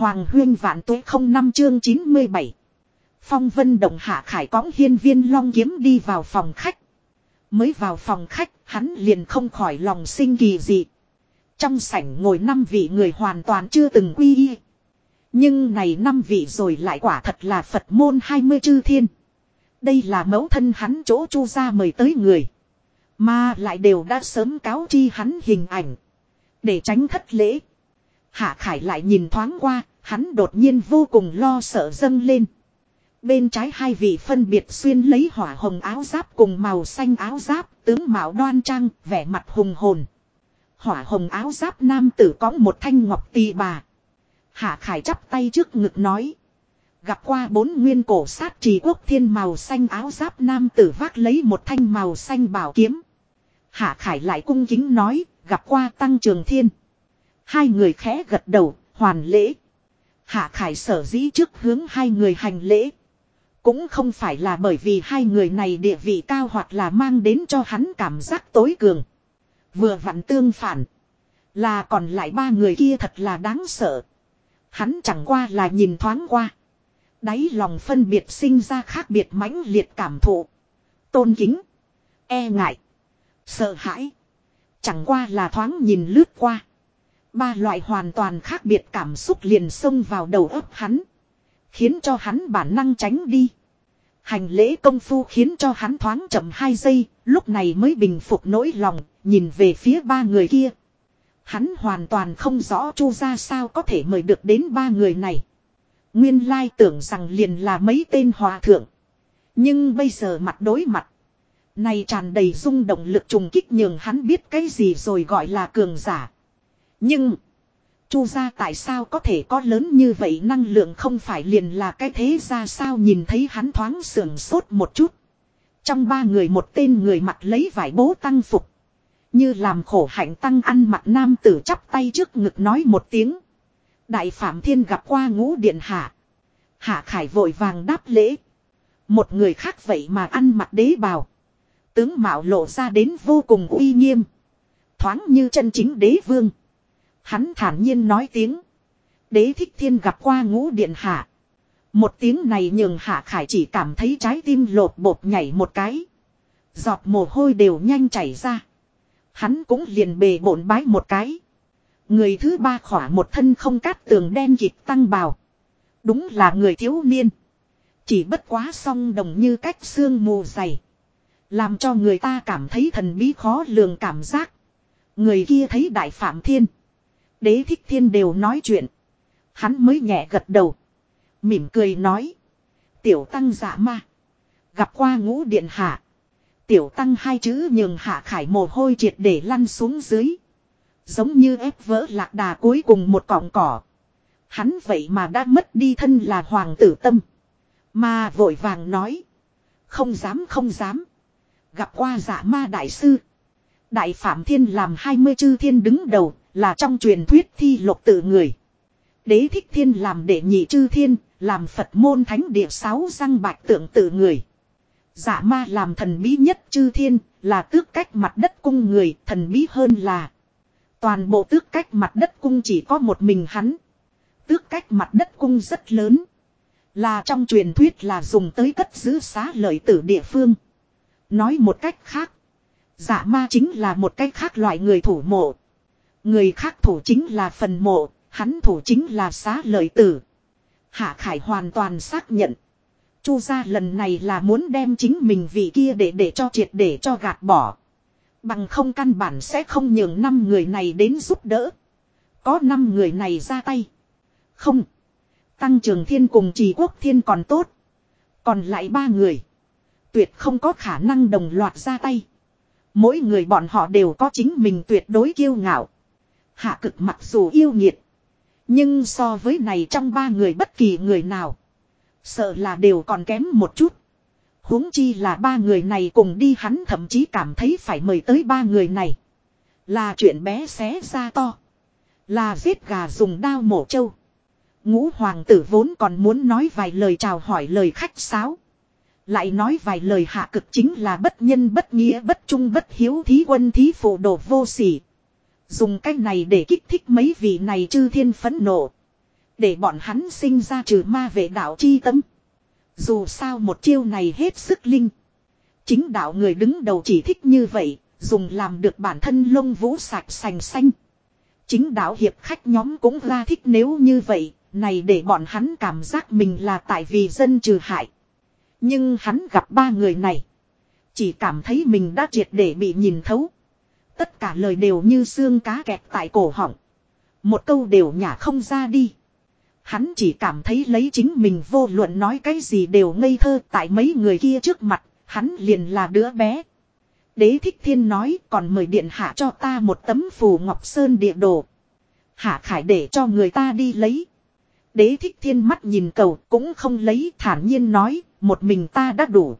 Hoàng huyên vạn tuế không năm chương 97. Phong vân động hạ khải cõng hiên viên long kiếm đi vào phòng khách. Mới vào phòng khách, hắn liền không khỏi lòng sinh kỳ dị. Trong sảnh ngồi năm vị người hoàn toàn chưa từng quy y. Nhưng này năm vị rồi lại quả thật là Phật môn 20 chư thiên. Đây là mẫu thân hắn chỗ chu ra mời tới người. Mà lại đều đã sớm cáo chi hắn hình ảnh. Để tránh thất lễ. Hạ Khải lại nhìn thoáng qua, hắn đột nhiên vô cùng lo sợ dâng lên. Bên trái hai vị phân biệt xuyên lấy hỏa hồng áo giáp cùng màu xanh áo giáp, tướng mạo đoan trang, vẻ mặt hùng hồn. Hỏa hồng áo giáp nam tử có một thanh ngọc tỳ bà. Hạ Khải chắp tay trước ngực nói. Gặp qua bốn nguyên cổ sát trì quốc thiên màu xanh áo giáp nam tử vác lấy một thanh màu xanh bảo kiếm. Hạ Khải lại cung kính nói, gặp qua tăng trường thiên. Hai người khẽ gật đầu, hoàn lễ. Hạ Khải sở dĩ trước hướng hai người hành lễ. Cũng không phải là bởi vì hai người này địa vị cao hoặc là mang đến cho hắn cảm giác tối cường. Vừa vặn tương phản. Là còn lại ba người kia thật là đáng sợ. Hắn chẳng qua là nhìn thoáng qua. Đáy lòng phân biệt sinh ra khác biệt mãnh liệt cảm thụ. Tôn kính. E ngại. Sợ hãi. Chẳng qua là thoáng nhìn lướt qua. Ba loại hoàn toàn khác biệt cảm xúc liền xông vào đầu óc hắn. Khiến cho hắn bản năng tránh đi. Hành lễ công phu khiến cho hắn thoáng chậm hai giây, lúc này mới bình phục nỗi lòng, nhìn về phía ba người kia. Hắn hoàn toàn không rõ chu ra sao có thể mời được đến ba người này. Nguyên lai tưởng rằng liền là mấy tên hòa thượng. Nhưng bây giờ mặt đối mặt. Này tràn đầy rung động lực trùng kích nhường hắn biết cái gì rồi gọi là cường giả. Nhưng. Chu gia tại sao có thể có lớn như vậy năng lượng không phải liền là cái thế ra sao nhìn thấy hắn thoáng sườn sốt một chút. Trong ba người một tên người mặt lấy vải bố tăng phục. Như làm khổ hạnh tăng ăn mặt nam tử chắp tay trước ngực nói một tiếng. Đại Phạm Thiên gặp qua ngũ điện hạ. Hạ Khải vội vàng đáp lễ. Một người khác vậy mà ăn mặc đế bào. Tướng mạo lộ ra đến vô cùng uy nghiêm. Thoáng như chân chính đế vương. Hắn thản nhiên nói tiếng. Đế thích thiên gặp qua ngũ điện hạ. Một tiếng này nhường hạ khải chỉ cảm thấy trái tim lột bột nhảy một cái. Giọt mồ hôi đều nhanh chảy ra. Hắn cũng liền bề bổn bái một cái. Người thứ ba khỏa một thân không cát tường đen kịt tăng bào. Đúng là người thiếu niên. Chỉ bất quá song đồng như cách xương mù dày. Làm cho người ta cảm thấy thần bí khó lường cảm giác. Người kia thấy đại phạm thiên. Đế thích thiên đều nói chuyện. Hắn mới nhẹ gật đầu. Mỉm cười nói. Tiểu tăng giả ma. Gặp qua ngũ điện hạ. Tiểu tăng hai chữ nhường hạ khải mồ hôi triệt để lăn xuống dưới. Giống như ép vỡ lạc đà cuối cùng một cọng cỏ. Hắn vậy mà đã mất đi thân là hoàng tử tâm. Mà vội vàng nói. Không dám không dám. Gặp qua giả ma đại sư. Đại Phạm Thiên làm hai mươi chư thiên đứng đầu, là trong truyền thuyết thi lục tự người. Đế thích thiên làm đệ nhị chư thiên, làm Phật môn thánh địa sáu răng bạch tượng tự người. Giả ma làm thần bí nhất chư thiên, là tước cách mặt đất cung người, thần bí hơn là. Toàn bộ tước cách mặt đất cung chỉ có một mình hắn. Tước cách mặt đất cung rất lớn. Là trong truyền thuyết là dùng tới cất giữ xá lợi tử địa phương. Nói một cách khác. Giả ma chính là một cách khác loại người thủ mộ. Người khác thủ chính là phần mộ, hắn thủ chính là xá lợi tử. Hạ Khải hoàn toàn xác nhận. Chu gia lần này là muốn đem chính mình vị kia để để cho triệt để cho gạt bỏ. Bằng không căn bản sẽ không nhường năm người này đến giúp đỡ. Có năm người này ra tay. Không. Tăng trường thiên cùng trì quốc thiên còn tốt. Còn lại ba người. Tuyệt không có khả năng đồng loạt ra tay. Mỗi người bọn họ đều có chính mình tuyệt đối kiêu ngạo. Hạ cực mặc dù yêu nghiệt. Nhưng so với này trong ba người bất kỳ người nào. Sợ là đều còn kém một chút. huống chi là ba người này cùng đi hắn thậm chí cảm thấy phải mời tới ba người này. Là chuyện bé xé ra to. Là giết gà dùng đao mổ trâu. Ngũ hoàng tử vốn còn muốn nói vài lời chào hỏi lời khách sáo. Lại nói vài lời hạ cực chính là bất nhân bất nghĩa bất trung bất hiếu thí quân thí phụ đồ vô sỉ. Dùng cách này để kích thích mấy vị này chư thiên phấn nộ. Để bọn hắn sinh ra trừ ma vệ đạo chi tâm. Dù sao một chiêu này hết sức linh. Chính đạo người đứng đầu chỉ thích như vậy, dùng làm được bản thân lông vũ sạch sành xanh. Chính đạo hiệp khách nhóm cũng ra thích nếu như vậy, này để bọn hắn cảm giác mình là tại vì dân trừ hại. Nhưng hắn gặp ba người này. Chỉ cảm thấy mình đã triệt để bị nhìn thấu. Tất cả lời đều như xương cá kẹt tại cổ họng. Một câu đều nhả không ra đi. Hắn chỉ cảm thấy lấy chính mình vô luận nói cái gì đều ngây thơ tại mấy người kia trước mặt, hắn liền là đứa bé. Đế thích thiên nói còn mời điện hạ cho ta một tấm phù ngọc sơn địa đồ. Hạ khải để cho người ta đi lấy. Đế thích thiên mắt nhìn cầu cũng không lấy thản nhiên nói, một mình ta đã đủ.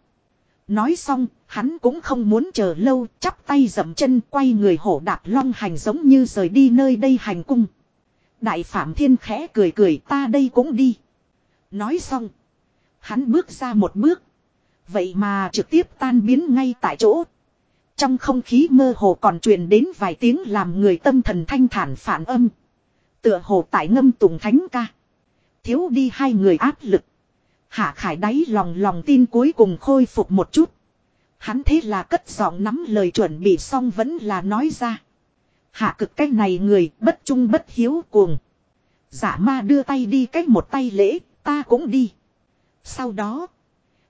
Nói xong, hắn cũng không muốn chờ lâu, chắp tay dậm chân quay người hổ đạp long hành giống như rời đi nơi đây hành cung. Đại Phạm Thiên khẽ cười cười ta đây cũng đi. Nói xong. Hắn bước ra một bước. Vậy mà trực tiếp tan biến ngay tại chỗ. Trong không khí mơ hồ còn truyền đến vài tiếng làm người tâm thần thanh thản phản âm. Tựa hồ tại ngâm tùng thánh ca. Thiếu đi hai người áp lực. Hạ khải đáy lòng lòng tin cuối cùng khôi phục một chút. Hắn thế là cất giọng nắm lời chuẩn bị xong vẫn là nói ra. Hạ cực cái này người bất trung bất hiếu cuồng. Giả ma đưa tay đi cách một tay lễ, ta cũng đi. Sau đó,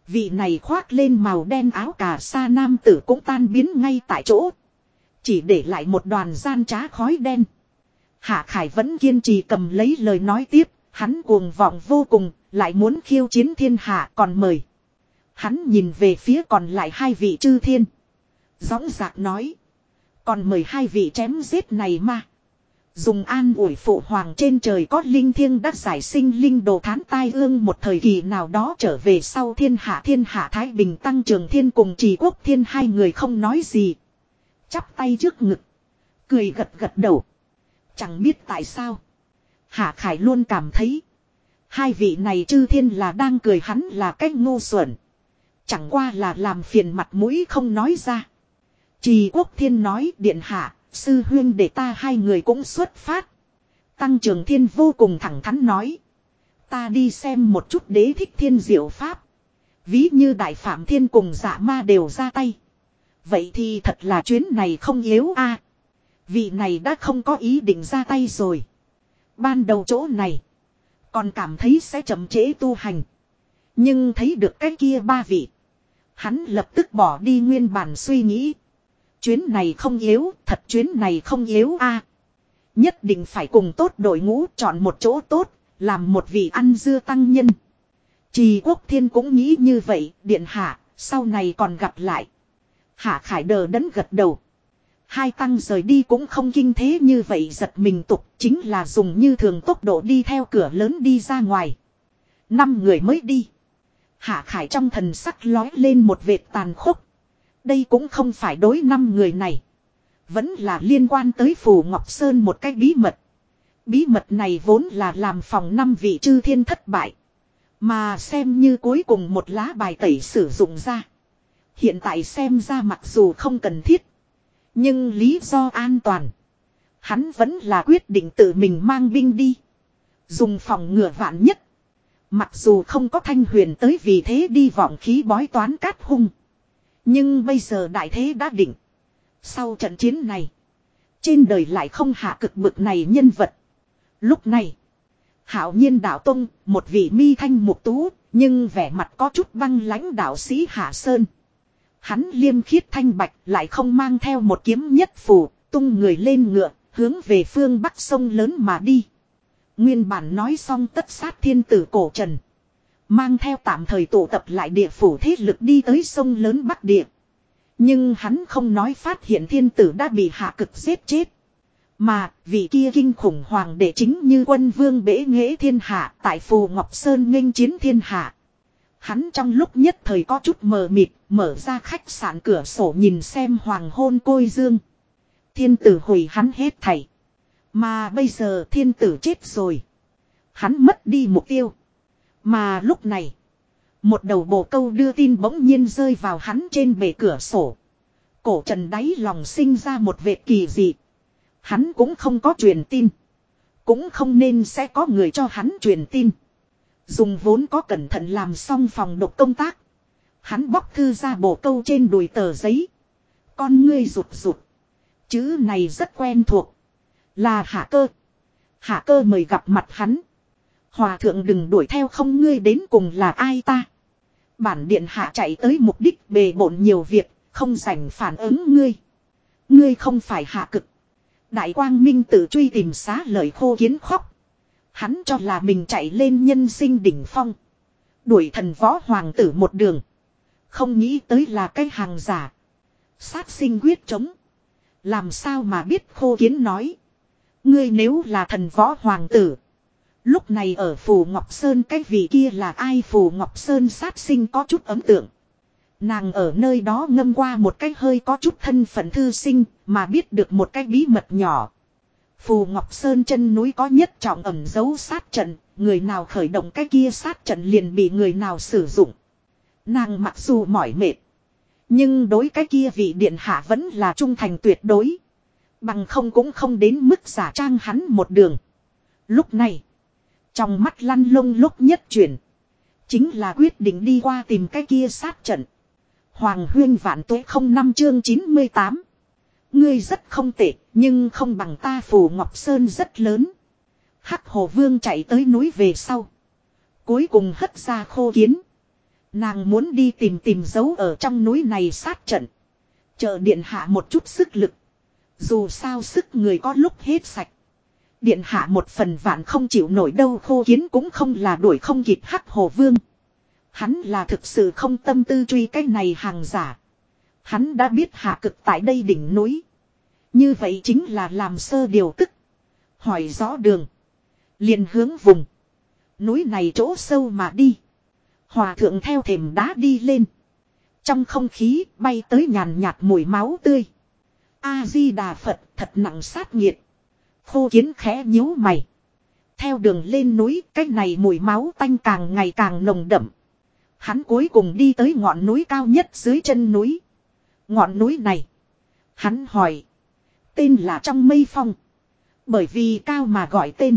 vị này khoác lên màu đen áo cà sa nam tử cũng tan biến ngay tại chỗ. Chỉ để lại một đoàn gian trá khói đen. Hạ Khải vẫn kiên trì cầm lấy lời nói tiếp, hắn cuồng vọng vô cùng, lại muốn khiêu chiến thiên hạ còn mời. Hắn nhìn về phía còn lại hai vị chư thiên. Gióng giạc nói. Còn mời hai vị chém giết này mà. Dùng an ủi phụ hoàng trên trời có linh thiêng đắc giải sinh linh đồ thán tai ương một thời kỳ nào đó trở về sau thiên hạ thiên hạ Thái Bình tăng trường thiên cùng trì quốc thiên hai người không nói gì. Chắp tay trước ngực. Cười gật gật đầu. Chẳng biết tại sao. Hạ Khải luôn cảm thấy. Hai vị này chư thiên là đang cười hắn là cách ngu xuẩn. Chẳng qua là làm phiền mặt mũi không nói ra. Trì quốc thiên nói điện hạ, sư huyên để ta hai người cũng xuất phát. Tăng trường thiên vô cùng thẳng thắn nói. Ta đi xem một chút đế thích thiên diệu pháp. Ví như đại phạm thiên cùng dạ ma đều ra tay. Vậy thì thật là chuyến này không yếu a. Vị này đã không có ý định ra tay rồi. Ban đầu chỗ này. Còn cảm thấy sẽ chậm trễ tu hành. Nhưng thấy được cái kia ba vị. Hắn lập tức bỏ đi nguyên bản suy nghĩ. Chuyến này không yếu, thật chuyến này không yếu a. À, nhất định phải cùng tốt đội ngũ chọn một chỗ tốt, làm một vị ăn dưa tăng nhân. Trì quốc thiên cũng nghĩ như vậy, điện hạ, sau này còn gặp lại. Hạ khải đờ đẫn gật đầu. Hai tăng rời đi cũng không kinh thế như vậy giật mình tục, chính là dùng như thường tốc độ đi theo cửa lớn đi ra ngoài. Năm người mới đi. Hạ khải trong thần sắc lói lên một vệt tàn khốc. Đây cũng không phải đối năm người này. Vẫn là liên quan tới Phù Ngọc Sơn một cách bí mật. Bí mật này vốn là làm phòng năm vị chư thiên thất bại. Mà xem như cuối cùng một lá bài tẩy sử dụng ra. Hiện tại xem ra mặc dù không cần thiết. Nhưng lý do an toàn. Hắn vẫn là quyết định tự mình mang binh đi. Dùng phòng ngừa vạn nhất. Mặc dù không có thanh huyền tới vì thế đi vọng khí bói toán cát hung. Nhưng bây giờ đại thế đã định. Sau trận chiến này. Trên đời lại không hạ cực bực này nhân vật. Lúc này. Hảo nhiên đạo tông, một vị mi thanh mục tú, nhưng vẻ mặt có chút băng lãnh đạo sĩ Hạ Sơn. Hắn liêm khiết thanh bạch lại không mang theo một kiếm nhất phù, tung người lên ngựa, hướng về phương bắc sông lớn mà đi. Nguyên bản nói xong tất sát thiên tử cổ trần. Mang theo tạm thời tụ tập lại địa phủ thế lực đi tới sông lớn Bắc Địa. Nhưng hắn không nói phát hiện thiên tử đã bị hạ cực giết chết. Mà vị kia kinh khủng hoàng đệ chính như quân vương bể nghệ thiên hạ tại phù Ngọc Sơn nghênh chiến thiên hạ. Hắn trong lúc nhất thời có chút mờ mịt, mở ra khách sạn cửa sổ nhìn xem hoàng hôn côi dương. Thiên tử hủy hắn hết thảy. Mà bây giờ thiên tử chết rồi. Hắn mất đi mục tiêu. Mà lúc này, một đầu bồ câu đưa tin bỗng nhiên rơi vào hắn trên bể cửa sổ. Cổ trần đáy lòng sinh ra một vệt kỳ dị. Hắn cũng không có truyền tin. Cũng không nên sẽ có người cho hắn truyền tin. Dùng vốn có cẩn thận làm xong phòng độc công tác. Hắn bóc thư ra bổ câu trên đùi tờ giấy. Con ngươi rụt rụt. Chữ này rất quen thuộc. Là hạ cơ. Hạ cơ mời gặp mặt hắn. Hòa thượng đừng đuổi theo không ngươi đến cùng là ai ta. Bản điện hạ chạy tới mục đích bề bộn nhiều việc, không rảnh phản ứng ngươi. Ngươi không phải hạ cực. Đại quang minh tự truy tìm xá lời khô kiến khóc. Hắn cho là mình chạy lên nhân sinh đỉnh phong. Đuổi thần võ hoàng tử một đường. Không nghĩ tới là cái hàng giả. Sát sinh quyết chống. Làm sao mà biết khô kiến nói. Ngươi nếu là thần võ hoàng tử. Lúc này ở Phù Ngọc Sơn cái vị kia là ai Phù Ngọc Sơn sát sinh có chút ấn tượng. Nàng ở nơi đó ngâm qua một cái hơi có chút thân phận thư sinh, mà biết được một cái bí mật nhỏ. Phù Ngọc Sơn chân núi có nhất trọng ẩm dấu sát trận, người nào khởi động cái kia sát trận liền bị người nào sử dụng. Nàng mặc dù mỏi mệt, nhưng đối cái kia vị điện hạ vẫn là trung thành tuyệt đối. Bằng không cũng không đến mức giả trang hắn một đường. Lúc này, trong mắt lăn lông lúc nhất chuyển. Chính là quyết định đi qua tìm cái kia sát trận. Hoàng huyên vạn tuế không năm chương 98. Ngươi rất không tệ, nhưng không bằng ta phù Ngọc Sơn rất lớn. Hắc Hồ Vương chạy tới núi về sau. Cuối cùng hất ra khô kiến. Nàng muốn đi tìm tìm dấu ở trong núi này sát trận. Chờ điện hạ một chút sức lực. Dù sao sức người có lúc hết sạch. Điện hạ một phần vạn không chịu nổi đâu khô kiến cũng không là đuổi không kịp hắc hồ vương. Hắn là thực sự không tâm tư truy cái này hàng giả. Hắn đã biết hạ cực tại đây đỉnh núi. Như vậy chính là làm sơ điều tức. Hỏi rõ đường. liền hướng vùng. Núi này chỗ sâu mà đi. Hòa thượng theo thềm đá đi lên. Trong không khí bay tới nhàn nhạt mùi máu tươi. A-di-đà Phật thật nặng sát nghiệt. Khô kiến khẽ nhíu mày. Theo đường lên núi, cái này mùi máu tanh càng ngày càng nồng đậm. Hắn cuối cùng đi tới ngọn núi cao nhất dưới chân núi. Ngọn núi này. Hắn hỏi. Tên là trong mây phong. Bởi vì cao mà gọi tên.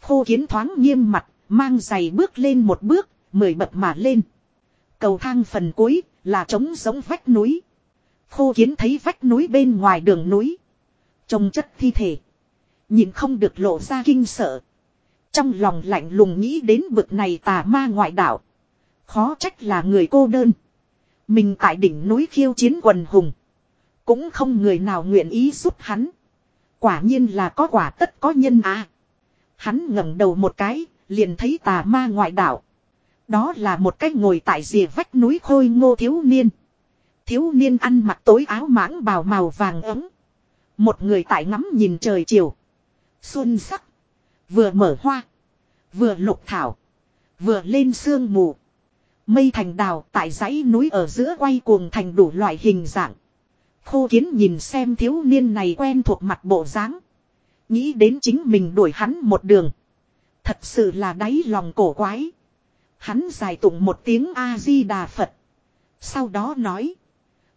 Khô kiến thoáng nghiêm mặt, mang giày bước lên một bước, mười bậc mà lên. Cầu thang phần cuối là trống giống vách núi. Khô kiến thấy vách núi bên ngoài đường núi. Trông chất thi thể. Nhìn không được lộ ra kinh sợ. Trong lòng lạnh lùng nghĩ đến bực này tà ma ngoại đạo. Khó trách là người cô đơn. Mình tại đỉnh núi khiêu chiến quần hùng. Cũng không người nào nguyện ý giúp hắn. Quả nhiên là có quả tất có nhân à. Hắn ngẩng đầu một cái, liền thấy tà ma ngoại đạo. Đó là một cách ngồi tại rìa vách núi khôi ngô thiếu niên. Thiếu niên ăn mặc tối áo mãng bào màu vàng ấm. Một người tại ngắm nhìn trời chiều. Xuân sắc. Vừa mở hoa. Vừa lục thảo. Vừa lên sương mù. Mây thành đào tại dãy núi ở giữa quay cuồng thành đủ loại hình dạng. Khô kiến nhìn xem thiếu niên này quen thuộc mặt bộ dáng. Nghĩ đến chính mình đuổi hắn một đường. Thật sự là đáy lòng cổ quái. Hắn dài tụng một tiếng A-di-đà Phật. Sau đó nói.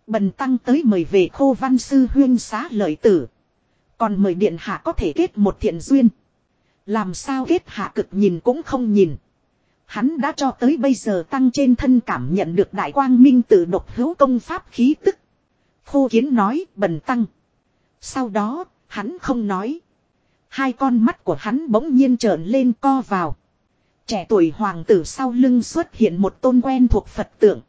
Bần tăng tới mời về khô văn sư huyên xá lợi tử. Còn mời điện hạ có thể kết một thiện duyên. Làm sao kết hạ cực nhìn cũng không nhìn. Hắn đã cho tới bây giờ tăng trên thân cảm nhận được đại quang minh tự độc hữu công pháp khí tức. Khô kiến nói bần tăng. Sau đó, hắn không nói. Hai con mắt của hắn bỗng nhiên trợn lên co vào. Trẻ tuổi hoàng tử sau lưng xuất hiện một tôn quen thuộc Phật tượng.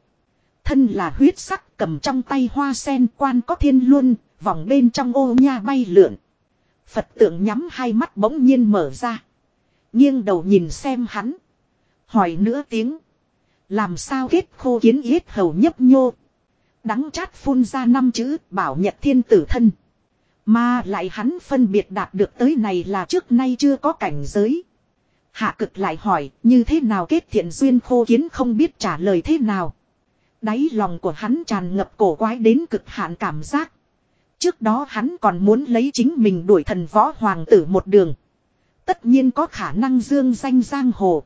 Thân là huyết sắc cầm trong tay hoa sen quan có thiên luân, vòng bên trong ô nha bay lượn. Phật tượng nhắm hai mắt bỗng nhiên mở ra. Nghiêng đầu nhìn xem hắn. Hỏi nữa tiếng. Làm sao kết khô kiến yết hầu nhấp nhô. Đắng chát phun ra năm chữ, bảo nhật thiên tử thân. Mà lại hắn phân biệt đạt được tới này là trước nay chưa có cảnh giới. Hạ cực lại hỏi, như thế nào kết thiện duyên khô kiến không biết trả lời thế nào. Đáy lòng của hắn tràn ngập cổ quái đến cực hạn cảm giác. Trước đó hắn còn muốn lấy chính mình đuổi thần võ hoàng tử một đường. Tất nhiên có khả năng dương danh giang hồ.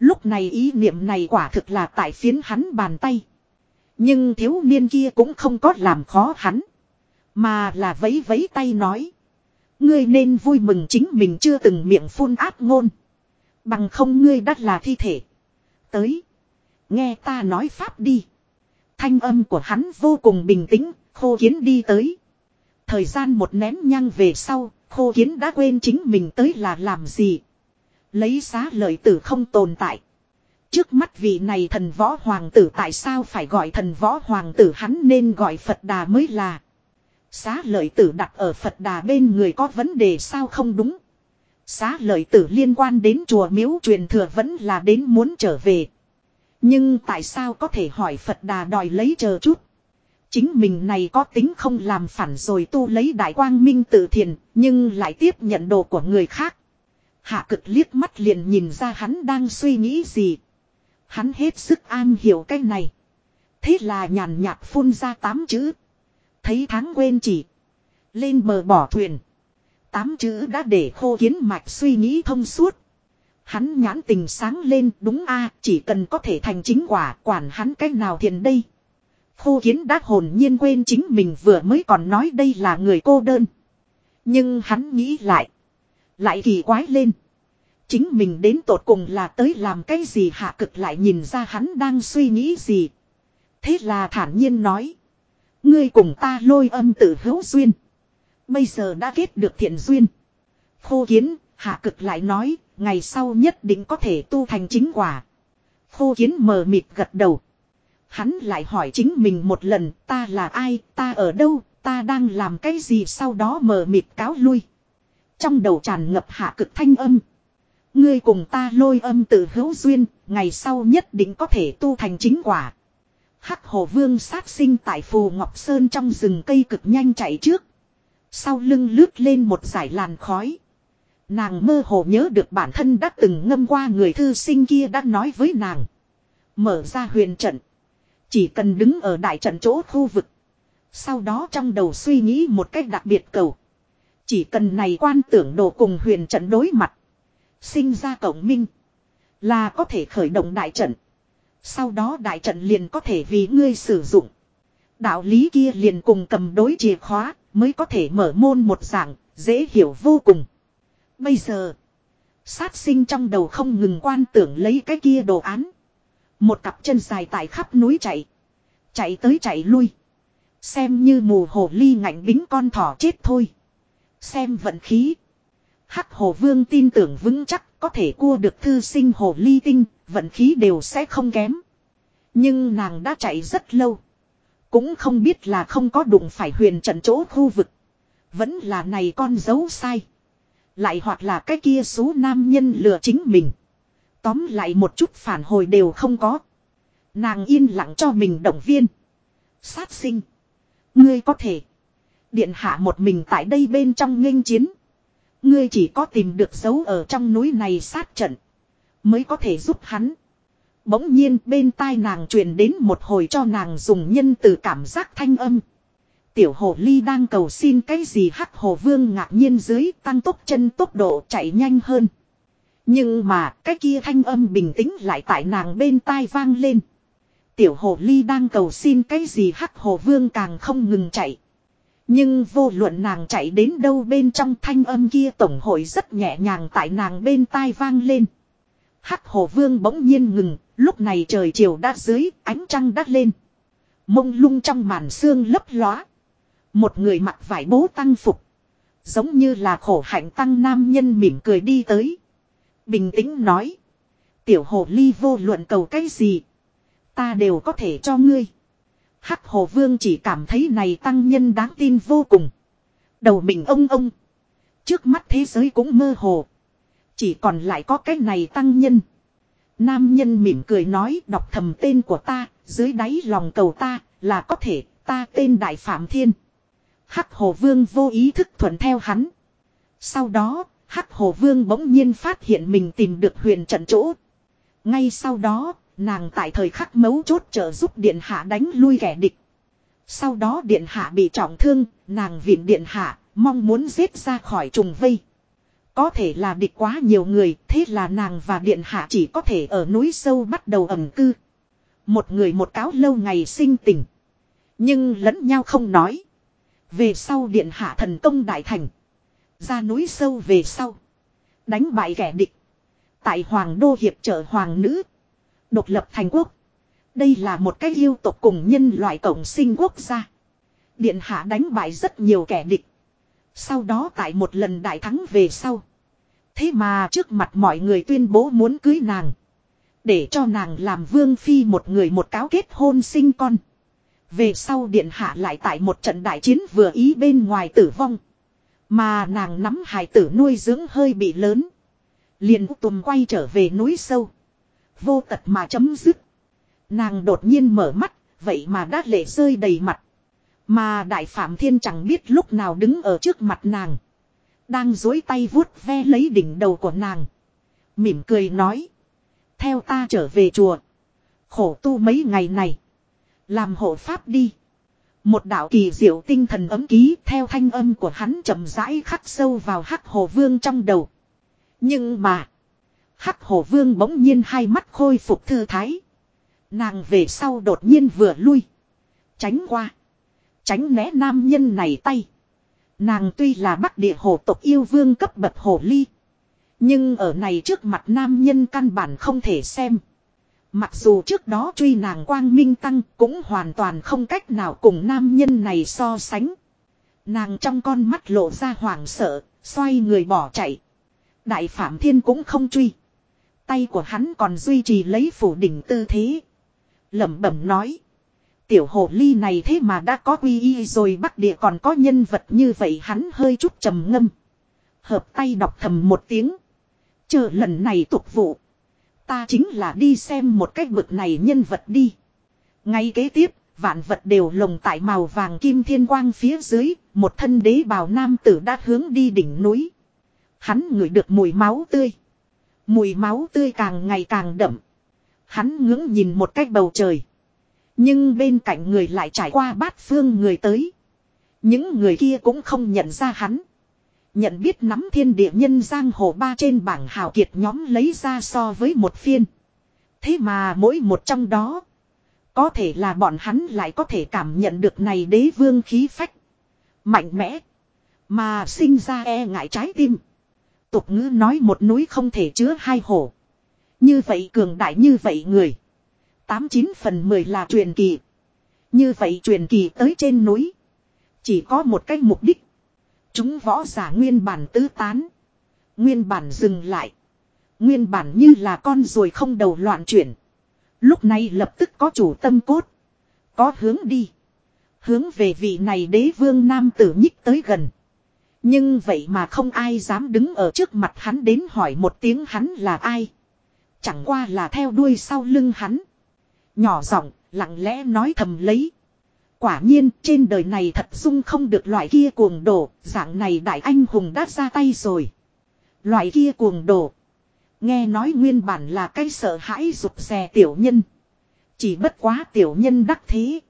Lúc này ý niệm này quả thực là tại phiến hắn bàn tay. Nhưng thiếu niên kia cũng không có làm khó hắn. Mà là vấy vấy tay nói. Ngươi nên vui mừng chính mình chưa từng miệng phun áp ngôn. Bằng không ngươi đắt là thi thể. Tới. Nghe ta nói pháp đi. Thanh âm của hắn vô cùng bình tĩnh, khô kiến đi tới. Thời gian một nén nhăng về sau, khô kiến đã quên chính mình tới là làm gì. Lấy giá lợi tử không tồn tại. Trước mắt vị này thần võ hoàng tử tại sao phải gọi thần võ hoàng tử hắn nên gọi Phật đà mới là. Xá lợi tử đặt ở Phật đà bên người có vấn đề sao không đúng. Xá lợi tử liên quan đến chùa miếu truyền thừa vẫn là đến muốn trở về. Nhưng tại sao có thể hỏi Phật đà đòi lấy chờ chút. Chính mình này có tính không làm phản rồi tu lấy đại quang minh tự thiền, nhưng lại tiếp nhận đồ của người khác. Hạ cực liếc mắt liền nhìn ra hắn đang suy nghĩ gì. Hắn hết sức an hiểu cái này. Thế là nhàn nhạt phun ra tám chữ. Thấy tháng quên chỉ. Lên bờ bỏ thuyền. Tám chữ đã để khô kiến mạch suy nghĩ thông suốt. Hắn nhãn tình sáng lên, đúng a, chỉ cần có thể thành chính quả, quản hắn cách nào thiền đây. Khô kiến đã hồn nhiên quên chính mình vừa mới còn nói đây là người cô đơn. Nhưng hắn nghĩ lại. Lại kỳ quái lên. Chính mình đến tột cùng là tới làm cái gì hạ cực lại nhìn ra hắn đang suy nghĩ gì. Thế là thản nhiên nói. Ngươi cùng ta lôi âm tử hữu duyên. Bây giờ đã kết được thiện duyên. Khô kiến, hạ cực lại nói, ngày sau nhất định có thể tu thành chính quả. Khô kiến mờ mịt gật đầu. Hắn lại hỏi chính mình một lần, ta là ai, ta ở đâu, ta đang làm cái gì sau đó mờ mịt cáo lui. Trong đầu tràn ngập hạ cực thanh âm. Ngươi cùng ta lôi âm tự hữu duyên, ngày sau nhất định có thể tu thành chính quả. Hắc hồ vương sát sinh tại phù Ngọc Sơn trong rừng cây cực nhanh chạy trước. Sau lưng lướt lên một giải làn khói. Nàng mơ hồ nhớ được bản thân đã từng ngâm qua người thư sinh kia đã nói với nàng. Mở ra huyền trận. Chỉ cần đứng ở đại trận chỗ khu vực. Sau đó trong đầu suy nghĩ một cách đặc biệt cầu. Chỉ cần này quan tưởng đồ cùng huyền trận đối mặt. Sinh ra cộng minh. Là có thể khởi động đại trận. Sau đó đại trận liền có thể vì ngươi sử dụng. Đạo lý kia liền cùng cầm đối chìa khóa mới có thể mở môn một dạng, dễ hiểu vô cùng. Bây giờ, sát sinh trong đầu không ngừng quan tưởng lấy cái kia đồ án. Một cặp chân dài tại khắp núi chạy. Chạy tới chạy lui. Xem như mù hồ ly ngạnh bính con thỏ chết thôi. Xem vận khí. Hắc hồ vương tin tưởng vững chắc có thể cua được thư sinh hồ ly tinh, vận khí đều sẽ không kém. Nhưng nàng đã chạy rất lâu. Cũng không biết là không có đụng phải huyền trận chỗ khu vực. Vẫn là này con dấu sai. Lại hoặc là cái kia số nam nhân lừa chính mình. Tóm lại một chút phản hồi đều không có. Nàng yên lặng cho mình động viên. Sát sinh. Ngươi có thể. Điện hạ một mình tại đây bên trong nghênh chiến. Ngươi chỉ có tìm được dấu ở trong núi này sát trận. Mới có thể giúp hắn. Bỗng nhiên bên tai nàng truyền đến một hồi cho nàng dùng nhân từ cảm giác thanh âm. Tiểu hồ ly đang cầu xin cái gì hắc hồ vương ngạc nhiên dưới tăng tốc chân tốc độ chạy nhanh hơn. Nhưng mà cái kia thanh âm bình tĩnh lại tại nàng bên tai vang lên. Tiểu hồ ly đang cầu xin cái gì hắc hồ vương càng không ngừng chạy. Nhưng vô luận nàng chạy đến đâu bên trong thanh âm kia tổng hội rất nhẹ nhàng tại nàng bên tai vang lên. Hắc hồ vương bỗng nhiên ngừng, lúc này trời chiều đã dưới, ánh trăng đắt lên. Mông lung trong màn xương lấp lóa. Một người mặc vải bố tăng phục. Giống như là khổ hạnh tăng nam nhân mỉm cười đi tới. Bình tĩnh nói. Tiểu hồ ly vô luận cầu cái gì. Ta đều có thể cho ngươi. Hắc hồ vương chỉ cảm thấy này tăng nhân đáng tin vô cùng. Đầu mình ông ông. Trước mắt thế giới cũng mơ hồ. Chỉ còn lại có cái này tăng nhân. Nam nhân mỉm cười nói đọc thầm tên của ta, dưới đáy lòng cầu ta, là có thể, ta tên Đại Phạm Thiên. Hắc Hồ Vương vô ý thức thuận theo hắn. Sau đó, Hắc Hồ Vương bỗng nhiên phát hiện mình tìm được huyền trận chỗ. Ngay sau đó, nàng tại thời khắc mấu chốt trợ giúp Điện Hạ đánh lui kẻ địch. Sau đó Điện Hạ bị trọng thương, nàng viện Điện Hạ, mong muốn giết ra khỏi trùng vây. Có thể là địch quá nhiều người, thế là nàng và Điện Hạ chỉ có thể ở núi sâu bắt đầu ẩm cư. Một người một cáo lâu ngày sinh tình. Nhưng lẫn nhau không nói. Về sau Điện Hạ thần công đại thành. Ra núi sâu về sau. Đánh bại kẻ địch. Tại Hoàng Đô Hiệp trợ Hoàng Nữ. Độc lập thành quốc. Đây là một cái yêu tộc cùng nhân loại cộng sinh quốc gia. Điện hạ đánh bại rất nhiều kẻ địch. Sau đó tại một lần đại thắng về sau. Thế mà trước mặt mọi người tuyên bố muốn cưới nàng. Để cho nàng làm vương phi một người một cáo kết hôn sinh con. Về sau điện hạ lại tại một trận đại chiến vừa ý bên ngoài tử vong. Mà nàng nắm hài tử nuôi dưỡng hơi bị lớn. Liền tùm quay trở về núi sâu. Vô tật mà chấm dứt. Nàng đột nhiên mở mắt, vậy mà đã lệ rơi đầy mặt. Mà đại phạm thiên chẳng biết lúc nào đứng ở trước mặt nàng. Đang dối tay vuốt ve lấy đỉnh đầu của nàng. Mỉm cười nói. Theo ta trở về chùa. Khổ tu mấy ngày này. Làm hộ pháp đi. Một đạo kỳ diệu tinh thần ấm ký theo thanh âm của hắn chậm rãi khắc sâu vào hắc hồ vương trong đầu. Nhưng mà. Hắc hồ vương bỗng nhiên hai mắt khôi phục thư thái. Nàng về sau đột nhiên vừa lui. Tránh qua. Tránh né nam nhân này tay. Nàng tuy là bắc địa hồ tộc yêu vương cấp bậc hồ ly. Nhưng ở này trước mặt nam nhân căn bản không thể xem. Mặc dù trước đó truy nàng quang minh tăng cũng hoàn toàn không cách nào cùng nam nhân này so sánh. Nàng trong con mắt lộ ra hoảng sợ, xoay người bỏ chạy. Đại Phạm Thiên cũng không truy. Tay của hắn còn duy trì lấy phủ đỉnh tư thế. lẩm bẩm nói. Tiểu hồ ly này thế mà đã có quy y rồi bắc địa còn có nhân vật như vậy hắn hơi chút trầm ngâm. Hợp tay đọc thầm một tiếng. Chờ lần này tục vụ. Ta chính là đi xem một cách bực này nhân vật đi. Ngay kế tiếp, vạn vật đều lồng tại màu vàng kim thiên quang phía dưới, một thân đế bào nam tử đã hướng đi đỉnh núi. Hắn ngửi được mùi máu tươi. Mùi máu tươi càng ngày càng đậm. Hắn ngưỡng nhìn một cách bầu trời. Nhưng bên cạnh người lại trải qua bát phương người tới. Những người kia cũng không nhận ra hắn. Nhận biết nắm thiên địa nhân giang hồ ba trên bảng hào kiệt nhóm lấy ra so với một phiên. Thế mà mỗi một trong đó. Có thể là bọn hắn lại có thể cảm nhận được này đế vương khí phách. Mạnh mẽ. Mà sinh ra e ngại trái tim. Tục ngữ nói một núi không thể chứa hai hổ. Như vậy cường đại như vậy người. Tám chín phần mười là truyền kỳ. Như vậy truyền kỳ tới trên núi. Chỉ có một cái mục đích. Chúng võ giả nguyên bản tứ tán. Nguyên bản dừng lại. Nguyên bản như là con rồi không đầu loạn chuyển. Lúc này lập tức có chủ tâm cốt. Có hướng đi. Hướng về vị này đế vương nam tử nhích tới gần. Nhưng vậy mà không ai dám đứng ở trước mặt hắn đến hỏi một tiếng hắn là ai. Chẳng qua là theo đuôi sau lưng hắn. Nhỏ giọng lặng lẽ nói thầm lấy. Quả nhiên trên đời này thật dung không được loại kia cuồng đổ, dạng này đại anh hùng đã ra tay rồi. Loại kia cuồng đổ. Nghe nói nguyên bản là cái sợ hãi rụt rè tiểu nhân. Chỉ bất quá tiểu nhân đắc thế.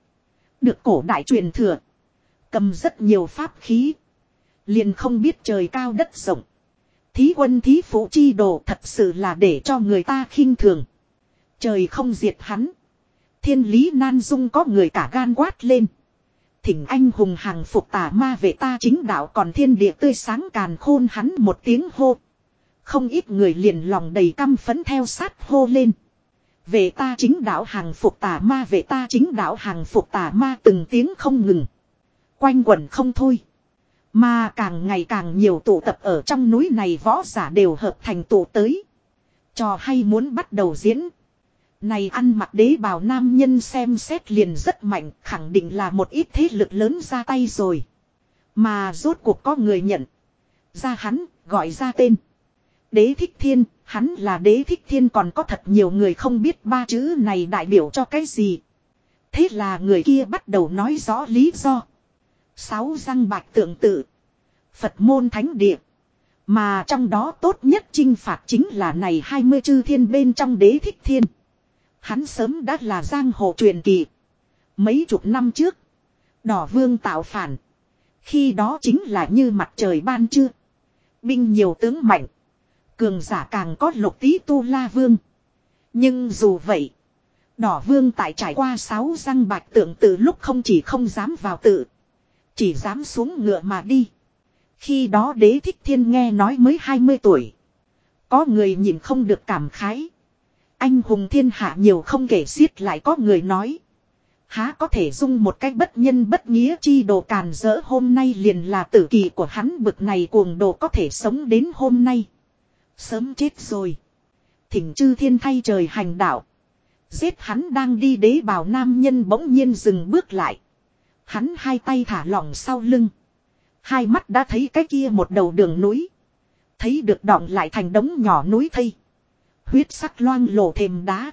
Được cổ đại truyền thừa. Cầm rất nhiều pháp khí. Liền không biết trời cao đất rộng. Thí quân thí phụ chi đồ thật sự là để cho người ta khinh thường. Trời không diệt hắn. Thiên lý nan dung có người cả gan quát lên. Thỉnh anh hùng hàng phục tà ma về ta chính đạo còn thiên địa tươi sáng càn khôn hắn một tiếng hô. Không ít người liền lòng đầy căm phấn theo sát hô lên. Về ta chính đạo hàng phục tà ma, về ta chính đạo hàng phục tà ma, từng tiếng không ngừng. Quanh quẩn không thôi. Mà càng ngày càng nhiều tụ tập ở trong núi này võ giả đều hợp thành tụ tới. Trò hay muốn bắt đầu diễn. Này ăn mặc đế bào nam nhân xem xét liền rất mạnh, khẳng định là một ít thế lực lớn ra tay rồi. Mà rốt cuộc có người nhận. Ra hắn, gọi ra tên. Đế thích thiên, hắn là đế thích thiên còn có thật nhiều người không biết ba chữ này đại biểu cho cái gì. Thế là người kia bắt đầu nói rõ lý do. Sáu răng bạch tượng tự. Phật môn thánh địa. Mà trong đó tốt nhất chinh phạt chính là này hai mươi chư thiên bên trong đế thích thiên. Hắn sớm đã là giang hồ truyền kỳ. Mấy chục năm trước. Đỏ vương tạo phản. Khi đó chính là như mặt trời ban trưa. Binh nhiều tướng mạnh. Cường giả càng có lục tí tu la vương. Nhưng dù vậy. Đỏ vương tại trải qua sáu răng bạch tượng từ lúc không chỉ không dám vào tự. Chỉ dám xuống ngựa mà đi. Khi đó đế thích thiên nghe nói mới 20 tuổi. Có người nhìn không được cảm khái. Anh hùng thiên hạ nhiều không kể xiết lại có người nói. Há có thể dung một cách bất nhân bất nghĩa chi đồ càn rỡ hôm nay liền là tử kỳ của hắn bực này cuồng đồ có thể sống đến hôm nay. Sớm chết rồi. Thỉnh chư thiên thay trời hành đạo. Giết hắn đang đi đế bào nam nhân bỗng nhiên dừng bước lại. Hắn hai tay thả lỏng sau lưng. Hai mắt đã thấy cái kia một đầu đường núi. Thấy được đọng lại thành đống nhỏ núi thây. Huyết sắc loang lổ thềm đá.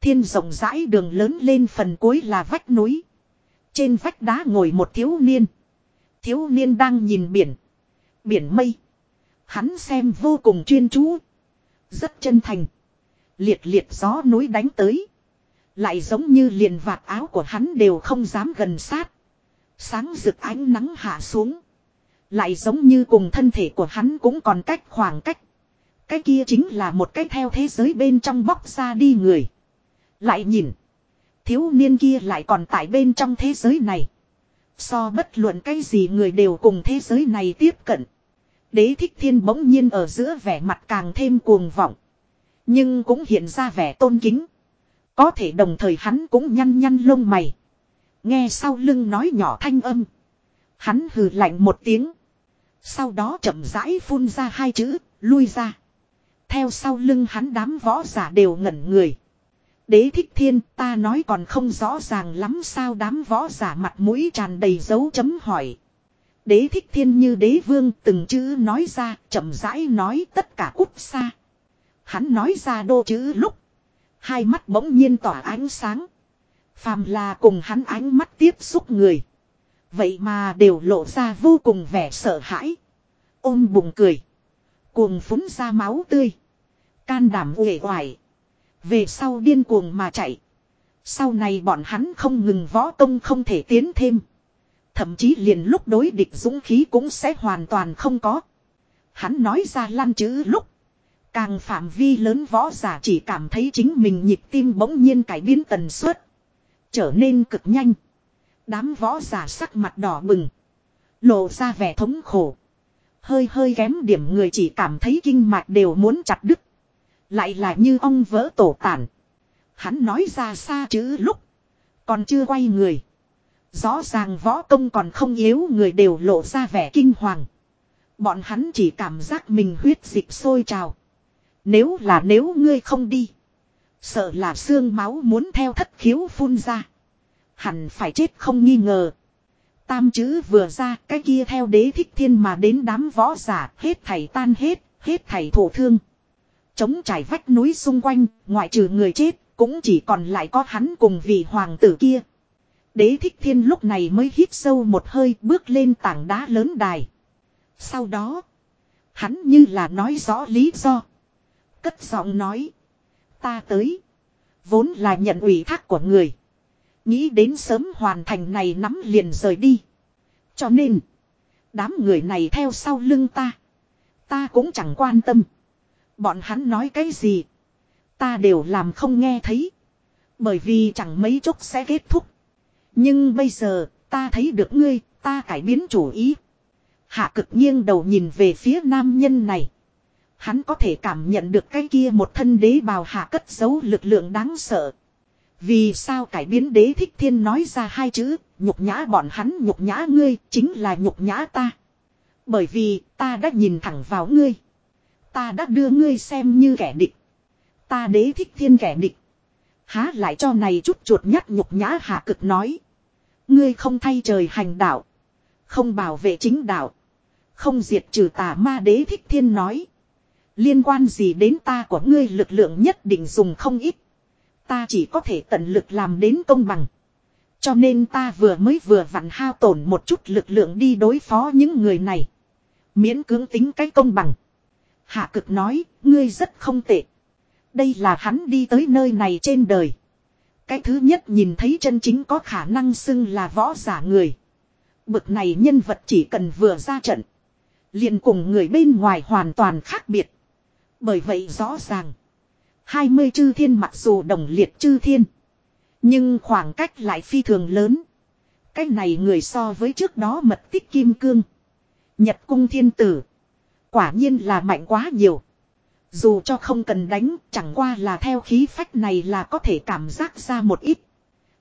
Thiên rộng rãi đường lớn lên phần cuối là vách núi. Trên vách đá ngồi một thiếu niên. Thiếu niên đang nhìn biển. Biển mây. Hắn xem vô cùng chuyên chú. Rất chân thành. Liệt liệt gió núi đánh tới. Lại giống như liền vạt áo của hắn đều không dám gần sát. Sáng rực ánh nắng hạ xuống. Lại giống như cùng thân thể của hắn cũng còn cách khoảng cách. Cái kia chính là một cái theo thế giới bên trong bóc ra đi người. Lại nhìn. Thiếu niên kia lại còn tại bên trong thế giới này. So bất luận cái gì người đều cùng thế giới này tiếp cận. Đế thích thiên bỗng nhiên ở giữa vẻ mặt càng thêm cuồng vọng. Nhưng cũng hiện ra vẻ tôn kính. Có thể đồng thời hắn cũng nhăn nhăn lông mày. Nghe sau lưng nói nhỏ thanh âm. Hắn hừ lạnh một tiếng. Sau đó chậm rãi phun ra hai chữ, lui ra. Theo sau lưng hắn đám võ giả đều ngẩn người. Đế thích thiên ta nói còn không rõ ràng lắm sao đám võ giả mặt mũi tràn đầy dấu chấm hỏi. Đế thích thiên như đế vương từng chữ nói ra chậm rãi nói tất cả cút xa. Hắn nói ra đô chữ lúc. Hai mắt bỗng nhiên tỏa ánh sáng. Phàm là cùng hắn ánh mắt tiếp xúc người. Vậy mà đều lộ ra vô cùng vẻ sợ hãi. Ôm bụng cười. Cuồng phúng ra máu tươi. Can đảm uể oải. Về sau điên cuồng mà chạy. Sau này bọn hắn không ngừng võ công không thể tiến thêm. Thậm chí liền lúc đối địch dũng khí cũng sẽ hoàn toàn không có. Hắn nói ra lăn chữ lúc. Càng phạm vi lớn võ giả chỉ cảm thấy chính mình nhịp tim bỗng nhiên cải biến tần suất. Trở nên cực nhanh. Đám võ giả sắc mặt đỏ bừng. Lộ ra vẻ thống khổ. Hơi hơi kém điểm người chỉ cảm thấy kinh mạch đều muốn chặt đứt. Lại là như ông vỡ tổ tản. Hắn nói ra xa chữ lúc. Còn chưa quay người. Rõ ràng võ công còn không yếu người đều lộ ra vẻ kinh hoàng. Bọn hắn chỉ cảm giác mình huyết dịch sôi trào. Nếu là nếu ngươi không đi. Sợ là xương máu muốn theo thất khiếu phun ra. Hẳn phải chết không nghi ngờ. Tam chữ vừa ra cái kia theo đế thích thiên mà đến đám võ giả hết thảy tan hết, hết thảy thổ thương. Chống trải vách núi xung quanh, ngoại trừ người chết, cũng chỉ còn lại có hắn cùng vị hoàng tử kia. Đế thích thiên lúc này mới hít sâu một hơi bước lên tảng đá lớn đài. Sau đó, hắn như là nói rõ lý do. Cất giọng nói, ta tới. Vốn là nhận ủy thác của người. Nghĩ đến sớm hoàn thành này nắm liền rời đi. Cho nên, đám người này theo sau lưng ta. Ta cũng chẳng quan tâm. Bọn hắn nói cái gì. Ta đều làm không nghe thấy. Bởi vì chẳng mấy chốc sẽ kết thúc. Nhưng bây giờ, ta thấy được ngươi, ta cải biến chủ ý. Hạ cực nghiêng đầu nhìn về phía nam nhân này. Hắn có thể cảm nhận được cái kia một thân đế bào hạ cất giấu lực lượng đáng sợ. Vì sao cải biến đế thích thiên nói ra hai chữ, nhục nhã bọn hắn nhục nhã ngươi, chính là nhục nhã ta. Bởi vì ta đã nhìn thẳng vào ngươi. Ta đã đưa ngươi xem như kẻ địch. Ta đế thích thiên kẻ địch. Há lại cho này chút chuột nhắt nhục nhã hạ cực nói. Ngươi không thay trời hành đạo. Không bảo vệ chính đạo. Không diệt trừ tà ma đế thích thiên nói. Liên quan gì đến ta của ngươi lực lượng nhất định dùng không ít. Ta chỉ có thể tận lực làm đến công bằng. Cho nên ta vừa mới vừa vặn hao tổn một chút lực lượng đi đối phó những người này. Miễn cưỡng tính cái công bằng. Hạ cực nói, ngươi rất không tệ. Đây là hắn đi tới nơi này trên đời. Cái thứ nhất nhìn thấy chân chính có khả năng xưng là võ giả người. Bực này nhân vật chỉ cần vừa ra trận. liền cùng người bên ngoài hoàn toàn khác biệt. Bởi vậy rõ ràng. 20 chư thiên mặc dù đồng liệt chư thiên. Nhưng khoảng cách lại phi thường lớn. Cái này người so với trước đó mật tích kim cương. Nhật cung thiên tử. Quả nhiên là mạnh quá nhiều. Dù cho không cần đánh, chẳng qua là theo khí phách này là có thể cảm giác ra một ít.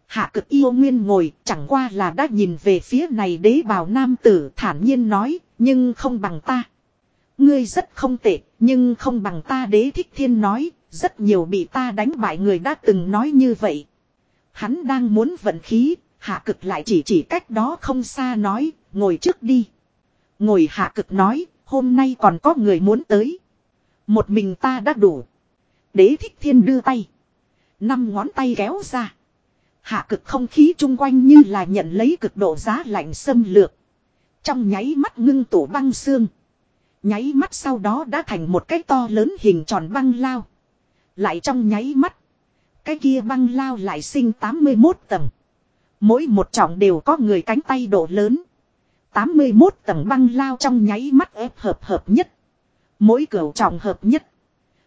Hạ cực yêu nguyên ngồi, chẳng qua là đã nhìn về phía này đế bào nam tử thản nhiên nói, nhưng không bằng ta. Ngươi rất không tệ, nhưng không bằng ta đế thích thiên nói, rất nhiều bị ta đánh bại người đã từng nói như vậy. Hắn đang muốn vận khí, hạ cực lại chỉ chỉ cách đó không xa nói, ngồi trước đi. Ngồi hạ cực nói, hôm nay còn có người muốn tới. Một mình ta đã đủ. Đế thích thiên đưa tay. Năm ngón tay kéo ra. Hạ cực không khí chung quanh như là nhận lấy cực độ giá lạnh xâm lược. Trong nháy mắt ngưng tủ băng xương. Nháy mắt sau đó đã thành một cái to lớn hình tròn băng lao. Lại trong nháy mắt. Cái kia băng lao lại sinh 81 tầng. Mỗi một trọng đều có người cánh tay độ lớn. 81 tầng băng lao trong nháy mắt ép hợp hợp nhất. Mỗi cửa trọng hợp nhất.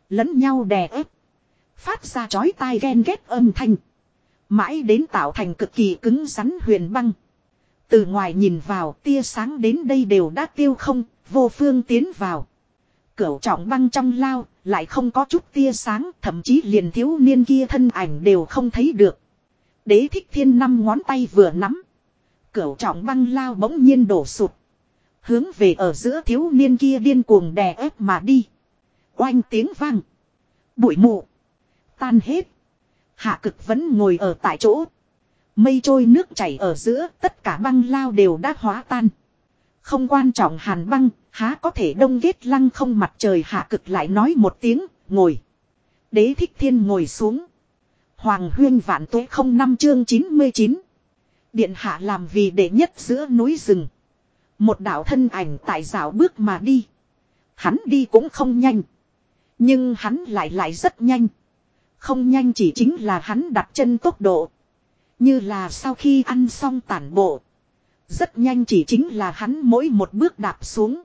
Lẫn nhau đè ép. Phát ra chói tai ghen ghét âm thanh. Mãi đến tạo thành cực kỳ cứng rắn huyền băng. Từ ngoài nhìn vào tia sáng đến đây đều đã tiêu không, vô phương tiến vào. Cửu trọng băng trong lao, lại không có chút tia sáng, thậm chí liền thiếu niên kia thân ảnh đều không thấy được. Đế thích thiên năm ngón tay vừa nắm. Cửu trọng băng lao bỗng nhiên đổ sụt. Hướng về ở giữa thiếu niên kia điên cuồng đè ép mà đi. Oanh tiếng vang. Bụi mù. Tan hết. Hạ cực vẫn ngồi ở tại chỗ. Mây trôi nước chảy ở giữa tất cả băng lao đều đã hóa tan. Không quan trọng hàn băng, há có thể đông ghét lăng không mặt trời hạ cực lại nói một tiếng, ngồi. Đế thích thiên ngồi xuống. Hoàng huyên vạn tuế không năm chương 99. Điện hạ làm vì đệ nhất giữa núi rừng. Một đạo thân ảnh tại rào bước mà đi. Hắn đi cũng không nhanh. Nhưng hắn lại lại rất nhanh. Không nhanh chỉ chính là hắn đặt chân tốc độ. Như là sau khi ăn xong tản bộ. Rất nhanh chỉ chính là hắn mỗi một bước đạp xuống.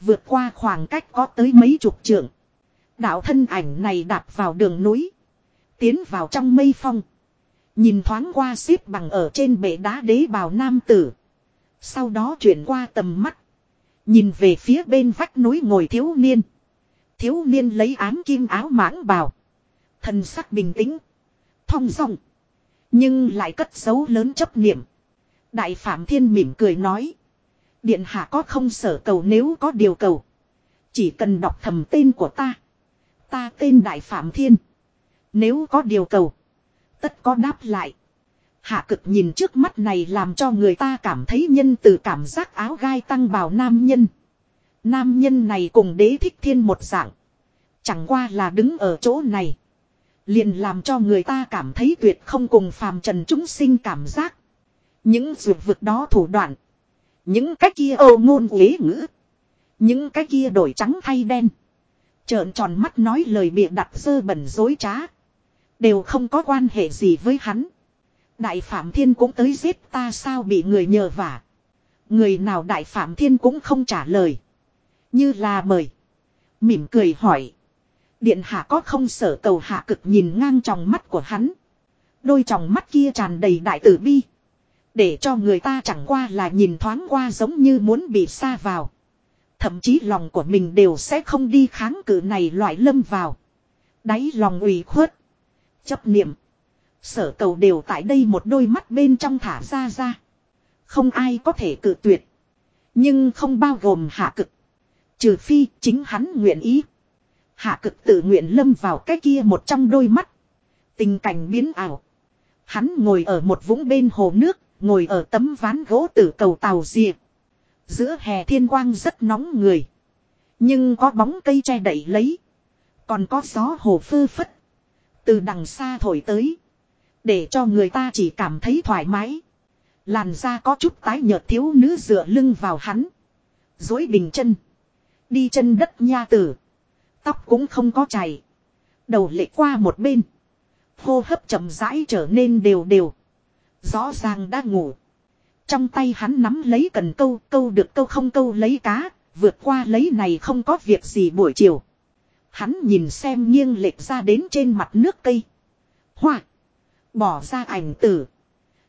Vượt qua khoảng cách có tới mấy chục trượng. Đạo thân ảnh này đạp vào đường núi. Tiến vào trong mây phong. Nhìn thoáng qua xếp bằng ở trên bệ đá đế bào nam tử. Sau đó chuyển qua tầm mắt. Nhìn về phía bên vách núi ngồi thiếu niên. Thiếu niên lấy ám kim áo mãng bào. Thần sắc bình tĩnh. Thong dong. Nhưng lại cất dấu lớn chấp niệm. Đại Phạm Thiên mỉm cười nói. Điện hạ có không sở cầu nếu có điều cầu. Chỉ cần đọc thầm tên của ta. Ta tên Đại Phạm Thiên. Nếu có điều cầu. Tất có đáp lại. Hạ cực nhìn trước mắt này làm cho người ta cảm thấy nhân từ cảm giác áo gai tăng bào nam nhân. Nam nhân này cùng đế thích thiên một dạng. Chẳng qua là đứng ở chỗ này. Liền làm cho người ta cảm thấy tuyệt không cùng phàm trần chúng sinh cảm giác. Những dược vực đó thủ đoạn. Những cái kia âu ngôn ghế ngữ. Những cái kia đổi trắng thay đen. Trợn tròn mắt nói lời bịa đặt sơ bẩn dối trá. Đều không có quan hệ gì với hắn. Đại Phạm Thiên cũng tới giết ta sao bị người nhờ vả. Người nào Đại Phạm Thiên cũng không trả lời. Như là mời. Mỉm cười hỏi. Điện hạ có không sở cầu hạ cực nhìn ngang trong mắt của hắn. Đôi tròng mắt kia tràn đầy đại tử bi. Để cho người ta chẳng qua là nhìn thoáng qua giống như muốn bị xa vào. Thậm chí lòng của mình đều sẽ không đi kháng cự này loại lâm vào. Đáy lòng ủy khuất. Chấp niệm. Sở cầu đều tại đây một đôi mắt bên trong thả ra ra. Không ai có thể cự tuyệt. Nhưng không bao gồm hạ cực. Trừ phi chính hắn nguyện ý. Hạ cực tự nguyện lâm vào cái kia một trong đôi mắt. Tình cảnh biến ảo. Hắn ngồi ở một vũng bên hồ nước, ngồi ở tấm ván gỗ tử cầu tàu diệp. Giữa hè thiên quang rất nóng người. Nhưng có bóng cây che đẩy lấy. Còn có gió hồ phơ phất. Từ đằng xa thổi tới. Để cho người ta chỉ cảm thấy thoải mái. Làn da có chút tái nhợt thiếu nữ dựa lưng vào hắn. Dối bình chân. Đi chân đất nha tử. Tóc cũng không có chảy. Đầu lệ qua một bên. Hô hấp chậm rãi trở nên đều đều. Rõ ràng đã ngủ. Trong tay hắn nắm lấy cần câu, câu được câu không câu lấy cá, vượt qua lấy này không có việc gì buổi chiều. Hắn nhìn xem nghiêng lệch ra đến trên mặt nước cây. Hoa. Bỏ ra ảnh tử.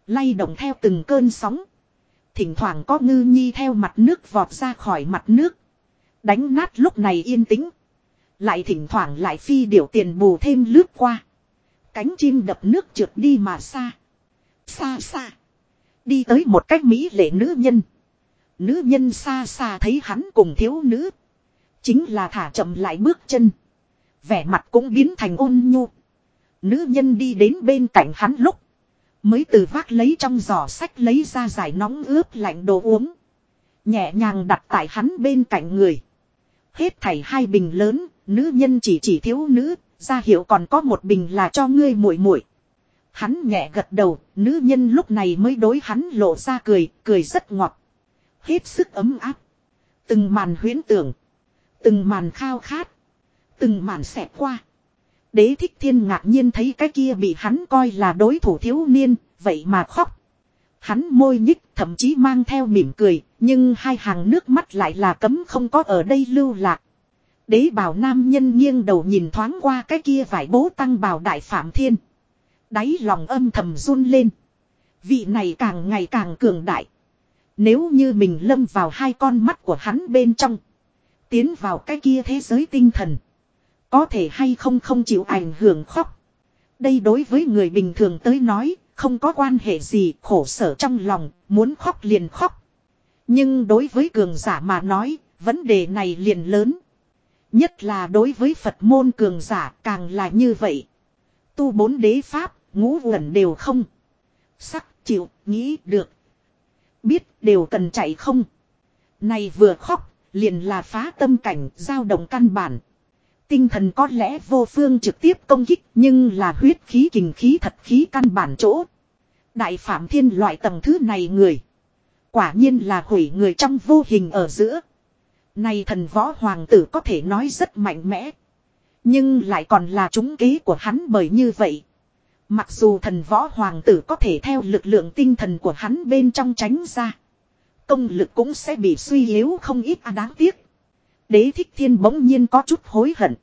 Lay động theo từng cơn sóng. Thỉnh thoảng có ngư nhi theo mặt nước vọt ra khỏi mặt nước. Đánh nát lúc này yên tĩnh. Lại thỉnh thoảng lại phi điểu tiền bù thêm lướt qua. Cánh chim đập nước trượt đi mà xa. Xa xa. Đi tới một cách mỹ lệ nữ nhân. Nữ nhân xa xa thấy hắn cùng thiếu nữ. Chính là thả chậm lại bước chân. Vẻ mặt cũng biến thành ôn nhu. Nữ nhân đi đến bên cạnh hắn lúc. Mới từ vác lấy trong giỏ sách lấy ra giải nóng ướp lạnh đồ uống. Nhẹ nhàng đặt tại hắn bên cạnh người. Hết thảy hai bình lớn, nữ nhân chỉ chỉ thiếu nữ, ra hiệu còn có một bình là cho ngươi muội muội. Hắn nhẹ gật đầu, nữ nhân lúc này mới đối hắn lộ ra cười, cười rất ngọt. Hết sức ấm áp. Từng màn huyễn tưởng. Từng màn khao khát. Từng màn xẹt qua. Đế thích thiên ngạc nhiên thấy cái kia bị hắn coi là đối thủ thiếu niên, vậy mà khóc. Hắn môi nhích thậm chí mang theo mỉm cười, nhưng hai hàng nước mắt lại là cấm không có ở đây lưu lạc. Đế bảo nam nhân nghiêng đầu nhìn thoáng qua cái kia vải bố tăng bảo đại phạm thiên. Đáy lòng âm thầm run lên. Vị này càng ngày càng cường đại. Nếu như mình lâm vào hai con mắt của hắn bên trong. Tiến vào cái kia thế giới tinh thần. Có thể hay không không chịu ảnh hưởng khóc. Đây đối với người bình thường tới nói, không có quan hệ gì khổ sở trong lòng, muốn khóc liền khóc. Nhưng đối với cường giả mà nói, vấn đề này liền lớn. Nhất là đối với Phật môn cường giả càng là như vậy. Tu bốn đế pháp, ngũ uẩn đều không. Sắc chịu, nghĩ được. Biết đều cần chạy không. Này vừa khóc, liền là phá tâm cảnh, dao động căn bản. Tinh thần có lẽ vô phương trực tiếp công kích nhưng là huyết khí kình khí thật khí căn bản chỗ. Đại phạm thiên loại tầng thứ này người. Quả nhiên là hủy người trong vô hình ở giữa. Này thần võ hoàng tử có thể nói rất mạnh mẽ. Nhưng lại còn là trúng kế của hắn bởi như vậy. Mặc dù thần võ hoàng tử có thể theo lực lượng tinh thần của hắn bên trong tránh ra. Công lực cũng sẽ bị suy yếu không ít à đáng tiếc. Đế thích thiên bỗng nhiên có chút hối hận.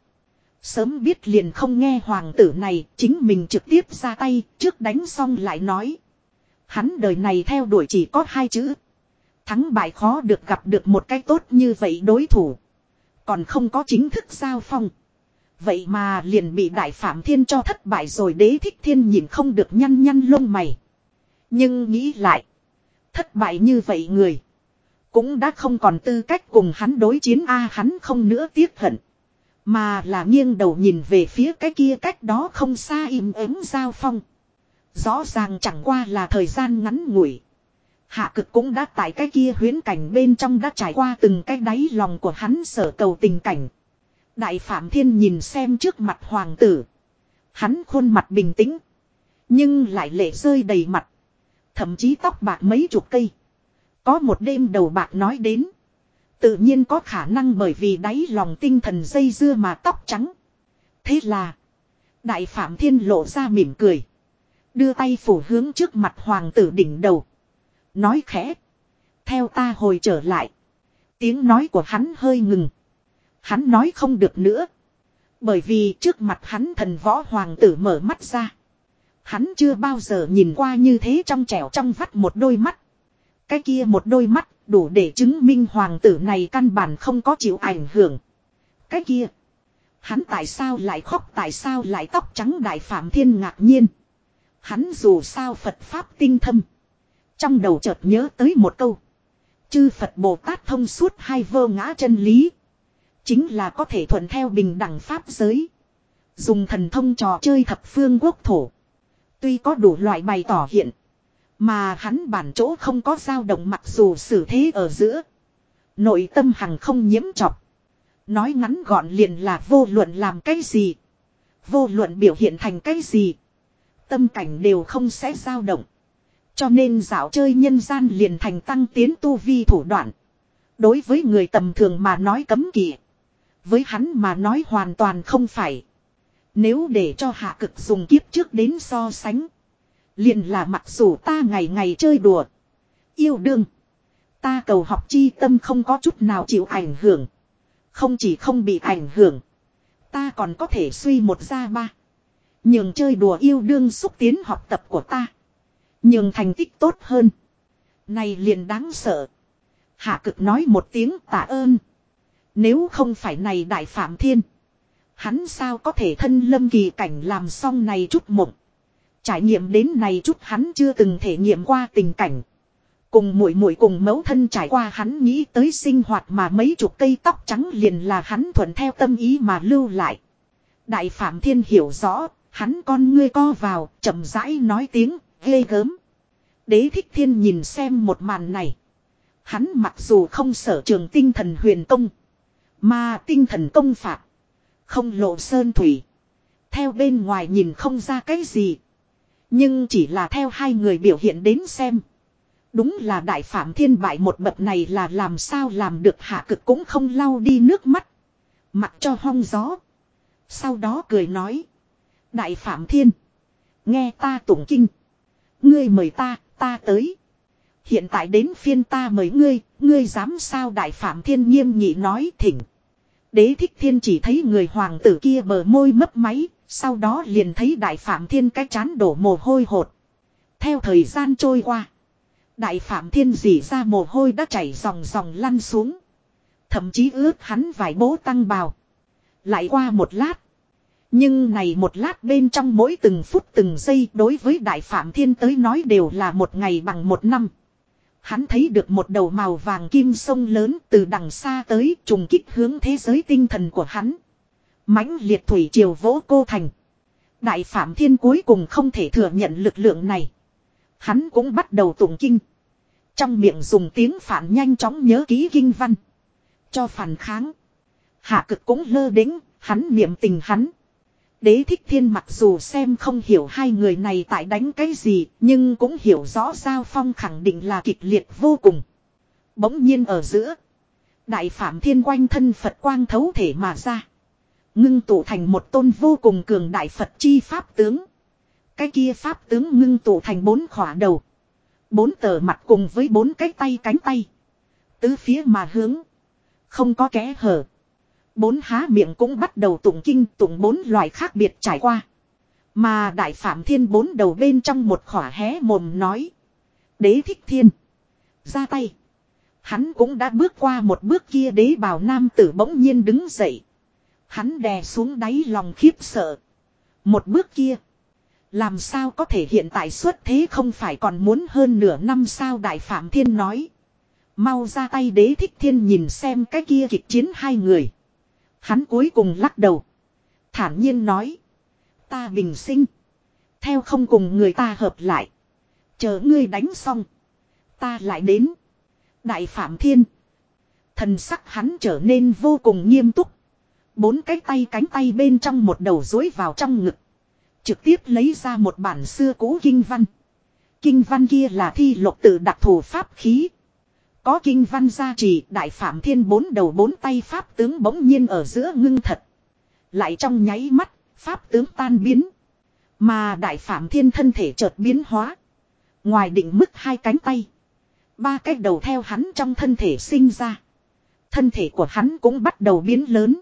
Sớm biết liền không nghe hoàng tử này, chính mình trực tiếp ra tay, trước đánh xong lại nói. Hắn đời này theo đuổi chỉ có hai chữ. Thắng bại khó được gặp được một cái tốt như vậy đối thủ. Còn không có chính thức giao phong. Vậy mà liền bị đại phạm thiên cho thất bại rồi, đế thích thiên nhìn không được nhăn nhăn lông mày. Nhưng nghĩ lại. Thất bại như vậy người. Cũng đã không còn tư cách cùng hắn đối chiến a, hắn không nữa tiếc hận. Mà là nghiêng đầu nhìn về phía cái kia cách đó không xa im ắng giao phong. Rõ ràng chẳng qua là thời gian ngắn ngủi. Hạ cực cũng đã tại cái kia huyến cảnh bên trong đã trải qua từng cái đáy lòng của hắn sở cầu tình cảnh. Đại Phạm Thiên nhìn xem trước mặt hoàng tử. Hắn khuôn mặt bình tĩnh. Nhưng lại lệ rơi đầy mặt. Thậm chí tóc bạc mấy chục cây. Có một đêm đầu bạc nói đến. Tự nhiên có khả năng bởi vì đáy lòng tinh thần dây dưa mà tóc trắng. Thế là. Đại Phạm Thiên lộ ra mỉm cười. Đưa tay phủ hướng trước mặt hoàng tử đỉnh đầu. Nói khẽ. Theo ta hồi trở lại. Tiếng nói của hắn hơi ngừng. Hắn nói không được nữa. Bởi vì trước mặt hắn thần võ hoàng tử mở mắt ra. Hắn chưa bao giờ nhìn qua như thế trong trẻo trong vắt một đôi mắt. Cái kia một đôi mắt đủ để chứng minh hoàng tử này căn bản không có chịu ảnh hưởng. Cái kia. Hắn tại sao lại khóc, tại sao lại tóc trắng đại phạm thiên ngạc nhiên. Hắn dù sao Phật Pháp tinh thâm. Trong đầu chợt nhớ tới một câu. Chư Phật Bồ Tát thông suốt hai vơ ngã chân lý. Chính là có thể thuận theo bình đẳng Pháp giới. Dùng thần thông trò chơi thập phương quốc thổ. Tuy có đủ loại bày tỏ hiện. Mà hắn bản chỗ không có dao động mặc dù xử thế ở giữa. Nội tâm hằng không nhiễm chọc. Nói ngắn gọn liền là vô luận làm cái gì. Vô luận biểu hiện thành cái gì. Tâm cảnh đều không sẽ dao động. Cho nên dạo chơi nhân gian liền thành tăng tiến tu vi thủ đoạn. Đối với người tầm thường mà nói cấm kỵ. Với hắn mà nói hoàn toàn không phải. Nếu để cho hạ cực dùng kiếp trước đến so sánh. Liền là mặc dù ta ngày ngày chơi đùa. Yêu đương. Ta cầu học chi tâm không có chút nào chịu ảnh hưởng. Không chỉ không bị ảnh hưởng. Ta còn có thể suy một ra ba. Nhường chơi đùa yêu đương xúc tiến học tập của ta. Nhường thành tích tốt hơn. Này liền đáng sợ. Hạ cực nói một tiếng tạ ơn. Nếu không phải này đại phạm thiên. Hắn sao có thể thân lâm kỳ cảnh làm xong này chút mộng. Trải nghiệm đến này chút hắn chưa từng thể nghiệm qua tình cảnh. Cùng muội muội cùng mẫu thân trải qua hắn nghĩ tới sinh hoạt mà mấy chục cây tóc trắng liền là hắn thuận theo tâm ý mà lưu lại. Đại Phạm Thiên hiểu rõ, hắn con ngươi co vào, chậm rãi nói tiếng, ghê gớm. Đế thích thiên nhìn xem một màn này. Hắn mặc dù không sở trường tinh thần huyền công. Mà tinh thần công phạt. Không lộ sơn thủy. Theo bên ngoài nhìn không ra cái gì. Nhưng chỉ là theo hai người biểu hiện đến xem. Đúng là đại phạm thiên bại một bậc này là làm sao làm được hạ cực cũng không lau đi nước mắt. Mặc cho hong gió. Sau đó cười nói. Đại phạm thiên. Nghe ta tụng kinh. Ngươi mời ta, ta tới. Hiện tại đến phiên ta mời ngươi, ngươi dám sao đại phạm thiên nghiêm nghị nói thỉnh. Đế thích thiên chỉ thấy người hoàng tử kia bờ môi mấp máy, sau đó liền thấy đại phạm thiên cái chán đổ mồ hôi hột. Theo thời gian trôi qua. Đại phạm thiên dỉ ra mồ hôi đã chảy dòng dòng lăn xuống. Thậm chí ướt hắn vài bố tăng bào. Lại qua một lát. Nhưng này một lát bên trong mỗi từng phút từng giây đối với đại phạm thiên tới nói đều là một ngày bằng một năm. Hắn thấy được một đầu màu vàng kim sông lớn từ đằng xa tới trùng kích hướng thế giới tinh thần của hắn. mãnh liệt thủy triều vỗ cô thành. Đại phạm thiên cuối cùng không thể thừa nhận lực lượng này. Hắn cũng bắt đầu tụng kinh. Trong miệng dùng tiếng phản nhanh chóng nhớ ký kinh văn. Cho phản kháng. Hạ cực cũng lơ đính, hắn niệm tình hắn. Đế thích thiên mặc dù xem không hiểu hai người này tại đánh cái gì, nhưng cũng hiểu rõ Giao Phong khẳng định là kịch liệt vô cùng. Bỗng nhiên ở giữa, đại phạm thiên quanh thân Phật quang thấu thể mà ra. Ngưng tụ thành một tôn vô cùng cường đại Phật chi pháp tướng. Cái kia pháp tướng ngưng tụ thành bốn khỏa đầu. Bốn tờ mặt cùng với bốn cái tay cánh tay. Tứ phía mà hướng. Không có kẽ hở. Bốn há miệng cũng bắt đầu tụng kinh, tụng bốn loại khác biệt trải qua. Mà đại phạm thiên bốn đầu bên trong một khỏa hé mồm nói. Đế thích thiên. Ra tay. Hắn cũng đã bước qua một bước kia, đế bào nam tử bỗng nhiên đứng dậy. Hắn đè xuống đáy lòng khiếp sợ. Một bước kia. Làm sao có thể hiện tại xuất thế không phải còn muốn hơn nửa năm sao Đại Phạm Thiên nói. Mau ra tay, đế thích thiên nhìn xem cái kia kịch chiến hai người. Hắn cuối cùng lắc đầu. Thản nhiên nói. Ta bình sinh. Theo không cùng người ta hợp lại. Chờ ngươi đánh xong. Ta lại đến. Đại Phạm Thiên. Thần sắc hắn trở nên vô cùng nghiêm túc. Bốn cái tay cánh tay bên trong một đầu dối vào trong ngực. Trực tiếp lấy ra một bản xưa cũ kinh văn. Kinh văn kia là thi lục tự đặc thù pháp khí. Có kinh văn gia trì đại phạm thiên bốn đầu bốn tay pháp tướng bỗng nhiên ở giữa ngưng thật. Lại trong nháy mắt, pháp tướng tan biến. Mà đại phạm thiên thân thể chợt biến hóa. Ngoài định mức hai cánh tay. Ba cái đầu theo hắn trong thân thể sinh ra. Thân thể của hắn cũng bắt đầu biến lớn.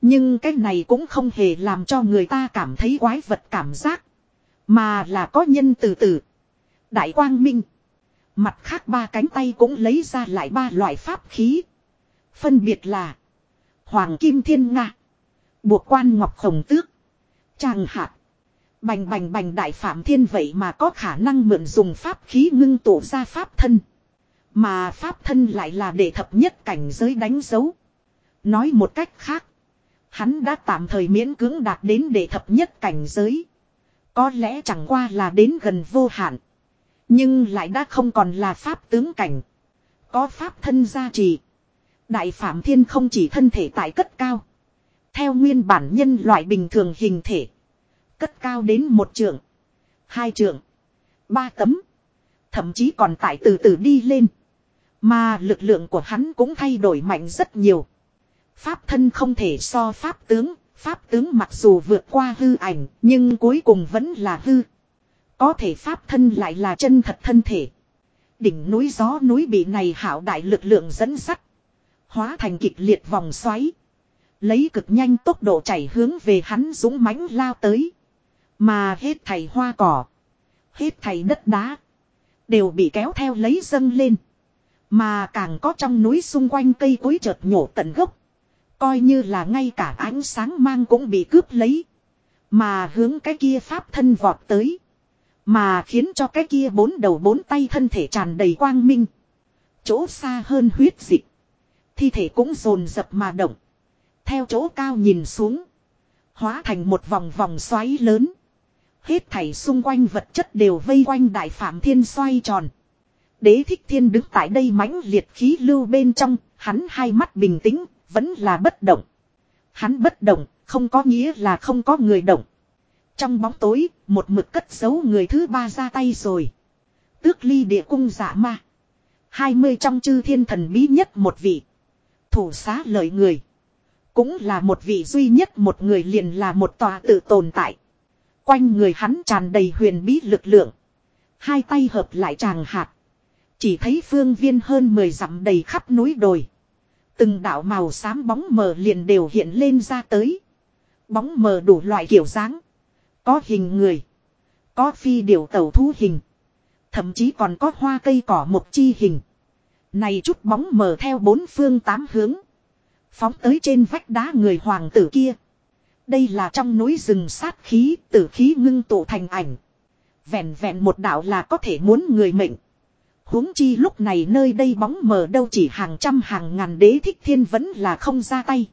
Nhưng cái này cũng không hề làm cho người ta cảm thấy quái vật cảm giác. Mà là có nhân từ từ. Đại quang minh. Mặt khác ba cánh tay cũng lấy ra lại ba loại pháp khí. Phân biệt là. Hoàng kim thiên nga. Buộc quan ngọc khổng tước. Tràng hạt. Bành bành bành đại phạm thiên vậy mà có khả năng mượn dùng pháp khí ngưng tụ ra pháp thân. Mà pháp thân lại là để thập nhất cảnh giới đánh dấu. Nói một cách khác. Hắn đã tạm thời miễn cưỡng đạt đến để thập nhất cảnh giới. Có lẽ chẳng qua là đến gần vô hạn. Nhưng lại đã không còn là pháp tướng cảnh. Có pháp thân gia trì. Đại Phạm Thiên không chỉ thân thể tại cất cao. Theo nguyên bản nhân loại bình thường hình thể. Cất cao đến một trượng. Hai trượng. Ba tấm. Thậm chí còn tại từ từ đi lên. Mà lực lượng của hắn cũng thay đổi mạnh rất nhiều. Pháp thân không thể so pháp tướng, pháp tướng mặc dù vượt qua hư ảnh, nhưng cuối cùng vẫn là hư. Có thể pháp thân lại là chân thật thân thể. Đỉnh núi gió núi bị này hảo đại lực lượng dẫn sắt. Hóa thành kịch liệt vòng xoáy. Lấy cực nhanh tốc độ chảy hướng về hắn dũng mãnh lao tới. Mà hết thầy hoa cỏ. Hết thầy đất đá. Đều bị kéo theo lấy dâng lên. Mà càng có trong núi xung quanh cây cối chợt nhổ tận gốc. Coi như là ngay cả ánh sáng mang cũng bị cướp lấy. Mà hướng cái kia pháp thân vọt tới. Mà khiến cho cái kia bốn đầu bốn tay thân thể tràn đầy quang minh. Chỗ xa hơn huyết dịch. Thi thể cũng rồn rập mà động. Theo chỗ cao nhìn xuống. Hóa thành một vòng vòng xoáy lớn. Hết thảy xung quanh vật chất đều vây quanh đại phạm thiên xoay tròn. Đế thích thiên đứng tại đây mãnh liệt khí lưu bên trong, hắn hai mắt bình tĩnh, vẫn là bất động. Hắn bất động, không có nghĩa là không có người động. Trong bóng tối, một mực cất giấu người thứ ba ra tay rồi. Tước ly địa cung giả ma. hai mươi trong chư thiên thần bí nhất một vị. Thủ xá lợi người. Cũng là một vị duy nhất một người liền là một tòa tự tồn tại. Quanh người hắn tràn đầy huyền bí lực lượng. Hai tay hợp lại tràng hạt. Chỉ thấy phương viên hơn 10 dặm đầy khắp núi đồi. Từng đạo màu xám bóng mờ liền đều hiện lên ra tới. Bóng mờ đủ loại kiểu dáng. Có hình người. Có phi điều tẩu thú hình. Thậm chí còn có hoa cây cỏ một chi hình. Này chút bóng mờ theo bốn phương tám hướng. Phóng tới trên vách đá người hoàng tử kia. Đây là trong núi rừng sát khí, tử khí ngưng tụ thành ảnh. Vẹn vẹn một đạo là có thể muốn người mệnh. huống chi lúc này nơi đây bóng mờ đâu chỉ hàng trăm hàng ngàn đế thích thiên vẫn là không ra tay.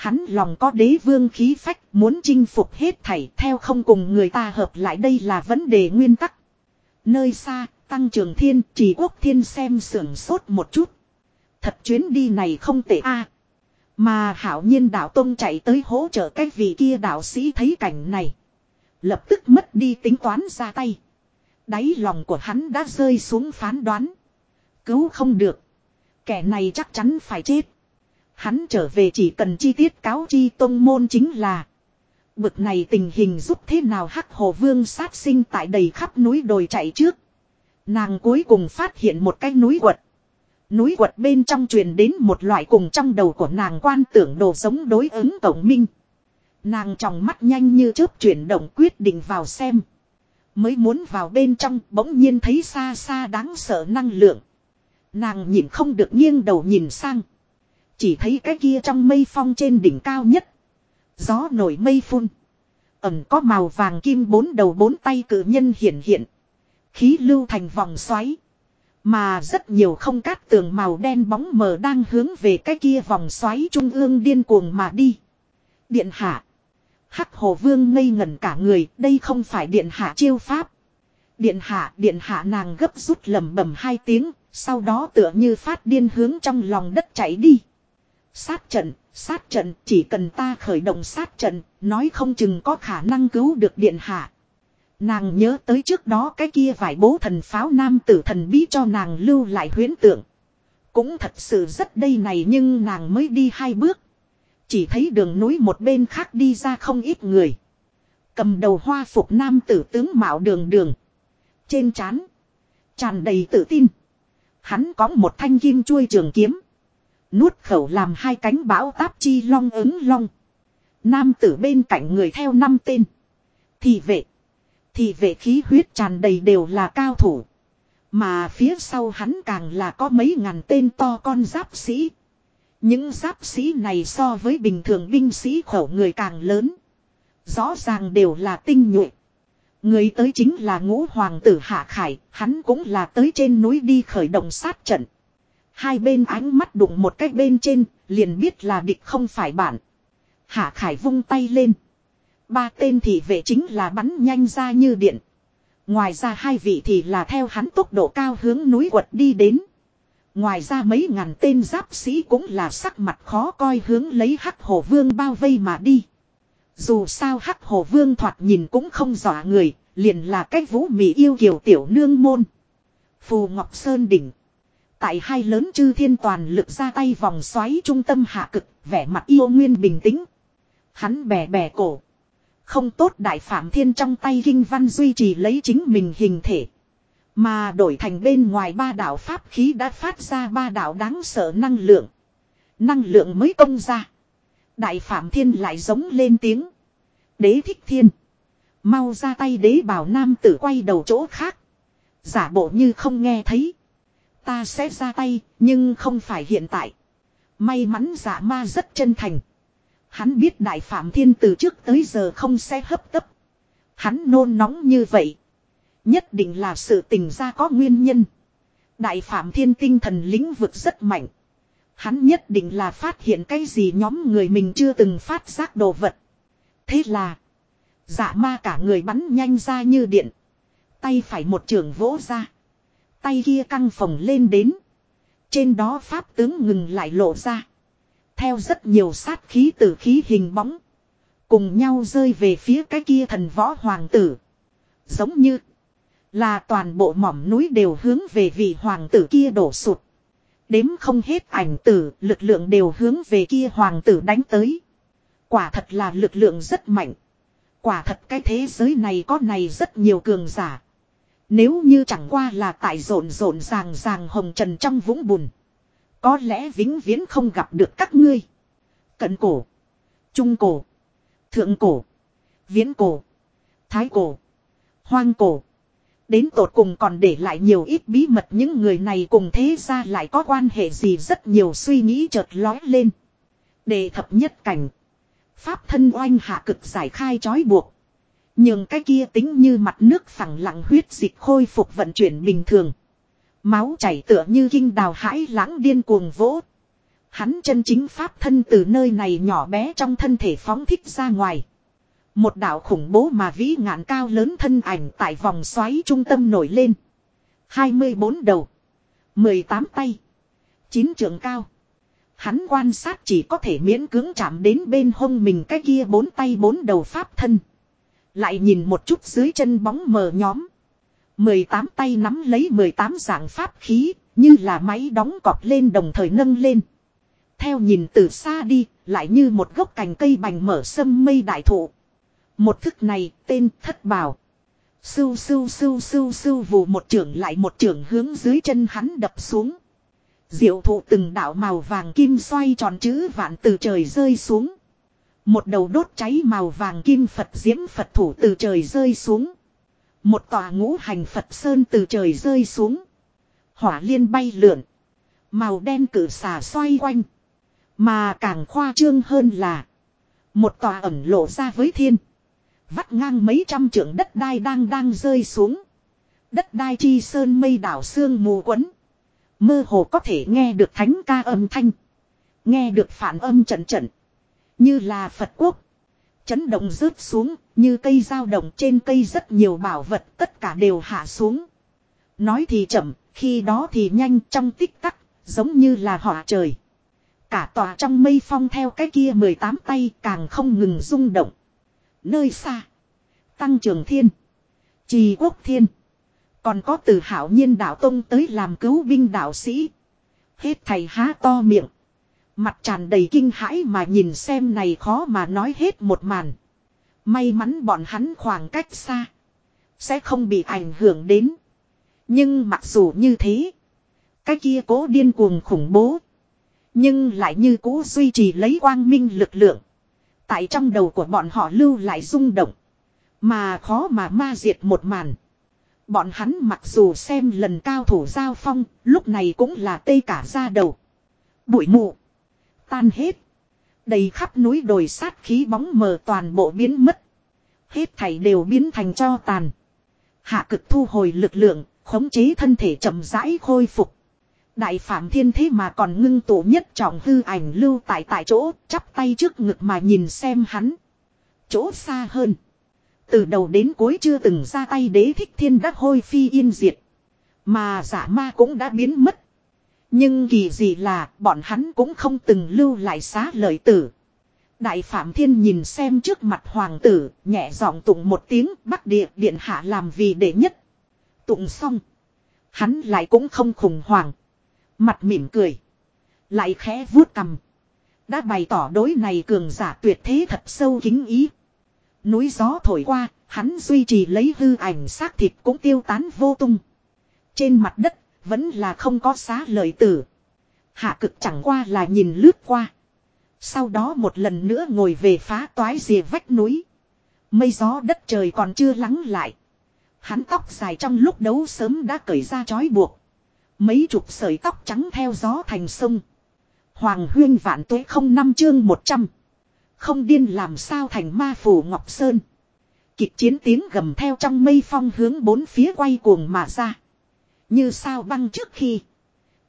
Hắn lòng có đế vương khí phách muốn chinh phục hết thảy theo không cùng người ta hợp lại đây là vấn đề nguyên tắc. Nơi xa, tăng trường thiên chỉ quốc thiên xem sưởng sốt một chút. Thật chuyến đi này không tệ a Mà hảo nhiên đạo tông chạy tới hỗ trợ cái vị kia đạo sĩ thấy cảnh này. Lập tức mất đi tính toán ra tay. Đáy lòng của hắn đã rơi xuống phán đoán. Cứu không được. Kẻ này chắc chắn phải chết. Hắn trở về chỉ cần chi tiết cáo chi tông môn chính là. Bực này tình hình giúp thế nào hắc hồ vương sát sinh tại đầy khắp núi đồi chạy trước. Nàng cuối cùng phát hiện một cái núi quật. Núi quật bên trong truyền đến một loại cùng trong đầu của nàng quan tưởng đồ giống đối ứng tổng minh. Nàng trong mắt nhanh như chớp chuyển động quyết định vào xem. Mới muốn vào bên trong, bỗng nhiên thấy xa xa đáng sợ năng lượng. Nàng nhìn không được nghiêng đầu nhìn sang. Chỉ thấy cái kia trong mây phong trên đỉnh cao nhất. Gió nổi mây phun. Ẩm có màu vàng kim bốn đầu bốn tay cử nhân hiện hiện. Khí lưu thành vòng xoáy. Mà rất nhiều không cát tường màu đen bóng mờ đang hướng về cái kia vòng xoáy trung ương điên cuồng mà đi. Điện hạ. Hắc hồ vương ngây ngẩn cả người, đây không phải điện hạ chiêu pháp. Điện hạ, điện hạ nàng gấp rút lầm bầm hai tiếng, sau đó tựa như phát điên hướng trong lòng đất chảy đi. Sát trận, sát trận, chỉ cần ta khởi động sát trận, nói không chừng có khả năng cứu được điện hạ. Nàng nhớ tới trước đó cái kia vải bố thần pháo nam tử thần bí cho nàng lưu lại huyến tượng. Cũng thật sự rất đây này nhưng nàng mới đi hai bước. Chỉ thấy đường núi một bên khác đi ra không ít người. Cầm đầu hoa phục nam tử tướng mạo đường đường. Trên chán. tràn đầy tự tin. Hắn có một thanh kim chuôi trường kiếm. Nuốt khẩu làm hai cánh bão táp chi long ứng long. Nam tử bên cạnh người theo năm tên. Thì vệ. Thì vệ khí huyết tràn đầy đều là cao thủ. Mà phía sau hắn càng là có mấy ngàn tên to con giáp sĩ. Những giáp sĩ này so với bình thường binh sĩ khẩu người càng lớn. Rõ ràng đều là tinh nhuệ. Người tới chính là ngũ hoàng tử Hạ Khải, hắn cũng là tới trên núi đi khởi động sát trận. Hai bên ánh mắt đụng một cách bên trên, liền biết là địch không phải bạn. Hạ Khải vung tay lên. Ba tên thị vệ chính là bắn nhanh ra như điện. Ngoài ra hai vị thì là theo hắn tốc độ cao hướng núi quật đi đến. Ngoài ra mấy ngàn tên giáp sĩ cũng là sắc mặt khó coi hướng lấy hắc hồ vương bao vây mà đi. Dù sao hắc hồ vương thoạt nhìn cũng không dọa người, liền là cách vũ mỹ yêu kiều tiểu nương môn. Phù Ngọc Sơn đỉnh. Tại hai lớn chư thiên toàn lực ra tay vòng xoáy trung tâm hạ cực, vẻ mặt yêu nguyên bình tĩnh. Hắn bè bè cổ. Không tốt đại phạm thiên trong tay kinh văn duy trì lấy chính mình hình thể. Mà đổi thành bên ngoài ba đạo pháp khí đã phát ra ba đạo đáng sợ năng lượng. Năng lượng mới công ra. Đại phạm thiên lại giống lên tiếng. Đế thích thiên. Mau ra tay đế bảo nam tử quay đầu chỗ khác. Giả bộ như không nghe thấy. Ta sẽ ra tay, nhưng không phải hiện tại. May mắn giả ma rất chân thành. Hắn biết đại phạm thiên từ trước tới giờ không sẽ hấp tấp. Hắn nôn nóng như vậy. Nhất định là sự tình ra có nguyên nhân. Đại phạm thiên tinh thần lĩnh vực rất mạnh. Hắn nhất định là phát hiện cái gì nhóm người mình chưa từng phát giác đồ vật. Thế là. Dạ ma cả người bắn nhanh ra như điện. Tay phải một trường vỗ ra. Tay kia căng phồng lên đến. Trên đó pháp tướng ngừng lại lộ ra. Theo rất nhiều sát khí tử khí hình bóng. Cùng nhau rơi về phía cái kia thần võ hoàng tử. Giống như. Là toàn bộ mỏm núi đều hướng về vị hoàng tử kia đổ sụt. Đếm không hết ảnh tử, lực lượng đều hướng về kia hoàng tử đánh tới. Quả thật là lực lượng rất mạnh. Quả thật cái thế giới này có này rất nhiều cường giả. Nếu như chẳng qua là tại rộn rộn ràng ràng hồng trần trong vũng bùn. Có lẽ vĩnh viễn không gặp được các ngươi. Cận cổ. Trung cổ. Thượng cổ. Viễn cổ. Thái cổ. Hoang cổ. Đến tột cùng còn để lại nhiều ít bí mật những người này cùng thế ra lại có quan hệ gì rất nhiều suy nghĩ chợt lói lên. Đề thập nhất cảnh. Pháp thân oanh hạ cực giải khai trói buộc. Nhưng cái kia tính như mặt nước phẳng lặng huyết dịch khôi phục vận chuyển bình thường. Máu chảy tựa như kinh đào hãi lãng điên cuồng vỗ. Hắn chân chính pháp thân từ nơi này nhỏ bé trong thân thể phóng thích ra ngoài. Một đạo khủng bố mà vĩ ngạn cao lớn thân ảnh tại vòng xoáy trung tâm nổi lên. 24 đầu. 18 tay. 9 trường cao. Hắn quan sát chỉ có thể miễn cưỡng chạm đến bên hông mình cái kia bốn tay bốn đầu pháp thân. Lại nhìn một chút dưới chân bóng mờ nhóm. 18 tay nắm lấy 18 dạng pháp khí, như là máy đóng cọp lên đồng thời nâng lên. Theo nhìn từ xa đi, lại như một gốc cành cây bành mở sâm mây đại thụ. Một thức này tên thất bảo. Sưu sưu sưu sưu sưu vù một trưởng lại một trưởng hướng dưới chân hắn đập xuống. Diệu thụ từng đạo màu vàng kim xoay tròn chữ vạn từ trời rơi xuống. Một đầu đốt cháy màu vàng kim Phật diễm Phật thủ từ trời rơi xuống. Một tòa ngũ hành Phật sơn từ trời rơi xuống. Hỏa liên bay lượn. Màu đen cử xà xoay quanh. Mà càng khoa trương hơn là. Một tòa ẩn lộ ra với thiên. Vắt ngang mấy trăm trượng đất đai đang đang rơi xuống. Đất đai chi sơn mây đảo xương mù quấn. Mơ hồ có thể nghe được thánh ca âm thanh. Nghe được phản âm trận trận. Như là Phật quốc. Chấn động rớt xuống, như cây dao động trên cây rất nhiều bảo vật tất cả đều hạ xuống. Nói thì chậm, khi đó thì nhanh trong tích tắc, giống như là họa trời. Cả tòa trong mây phong theo cái kia 18 tay càng không ngừng rung động. Nơi xa. Tăng trường thiên. Trì quốc thiên. Còn có từ hảo nhiên đạo tông tới làm cứu binh đạo sĩ. Hết thầy há to miệng. Mặt tràn đầy kinh hãi mà nhìn xem này khó mà nói hết một màn. May mắn bọn hắn khoảng cách xa. Sẽ không bị ảnh hưởng đến. Nhưng mặc dù như thế. Cái kia cố điên cuồng khủng bố. Nhưng lại như cố duy trì lấy quang minh lực lượng. Tại trong đầu của bọn họ lưu lại rung động. Mà khó mà ma diệt một màn. Bọn hắn mặc dù xem lần cao thủ giao phong, lúc này cũng là tê cả ra đầu. Bụi mù. Tan hết. Đầy khắp núi đồi sát khí bóng mờ toàn bộ biến mất. Hết thảy đều biến thành cho tàn. Hạ cực thu hồi lực lượng, khống chế thân thể chậm rãi khôi phục. Đại phạm thiên thế mà còn ngưng tụ nhất trọng hư ảnh lưu tại tại chỗ, chắp tay trước ngực mà nhìn xem hắn. Chỗ xa hơn. Từ đầu đến cuối chưa từng ra tay đế thích thiên đắc hôi phi yên diệt. Mà giả ma cũng đã biến mất. Nhưng kỳ gì là bọn hắn cũng không từng lưu lại xá lợi tử. Đại Phạm Thiên nhìn xem trước mặt hoàng tử, nhẹ giọng tụng một tiếng bắc địa điện hạ làm vì đệ nhất. Tụng xong. Hắn lại cũng không khủng hoảng. Mặt mỉm cười. Lại khẽ vuốt cầm. Đã bày tỏ đối này cường giả tuyệt thế thật sâu kính ý. Núi gió thổi qua, hắn duy trì lấy hư ảnh xác thịt cũng tiêu tán vô tung. Trên mặt đất, vẫn là không có xá lợi tử. Hạ cực chẳng qua là nhìn lướt qua. Sau đó một lần nữa ngồi về phá toái rìa vách núi. Mây gió đất trời còn chưa lắng lại. Hắn tóc dài trong lúc đấu sớm đã cởi ra trói buộc. Mấy chục sợi tóc trắng theo gió thành sông. Hoàng huyên vạn tuế không năm chương 100. Không điên làm sao thành ma phủ Ngọc Sơn. Kịch chiến tiếng gầm theo trong mây phong hướng bốn phía quay cuồng mà ra. Như sao băng trước khi.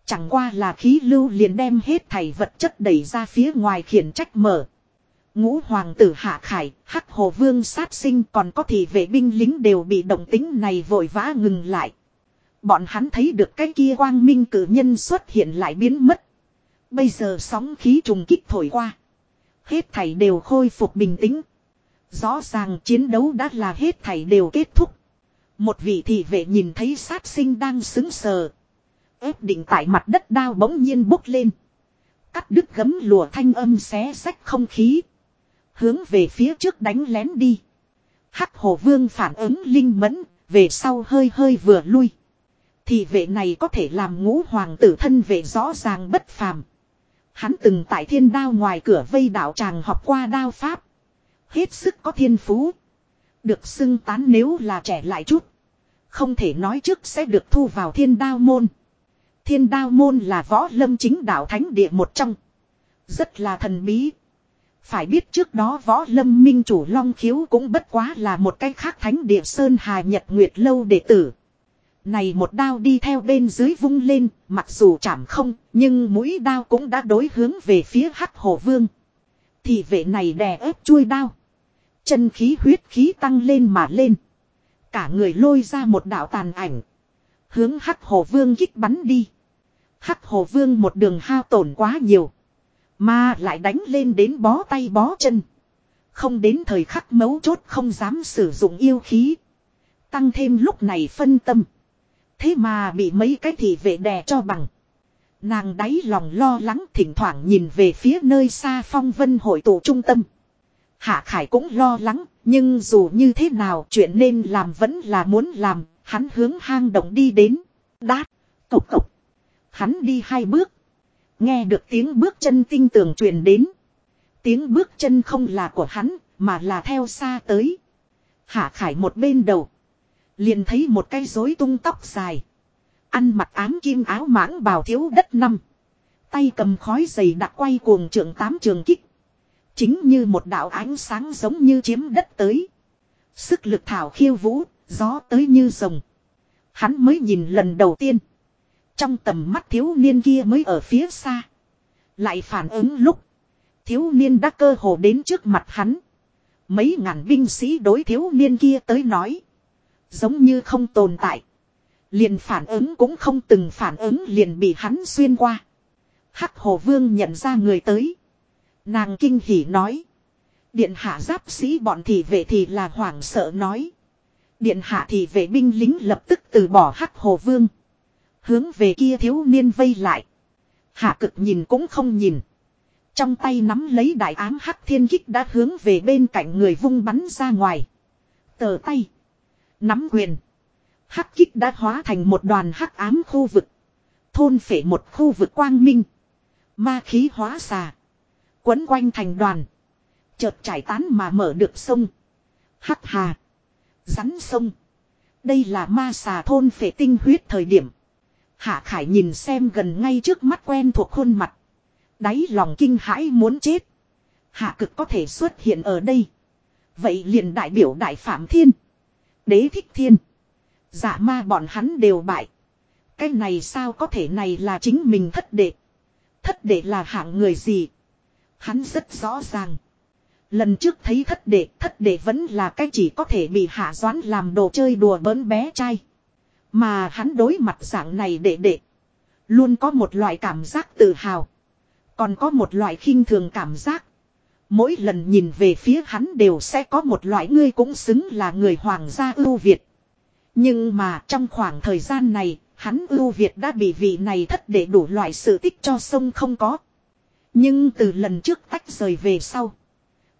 Chẳng qua là khí lưu liền đem hết thảy vật chất đẩy ra phía ngoài khiển trách mở. Ngũ hoàng tử hạ khải, hắc hồ vương sát sinh còn có thì vệ binh lính đều bị động tính này vội vã ngừng lại. Bọn hắn thấy được cái kia quang minh cử nhân xuất hiện lại biến mất. Bây giờ sóng khí trùng kích thổi qua. Hết thảy đều khôi phục bình tĩnh. Rõ ràng chiến đấu đã là hết thảy đều kết thúc. Một vị thị vệ nhìn thấy sát sinh đang xứng sờ. ép định tại mặt đất đao bỗng nhiên bốc lên. Cắt đứt gấm lùa thanh âm xé sách không khí. Hướng về phía trước đánh lén đi. Hắc hồ vương phản ứng linh mẫn, về sau hơi hơi vừa lui. Thì vệ này có thể làm ngũ hoàng tử thân vệ rõ ràng bất phàm. Hắn từng tại thiên đao ngoài cửa vây đạo tràng học qua đao pháp. Hết sức có thiên phú. Được xưng tán nếu là trẻ lại chút. Không thể nói trước sẽ được thu vào thiên đao môn. Thiên đao môn là võ lâm chính đạo thánh địa một trong. Rất là thần bí. Phải biết trước đó võ lâm minh chủ long khiếu cũng bất quá là một cái khác thánh địa sơn hà nhật nguyệt lâu đệ tử. Này một đao đi theo bên dưới vung lên, mặc dù chạm không, nhưng mũi đao cũng đã đối hướng về phía hắc hồ vương. Thì vệ này đè ép chui đao. Chân khí huyết khí tăng lên mà lên. Cả người lôi ra một đạo tàn ảnh. Hướng hắc hồ vương kích bắn đi. Hắc hồ vương một đường hao tổn quá nhiều. Mà lại đánh lên đến bó tay bó chân. Không đến thời khắc mấu chốt không dám sử dụng yêu khí. Tăng thêm lúc này phân tâm. Thế mà bị mấy cái thị vệ đè cho bằng. Nàng đáy lòng lo lắng thỉnh thoảng nhìn về phía nơi xa phong vân hội tụ trung tâm. Hạ Khải cũng lo lắng, nhưng dù như thế nào chuyện nên làm vẫn là muốn làm, hắn hướng hang động đi đến. Đát, cộc cộc. Hắn đi hai bước. Nghe được tiếng bước chân tinh tường truyền đến. Tiếng bước chân không là của hắn, mà là theo xa tới. Hạ Khải một bên đầu. Liền thấy một cây rối tung tóc dài. Ăn mặc ám kim áo mãng bào thiếu đất năm. Tay cầm khói dày đặc quay cuồng trường tám trường kích. Chính như một đạo ánh sáng giống như chiếm đất tới. Sức lực thảo khiêu vũ, gió tới như rồng. Hắn mới nhìn lần đầu tiên. Trong tầm mắt thiếu niên kia mới ở phía xa. Lại phản ứng lúc. Thiếu niên đã cơ hồ đến trước mặt hắn. Mấy ngàn binh sĩ đối thiếu niên kia tới nói. Giống như không tồn tại. Liền phản ứng cũng không từng phản ứng liền bị hắn xuyên qua. Hắc hồ vương nhận ra người tới. Nàng kinh hỉ nói. Điện hạ giáp sĩ bọn thị vệ thì là hoảng sợ nói. Điện hạ thì vệ binh lính lập tức từ bỏ hắc hồ vương. Hướng về kia thiếu niên vây lại. Hạ cực nhìn cũng không nhìn. Trong tay nắm lấy đại ám hắc thiên kích đã hướng về bên cạnh người vung bắn ra ngoài. Tờ tay. Nắm quyền. Hắc kích đã hóa thành một đoàn hắc ám khu vực. Thôn phể một khu vực quang minh. Ma khí hóa xà. Quấn quanh thành đoàn. Chợt trải tán mà mở được sông. Hắc hà. Rắn sông. Đây là ma xà thôn phệ tinh huyết thời điểm. Hạ Khải nhìn xem gần ngay trước mắt quen thuộc khuôn mặt. Đáy lòng kinh hãi muốn chết. Hạ cực có thể xuất hiện ở đây. Vậy liền đại biểu đại phạm thiên. Đế thích thiên. Giả ma bọn hắn đều bại. Cái này sao có thể này là chính mình thất đệ. Thất đệ là hạng người gì. Hắn rất rõ ràng. Lần trước thấy thất đệ, thất đệ vẫn là cái chỉ có thể bị hạ doán làm đồ chơi đùa bỡn bé trai. Mà hắn đối mặt dạng này đệ đệ. Luôn có một loại cảm giác tự hào. Còn có một loại khinh thường cảm giác. Mỗi lần nhìn về phía hắn đều sẽ có một loại ngươi cũng xứng là người hoàng gia ưu Việt. Nhưng mà trong khoảng thời gian này, hắn ưu Việt đã bị vị này thất để đủ loại sự tích cho sông không có. Nhưng từ lần trước tách rời về sau.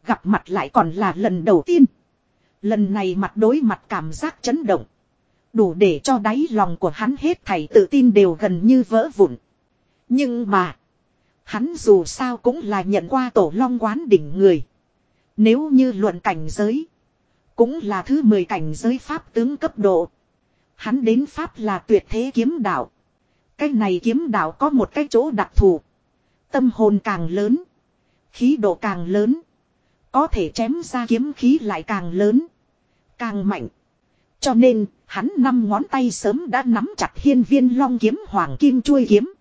Gặp mặt lại còn là lần đầu tiên. Lần này mặt đối mặt cảm giác chấn động. Đủ để cho đáy lòng của hắn hết thảy tự tin đều gần như vỡ vụn. Nhưng mà. Hắn dù sao cũng là nhận qua tổ long quán đỉnh người. Nếu như luận cảnh giới. Cũng là thứ 10 cảnh giới pháp tướng cấp độ. Hắn đến pháp là tuyệt thế kiếm đạo. Cái này kiếm đạo có một cái chỗ đặc thù. Tâm hồn càng lớn. Khí độ càng lớn. Có thể chém ra kiếm khí lại càng lớn. Càng mạnh. Cho nên, hắn năm ngón tay sớm đã nắm chặt hiên viên long kiếm hoàng kim chuôi kiếm.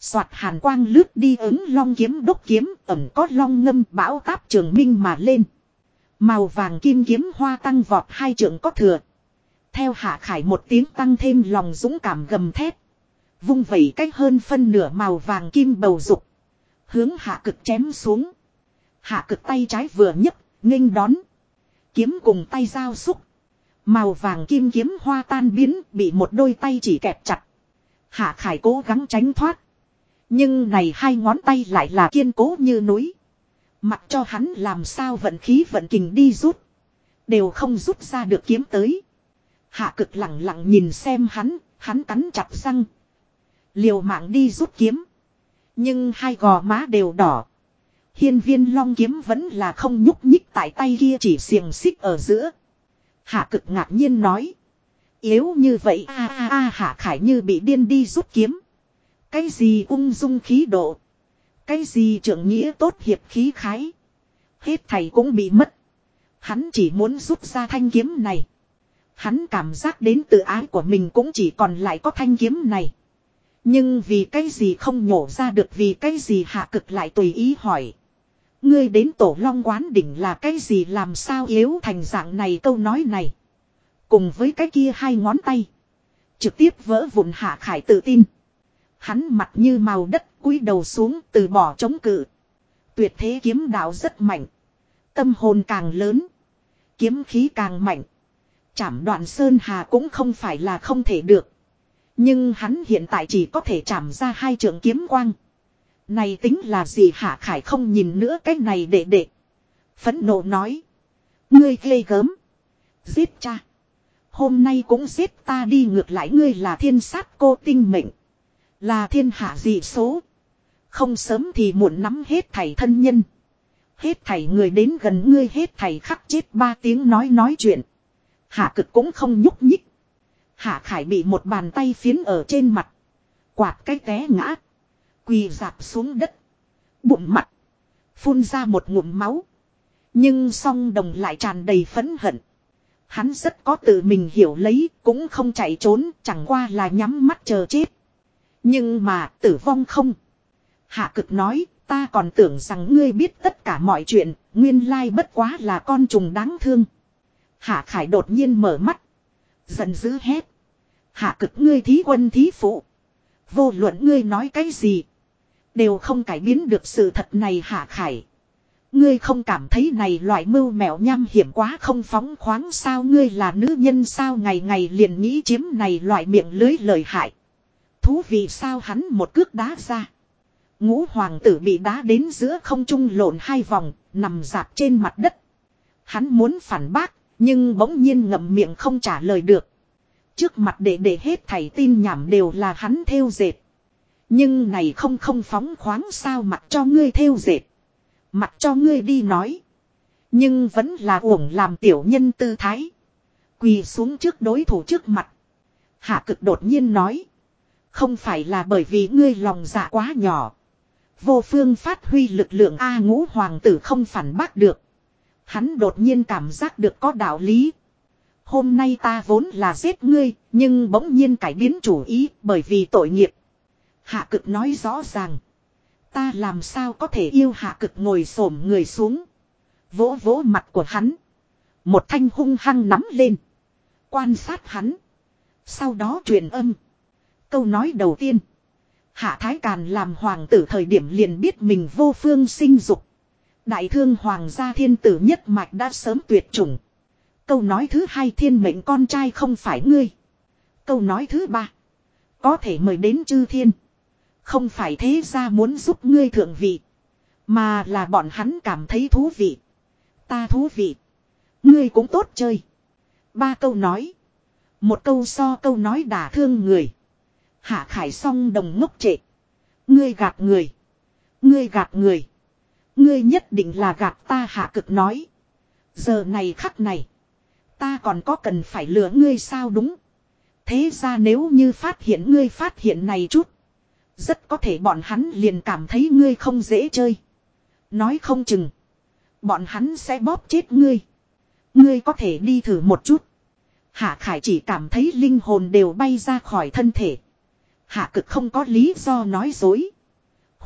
Soạt hàn quang lướt đi ứng long kiếm đốc kiếm ẩm có long ngâm bão táp trường minh mà lên. Màu vàng kim kiếm hoa tăng vọt hai trượng có thừa. Theo hạ khải một tiếng tăng thêm lòng dũng cảm gầm thét. Vung vẩy cách hơn phân nửa màu vàng kim bầu dục. Hướng hạ cực chém xuống. Hạ cực tay trái vừa nhấc, nghênh đón. Kiếm cùng tay giao xúc. Màu vàng kim kiếm hoa tan biến bị một đôi tay chỉ kẹp chặt. Hạ khải cố gắng tránh thoát. Nhưng này hai ngón tay lại là kiên cố như núi. Mặc cho hắn làm sao vận khí vận kình đi rút. Đều không rút ra được kiếm tới. Hạ cực lặng lặng nhìn xem hắn, hắn cắn chặt răng. Liều mạng đi rút kiếm. Nhưng hai gò má đều đỏ. Hiên viên long kiếm vẫn là không nhúc nhích tại tay kia chỉ xiềng xích ở giữa. Hạ cực ngạc nhiên nói. Yếu như vậy, a a a, hạ khải như bị điên đi rút kiếm. Cái gì ung dung khí độ. Cái gì trưởng nghĩa tốt hiệp khí khái. Hết thầy cũng bị mất. Hắn chỉ muốn rút ra thanh kiếm này. Hắn cảm giác đến tự ái của mình cũng chỉ còn lại có thanh kiếm này. Nhưng vì cái gì không nhổ ra được, vì cái gì hạ cực lại tùy ý hỏi. Ngươi đến tổ long quán đỉnh là cái gì, làm sao yếu thành dạng này câu nói này. Cùng với cái kia hai ngón tay. Trực tiếp vỡ vụn hạ khải tự tin. Hắn mặt như màu đất, cúi đầu xuống, từ bỏ chống cự. Tuyệt thế kiếm đạo rất mạnh. Tâm hồn càng lớn. Kiếm khí càng mạnh. Chảm đoạn sơn hà cũng không phải là không thể được. Nhưng hắn hiện tại chỉ có thể chạm ra hai trường kiếm quang. Này tính là gì hả khải không nhìn nữa cái này để để. Phấn nộ nói. Ngươi ghê gớm. Giết cha. Hôm nay cũng giết ta đi ngược lại ngươi là thiên sát cô tinh mệnh. Là thiên hạ dị số. Không sớm thì muộn nắm hết thảy thân nhân. Hết thảy người đến gần ngươi, hết thảy khắc chết ba tiếng nói nói chuyện. Hạ cực cũng không nhúc nhích. Hạ khải bị một bàn tay phiến ở trên mặt. Quạt cái té ngã. Quỳ dạp xuống đất. Bụng mặt. Phun ra một ngụm máu. Nhưng song đồng lại tràn đầy phấn hận. Hắn rất có tự mình hiểu lấy, cũng không chạy trốn, chẳng qua là nhắm mắt chờ chết. Nhưng mà tử vong không. Hạ cực nói, ta còn tưởng rằng ngươi biết tất cả mọi chuyện, nguyên lai bất quá là con trùng đáng thương. Hạ khải đột nhiên mở mắt. Giận dữ hét. Hạ cực ngươi thí quân thí phụ. Vô luận ngươi nói cái gì. Đều không cải biến được sự thật này hạ khải. Ngươi không cảm thấy này loại mưu mẹo nham hiểm quá không phóng khoáng sao ngươi là nữ nhân sao ngày ngày liền nghĩ chiếm này loại miệng lưới lời hại. Thú vị sao hắn một cước đá ra. Ngũ hoàng tử bị đá đến giữa không trung lộn hai vòng, nằm dạp trên mặt đất. Hắn muốn phản bác, nhưng bỗng nhiên ngậm miệng không trả lời được. Trước mặt để để hết thảy tin nhảm đều là hắn theo dệt. Nhưng này không không phóng khoáng sao mặt cho ngươi theo dệt. Mặt cho ngươi đi nói. Nhưng vẫn là uổng làm tiểu nhân tư thái. Quỳ xuống trước đối thủ trước mặt. Hạ cực đột nhiên nói. Không phải là bởi vì ngươi lòng dạ quá nhỏ. Vô phương phát huy lực lượng A ngũ hoàng tử không phản bác được. Hắn đột nhiên cảm giác được có đạo lý. Hôm nay ta vốn là giết ngươi, nhưng bỗng nhiên cải biến chủ ý bởi vì tội nghiệp. Hạ cực nói rõ ràng. Ta làm sao có thể yêu hạ cực ngồi xổm người xuống. Vỗ vỗ mặt của hắn. Một thanh hung hăng nắm lên. Quan sát hắn. Sau đó truyền âm. Câu nói đầu tiên. Hạ Thái Càn làm hoàng tử thời điểm liền biết mình vô phương sinh dục. Đại thương hoàng gia thiên tử nhất mạch đã sớm tuyệt chủng. Câu nói thứ hai, thiên mệnh con trai không phải ngươi. Câu nói thứ ba. Có thể mời đến chư thiên. Không phải thế ra muốn giúp ngươi thượng vị. Mà là bọn hắn cảm thấy thú vị. Ta thú vị. Ngươi cũng tốt chơi. Ba câu nói. Một câu so câu nói đả thương người. Hạ khải song đồng ngốc trệ. Ngươi gạt người. Ngươi gạt người. Ngươi nhất định là gạt ta hạ cực nói. Giờ này khắc này. Ta còn có cần phải lừa ngươi sao đúng. Thế ra nếu như phát hiện ngươi phát hiện này chút. Rất có thể bọn hắn liền cảm thấy ngươi không dễ chơi. Nói không chừng. Bọn hắn sẽ bóp chết ngươi. Ngươi có thể đi thử một chút. Hạ Khải chỉ cảm thấy linh hồn đều bay ra khỏi thân thể. Hạ cực không có lý do nói dối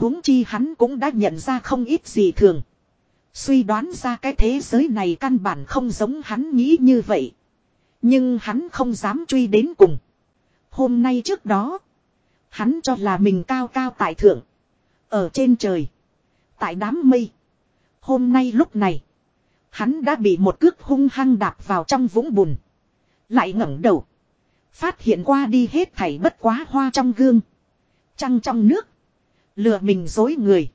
huống chi hắn cũng đã nhận ra không ít gì thường. Suy đoán ra cái thế giới này căn bản không giống hắn nghĩ như vậy. Nhưng hắn không dám truy đến cùng. Hôm nay trước đó. Hắn cho là mình cao cao tại thượng. Ở trên trời. Tại đám mây. Hôm nay lúc này. Hắn đã bị một cước hung hăng đạp vào trong vũng bùn. Lại ngẩng đầu. Phát hiện qua đi hết thảy bất quá hoa trong gương. Trăng trong nước. Lừa mình dối người.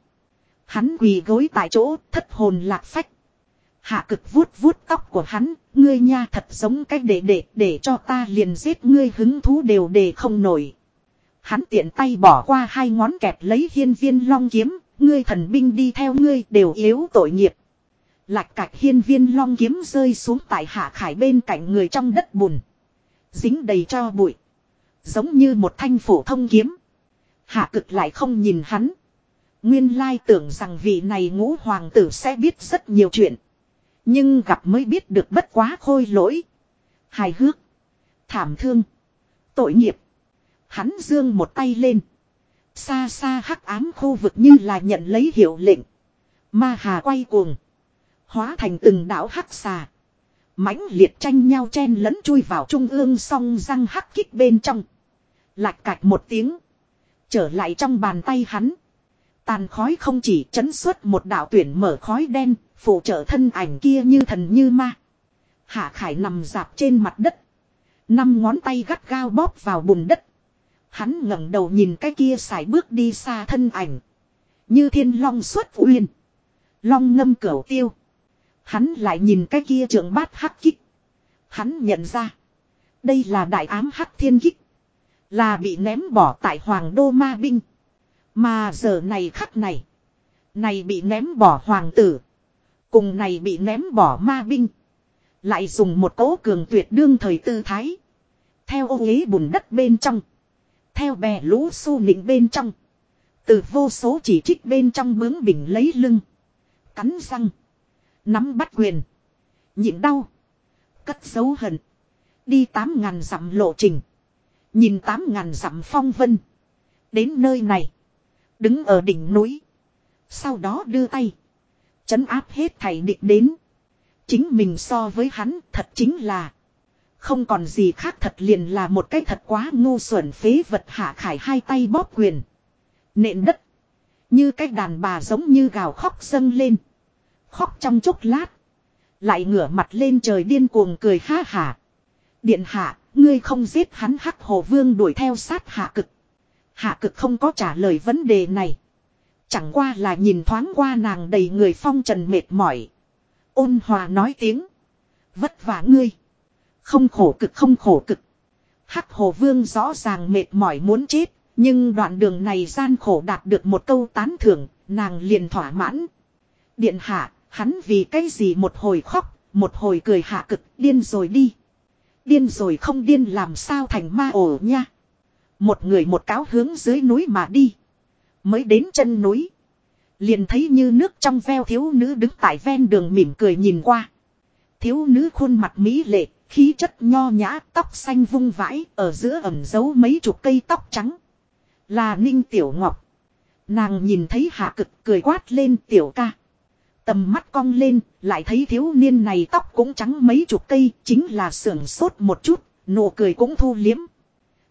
Hắn quỳ gối tại chỗ, thất hồn lạc phách. Hạ cực vuốt vuốt tóc của hắn. Ngươi nha thật giống cách để để để cho ta liền giết ngươi hứng thú đều để không nổi. Hắn tiện tay bỏ qua hai ngón kẹp lấy hiên viên long kiếm. Ngươi thần binh đi theo ngươi đều yếu tội nghiệp. Lạch cạch hiên viên long kiếm rơi xuống tại hạ khải bên cạnh người trong đất bùn. Dính đầy cho bụi. Giống như một thanh phổ thông kiếm. Hạ cực lại không nhìn hắn. Nguyên lai tưởng rằng vị này ngũ hoàng tử sẽ biết rất nhiều chuyện. Nhưng gặp mới biết được bất quá khôi lỗi. Hài hước. Thảm thương. Tội nghiệp. Hắn dương một tay lên. Xa xa hắc ám khu vực như là nhận lấy hiệu lệnh. Ma hà quay cuồng. Hóa thành từng đảo hắc xà. mãnh liệt tranh nhau chen lẫn chui vào trung ương song răng hắc kích bên trong. Lạch cạch một tiếng. Trở lại trong bàn tay hắn. Tàn khói không chỉ chấn xuất một đạo tuyển mở khói đen, phụ trợ thân ảnh kia như thần như ma. Hạ Khải nằm dạp trên mặt đất. Năm ngón tay gắt gao bóp vào bùn đất. Hắn ngẩng đầu nhìn cái kia xài bước đi xa thân ảnh. Như thiên long xuất uyên. Long ngâm cửu tiêu. Hắn lại nhìn cái kia trưởng bát hắc kích. Hắn nhận ra. Đây là đại ám hắc thiên kích. Là bị ném bỏ tại hoàng đô ma binh. Mà giờ này khắc này. Này bị ném bỏ hoàng tử. Cùng này bị ném bỏ ma binh. Lại dùng một cố cường tuyệt đương thời tư thái. Theo ô ghế bùn đất bên trong. Theo bè lũ su nịnh bên trong. Từ vô số chỉ trích bên trong bướng bỉnh lấy lưng. Cắn răng. Nắm bắt quyền. Nhịn đau. Cất dấu hận. Đi tám ngàn dặm lộ trình. Nhìn tám ngàn dặm phong vân. Đến nơi này. Đứng ở đỉnh núi. Sau đó đưa tay. Chấn áp hết thảy địch đến. Chính mình so với hắn thật chính là. Không còn gì khác thật liền là một cái thật quá ngu xuẩn phế vật hạ khải hai tay bóp quyền. Nện đất. Như cái đàn bà giống như gào khóc dâng lên. Khóc trong chốc lát. Lại ngửa mặt lên trời điên cuồng cười ha hả. Điện hạ, ngươi không giết hắn hắc hồ vương đuổi theo sát hạ cực. Hạ cực không có trả lời vấn đề này. Chẳng qua là nhìn thoáng qua nàng đầy người phong trần mệt mỏi. Ôn hòa nói tiếng. Vất vả ngươi. Không khổ cực không khổ cực. Hắc hồ vương rõ ràng mệt mỏi muốn chết. Nhưng đoạn đường này gian khổ đạt được một câu tán thưởng. Nàng liền thỏa mãn. Điện hạ, hắn vì cái gì một hồi khóc, một hồi cười hạ cực, điên rồi đi. Điên rồi không điên làm sao thành ma ổ nha. Một người một cáo hướng dưới núi mà đi. Mới đến chân núi. Liền thấy như nước trong veo thiếu nữ đứng tại ven đường mỉm cười nhìn qua. Thiếu nữ khuôn mặt mỹ lệ, khí chất nho nhã, tóc xanh vung vãi, ở giữa ẩm giấu mấy chục cây tóc trắng. Là Ninh Tiểu Ngọc. Nàng nhìn thấy hạ cực cười quát lên tiểu ca. Tầm mắt cong lên, lại thấy thiếu niên này tóc cũng trắng mấy chục cây, chính là sưởng sốt một chút, nụ cười cũng thu liếm.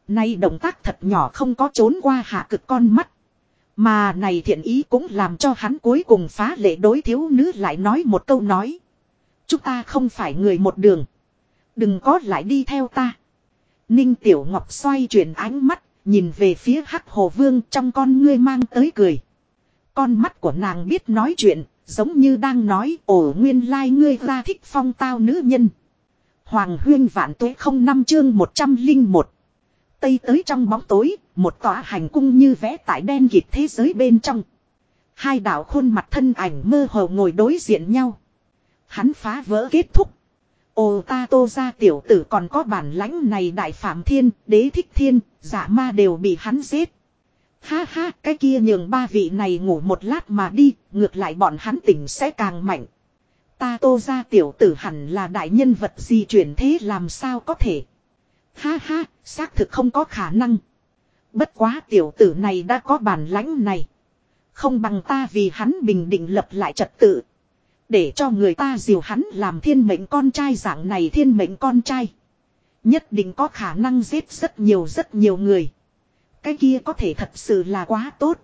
Nay động tác thật nhỏ không có trốn qua hạ cực con mắt. Mà này thiện ý cũng làm cho hắn cuối cùng phá lệ đối thiếu nữ lại nói một câu nói. Chúng ta không phải người một đường. Đừng có lại đi theo ta. Ninh Tiểu Ngọc xoay chuyển ánh mắt, nhìn về phía Hắc Hồ Vương trong con ngươi mang tới cười. Con mắt của nàng biết nói chuyện, giống như đang nói ổ nguyên lai ngươi ra thích phong tao nữ nhân. Hoàng huyên vạn tuế không năm chương 101. Tây tới trong bóng tối, một tòa hành cung như vẽ tại đen kịt thế giới bên trong. Hai đạo khuôn mặt thân ảnh mơ hồ ngồi đối diện nhau. Hắn phá vỡ kết thúc. Ồ ta tô ra tiểu tử còn có bản lãnh này đại phạm thiên, đế thích thiên, giả ma đều bị hắn giết. Ha ha, cái kia nhường ba vị này ngủ một lát mà đi, ngược lại bọn hắn tỉnh sẽ càng mạnh. Ta tô ra tiểu tử hẳn là đại nhân vật gì chuyển thế làm sao có thể. Ha ha, xác thực không có khả năng. Bất quá tiểu tử này đã có bản lãnh này. Không bằng ta vì hắn bình định lập lại trật tự. Để cho người ta diều hắn làm thiên mệnh con trai dạng này thiên mệnh con trai. Nhất định có khả năng giết rất nhiều rất nhiều người. Cái kia có thể thật sự là quá tốt.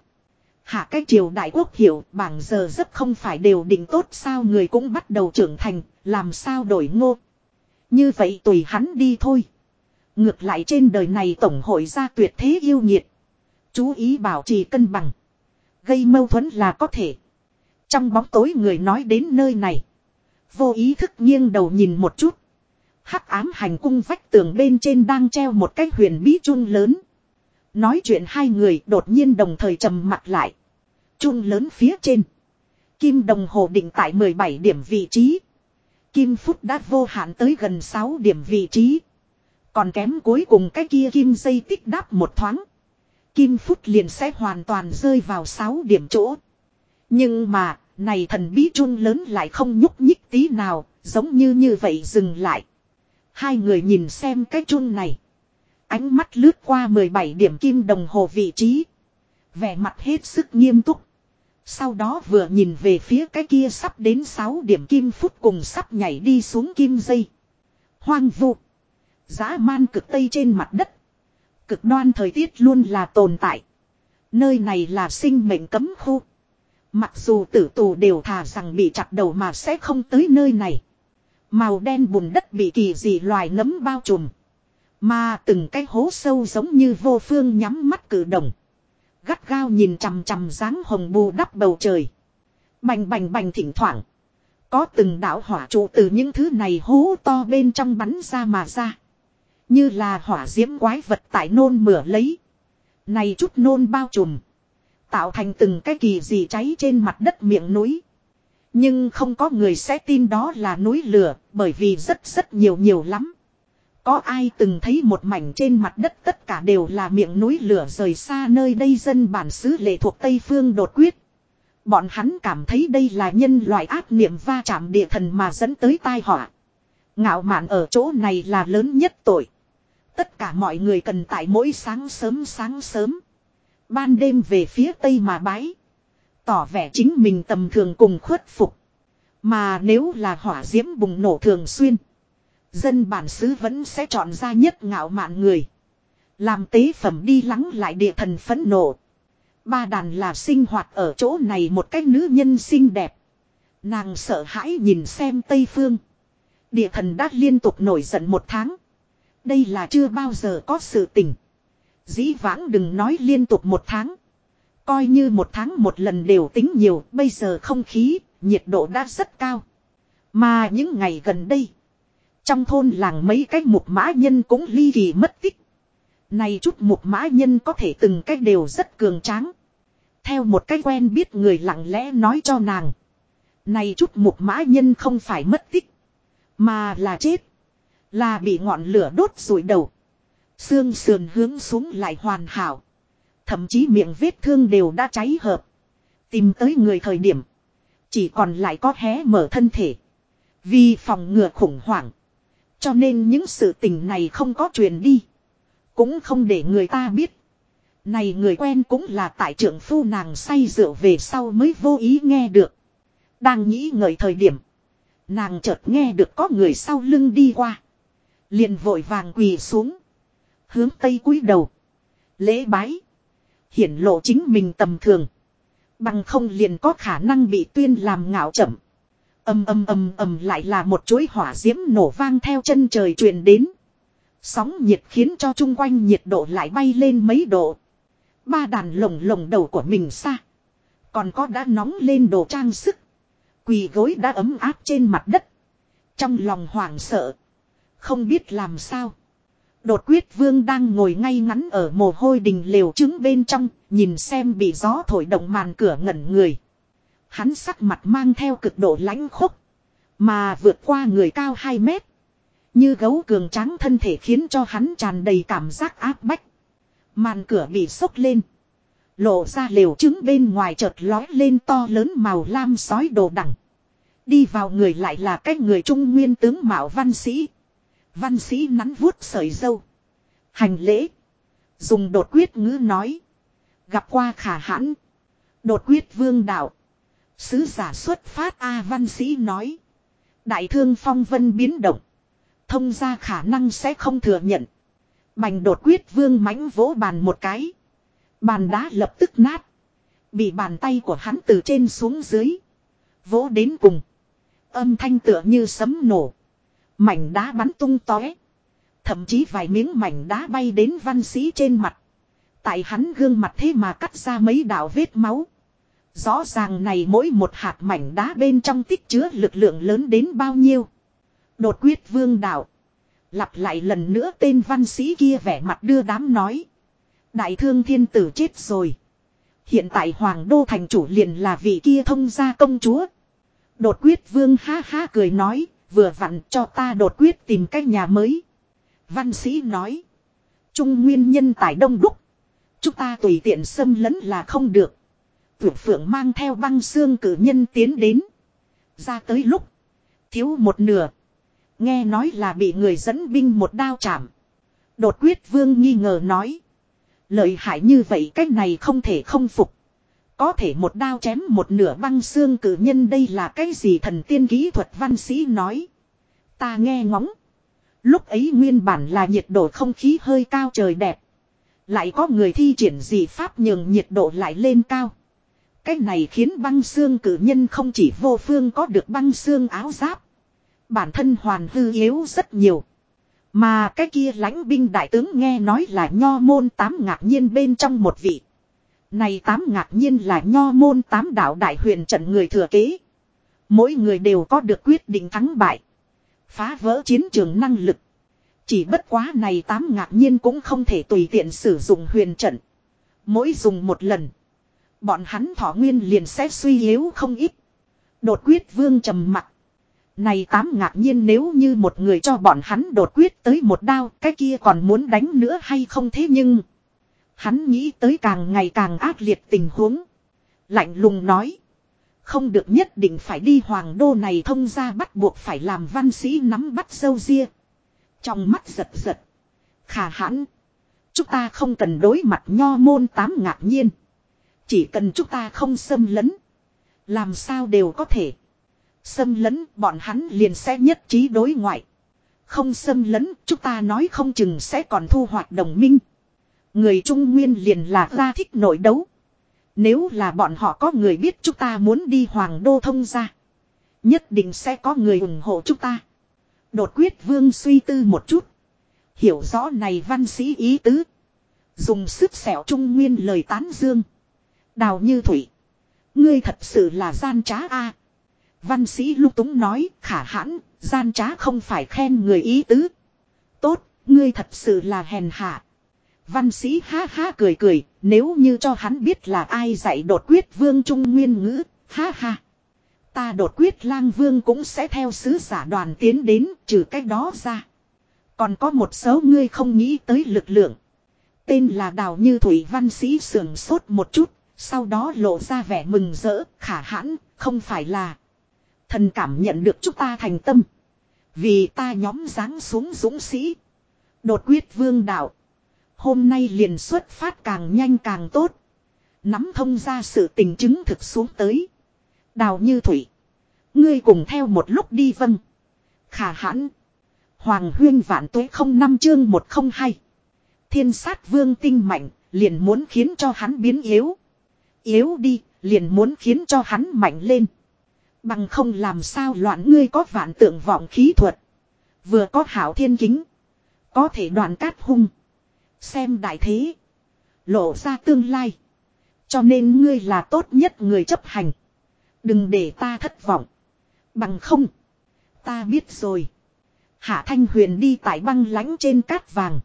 Hạ cái triều đại quốc hiểu bảng giờ rất không phải đều định tốt sao người cũng bắt đầu trưởng thành, làm sao đổi ngô. Như vậy tùy hắn đi thôi. Ngược lại trên đời này tổng hội ra tuyệt thế yêu nhiệt. Chú ý bảo trì cân bằng. Gây mâu thuẫn là có thể. Trong bóng tối người nói đến nơi này. Vô ý thức nghiêng đầu nhìn một chút. hắc ám hành cung vách tường bên trên đang treo một cái huyền bí chung lớn. Nói chuyện hai người đột nhiên đồng thời trầm mặt lại. Chun lớn phía trên. Kim đồng hồ định tại 17 điểm vị trí. Kim phút đã vô hạn tới gần 6 điểm vị trí. Còn kém cuối cùng cái kia kim dây tích đáp một thoáng. Kim phút liền sẽ hoàn toàn rơi vào 6 điểm chỗ. Nhưng mà, này thần bí chun lớn lại không nhúc nhích tí nào, giống như như vậy dừng lại. Hai người nhìn xem cái chun này. Ánh mắt lướt qua 17 điểm kim đồng hồ vị trí. Vẻ mặt hết sức nghiêm túc. Sau đó vừa nhìn về phía cái kia sắp đến 6 điểm kim phút cùng sắp nhảy đi xuống kim dây. Hoang vu. Giá man cực tây trên mặt đất. Cực đoan thời tiết luôn là tồn tại. Nơi này là sinh mệnh cấm khu. Mặc dù tử tù đều thà rằng bị chặt đầu mà sẽ không tới nơi này. Màu đen bùn đất bị kỳ dị loài nấm bao trùm. Mà từng cái hố sâu giống như vô phương nhắm mắt cử động. Gắt gao nhìn chằm chằm dáng hồng bù đắp bầu trời. Bành bành bành thỉnh thoảng. Có từng đạo hỏa trụ từ những thứ này hố to bên trong bắn ra mà ra. Như là hỏa diễm quái vật tại nôn mửa lấy. Này chút nôn bao trùm. Tạo thành từng cái kỳ gì cháy trên mặt đất miệng núi. Nhưng không có người sẽ tin đó là núi lửa, bởi vì rất rất nhiều nhiều lắm. Có ai từng thấy một mảnh trên mặt đất tất cả đều là miệng núi lửa rời xa nơi đây dân bản xứ lệ thuộc Tây Phương đột quyết. Bọn hắn cảm thấy đây là nhân loại ác niệm va chạm địa thần mà dẫn tới tai họa. Ngạo mạn ở chỗ này là lớn nhất tội. Tất cả mọi người cần tại mỗi sáng sớm sáng sớm. Ban đêm về phía tây mà bái. Tỏ vẻ chính mình tầm thường cùng khuất phục. Mà nếu là hỏa diễm bùng nổ thường xuyên. Dân bản xứ vẫn sẽ chọn ra nhất ngạo mạn người. Làm tế phẩm đi lắng lại địa thần phấn nộ. Ba đàn là sinh hoạt ở chỗ này một cách nữ nhân xinh đẹp. Nàng sợ hãi nhìn xem Tây Phương. Địa thần đã liên tục nổi giận một tháng. Đây là chưa bao giờ có sự tình. Dĩ vãng đừng nói liên tục một tháng. Coi như một tháng một lần đều tính nhiều, bây giờ không khí, nhiệt độ đã rất cao. Mà những ngày gần đây, trong thôn làng mấy cái mục mã nhân cũng ly kỳ mất tích. Này chút mục mã nhân có thể từng cách đều rất cường tráng. Theo một cái quen biết người lặng lẽ nói cho nàng. Này chút mục mã nhân không phải mất tích. Mà là chết. Là bị ngọn lửa đốt rủi đầu. Xương sườn hướng xuống lại hoàn hảo. Thậm chí miệng vết thương đều đã cháy hợp. Tìm tới người thời điểm. Chỉ còn lại có hé mở thân thể. Vì phòng ngừa khủng hoảng. Cho nên những sự tình này không có truyền đi. Cũng không để người ta biết. Này người quen cũng là tại trưởng phu nàng say rượu về sau mới vô ý nghe được. Đang nghĩ ngợi thời điểm. Nàng chợt nghe được có người sau lưng đi qua. Liền vội vàng quỳ xuống. Hướng tây cúi đầu. Lễ bái. Hiển lộ chính mình tầm thường. Bằng không liền có khả năng bị tuyên làm ngạo chậm. Âm âm âm âm lại là một chuỗi hỏa diễm nổ vang theo chân trời truyền đến. Sóng nhiệt khiến cho chung quanh nhiệt độ lại bay lên mấy độ. Ba đàn lồng lồng đầu của mình xa. Còn có đã nóng lên đồ trang sức. Quỳ gối đã ấm áp trên mặt đất. Trong lòng hoảng sợ. Không biết làm sao. Đột quyết vương đang ngồi ngay ngắn ở mồ hôi đình lều trứng bên trong, nhìn xem bị gió thổi động màn cửa ngẩn người. Hắn sắc mặt mang theo cực độ lãnh khốc. Mà vượt qua người cao 2 mét. Như gấu cường tráng thân thể khiến cho hắn tràn đầy cảm giác áp bách. Màn cửa bị sốc lên. Lộ ra lều trứng bên ngoài chợt lói lên to lớn màu lam sói đồ đẳng. Đi vào người lại là cái người trung nguyên tướng Mạo Văn Sĩ. Văn Sĩ nắn vuốt sợi dâu. Hành lễ. Dùng đột quyết ngữ nói. Gặp qua khả hãn. Đột quyết vương đạo. Sứ giả xuất phát A Văn Sĩ nói. Đại thương phong vân biến động. Thông ra khả năng sẽ không thừa nhận. Bành đột quyết vương mãnh vỗ bàn một cái. Bàn đá lập tức nát. Bị bàn tay của hắn từ trên xuống dưới. Vỗ đến cùng. Âm thanh tựa như sấm nổ. Mảnh đá bắn tung tóe. Thậm chí vài miếng mảnh đá bay đến văn sĩ trên mặt. Tại hắn gương mặt thế mà cắt ra mấy đạo vết máu. Rõ ràng này mỗi một hạt mảnh đá bên trong tích chứa lực lượng lớn đến bao nhiêu. Đột quyết vương đạo. Lặp lại lần nữa tên văn sĩ kia vẻ mặt đưa đám nói. Đại thương thiên tử chết rồi. Hiện tại hoàng đô thành chủ liền là vị kia thông gia công chúa. Đột quyết vương ha ha cười nói, vừa vặn cho ta đột quyết tìm cách nhà mới. Văn sĩ nói. Trung nguyên nhân tại đông đúc. Chúng ta tùy tiện xâm lấn là không được. Tưởng phượng mang theo băng xương cử nhân tiến đến. Ra tới lúc. Thiếu một nửa. Nghe nói là bị người dẫn binh một đao chạm. Đột quyết vương nghi ngờ nói. Lợi hại như vậy cách này không thể không phục. Có thể một đao chém một nửa băng xương cử nhân đây là cái gì thần tiên kỹ thuật văn sĩ nói. Ta nghe ngóng. Lúc ấy nguyên bản là nhiệt độ không khí hơi cao trời đẹp. Lại có người thi triển gì pháp nhường nhiệt độ lại lên cao. Cái này khiến băng xương cử nhân không chỉ vô phương có được băng xương áo giáp. Bản thân hoàn hư yếu rất nhiều. Mà cái kia lãnh binh đại tướng nghe nói là nho môn tám ngạc nhiên bên trong một vị. Này tám ngạc nhiên là nho môn tám đạo đại huyền trận người thừa kế. Mỗi người đều có được quyết định thắng bại. Phá vỡ chiến trường năng lực. Chỉ bất quá này tám ngạc nhiên cũng không thể tùy tiện sử dụng huyền trận. Mỗi dùng một lần. Bọn hắn thọ nguyên liền sẽ suy yếu không ít. Đột quyết vương trầm mặt. Này tám ngạc nhiên nếu như một người cho bọn hắn đột quyết tới một đao, cái kia còn muốn đánh nữa hay không thế nhưng... Hắn nghĩ tới càng ngày càng ác liệt tình huống. Lạnh lùng nói. Không được nhất định phải đi hoàng đô này thông ra bắt buộc phải làm văn sĩ nắm bắt sâu ria. Trong mắt giật giật. Khả hãn. Chúng ta không cần đối mặt nho môn tám ngạc nhiên. Chỉ cần chúng ta không xâm lấn. Làm sao đều có thể. Xâm lấn, bọn hắn liền sẽ nhất trí đối ngoại. Không xâm lấn, chúng ta nói không chừng sẽ còn thu hoạch đồng minh. Người Trung Nguyên liền là ra thích nội đấu. Nếu là bọn họ có người biết chúng ta muốn đi Hoàng Đô thông ra. Nhất định sẽ có người ủng hộ chúng ta. Đột quyết vương suy tư một chút. Hiểu rõ này văn sĩ ý tứ. Dùng sức xẻo Trung Nguyên lời tán dương. Đào như thủy. Ngươi thật sự là gian trá a. Văn sĩ lúc túng nói khả hãn, gian trá không phải khen người ý tứ. Tốt, ngươi thật sự là hèn hạ. Văn sĩ ha ha cười cười, nếu như cho hắn biết là ai dạy đột quyết vương trung nguyên ngữ, ha ha. Ta đột quyết lang vương cũng sẽ theo sứ giả đoàn tiến đến, trừ cách đó ra. Còn có một số ngươi không nghĩ tới lực lượng. Tên là Đào Như Thủy văn sĩ sườn sốt một chút, sau đó lộ ra vẻ mừng rỡ, khả hãn, không phải là. Thần cảm nhận được chúng ta thành tâm. Vì ta nhóm dáng xuống dũng sĩ. Đột quyết vương đạo. Hôm nay liền xuất phát càng nhanh càng tốt. Nắm thông ra sự tình chứng thực xuống tới. Đào như thủy. Ngươi cùng theo một lúc đi vâng. Khả hãn. Hoàng huyên vạn tuế không năm chương một không hai. Thiên sát vương tinh mạnh, liền muốn khiến cho hắn biến yếu. Yếu đi, liền muốn khiến cho hắn mạnh lên. Bằng không làm sao loạn ngươi có vạn tượng vọng khí thuật. Vừa có hảo thiên kính. Có thể đoàn cát hung. Xem đại thế. Lộ ra tương lai. Cho nên ngươi là tốt nhất người chấp hành. Đừng để ta thất vọng. Bằng không. Ta biết rồi. Hạ Thanh Huyền đi tại băng lánh trên cát vàng.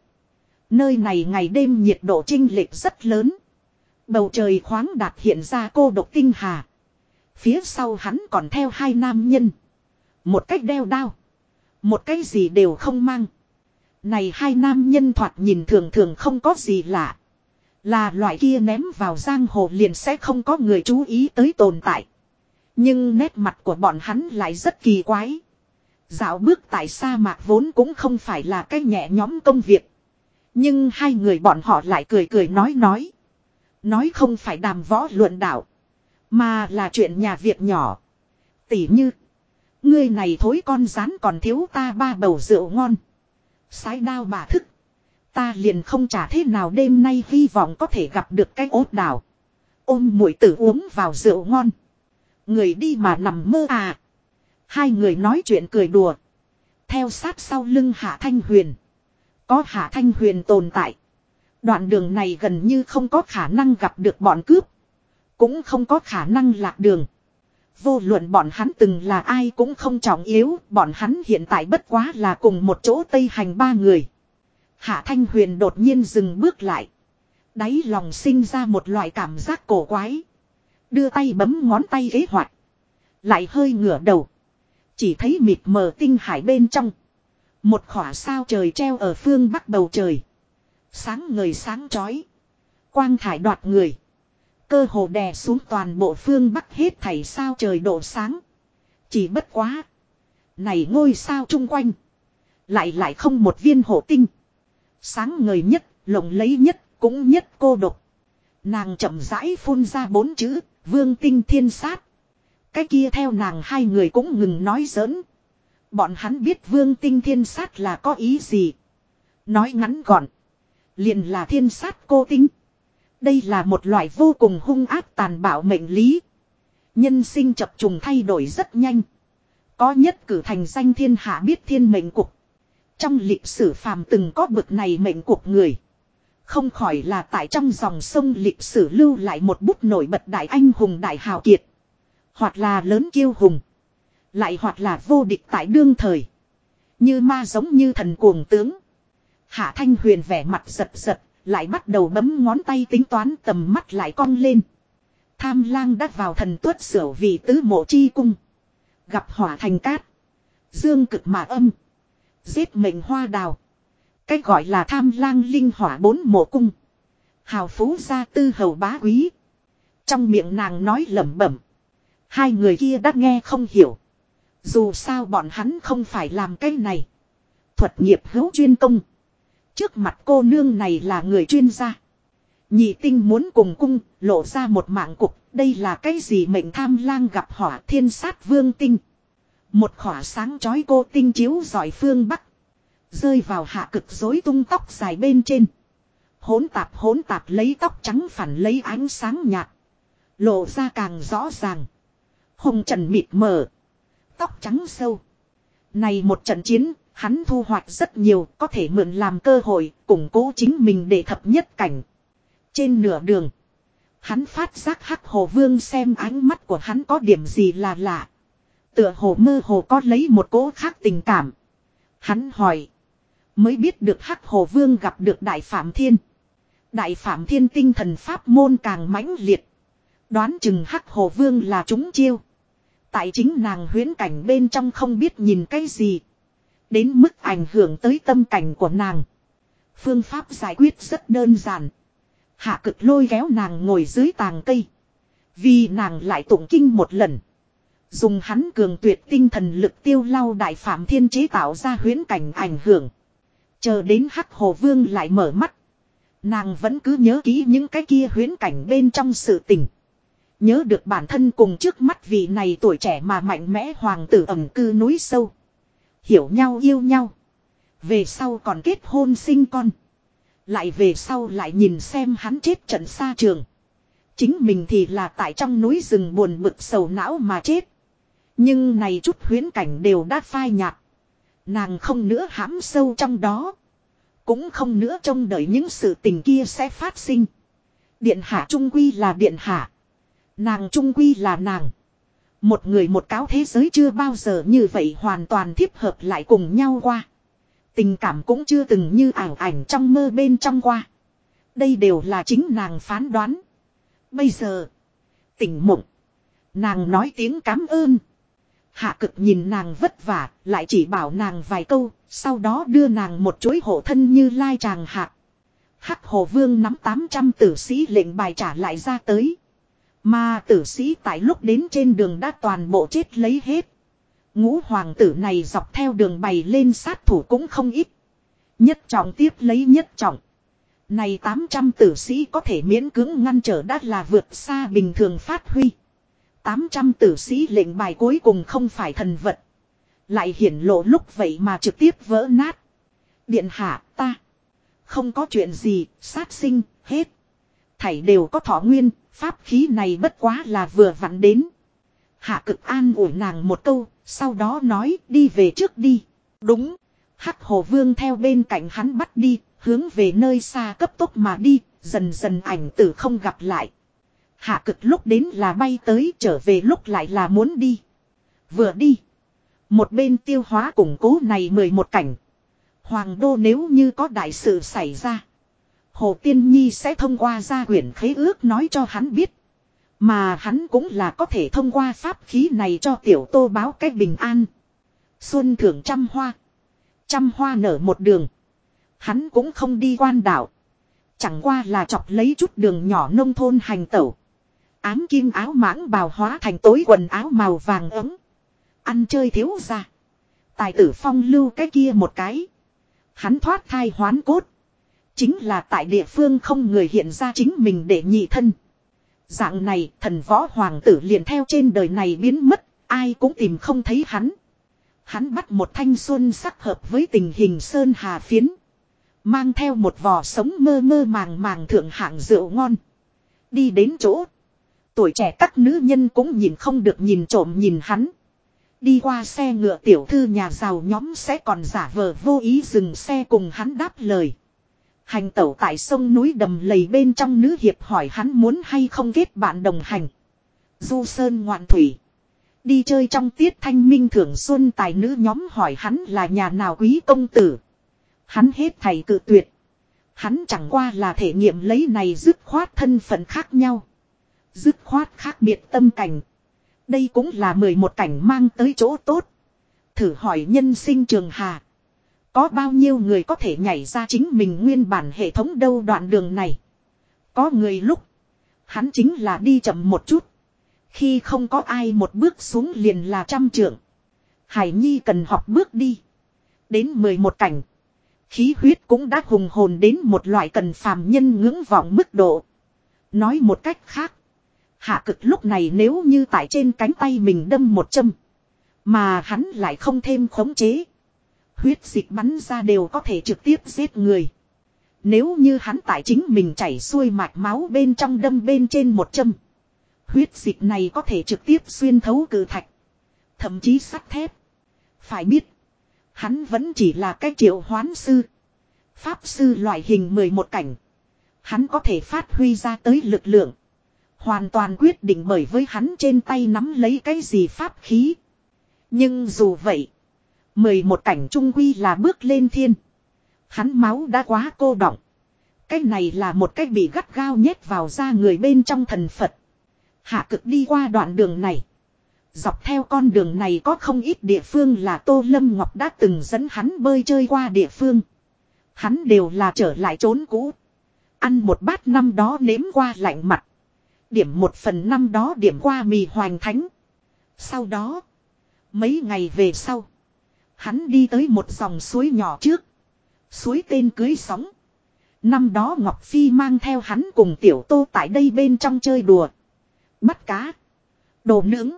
Nơi này ngày đêm nhiệt độ trinh lệch rất lớn. Bầu trời khoáng đạt hiện ra cô độc tinh hà. Phía sau hắn còn theo hai nam nhân. Một cách đeo đao. Một cái gì đều không mang. Này hai nam nhân thoạt nhìn thường thường không có gì lạ. Là loại kia ném vào giang hồ liền sẽ không có người chú ý tới tồn tại. Nhưng nét mặt của bọn hắn lại rất kỳ quái. Dạo bước tại sa mạc vốn cũng không phải là cái nhẹ nhóm công việc. Nhưng hai người bọn họ lại cười cười nói nói. Nói không phải đàm võ luận đạo. Mà là chuyện nhà việc nhỏ. Tỉ như. Ngươi này thối con rán còn thiếu ta ba bầu rượu ngon. Sái đao bà thức. Ta liền không trả thế nào đêm nay hy vọng có thể gặp được cái ốt đảo. Ôm mũi tử uống vào rượu ngon. Người đi mà nằm mơ à. Hai người nói chuyện cười đùa. Theo sát sau lưng Hạ Thanh Huyền. Có Hạ Thanh Huyền tồn tại. Đoạn đường này gần như không có khả năng gặp được bọn cướp. Cũng không có khả năng lạc đường. Vô luận bọn hắn từng là ai cũng không trọng yếu, bọn hắn hiện tại bất quá là cùng một chỗ tây hành ba người. Hạ Thanh Huyền đột nhiên dừng bước lại. Đáy lòng sinh ra một loại cảm giác cổ quái. Đưa tay bấm ngón tay ghế hoạch, Lại hơi ngửa đầu. Chỉ thấy mịt mờ tinh hải bên trong. Một khỏa sao trời treo ở phương bắc bầu trời. Sáng ngời sáng chói. Quang thải đoạt người. Cơ hồ đè xuống toàn bộ phương bắc hết thảy sao trời độ sáng. Chỉ bất quá. Này ngôi sao chung quanh. Lại lại không một viên hộ tinh. Sáng ngời nhất, lộng lấy nhất, cũng nhất cô độc. Nàng chậm rãi phun ra bốn chữ, vương tinh thiên sát. Cái kia theo nàng hai người cũng ngừng nói giỡn. Bọn hắn biết vương tinh thiên sát là có ý gì. Nói ngắn gọn. Liền là thiên sát cô tính, Đây là một loại vô cùng hung ác tàn bạo mệnh lý. Nhân sinh chập trùng thay đổi rất nhanh. Có nhất cử thành danh thiên hạ biết thiên mệnh cục. Trong lịch sử phàm từng có bực này mệnh cục người. Không khỏi là tại trong dòng sông lịch sử lưu lại một bút nổi bật đại anh hùng đại hào kiệt. Hoặc là lớn kiêu hùng. Lại hoặc là vô địch tại đương thời. Như ma giống như thần cuồng tướng. Hạ Thanh Huyền vẻ mặt giật giật, lại bắt đầu bấm ngón tay tính toán tầm mắt lại cong lên. Tham lang đã vào thần tuất sửa vì tứ mộ chi cung. Gặp hỏa thành cát. Dương cực mà âm. Giết mệnh hoa đào. Cách gọi là tham lang linh hỏa bốn mộ cung. Hào phú gia tư hầu bá quý. Trong miệng nàng nói lẩm bẩm. Hai người kia đã nghe không hiểu. Dù sao bọn hắn không phải làm cái này. Thuật nghiệp hữu chuyên công. Trước mặt cô nương này là người chuyên gia. Nhị tinh muốn cùng cung, lộ ra một mạng cục. Đây là cái gì mệnh tham lang gặp hỏa thiên sát vương tinh. Một khỏa sáng chói cô tinh chiếu giỏi phương bắc. Rơi vào hạ cực rối tung tóc dài bên trên. Hỗn tạp hỗn tạp lấy tóc trắng phản lấy ánh sáng nhạt. Lộ ra càng rõ ràng. Hồng trần mịt mờ. Tóc trắng sâu. Này một trận chiến, hắn thu hoạch rất nhiều, có thể mượn làm cơ hội, củng cố chính mình để thập nhất cảnh. Trên nửa đường, hắn phát giác hắc hồ vương xem ánh mắt của hắn có điểm gì là lạ. Tựa hồ mơ hồ có lấy một cỗ khác tình cảm. Hắn hỏi. Mới biết được hắc hồ vương gặp được đại phạm thiên. Đại phạm thiên tinh thần pháp môn càng mãnh liệt. Đoán chừng hắc hồ vương là chúng chiêu. Tại chính nàng huyến cảnh bên trong không biết nhìn cái gì. Đến mức ảnh hưởng tới tâm cảnh của nàng. Phương pháp giải quyết rất đơn giản. Hạ cực lôi kéo nàng ngồi dưới tàng cây. Vì nàng lại tụng kinh một lần. Dùng hắn cường tuyệt tinh thần lực tiêu lau đại phạm thiên chế tạo ra huyến cảnh ảnh hưởng. Chờ đến hắc hồ vương lại mở mắt. Nàng vẫn cứ nhớ kỹ những cái kia huyến cảnh bên trong sự tình. Nhớ được bản thân cùng trước mắt vị này tuổi trẻ mà mạnh mẽ hoàng tử ẩm cư núi sâu. Hiểu nhau yêu nhau. Về sau còn kết hôn sinh con. Lại về sau lại nhìn xem hắn chết trận xa trường. Chính mình thì là tại trong núi rừng buồn bực sầu não mà chết. Nhưng này chút huyến cảnh đều đã phai nhạt. Nàng không nữa hãm sâu trong đó. Cũng không nữa trông đợi những sự tình kia sẽ phát sinh. Điện hạ trung quy là điện hạ. Nàng trung quy là nàng. Một người một cáo thế giới chưa bao giờ như vậy hoàn toàn thiếp hợp lại cùng nhau qua. Tình cảm cũng chưa từng như ảo ảnh trong mơ bên trong qua. Đây đều là chính nàng phán đoán. Bây giờ, tỉnh mộng. Nàng nói tiếng cảm ơn. Hạ cực nhìn nàng vất vả, lại chỉ bảo nàng vài câu, sau đó đưa nàng một chuỗi hộ thân như lai chàng hạ. Hắc hồ vương nắm 800 tử sĩ lệnh bài trả lại ra tới. Mà tử sĩ tại lúc đến trên đường đã toàn bộ chết lấy hết. Ngũ hoàng tử này dọc theo đường bày lên sát thủ cũng không ít. Nhất trọng tiếp lấy nhất trọng. Này 800 tử sĩ có thể miễn cưỡng ngăn trở đã là vượt xa bình thường phát huy. 800 tử sĩ lệnh bài cuối cùng không phải thần vật. Lại hiển lộ lúc vậy mà trực tiếp vỡ nát. Điện hạ ta. Không có chuyện gì, sát sinh, hết. Thảy đều có thọ nguyên, pháp khí này bất quá là vừa vặn đến. Hạ cực an ủi nàng một câu, sau đó nói đi về trước đi. Đúng. Hắc hồ vương theo bên cạnh hắn bắt đi, hướng về nơi xa cấp tốc mà đi, dần dần ảnh tử không gặp lại. Hạ cực lúc đến là bay tới trở về lúc lại là muốn đi. Vừa đi. Một bên tiêu hóa củng cố này mười một cảnh. Hoàng đô nếu như có đại sự xảy ra. Hồ Tiên Nhi sẽ thông qua gia quyển khế ước nói cho hắn biết. Mà hắn cũng là có thể thông qua pháp khí này cho tiểu tô báo cách bình an. Xuân thưởng trăm hoa. Trăm hoa nở một đường. Hắn cũng không đi quan đảo. Chẳng qua là chọc lấy chút đường nhỏ nông thôn hành tẩu. Ám kim áo mãng bào hóa thành tối quần áo màu vàng ấm. Ăn chơi thiếu ra. Tài tử phong lưu cái kia một cái. Hắn thoát thai hoán cốt. Chính là tại địa phương không người hiện ra chính mình để nhị thân. Dạng này, thần võ hoàng tử liền theo trên đời này biến mất. Ai cũng tìm không thấy hắn. Hắn bắt một thanh xuân sắc hợp với tình hình sơn hà phiến. Mang theo một vò sống mơ mơ màng màng thượng hạng rượu ngon. Đi đến chỗ. Tuổi trẻ các nữ nhân cũng nhìn không được nhìn trộm nhìn hắn. Đi qua xe ngựa tiểu thư nhà giàu nhóm sẽ còn giả vờ vô ý dừng xe cùng hắn đáp lời. Hành tẩu tại sông núi đầm lầy bên trong nữ hiệp hỏi hắn muốn hay không kết bạn đồng hành. Du sơn ngoạn thủy. Đi chơi trong tiết thanh minh thưởng xuân tài nữ nhóm hỏi hắn là nhà nào quý công tử. Hắn hết thầy cự tuyệt. Hắn chẳng qua là thể nghiệm lấy này dứt khoát thân phận khác nhau. Dứt khoát khác biệt tâm cảnh. Đây cũng là 11 cảnh mang tới chỗ tốt. Thử hỏi nhân sinh trường hà. Có bao nhiêu người có thể nhảy ra chính mình nguyên bản hệ thống đâu đoạn đường này. Có người lúc. Hắn chính là đi chậm một chút. Khi không có ai một bước xuống liền là trăm trượng. Hải Nhi cần học bước đi. Đến 11 cảnh. Khí huyết cũng đã hùng hồn đến một loại cần phàm nhân ngưỡng vọng mức độ. Nói một cách khác. Hạ cực lúc này nếu như tại trên cánh tay mình đâm một châm. Mà hắn lại không thêm khống chế. Huyết dịch bắn ra đều có thể trực tiếp giết người. Nếu như hắn tại chính mình chảy xuôi mạch máu bên trong đâm bên trên một châm. Huyết dịch này có thể trực tiếp xuyên thấu cử thạch. Thậm chí sắt thép. Phải biết. Hắn vẫn chỉ là cái triệu hoán sư. Pháp sư loại hình 11 cảnh. Hắn có thể phát huy ra tới lực lượng. Hoàn toàn quyết định bởi với hắn trên tay nắm lấy cái gì pháp khí. Nhưng dù vậy. Mười một cảnh trung quy là bước lên thiên. Hắn máu đã quá cô động. Cái này là một cách bị gắt gao nhét vào da người bên trong thần Phật. Hạ cực đi qua đoạn đường này. Dọc theo con đường này có không ít địa phương là Tô Lâm Ngọc đã từng dẫn hắn bơi chơi qua địa phương. Hắn đều là trở lại trốn cũ. Ăn một bát năm đó nếm qua lạnh mặt. Điểm một phần năm đó điểm qua mì hoành thánh. Sau đó. Mấy ngày về sau. Hắn đi tới một dòng suối nhỏ trước. Suối tên cưới sóng. Năm đó Ngọc Phi mang theo hắn cùng tiểu tô tại đây bên trong chơi đùa. Bắt cá. Đồ nướng.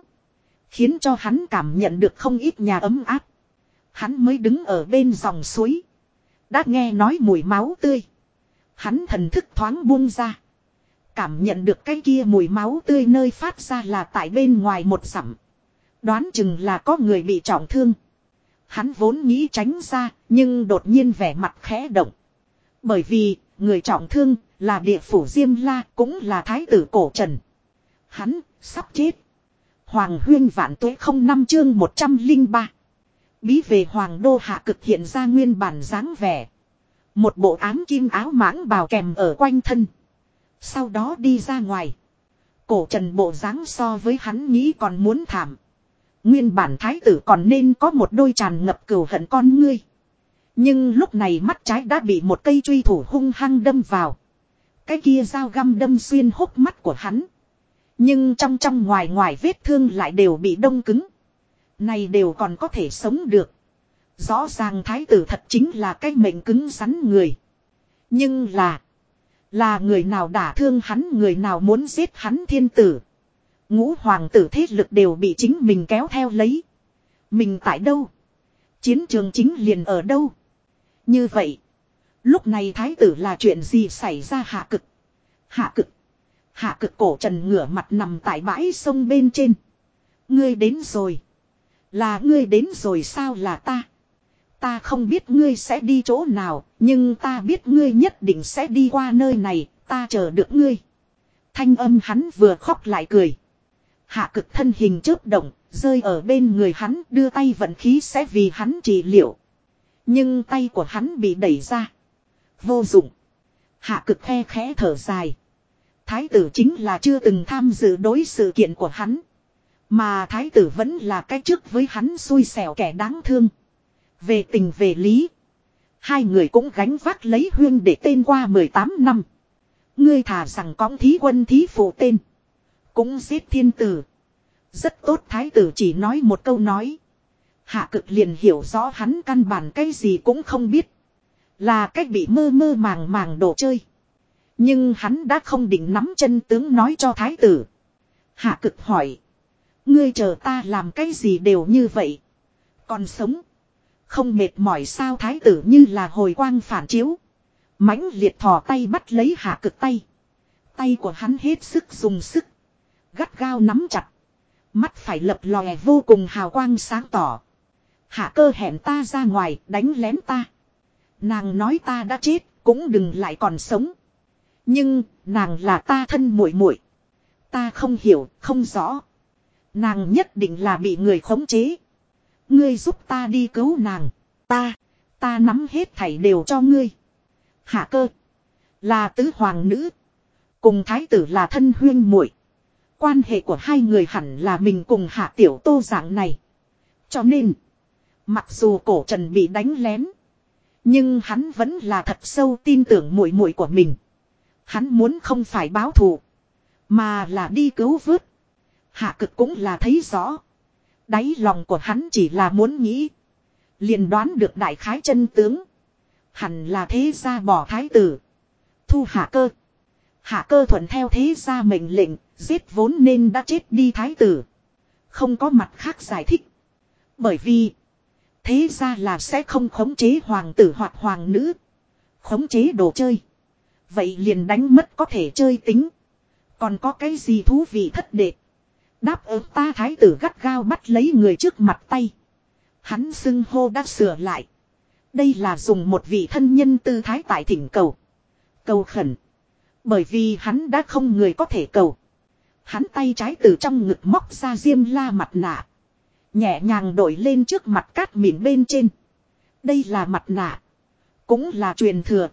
Khiến cho hắn cảm nhận được không ít nhà ấm áp. Hắn mới đứng ở bên dòng suối. Đã nghe nói mùi máu tươi. Hắn thần thức thoáng buông ra. Cảm nhận được cái kia mùi máu tươi nơi phát ra là tại bên ngoài một sẵm. Đoán chừng là có người bị trọng thương. Hắn vốn nghĩ tránh ra, nhưng đột nhiên vẻ mặt khẽ động. Bởi vì, người trọng thương, là địa phủ Diêm La, cũng là thái tử cổ trần. Hắn, sắp chết. Hoàng huyên vạn tuế không năm chương 103. Bí về hoàng đô hạ cực hiện ra nguyên bản dáng vẻ. Một bộ ám kim áo mãng bào kèm ở quanh thân. Sau đó đi ra ngoài. Cổ trần bộ dáng so với hắn nghĩ còn muốn thảm. Nguyên bản thái tử còn nên có một đôi tràn ngập cừu hận con ngươi. Nhưng lúc này mắt trái đã bị một cây truy thủ hung hăng đâm vào. Cái kia dao găm đâm xuyên hốc mắt của hắn. Nhưng trong trong ngoài ngoài vết thương lại đều bị đông cứng. Này đều còn có thể sống được. Rõ ràng thái tử thật chính là cái mệnh cứng rắn người. Nhưng là. Là người nào đả thương hắn, người nào muốn giết hắn thiên tử. Ngũ hoàng tử thế lực đều bị chính mình kéo theo lấy. Mình tại đâu? Chiến trường chính liền ở đâu? Như vậy. Lúc này thái tử là chuyện gì xảy ra hạ cực? Hạ cực. Hạ cực cổ trần ngửa mặt nằm tại bãi sông bên trên. Ngươi đến rồi. Là ngươi đến rồi sao là ta? Ta không biết ngươi sẽ đi chỗ nào, nhưng ta biết ngươi nhất định sẽ đi qua nơi này, ta chờ được ngươi. Thanh âm hắn vừa khóc lại cười. Hạ cực thân hình chớp động, rơi ở bên người hắn đưa tay vận khí sẽ vì hắn trị liệu. Nhưng tay của hắn bị đẩy ra. Vô dụng. Hạ cực khe khẽ thở dài. Thái tử chính là chưa từng tham dự đối sự kiện của hắn. Mà thái tử vẫn là cái trước với hắn xui xẻo kẻ đáng thương. Về tình về lý. Hai người cũng gánh vác lấy huyên để tên qua 18 năm. Ngươi thả rằng cõng thí quân thí phụ tên. Cũng giết thiên tử. Rất tốt thái tử chỉ nói một câu nói. Hạ cực liền hiểu rõ hắn căn bản cái gì cũng không biết. Là cách bị mơ mơ màng màng đồ chơi. Nhưng hắn đã không định nắm chân tướng nói cho thái tử. Hạ cực hỏi. Ngươi chờ ta làm cái gì đều như vậy. Còn sống. Không mệt mỏi sao thái tử như là hồi quang phản chiếu. mãnh liệt thò tay bắt lấy hạ cực tay. Tay của hắn hết sức dùng sức. Gắt gao nắm chặt. Mắt phải lập lòe vô cùng hào quang sáng tỏ. Hạ cơ hẹn ta ra ngoài đánh lén ta. Nàng nói ta đã chết cũng đừng lại còn sống. Nhưng nàng là ta thân muội muội. Ta không hiểu không rõ. Nàng nhất định là bị người khống chế. Ngươi giúp ta đi cứu nàng. Ta, ta nắm hết thảy đều cho ngươi. Hạ cơ, là tứ hoàng nữ. Cùng thái tử là thân huyên muội. Quan hệ của hai người hẳn là mình cùng hạ tiểu tô dạng này. Cho nên, mặc dù cổ trần bị đánh lén. Nhưng hắn vẫn là thật sâu tin tưởng muội muội của mình. Hắn muốn không phải báo thù. Mà là đi cứu vớt. Hạ cực cũng là thấy rõ. Đáy lòng của hắn chỉ là muốn nghĩ. liền đoán được đại khái chân tướng. Hẳn là thế gia bỏ thái tử. Thu hạ cơ. Hạ cơ thuận theo thế gia mệnh lệnh. Giết vốn nên đã chết đi thái tử. Không có mặt khác giải thích. Bởi vì. Thế ra là sẽ không khống chế hoàng tử hoặc hoàng nữ. Khống chế đồ chơi. Vậy liền đánh mất có thể chơi tính. Còn có cái gì thú vị thất đệ. Đáp ứng ta thái tử gắt gao bắt lấy người trước mặt tay. Hắn xưng hô đã sửa lại. Đây là dùng một vị thân nhân tư thái tại thỉnh cầu. Cầu khẩn. Bởi vì hắn đã không người có thể cầu. Hắn tay trái từ trong ngực móc ra diêm la mặt nạ. Nhẹ nhàng đổi lên trước mặt cát mịn bên trên. Đây là mặt nạ. Cũng là truyền thừa.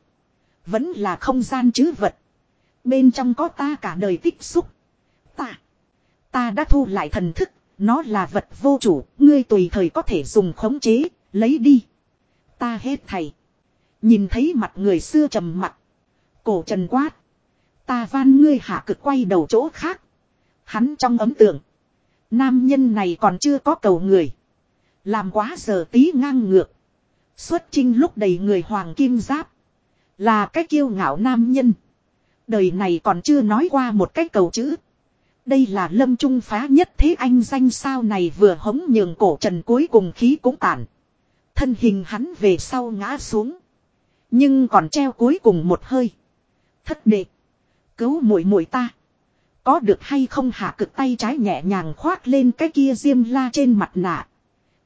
Vẫn là không gian chứ vật. Bên trong có ta cả đời tích xúc. Ta. Ta đã thu lại thần thức, nó là vật vô chủ, ngươi tùy thời có thể dùng khống chế, lấy đi. Ta hết thầy. Nhìn thấy mặt người xưa trầm mặt. Cổ trần quát. Ta van ngươi hạ cực quay đầu chỗ khác. Hắn trong ấm tượng. Nam nhân này còn chưa có cầu người. Làm quá giờ tí ngang ngược. Xuất chinh lúc đầy người hoàng kim giáp. Là cái kiêu ngạo nam nhân. Đời này còn chưa nói qua một cái cầu chữ. Đây là lâm trung phá nhất thế anh danh sao này vừa hống nhường cổ trần cuối cùng khí cũng tản. Thân hình hắn về sau ngã xuống. Nhưng còn treo cuối cùng một hơi. Thất đệ. Cứu muội muội ta. Có được hay không hạ cực tay trái nhẹ nhàng khoác lên cái kia diêm la trên mặt nạ.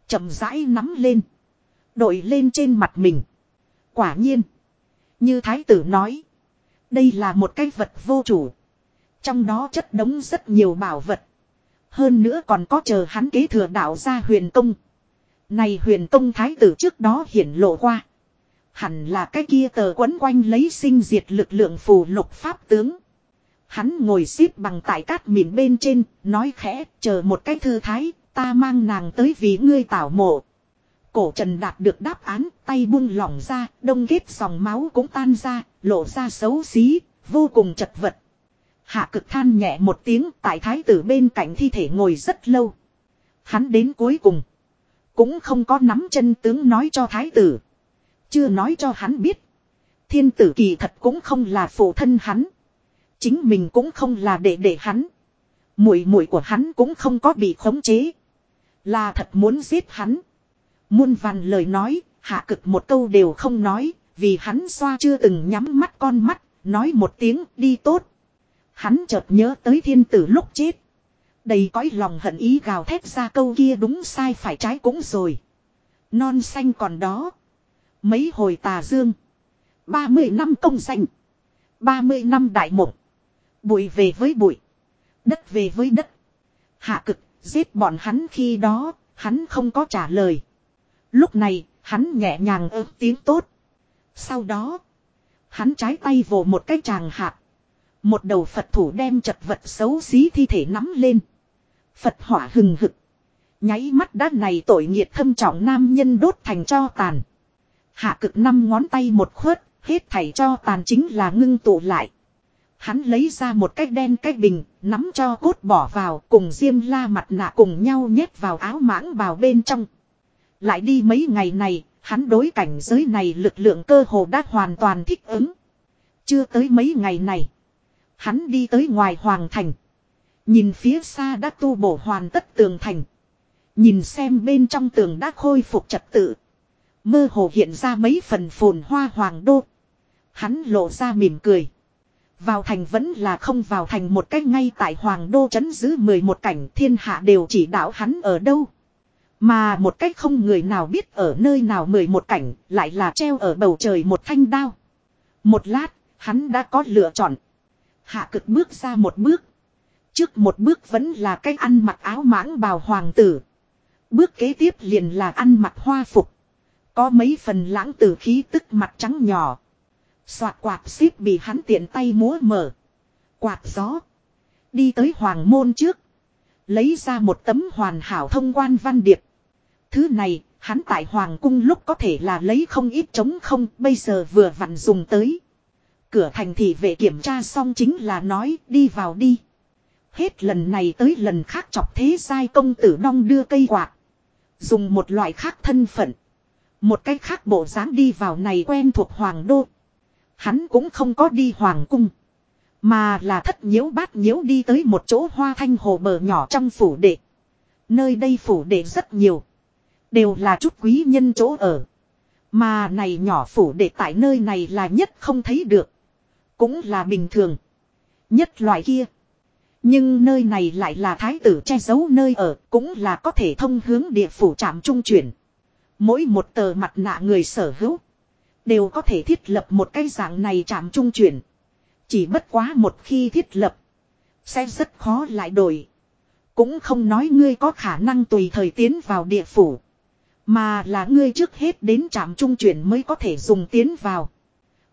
chậm rãi nắm lên. Đội lên trên mặt mình. Quả nhiên. Như thái tử nói. Đây là một cái vật vô chủ. Trong đó chất đống rất nhiều bảo vật. Hơn nữa còn có chờ hắn kế thừa đạo ra huyền công. Này huyền công thái tử trước đó hiển lộ qua. Hẳn là cái kia tờ quấn quanh lấy sinh diệt lực lượng phù lục pháp tướng. Hắn ngồi xếp bằng tại cát mịn bên trên, nói khẽ, chờ một cái thư thái, Ta mang nàng tới vì ngươi tảo mộ. Cổ trần đạt được đáp án, tay buông lỏng ra, đông kết dòng máu cũng tan ra, lộ ra xấu xí, vô cùng chật vật. Hạ cực than nhẹ một tiếng tại thái tử bên cạnh thi thể ngồi rất lâu. Hắn đến cuối cùng. Cũng không có nắm chân tướng nói cho thái tử. Chưa nói cho hắn biết. Thiên tử kỳ thật cũng không là phụ thân hắn. Chính mình cũng không là để để hắn. Muội muội của hắn cũng không có bị khống chế. Là thật muốn giết hắn. Muôn vàn lời nói, hạ cực một câu đều không nói, vì hắn xoa chưa từng nhắm mắt con mắt, nói một tiếng đi tốt. Hắn chợt nhớ tới thiên tử lúc chết. Đầy cõi lòng hận ý gào thét ra câu kia đúng sai phải trái cũng rồi. Non xanh còn đó. Mấy hồi tà dương. 30 năm công danh. 30 năm đại mộng. Bụi về với bụi. Đất về với đất. Hạ cực, giết bọn hắn khi đó, hắn không có trả lời. Lúc này, hắn nhẹ nhàng ớt tiếng tốt. Sau đó, hắn trái tay vồ một cái tràng hạt. Một đầu Phật thủ đem chật vật xấu xí thi thể nắm lên. Phật hỏa hừng hực. Nháy mắt đá này tội nghiệt thâm trọng nam nhân đốt thành cho tàn. Hạ cực năm ngón tay một khuất, hết thảy cho tàn chính là ngưng tụ lại. Hắn lấy ra một cái đen cái bình, nắm cho cốt bỏ vào cùng diêm la mặt nạ cùng nhau nhét vào áo mãng vào bên trong. Lại đi mấy ngày này, hắn đối cảnh giới này lực lượng cơ hồ đã hoàn toàn thích ứng. Chưa tới mấy ngày này. Hắn đi tới ngoài hoàng thành. Nhìn phía xa đã tu bổ hoàn tất tường thành. Nhìn xem bên trong tường đã khôi phục trật tự. Mơ hồ hiện ra mấy phần phồn hoa hoàng đô. Hắn lộ ra mỉm cười. Vào thành vẫn là không vào thành một cách ngay tại hoàng đô chấn giữ 11 cảnh thiên hạ đều chỉ đạo hắn ở đâu. Mà một cách không người nào biết ở nơi nào 11 cảnh lại là treo ở bầu trời một thanh đao. Một lát, hắn đã có lựa chọn. Hạ cực bước ra một bước. Trước một bước vẫn là cách ăn mặc áo mãng bào hoàng tử. Bước kế tiếp liền là ăn mặc hoa phục. Có mấy phần lãng tử khí tức mặt trắng nhỏ. Xoạt quạt xíp bị hắn tiện tay múa mở. Quạt gió. Đi tới hoàng môn trước. Lấy ra một tấm hoàn hảo thông quan văn điệp. Thứ này, hắn tại hoàng cung lúc có thể là lấy không ít trống không, bây giờ vừa vặn dùng tới. Cửa thành thị vệ kiểm tra xong chính là nói đi vào đi. Hết lần này tới lần khác chọc thế sai công tử đong đưa cây quạt. Dùng một loại khác thân phận. Một cách khác bộ dáng đi vào này quen thuộc hoàng đô. Hắn cũng không có đi hoàng cung. Mà là thất nhiễu bát nhiễu đi tới một chỗ hoa thanh hồ bờ nhỏ trong phủ đệ. Nơi đây phủ đệ rất nhiều. Đều là chút quý nhân chỗ ở. Mà này nhỏ phủ đệ tại nơi này là nhất không thấy được. Cũng là bình thường. Nhất loại kia. Nhưng nơi này lại là thái tử che giấu nơi ở, cũng là có thể thông hướng địa phủ trạm trung chuyển. Mỗi một tờ mặt nạ người sở hữu, đều có thể thiết lập một cái dạng này chạm trung chuyển. Chỉ bất quá một khi thiết lập, sẽ rất khó lại đổi. Cũng không nói ngươi có khả năng tùy thời tiến vào địa phủ. Mà là ngươi trước hết đến trạm trung chuyển mới có thể dùng tiến vào.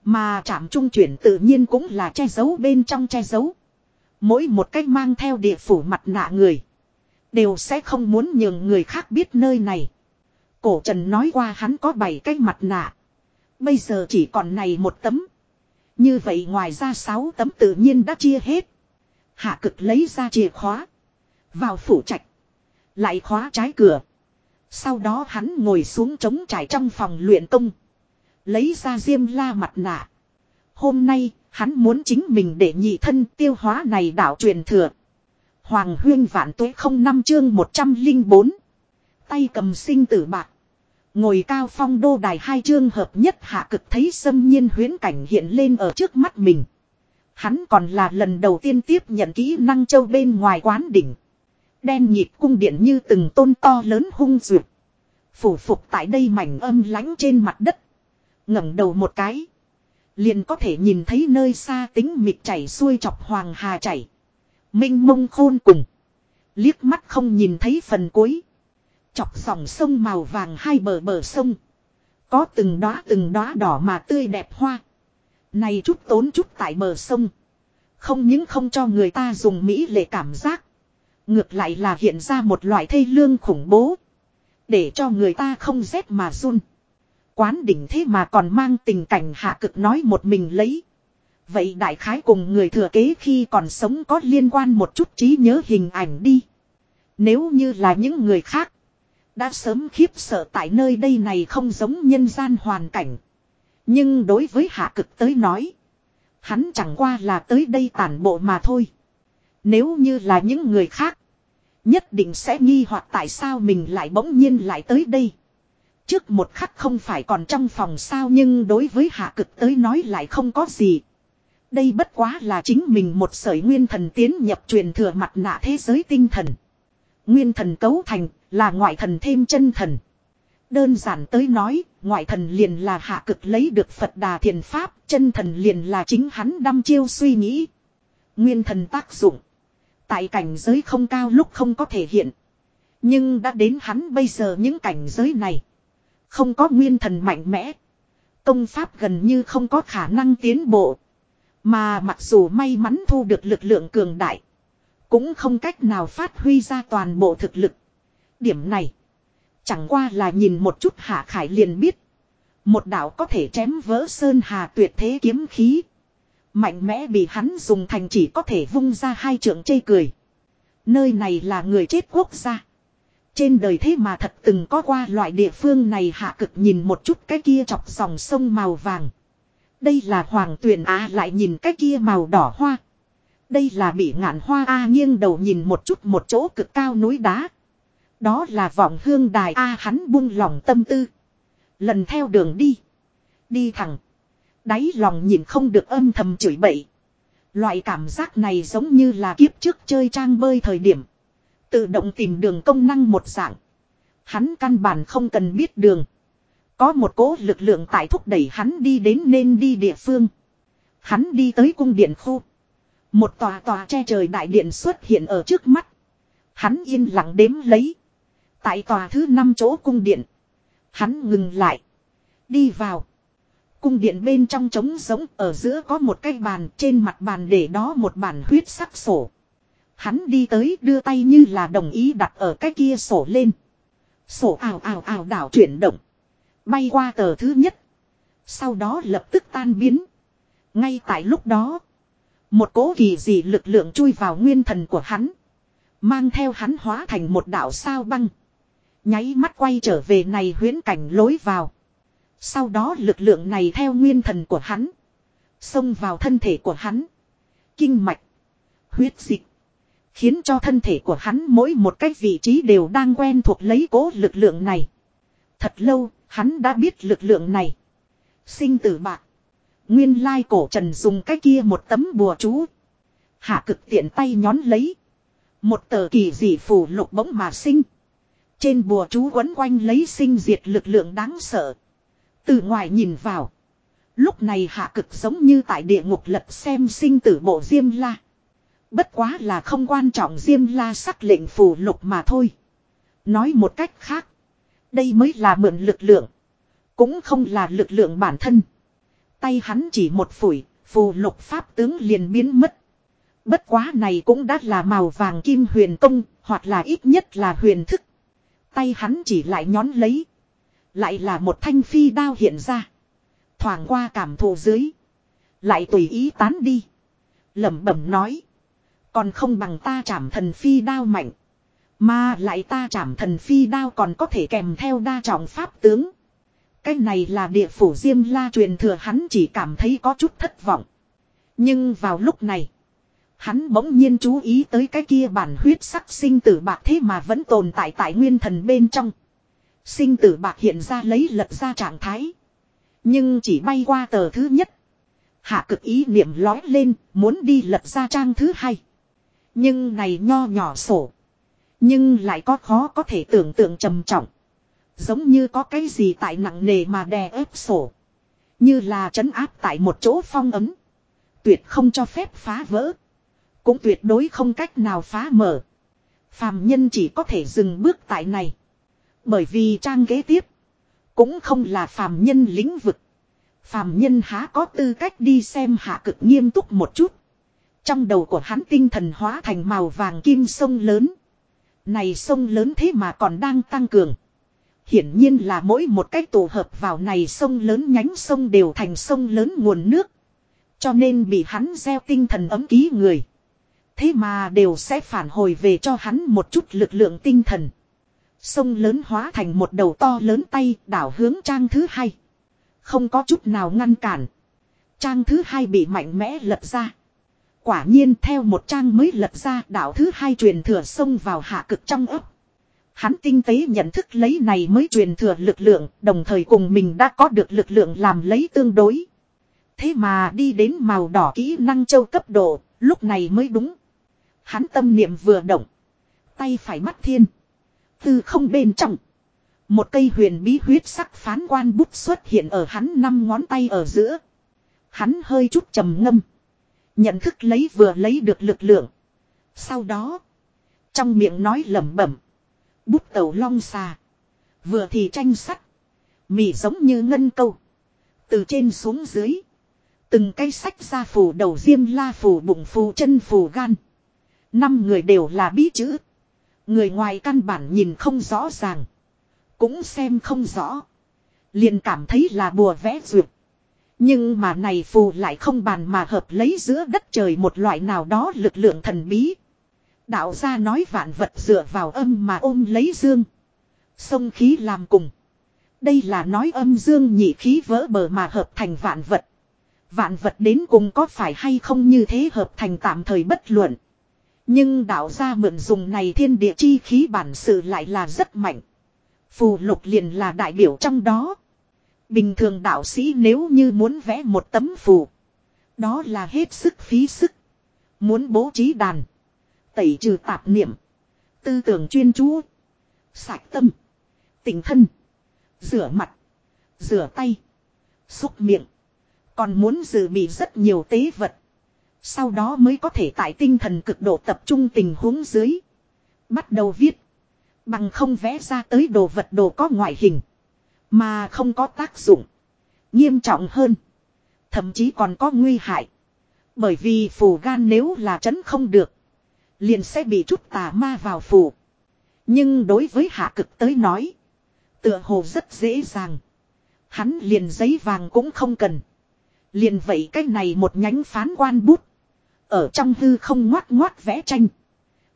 Mà trạm trung chuyển tự nhiên cũng là che giấu bên trong che giấu. Mỗi một cách mang theo địa phủ mặt nạ người. Đều sẽ không muốn nhường người khác biết nơi này. Cổ trần nói qua hắn có 7 cái mặt nạ. Bây giờ chỉ còn này một tấm. Như vậy ngoài ra sáu tấm tự nhiên đã chia hết. Hạ cực lấy ra chìa khóa. Vào phủ trạch. Lại khóa trái cửa. Sau đó hắn ngồi xuống trống trải trong phòng luyện công. Lấy ra diêm la mặt nạ. Hôm nay, hắn muốn chính mình để nhị thân tiêu hóa này đảo truyền thừa. Hoàng huyên vạn tuế không năm chương 104. Tay cầm sinh tử bạc. Ngồi cao phong đô đài hai chương hợp nhất hạ cực thấy xâm nhiên huyến cảnh hiện lên ở trước mắt mình. Hắn còn là lần đầu tiên tiếp nhận kỹ năng châu bên ngoài quán đỉnh. Đen nhịp cung điện như từng tôn to lớn hung duyệt. Phủ phục tại đây mảnh âm lánh trên mặt đất ngẩng đầu một cái. Liền có thể nhìn thấy nơi xa tính mịt chảy xuôi chọc hoàng hà chảy. Minh mông khôn cùng. Liếc mắt không nhìn thấy phần cuối. Chọc dòng sông màu vàng hai bờ bờ sông. Có từng đóa từng đóa đỏ mà tươi đẹp hoa. Này chút tốn chút tại bờ sông. Không những không cho người ta dùng mỹ lệ cảm giác. Ngược lại là hiện ra một loại thây lương khủng bố. Để cho người ta không rét mà run. Quán đỉnh thế mà còn mang tình cảnh hạ cực nói một mình lấy. Vậy đại khái cùng người thừa kế khi còn sống có liên quan một chút trí nhớ hình ảnh đi. Nếu như là những người khác. Đã sớm khiếp sợ tại nơi đây này không giống nhân gian hoàn cảnh. Nhưng đối với hạ cực tới nói. Hắn chẳng qua là tới đây tản bộ mà thôi. Nếu như là những người khác. Nhất định sẽ nghi hoặc tại sao mình lại bỗng nhiên lại tới đây. Trước một khắc không phải còn trong phòng sao nhưng đối với hạ cực tới nói lại không có gì. Đây bất quá là chính mình một sởi nguyên thần tiến nhập truyền thừa mặt nạ thế giới tinh thần. Nguyên thần cấu thành là ngoại thần thêm chân thần. Đơn giản tới nói, ngoại thần liền là hạ cực lấy được Phật Đà Thiền Pháp, chân thần liền là chính hắn đăm chiêu suy nghĩ. Nguyên thần tác dụng. Tại cảnh giới không cao lúc không có thể hiện. Nhưng đã đến hắn bây giờ những cảnh giới này. Không có nguyên thần mạnh mẽ. Công pháp gần như không có khả năng tiến bộ. Mà mặc dù may mắn thu được lực lượng cường đại. Cũng không cách nào phát huy ra toàn bộ thực lực. Điểm này. Chẳng qua là nhìn một chút hạ khải liền biết. Một đạo có thể chém vỡ sơn hà tuyệt thế kiếm khí. Mạnh mẽ bị hắn dùng thành chỉ có thể vung ra hai trượng chê cười. Nơi này là người chết quốc gia. Trên đời thế mà thật từng có qua loại địa phương này hạ cực nhìn một chút cái kia chọc dòng sông màu vàng. Đây là hoàng tuyền á lại nhìn cái kia màu đỏ hoa. Đây là bị ngạn hoa A nghiêng đầu nhìn một chút một chỗ cực cao núi đá. Đó là vọng hương đài A, hắn buông lòng tâm tư. Lần theo đường đi. Đi thẳng. Đáy lòng nhìn không được âm thầm chửi bậy. Loại cảm giác này giống như là kiếp trước chơi trang bơi thời điểm. Tự động tìm đường công năng một dạng. Hắn căn bản không cần biết đường. Có một cố lực lượng tại thúc đẩy hắn đi đến nên đi địa phương. Hắn đi tới cung điện khu. Một tòa tòa che trời đại điện xuất hiện ở trước mắt. Hắn yên lặng đếm lấy. Tại tòa thứ năm chỗ cung điện. Hắn ngừng lại. Đi vào. Cung điện bên trong trống giống ở giữa có một cái bàn, trên mặt bàn để đó một bản huyết sắc sổ. Hắn đi tới, đưa tay như là đồng ý đặt ở cái kia sổ lên. Sổ ào ào ào đảo chuyển động. Bay qua tờ thứ nhất. Sau đó lập tức tan biến. Ngay tại lúc đó. Một cố kỳ dị lực lượng chui vào nguyên thần của hắn. Mang theo hắn hóa thành một đạo sao băng. Nháy mắt quay trở về này huyến cảnh lối vào. Sau đó lực lượng này theo nguyên thần của hắn. Xông vào thân thể của hắn. Kinh mạch. Huyết dịch. Khiến cho thân thể của hắn mỗi một cái vị trí đều đang quen thuộc lấy cố lực lượng này. Thật lâu, hắn đã biết lực lượng này. Sinh tử bạc. Nguyên lai cổ trần dùng cái kia một tấm bùa chú. Hạ cực tiện tay nhón lấy. Một tờ kỳ dị phủ lục bỗng mà sinh. Trên bùa chú quấn quanh lấy sinh diệt lực lượng đáng sợ. Từ ngoài nhìn vào. Lúc này hạ cực giống như tại địa ngục lật xem sinh tử bộ Diêm La. Bất quá là không quan trọng Diêm La sắc lệnh phù lục mà thôi. Nói một cách khác. Đây mới là mượn lực lượng. Cũng không là lực lượng bản thân. Tay hắn chỉ một phủi, phù lục pháp tướng liền biến mất. Bất quá này cũng đã là màu vàng kim huyền công, hoặc là ít nhất là huyền thức. Tay hắn chỉ lại nhón lấy. Lại là một thanh phi đao hiện ra. Thoảng qua cảm thụ dưới. Lại tùy ý tán đi. lẩm bẩm nói. Còn không bằng ta chảm thần phi đao mạnh. Mà lại ta chảm thần phi đao còn có thể kèm theo đa trọng pháp tướng. Cái này là địa phủ Diêm La truyền thừa hắn chỉ cảm thấy có chút thất vọng. Nhưng vào lúc này. Hắn bỗng nhiên chú ý tới cái kia bản huyết sắc sinh tử bạc thế mà vẫn tồn tại tại nguyên thần bên trong. Sinh tử bạc hiện ra lấy lật ra trạng thái. Nhưng chỉ bay qua tờ thứ nhất. Hạ cực ý niệm lói lên, muốn đi lật ra trang thứ hai. Nhưng này nho nhỏ sổ. Nhưng lại có khó có thể tưởng tượng trầm trọng. Giống như có cái gì tại nặng nề mà đè ép sổ. Như là trấn áp tại một chỗ phong ấm. Tuyệt không cho phép phá vỡ. Cũng tuyệt đối không cách nào phá mở. Phàm nhân chỉ có thể dừng bước tại này. Bởi vì trang kế tiếp. Cũng không là phàm nhân lĩnh vực. Phàm nhân há có tư cách đi xem hạ cực nghiêm túc một chút. Trong đầu của hắn tinh thần hóa thành màu vàng kim sông lớn. Này sông lớn thế mà còn đang tăng cường. Hiển nhiên là mỗi một cách tổ hợp vào này sông lớn nhánh sông đều thành sông lớn nguồn nước. Cho nên bị hắn gieo tinh thần ấm ký người. Thế mà đều sẽ phản hồi về cho hắn một chút lực lượng tinh thần. Sông lớn hóa thành một đầu to lớn tay đảo hướng trang thứ hai. Không có chút nào ngăn cản. Trang thứ hai bị mạnh mẽ lật ra. Quả nhiên theo một trang mới lật ra đảo thứ hai truyền thừa sông vào hạ cực trong ấp. Hắn tinh tế nhận thức lấy này mới truyền thừa lực lượng, đồng thời cùng mình đã có được lực lượng làm lấy tương đối. Thế mà đi đến màu đỏ kỹ năng châu cấp độ, lúc này mới đúng. Hắn tâm niệm vừa động. Tay phải mắt thiên. Từ không bên trong. Một cây huyền bí huyết sắc phán quan bút xuất hiện ở hắn năm ngón tay ở giữa. Hắn hơi chút trầm ngâm. Nhận thức lấy vừa lấy được lực lượng. Sau đó. Trong miệng nói lẩm bẩm. Bút tàu long xà. Vừa thì tranh sắt. Mỉ giống như ngân câu. Từ trên xuống dưới. Từng cây sách ra phủ đầu diêm la phủ bụng phù chân phù gan. Năm người đều là bí chữ. Người ngoài căn bản nhìn không rõ ràng. Cũng xem không rõ. Liền cảm thấy là bùa vẽ duyệt. Nhưng mà này phù lại không bàn mà hợp lấy giữa đất trời một loại nào đó lực lượng thần bí. Đạo gia nói vạn vật dựa vào âm mà ôm lấy dương. Sông khí làm cùng. Đây là nói âm dương nhị khí vỡ bờ mà hợp thành vạn vật. Vạn vật đến cùng có phải hay không như thế hợp thành tạm thời bất luận. Nhưng đạo gia mượn dùng này thiên địa chi khí bản sự lại là rất mạnh. Phù lục liền là đại biểu trong đó. Bình thường đạo sĩ nếu như muốn vẽ một tấm phù. Đó là hết sức phí sức. Muốn bố trí đàn. Tẩy trừ tạp niệm. Tư tưởng chuyên chú. Sạch tâm. Tình thân. Rửa mặt. Rửa tay. Xúc miệng. Còn muốn dự bị rất nhiều tế vật. Sau đó mới có thể tại tinh thần cực độ tập trung tình huống dưới. Bắt đầu viết. Bằng không vẽ ra tới đồ vật đồ có ngoại hình. Mà không có tác dụng. Nghiêm trọng hơn. Thậm chí còn có nguy hại. Bởi vì phù gan nếu là chấn không được. Liền sẽ bị chút tà ma vào phù. Nhưng đối với hạ cực tới nói. Tựa hồ rất dễ dàng. Hắn liền giấy vàng cũng không cần. Liền vậy cách này một nhánh phán quan bút. Ở trong hư không ngoát ngoát vẽ tranh.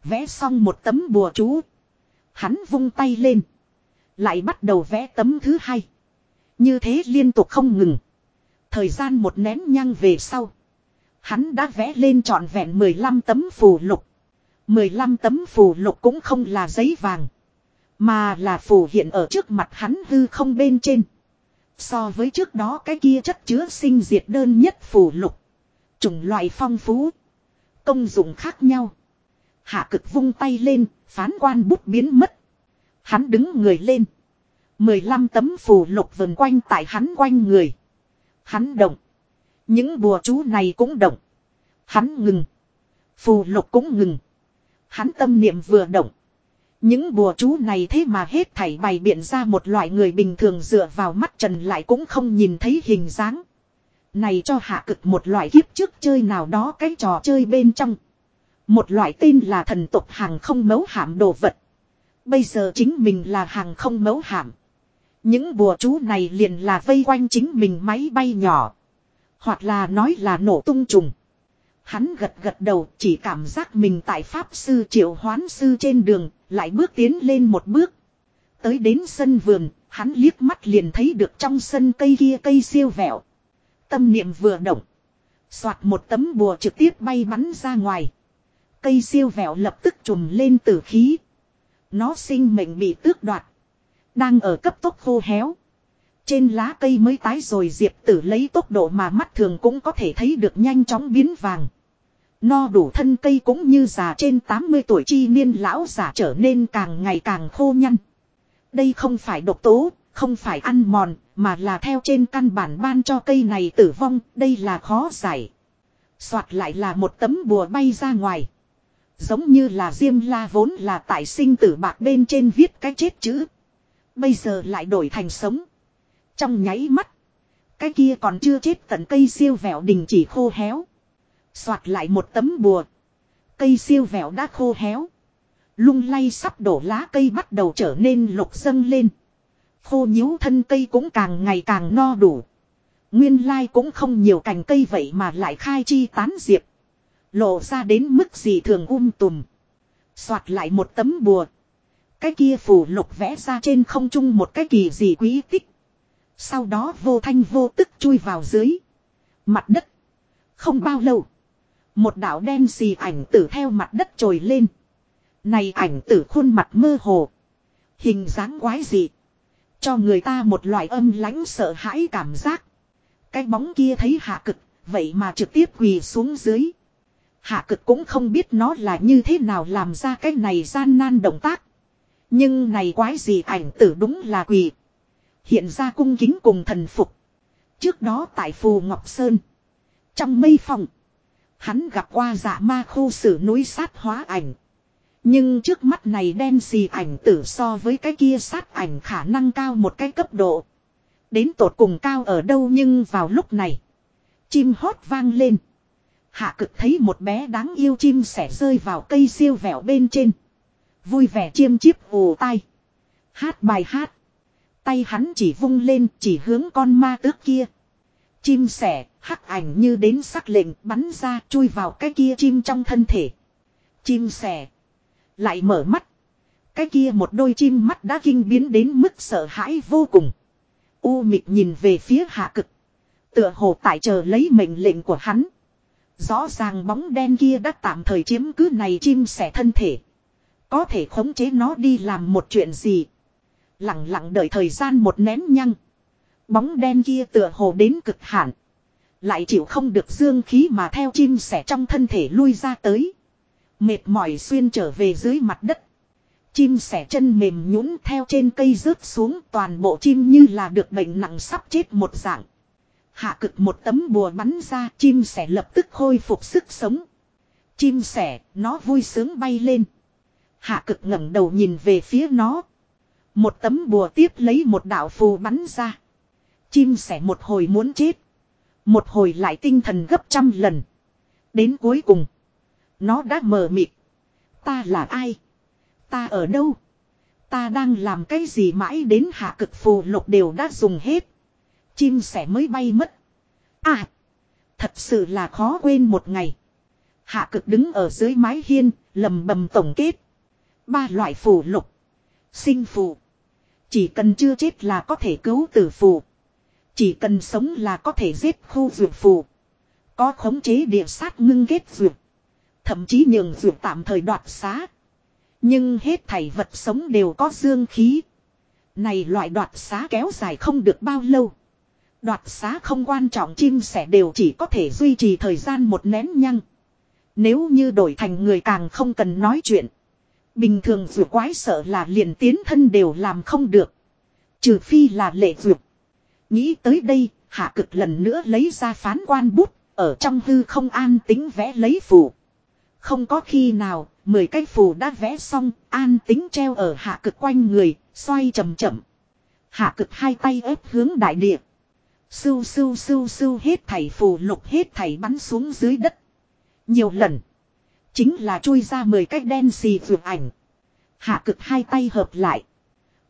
Vẽ xong một tấm bùa chú. Hắn vung tay lên. Lại bắt đầu vẽ tấm thứ hai. Như thế liên tục không ngừng. Thời gian một nén nhang về sau. Hắn đã vẽ lên trọn vẹn 15 tấm phù lục. 15 tấm phù lục cũng không là giấy vàng. Mà là phù hiện ở trước mặt hắn hư không bên trên. So với trước đó cái kia chất chứa sinh diệt đơn nhất phù lục. Chủng loại phong phú. Công dụng khác nhau. Hạ cực vung tay lên, phán quan bút biến mất. Hắn đứng người lên. 15 tấm phù lục vần quanh tại hắn quanh người. Hắn động. Những bùa chú này cũng động. Hắn ngừng. Phù lục cũng ngừng. Hắn tâm niệm vừa động. Những bùa chú này thế mà hết thảy bày biện ra một loại người bình thường dựa vào mắt trần lại cũng không nhìn thấy hình dáng. Này cho hạ cực một loại kiếp trước chơi nào đó cái trò chơi bên trong. Một loại tên là thần tục hàng không mấu hạm đồ vật. Bây giờ chính mình là hàng không mấu hạm. Những bùa chú này liền là vây quanh chính mình máy bay nhỏ. Hoặc là nói là nổ tung trùng. Hắn gật gật đầu chỉ cảm giác mình tại Pháp Sư Triệu Hoán Sư trên đường, lại bước tiến lên một bước. Tới đến sân vườn, hắn liếc mắt liền thấy được trong sân cây kia cây siêu vẹo. Tâm niệm vừa động. Xoạt một tấm bùa trực tiếp bay bắn ra ngoài. Cây siêu vẹo lập tức trùm lên tử khí. Nó sinh mệnh bị tước đoạt. Đang ở cấp tốc khô héo. Trên lá cây mới tái rồi diệp tử lấy tốc độ mà mắt thường cũng có thể thấy được nhanh chóng biến vàng. No đủ thân cây cũng như già trên 80 tuổi chi niên lão giả trở nên càng ngày càng khô nhăn. Đây không phải độc tố, không phải ăn mòn, mà là theo trên căn bản ban cho cây này tử vong, đây là khó giải. Soạt lại là một tấm bùa bay ra ngoài. Giống như là Diêm La vốn là tại sinh tử bạc bên trên viết cái chết chữ. Bây giờ lại đổi thành sống. Trong nháy mắt. Cái kia còn chưa chết tận cây siêu vẹo đình chỉ khô héo. Soạt lại một tấm bùa. Cây siêu vẹo đã khô héo. Lung lay sắp đổ lá cây bắt đầu trở nên lục dâng lên. Khô nhíu thân cây cũng càng ngày càng no đủ. Nguyên lai cũng không nhiều cành cây vậy mà lại khai chi tán diệp. Lộ ra đến mức gì thường um tùm. Xoạt lại một tấm bùa. Cái kia phủ lục vẽ ra trên không trung một cái kỳ gì quý tích. Sau đó vô thanh vô tức chui vào dưới. Mặt đất. Không bao lâu. Một đạo đen xì ảnh tử theo mặt đất trồi lên. Này ảnh tử khuôn mặt mơ hồ. Hình dáng quái dị. Cho người ta một loại âm lãnh sợ hãi cảm giác. Cái bóng kia thấy hạ cực. Vậy mà trực tiếp quỳ xuống dưới. Hạ cực cũng không biết nó là như thế nào làm ra cái này gian nan động tác. Nhưng này quái gì ảnh tử đúng là quỳ. Hiện ra cung kính cùng thần phục. Trước đó tại Phù Ngọc Sơn. Trong mây phòng. Hắn gặp qua dạ ma khu xử núi sát hóa ảnh. Nhưng trước mắt này đen xì ảnh tử so với cái kia sát ảnh khả năng cao một cái cấp độ. Đến tột cùng cao ở đâu nhưng vào lúc này. Chim hót vang lên. Hạ cực thấy một bé đáng yêu chim sẻ rơi vào cây siêu vẹo bên trên. Vui vẻ chiêm chiếp ồ tai. Hát bài hát. Tay hắn chỉ vung lên chỉ hướng con ma tước kia. Chim sẻ, hắc ảnh như đến sắc lệnh bắn ra chui vào cái kia chim trong thân thể. Chim sẻ. Lại mở mắt. Cái kia một đôi chim mắt đã kinh biến đến mức sợ hãi vô cùng. U mịt nhìn về phía hạ cực. Tựa hồ tại chờ lấy mệnh lệnh của hắn. Rõ ràng bóng đen kia đã tạm thời chiếm cứ này chim sẻ thân thể. Có thể khống chế nó đi làm một chuyện gì. Lặng lặng đợi thời gian một nén nhăng. Bóng đen kia tựa hồ đến cực hạn. Lại chịu không được dương khí mà theo chim sẻ trong thân thể lui ra tới. Mệt mỏi xuyên trở về dưới mặt đất. Chim sẻ chân mềm nhũn theo trên cây rớt xuống toàn bộ chim như là được bệnh nặng sắp chết một dạng. Hạ cực một tấm bùa bắn ra chim sẻ lập tức khôi phục sức sống. Chim sẻ, nó vui sướng bay lên. Hạ cực ngẩng đầu nhìn về phía nó. Một tấm bùa tiếp lấy một đạo phù bắn ra. Chim sẻ một hồi muốn chết. Một hồi lại tinh thần gấp trăm lần. Đến cuối cùng. Nó đã mờ mịt. Ta là ai? Ta ở đâu? Ta đang làm cái gì mãi đến hạ cực phù lục đều đã dùng hết. Chim sẻ mới bay mất. À! Thật sự là khó quên một ngày. Hạ cực đứng ở dưới mái hiên, lầm bầm tổng kết. Ba loại phù lục. Sinh phù. Chỉ cần chưa chết là có thể cứu tử phù. Chỉ cần sống là có thể giết khu vượt phù. Có khống chế địa sát ngưng kết vượt. Thậm chí nhường vượt tạm thời đoạt xá. Nhưng hết thảy vật sống đều có dương khí. Này loại đoạt xá kéo dài không được bao lâu. Đoạt xá không quan trọng chim sẻ đều chỉ có thể duy trì thời gian một nén nhăng. Nếu như đổi thành người càng không cần nói chuyện. Bình thường vượt quái sợ là liền tiến thân đều làm không được. Trừ phi là lệ vượt. Nghĩ tới đây, hạ cực lần nữa lấy ra phán quan bút, ở trong hư không an tính vẽ lấy phù. Không có khi nào, mười cái phù đã vẽ xong, an tính treo ở hạ cực quanh người, xoay chậm chậm. Hạ cực hai tay ép hướng đại địa. Sưu sưu sưu sưu hết thảy phù lục hết thảy bắn xuống dưới đất. Nhiều lần. Chính là chui ra mười cái đen xì vượt ảnh. Hạ cực hai tay hợp lại.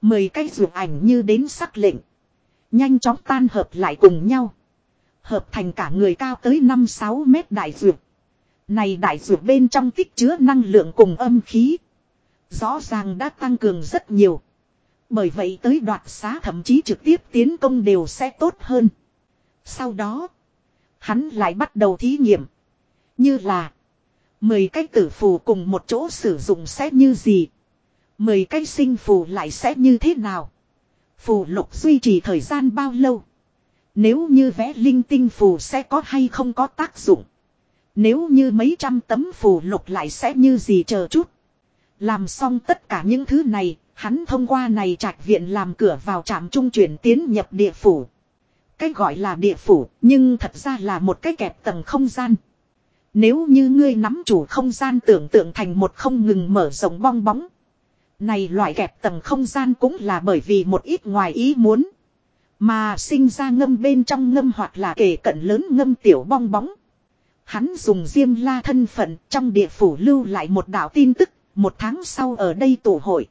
Mười cái vượt ảnh như đến sắc lệnh. Nhanh chóng tan hợp lại cùng nhau. Hợp thành cả người cao tới 5-6 mét đại vượt. Này đại dược bên trong tích chứa năng lượng cùng âm khí. Rõ ràng đã tăng cường rất nhiều. Bởi vậy tới đoạt xá thậm chí trực tiếp tiến công đều sẽ tốt hơn. Sau đó, hắn lại bắt đầu thí nghiệm. Như là, mười cái tử phù cùng một chỗ sử dụng sẽ như gì. Mười cái sinh phù lại sẽ như thế nào. Phù lục duy trì thời gian bao lâu? Nếu như vẽ linh tinh phù sẽ có hay không có tác dụng? Nếu như mấy trăm tấm phù lục lại sẽ như gì chờ chút? Làm xong tất cả những thứ này, hắn thông qua này trạch viện làm cửa vào trạm trung chuyển tiến nhập địa phủ. Cái gọi là địa phủ, nhưng thật ra là một cái kẹp tầng không gian. Nếu như ngươi nắm chủ không gian tưởng tượng thành một không ngừng mở rộng bong bóng. Này loại kẹp tầng không gian cũng là bởi vì một ít ngoài ý muốn. Mà sinh ra ngâm bên trong ngâm hoặc là kể cận lớn ngâm tiểu bong bóng. Hắn dùng diêm la thân phận trong địa phủ lưu lại một đạo tin tức, một tháng sau ở đây tổ hội.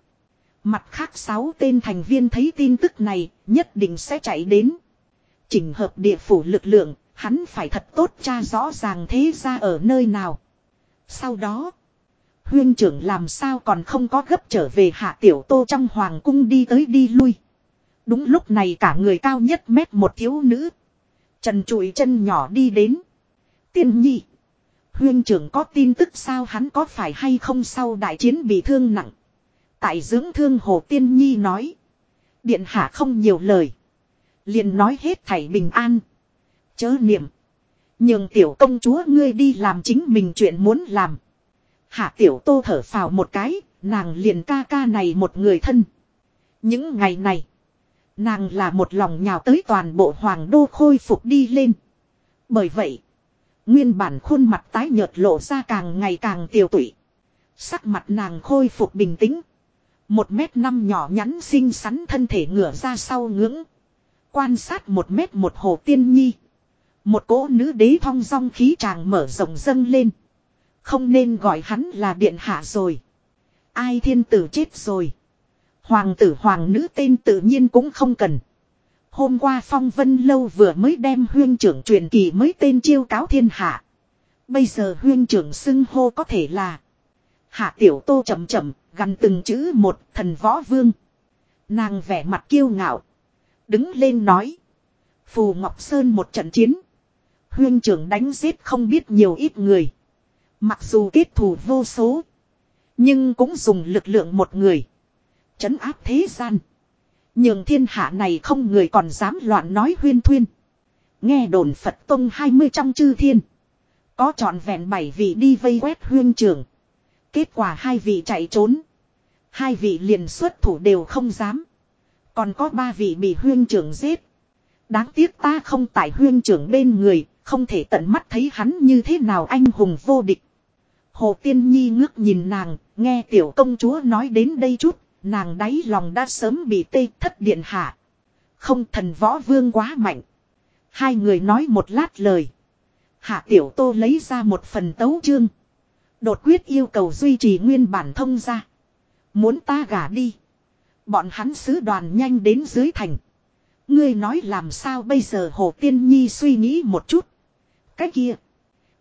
Mặt khác sáu tên thành viên thấy tin tức này, nhất định sẽ chạy đến. Chỉnh hợp địa phủ lực lượng, hắn phải thật tốt tra rõ ràng thế ra ở nơi nào. Sau đó, huyên trưởng làm sao còn không có gấp trở về hạ tiểu tô trong hoàng cung đi tới đi lui. Đúng lúc này cả người cao nhất mét một thiếu nữ. Trần trụi chân nhỏ đi đến. Tiên nhi. Huyên trưởng có tin tức sao hắn có phải hay không sau đại chiến bị thương nặng. Tại dưỡng thương Hồ Tiên Nhi nói. Điện hạ không nhiều lời. liền nói hết thảy bình an. Chớ niệm. Nhường tiểu công chúa ngươi đi làm chính mình chuyện muốn làm. Hạ tiểu tô thở phào một cái, nàng liền ca ca này một người thân. Những ngày này, nàng là một lòng nhào tới toàn bộ hoàng đô khôi phục đi lên. Bởi vậy, nguyên bản khuôn mặt tái nhợt lộ ra càng ngày càng tiêu tụy. Sắc mặt nàng khôi phục bình tĩnh. Một mét năm nhỏ nhắn xinh xắn thân thể ngửa ra sau ngưỡng. Quan sát một mét một hồ tiên nhi. Một cỗ nữ đế thong dong khí tràng mở rộng dâng lên. Không nên gọi hắn là điện hạ rồi. Ai thiên tử chết rồi. Hoàng tử hoàng nữ tên tự nhiên cũng không cần. Hôm qua phong vân lâu vừa mới đem huyên trưởng truyền kỳ mới tên chiêu cáo thiên hạ. Bây giờ huyên trưởng xưng hô có thể là. Hạ tiểu tô chậm chậm, gắn từng chữ một thần võ vương. Nàng vẻ mặt kiêu ngạo. Đứng lên nói. Phù Ngọc Sơn một trận chiến. Huyên trưởng đánh giết không biết nhiều ít người. Mặc dù kết thù vô số. Nhưng cũng dùng lực lượng một người. Chấn áp thế gian. Nhưng thiên hạ này không người còn dám loạn nói huyên thuyên. Nghe đồn Phật Tông 20 trong chư thiên. Có trọn vẹn bảy vị đi vây quét huyên trường. Kết quả hai vị chạy trốn. Hai vị liền xuất thủ đều không dám. Còn có ba vị bị huyên trưởng giết. Đáng tiếc ta không tại huyên trưởng bên người, không thể tận mắt thấy hắn như thế nào anh hùng vô địch. Hồ Tiên Nhi ngước nhìn nàng, nghe tiểu công chúa nói đến đây chút, nàng đáy lòng đã sớm bị tê thất điện hạ. Không thần võ vương quá mạnh. Hai người nói một lát lời. Hạ tiểu tô lấy ra một phần tấu chương. Đột quyết yêu cầu duy trì nguyên bản thông ra. Muốn ta gả đi. Bọn hắn sứ đoàn nhanh đến dưới thành. Ngươi nói làm sao bây giờ Hồ Tiên Nhi suy nghĩ một chút. Cái kia.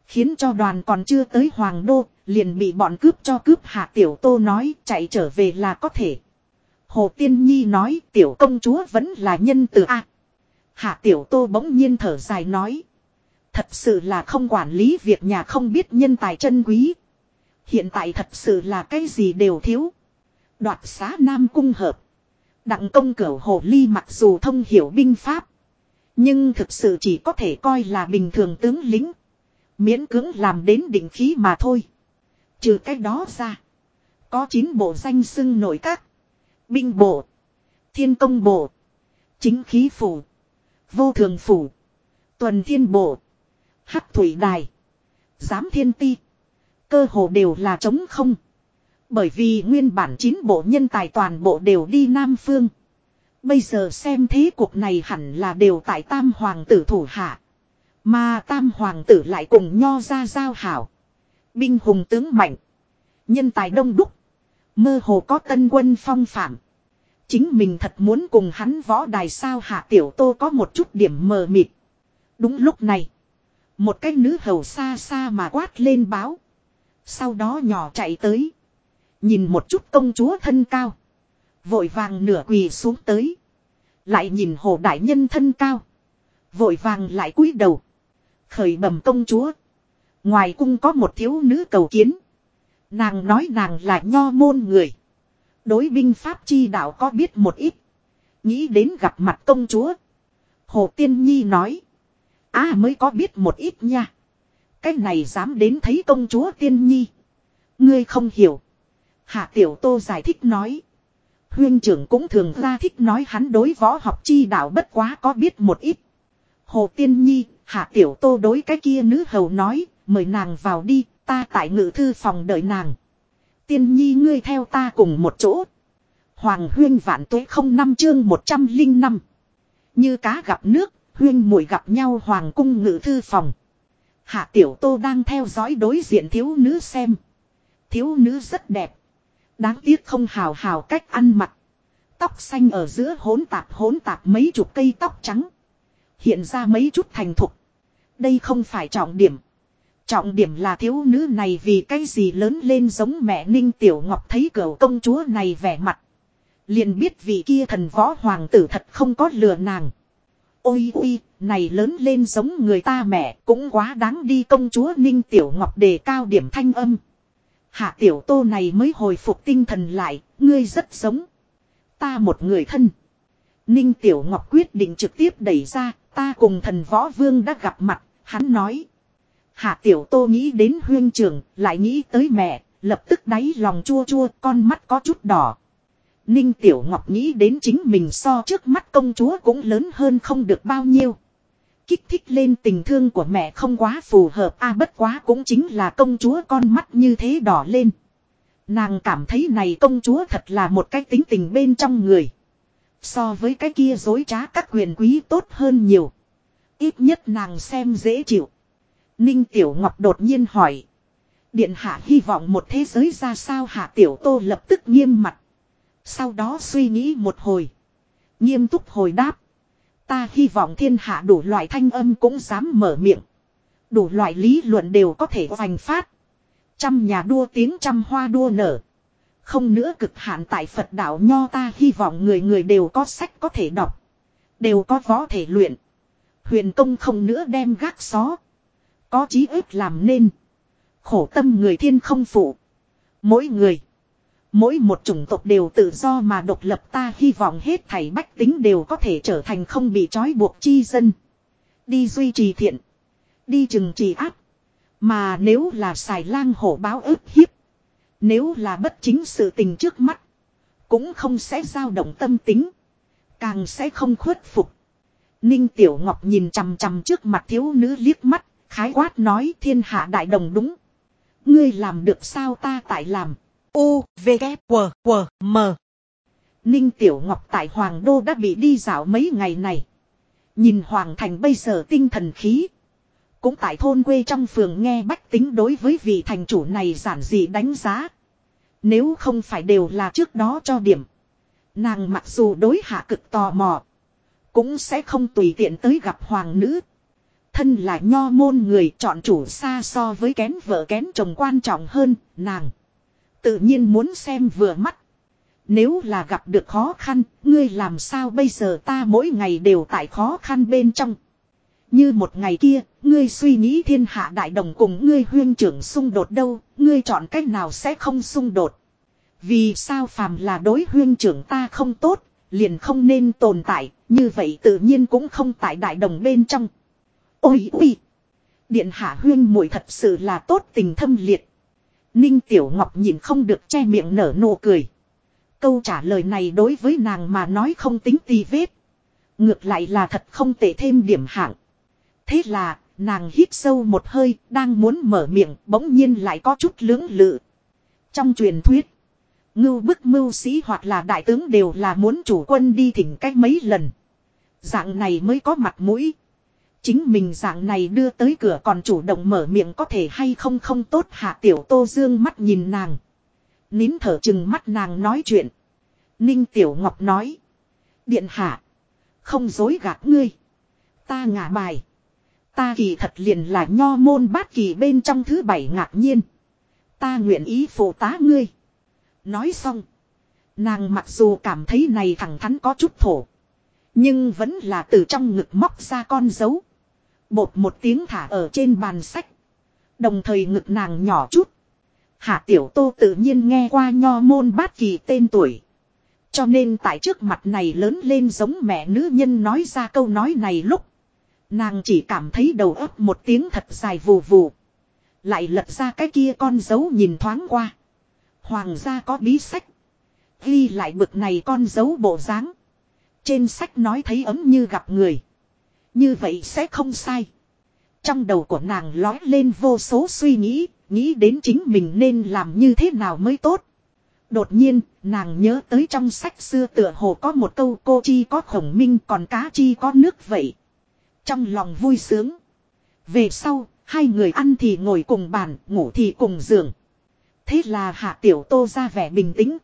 Khiến cho đoàn còn chưa tới Hoàng Đô. Liền bị bọn cướp cho cướp hạ tiểu tô nói, chạy trở về là có thể. Hồ Tiên Nhi nói, tiểu công chúa vẫn là nhân từ A. Hạ tiểu tô bỗng nhiên thở dài nói. Thật sự là không quản lý việc nhà không biết nhân tài chân quý. Hiện tại thật sự là cái gì đều thiếu. Đoạt xá Nam Cung hợp. Đặng công cửu hồ ly mặc dù thông hiểu binh pháp. Nhưng thực sự chỉ có thể coi là bình thường tướng lính. Miễn cưỡng làm đến đỉnh khí mà thôi. Trừ cái đó ra. Có 9 bộ danh xưng nổi các. Binh bộ. Thiên công bộ. Chính khí phủ. Vô thường phủ. Tuần thiên bộ. Hắc thủy đài. Giám thiên ti. Cơ hồ đều là trống không. Bởi vì nguyên bản chín bộ nhân tài toàn bộ đều đi Nam Phương. Bây giờ xem thế cuộc này hẳn là đều tại Tam Hoàng tử thủ hạ. Mà Tam Hoàng tử lại cùng nho ra giao hảo. Binh hùng tướng mạnh. Nhân tài đông đúc. Mơ hồ có tân quân phong phạm. Chính mình thật muốn cùng hắn võ đài sao hạ tiểu tô có một chút điểm mờ mịt. Đúng lúc này. Một cái nữ hầu xa xa mà quát lên báo. Sau đó nhỏ chạy tới. Nhìn một chút công chúa thân cao. Vội vàng nửa quỳ xuống tới. Lại nhìn hồ đại nhân thân cao. Vội vàng lại cúi đầu. Khởi bẩm công chúa. Ngoài cung có một thiếu nữ cầu kiến. Nàng nói nàng là nho môn người. Đối binh pháp chi đạo có biết một ít. Nghĩ đến gặp mặt công chúa. Hồ Tiên Nhi nói. À mới có biết một ít nha. Cái này dám đến thấy công chúa Tiên Nhi. Ngươi không hiểu. Hạ Tiểu Tô giải thích nói. Huyên trưởng cũng thường ra thích nói hắn đối võ học chi đạo bất quá có biết một ít. Hồ Tiên Nhi, Hạ Tiểu Tô đối cái kia nữ hầu nói, mời nàng vào đi, ta tại ngự thư phòng đợi nàng. Tiên Nhi ngươi theo ta cùng một chỗ. Hoàng huyên vạn tuế không năm chương 105. Như cá gặp nước, huyên muội gặp nhau hoàng cung ngự thư phòng. Hạ tiểu tô đang theo dõi đối diện thiếu nữ xem. Thiếu nữ rất đẹp. Đáng tiếc không hào hào cách ăn mặc. Tóc xanh ở giữa hỗn tạp hỗn tạp mấy chục cây tóc trắng. Hiện ra mấy chút thành thục. Đây không phải trọng điểm. Trọng điểm là thiếu nữ này vì cái gì lớn lên giống mẹ Ninh Tiểu Ngọc thấy cửa công chúa này vẻ mặt. Liền biết vị kia thần võ hoàng tử thật không có lừa nàng. Ôi ôi, này lớn lên giống người ta mẹ cũng quá đáng đi công chúa Ninh Tiểu Ngọc đề cao điểm thanh âm. Hạ Tiểu Tô này mới hồi phục tinh thần lại, ngươi rất giống. Ta một người thân. Ninh Tiểu Ngọc quyết định trực tiếp đẩy ra, ta cùng thần võ vương đã gặp mặt, hắn nói. Hạ Tiểu Tô nghĩ đến huyên trường, lại nghĩ tới mẹ, lập tức đáy lòng chua chua, con mắt có chút đỏ. Ninh Tiểu Ngọc nghĩ đến chính mình so trước mắt công chúa cũng lớn hơn không được bao nhiêu. Kích thích lên tình thương của mẹ không quá phù hợp a bất quá cũng chính là công chúa con mắt như thế đỏ lên. Nàng cảm thấy này công chúa thật là một cái tính tình bên trong người. So với cái kia dối trá các quyền quý tốt hơn nhiều. Ít nhất nàng xem dễ chịu. Ninh Tiểu Ngọc đột nhiên hỏi. Điện hạ hy vọng một thế giới ra sao hạ Tiểu Tô lập tức nghiêm mặt. Sau đó suy nghĩ một hồi. Nghiêm túc hồi đáp. Ta hy vọng thiên hạ đủ loại thanh âm cũng dám mở miệng. Đủ loại lý luận đều có thể hoành phát. Trăm nhà đua tiếng trăm hoa đua nở. Không nữa cực hạn tại Phật đạo nho ta hy vọng người người đều có sách có thể đọc. Đều có võ thể luyện. Huyền công không nữa đem gác xó. Có chí ức làm nên. Khổ tâm người thiên không phụ. Mỗi người. Mỗi một chủng tộc đều tự do mà độc lập ta hy vọng hết thảy bách tính đều có thể trở thành không bị trói buộc chi dân. Đi duy trì thiện. Đi chừng trì áp. Mà nếu là xài lang hổ báo ức hiếp. Nếu là bất chính sự tình trước mắt. Cũng không sẽ dao động tâm tính. Càng sẽ không khuất phục. Ninh Tiểu Ngọc nhìn chằm chằm trước mặt thiếu nữ liếc mắt. Khái quát nói thiên hạ đại đồng đúng. Ngươi làm được sao ta tại làm. U, V, K, W, W, M. Ninh Tiểu Ngọc tại Hoàng Đô đã bị đi dạo mấy ngày này. Nhìn Hoàng Thành bây giờ tinh thần khí. Cũng tại thôn quê trong phường nghe bách tính đối với vị thành chủ này giản dị đánh giá. Nếu không phải đều là trước đó cho điểm. Nàng mặc dù đối hạ cực tò mò. Cũng sẽ không tùy tiện tới gặp hoàng nữ. Thân là nho môn người chọn chủ xa so với kén vợ kén chồng quan trọng hơn, nàng. Tự nhiên muốn xem vừa mắt. Nếu là gặp được khó khăn, ngươi làm sao bây giờ ta mỗi ngày đều tại khó khăn bên trong. Như một ngày kia, ngươi suy nghĩ thiên hạ đại đồng cùng ngươi huyên trưởng xung đột đâu, ngươi chọn cách nào sẽ không xung đột. Vì sao phàm là đối huyên trưởng ta không tốt, liền không nên tồn tại, như vậy tự nhiên cũng không tại đại đồng bên trong. Ôi ôi! Điện hạ huyên muội thật sự là tốt tình thâm liệt. Ninh Tiểu Ngọc nhìn không được che miệng nở nụ cười. Câu trả lời này đối với nàng mà nói không tính tì vết. Ngược lại là thật không tệ thêm điểm hạng. Thế là, nàng hít sâu một hơi, đang muốn mở miệng, bỗng nhiên lại có chút lưỡng lự. Trong truyền thuyết, ngưu bức mưu sĩ hoặc là đại tướng đều là muốn chủ quân đi thỉnh cách mấy lần. Dạng này mới có mặt mũi. Chính mình dạng này đưa tới cửa còn chủ động mở miệng có thể hay không không tốt hạ tiểu tô dương mắt nhìn nàng. Nín thở chừng mắt nàng nói chuyện. Ninh tiểu ngọc nói. Điện hạ. Không dối gạt ngươi. Ta ngả bài. Ta kỳ thật liền là nho môn bát kỳ bên trong thứ bảy ngạc nhiên. Ta nguyện ý phụ tá ngươi. Nói xong. Nàng mặc dù cảm thấy này thẳng thắn có chút thổ. Nhưng vẫn là từ trong ngực móc ra con dấu. Bột một tiếng thả ở trên bàn sách. Đồng thời ngực nàng nhỏ chút. Hạ tiểu tô tự nhiên nghe qua nho môn bát kỳ tên tuổi. Cho nên tại trước mặt này lớn lên giống mẹ nữ nhân nói ra câu nói này lúc. Nàng chỉ cảm thấy đầu óc một tiếng thật dài vù vù. Lại lật ra cái kia con dấu nhìn thoáng qua. Hoàng gia có bí sách. Ghi lại bực này con dấu bộ dáng. Trên sách nói thấy ấm như gặp người. Như vậy sẽ không sai. Trong đầu của nàng lói lên vô số suy nghĩ, nghĩ đến chính mình nên làm như thế nào mới tốt. Đột nhiên, nàng nhớ tới trong sách xưa tựa hồ có một câu cô chi có khổng minh còn cá chi có nước vậy. Trong lòng vui sướng. Về sau, Hai người ăn thì ngồi cùng bàn, ngủ thì cùng giường. Thế là hạ tiểu tô ra vẻ bình tĩnh.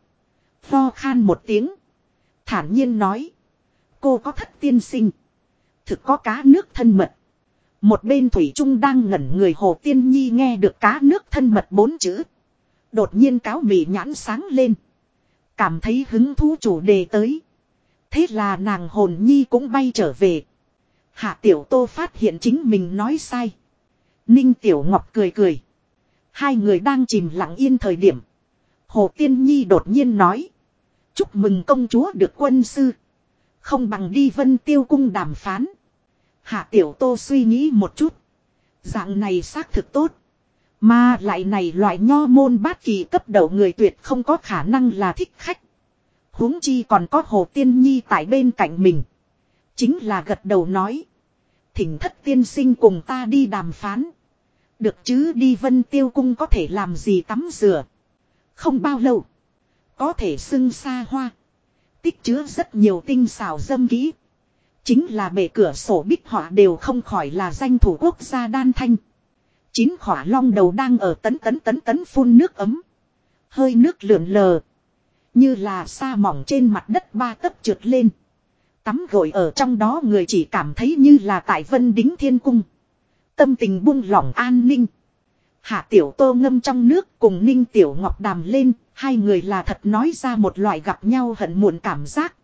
Pho khan một tiếng. Thản nhiên nói. Cô có thất tiên sinh. Thực có cá nước thân mật. Một bên Thủy Trung đang ngẩn người Hồ Tiên Nhi nghe được cá nước thân mật bốn chữ. Đột nhiên cáo mì nhãn sáng lên. Cảm thấy hứng thú chủ đề tới. Thế là nàng hồn nhi cũng bay trở về. Hạ Tiểu Tô phát hiện chính mình nói sai. Ninh Tiểu Ngọc cười cười. Hai người đang chìm lặng yên thời điểm. Hồ Tiên Nhi đột nhiên nói. Chúc mừng công chúa được quân sư. Không bằng đi vân tiêu cung đàm phán. Hạ Tiểu Tô suy nghĩ một chút. Dạng này xác thực tốt. Mà lại này loại nho môn bát kỳ cấp đầu người tuyệt không có khả năng là thích khách. huống chi còn có Hồ Tiên Nhi tại bên cạnh mình. Chính là gật đầu nói. Thỉnh thất tiên sinh cùng ta đi đàm phán. Được chứ đi vân tiêu cung có thể làm gì tắm rửa. Không bao lâu. Có thể xưng xa hoa. Tích chứa rất nhiều tinh xảo dâm kỹ. Chính là bể cửa sổ bích họa đều không khỏi là danh thủ quốc gia đan thanh. Chín khỏa long đầu đang ở tấn tấn tấn tấn phun nước ấm. Hơi nước lượn lờ. Như là sa mỏng trên mặt đất ba tấc trượt lên. Tắm gội ở trong đó người chỉ cảm thấy như là tại vân đính thiên cung. Tâm tình buông lỏng an ninh. Hạ tiểu tô ngâm trong nước cùng ninh tiểu ngọc đàm lên. Hai người là thật nói ra một loại gặp nhau hận muộn cảm giác.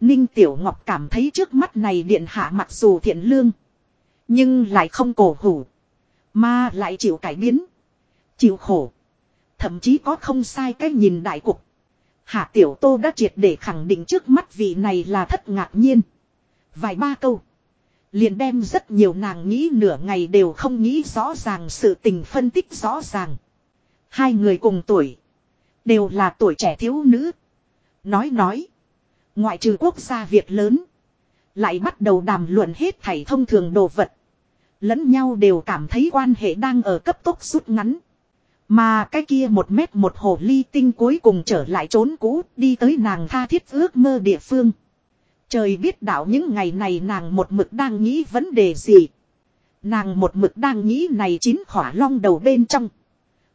Ninh tiểu ngọc cảm thấy trước mắt này điện hạ mặc dù thiện lương. Nhưng lại không cổ hủ. Mà lại chịu cải biến. Chịu khổ. Thậm chí có không sai cái nhìn đại cục. Hạ Tiểu Tô đã triệt để khẳng định trước mắt vị này là thất ngạc nhiên. Vài ba câu. Liền đem rất nhiều nàng nghĩ nửa ngày đều không nghĩ rõ ràng, sự tình phân tích rõ ràng. Hai người cùng tuổi. Đều là tuổi trẻ thiếu nữ. Nói nói. Ngoại trừ quốc gia việc lớn. Lại bắt đầu đàm luận hết thảy thông thường đồ vật. Lẫn nhau đều cảm thấy quan hệ đang ở cấp tốc rút ngắn. Mà cái kia một mét một hồ ly tinh cuối cùng trở lại trốn cũ, đi tới nàng tha thiết ước mơ địa phương. Trời biết đạo những ngày này nàng một mực đang nghĩ vấn đề gì. Nàng một mực đang nghĩ này chín khỏa long đầu bên trong.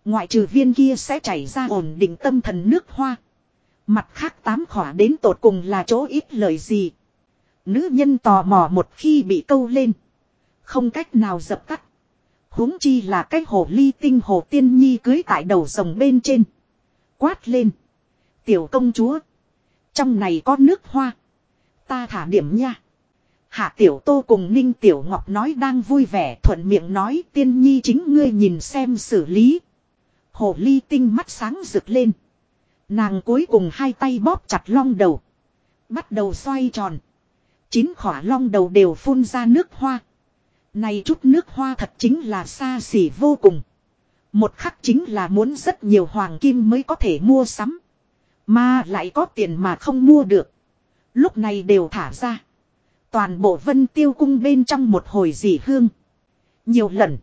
Ngoại trừ viên kia sẽ chảy ra ổn định tâm thần nước hoa. Mặt khác tám khỏa đến tột cùng là chỗ ít lời gì. Nữ nhân tò mò một khi bị câu lên. Không cách nào dập tắt huống chi là cái hồ ly tinh hồ tiên nhi cưới tại đầu rồng bên trên. Quát lên. Tiểu công chúa. Trong này có nước hoa. Ta thả điểm nha. Hạ tiểu tô cùng ninh tiểu ngọc nói đang vui vẻ thuận miệng nói tiên nhi chính ngươi nhìn xem xử lý. Hồ ly tinh mắt sáng rực lên. Nàng cuối cùng hai tay bóp chặt long đầu. Bắt đầu xoay tròn. Chín khỏa long đầu đều phun ra nước hoa. Này chút nước hoa thật chính là xa xỉ vô cùng. Một khắc chính là muốn rất nhiều hoàng kim mới có thể mua sắm. Mà lại có tiền mà không mua được. Lúc này đều thả ra. Toàn bộ vân tiêu cung bên trong một hồi dị hương. Nhiều lần.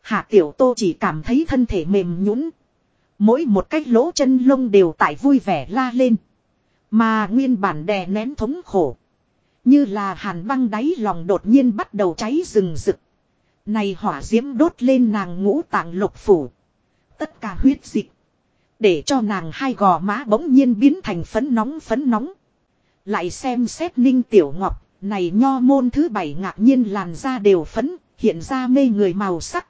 Hạ tiểu tô chỉ cảm thấy thân thể mềm nhũn Mỗi một cách lỗ chân lông đều tại vui vẻ la lên. Mà nguyên bản đè nén thống khổ. Như là hàn băng đáy lòng đột nhiên bắt đầu cháy rừng rực. Này hỏa diễm đốt lên nàng ngũ tạng lục phủ. Tất cả huyết dịch. Để cho nàng hai gò má bỗng nhiên biến thành phấn nóng phấn nóng. Lại xem xét ninh tiểu ngọc, này nho môn thứ bảy ngạc nhiên làn da đều phấn, hiện ra mê người màu sắc.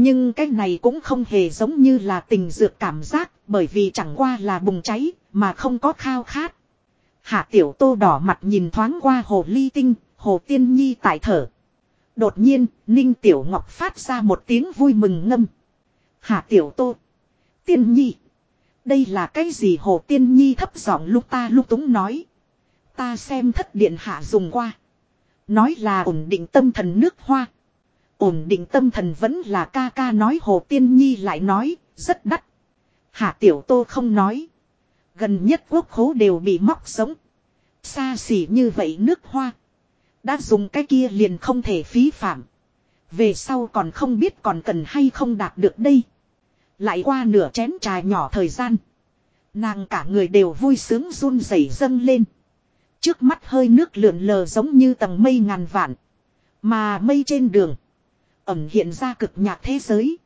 Nhưng cái này cũng không hề giống như là tình dược cảm giác, bởi vì chẳng qua là bùng cháy, mà không có khao khát. Hạ tiểu tô đỏ mặt nhìn thoáng qua hồ ly tinh, hồ tiên nhi tại thở. Đột nhiên, ninh tiểu ngọc phát ra một tiếng vui mừng ngâm. Hạ tiểu tô. Tiên nhi. Đây là cái gì hồ tiên nhi thấp giọng lúc ta lúc túng nói. Ta xem thất điện hạ dùng qua. Nói là ổn định tâm thần nước hoa. Ổn định tâm thần vẫn là ca ca nói hồ tiên nhi lại nói, rất đắt. Hạ tiểu tô không nói. Gần nhất quốc khố đều bị móc sống. Xa xỉ như vậy nước hoa. Đã dùng cái kia liền không thể phí phạm. Về sau còn không biết còn cần hay không đạt được đây. Lại qua nửa chén trà nhỏ thời gian. Nàng cả người đều vui sướng run rẩy dâng lên. Trước mắt hơi nước lượn lờ giống như tầng mây ngàn vạn. Mà mây trên đường ẩm hiện ra cực nhạc thế giới.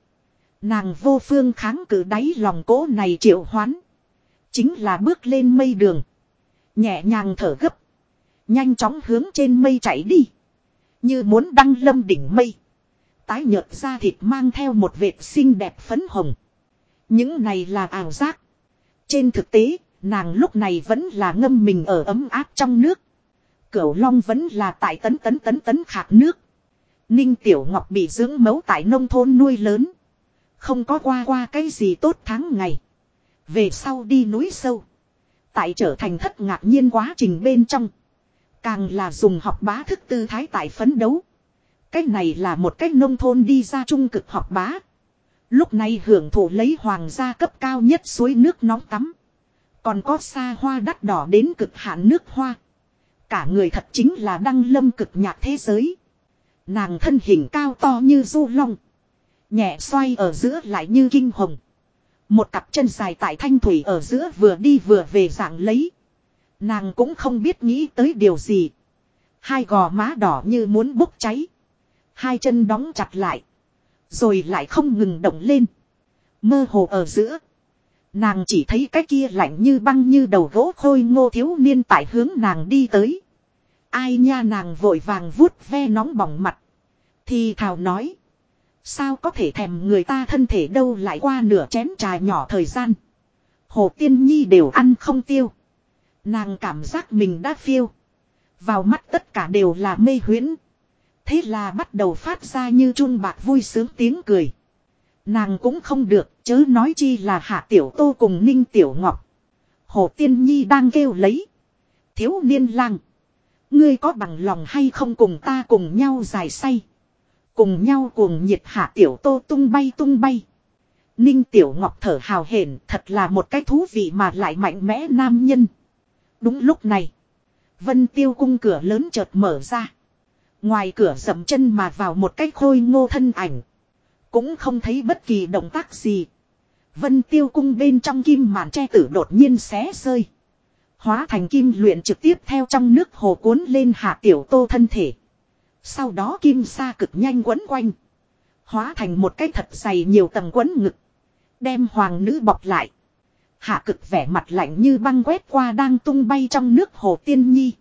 Nàng vô phương kháng cự đáy lòng cố này triệu hoán. Chính là bước lên mây đường. Nhẹ nhàng thở gấp. Nhanh chóng hướng trên mây chạy đi. Như muốn đăng lâm đỉnh mây. Tái nhợt ra thịt mang theo một vệt xinh đẹp phấn hồng. Những này là ảo giác. Trên thực tế, nàng lúc này vẫn là ngâm mình ở ấm áp trong nước. Cửu long vẫn là tại tấn tấn tấn tấn khạc nước. Ninh Tiểu Ngọc bị dưỡng mẫu tại nông thôn nuôi lớn. Không có qua qua cái gì tốt tháng ngày. Về sau đi núi sâu. Tại trở thành thất ngạc nhiên quá trình bên trong. Càng là dùng học bá thức tư thái tại phấn đấu. Cách này là một cách nông thôn đi ra trung cực học bá. Lúc này hưởng thụ lấy hoàng gia cấp cao nhất suối nước nóng tắm. Còn có xa hoa đắt đỏ đến cực hạn nước hoa. Cả người thật chính là đăng lâm cực nhạc thế giới. Nàng thân hình cao to như du long. Nhẹ xoay ở giữa lại như kinh hồng. Một cặp chân dài tại thanh thủy ở giữa vừa đi vừa về dạng lấy. Nàng cũng không biết nghĩ tới điều gì. Hai gò má đỏ như muốn bốc cháy. Hai chân đóng chặt lại. Rồi lại không ngừng động lên. Mơ hồ ở giữa. Nàng chỉ thấy cái kia lạnh như băng như đầu gỗ khôi ngô thiếu niên tại hướng nàng đi tới. Ai nha nàng vội vàng vuốt ve nóng bỏng mặt. Thì thào nói. Sao có thể thèm người ta thân thể đâu lại qua nửa chén trà nhỏ thời gian. Hồ Tiên Nhi đều ăn không tiêu. Nàng cảm giác mình đã phiêu. Vào mắt tất cả đều là mê huyễn. Thế là bắt đầu phát ra như chun bạc vui sướng tiếng cười. Nàng cũng không được, chớ nói chi là hạ tiểu tô cùng ninh tiểu ngọc. Hồ Tiên Nhi đang kêu lấy. Thiếu niên lang. Ngươi có bằng lòng hay không cùng ta cùng nhau dài say. Cùng nhau cuồng nhiệt hạ tiểu tô tung bay tung bay. Ninh tiểu ngọc thở hào hển, thật là một cái thú vị mà lại mạnh mẽ nam nhân. Đúng lúc này. Vân tiêu cung cửa lớn chợt mở ra. Ngoài cửa dậm chân mà vào một cái khôi ngô thân ảnh. Cũng không thấy bất kỳ động tác gì. Vân tiêu cung bên trong kim màn tre tử đột nhiên xé rơi. Hóa thành kim luyện trực tiếp theo trong nước hồ cuốn lên hạ tiểu tô thân thể. Sau đó kim sa cực nhanh quấn quanh. Hóa thành một cái thật dày nhiều tầng quấn ngực. Đem hoàng nữ bọc lại. Hạ cực vẻ mặt lạnh như băng quét qua đang tung bay trong nước hồ tiên nhi.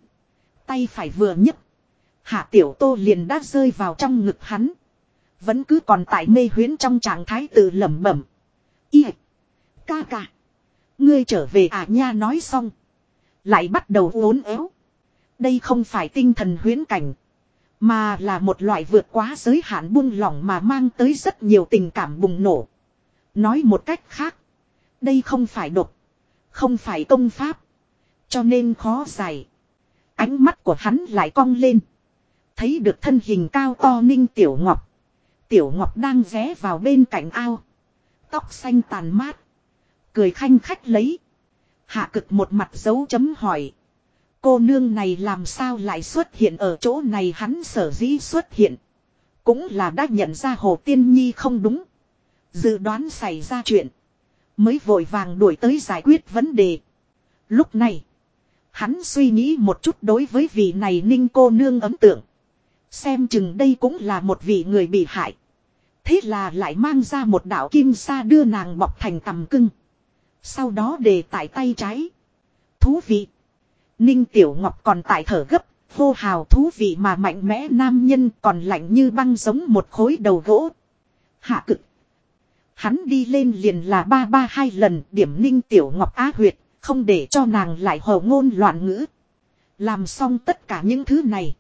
Tay phải vừa nhấc. Hạ tiểu tô liền đã rơi vào trong ngực hắn. Vẫn cứ còn tại mê huyến trong trạng thái tự lẩm bẩm. Y. Ca ca. Ngươi trở về à nha nói xong. Lại bắt đầu uốn éo. Đây không phải tinh thần huyến cảnh. Mà là một loại vượt quá giới hạn buông lỏng mà mang tới rất nhiều tình cảm bùng nổ. Nói một cách khác. Đây không phải độc. Không phải công pháp. Cho nên khó giải. Ánh mắt của hắn lại cong lên. Thấy được thân hình cao to ninh tiểu ngọc. Tiểu ngọc đang rẽ vào bên cạnh ao. Tóc xanh tàn mát. Cười khanh khách lấy. Hạ cực một mặt dấu chấm hỏi. Cô nương này làm sao lại xuất hiện ở chỗ này hắn sở dĩ xuất hiện. Cũng là đã nhận ra Hồ Tiên Nhi không đúng. Dự đoán xảy ra chuyện. Mới vội vàng đuổi tới giải quyết vấn đề. Lúc này. Hắn suy nghĩ một chút đối với vị này ninh cô nương ấn tượng. Xem chừng đây cũng là một vị người bị hại. Thế là lại mang ra một đạo kim sa đưa nàng bọc thành tầm cưng. Sau đó để tại tay trái. Thú vị. Ninh Tiểu Ngọc còn tại thở gấp, hô hào thú vị mà mạnh mẽ nam nhân còn lạnh như băng giống một khối đầu gỗ. Hạ cực. Hắn đi lên liền là ba ba hai lần điểm Ninh Tiểu Ngọc á huyệt, không để cho nàng lại hồ ngôn loạn ngữ. Làm xong tất cả những thứ này.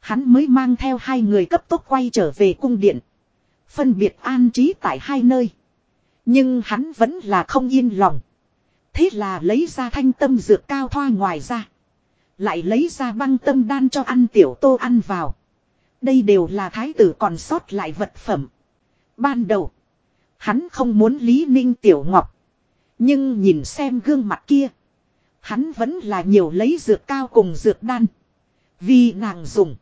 Hắn mới mang theo hai người cấp tốc quay trở về cung điện. Phân biệt an trí tại hai nơi. Nhưng hắn vẫn là không yên lòng. Thế là lấy ra thanh tâm dược cao thoa ngoài ra. Lại lấy ra băng tâm đan cho ăn tiểu tô ăn vào. Đây đều là thái tử còn sót lại vật phẩm. Ban đầu. Hắn không muốn Lý Ninh Tiểu Ngọc. Nhưng nhìn xem gương mặt kia. Hắn vẫn là nhiều lấy dược cao cùng dược đan. Vì nàng dùng.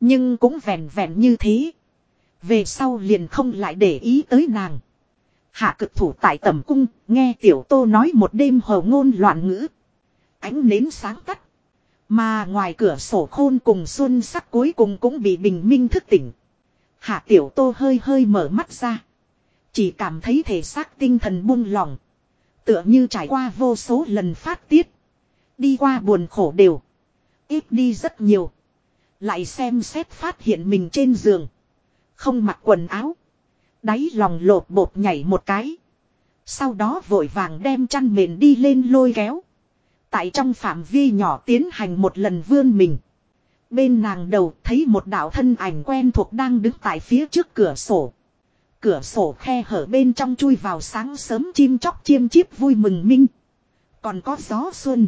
Nhưng cũng vẹn vẹn như thế. Về sau liền không lại để ý tới nàng. Hạ cực thủ tại tầm cung, nghe tiểu tô nói một đêm hầu ngôn loạn ngữ. Ánh nến sáng tắt. Mà ngoài cửa sổ khôn cùng xuân sắc cuối cùng cũng bị bình minh thức tỉnh. Hạ tiểu tô hơi hơi mở mắt ra. Chỉ cảm thấy thể xác tinh thần buông lỏng. Tựa như trải qua vô số lần phát tiết. Đi qua buồn khổ đều. Ít đi rất nhiều. Lại xem xét phát hiện mình trên giường. Không mặc quần áo. Đáy lòng lột bột nhảy một cái. Sau đó vội vàng đem chăn mền đi lên lôi kéo. Tại trong phạm vi nhỏ tiến hành một lần vươn mình. Bên nàng đầu thấy một đạo thân ảnh quen thuộc đang đứng tại phía trước cửa sổ. Cửa sổ khe hở bên trong chui vào sáng sớm chim chóc chiêm chiếp vui mừng minh. Còn có gió xuân.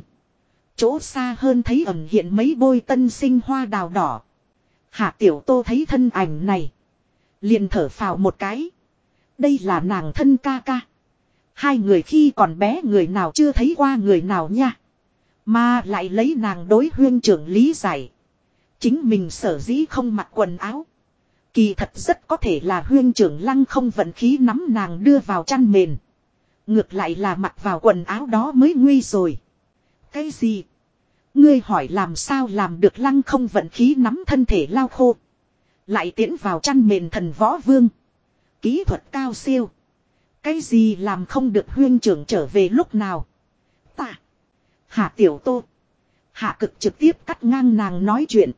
Chỗ xa hơn thấy ẩn hiện mấy bôi tân sinh hoa đào đỏ. Hạ tiểu tô thấy thân ảnh này. Liền thở phào một cái. Đây là nàng thân ca ca. Hai người khi còn bé người nào chưa thấy qua người nào nha. Mà lại lấy nàng đối huyên trưởng lý giải. Chính mình sở dĩ không mặc quần áo. Kỳ thật rất có thể là huyên trưởng lăng không vận khí nắm nàng đưa vào chăn mền. Ngược lại là mặc vào quần áo đó mới nguy rồi. Cái gì? Ngươi hỏi làm sao làm được lăng không vận khí nắm thân thể lao khô. Lại tiến vào chăn mền thần võ vương. Kỹ thuật cao siêu. Cái gì làm không được huyên trưởng trở về lúc nào? Ta. Hạ tiểu tô. Hạ cực trực tiếp cắt ngang nàng nói chuyện.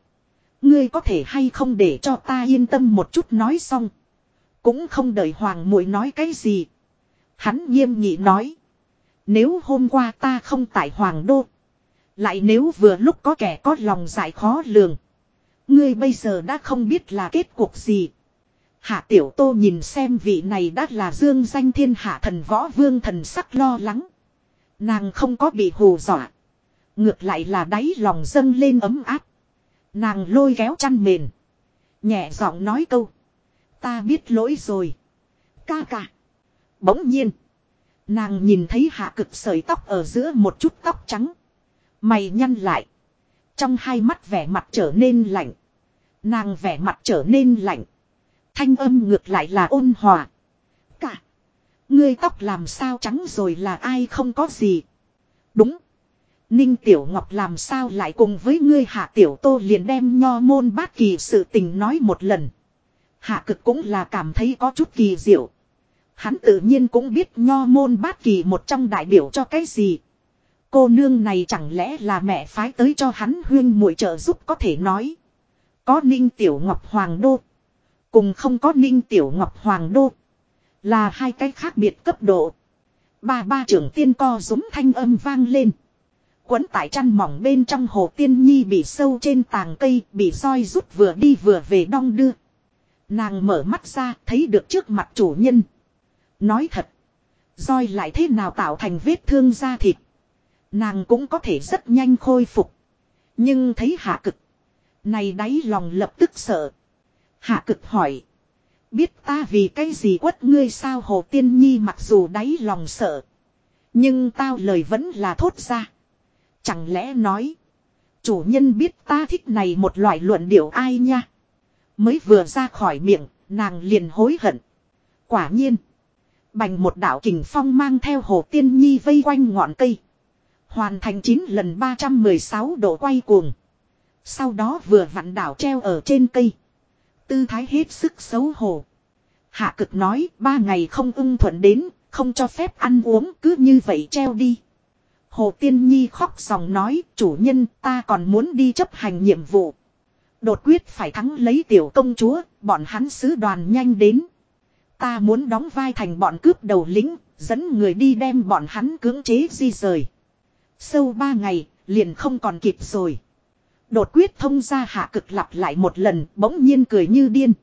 Ngươi có thể hay không để cho ta yên tâm một chút nói xong. Cũng không đợi hoàng muội nói cái gì. Hắn nghiêm nghị nói. Nếu hôm qua ta không tại hoàng đô. Lại nếu vừa lúc có kẻ có lòng dại khó lường. Ngươi bây giờ đã không biết là kết cuộc gì. Hạ tiểu tô nhìn xem vị này đã là dương danh thiên hạ thần võ vương thần sắc lo lắng. Nàng không có bị hù dọa. Ngược lại là đáy lòng dâng lên ấm áp. Nàng lôi kéo chăn mền. Nhẹ giọng nói câu. Ta biết lỗi rồi. Ca ca. Bỗng nhiên. Nàng nhìn thấy hạ cực sợi tóc ở giữa một chút tóc trắng. Mày nhăn lại. Trong hai mắt vẻ mặt trở nên lạnh. Nàng vẻ mặt trở nên lạnh. Thanh âm ngược lại là ôn hòa. Cả. Ngươi tóc làm sao trắng rồi là ai không có gì. Đúng. Ninh Tiểu Ngọc làm sao lại cùng với ngươi Hạ Tiểu Tô liền đem nho môn bát kỳ sự tình nói một lần. Hạ cực cũng là cảm thấy có chút kỳ diệu. Hắn tự nhiên cũng biết nho môn bát kỳ một trong đại biểu cho cái gì. Cô nương này chẳng lẽ là mẹ phái tới cho hắn huyên muội trợ giúp có thể nói. Có Ninh Tiểu Ngọc Hoàng Đô. Cùng không có Ninh Tiểu Ngọc Hoàng Đô. Là hai cái khác biệt cấp độ. Ba ba trưởng tiên co rúm thanh âm vang lên. Quấn tại chăn mỏng bên trong hồ tiên nhi bị sâu trên tàng cây, bị roi rút vừa đi vừa về đong đưa. Nàng mở mắt ra, thấy được trước mặt chủ nhân. Nói thật, roi lại thế nào tạo thành vết thương da thịt. Nàng cũng có thể rất nhanh khôi phục. Nhưng thấy hạ cực. Này đáy lòng lập tức sợ. Hạ cực hỏi. Biết ta vì cái gì quất ngươi sao hồ tiên nhi mặc dù đáy lòng sợ. Nhưng tao lời vẫn là thốt ra. Chẳng lẽ nói. Chủ nhân biết ta thích này một loại luận điệu ai nha. Mới vừa ra khỏi miệng, nàng liền hối hận. Quả nhiên. Bành một đạo kình phong mang theo hồ tiên nhi vây quanh ngọn cây. Hoàn thành 9 lần 316 độ quay cuồng. Sau đó vừa vặn đảo treo ở trên cây. Tư thái hết sức xấu hổ. Hạ cực nói ba ngày không ưng thuận đến, không cho phép ăn uống cứ như vậy treo đi. Hồ Tiên Nhi khóc dòng nói chủ nhân ta còn muốn đi chấp hành nhiệm vụ. Đột quyết phải thắng lấy tiểu công chúa, bọn hắn sứ đoàn nhanh đến. Ta muốn đóng vai thành bọn cướp đầu lính, dẫn người đi đem bọn hắn cưỡng chế di rời. Sâu ba ngày, liền không còn kịp rồi. Đột quyết thông ra hạ cực lặp lại một lần, bỗng nhiên cười như điên.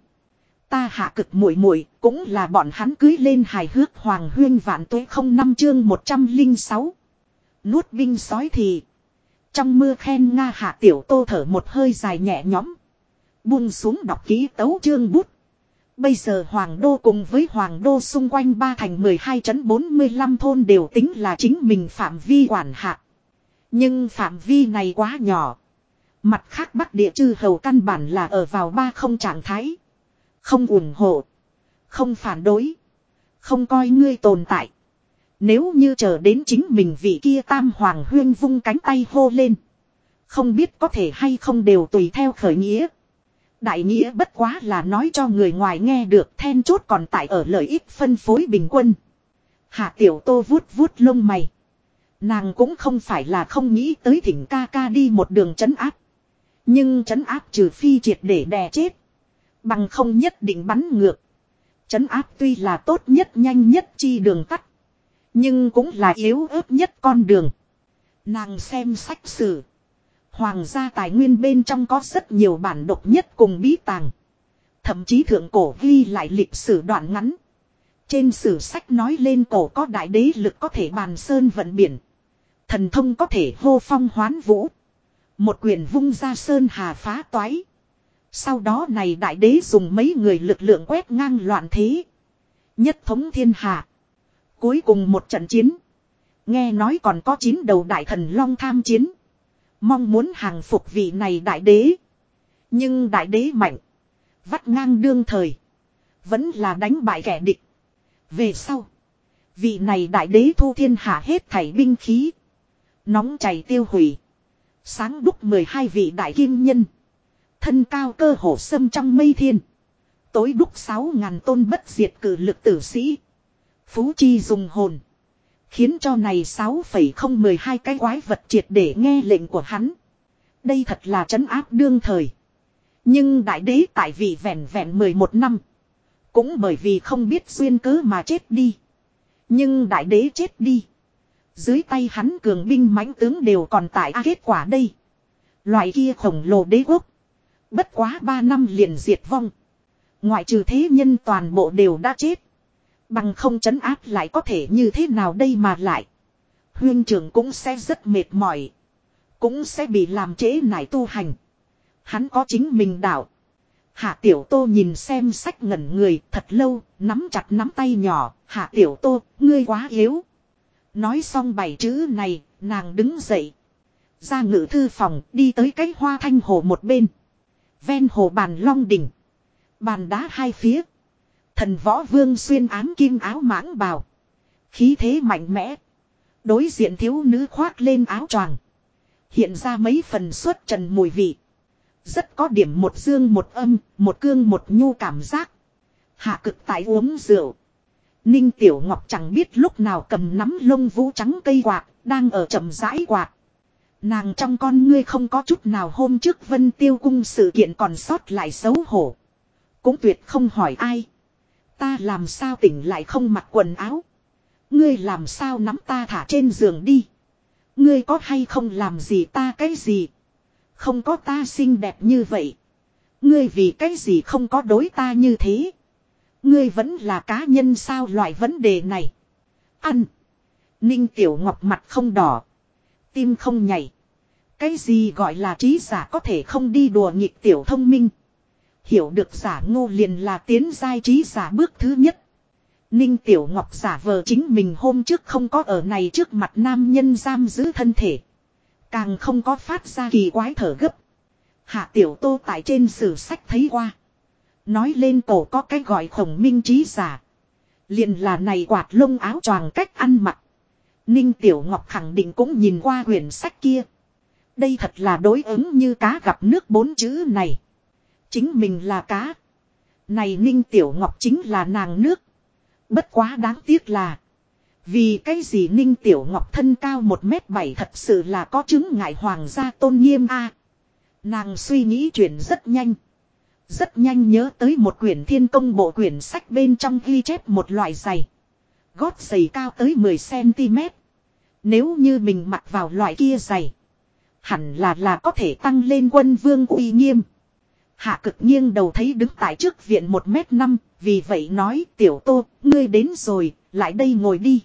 Ta hạ cực muội muội cũng là bọn hắn cưới lên hài hước hoàng huyên vạn tuế không năm chương 106. Nuốt binh sói thì. Trong mưa khen Nga hạ tiểu tô thở một hơi dài nhẹ nhõm. Buông xuống đọc ký tấu chương bút. Bây giờ Hoàng Đô cùng với Hoàng Đô xung quanh ba thành 12 trấn 45 thôn đều tính là chính mình phạm vi quản hạt. Nhưng phạm vi này quá nhỏ. Mặt khác Bắc địa chư hầu căn bản là ở vào ba không trạng thái. Không ủng hộ. Không phản đối. Không coi ngươi tồn tại. Nếu như chờ đến chính mình vị kia tam hoàng huyên vung cánh tay hô lên. Không biết có thể hay không đều tùy theo khởi nghĩa. Đại nghĩa bất quá là nói cho người ngoài nghe được, then chốt còn tại ở lợi ích phân phối bình quân. Hạ tiểu tô vuốt vuốt lông mày. Nàng cũng không phải là không nghĩ tới thỉnh ca ca đi một đường chấn áp. Nhưng chấn áp trừ phi triệt để đè chết. Bằng không nhất định bắn ngược. Chấn áp tuy là tốt nhất, nhanh nhất, chi đường tắt. Nhưng cũng là yếu ớt nhất con đường. Nàng xem sách sử. Hoàng gia tài nguyên bên trong có rất nhiều bản độc nhất cùng bí tàng. Thậm chí thượng cổ ghi lại lịch sử đoạn ngắn. Trên sử sách nói lên cổ có đại đế lực có thể bàn sơn vận biển. Thần thông có thể hô phong hoán vũ. Một quyền vung ra sơn hà phá toái. Sau đó này đại đế dùng mấy người lực lượng quét ngang loạn thế. Nhất thống thiên hạ. Cuối cùng một trận chiến. Nghe nói còn có chín đầu đại thần long tham chiến. Mong muốn hàng phục vị này đại đế. Nhưng đại đế mạnh. Vắt ngang đương thời. Vẫn là đánh bại kẻ địch. Về sau. Vị này đại đế thu thiên hạ hết thảy binh khí. Nóng chảy tiêu hủy. Sáng đúc 12 vị đại kim nhân. Thân cao cơ hồ sâm trong mây thiên. Tối đúc 6 ngàn tôn bất diệt cử lực tử sĩ. Phú chi dùng hồn. Khiến cho này 6,012 cái quái vật triệt để nghe lệnh của hắn. Đây thật là trấn áp đương thời. Nhưng đại đế tại vị vẹn vẹn 11 năm. Cũng bởi vì không biết duyên cớ mà chết đi. Nhưng đại đế chết đi. Dưới tay hắn cường binh mãnh tướng đều còn tại à, kết quả đây. Loại kia khổng lồ đế quốc. Bất quá 3 năm liền diệt vong. Ngoại trừ thế nhân toàn bộ đều đã chết. Bằng không chấn áp lại có thể như thế nào đây mà lại. Huyên trưởng cũng sẽ rất mệt mỏi. Cũng sẽ bị làm trễ nải tu hành. Hắn có chính mình đạo. Hạ tiểu tô nhìn xem sách ngẩn người thật lâu, nắm chặt nắm tay nhỏ. Hạ tiểu tô, ngươi quá yếu. Nói xong bảy chữ này, nàng đứng dậy. Ra ngự thư phòng, đi tới cái hoa thanh hồ một bên. Ven hồ bàn long đỉnh. Bàn đá hai phía. Thần võ vương xuyên ám kim áo mãng bào. Khí thế mạnh mẽ. Đối diện thiếu nữ khoác lên áo choàng. Hiện ra mấy phần xuất trần mùi vị. Rất có điểm một dương một âm, một cương một nhu cảm giác. Hạ cực tại uống rượu. Ninh Tiểu Ngọc chẳng biết lúc nào cầm nắm lông vũ trắng cây quạt, đang ở chậm rãi quạt. Nàng trong con ngươi không có chút nào hôm trước vân tiêu cung sự kiện còn sót lại xấu hổ. Cũng tuyệt không hỏi ai. Ta làm sao tỉnh lại không mặc quần áo. Ngươi làm sao nắm ta thả trên giường đi. Ngươi có hay không làm gì ta cái gì. Không có ta xinh đẹp như vậy. Ngươi vì cái gì không có đối ta như thế. Ngươi vẫn là cá nhân sao loại vấn đề này. Ăn. Ninh Tiểu Ngọc mặt không đỏ. Tim không nhảy. Cái gì gọi là trí giả có thể không đi đùa nghịch tiểu thông minh. Hiểu được giả ngô liền là tiến giai trí giả bước thứ nhất. Ninh Tiểu Ngọc giả vờ chính mình hôm trước không có ở này trước mặt nam nhân giam giữ thân thể. Càng không có phát ra kỳ quái thở gấp. Hạ Tiểu Tô tại trên sử sách thấy qua. Nói lên cổ có cái gọi khổng minh trí giả. Liền là này quạt lông áo choàng cách ăn mặc. Ninh Tiểu Ngọc khẳng định cũng nhìn qua quyển sách kia. Đây thật là đối ứng như cá gặp nước bốn chữ này. Chính mình là cá. Này Ninh Tiểu Ngọc chính là nàng nước. Bất quá đáng tiếc là. Vì cái gì Ninh Tiểu Ngọc thân cao 1m7 thật sự là có chứng ngại hoàng gia tôn nghiêm a Nàng suy nghĩ chuyện rất nhanh. Rất nhanh nhớ tới một quyển thiên công bộ quyển sách bên trong ghi chép một loại giày. Gót giày cao tới 10cm. Nếu như mình mặc vào loại kia giày. Hẳn là là có thể tăng lên quân vương uy nghiêm. Hạ cực nghiêng đầu thấy đứng tại trước viện 1 mét 5 vì vậy nói tiểu tô, ngươi đến rồi, lại đây ngồi đi.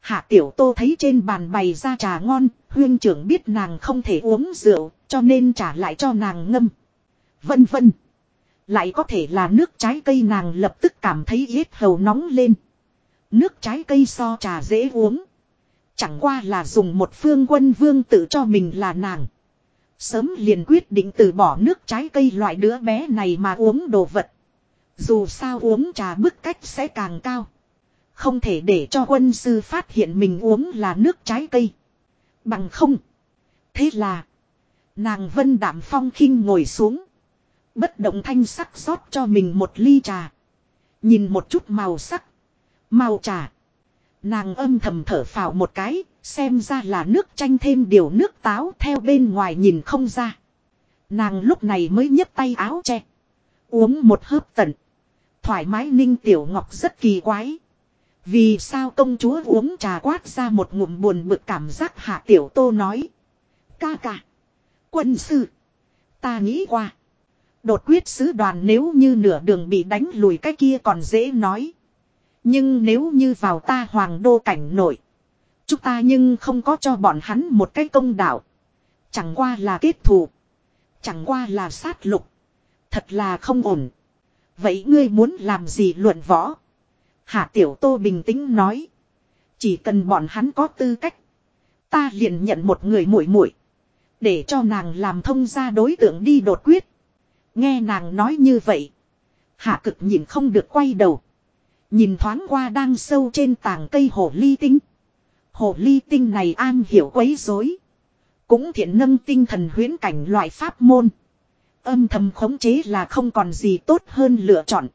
Hạ tiểu tô thấy trên bàn bày ra trà ngon, huyên trưởng biết nàng không thể uống rượu, cho nên trả lại cho nàng ngâm. Vân vân. Lại có thể là nước trái cây nàng lập tức cảm thấy yết hầu nóng lên. Nước trái cây so trà dễ uống. Chẳng qua là dùng một phương quân vương tự cho mình là nàng. Sớm liền quyết định từ bỏ nước trái cây loại đứa bé này mà uống đồ vật. Dù sao uống trà bức cách sẽ càng cao. Không thể để cho quân sư phát hiện mình uống là nước trái cây. Bằng không. Thế là. Nàng vân đảm phong khinh ngồi xuống. Bất động thanh sắc rót cho mình một ly trà. Nhìn một chút màu sắc. Màu trà. Nàng âm thầm thở phào một cái, xem ra là nước chanh thêm điều nước táo theo bên ngoài nhìn không ra. Nàng lúc này mới nhấc tay áo che. Uống một hớp tận. Thoải mái ninh tiểu ngọc rất kỳ quái. Vì sao công chúa uống trà quát ra một ngụm buồn bực cảm giác hạ tiểu tô nói. Ca ca. Quân sư. Ta nghĩ qua. Đột quyết sứ đoàn nếu như nửa đường bị đánh lùi cái kia còn dễ nói. Nhưng nếu như vào ta hoàng đô cảnh nội. Chúng ta nhưng không có cho bọn hắn một cái công đạo. Chẳng qua là kết thù. Chẳng qua là sát lục. Thật là không ổn. Vậy ngươi muốn làm gì luận võ? Hạ Tiểu Tô bình tĩnh nói. Chỉ cần bọn hắn có tư cách. Ta liền nhận một người muội muội, Để cho nàng làm thông gia đối tượng đi đột quyết. Nghe nàng nói như vậy. Hạ cực nhìn không được quay đầu. Nhìn thoáng qua đang sâu trên tàng cây hồ ly tinh. Hồ ly tinh này an hiểu quấy rối. Cũng thiện nâng tinh thần huyến cảnh loại pháp môn. Âm thầm khống chế là không còn gì tốt hơn lựa chọn.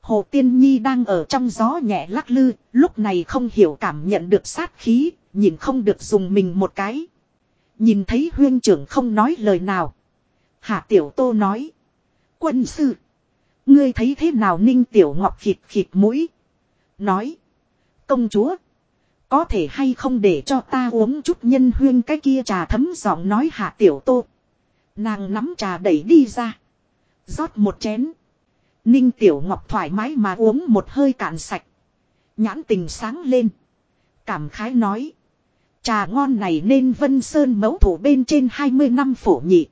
Hồ Tiên Nhi đang ở trong gió nhẹ lắc lư, lúc này không hiểu cảm nhận được sát khí, nhìn không được dùng mình một cái. Nhìn thấy huyên trưởng không nói lời nào. Hạ Tiểu Tô nói. Quân sư. Ngươi thấy thế nào Ninh Tiểu Ngọc khịt khịt mũi. Nói. Công chúa. Có thể hay không để cho ta uống chút nhân huyên cái kia trà thấm giọng nói Hạ Tiểu Tô. Nàng nắm trà đẩy đi ra. rót một chén. Ninh Tiểu Ngọc thoải mái mà uống một hơi cạn sạch. Nhãn tình sáng lên. Cảm khái nói. Trà ngon này nên Vân Sơn mẫu thủ bên trên 20 năm phổ nhị.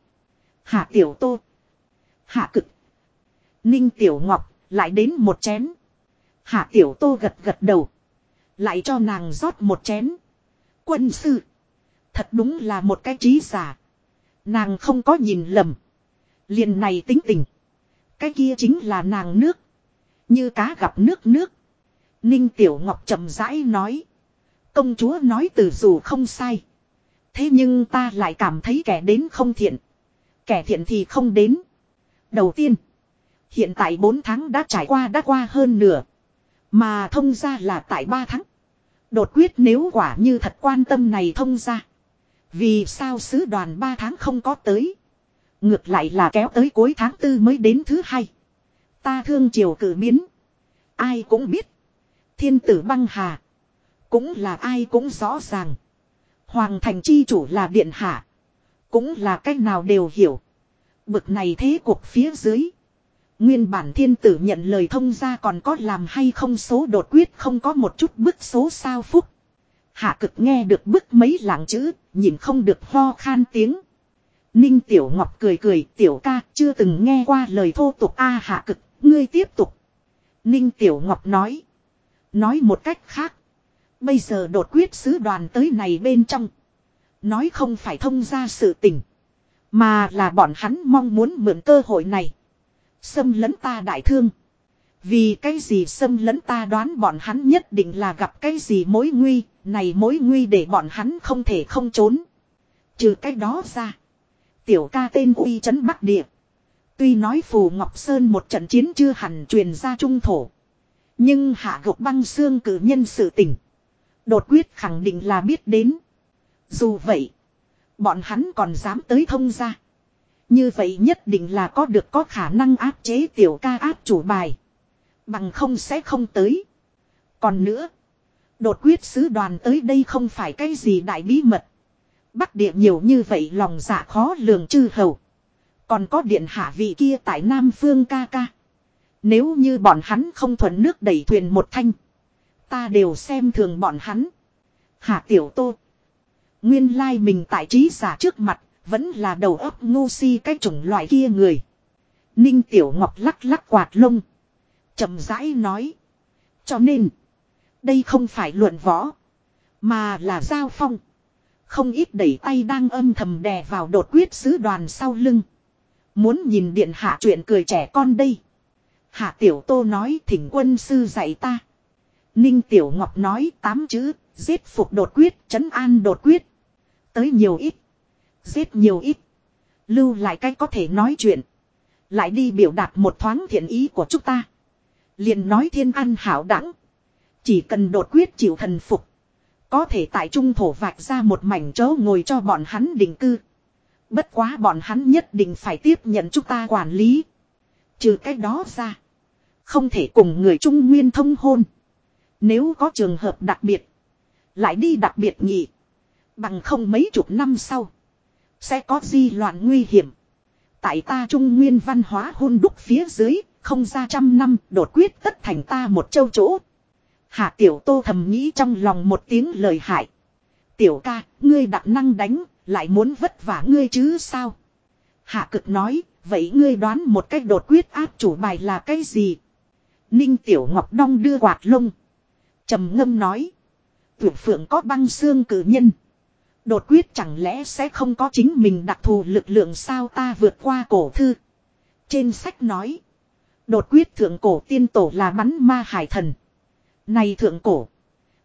Hạ Tiểu Tô. Hạ Cực. Ninh Tiểu Ngọc lại đến một chén. Hạ Tiểu Tô gật gật đầu. Lại cho nàng rót một chén. Quân sư. Thật đúng là một cái trí giả. Nàng không có nhìn lầm. Liền này tính tình. Cái kia chính là nàng nước. Như cá gặp nước nước. Ninh Tiểu Ngọc chậm rãi nói. Công chúa nói từ dù không sai. Thế nhưng ta lại cảm thấy kẻ đến không thiện. Kẻ thiện thì không đến. Đầu tiên. Hiện tại 4 tháng đã trải qua đã qua hơn nửa. Mà thông ra là tại 3 tháng. Đột quyết nếu quả như thật quan tâm này thông ra. Vì sao sứ đoàn 3 tháng không có tới. Ngược lại là kéo tới cuối tháng tư mới đến thứ hai. Ta thương triều cử biến. Ai cũng biết. Thiên tử băng hà. Cũng là ai cũng rõ ràng. Hoàng thành chi chủ là điện hạ. Cũng là cách nào đều hiểu. Bực này thế cuộc phía dưới. Nguyên bản thiên tử nhận lời thông ra còn có làm hay không số đột quyết không có một chút bức số sao phúc. Hạ cực nghe được bức mấy lạng chữ, nhìn không được ho khan tiếng. Ninh Tiểu Ngọc cười cười Tiểu ca chưa từng nghe qua lời thô tục A hạ cực, ngươi tiếp tục. Ninh Tiểu Ngọc nói. Nói một cách khác. Bây giờ đột quyết sứ đoàn tới này bên trong. Nói không phải thông ra sự tình. Mà là bọn hắn mong muốn mượn cơ hội này. Xâm lấn ta đại thương. Vì cái gì xâm lấn ta đoán bọn hắn nhất định là gặp cái gì mối nguy. Này mối nguy để bọn hắn không thể không trốn. Trừ cái đó ra. Tiểu ca tên uy trấn Bắc Địa. Tuy nói Phù Ngọc Sơn một trận chiến chưa hẳn truyền ra trung thổ. Nhưng hạ gục băng xương cử nhân sự tỉnh, Đột quyết khẳng định là biết đến. Dù vậy. Bọn hắn còn dám tới thông ra. Như vậy nhất định là có được có khả năng áp chế tiểu ca áp chủ bài. Bằng không sẽ không tới. Còn nữa. Đột quyết sứ đoàn tới đây không phải cái gì đại bí mật. Bắc địa nhiều như vậy lòng dạ khó lường chư hầu. Còn có điện hạ vị kia tại Nam Phương ca ca. Nếu như bọn hắn không thuận nước đẩy thuyền một thanh. Ta đều xem thường bọn hắn. Hạ tiểu tô. Nguyên lai mình tại trí giả trước mặt. Vẫn là đầu óc ngu si cái chủng loại kia người. Ninh tiểu ngọc lắc lắc quạt lông. chậm rãi nói. Cho nên. Đây không phải luận võ. Mà là giao phong. Không ít đẩy tay đang âm thầm đè vào đột quyết sứ đoàn sau lưng. Muốn nhìn điện hạ chuyện cười trẻ con đây. Hạ tiểu tô nói thỉnh quân sư dạy ta. Ninh tiểu ngọc nói tám chữ, giết phục đột quyết, trấn an đột quyết. Tới nhiều ít. Giết nhiều ít. Lưu lại cách có thể nói chuyện. Lại đi biểu đạt một thoáng thiện ý của chúng ta. liền nói thiên an hảo đẳng. Chỉ cần đột quyết chịu thần phục. Có thể tại trung thổ vạch ra một mảnh chỗ ngồi cho bọn hắn định cư. Bất quá bọn hắn nhất định phải tiếp nhận chúng ta quản lý. Trừ cái đó ra. Không thể cùng người Trung Nguyên thông hôn. Nếu có trường hợp đặc biệt. Lại đi đặc biệt nhị. Bằng không mấy chục năm sau. Sẽ có di loạn nguy hiểm. Tại ta Trung Nguyên văn hóa hôn đúc phía dưới. Không ra trăm năm đột quyết tất thành ta một châu chỗ. Hạ tiểu tô thầm nghĩ trong lòng một tiếng lời hại. Tiểu ca, ngươi đặc năng đánh, lại muốn vất vả ngươi chứ sao? Hạ cực nói, vậy ngươi đoán một cách đột quyết áp chủ bài là cái gì? Ninh tiểu ngọc đong đưa quạt lông. trầm ngâm nói. Tuyệt phượng có băng xương cử nhân. Đột quyết chẳng lẽ sẽ không có chính mình đặc thù lực lượng sao ta vượt qua cổ thư. Trên sách nói. Đột quyết thượng cổ tiên tổ là bắn ma hải thần. Này thượng cổ.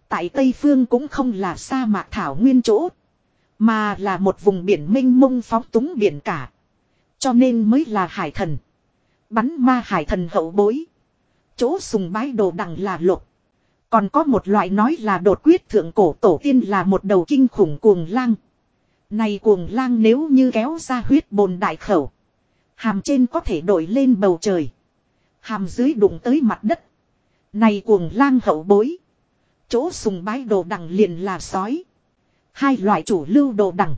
Tại Tây Phương cũng không là sa mạc thảo nguyên chỗ. Mà là một vùng biển mênh mông phóng túng biển cả. Cho nên mới là hải thần. Bắn ma hải thần hậu bối. Chỗ sùng bái đồ đằng là lục. Còn có một loại nói là đột quyết thượng cổ tổ tiên là một đầu kinh khủng cuồng lang. Này cuồng lang nếu như kéo ra huyết bồn đại khẩu. Hàm trên có thể đổi lên bầu trời. Hàm dưới đụng tới mặt đất. Này cuồng lang hậu bối. Chỗ sùng bái đồ đằng liền là sói. Hai loại chủ lưu đồ đằng.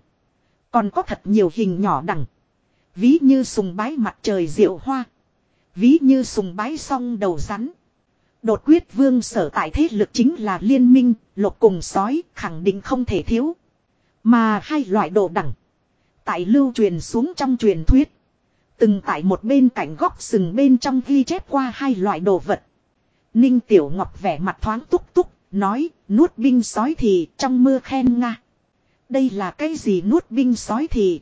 Còn có thật nhiều hình nhỏ đằng. Ví như sùng bái mặt trời diệu hoa. Ví như sùng bái song đầu rắn. Đột quyết vương sở tại thế lực chính là liên minh, lục cùng sói, khẳng định không thể thiếu. Mà hai loại đồ đẳng. Tại lưu truyền xuống trong truyền thuyết. Từng tại một bên cạnh góc sừng bên trong ghi chép qua hai loại đồ vật. Ninh Tiểu Ngọc vẻ mặt thoáng túc túc, nói, nuốt binh sói thì trong mưa khen Nga. Đây là cái gì nuốt binh sói thì?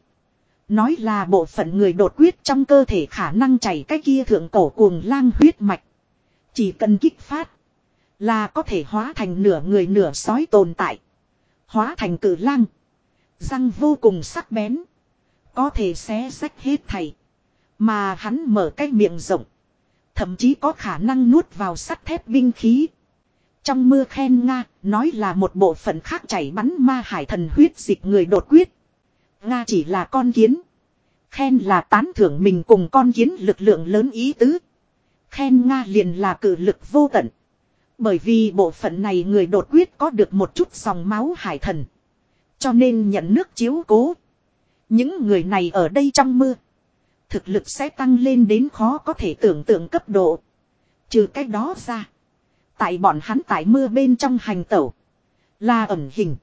Nói là bộ phận người đột quyết trong cơ thể khả năng chảy cái kia thượng cổ cuồng lang huyết mạch. Chỉ cần kích phát. Là có thể hóa thành nửa người nửa sói tồn tại. Hóa thành cử lang. Răng vô cùng sắc bén. Có thể xé rách hết thầy. Mà hắn mở cái miệng rộng. Thậm chí có khả năng nuốt vào sắt thép binh khí. Trong mưa khen Nga, nói là một bộ phận khác chảy bắn ma hải thần huyết dịch người đột quyết. Nga chỉ là con kiến. Khen là tán thưởng mình cùng con kiến lực lượng lớn ý tứ. Khen Nga liền là cử lực vô tận. Bởi vì bộ phận này người đột quyết có được một chút dòng máu hải thần. Cho nên nhận nước chiếu cố. Những người này ở đây trong mưa. Thực lực sẽ tăng lên đến khó có thể tưởng tượng cấp độ. Trừ cách đó ra. Tại bọn hắn tại mưa bên trong hành tẩu. Là ẩn hình.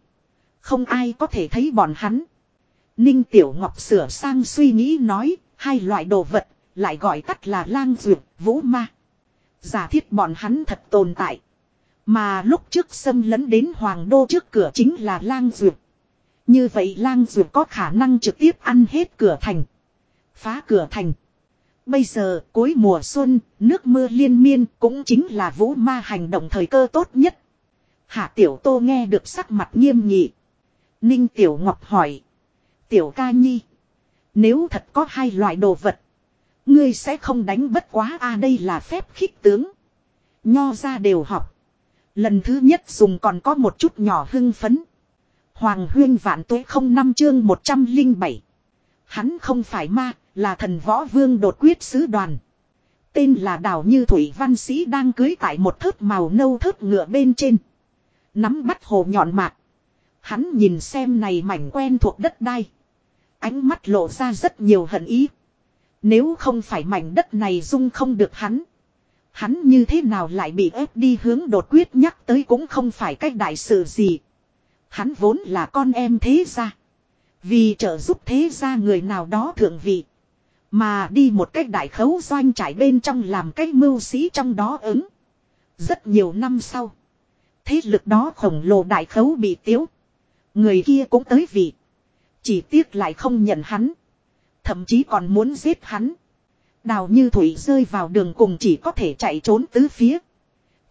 Không ai có thể thấy bọn hắn. Ninh Tiểu Ngọc sửa sang suy nghĩ nói. Hai loại đồ vật. Lại gọi tắt là lang duyệt, vũ ma. Giả thiết bọn hắn thật tồn tại. Mà lúc trước xâm lấn đến hoàng đô trước cửa chính là lang duyệt. Như vậy lang duyệt có khả năng trực tiếp ăn hết cửa thành. Phá cửa thành. Bây giờ cuối mùa xuân, nước mưa liên miên cũng chính là vũ ma hành động thời cơ tốt nhất. Hạ tiểu tô nghe được sắc mặt nghiêm nghị. Ninh tiểu ngọc hỏi. Tiểu ca nhi. Nếu thật có hai loại đồ vật. Ngươi sẽ không đánh bất quá a à đây là phép khích tướng. Nho ra đều học. Lần thứ nhất dùng còn có một chút nhỏ hưng phấn. Hoàng huyên vạn tuế không năm chương 107. Hắn không phải ma, là thần võ vương đột quyết sứ đoàn. Tên là đào như thủy văn sĩ đang cưới tại một thớt màu nâu thớt ngựa bên trên. Nắm bắt hồ nhọn mạc. Hắn nhìn xem này mảnh quen thuộc đất đai. Ánh mắt lộ ra rất nhiều hận ý. Nếu không phải mảnh đất này dung không được hắn. Hắn như thế nào lại bị ép đi hướng đột quyết nhắc tới cũng không phải cách đại sự gì. Hắn vốn là con em thế gia. Vì trợ giúp thế gia người nào đó thượng vị. Mà đi một cách đại khấu doanh trải bên trong làm cách mưu sĩ trong đó ứng. Rất nhiều năm sau. Thế lực đó khổng lồ đại khấu bị tiếu. Người kia cũng tới vị. Chỉ tiếc lại không nhận hắn. Thậm chí còn muốn giết hắn. Đào như thủy rơi vào đường cùng chỉ có thể chạy trốn tứ phía.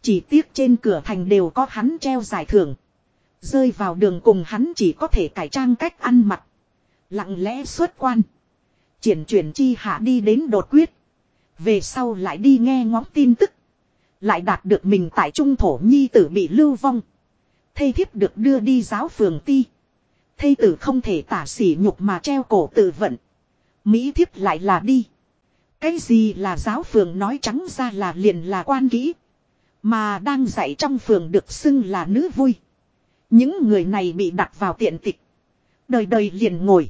Chỉ tiếc trên cửa thành đều có hắn treo giải thưởng. Rơi vào đường cùng hắn chỉ có thể cải trang cách ăn mặc. Lặng lẽ xuất quan. Triển chuyển chi hạ đi đến đột quyết. Về sau lại đi nghe ngóng tin tức. Lại đạt được mình tại trung thổ nhi tử bị lưu vong. Thây thiếp được đưa đi giáo phường ti. Thây tử không thể tả sỉ nhục mà treo cổ tự vận. Mỹ thiếp lại là đi. Cái gì là giáo phường nói trắng ra là liền là quan kỹ. Mà đang dạy trong phường được xưng là nữ vui. Những người này bị đặt vào tiện tịch. Đời đời liền ngồi.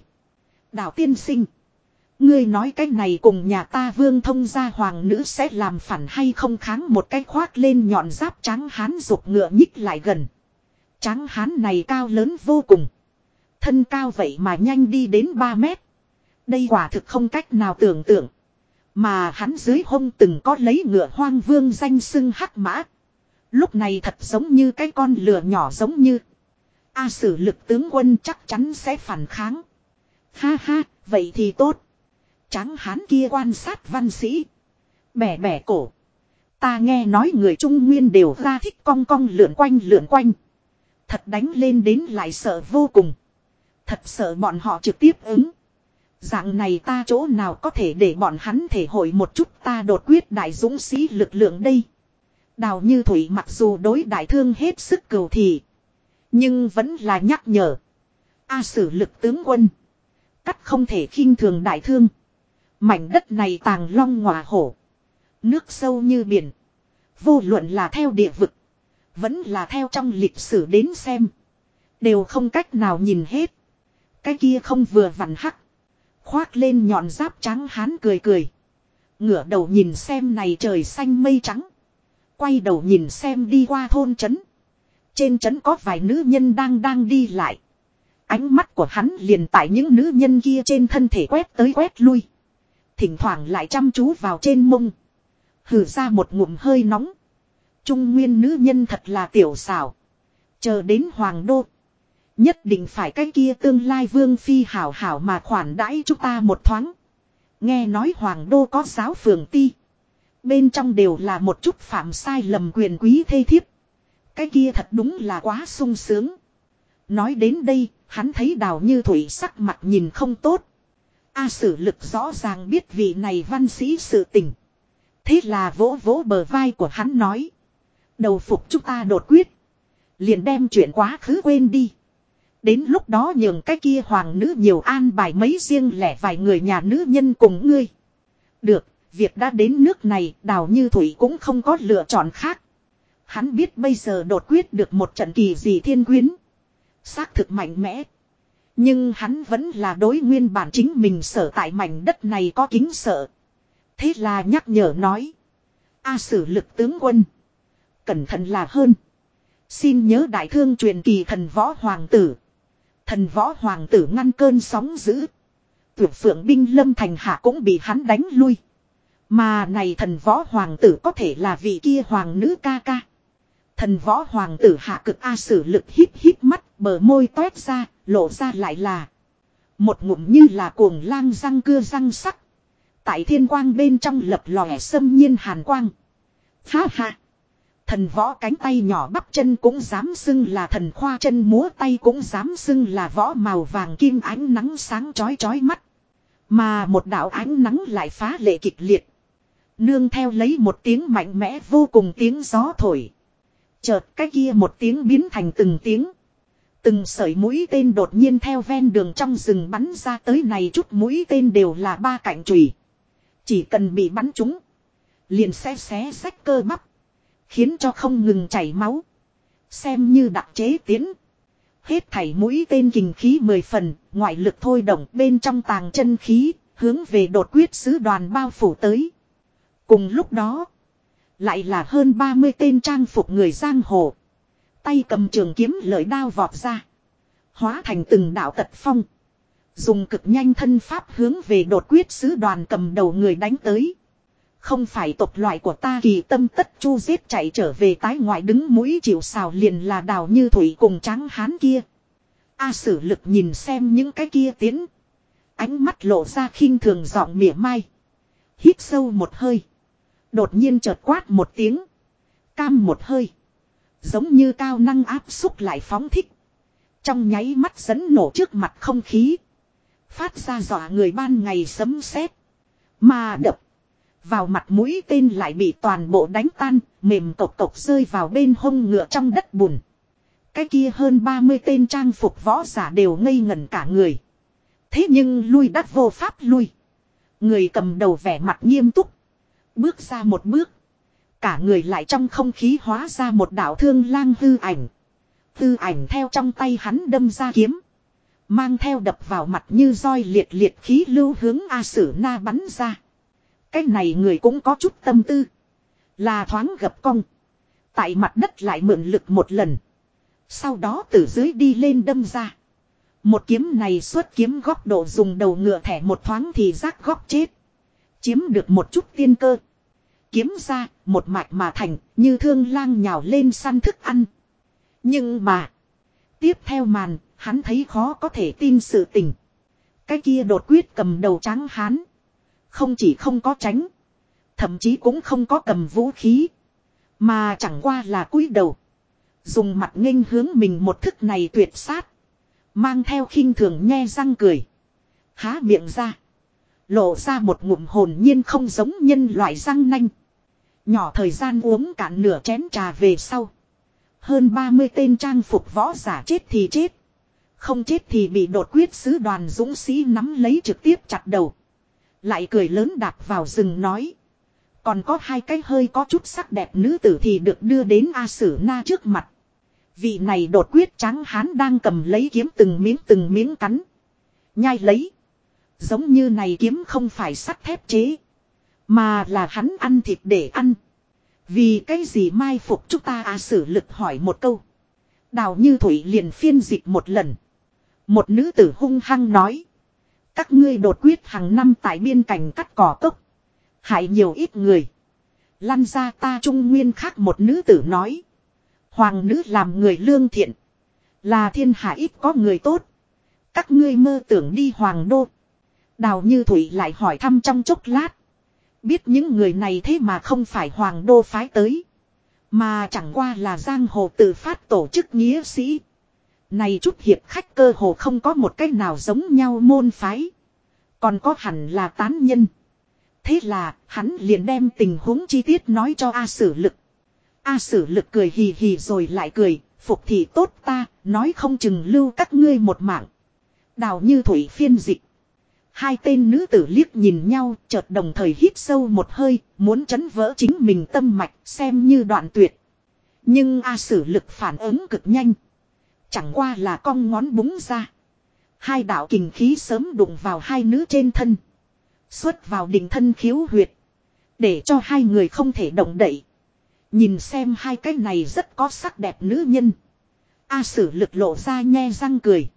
Đào tiên sinh. Ngươi nói cái này cùng nhà ta vương thông gia hoàng nữ sẽ làm phản hay không kháng một cái khoác lên nhọn giáp trắng hán rụt ngựa nhích lại gần. Trắng hán này cao lớn vô cùng. Thân cao vậy mà nhanh đi đến 3 mét. Đây quả thực không cách nào tưởng tượng. Mà hắn dưới hông từng có lấy ngựa hoang vương danh sưng hắc mã. Lúc này thật giống như cái con lừa nhỏ giống như. A sử lực tướng quân chắc chắn sẽ phản kháng. Ha ha, vậy thì tốt. Tráng hán kia quan sát văn sĩ. Bẻ bẻ cổ. Ta nghe nói người Trung Nguyên đều ra thích cong cong lượn quanh lượn quanh. Thật đánh lên đến lại sợ vô cùng. Thật sợ bọn họ trực tiếp ứng. Dạng này ta chỗ nào có thể để bọn hắn thể hội một chút ta đột quyết đại dũng sĩ lực lượng đây. Đào như thủy mặc dù đối đại thương hết sức cầu thì. Nhưng vẫn là nhắc nhở. A sử lực tướng quân. Cắt không thể khinh thường đại thương. Mảnh đất này tàng long ngòa hổ. Nước sâu như biển. Vô luận là theo địa vực. Vẫn là theo trong lịch sử đến xem. Đều không cách nào nhìn hết. Cái kia không vừa vặn hắc. Khoác lên nhọn giáp trắng hán cười cười. Ngửa đầu nhìn xem này trời xanh mây trắng. Quay đầu nhìn xem đi qua thôn trấn. Trên trấn có vài nữ nhân đang đang đi lại. Ánh mắt của hắn liền tại những nữ nhân kia trên thân thể quét tới quét lui. Thỉnh thoảng lại chăm chú vào trên mông. Hử ra một ngụm hơi nóng. Trung nguyên nữ nhân thật là tiểu xảo. Chờ đến hoàng đô. Nhất định phải cái kia tương lai vương phi hảo hảo mà khoản đãi chúng ta một thoáng. Nghe nói hoàng đô có giáo phường ti. Bên trong đều là một chút phạm sai lầm quyền quý thê thiếp. Cái kia thật đúng là quá sung sướng. Nói đến đây, hắn thấy đào như thủy sắc mặt nhìn không tốt. A sử lực rõ ràng biết vị này văn sĩ sự tình. Thế là vỗ vỗ bờ vai của hắn nói. Đầu phục chúng ta đột quyết. Liền đem chuyện quá khứ quên đi. Đến lúc đó nhường cái kia hoàng nữ nhiều an bài mấy riêng lẻ vài người nhà nữ nhân cùng ngươi. Được, việc đã đến nước này đào như thủy cũng không có lựa chọn khác. Hắn biết bây giờ đột quyết được một trận kỳ gì thiên quyến. Xác thực mạnh mẽ. Nhưng hắn vẫn là đối nguyên bản chính mình sở tại mảnh đất này có kính sợ. Thế là nhắc nhở nói. A sử lực tướng quân. Cẩn thận là hơn. Xin nhớ đại thương truyền kỳ thần võ hoàng tử. Thần võ hoàng tử ngăn cơn sóng dữ. Tuyệt phượng binh lâm thành hạ cũng bị hắn đánh lui. Mà này thần võ hoàng tử có thể là vị kia hoàng nữ ca ca. Thần võ hoàng tử hạ cực A sử lực hít hít mắt bờ môi toét ra, lộ ra lại là. Một ngụm như là cuồng lang răng cưa răng sắc. Tại thiên quang bên trong lập lòe sâm nhiên hàn quang. Ha ha. Thần võ cánh tay nhỏ bắp chân cũng dám xưng là thần khoa chân múa tay cũng dám xưng là võ màu vàng kim ánh nắng sáng chói chói mắt. Mà một đạo ánh nắng lại phá lệ kịch liệt. Nương theo lấy một tiếng mạnh mẽ vô cùng tiếng gió thổi. Chợt cái kia một tiếng biến thành từng tiếng. Từng sợi mũi tên đột nhiên theo ven đường trong rừng bắn ra tới này chút mũi tên đều là ba cạnh chùy. Chỉ cần bị bắn trúng. Liền xé xé sách cơ bắp. Khiến cho không ngừng chảy máu. Xem như đặc chế tiến. Hết thảy mũi tên kình khí mười phần, ngoại lực thôi động bên trong tàng chân khí, hướng về đột quyết sứ đoàn bao phủ tới. Cùng lúc đó, lại là hơn 30 tên trang phục người giang hồ. Tay cầm trường kiếm lợi đao vọt ra. Hóa thành từng đạo tật phong. Dùng cực nhanh thân pháp hướng về đột quyết sứ đoàn cầm đầu người đánh tới. Không phải tộc loại của ta kỳ tâm tất chu giết chạy trở về tái ngoại đứng mũi chịu xào liền là đào như thủy cùng trắng hán kia. A sử lực nhìn xem những cái kia tiến. Ánh mắt lộ ra khinh thường giọng mỉa mai. Hít sâu một hơi. Đột nhiên chợt quát một tiếng. Cam một hơi. Giống như cao năng áp xúc lại phóng thích. Trong nháy mắt dẫn nổ trước mặt không khí. Phát ra dọa người ban ngày sấm sét Mà đập vào mặt mũi tên lại bị toàn bộ đánh tan, mềm cộc cộc rơi vào bên hông ngựa trong đất bùn. Cái kia hơn 30 tên trang phục võ giả đều ngây ngẩn cả người. Thế nhưng lui đắt vô pháp lui. Người cầm đầu vẻ mặt nghiêm túc. Bước ra một bước. Cả người lại trong không khí hóa ra một đạo thương lang hư ảnh. Hư ảnh theo trong tay hắn đâm ra kiếm. Mang theo đập vào mặt như roi liệt liệt khí lưu hướng A Sử Na bắn ra. Cái này người cũng có chút tâm tư. Là thoáng gập cong. Tại mặt đất lại mượn lực một lần. Sau đó từ dưới đi lên đâm ra. Một kiếm này xuất kiếm góc độ dùng đầu ngựa thẻ một thoáng thì rác góc chết. Chiếm được một chút tiên cơ. Kiếm ra, một mạch mà thành, như thương lang nhào lên săn thức ăn. Nhưng mà, tiếp theo màn, hắn thấy khó có thể tin sự tình. Cái kia đột quyết cầm đầu trắng hán. Không chỉ không có tránh, thậm chí cũng không có cầm vũ khí. Mà chẳng qua là cúi đầu. Dùng mặt nghênh hướng mình một thức này tuyệt sát. Mang theo khinh thường nhe răng cười. Há miệng ra. Lộ ra một ngụm hồn nhiên không giống nhân loại răng nanh. Nhỏ thời gian uống cạn nửa chén trà về sau. Hơn 30 tên trang phục võ giả chết thì chết. Không chết thì bị đột quyết sứ đoàn dũng sĩ nắm lấy trực tiếp chặt đầu. Lại cười lớn đạp vào rừng nói. Còn có hai cái hơi có chút sắc đẹp nữ tử thì được đưa đến A Sử Na trước mặt. Vị này đột quyết trắng hán đang cầm lấy kiếm từng miếng từng miếng cắn. Nhai lấy. Giống như này kiếm không phải sắt thép chế. Mà là hắn ăn thịt để ăn. Vì cái gì mai phục chúng ta à sử lực hỏi một câu. Đào như thủy liền phiên dịch một lần. Một nữ tử hung hăng nói. Các ngươi đột quyết hàng năm tại biên cảnh cắt cỏ cốc. Hại nhiều ít người. Lăn ra ta trung nguyên khác một nữ tử nói. Hoàng nữ làm người lương thiện. Là thiên hạ ít có người tốt. Các ngươi mơ tưởng đi hoàng đô. Đào như thủy lại hỏi thăm trong chốc lát. Biết những người này thế mà không phải hoàng đô phái tới. Mà chẳng qua là giang hồ tự phát tổ chức nghĩa sĩ. Này chút hiệp khách cơ hồ không có một cách nào giống nhau môn phái. Còn có hẳn là tán nhân. Thế là hắn liền đem tình huống chi tiết nói cho A Sử Lực. A Sử Lực cười hì hì rồi lại cười, phục thì tốt ta, nói không chừng lưu các ngươi một mạng. Đào như thủy phiên dịch. Hai tên nữ tử liếc nhìn nhau, chợt đồng thời hít sâu một hơi, muốn chấn vỡ chính mình tâm mạch, xem như đoạn tuyệt. Nhưng A Sử Lực phản ứng cực nhanh. Chẳng qua là cong ngón búng ra. Hai đạo kình khí sớm đụng vào hai nữ trên thân. Xuất vào đỉnh thân khiếu huyệt. Để cho hai người không thể động đậy. Nhìn xem hai cái này rất có sắc đẹp nữ nhân. A sử lực lộ ra nhe răng cười.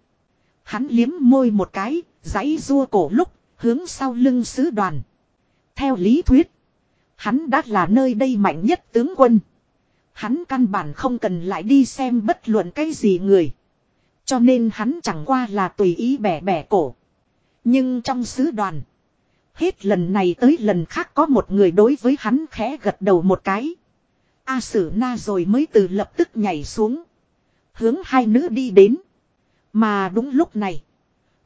Hắn liếm môi một cái, giãy rua cổ lúc, hướng sau lưng sứ đoàn. Theo lý thuyết, hắn đã là nơi đây mạnh nhất tướng quân. Hắn căn bản không cần lại đi xem bất luận cái gì người. Cho nên hắn chẳng qua là tùy ý bẻ bẻ cổ. Nhưng trong sứ đoàn. Hết lần này tới lần khác có một người đối với hắn khẽ gật đầu một cái. A sử na rồi mới từ lập tức nhảy xuống. Hướng hai nữ đi đến. Mà đúng lúc này.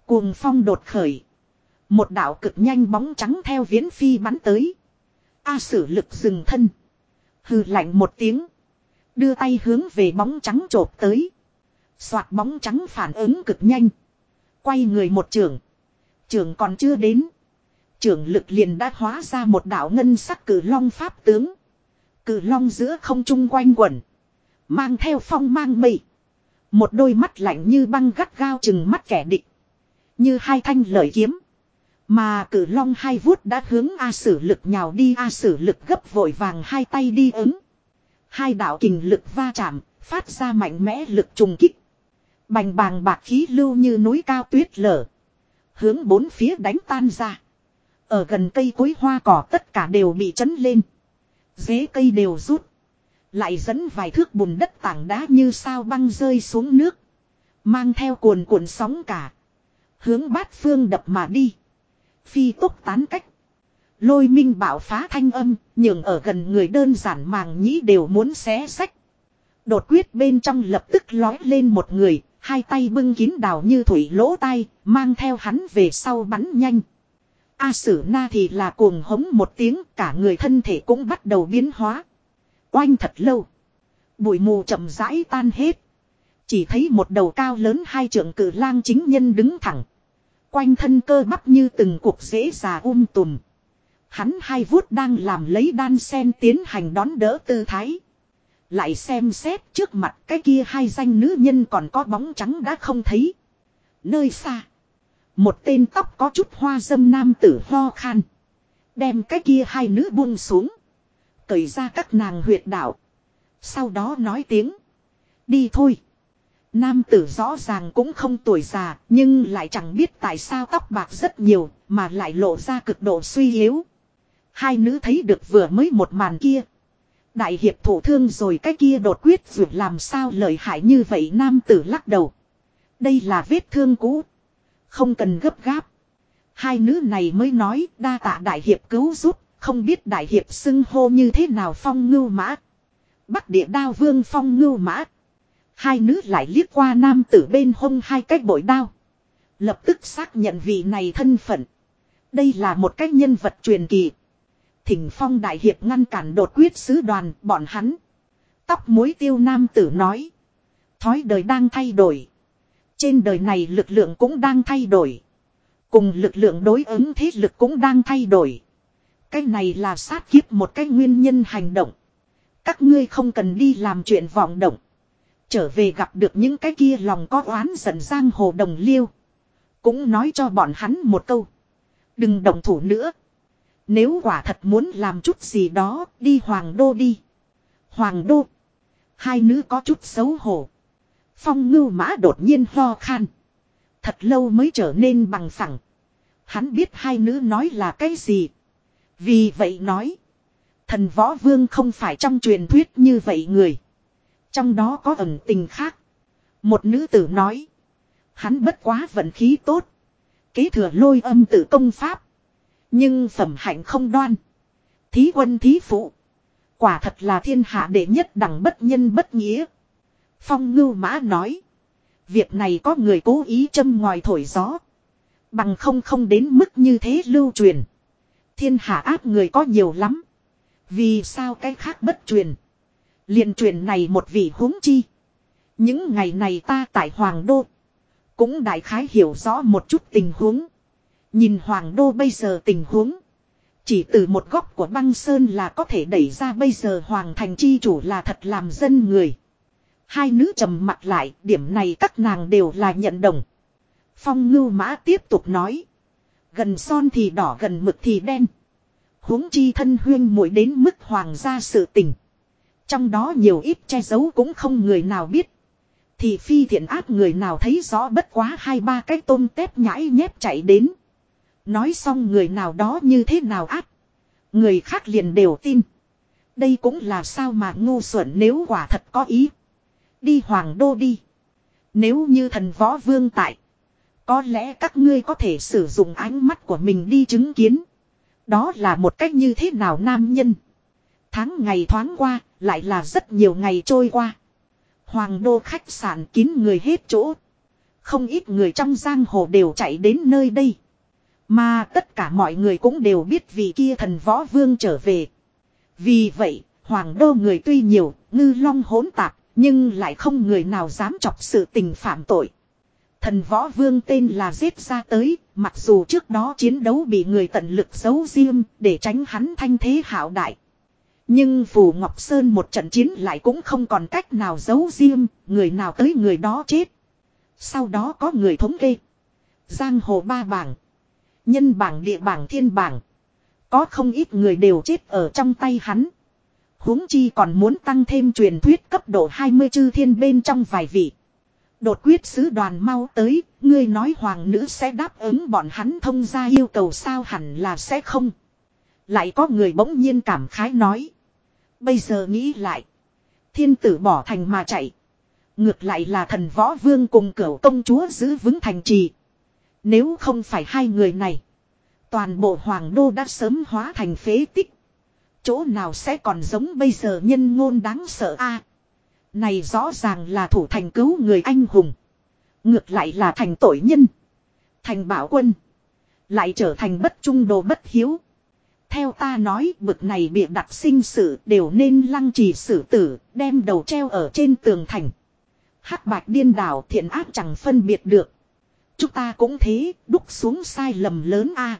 Cuồng phong đột khởi. Một đạo cực nhanh bóng trắng theo viễn phi bắn tới. A sử lực dừng thân. Hừ lạnh một tiếng. Đưa tay hướng về bóng trắng chộp tới. Xoạt bóng trắng phản ứng cực nhanh. Quay người một trường. Trường còn chưa đến. Trường lực liền đã hóa ra một đạo ngân sắc cử long pháp tướng. Cử long giữa không trung quanh quẩn. Mang theo phong mang mị, Một đôi mắt lạnh như băng gắt gao chừng mắt kẻ địch. Như hai thanh lợi kiếm. Mà cử long hai vuốt đã hướng A sử lực nhào đi A sử lực gấp vội vàng hai tay đi ứng. Hai đạo kình lực va chạm, phát ra mạnh mẽ lực trùng kích. Bành bàng bạc khí lưu như núi cao tuyết lở. Hướng bốn phía đánh tan ra. Ở gần cây cối hoa cỏ tất cả đều bị chấn lên. Dế cây đều rút. Lại dẫn vài thước bùn đất tảng đá như sao băng rơi xuống nước. Mang theo cuồn cuộn sóng cả. Hướng bát phương đập mà đi. Phi tốc tán cách. Lôi minh bảo phá thanh âm, nhường ở gần người đơn giản màng nhĩ đều muốn xé sách. Đột quyết bên trong lập tức lói lên một người, hai tay bưng kín đào như thủy lỗ tay, mang theo hắn về sau bắn nhanh. A Sử Na thì là cuồng hống một tiếng cả người thân thể cũng bắt đầu biến hóa. Oanh thật lâu. Bụi mù chậm rãi tan hết. Chỉ thấy một đầu cao lớn hai trượng cử lang chính nhân đứng thẳng. Quanh thân cơ bắp như từng cuộc dễ già um tùm. Hắn hai vuốt đang làm lấy đan sen tiến hành đón đỡ tư thái. Lại xem xét trước mặt cái kia hai danh nữ nhân còn có bóng trắng đã không thấy. Nơi xa. Một tên tóc có chút hoa dâm nam tử ho khan. Đem cái kia hai nữ buông xuống. Cởi ra các nàng huyệt đạo. Sau đó nói tiếng. Đi thôi. Nam tử rõ ràng cũng không tuổi già, nhưng lại chẳng biết tại sao tóc bạc rất nhiều, mà lại lộ ra cực độ suy yếu. Hai nữ thấy được vừa mới một màn kia. Đại hiệp thủ thương rồi cái kia đột quyết dù làm sao lợi hại như vậy nam tử lắc đầu. Đây là vết thương cũ. Không cần gấp gáp. Hai nữ này mới nói đa tạ đại hiệp cứu giúp, không biết đại hiệp xưng hô như thế nào phong ngưu mã. Bắc địa đao vương phong ngưu mã. Hai nữ lại liếc qua nam tử bên hông hai cách bội đao. Lập tức xác nhận vị này thân phận. Đây là một cách nhân vật truyền kỳ. Thỉnh phong đại hiệp ngăn cản đột quyết sứ đoàn, bọn hắn. Tóc mối tiêu nam tử nói. Thói đời đang thay đổi. Trên đời này lực lượng cũng đang thay đổi. Cùng lực lượng đối ứng thế lực cũng đang thay đổi. Cái này là sát kiếp một cái nguyên nhân hành động. Các ngươi không cần đi làm chuyện vọng động. Trở về gặp được những cái kia lòng có oán giận giang hồ đồng liêu. Cũng nói cho bọn hắn một câu. Đừng động thủ nữa. Nếu quả thật muốn làm chút gì đó, đi Hoàng Đô đi. Hoàng Đô. Hai nữ có chút xấu hổ. Phong ngưu mã đột nhiên ho khan. Thật lâu mới trở nên bằng phẳng. Hắn biết hai nữ nói là cái gì. Vì vậy nói. Thần võ vương không phải trong truyền thuyết như vậy người. Trong đó có ẩn tình khác. Một nữ tử nói. Hắn bất quá vận khí tốt. Kế thừa lôi âm tử công pháp. Nhưng phẩm hạnh không đoan. Thí quân thí phụ. Quả thật là thiên hạ đệ nhất đẳng bất nhân bất nghĩa. Phong ngưu mã nói. Việc này có người cố ý châm ngoài thổi gió. Bằng không không đến mức như thế lưu truyền. Thiên hạ áp người có nhiều lắm. Vì sao cái khác bất truyền. liền truyền này một vị huống chi. Những ngày này ta tại Hoàng Đô. Cũng đại khái hiểu rõ một chút tình huống. Nhìn Hoàng Đô bây giờ tình huống. Chỉ từ một góc của băng sơn là có thể đẩy ra bây giờ Hoàng Thành Chi chủ là thật làm dân người. Hai nữ trầm mặt lại, điểm này các nàng đều là nhận đồng. Phong ngưu mã tiếp tục nói. Gần son thì đỏ gần mực thì đen. huống chi thân huyên muội đến mức hoàng gia sự tình. Trong đó nhiều ít che giấu cũng không người nào biết. Thì phi thiện ác người nào thấy rõ bất quá hai ba cái tôm tép nhãi nhép chạy đến. Nói xong người nào đó như thế nào ác. Người khác liền đều tin. Đây cũng là sao mà ngu xuẩn nếu quả thật có ý. Đi hoàng đô đi. Nếu như thần võ vương tại. Có lẽ các ngươi có thể sử dụng ánh mắt của mình đi chứng kiến. Đó là một cách như thế nào nam nhân. Tháng ngày thoáng qua, lại là rất nhiều ngày trôi qua. Hoàng đô khách sạn kín người hết chỗ. Không ít người trong giang hồ đều chạy đến nơi đây. Mà tất cả mọi người cũng đều biết vì kia thần võ vương trở về. Vì vậy, hoàng đô người tuy nhiều, ngư long hỗn tạp, nhưng lại không người nào dám chọc sự tình phạm tội. Thần võ vương tên là giết ra tới, mặc dù trước đó chiến đấu bị người tận lực giấu riêng để tránh hắn thanh thế hảo đại. Nhưng Phù Ngọc Sơn một trận chiến lại cũng không còn cách nào giấu riêng, người nào tới người đó chết. Sau đó có người thống kê. Giang hồ ba bảng. Nhân bảng địa bảng thiên bảng. Có không ít người đều chết ở trong tay hắn huống chi còn muốn tăng thêm truyền thuyết cấp độ 20 chư thiên bên trong vài vị. Đột quyết sứ đoàn mau tới, ngươi nói hoàng nữ sẽ đáp ứng bọn hắn thông ra yêu cầu sao hẳn là sẽ không. Lại có người bỗng nhiên cảm khái nói. Bây giờ nghĩ lại. Thiên tử bỏ thành mà chạy. Ngược lại là thần võ vương cùng cửu công chúa giữ vững thành trì. Nếu không phải hai người này. Toàn bộ hoàng đô đã sớm hóa thành phế tích. Chỗ nào sẽ còn giống bây giờ nhân ngôn đáng sợ a Này rõ ràng là thủ thành cứu người anh hùng. Ngược lại là thành tội nhân. Thành bảo quân. Lại trở thành bất trung đồ bất hiếu. Theo ta nói bực này bị đặt sinh sự đều nên lăng trì xử tử, đem đầu treo ở trên tường thành. hắc bạch điên đảo thiện ác chẳng phân biệt được. Chúng ta cũng thế, đúc xuống sai lầm lớn a.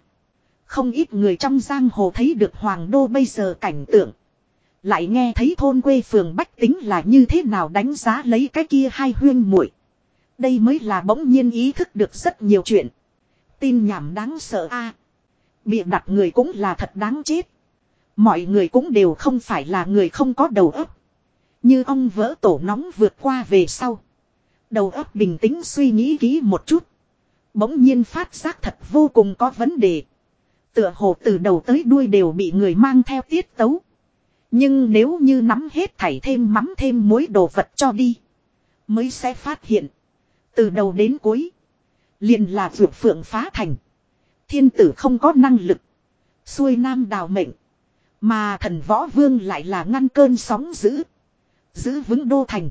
Không ít người trong giang hồ thấy được hoàng đô bây giờ cảnh tượng. Lại nghe thấy thôn quê phường bách tính là như thế nào đánh giá lấy cái kia hai huyên muội Đây mới là bỗng nhiên ý thức được rất nhiều chuyện. Tin nhảm đáng sợ a. À, Bịa đặt người cũng là thật đáng chết. Mọi người cũng đều không phải là người không có đầu óc. Như ông vỡ tổ nóng vượt qua về sau. Đầu óc bình tĩnh suy nghĩ kỹ một chút. Bỗng nhiên phát giác thật vô cùng có vấn đề. Tựa hồ từ đầu tới đuôi đều bị người mang theo tiết tấu. Nhưng nếu như nắm hết thảy thêm mắm thêm muối đồ vật cho đi. Mới sẽ phát hiện. Từ đầu đến cuối. liền là vượt phượng phá thành. Thiên tử không có năng lực. Xuôi nam đào mệnh. Mà thần võ vương lại là ngăn cơn sóng giữ. Giữ vững đô thành.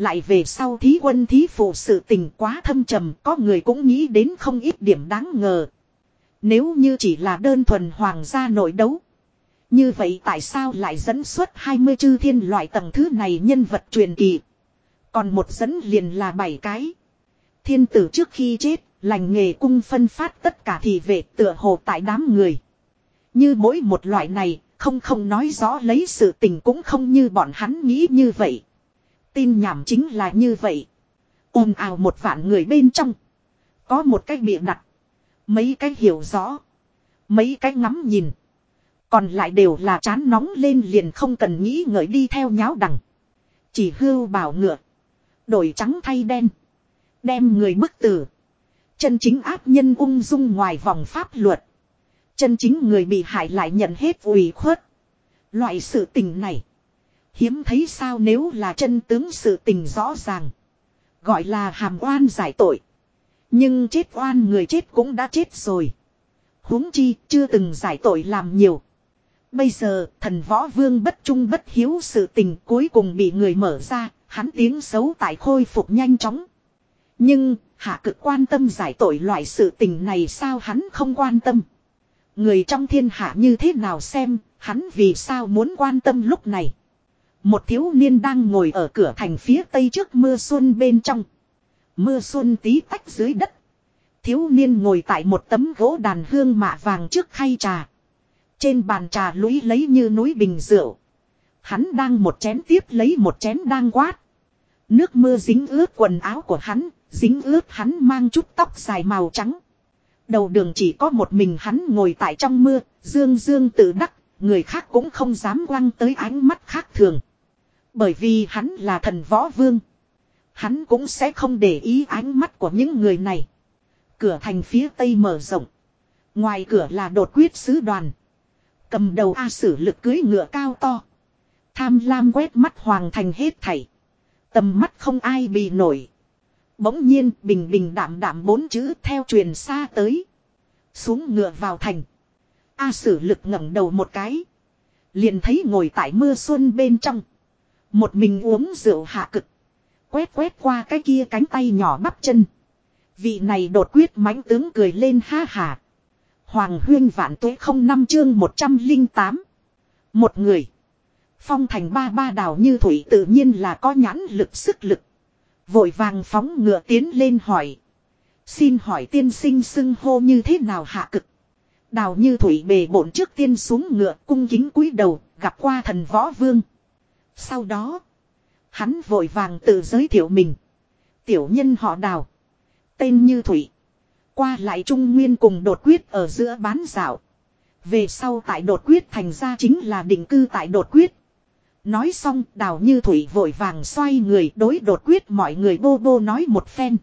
Lại về sau thí quân thí phụ sự tình quá thâm trầm có người cũng nghĩ đến không ít điểm đáng ngờ. Nếu như chỉ là đơn thuần hoàng gia nội đấu. Như vậy tại sao lại dẫn xuất 20 chư thiên loại tầng thứ này nhân vật truyền kỳ. Còn một dẫn liền là bảy cái. Thiên tử trước khi chết, lành nghề cung phân phát tất cả thì vệ tựa hồ tại đám người. Như mỗi một loại này, không không nói rõ lấy sự tình cũng không như bọn hắn nghĩ như vậy. Tin nhảm chính là như vậy. ồn ào một vạn người bên trong. Có một cái bịa đặt. Mấy cái hiểu rõ. Mấy cái ngắm nhìn. Còn lại đều là chán nóng lên liền không cần nghĩ ngợi đi theo nháo đằng. Chỉ hưu bảo ngựa. Đổi trắng thay đen. Đem người bức tử. Chân chính áp nhân ung dung ngoài vòng pháp luật. Chân chính người bị hại lại nhận hết ủy khuất. Loại sự tình này. Hiếm thấy sao nếu là chân tướng sự tình rõ ràng. Gọi là hàm oan giải tội. Nhưng chết oan người chết cũng đã chết rồi. huống chi chưa từng giải tội làm nhiều. Bây giờ thần võ vương bất trung bất hiếu sự tình cuối cùng bị người mở ra. Hắn tiếng xấu tại khôi phục nhanh chóng. Nhưng hạ cực quan tâm giải tội loại sự tình này sao hắn không quan tâm. Người trong thiên hạ như thế nào xem, hắn vì sao muốn quan tâm lúc này. Một thiếu niên đang ngồi ở cửa thành phía tây trước mưa xuân bên trong. Mưa xuân tí tách dưới đất. Thiếu niên ngồi tại một tấm gỗ đàn hương mạ vàng trước khay trà. Trên bàn trà lũy lấy như núi bình rượu. Hắn đang một chén tiếp lấy một chén đang quát. Nước mưa dính ướt quần áo của hắn, dính ướt hắn mang chút tóc dài màu trắng. Đầu đường chỉ có một mình hắn ngồi tại trong mưa, dương dương tự đắc, người khác cũng không dám quăng tới ánh mắt khác thường. Bởi vì hắn là thần võ vương. Hắn cũng sẽ không để ý ánh mắt của những người này. Cửa thành phía tây mở rộng. Ngoài cửa là đột quyết sứ đoàn. Cầm đầu A sử lực cưới ngựa cao to. Tham lam quét mắt hoàng thành hết thảy. Tầm mắt không ai bị nổi. Bỗng nhiên, bình bình đảm đảm bốn chữ theo truyền xa tới. Xuống ngựa vào thành. A sử lực ngẩng đầu một cái. Liền thấy ngồi tại mưa xuân bên trong. Một mình uống rượu hạ cực. Quét quét qua cái kia cánh tay nhỏ bắp chân. Vị này đột quyết mãnh tướng cười lên ha hà. Hoàng huyên vạn tuế không năm chương 108. Một người. Phong thành ba ba đào như thủy tự nhiên là có nhãn lực sức lực. Vội vàng phóng ngựa tiến lên hỏi. Xin hỏi tiên sinh xưng hô như thế nào hạ cực. Đào như thủy bề bổn trước tiên xuống ngựa, cung kính cúi đầu, gặp qua thần võ vương. Sau đó. Hắn vội vàng tự giới thiệu mình. Tiểu nhân họ đào. Tên như thủy. Qua lại trung nguyên cùng đột quyết ở giữa bán dạo. Về sau tại đột quyết thành ra chính là định cư tại đột quyết. Nói xong đào như thủy vội vàng xoay người đối đột quyết mọi người bô bô nói một phen.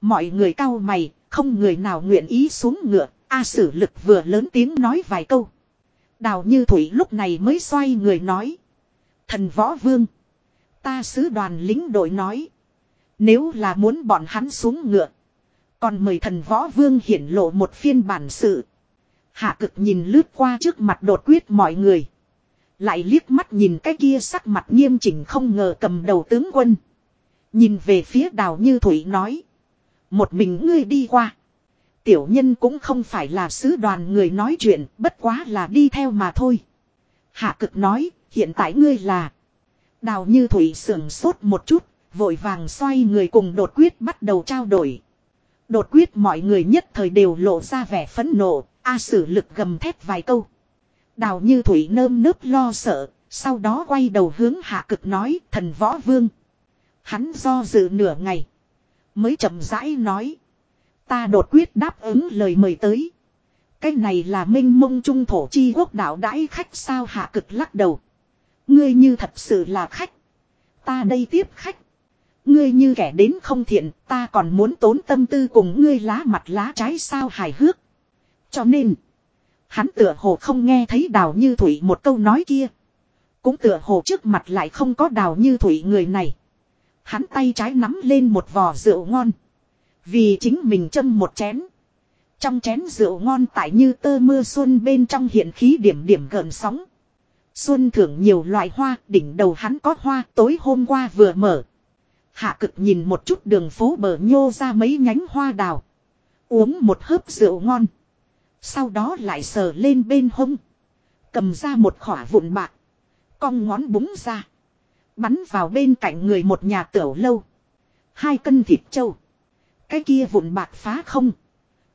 Mọi người cao mày, không người nào nguyện ý xuống ngựa, A sử lực vừa lớn tiếng nói vài câu. Đào như thủy lúc này mới xoay người nói. Thần võ vương. Ta sứ đoàn lính đội nói. Nếu là muốn bọn hắn xuống ngựa. Còn mời thần võ vương hiển lộ một phiên bản sự. Hạ cực nhìn lướt qua trước mặt đột quyết mọi người. Lại liếc mắt nhìn cái kia sắc mặt nghiêm chỉnh không ngờ cầm đầu tướng quân. Nhìn về phía đào như thủy nói. Một mình ngươi đi qua. tiểu nhân cũng không phải là sứ đoàn người nói chuyện, bất quá là đi theo mà thôi. Hạ cực nói, hiện tại ngươi là. Đào như thủy sưởng sốt một chút, vội vàng xoay người cùng đột quyết bắt đầu trao đổi. Đột quyết mọi người nhất thời đều lộ ra vẻ phẫn nộ, A sử lực gầm thét vài câu. Đào như thủy nơm nớp lo sợ, sau đó quay đầu hướng hạ cực nói thần võ vương. Hắn do dự nửa ngày. Mới chậm rãi nói. Ta đột quyết đáp ứng lời mời tới. Cái này là minh mông trung thổ chi quốc đạo đãi khách sao hạ cực lắc đầu. Ngươi như thật sự là khách. Ta đây tiếp khách. Ngươi như kẻ đến không thiện, ta còn muốn tốn tâm tư cùng ngươi lá mặt lá trái sao hài hước. Cho nên, hắn tựa hồ không nghe thấy đào như thủy một câu nói kia. Cũng tựa hồ trước mặt lại không có đào như thủy người này. Hắn tay trái nắm lên một vò rượu ngon. Vì chính mình châm một chén. Trong chén rượu ngon tại như tơ mưa xuân bên trong hiện khí điểm điểm gần sóng. Xuân thưởng nhiều loại hoa, đỉnh đầu hắn có hoa, tối hôm qua vừa mở. Hạ cực nhìn một chút đường phố bờ nhô ra mấy nhánh hoa đào. Uống một hớp rượu ngon. Sau đó lại sờ lên bên hông. Cầm ra một khỏa vụn bạc. Cong ngón búng ra. Bắn vào bên cạnh người một nhà tiểu lâu. Hai cân thịt trâu. Cái kia vụn bạc phá không.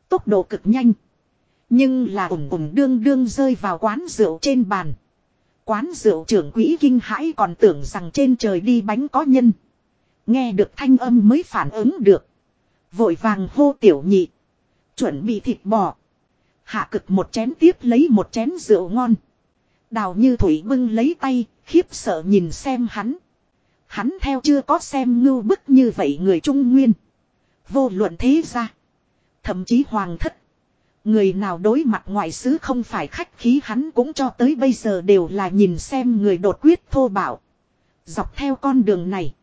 Tốc độ cực nhanh. Nhưng là ủng ủng đương đương rơi vào quán rượu trên bàn. Quán rượu trưởng quỹ kinh hãi còn tưởng rằng trên trời đi bánh có nhân. Nghe được thanh âm mới phản ứng được. Vội vàng hô tiểu nhị. Chuẩn bị thịt bò. Hạ cực một chén tiếp lấy một chén rượu ngon. Đào như thủy bưng lấy tay, khiếp sợ nhìn xem hắn. Hắn theo chưa có xem ngưu bức như vậy người Trung Nguyên. Vô luận thế ra. Thậm chí hoàng thất. Người nào đối mặt ngoại sứ không phải khách khí hắn cũng cho tới bây giờ đều là nhìn xem người đột quyết thô bạo. Dọc theo con đường này.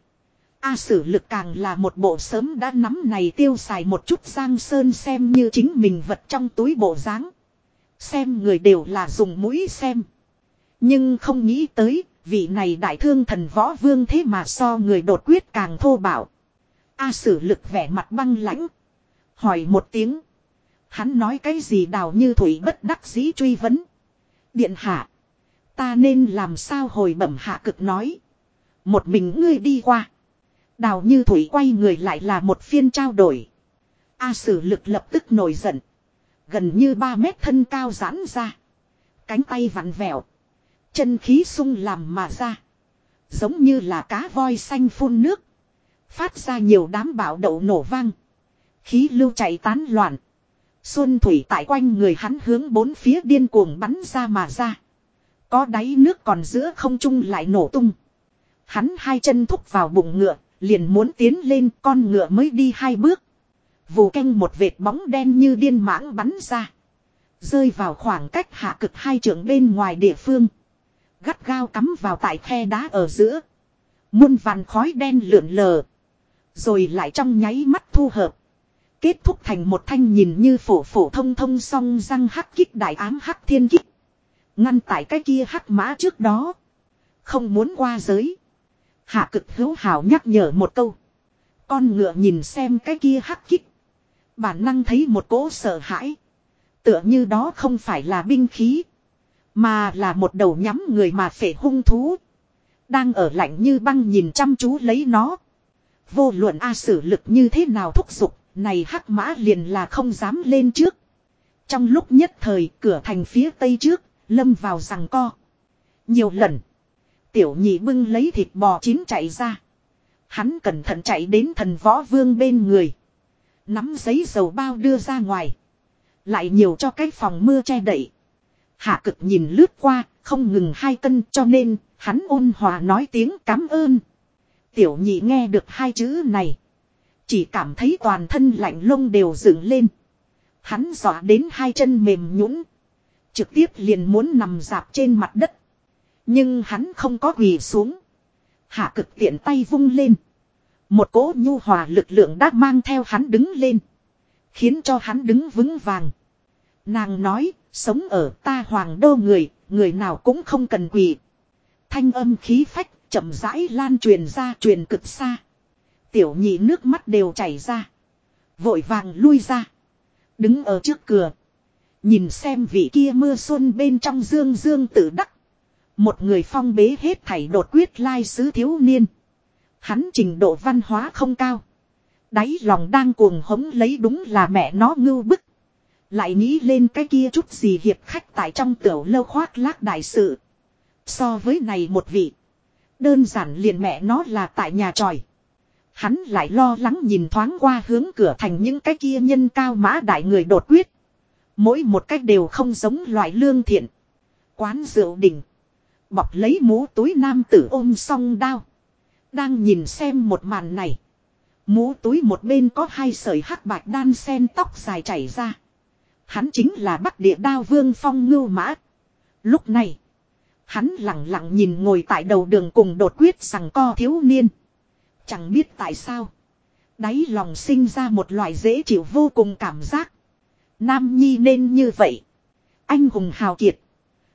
A sử lực càng là một bộ sớm đã nắm này tiêu xài một chút giang sơn xem như chính mình vật trong túi bộ dáng Xem người đều là dùng mũi xem. Nhưng không nghĩ tới, vị này đại thương thần võ vương thế mà so người đột quyết càng thô bạo. A sử lực vẻ mặt băng lãnh. Hỏi một tiếng. Hắn nói cái gì đào như thủy bất đắc dĩ truy vấn. Điện hạ. Ta nên làm sao hồi bẩm hạ cực nói. Một mình ngươi đi qua. Đào như thủy quay người lại là một phiên trao đổi. A sử lực lập tức nổi giận. Gần như 3 mét thân cao giãn ra. Cánh tay vặn vẹo. Chân khí sung làm mà ra. Giống như là cá voi xanh phun nước. Phát ra nhiều đám bạo đậu nổ vang. Khí lưu chạy tán loạn. Xuân thủy tại quanh người hắn hướng bốn phía điên cuồng bắn ra mà ra. Có đáy nước còn giữa không trung lại nổ tung. Hắn hai chân thúc vào bụng ngựa, liền muốn tiến lên con ngựa mới đi hai bước. Vù canh một vệt bóng đen như điên mãng bắn ra. Rơi vào khoảng cách hạ cực hai trưởng bên ngoài địa phương. Gắt gao cắm vào tại khe đá ở giữa. Muôn vàn khói đen lượn lờ. Rồi lại trong nháy mắt thu hợp. Kết thúc thành một thanh nhìn như phổ phổ thông thông song răng hắc kích đại ám hắc thiên kích. Ngăn tại cái kia hắc mã trước đó. Không muốn qua giới. Hạ cực hữu hảo nhắc nhở một câu. Con ngựa nhìn xem cái kia hắc kích. Bản năng thấy một cỗ sợ hãi. Tựa như đó không phải là binh khí. Mà là một đầu nhắm người mà phệ hung thú. Đang ở lạnh như băng nhìn chăm chú lấy nó. Vô luận A sử lực như thế nào thúc giục, này hắc mã liền là không dám lên trước. Trong lúc nhất thời cửa thành phía tây trước, lâm vào rằng co. Nhiều lần, tiểu nhị bưng lấy thịt bò chín chạy ra. Hắn cẩn thận chạy đến thần võ vương bên người. Nắm giấy dầu bao đưa ra ngoài. Lại nhiều cho cái phòng mưa che đậy. Hạ cực nhìn lướt qua, không ngừng hai cân cho nên, hắn ôn hòa nói tiếng cảm ơn. Tiểu nhị nghe được hai chữ này. Chỉ cảm thấy toàn thân lạnh lông đều dựng lên. Hắn dọa đến hai chân mềm nhũn Trực tiếp liền muốn nằm dạp trên mặt đất. Nhưng hắn không có quỳ xuống. Hạ cực tiện tay vung lên. Một cỗ nhu hòa lực lượng đã mang theo hắn đứng lên. Khiến cho hắn đứng vững vàng. Nàng nói, sống ở ta hoàng đô người, người nào cũng không cần quỳ. Thanh âm khí phách, chậm rãi lan truyền ra truyền cực xa. Tiểu nhị nước mắt đều chảy ra. Vội vàng lui ra. Đứng ở trước cửa. Nhìn xem vị kia mưa xuân bên trong dương dương tự đắc. Một người phong bế hết thảy đột quyết lai sứ thiếu niên. Hắn trình độ văn hóa không cao. Đáy lòng đang cuồng hống lấy đúng là mẹ nó ngưu bức. Lại nghĩ lên cái kia chút gì hiệp khách tại trong tiểu lâu khoác lác đại sự. So với này một vị. Đơn giản liền mẹ nó là tại nhà tròi. Hắn lại lo lắng nhìn thoáng qua hướng cửa thành những cái kia nhân cao mã đại người đột quyết. Mỗi một cách đều không giống loại lương thiện. Quán rượu đỉnh. Bọc lấy mũ túi nam tử ôm song đao. Đang nhìn xem một màn này. Mũ túi một bên có hai sợi hắc bạch đan sen tóc dài chảy ra. Hắn chính là bắc địa đao vương phong ngưu mã. Lúc này. Hắn lặng lặng nhìn ngồi tại đầu đường cùng đột quyết rằng co thiếu niên. Chẳng biết tại sao. Đáy lòng sinh ra một loại dễ chịu vô cùng cảm giác. Nam Nhi nên như vậy. Anh hùng hào kiệt.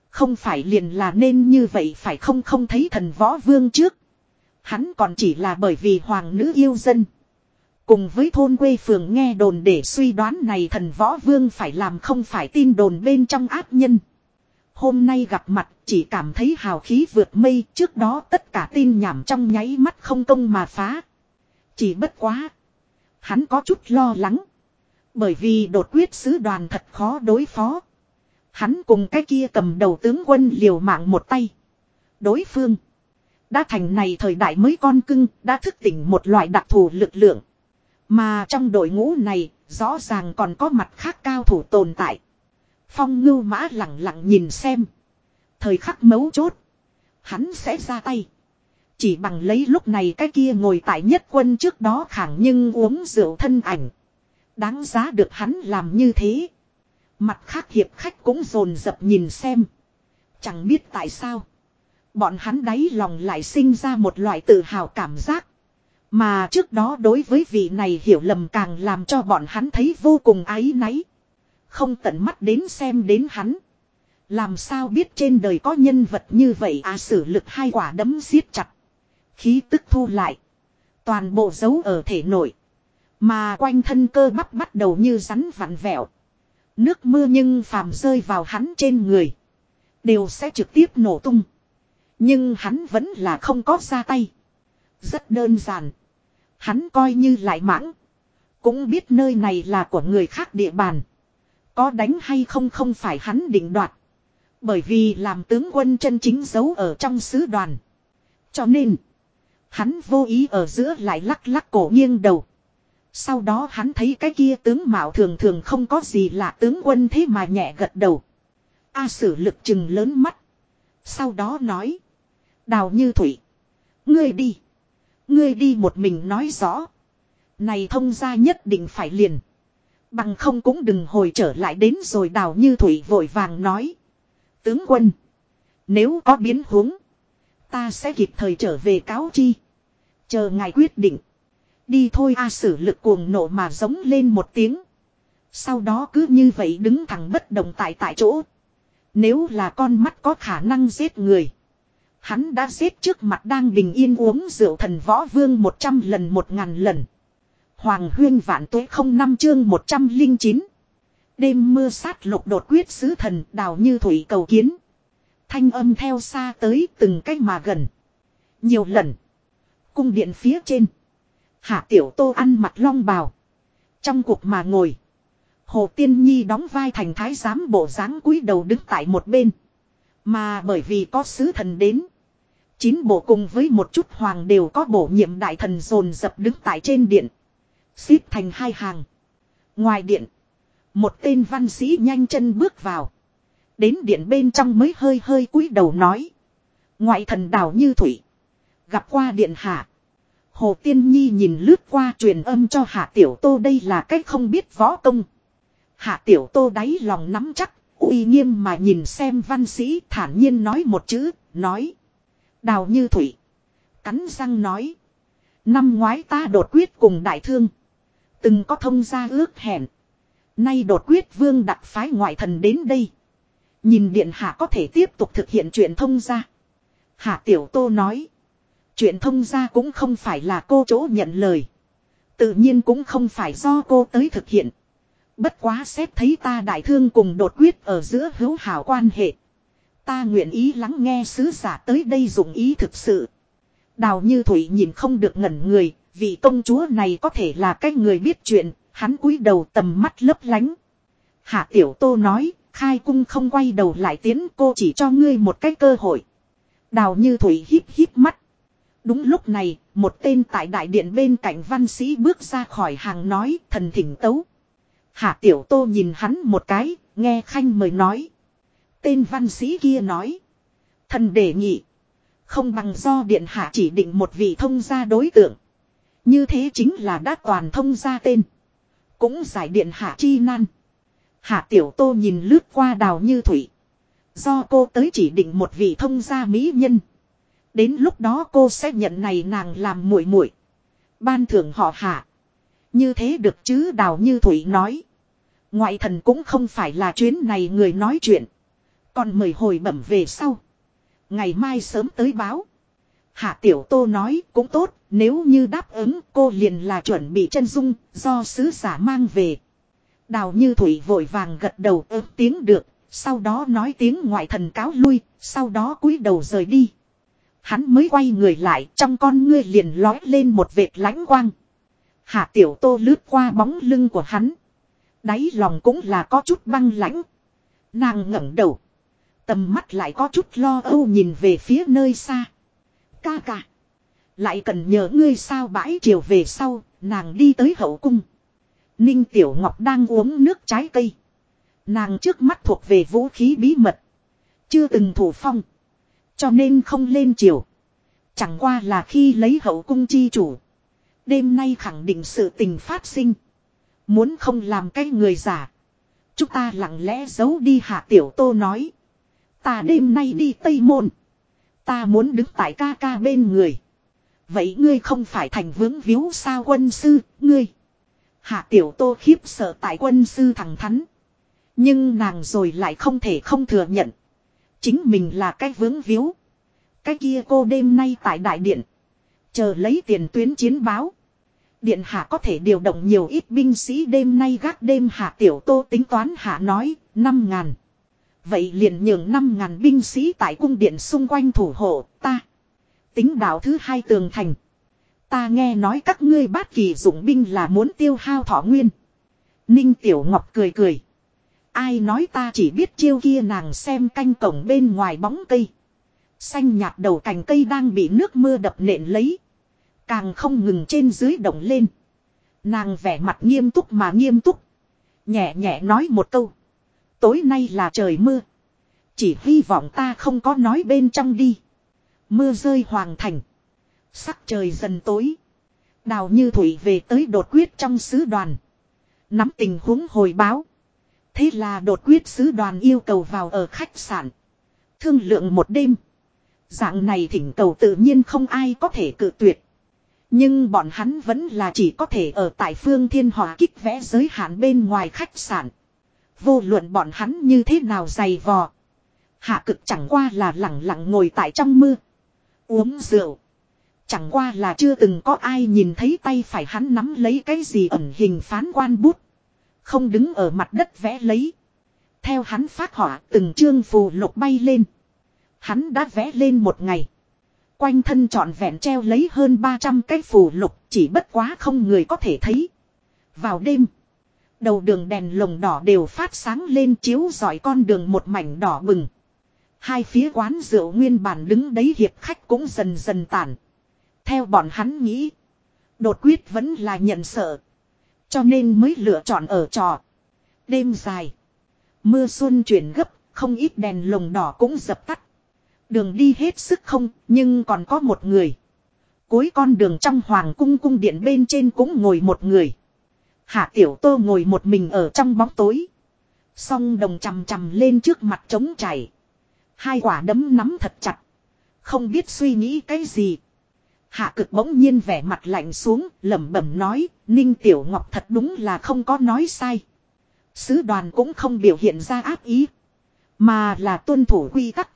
Không phải liền là nên như vậy phải không không thấy thần võ vương trước. Hắn còn chỉ là bởi vì hoàng nữ yêu dân. Cùng với thôn quê phường nghe đồn để suy đoán này thần võ vương phải làm không phải tin đồn bên trong áp nhân. Hôm nay gặp mặt, chỉ cảm thấy hào khí vượt mây, trước đó tất cả tin nhảm trong nháy mắt không công mà phá. Chỉ bất quá. Hắn có chút lo lắng. Bởi vì đột quyết sứ đoàn thật khó đối phó. Hắn cùng cái kia cầm đầu tướng quân liều mạng một tay. Đối phương. Đã thành này thời đại mới con cưng, đã thức tỉnh một loại đặc thù lực lượng. Mà trong đội ngũ này, rõ ràng còn có mặt khác cao thủ tồn tại. Phong ngưu mã lặng lặng nhìn xem. Thời khắc mấu chốt. Hắn sẽ ra tay. Chỉ bằng lấy lúc này cái kia ngồi tại nhất quân trước đó khẳng nhưng uống rượu thân ảnh. Đáng giá được hắn làm như thế. Mặt khác hiệp khách cũng rồn rập nhìn xem. Chẳng biết tại sao. Bọn hắn đáy lòng lại sinh ra một loại tự hào cảm giác. Mà trước đó đối với vị này hiểu lầm càng làm cho bọn hắn thấy vô cùng áy náy. Không tận mắt đến xem đến hắn. Làm sao biết trên đời có nhân vật như vậy à sử lực hai quả đấm siết chặt. Khí tức thu lại. Toàn bộ dấu ở thể nội. Mà quanh thân cơ bắp bắt đầu như rắn vặn vẹo. Nước mưa nhưng phàm rơi vào hắn trên người. Đều sẽ trực tiếp nổ tung. Nhưng hắn vẫn là không có ra tay. Rất đơn giản. Hắn coi như lại mãng. Cũng biết nơi này là của người khác địa bàn. Có đánh hay không không phải hắn định đoạt. Bởi vì làm tướng quân chân chính giấu ở trong sứ đoàn. Cho nên. Hắn vô ý ở giữa lại lắc lắc cổ nghiêng đầu. Sau đó hắn thấy cái kia tướng mạo thường thường không có gì lạ tướng quân thế mà nhẹ gật đầu. A sử lực chừng lớn mắt. Sau đó nói. Đào như thủy. Ngươi đi. Ngươi đi một mình nói rõ. Này thông ra nhất định phải liền. Bằng không cũng đừng hồi trở lại đến rồi đào như thủy vội vàng nói. Tướng quân. Nếu có biến huống. Ta sẽ kịp thời trở về cáo chi. Chờ ngài quyết định. Đi thôi a sử lực cuồng nộ mà giống lên một tiếng. Sau đó cứ như vậy đứng thẳng bất động tại tại chỗ. Nếu là con mắt có khả năng giết người. Hắn đã giết trước mặt đang bình yên uống rượu thần võ vương một trăm lần một ngàn lần. Hoàng huyên vạn tuế không năm chương một trăm linh chín Đêm mưa sát lục đột quyết sứ thần đào như thủy cầu kiến. Thanh âm theo xa tới từng cách mà gần. Nhiều lần. Cung điện phía trên. Hạ tiểu tô ăn mặt long bào. Trong cuộc mà ngồi. Hồ Tiên Nhi đóng vai thành thái giám bộ dáng cúi đầu đứng tại một bên. Mà bởi vì có sứ thần đến. Chín bộ cùng với một chút hoàng đều có bổ nhiệm đại thần dồn dập đứng tại trên điện. Xếp thành hai hàng. Ngoài điện. Một tên văn sĩ nhanh chân bước vào. Đến điện bên trong mới hơi hơi cúi đầu nói. Ngoại thần đảo như thủy. Gặp qua điện hạ. Hồ Tiên Nhi nhìn lướt qua truyền âm cho Hạ Tiểu Tô đây là cách không biết võ công. Hạ Tiểu Tô đáy lòng nắm chắc, uy nghiêm mà nhìn xem văn sĩ thản nhiên nói một chữ, nói. Đào như thủy. Cắn răng nói. Năm ngoái ta đột quyết cùng đại thương. Từng có thông gia ước hẹn. Nay đột quyết vương đặt phái ngoại thần đến đây. Nhìn điện hạ có thể tiếp tục thực hiện chuyện thông gia. Hạ Tiểu Tô nói. Chuyện thông gia cũng không phải là cô chỗ nhận lời. Tự nhiên cũng không phải do cô tới thực hiện. Bất quá xét thấy ta đại thương cùng đột quyết ở giữa hữu hảo quan hệ. Ta nguyện ý lắng nghe sứ giả tới đây dụng ý thực sự. Đào như thủy nhìn không được ngẩn người, vị công chúa này có thể là cái người biết chuyện, hắn cúi đầu tầm mắt lấp lánh. Hạ tiểu tô nói, khai cung không quay đầu lại tiến cô chỉ cho ngươi một cái cơ hội. Đào như thủy híp híp mắt. Đúng lúc này, một tên tại đại điện bên cạnh văn sĩ bước ra khỏi hàng nói thần thỉnh tấu. Hạ tiểu tô nhìn hắn một cái, nghe khanh mời nói. Tên văn sĩ kia nói. Thần đề nghị. Không bằng do điện hạ chỉ định một vị thông gia đối tượng. Như thế chính là đã toàn thông gia tên. Cũng giải điện hạ chi nan. Hạ tiểu tô nhìn lướt qua đào như thủy. Do cô tới chỉ định một vị thông gia mỹ nhân. Đến lúc đó cô sẽ nhận này nàng làm muội muội. Ban thưởng họ hạ. Như thế được chứ đào như thủy nói. Ngoại thần cũng không phải là chuyến này người nói chuyện. Còn mời hồi bẩm về sau. Ngày mai sớm tới báo. Hạ Tiểu Tô nói cũng tốt, nếu như đáp ứng cô liền là chuẩn bị chân dung, do sứ giả mang về. Đào như thủy vội vàng gật đầu ớt tiếng được, sau đó nói tiếng ngoại thần cáo lui, sau đó cúi đầu rời đi. Hắn mới quay người lại, trong con ngươi liền lói lên một vệt lãnh quang. Hạ Tiểu Tô lướt qua bóng lưng của hắn. Đáy lòng cũng là có chút băng lãnh. Nàng ngẩng đầu. Tầm mắt lại có chút lo âu nhìn về phía nơi xa. Ca ca. Lại cần nhờ ngươi sao bãi chiều về sau, nàng đi tới hậu cung. Ninh Tiểu Ngọc đang uống nước trái cây. Nàng trước mắt thuộc về vũ khí bí mật. Chưa từng thủ phong. Cho nên không lên chiều. Chẳng qua là khi lấy hậu cung chi chủ. Đêm nay khẳng định sự tình phát sinh. Muốn không làm cái người giả. Chúng ta lặng lẽ giấu đi hạ tiểu tô nói. Ta đêm nay đi Tây Môn. Ta muốn đứng tại ca ca bên người. Vậy ngươi không phải thành vướng víu sao quân sư, ngươi. Hạ tiểu tô khiếp sợ tại quân sư thẳng thắn. Nhưng nàng rồi lại không thể không thừa nhận. Chính mình là cái vướng víu. Cái kia cô đêm nay tại đại điện. Chờ lấy tiền tuyến chiến báo. Điện hạ có thể điều động nhiều ít binh sĩ đêm nay gác đêm hạ tiểu tô tính toán hạ nói, năm ngàn. Vậy liền nhường năm ngàn binh sĩ tại cung điện xung quanh thủ hộ ta. Tính đạo thứ hai tường thành. Ta nghe nói các ngươi bát kỳ dụng binh là muốn tiêu hao thọ nguyên. Ninh Tiểu Ngọc cười cười. Ai nói ta chỉ biết chiêu kia nàng xem canh cổng bên ngoài bóng cây. Xanh nhạt đầu cành cây đang bị nước mưa đập nện lấy. Càng không ngừng trên dưới động lên. Nàng vẻ mặt nghiêm túc mà nghiêm túc. Nhẹ nhẹ nói một câu. Tối nay là trời mưa. Chỉ hy vọng ta không có nói bên trong đi. Mưa rơi hoàng thành. Sắc trời dần tối. Đào như thủy về tới đột quyết trong sứ đoàn. Nắm tình huống hồi báo. Thế là đột quyết sứ đoàn yêu cầu vào ở khách sạn. Thương lượng một đêm. Dạng này thỉnh cầu tự nhiên không ai có thể cự tuyệt. Nhưng bọn hắn vẫn là chỉ có thể ở tại phương thiên hòa kích vẽ giới hạn bên ngoài khách sạn. Vô luận bọn hắn như thế nào dày vò. Hạ cực chẳng qua là lặng lặng ngồi tại trong mưa. Uống rượu. Chẳng qua là chưa từng có ai nhìn thấy tay phải hắn nắm lấy cái gì ẩn hình phán quan bút. Không đứng ở mặt đất vẽ lấy. Theo hắn phát họa từng chương phù lục bay lên. Hắn đã vẽ lên một ngày. Quanh thân trọn vẹn treo lấy hơn 300 cái phù lục, chỉ bất quá không người có thể thấy. Vào đêm. Đầu đường đèn lồng đỏ đều phát sáng lên chiếu dọi con đường một mảnh đỏ bừng. Hai phía quán rượu nguyên bản đứng đấy hiệp khách cũng dần dần tản. Theo bọn hắn nghĩ. Đột quyết vẫn là nhận sợ. Cho nên mới lựa chọn ở trò. Đêm dài. Mưa xuân chuyển gấp, không ít đèn lồng đỏ cũng dập tắt. Đường đi hết sức không, nhưng còn có một người. Cuối con đường trong hoàng cung cung điện bên trên cũng ngồi một người. Hạ tiểu tô ngồi một mình ở trong bóng tối. Song đồng chằm chằm lên trước mặt trống chảy. Hai quả đấm nắm thật chặt. Không biết suy nghĩ cái gì. Hạ cực bỗng nhiên vẻ mặt lạnh xuống, lẩm bẩm nói, Ninh Tiểu Ngọc thật đúng là không có nói sai. Sứ đoàn cũng không biểu hiện ra áp ý. Mà là tuân thủ quy tắc.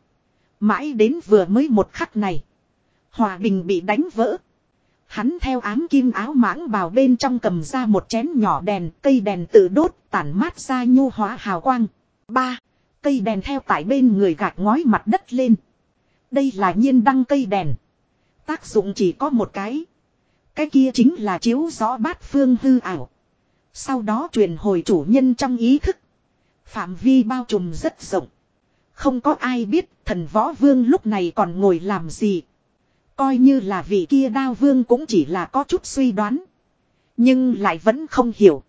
Mãi đến vừa mới một khắc này. Hòa bình bị đánh vỡ. Hắn theo ám kim áo mãng bào bên trong cầm ra một chén nhỏ đèn, cây đèn tự đốt, tản mát ra nhu hóa hào quang. ba Cây đèn theo tại bên người gạch ngói mặt đất lên. Đây là nhiên đăng cây đèn. Tác dụng chỉ có một cái. Cái kia chính là chiếu rõ bát phương hư ảo. Sau đó truyền hồi chủ nhân trong ý thức. Phạm vi bao trùm rất rộng. Không có ai biết thần võ vương lúc này còn ngồi làm gì. Coi như là vị kia đao vương cũng chỉ là có chút suy đoán. Nhưng lại vẫn không hiểu.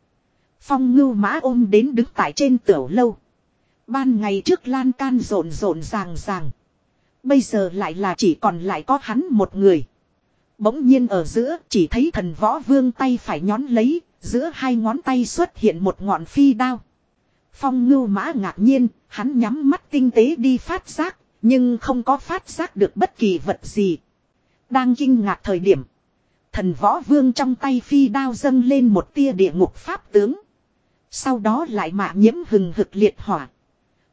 Phong ngưu mã ôm đến đứng tại trên tiểu lâu. Ban ngày trước lan can rộn rộn ràng ràng. Bây giờ lại là chỉ còn lại có hắn một người. Bỗng nhiên ở giữa chỉ thấy thần võ vương tay phải nhón lấy, giữa hai ngón tay xuất hiện một ngọn phi đao. Phong ngưu mã ngạc nhiên, hắn nhắm mắt tinh tế đi phát giác, nhưng không có phát giác được bất kỳ vật gì. Đang kinh ngạc thời điểm. Thần võ vương trong tay phi đao dâng lên một tia địa ngục pháp tướng. Sau đó lại mạ nhiễm hừng hực liệt hỏa.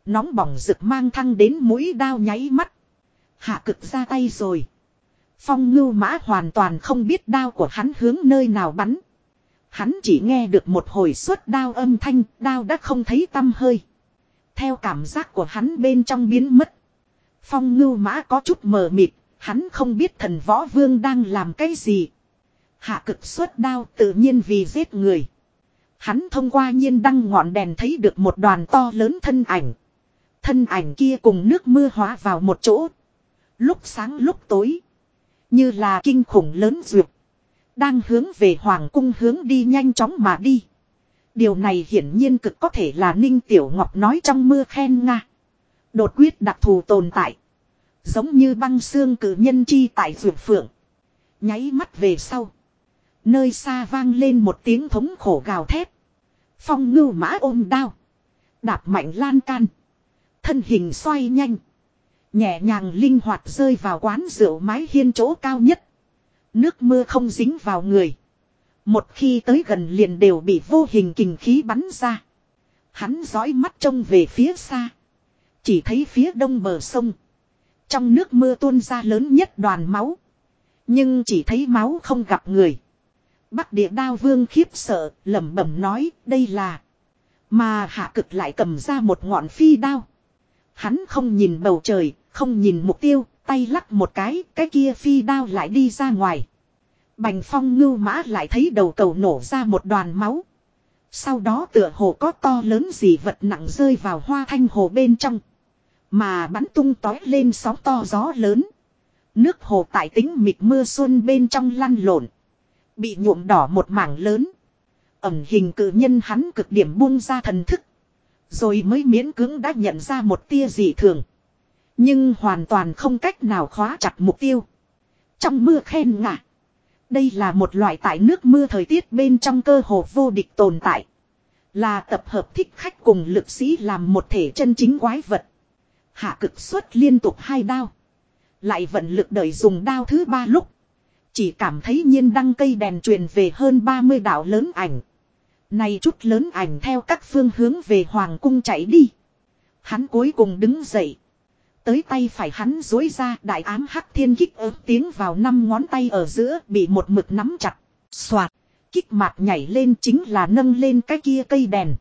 Nóng bỏng rực mang thăng đến mũi đao nháy mắt. Hạ cực ra tay rồi. Phong ngưu mã hoàn toàn không biết đao của hắn hướng nơi nào bắn. Hắn chỉ nghe được một hồi suốt đao âm thanh, đao đã không thấy tâm hơi. Theo cảm giác của hắn bên trong biến mất. Phong ngưu mã có chút mờ mịt, hắn không biết thần võ vương đang làm cái gì. Hạ cực suốt đao tự nhiên vì giết người. Hắn thông qua nhiên đăng ngọn đèn thấy được một đoàn to lớn thân ảnh. Thân ảnh kia cùng nước mưa hóa vào một chỗ. Lúc sáng lúc tối. Như là kinh khủng lớn duyệt. Đang hướng về Hoàng cung hướng đi nhanh chóng mà đi. Điều này hiển nhiên cực có thể là Ninh Tiểu Ngọc nói trong mưa khen Nga. Đột quyết đặc thù tồn tại. Giống như băng xương cử nhân chi tại ruột phượng. Nháy mắt về sau. Nơi xa vang lên một tiếng thống khổ gào thét. Phong ngưu mã ôm đao. Đạp mạnh lan can. Thân hình xoay nhanh. Nhẹ nhàng linh hoạt rơi vào quán rượu mái hiên chỗ cao nhất. Nước mưa không dính vào người. Một khi tới gần liền đều bị vô hình kình khí bắn ra. Hắn dõi mắt trông về phía xa. Chỉ thấy phía đông bờ sông. Trong nước mưa tuôn ra lớn nhất đoàn máu. Nhưng chỉ thấy máu không gặp người. Bắc địa đao vương khiếp sợ, lẩm bẩm nói, đây là. Mà hạ cực lại cầm ra một ngọn phi đao. Hắn không nhìn bầu trời, không nhìn mục tiêu, tay lắc một cái, cái kia phi đao lại đi ra ngoài. Bành phong ngưu mã lại thấy đầu cầu nổ ra một đoàn máu. Sau đó tựa hồ có to lớn gì vật nặng rơi vào hoa thanh hồ bên trong. Mà bắn tung tói lên sóng to gió lớn. Nước hồ tại tính mịt mưa xuân bên trong lăn lộn. Bị nhuộm đỏ một mảng lớn. Ẩm hình cử nhân hắn cực điểm buông ra thần thức. Rồi mới miễn cưỡng đã nhận ra một tia dị thường. Nhưng hoàn toàn không cách nào khóa chặt mục tiêu. Trong mưa khen ngạ. Đây là một loại tại nước mưa thời tiết bên trong cơ hồ vô địch tồn tại. Là tập hợp thích khách cùng lực sĩ làm một thể chân chính quái vật. Hạ cực xuất liên tục hai đao. Lại vận lực đợi dùng đao thứ ba lúc. Chỉ cảm thấy nhiên đăng cây đèn truyền về hơn 30 đạo lớn ảnh. Này chút lớn ảnh theo các phương hướng về hoàng cung chạy đi. Hắn cuối cùng đứng dậy. Tới tay phải hắn dối ra đại ám hắc thiên kích ớt tiếng vào năm ngón tay ở giữa bị một mực nắm chặt. Xoạt. Kích mặt nhảy lên chính là nâng lên cái kia cây đèn.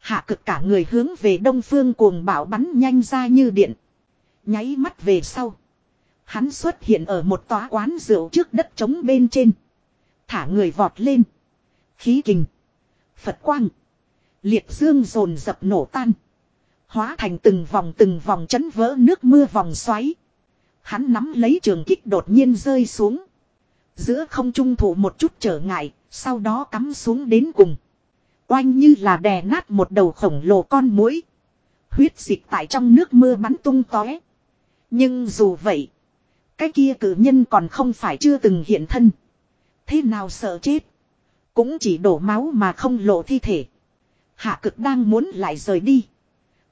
Hạ cực cả người hướng về đông phương cuồng bạo bắn nhanh ra như điện. Nháy mắt về sau. Hắn xuất hiện ở một tòa quán rượu trước đất trống bên trên. Thả người vọt lên. Khí kình. Phật quang. Liệt dương rồn dập nổ tan. Hóa thành từng vòng từng vòng chấn vỡ nước mưa vòng xoáy. Hắn nắm lấy trường kích đột nhiên rơi xuống. Giữa không trung thủ một chút trở ngại, sau đó cắm xuống đến cùng. Oanh như là đè nát một đầu khổng lồ con muỗi. Huyết dịch tại trong nước mưa bắn tung tóe. Nhưng dù vậy, cái kia cử nhân còn không phải chưa từng hiện thân. Thế nào sợ chết? Cũng chỉ đổ máu mà không lộ thi thể. Hạ cực đang muốn lại rời đi.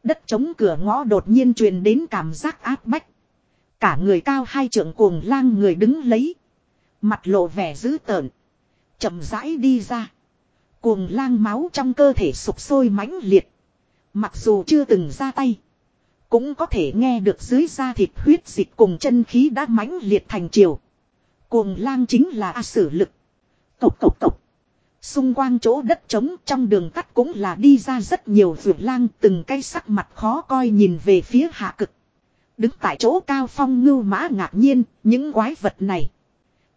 Đất chống cửa ngõ đột nhiên truyền đến cảm giác áp bách. Cả người cao hai trượng cuồng lang người đứng lấy. Mặt lộ vẻ dữ tợn. chậm rãi đi ra. Cuồng lang máu trong cơ thể sụp sôi mãnh liệt. Mặc dù chưa từng ra tay. Cũng có thể nghe được dưới da thịt huyết dịch cùng chân khí đã mãnh liệt thành chiều. Cuồng lang chính là A sử lực. Cộc cộc cộc. Xung quanh chỗ đất trống trong đường cắt cũng là đi ra rất nhiều vượt lang từng cái sắc mặt khó coi nhìn về phía hạ cực. Đứng tại chỗ cao phong ngưu mã ngạc nhiên, những quái vật này.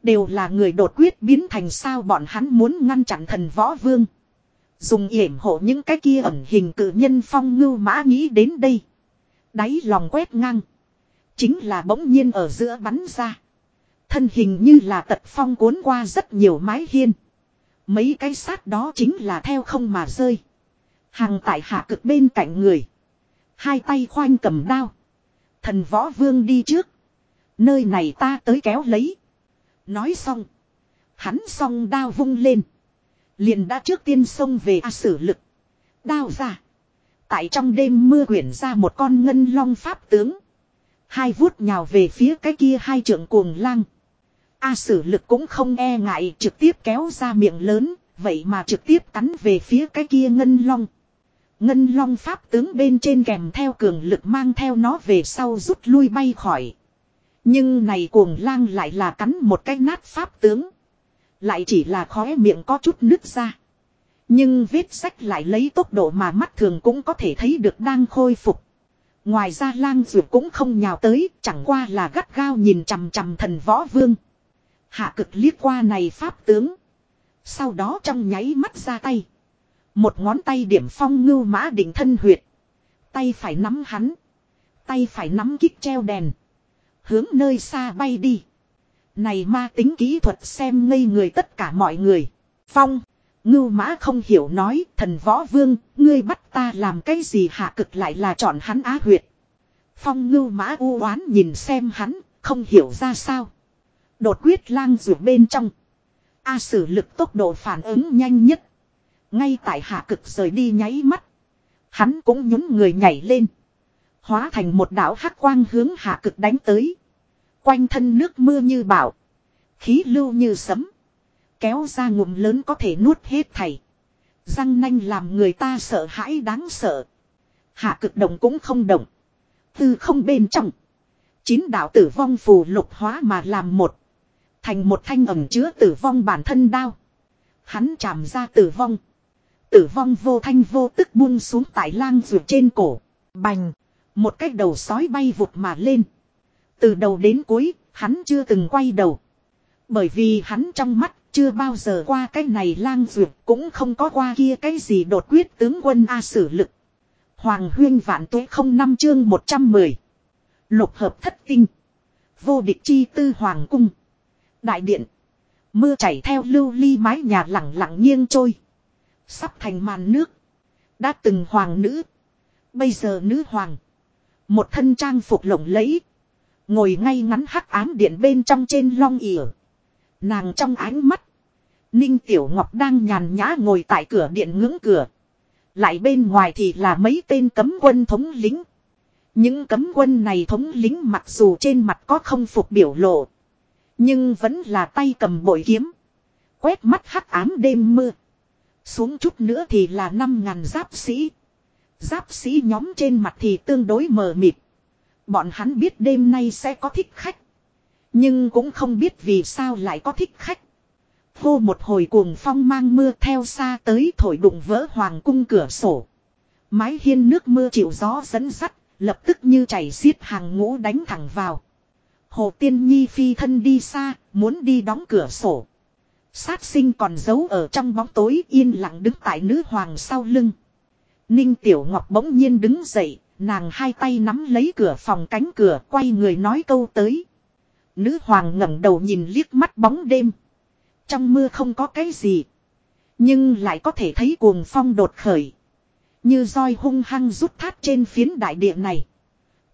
Đều là người đột quyết biến thành sao bọn hắn muốn ngăn chặn thần võ vương. Dùng yểm hộ những cái kia ẩn hình cử nhân phong ngưu mã nghĩ đến đây. Đáy lòng quét ngang. Chính là bỗng nhiên ở giữa bắn ra. Thân hình như là tật phong cuốn qua rất nhiều mái hiên. Mấy cái sát đó chính là theo không mà rơi. Hàng tại hạ cực bên cạnh người. Hai tay khoanh cầm đao. Thần võ vương đi trước. Nơi này ta tới kéo lấy. Nói xong. Hắn song đao vung lên. Liền đã trước tiên xông về A sử lực. Đao ra. Tại trong đêm mưa quyển ra một con ngân long pháp tướng. Hai vuốt nhào về phía cái kia hai trượng cuồng lang. A sử lực cũng không e ngại trực tiếp kéo ra miệng lớn. Vậy mà trực tiếp cắn về phía cái kia ngân long. Ngân long pháp tướng bên trên kèm theo cường lực mang theo nó về sau rút lui bay khỏi. Nhưng này cuồng lang lại là cắn một cái nát pháp tướng. Lại chỉ là khóe miệng có chút nứt ra. Nhưng vết sách lại lấy tốc độ mà mắt thường cũng có thể thấy được đang khôi phục. Ngoài ra lang dược cũng không nhào tới, chẳng qua là gắt gao nhìn chằm chằm thần võ vương. Hạ cực liếc qua này pháp tướng. Sau đó trong nháy mắt ra tay. Một ngón tay điểm phong ngưu mã định thân huyệt. Tay phải nắm hắn. Tay phải nắm kích treo đèn. Hướng nơi xa bay đi. Này ma tính kỹ thuật xem ngây người tất cả mọi người. Phong. Ngưu mã không hiểu nói, thần võ vương. Ngươi bắt ta làm cái gì hạ cực lại là chọn hắn á huyệt. Phong ngưu mã u oán nhìn xem hắn. Không hiểu ra sao. Đột quyết lang rửa bên trong. A sử lực tốc độ phản ứng nhanh nhất. Ngay tại hạ cực rời đi nháy mắt. Hắn cũng nhún người nhảy lên. Hóa thành một đảo hắc quang hướng hạ cực đánh tới. Quanh thân nước mưa như bão, Khí lưu như sấm. Kéo ra ngụm lớn có thể nuốt hết thảy. Răng nanh làm người ta sợ hãi đáng sợ. Hạ cực động cũng không động. Tư không bên trong. Chín đạo tử vong phù lục hóa mà làm một. Thành một thanh ẩm chứa tử vong bản thân đao. Hắn chạm ra tử vong. Tử vong vô thanh vô tức buông xuống tại lang ruột trên cổ. Bành. Một cái đầu sói bay vụt mà lên. Từ đầu đến cuối, hắn chưa từng quay đầu. Bởi vì hắn trong mắt chưa bao giờ qua cái này lang duyệt cũng không có qua kia cái gì đột quyết tướng quân A sử lực. Hoàng huyên vạn tuế không năm chương 110. Lục hợp thất tinh. Vô địch chi tư hoàng cung. Đại điện. Mưa chảy theo lưu ly mái nhà lặng lặng nghiêng trôi. Sắp thành màn nước. Đã từng hoàng nữ. Bây giờ nữ hoàng. Một thân trang phục lộng lẫy. Ngồi ngay ngắn hắc ám điện bên trong trên long ỉa. Nàng trong ánh mắt. Ninh Tiểu Ngọc đang nhàn nhã ngồi tại cửa điện ngưỡng cửa. Lại bên ngoài thì là mấy tên cấm quân thống lính. Những cấm quân này thống lính mặc dù trên mặt có không phục biểu lộ. Nhưng vẫn là tay cầm bội kiếm. Quét mắt hắc ám đêm mưa. Xuống chút nữa thì là năm ngàn giáp sĩ. Giáp sĩ nhóm trên mặt thì tương đối mờ mịt. Bọn hắn biết đêm nay sẽ có thích khách. Nhưng cũng không biết vì sao lại có thích khách. Vô một hồi cuồng phong mang mưa theo xa tới thổi đụng vỡ hoàng cung cửa sổ. Mái hiên nước mưa chịu gió dẫn sắt, lập tức như chảy xiết hàng ngũ đánh thẳng vào. Hồ Tiên Nhi phi thân đi xa, muốn đi đóng cửa sổ. Sát sinh còn giấu ở trong bóng tối yên lặng đứng tại nữ hoàng sau lưng. Ninh Tiểu Ngọc bỗng nhiên đứng dậy, nàng hai tay nắm lấy cửa phòng cánh cửa, quay người nói câu tới. Nữ hoàng ngẩng đầu nhìn liếc mắt bóng đêm. Trong mưa không có cái gì. Nhưng lại có thể thấy cuồng phong đột khởi. Như roi hung hăng rút thát trên phiến đại địa này.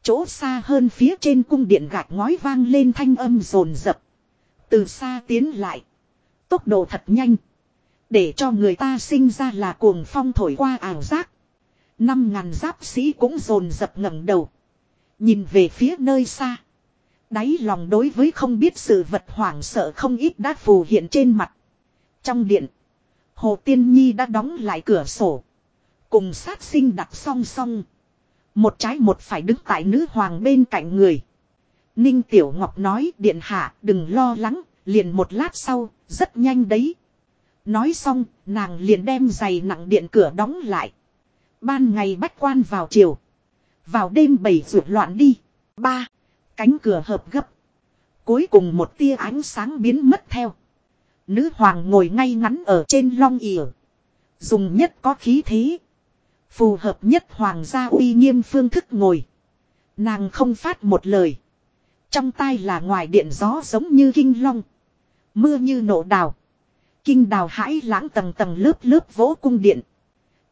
Chỗ xa hơn phía trên cung điện gạch ngói vang lên thanh âm rồn rập. Từ xa tiến lại. Tốc độ thật nhanh. Để cho người ta sinh ra là cuồng phong thổi qua ảo giác. Năm ngàn giáp sĩ cũng rồn rập ngẩng đầu. Nhìn về phía nơi xa. Đáy lòng đối với không biết sự vật hoảng sợ không ít đã phù hiện trên mặt. Trong điện. Hồ Tiên Nhi đã đóng lại cửa sổ. Cùng sát sinh đặt song song. Một trái một phải đứng tại nữ hoàng bên cạnh người. Ninh Tiểu Ngọc nói điện hạ đừng lo lắng, Liền một lát sau, rất nhanh đấy. Nói xong, nàng liền đem giày nặng điện cửa đóng lại. Ban ngày bách quan vào chiều. Vào đêm bảy rượu loạn đi. Ba. Cánh cửa hợp gấp. Cuối cùng một tia ánh sáng biến mất theo. Nữ hoàng ngồi ngay ngắn ở trên long ỉa. Dùng nhất có khí thế. Phù hợp nhất hoàng gia uy nghiêm phương thức ngồi. Nàng không phát một lời. Trong tai là ngoài điện gió giống như kinh long. Mưa như nổ đào. Kinh đào hãi lãng tầng tầng lớp lớp vỗ cung điện.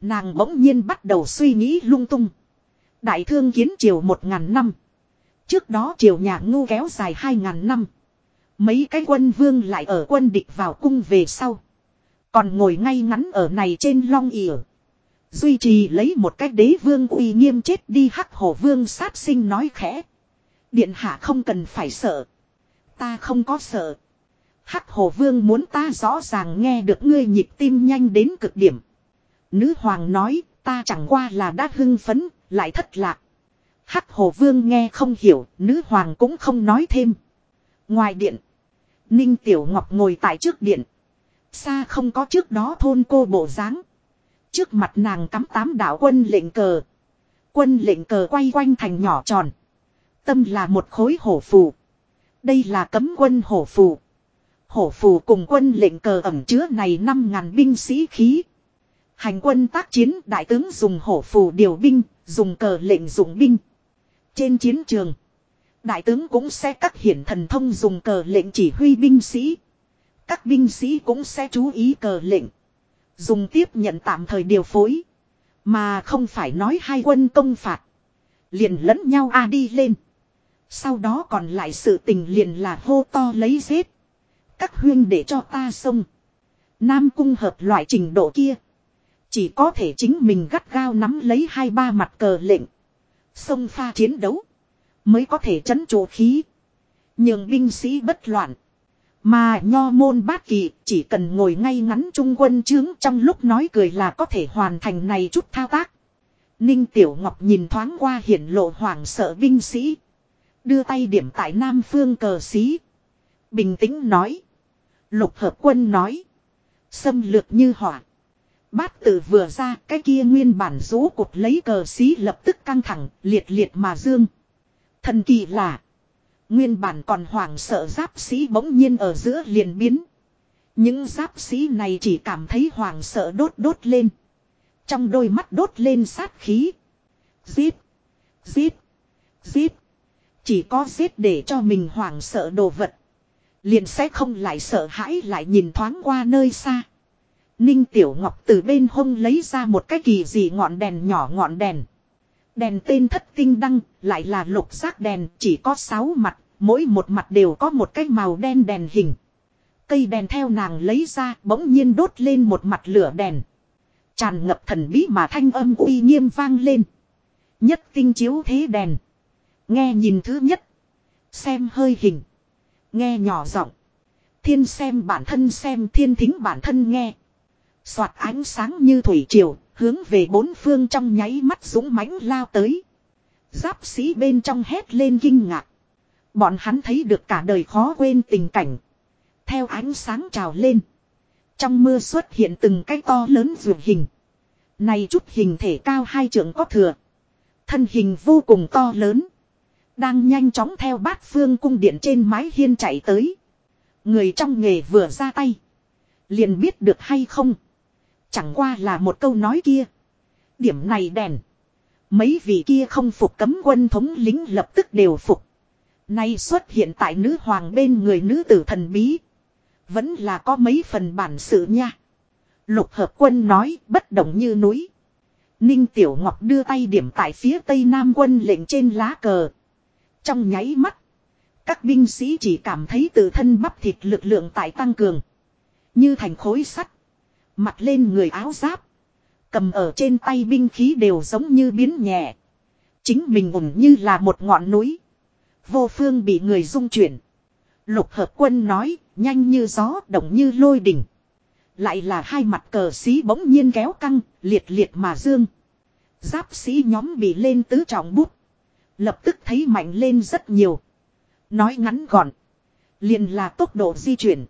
Nàng bỗng nhiên bắt đầu suy nghĩ lung tung. Đại thương kiến triều một ngàn năm. Trước đó triều nhà ngu kéo dài hai ngàn năm. Mấy cái quân vương lại ở quân địch vào cung về sau. Còn ngồi ngay ngắn ở này trên long ỉa. Duy trì lấy một cách đế vương uy nghiêm chết đi hắc hổ vương sát sinh nói khẽ. Điện hạ không cần phải sợ. Ta không có sợ. Hắc hổ vương muốn ta rõ ràng nghe được ngươi nhịp tim nhanh đến cực điểm. Nữ hoàng nói ta chẳng qua là đã hưng phấn, lại thất lạc. Hắc hồ vương nghe không hiểu, nữ hoàng cũng không nói thêm. Ngoài điện, Ninh Tiểu Ngọc ngồi tại trước điện. Xa không có trước đó thôn cô bộ dáng Trước mặt nàng cắm tám đạo quân lệnh cờ. Quân lệnh cờ quay quanh thành nhỏ tròn. Tâm là một khối hổ phù. Đây là cấm quân hổ phù. Hổ phù cùng quân lệnh cờ ẩm chứa này năm ngàn binh sĩ khí. Hành quân tác chiến đại tướng dùng hổ phù điều binh, dùng cờ lệnh dụng binh. Trên chiến trường, đại tướng cũng sẽ các hiển thần thông dùng cờ lệnh chỉ huy binh sĩ. Các binh sĩ cũng sẽ chú ý cờ lệnh. Dùng tiếp nhận tạm thời điều phối. Mà không phải nói hai quân công phạt. Liền lẫn nhau a đi lên. Sau đó còn lại sự tình liền là hô to lấy giết. Các huyên để cho ta xông. Nam cung hợp loại trình độ kia. Chỉ có thể chính mình gắt gao nắm lấy hai ba mặt cờ lệnh. Xông pha chiến đấu. Mới có thể chấn trụ khí. Nhưng binh sĩ bất loạn. Mà nho môn bát kỳ chỉ cần ngồi ngay ngắn trung quân chướng trong lúc nói cười là có thể hoàn thành này chút thao tác. Ninh Tiểu Ngọc nhìn thoáng qua hiển lộ hoảng sợ binh sĩ. Đưa tay điểm tại Nam Phương cờ xí. Bình tĩnh nói. Lục hợp quân nói. Xâm lược như hỏa. Bát tử vừa ra, cái kia nguyên bản rũ cột lấy cờ xí lập tức căng thẳng, liệt liệt mà dương. Thần kỳ là. Nguyên bản còn hoảng sợ giáp sĩ bỗng nhiên ở giữa liền biến. Những giáp sĩ này chỉ cảm thấy hoảng sợ đốt đốt lên. Trong đôi mắt đốt lên sát khí. Giết. Giết. Giết. Chỉ có giết để cho mình hoảng sợ đồ vật. Liền sẽ không lại sợ hãi lại nhìn thoáng qua nơi xa. Ninh Tiểu Ngọc từ bên hông lấy ra một cái kỳ gì ngọn đèn nhỏ ngọn đèn. Đèn tên thất tinh đăng, lại là lục giác đèn, chỉ có 6 mặt, mỗi một mặt đều có một cái màu đen đèn hình. Cây đèn theo nàng lấy ra, bỗng nhiên đốt lên một mặt lửa đèn. Tràn ngập thần bí mà thanh âm uy nghiêm vang lên. Nhất tinh chiếu thế đèn. Nghe nhìn thứ nhất. Xem hơi hình. Nghe nhỏ giọng. Thiên xem bản thân xem thiên thính bản thân nghe. Soạt ánh sáng như thủy triều, hướng về bốn phương trong nháy mắt dũng mãnh lao tới. Giáp sĩ bên trong hét lên kinh ngạc. Bọn hắn thấy được cả đời khó quên tình cảnh. Theo ánh sáng trào lên. Trong mưa xuất hiện từng cái to lớn ruột hình. Này chút hình thể cao hai trượng có thừa. Thân hình vô cùng to lớn. Đang nhanh chóng theo bát phương cung điện trên mái hiên chạy tới. Người trong nghề vừa ra tay. Liền biết được hay không. Chẳng qua là một câu nói kia. Điểm này đèn. Mấy vị kia không phục cấm quân thống lính lập tức đều phục. Nay xuất hiện tại nữ hoàng bên người nữ tử thần bí. Vẫn là có mấy phần bản sự nha. Lục hợp quân nói bất động như núi. Ninh Tiểu Ngọc đưa tay điểm tại phía tây nam quân lệnh trên lá cờ. Trong nháy mắt. Các binh sĩ chỉ cảm thấy tự thân bắp thịt lực lượng tại tăng cường. Như thành khối sắt. Mặt lên người áo giáp. Cầm ở trên tay binh khí đều giống như biến nhẹ. Chính mình ủng như là một ngọn núi. Vô phương bị người dung chuyển. Lục hợp quân nói, nhanh như gió, động như lôi đỉnh. Lại là hai mặt cờ xí bỗng nhiên kéo căng, liệt liệt mà dương. Giáp sĩ nhóm bị lên tứ trọng bút. Lập tức thấy mạnh lên rất nhiều. Nói ngắn gọn. liền là tốc độ di chuyển.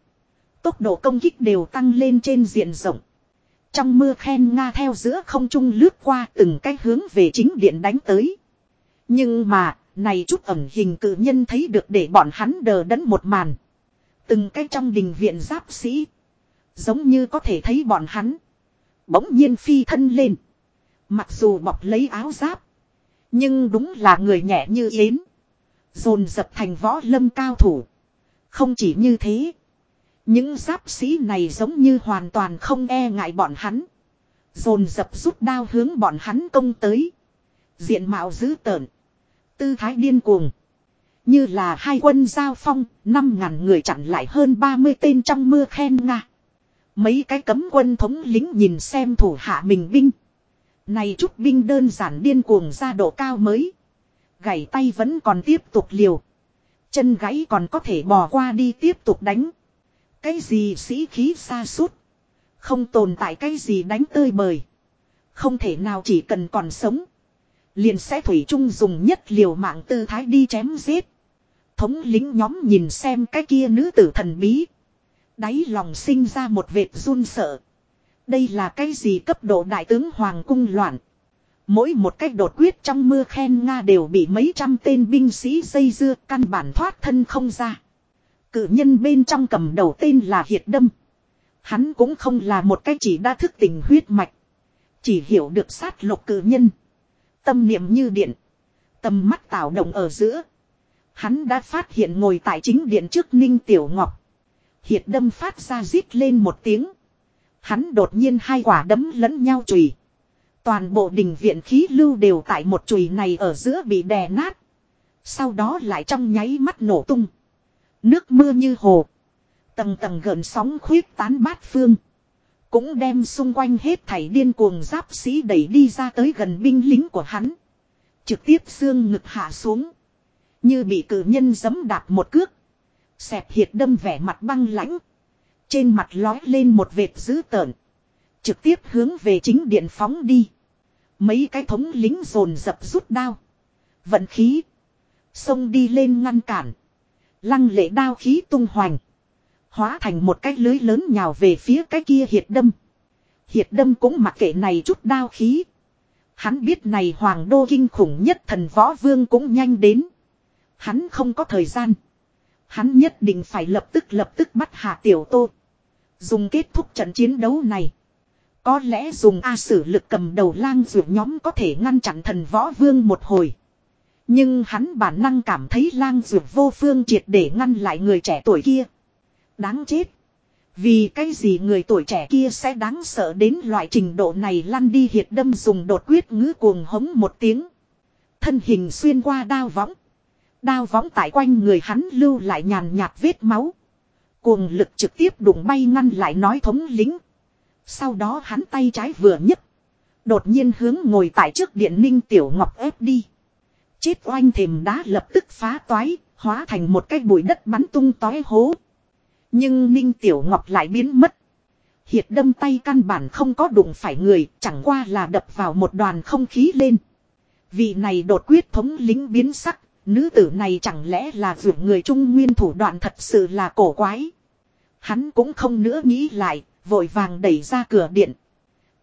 Tốc độ công kích đều tăng lên trên diện rộng. Trong mưa khen Nga theo giữa không trung lướt qua từng cái hướng về chính điện đánh tới. Nhưng mà, này chút ẩn hình cử nhân thấy được để bọn hắn đờ đẫn một màn. Từng cái trong đình viện giáp sĩ. Giống như có thể thấy bọn hắn. Bỗng nhiên phi thân lên. Mặc dù bọc lấy áo giáp. Nhưng đúng là người nhẹ như yến. Dồn dập thành võ lâm cao thủ. Không chỉ như thế. Những giáp sĩ này giống như hoàn toàn không e ngại bọn hắn. Dồn dập rút đao hướng bọn hắn công tới. Diện mạo dữ tợn. Tư thái điên cuồng. Như là hai quân giao phong, năm ngàn người chặn lại hơn 30 tên trong mưa khen nga. Mấy cái cấm quân thống lính nhìn xem thủ hạ mình binh. Này chút binh đơn giản điên cuồng ra độ cao mới. gãy tay vẫn còn tiếp tục liều. Chân gãy còn có thể bò qua đi tiếp tục đánh. Cái gì sĩ khí xa suốt. Không tồn tại cái gì đánh tơi bời. Không thể nào chỉ cần còn sống. Liền sẽ thủy chung dùng nhất liều mạng tư thái đi chém giết. Thống lính nhóm nhìn xem cái kia nữ tử thần bí. Đáy lòng sinh ra một vệt run sợ. Đây là cái gì cấp độ đại tướng Hoàng cung loạn. Mỗi một cách đột quyết trong mưa khen Nga đều bị mấy trăm tên binh sĩ dây dưa căn bản thoát thân không ra. Cự nhân bên trong cầm đầu tên là Hiệt Đâm. Hắn cũng không là một cái chỉ đa thức tình huyết mạch. Chỉ hiểu được sát lục cự nhân. Tâm niệm như điện. Tầm mắt tạo động ở giữa. Hắn đã phát hiện ngồi tại chính điện trước Ninh Tiểu Ngọc. Hiệt đâm phát ra rít lên một tiếng. Hắn đột nhiên hai quả đấm lẫn nhau chùy. Toàn bộ đình viện khí lưu đều tại một chùy này ở giữa bị đè nát. Sau đó lại trong nháy mắt nổ tung. Nước mưa như hồ. Tầng tầng gợn sóng khuyết tán bát phương. Cũng đem xung quanh hết thảy điên cuồng giáp sĩ đẩy đi ra tới gần binh lính của hắn. Trực tiếp xương ngực hạ xuống. Như bị cử nhân giấm đạp một cước. Xẹp hiệt đâm vẻ mặt băng lãnh. Trên mặt lói lên một vệt dữ tợn. Trực tiếp hướng về chính điện phóng đi. Mấy cái thống lính rồn dập rút đao. Vận khí. Xông đi lên ngăn cản. Lăng lệ đao khí tung hoành. Hóa thành một cái lưới lớn nhào về phía cái kia hiệt đâm. Hiệt đâm cũng mặc kệ này chút đao khí. Hắn biết này hoàng đô kinh khủng nhất thần võ vương cũng nhanh đến. Hắn không có thời gian. Hắn nhất định phải lập tức lập tức bắt hạ tiểu tô. Dùng kết thúc trận chiến đấu này. Có lẽ dùng A sử lực cầm đầu lang dược nhóm có thể ngăn chặn thần võ vương một hồi. Nhưng hắn bản năng cảm thấy lang dược vô phương triệt để ngăn lại người trẻ tuổi kia. Đáng chết. Vì cái gì người tuổi trẻ kia sẽ đáng sợ đến loại trình độ này lăn đi hiệt đâm dùng đột quyết ngữ cuồng hống một tiếng. Thân hình xuyên qua đao võng. Đao võng tại quanh người hắn lưu lại nhàn nhạt vết máu. Cuồng lực trực tiếp đụng bay ngăn lại nói thống lính. Sau đó hắn tay trái vừa nhấc. Đột nhiên hướng ngồi tại trước điện ninh tiểu ngọc ép đi. Chết oanh thềm đá lập tức phá toái, hóa thành một cái bụi đất bắn tung tói hố. Nhưng ninh tiểu ngọc lại biến mất. Hiệt đâm tay căn bản không có đụng phải người, chẳng qua là đập vào một đoàn không khí lên. Vị này đột quyết thống lính biến sắc, Nữ tử này chẳng lẽ là vượt người trung nguyên thủ đoạn thật sự là cổ quái. Hắn cũng không nữa nghĩ lại, vội vàng đẩy ra cửa điện.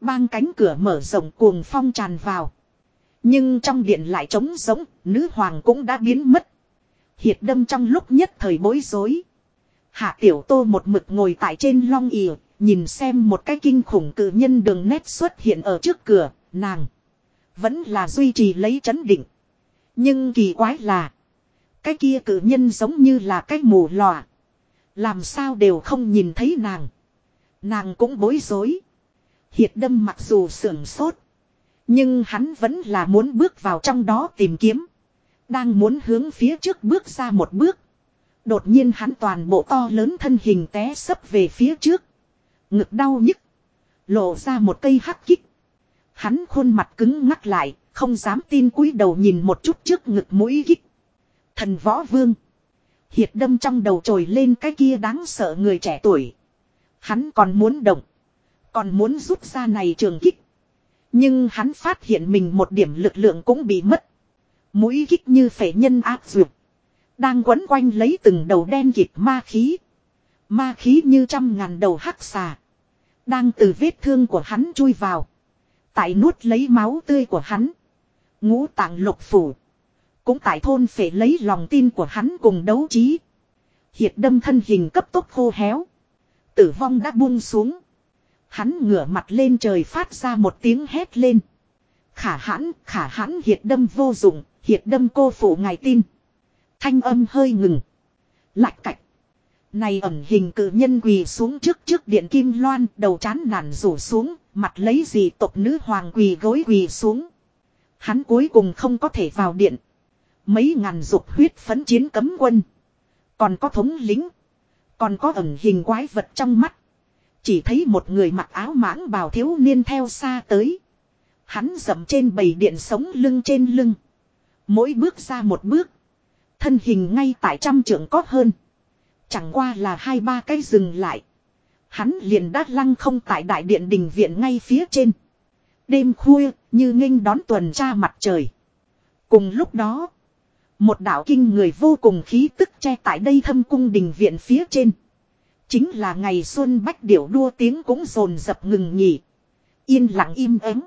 Bang cánh cửa mở rộng cuồng phong tràn vào. Nhưng trong điện lại trống giống, nữ hoàng cũng đã biến mất. Hiệt đâm trong lúc nhất thời bối rối. Hạ tiểu tô một mực ngồi tại trên long ỉa, nhìn xem một cái kinh khủng cử nhân đường nét xuất hiện ở trước cửa, nàng. Vẫn là duy trì lấy chấn định. Nhưng kỳ quái là. Cái kia cử nhân giống như là cái mù lòa. Làm sao đều không nhìn thấy nàng. Nàng cũng bối rối. Hiệt đâm mặc dù sưởng sốt. Nhưng hắn vẫn là muốn bước vào trong đó tìm kiếm. Đang muốn hướng phía trước bước ra một bước. Đột nhiên hắn toàn bộ to lớn thân hình té sấp về phía trước. Ngực đau nhức. Lộ ra một cây hắc kích. Hắn khuôn mặt cứng ngắc lại, không dám tin cúi đầu nhìn một chút trước ngực mũi kích. Thần võ vương. Hiệt đâm trong đầu trồi lên cái kia đáng sợ người trẻ tuổi. Hắn còn muốn động. Còn muốn rút ra này trường kích. Nhưng hắn phát hiện mình một điểm lực lượng cũng bị mất. Mũi kích như phể nhân áp dược. Đang quấn quanh lấy từng đầu đen kịp ma khí. Ma khí như trăm ngàn đầu hắc xà. Đang từ vết thương của hắn chui vào. Tại nuốt lấy máu tươi của hắn. Ngũ tạng lục phủ. Cũng tại thôn phải lấy lòng tin của hắn cùng đấu trí. Hiệt đâm thân hình cấp tốc khô héo. Tử vong đã buông xuống. Hắn ngửa mặt lên trời phát ra một tiếng hét lên. Khả hãn, khả hãn hiệt đâm vô dụng, hiệt đâm cô phụ ngài tin. Thanh âm hơi ngừng. Lạch cạch. Này ẩn hình cử nhân quỳ xuống trước trước điện kim loan, đầu chán nản rủ xuống, mặt lấy gì tộc nữ hoàng quỳ gối quỳ xuống. Hắn cuối cùng không có thể vào điện. Mấy ngàn dục huyết phấn chiến cấm quân. Còn có thống lính. Còn có ẩn hình quái vật trong mắt. Chỉ thấy một người mặc áo mãng bào thiếu niên theo xa tới. Hắn dậm trên bầy điện sống lưng trên lưng. Mỗi bước ra một bước. Thân hình ngay tại trăm trượng có hơn. Chẳng qua là hai ba cái dừng lại. Hắn liền đát lăng không tại đại điện đình viện ngay phía trên. Đêm khuya, như nghênh đón tuần tra mặt trời. Cùng lúc đó. Một đạo kinh người vô cùng khí tức che tại đây thâm cung đình viện phía trên. Chính là ngày xuân bách điểu đua tiếng cũng rồn dập ngừng nhỉ. Yên lặng im ắng.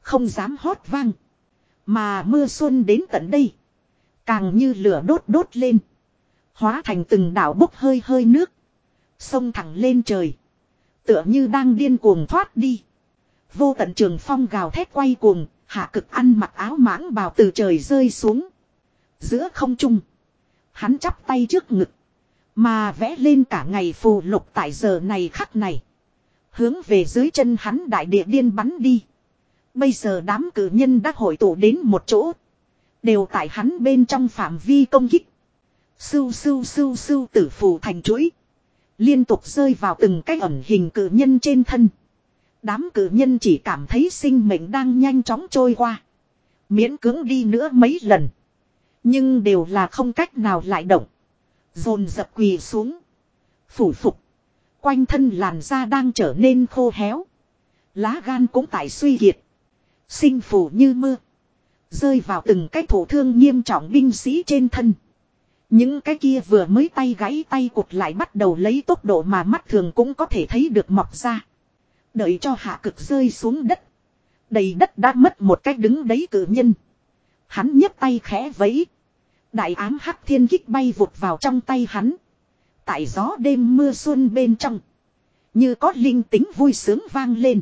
Không dám hót vang. Mà mưa xuân đến tận đây. Càng như lửa đốt đốt lên. Hóa thành từng đảo bốc hơi hơi nước. Sông thẳng lên trời. Tựa như đang điên cuồng thoát đi. Vô tận trường phong gào thét quay cuồng. Hạ cực ăn mặc áo mãng bào từ trời rơi xuống. Giữa không trung. Hắn chắp tay trước ngực. Mà vẽ lên cả ngày phù lục tại giờ này khắc này. Hướng về dưới chân hắn đại địa điên bắn đi. Bây giờ đám cử nhân đã hội tụ đến một chỗ. Đều tại hắn bên trong phạm vi công kích. Sưu sưu sưu sưu tử phù thành chuỗi. Liên tục rơi vào từng cái ẩn hình cử nhân trên thân. Đám cử nhân chỉ cảm thấy sinh mệnh đang nhanh chóng trôi qua. Miễn cưỡng đi nữa mấy lần. Nhưng đều là không cách nào lại động. Dồn dập quỳ xuống. Phủ phục. Quanh thân làn da đang trở nên khô héo. Lá gan cũng tại suy kiệt. Sinh phủ như mưa. Rơi vào từng cái thổ thương nghiêm trọng binh sĩ trên thân. Những cái kia vừa mới tay gãy tay cụt lại bắt đầu lấy tốc độ mà mắt thường cũng có thể thấy được mọc ra. Đợi cho hạ cực rơi xuống đất. Đầy đất đã mất một cách đứng đấy cử nhân. Hắn nhấc tay khẽ vẫy. Đại ám hắc thiên kích bay vụt vào trong tay hắn. Tại gió đêm mưa xuân bên trong. Như có linh tính vui sướng vang lên.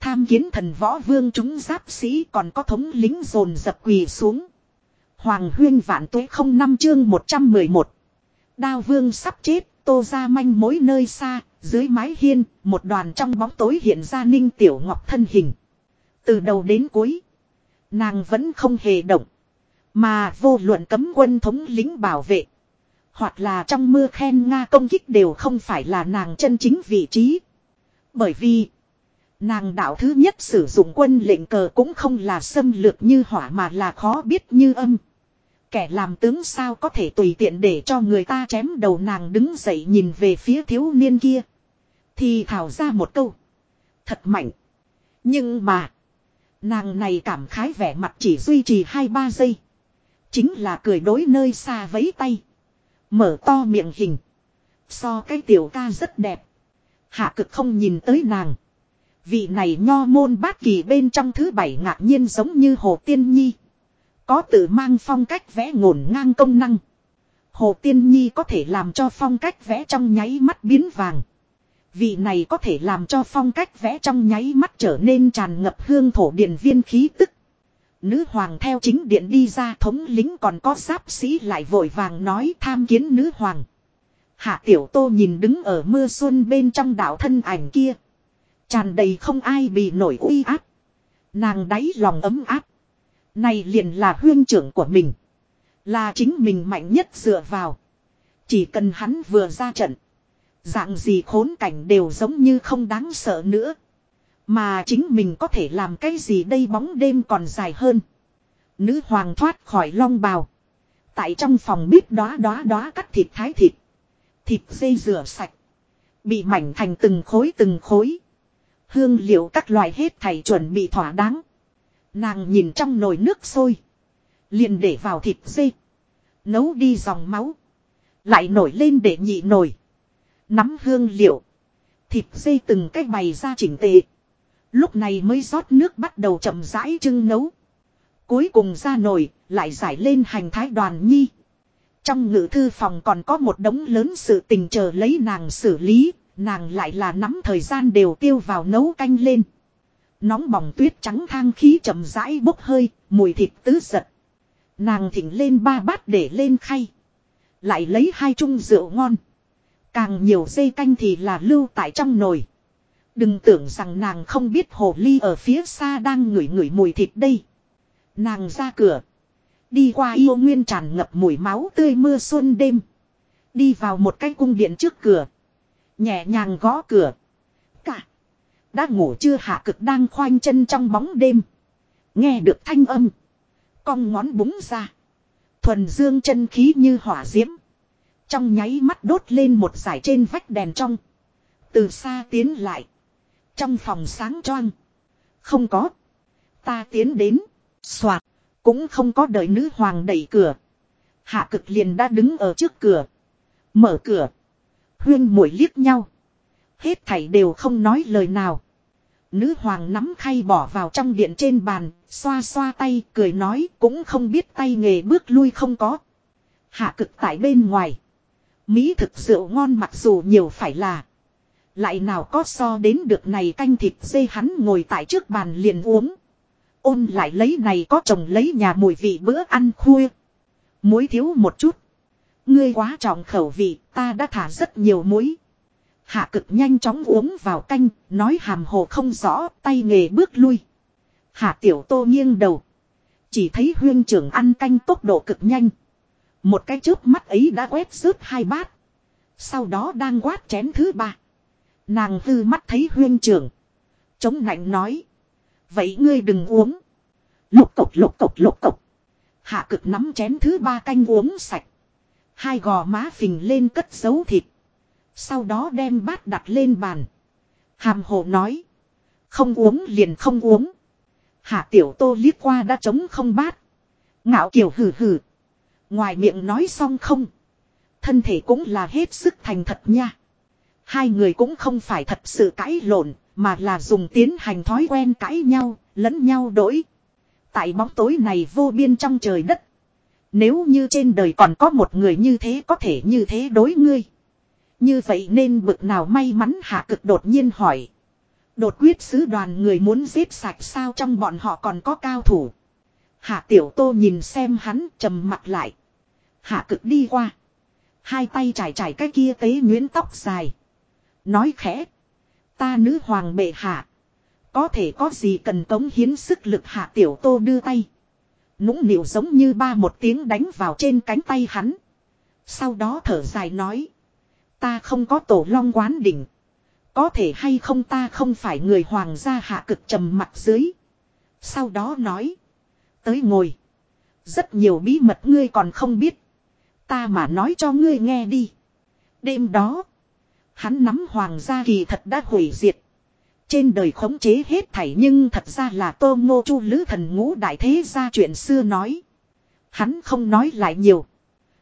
Tham kiến thần võ vương chúng giáp sĩ còn có thống lính rồn dập quỳ xuống. Hoàng huyên vạn tuế không năm chương 111. Đao vương sắp chết, tô ra manh mối nơi xa, dưới mái hiên, một đoàn trong bóng tối hiện ra ninh tiểu ngọc thân hình. Từ đầu đến cuối, nàng vẫn không hề động. Mà vô luận cấm quân thống lính bảo vệ. Hoặc là trong mưa khen Nga công kích đều không phải là nàng chân chính vị trí. Bởi vì, Nàng đạo thứ nhất sử dụng quân lệnh cờ cũng không là xâm lược như hỏa mà là khó biết như âm. Kẻ làm tướng sao có thể tùy tiện để cho người ta chém đầu nàng đứng dậy nhìn về phía thiếu niên kia. Thì thảo ra một câu. Thật mạnh. Nhưng mà. Nàng này cảm khái vẻ mặt chỉ duy trì 2-3 giây. Chính là cười đối nơi xa vấy tay. Mở to miệng hình. So cái tiểu ca rất đẹp. Hạ cực không nhìn tới nàng. Vị này nho môn bát kỳ bên trong thứ bảy ngạc nhiên giống như Hồ Tiên Nhi. Có tự mang phong cách vẽ ngổn ngang công năng. Hồ Tiên Nhi có thể làm cho phong cách vẽ trong nháy mắt biến vàng. Vị này có thể làm cho phong cách vẽ trong nháy mắt trở nên tràn ngập hương thổ điện viên khí tức. Nữ hoàng theo chính điện đi ra thống lính còn có giáp sĩ lại vội vàng nói tham kiến nữ hoàng. Hạ tiểu tô nhìn đứng ở mưa xuân bên trong đảo thân ảnh kia. Tràn đầy không ai bị nổi uy áp. Nàng đáy lòng ấm áp. Này liền là huyên trưởng của mình. Là chính mình mạnh nhất dựa vào. Chỉ cần hắn vừa ra trận. Dạng gì khốn cảnh đều giống như không đáng sợ nữa. Mà chính mình có thể làm cái gì đây bóng đêm còn dài hơn. Nữ hoàng thoát khỏi long bào. Tại trong phòng bếp đóa đóa đóa cắt thịt thái thịt. Thịt dây rửa sạch. Bị mảnh thành từng khối từng khối. Hương liệu các loại hết thầy chuẩn bị thỏa đáng. Nàng nhìn trong nồi nước sôi. Liền để vào thịt dây. Nấu đi dòng máu. Lại nổi lên để nhị nổi. Nắm hương liệu. Thịt dây từng cách bày ra chỉnh tề. Lúc này mới rót nước bắt đầu chậm rãi trưng nấu. Cuối cùng ra nồi, lại giải lên hành thái đoàn nhi. Trong ngự thư phòng còn có một đống lớn sự tình chờ lấy nàng xử lý, nàng lại là nắm thời gian đều tiêu vào nấu canh lên. Nóng bỏng tuyết trắng thang khí chậm rãi bốc hơi, mùi thịt tứ giật. Nàng thỉnh lên ba bát để lên khay. Lại lấy hai chung rượu ngon. Càng nhiều dây canh thì là lưu tại trong nồi. Đừng tưởng rằng nàng không biết hồ ly ở phía xa đang ngửi ngửi mùi thịt đây. Nàng ra cửa. Đi qua yêu nguyên tràn ngập mùi máu tươi mưa xuân đêm. Đi vào một cái cung điện trước cửa. Nhẹ nhàng gõ cửa. Cả. Đã ngủ chưa hạ cực đang khoanh chân trong bóng đêm. Nghe được thanh âm. Cong ngón búng ra. Thuần dương chân khí như hỏa diễm. Trong nháy mắt đốt lên một giải trên vách đèn trong. Từ xa tiến lại. Trong phòng sáng choang. Không có. Ta tiến đến. Xoạt. Cũng không có đợi nữ hoàng đẩy cửa. Hạ cực liền đã đứng ở trước cửa. Mở cửa. Huyên mũi liếc nhau. Hết thảy đều không nói lời nào. Nữ hoàng nắm khay bỏ vào trong điện trên bàn, xoa xoa tay, cười nói cũng không biết tay nghề bước lui không có. Hạ cực tại bên ngoài. Mỹ thực rượu ngon mặc dù nhiều phải là. Lại nào có so đến được này canh thịt dê hắn ngồi tại trước bàn liền uống. Ôn lại lấy này có chồng lấy nhà mùi vị bữa ăn khuya. Muối thiếu một chút. Ngươi quá trọng khẩu vị, ta đã thả rất nhiều muối. Hạ cực nhanh chóng uống vào canh, nói hàm hồ không rõ, tay nghề bước lui. Hạ tiểu tô nghiêng đầu. Chỉ thấy huyên trưởng ăn canh tốc độ cực nhanh. Một cái chớp mắt ấy đã quét rớt hai bát. Sau đó đang quát chén thứ ba. Nàng hư mắt thấy huyên trưởng. Chống nạnh nói. Vậy ngươi đừng uống. Lục cộc lục cộc lục cộc. Hạ cực nắm chén thứ ba canh uống sạch. Hai gò má phình lên cất dấu thịt. Sau đó đem bát đặt lên bàn. Hàm hồ nói. Không uống liền không uống. Hạ tiểu tô liếc qua đã trống không bát. Ngạo kiều hừ hừ. Ngoài miệng nói xong không. Thân thể cũng là hết sức thành thật nha. Hai người cũng không phải thật sự cãi lộn, mà là dùng tiến hành thói quen cãi nhau, lẫn nhau đổi. Tại bóng tối này vô biên trong trời đất. Nếu như trên đời còn có một người như thế có thể như thế đối ngươi. Như vậy nên bực nào may mắn hạ cực đột nhiên hỏi. Đột quyết sứ đoàn người muốn giết sạch sao trong bọn họ còn có cao thủ. Hạ tiểu tô nhìn xem hắn trầm mặt lại. Hạ cực đi qua. Hai tay trải trải cái kia tế nhuyễn tóc dài. Nói khẽ. Ta nữ hoàng bệ hạ. Có thể có gì cần tống hiến sức lực hạ tiểu tô đưa tay. Nũng nịu giống như ba một tiếng đánh vào trên cánh tay hắn. Sau đó thở dài nói. Ta không có tổ long quán đỉnh. Có thể hay không ta không phải người hoàng gia hạ cực trầm mặt dưới. Sau đó nói. Tới ngồi. Rất nhiều bí mật ngươi còn không biết. Ta mà nói cho ngươi nghe đi. Đêm đó. Hắn nắm hoàng gia kỳ thật đã hủy diệt. Trên đời khống chế hết thảy nhưng thật ra là tô ngô chu lữ thần ngũ đại thế gia chuyện xưa nói. Hắn không nói lại nhiều.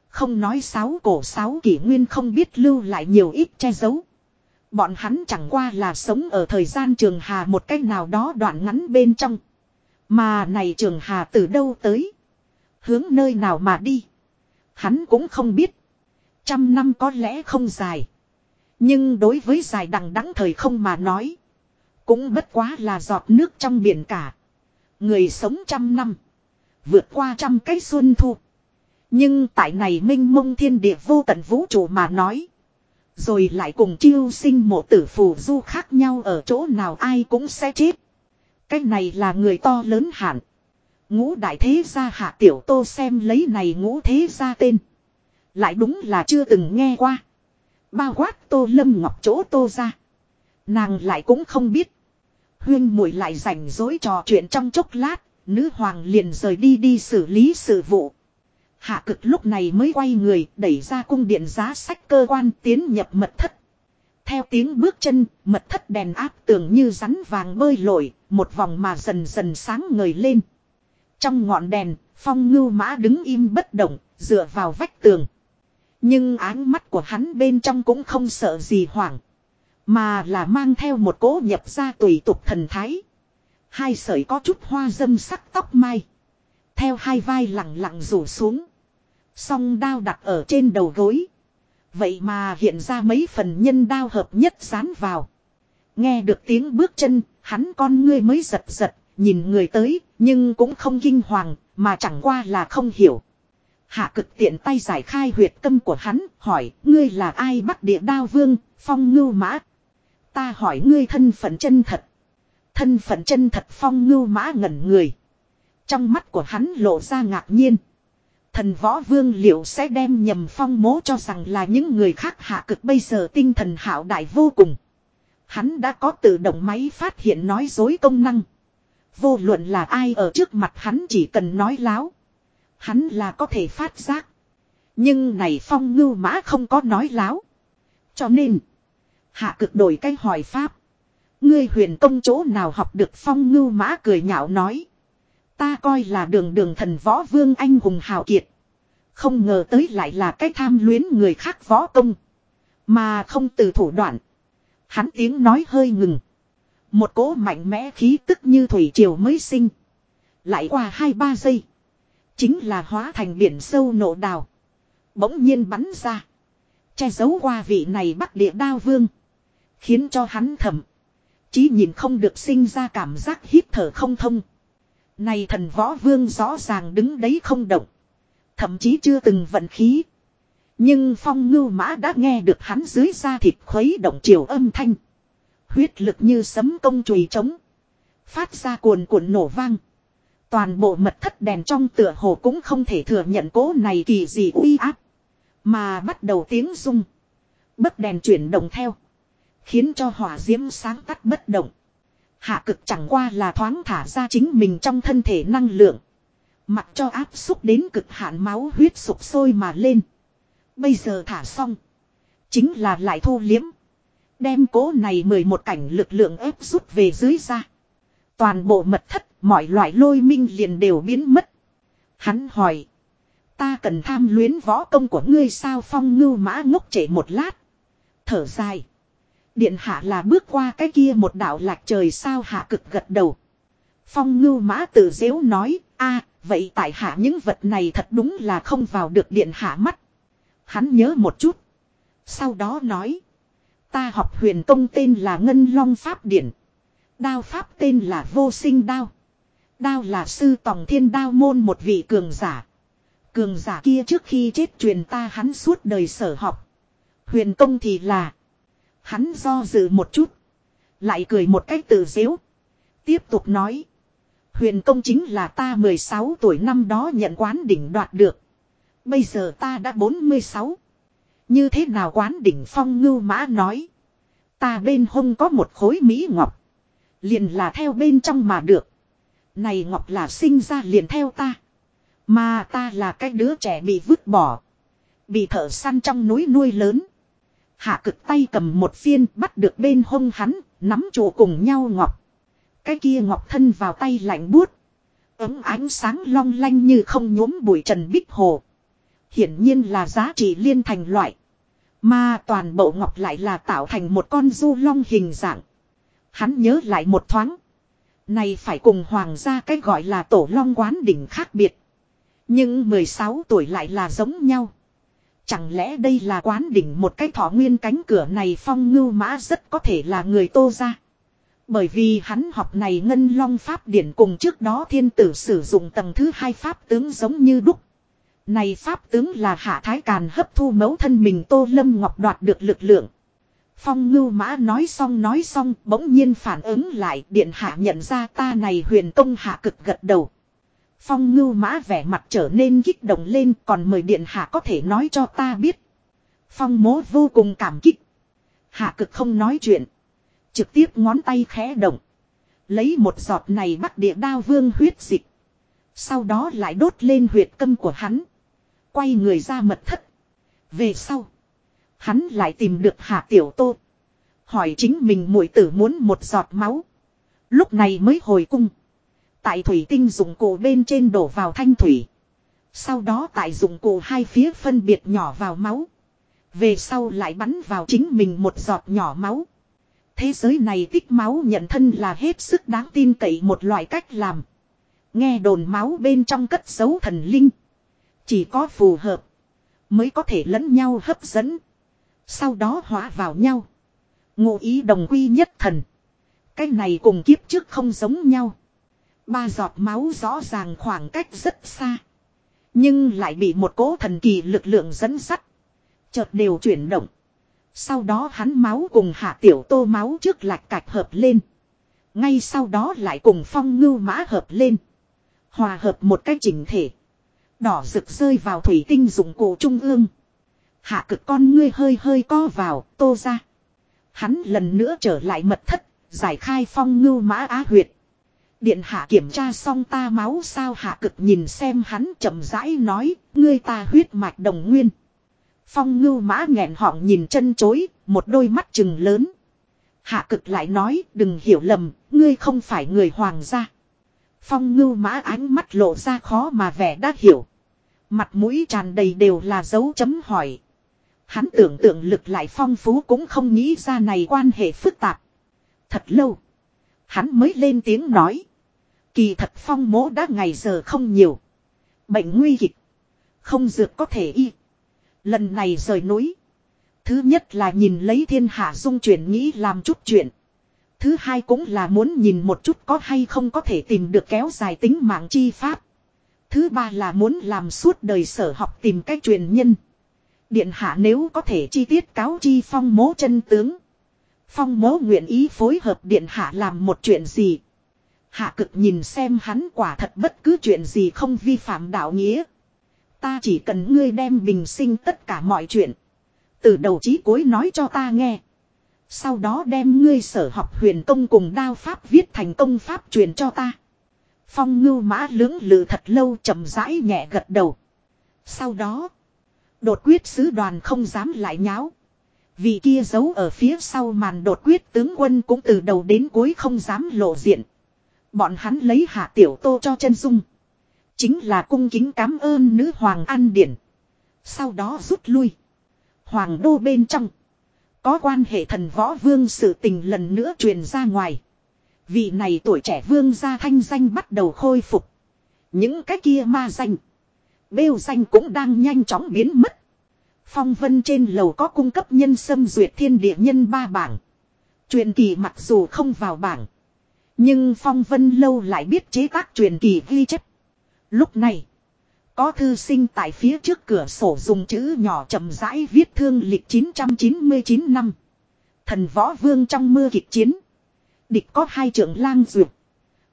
Không nói sáu cổ sáu kỷ nguyên không biết lưu lại nhiều ít che giấu. Bọn hắn chẳng qua là sống ở thời gian trường hà một cách nào đó đoạn ngắn bên trong. Mà này trường hà từ đâu tới. Hướng nơi nào mà đi. Hắn cũng không biết. Trăm năm có lẽ không dài. Nhưng đối với dài đằng đẵng thời không mà nói. Cũng bất quá là giọt nước trong biển cả. Người sống trăm năm. Vượt qua trăm cái xuân thu. Nhưng tại này minh mông thiên địa vô tận vũ trụ mà nói. Rồi lại cùng chiêu sinh mộ tử phù du khác nhau ở chỗ nào ai cũng sẽ chết. Cái này là người to lớn hạn. Ngũ đại thế gia hạ tiểu tô xem lấy này ngũ thế gia tên. Lại đúng là chưa từng nghe qua. Bao quát tô lâm ngọc chỗ tô ra. Nàng lại cũng không biết. Huyên muội lại rảnh rỗi trò chuyện trong chốc lát. Nữ hoàng liền rời đi đi xử lý sự vụ. Hạ cực lúc này mới quay người đẩy ra cung điện giá sách cơ quan tiến nhập mật thất. Theo tiếng bước chân, mật thất đèn áp tường như rắn vàng bơi lội, một vòng mà dần dần sáng ngời lên. Trong ngọn đèn, phong ngưu mã đứng im bất động, dựa vào vách tường. Nhưng áng mắt của hắn bên trong cũng không sợ gì hoảng. Mà là mang theo một cố nhập ra tùy tục thần thái. Hai sợi có chút hoa dâm sắc tóc mai. Theo hai vai lặng lặng rủ xuống. Song đao đặt ở trên đầu gối. Vậy mà hiện ra mấy phần nhân đao hợp nhất dán vào. Nghe được tiếng bước chân, hắn con ngươi mới giật giật, nhìn người tới, nhưng cũng không kinh hoàng, mà chẳng qua là không hiểu. Hạ cực tiện tay giải khai huyệt tâm của hắn, hỏi, ngươi là ai bắt địa đao vương, phong ngưu mã. Ta hỏi ngươi thân phận chân thật. Thân phận chân thật phong ngưu mã ngẩn người. Trong mắt của hắn lộ ra ngạc nhiên. Thần võ vương liệu sẽ đem nhầm phong mố cho rằng là những người khác hạ cực bây giờ tinh thần hảo đại vô cùng. Hắn đã có tự động máy phát hiện nói dối công năng. Vô luận là ai ở trước mặt hắn chỉ cần nói láo. Hắn là có thể phát giác. Nhưng này phong ngưu mã không có nói láo. Cho nên. Hạ cực đổi cái hỏi pháp. Ngươi huyền công chỗ nào học được phong ngưu mã cười nhạo nói. Ta coi là đường đường thần võ vương anh hùng hào kiệt. Không ngờ tới lại là cái tham luyến người khác võ công. Mà không từ thủ đoạn. Hắn tiếng nói hơi ngừng. Một cỗ mạnh mẽ khí tức như thủy triều mới sinh. Lại qua hai ba giây. Chính là hóa thành biển sâu nổ đào. Bỗng nhiên bắn ra. Che giấu qua vị này bắc địa đao vương. Khiến cho hắn thầm. Chí nhìn không được sinh ra cảm giác hít thở không thông. Này thần võ vương rõ ràng đứng đấy không động. Thậm chí chưa từng vận khí. Nhưng phong ngưu mã đã nghe được hắn dưới da thịt khuấy động chiều âm thanh. Huyết lực như sấm công chùy trống. Phát ra cuồn cuộn nổ vang. Toàn bộ mật thất đèn trong tựa hồ cũng không thể thừa nhận cố này kỳ gì uy áp. Mà bắt đầu tiếng rung. bất đèn chuyển động theo. Khiến cho hỏa diễm sáng tắt bất động. Hạ cực chẳng qua là thoáng thả ra chính mình trong thân thể năng lượng. Mặc cho áp xúc đến cực hạn máu huyết sụp sôi mà lên. Bây giờ thả xong. Chính là lại thu liếm. Đem cố này mười một cảnh lực lượng ép rút về dưới ra. Toàn bộ mật thất, mọi loại lôi minh liền đều biến mất. Hắn hỏi. Ta cần tham luyến võ công của ngươi sao phong ngưu mã ngốc trễ một lát. Thở dài. Điện hạ là bước qua cái kia một đạo lạc trời sao hạ cực gật đầu. Phong ngưu mã tự dếu nói, a vậy tại hạ những vật này thật đúng là không vào được điện hạ mắt. Hắn nhớ một chút. Sau đó nói. Ta học huyền công tên là Ngân Long Pháp Điển. Đao Pháp tên là Vô Sinh Đao. Đao là sư tòng thiên đao môn một vị cường giả. Cường giả kia trước khi chết truyền ta hắn suốt đời sở học. Huyền công thì là. Hắn do dự một chút. Lại cười một cách tự dễu. Tiếp tục nói. Huyền công chính là ta 16 tuổi năm đó nhận quán đỉnh đoạt được. Bây giờ ta đã 46. Như thế nào quán đỉnh phong ngưu mã nói. Ta bên hông có một khối mỹ ngọc. Liền là theo bên trong mà được. Này ngọc là sinh ra liền theo ta. Mà ta là cái đứa trẻ bị vứt bỏ. Bị thợ săn trong núi nuôi lớn. Hạ cực tay cầm một phiên bắt được bên hông hắn, nắm trụ cùng nhau ngọc. Cái kia ngọc thân vào tay lạnh buốt. Ấm ánh sáng long lanh như không nhuốm bụi trần bích hồ. Hiển nhiên là giá trị liên thành loại. Mà toàn bộ ngọc lại là tạo thành một con du long hình dạng. Hắn nhớ lại một thoáng. Này phải cùng hoàng gia cái gọi là tổ long quán đỉnh khác biệt. Nhưng 16 tuổi lại là giống nhau. Chẳng lẽ đây là quán đỉnh một cái thọ nguyên cánh cửa này phong ngưu mã rất có thể là người tô ra. Bởi vì hắn học này ngân long pháp điển cùng trước đó thiên tử sử dụng tầng thứ hai pháp tướng giống như đúc. Này pháp tướng là hạ thái càn hấp thu mấu thân mình tô lâm ngọc đoạt được lực lượng. Phong ngưu mã nói xong nói xong, bỗng nhiên phản ứng lại, điện hạ nhận ra ta này huyền công hạ cực gật đầu. Phong ngưu mã vẻ mặt trở nên kích động lên, còn mời điện hạ có thể nói cho ta biết. Phong mố vô cùng cảm kích. Hạ cực không nói chuyện. Trực tiếp ngón tay khẽ động. Lấy một giọt này bắt địa đao vương huyết dịch. Sau đó lại đốt lên huyệt câm của hắn. Quay người ra mật thất. Về sau. Hắn lại tìm được hạ tiểu tô. Hỏi chính mình muội tử muốn một giọt máu. Lúc này mới hồi cung. Tại thủy tinh dụng cụ bên trên đổ vào thanh thủy. Sau đó tại dụng cụ hai phía phân biệt nhỏ vào máu. Về sau lại bắn vào chính mình một giọt nhỏ máu. Thế giới này tích máu nhận thân là hết sức đáng tin cậy một loại cách làm. Nghe đồn máu bên trong cất dấu thần linh. Chỉ có phù hợp. Mới có thể lẫn nhau hấp dẫn. Sau đó hóa vào nhau. Ngụ ý đồng quy nhất thần. Cái này cùng kiếp trước không giống nhau. Ba giọt máu rõ ràng khoảng cách rất xa. Nhưng lại bị một cỗ thần kỳ lực lượng dẫn sắt. Chợt đều chuyển động. Sau đó hắn máu cùng hạ tiểu tô máu trước lạch cạch hợp lên. Ngay sau đó lại cùng phong ngưu mã hợp lên. Hòa hợp một cách chỉnh thể. Đỏ rực rơi vào thủy tinh dụng cụ trung ương. Hạ cực con ngươi hơi hơi co vào, tô ra. Hắn lần nữa trở lại mật thất, giải khai phong ngưu mã á huyệt. Điện hạ kiểm tra xong ta máu sao hạ cực nhìn xem hắn chậm rãi nói, ngươi ta huyết mạch đồng nguyên. Phong ngưu mã nghẹn họng nhìn chân chối, một đôi mắt trừng lớn. Hạ cực lại nói, đừng hiểu lầm, ngươi không phải người hoàng gia. Phong ngưu mã ánh mắt lộ ra khó mà vẻ đã hiểu. Mặt mũi tràn đầy đều là dấu chấm hỏi. Hắn tưởng tượng lực lại phong phú cũng không nghĩ ra này quan hệ phức tạp. Thật lâu. Hắn mới lên tiếng nói. Kỳ thật phong mố đã ngày giờ không nhiều. Bệnh nguy kịch. Không dược có thể y. Lần này rời núi. Thứ nhất là nhìn lấy thiên hạ dung chuyển nghĩ làm chút chuyện. Thứ hai cũng là muốn nhìn một chút có hay không có thể tìm được kéo dài tính mạng chi pháp. Thứ ba là muốn làm suốt đời sở học tìm cách truyền nhân. Điện hạ nếu có thể chi tiết cáo chi phong mố chân tướng. Phong mố nguyện ý phối hợp điện hạ làm một chuyện gì. Hạ cực nhìn xem hắn quả thật bất cứ chuyện gì không vi phạm đạo nghĩa. Ta chỉ cần ngươi đem bình sinh tất cả mọi chuyện. Từ đầu chí cuối nói cho ta nghe. Sau đó đem ngươi sở học huyền công cùng đao pháp viết thành công pháp truyền cho ta. Phong ngưu mã lưỡng lự thật lâu chậm rãi nhẹ gật đầu. Sau đó. Đột quyết sứ đoàn không dám lại nháo. Vị kia giấu ở phía sau màn đột quyết tướng quân cũng từ đầu đến cuối không dám lộ diện. Bọn hắn lấy hạ tiểu tô cho chân dung. Chính là cung kính cảm ơn nữ hoàng an điển. Sau đó rút lui. Hoàng đô bên trong. Có quan hệ thần võ vương sự tình lần nữa truyền ra ngoài. Vị này tuổi trẻ vương gia thanh danh bắt đầu khôi phục. Những cái kia ma danh. Bêu danh cũng đang nhanh chóng biến mất. Phong vân trên lầu có cung cấp nhân sâm duyệt thiên địa nhân ba bảng. Truyền kỳ mặc dù không vào bảng. Nhưng phong vân lâu lại biết chế tác truyền kỳ ghi chép. Lúc này. Có thư sinh tại phía trước cửa sổ dùng chữ nhỏ chậm rãi viết thương lịch 999 năm. Thần võ vương trong mưa kịch chiến. Địch có hai trưởng lang duyệt.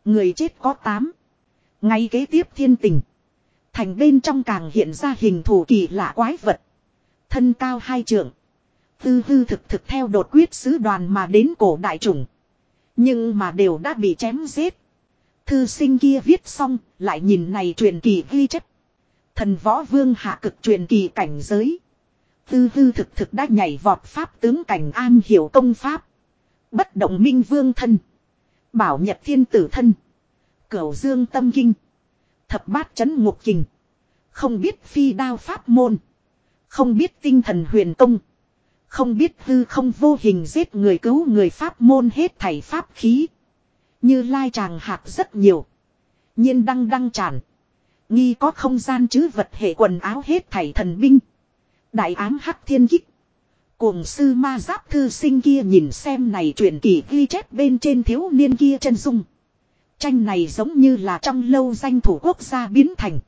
Người chết có tám. Ngay kế tiếp thiên tình. Thành bên trong càng hiện ra hình thù kỳ lạ quái vật. Thân cao hai trượng. Tư hư thực thực theo đột quyết sứ đoàn mà đến cổ đại trùng Nhưng mà đều đã bị chém giết. Thư sinh kia viết xong, lại nhìn này truyền kỳ ghi chép. Thần võ vương hạ cực truyền kỳ cảnh giới. Tư hư thực thực đã nhảy vọt pháp tướng cảnh an hiểu công pháp. Bất động minh vương thân. Bảo nhật thiên tử thân. Cửu dương tâm kinh. Thập bát chấn ngục kình. Không biết phi đao pháp môn. Không biết tinh thần huyền công. Không biết hư không vô hình giết người cứu người pháp môn hết thảy pháp khí. Như lai tràng hạt rất nhiều. nhiên đăng đăng tràn. Nghi có không gian chứ vật hệ quần áo hết thảy thần binh. Đại ám hắc thiên kích. Cuồng sư ma giáp thư sinh kia nhìn xem này truyền kỳ ghi chép bên trên thiếu niên kia chân dung. Tranh này giống như là trong lâu danh thủ quốc gia biến thành.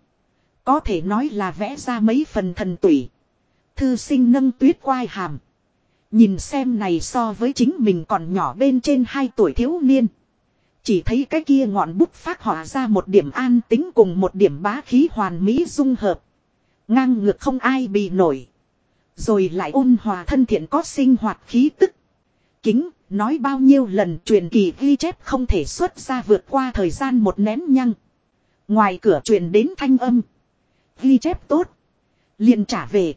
Có thể nói là vẽ ra mấy phần thần tủy. Thư sinh nâng tuyết quai hàm. Nhìn xem này so với chính mình còn nhỏ bên trên hai tuổi thiếu niên. Chỉ thấy cái kia ngọn bút phát họa ra một điểm an tính cùng một điểm bá khí hoàn mỹ dung hợp. Ngang ngược không ai bị nổi. Rồi lại ôn hòa thân thiện có sinh hoạt khí tức. Kính, nói bao nhiêu lần truyền kỳ ghi chép không thể xuất ra vượt qua thời gian một nén nhăng. Ngoài cửa truyền đến thanh âm. Ghi chép tốt. liền trả về.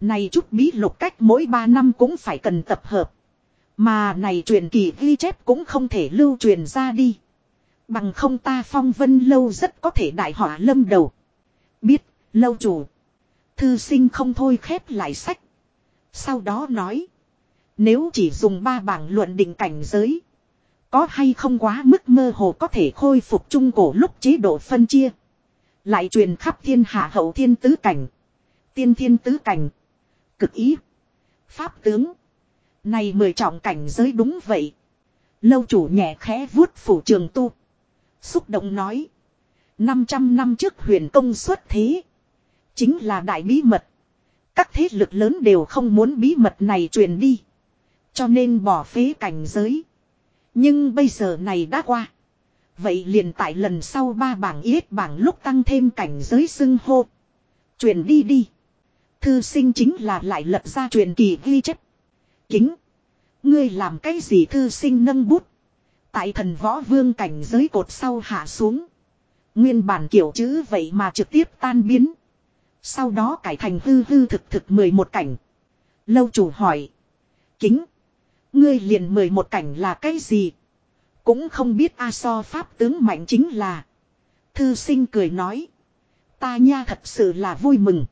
Này chút bí lục cách mỗi 3 năm cũng phải cần tập hợp. Mà này truyền kỳ ghi chép cũng không thể lưu truyền ra đi. Bằng không ta phong vân lâu rất có thể đại họa lâm đầu. Biết, lâu chủ. Thư sinh không thôi khép lại sách. Sau đó nói. Nếu chỉ dùng ba bảng luận định cảnh giới. Có hay không quá mức mơ hồ có thể khôi phục trung cổ lúc chế độ phân chia. Lại truyền khắp thiên hạ hậu thiên tứ cảnh. Tiên thiên tứ cảnh. Cực ý. Pháp tướng. Này mười trọng cảnh giới đúng vậy. Lâu chủ nhẹ khẽ vuốt phủ trường tu. Xúc động nói. 500 năm trước huyền công xuất thế. Chính là đại bí mật. Các thế lực lớn đều không muốn bí mật này truyền đi. Cho nên bỏ phế cảnh giới. Nhưng bây giờ này đã qua. Vậy liền tại lần sau ba bảng yết bảng lúc tăng thêm cảnh giới xưng hô. Truyền đi đi. Thư sinh chính là lại lập ra truyền kỳ ghi chép. Kính. Ngươi làm cái gì thư sinh nâng bút. Tại thần võ vương cảnh giới cột sau hạ xuống. Nguyên bản kiểu chữ vậy mà trực tiếp tan biến. Sau đó cải thành hư hư thực thực 11 cảnh. Lâu chủ hỏi. Kính. Ngươi liền 11 cảnh là cái gì? Cũng không biết A so pháp tướng mạnh chính là. Thư sinh cười nói. Ta nha thật sự là vui mừng.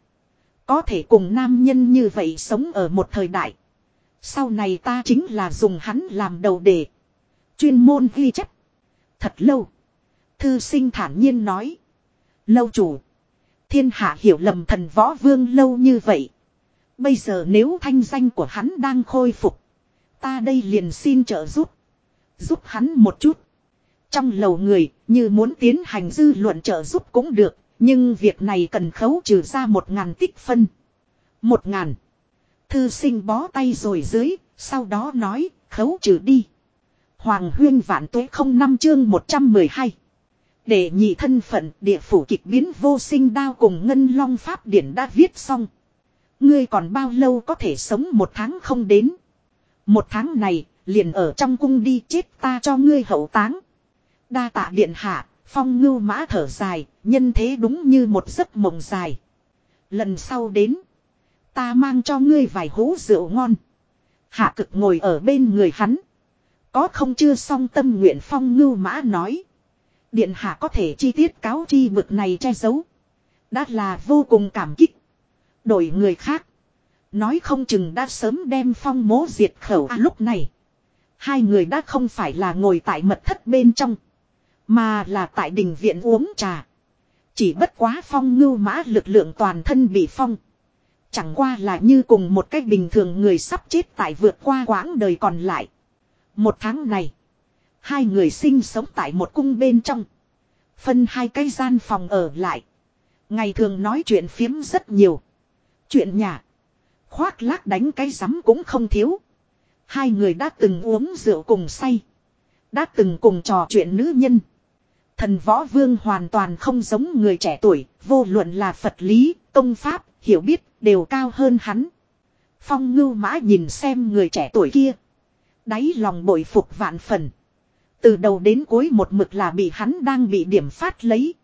Có thể cùng nam nhân như vậy sống ở một thời đại. Sau này ta chính là dùng hắn làm đầu đề. Chuyên môn ghi chép. Thật lâu. Thư sinh thản nhiên nói. Lâu chủ. Thiên hạ hiểu lầm thần võ vương lâu như vậy. Bây giờ nếu thanh danh của hắn đang khôi phục. Ta đây liền xin trợ giúp. Giúp hắn một chút. Trong lầu người, như muốn tiến hành dư luận trợ giúp cũng được. Nhưng việc này cần khấu trừ ra một ngàn tích phân. Một ngàn. Thư sinh bó tay rồi dưới, sau đó nói, khấu trừ đi. Hoàng huyên vạn tuế không năm chương 112. Để nhị thân phận địa phủ kịch biến vô sinh đao cùng ngân long pháp điển đã viết xong. Ngươi còn bao lâu có thể sống một tháng không đến. Một tháng này, liền ở trong cung đi chết ta cho ngươi hậu táng. Đa tạ điện hạ, phong ngưu mã thở dài, nhân thế đúng như một giấc mộng dài. Lần sau đến, ta mang cho ngươi vài hũ rượu ngon. Hạ cực ngồi ở bên người hắn. Có không chưa xong tâm nguyện phong ngưu mã nói. Điện hạ có thể chi tiết cáo chi vực này che giấu. Đã là vô cùng cảm kích. Đổi người khác. Nói không chừng đã sớm đem phong mố diệt khẩu à, lúc này. Hai người đã không phải là ngồi tại mật thất bên trong. Mà là tại đình viện uống trà. Chỉ bất quá phong ngưu mã lực lượng toàn thân bị phong. Chẳng qua là như cùng một cách bình thường người sắp chết tại vượt qua quãng đời còn lại. Một tháng này. Hai người sinh sống tại một cung bên trong. Phân hai cái gian phòng ở lại. Ngày thường nói chuyện phiếm rất nhiều. Chuyện nhà. Khoác lác đánh cái rắm cũng không thiếu. Hai người đã từng uống rượu cùng say. Đã từng cùng trò chuyện nữ nhân. Thần võ vương hoàn toàn không giống người trẻ tuổi, vô luận là Phật lý, công pháp, hiểu biết, đều cao hơn hắn. Phong ngưu mã nhìn xem người trẻ tuổi kia. Đáy lòng bội phục vạn phần. Từ đầu đến cuối một mực là bị hắn đang bị điểm phát lấy.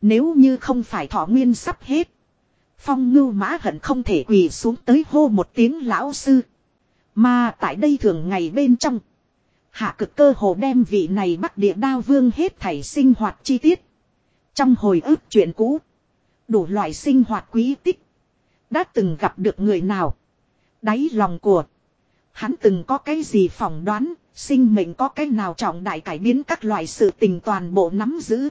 Nếu như không phải thọ nguyên sắp hết. Phong ngưu mã hận không thể quỳ xuống tới hô một tiếng lão sư. Mà tại đây thường ngày bên trong. Hạ cực cơ hồ đem vị này bắc địa đao vương hết thảy sinh hoạt chi tiết. Trong hồi ức chuyện cũ. Đủ loại sinh hoạt quý tích. Đã từng gặp được người nào. Đáy lòng của. Hắn từng có cái gì phỏng đoán. Sinh mệnh có cái nào trọng đại cải biến các loại sự tình toàn bộ nắm giữ.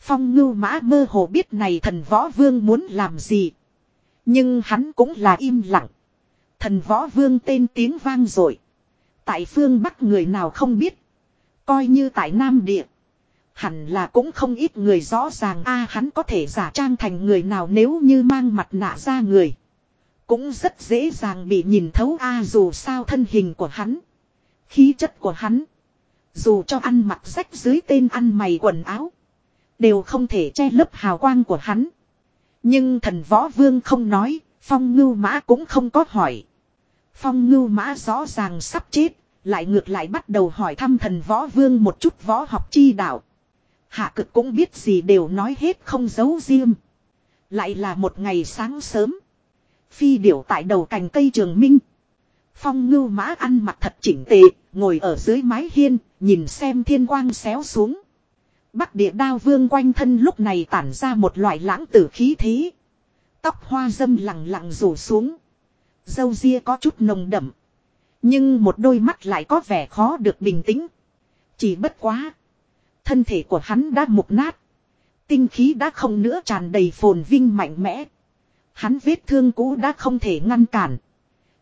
Phong ngưu mã mơ hồ biết này thần võ vương muốn làm gì. Nhưng hắn cũng là im lặng. Thần võ vương tên tiếng vang rồi. Tại phương Bắc người nào không biết. Coi như tại Nam Địa. Hẳn là cũng không ít người rõ ràng a à, hắn có thể giả trang thành người nào nếu như mang mặt nạ ra người. Cũng rất dễ dàng bị nhìn thấu a à, dù sao thân hình của hắn. Khí chất của hắn. Dù cho ăn mặc rách dưới tên ăn mày quần áo. Đều không thể che lấp hào quang của hắn. Nhưng thần võ vương không nói, phong ngưu mã cũng không có hỏi. Phong ngưu mã rõ ràng sắp chết, lại ngược lại bắt đầu hỏi thăm thần võ vương một chút võ học chi đạo. Hạ cực cũng biết gì đều nói hết không giấu riêng. Lại là một ngày sáng sớm. Phi điểu tại đầu cành cây trường minh. Phong ngưu mã ăn mặc thật chỉnh tề, ngồi ở dưới mái hiên, nhìn xem thiên quang xéo xuống. Bắc địa đao vương quanh thân lúc này tản ra một loại lãng tử khí thế. Tóc hoa dâm lặng lặng rủ xuống. Dâu ria có chút nồng đậm. Nhưng một đôi mắt lại có vẻ khó được bình tĩnh. Chỉ bất quá. Thân thể của hắn đã mục nát. Tinh khí đã không nữa tràn đầy phồn vinh mạnh mẽ. Hắn vết thương cũ đã không thể ngăn cản.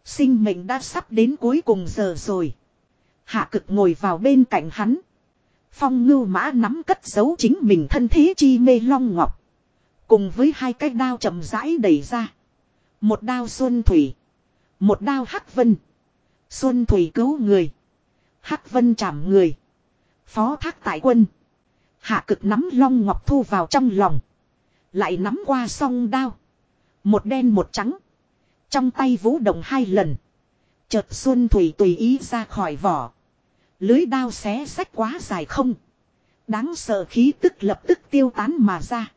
Sinh mệnh đã sắp đến cuối cùng giờ rồi. Hạ cực ngồi vào bên cạnh hắn. Phong ngưu mã nắm cất giấu chính mình thân thế chi mê long ngọc. Cùng với hai cái đao chậm rãi đẩy ra. Một đao xuân thủy. Một đao hắc vân. Xuân thủy cứu người. Hắc vân chạm người. Phó thác tại quân. Hạ cực nắm long ngọc thu vào trong lòng. Lại nắm qua song đao. Một đen một trắng. Trong tay vũ động hai lần. Chợt xuân thủy tùy ý ra khỏi vỏ. Lưới đao xé sách quá dài không. Đáng sợ khí tức lập tức tiêu tán mà ra.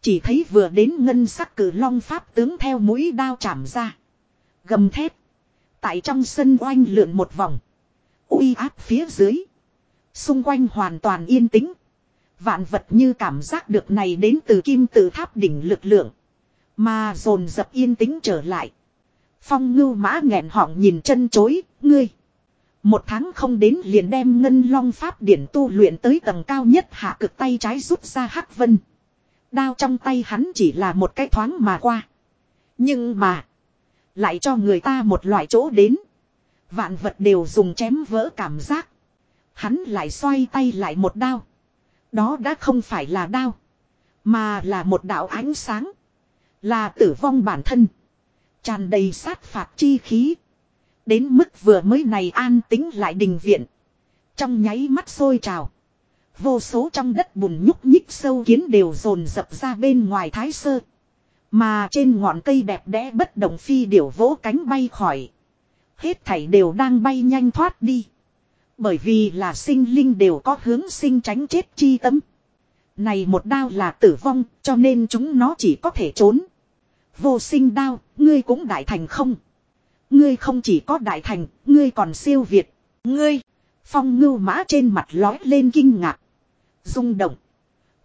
Chỉ thấy vừa đến ngân sắc cử long pháp tướng theo mũi đao chạm ra. Gầm thép. Tại trong sân oanh lượn một vòng. uy áp phía dưới. Xung quanh hoàn toàn yên tĩnh. Vạn vật như cảm giác được này đến từ kim tự tháp đỉnh lực lượng. Mà dồn dập yên tĩnh trở lại. Phong ngưu mã nghẹn họng nhìn chân chối, ngươi. Một tháng không đến liền đem ngân long pháp điển tu luyện tới tầng cao nhất hạ cực tay trái rút ra hắc vân. Đao trong tay hắn chỉ là một cái thoáng mà qua. Nhưng mà. Lại cho người ta một loại chỗ đến. Vạn vật đều dùng chém vỡ cảm giác. Hắn lại xoay tay lại một đao. Đó đã không phải là đao. Mà là một đạo ánh sáng. Là tử vong bản thân. Tràn đầy sát phạt chi khí. Đến mức vừa mới này an tính lại đình viện. Trong nháy mắt sôi trào. Vô số trong đất bùn nhúc nhích sâu kiến đều dồn dập ra bên ngoài thái sơ. Mà trên ngọn cây đẹp đẽ bất động phi điểu vỗ cánh bay khỏi. Hết thảy đều đang bay nhanh thoát đi. Bởi vì là sinh linh đều có hướng sinh tránh chết chi tâm. Này một đao là tử vong cho nên chúng nó chỉ có thể trốn. Vô sinh đao, ngươi cũng đại thành không? Ngươi không chỉ có đại thành, ngươi còn siêu việt. Ngươi, phong ngưu mã trên mặt lói lên kinh ngạc. rung động.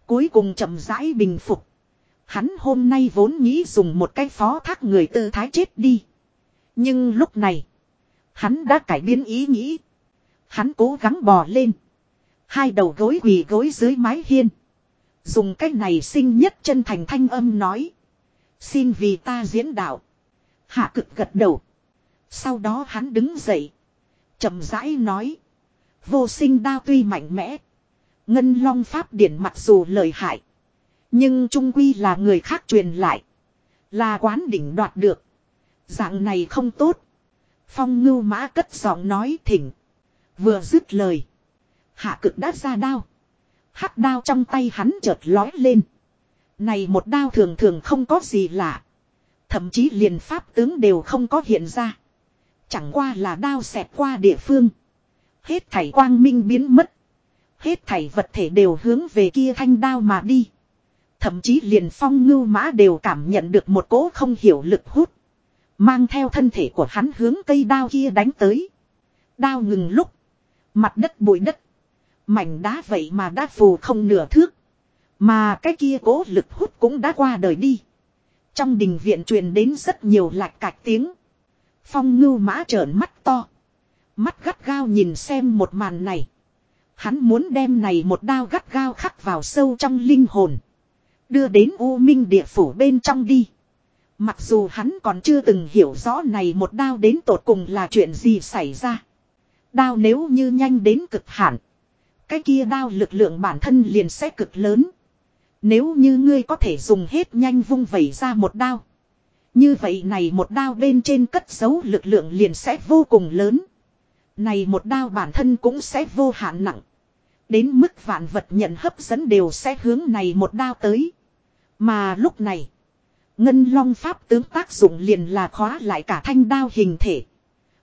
Cuối cùng chậm rãi bình phục. Hắn hôm nay vốn nghĩ dùng một cái phó thác người tư thái chết đi. Nhưng lúc này, hắn đã cải biến ý nghĩ. Hắn cố gắng bò lên. Hai đầu gối quỳ gối dưới mái hiên. Dùng cách này sinh nhất chân thành thanh âm nói. Xin vì ta diễn đạo. Hạ cực gật đầu. Sau đó hắn đứng dậy. chậm rãi nói. Vô sinh đao tuy mạnh mẽ. Ngân long pháp điển mặc dù lợi hại. Nhưng trung quy là người khác truyền lại. Là quán đỉnh đoạt được. Dạng này không tốt. Phong ngưu mã cất giọng nói thỉnh. Vừa dứt lời. Hạ cực đã ra đao. Hắc đao trong tay hắn chợt lói lên. Này một đao thường thường không có gì lạ. Thậm chí liền pháp tướng đều không có hiện ra. Chẳng qua là đao xẹt qua địa phương. Hết thảy quang minh biến mất. Hết thảy vật thể đều hướng về kia thanh đao mà đi. Thậm chí liền phong ngưu mã đều cảm nhận được một cỗ không hiểu lực hút. Mang theo thân thể của hắn hướng cây đao kia đánh tới. Đao ngừng lúc. Mặt đất bụi đất. Mảnh đá vậy mà đã phù không nửa thước. Mà cái kia cố lực hút cũng đã qua đời đi. Trong đình viện truyền đến rất nhiều lạch cạch tiếng. Phong ngưu mã trợn mắt to. Mắt gắt gao nhìn xem một màn này. Hắn muốn đem này một đao gắt gao khắc vào sâu trong linh hồn. Đưa đến U Minh địa phủ bên trong đi. Mặc dù hắn còn chưa từng hiểu rõ này một đao đến tột cùng là chuyện gì xảy ra. Đao nếu như nhanh đến cực hạn. Cái kia đao lực lượng bản thân liền sẽ cực lớn. Nếu như ngươi có thể dùng hết nhanh vung vẩy ra một đao. Như vậy này một đao bên trên cất giấu lực lượng liền sẽ vô cùng lớn. Này một đao bản thân cũng sẽ vô hạn nặng. Đến mức vạn vật nhận hấp dẫn đều sẽ hướng này một đao tới. Mà lúc này. Ngân long pháp tướng tác dụng liền là khóa lại cả thanh đao hình thể.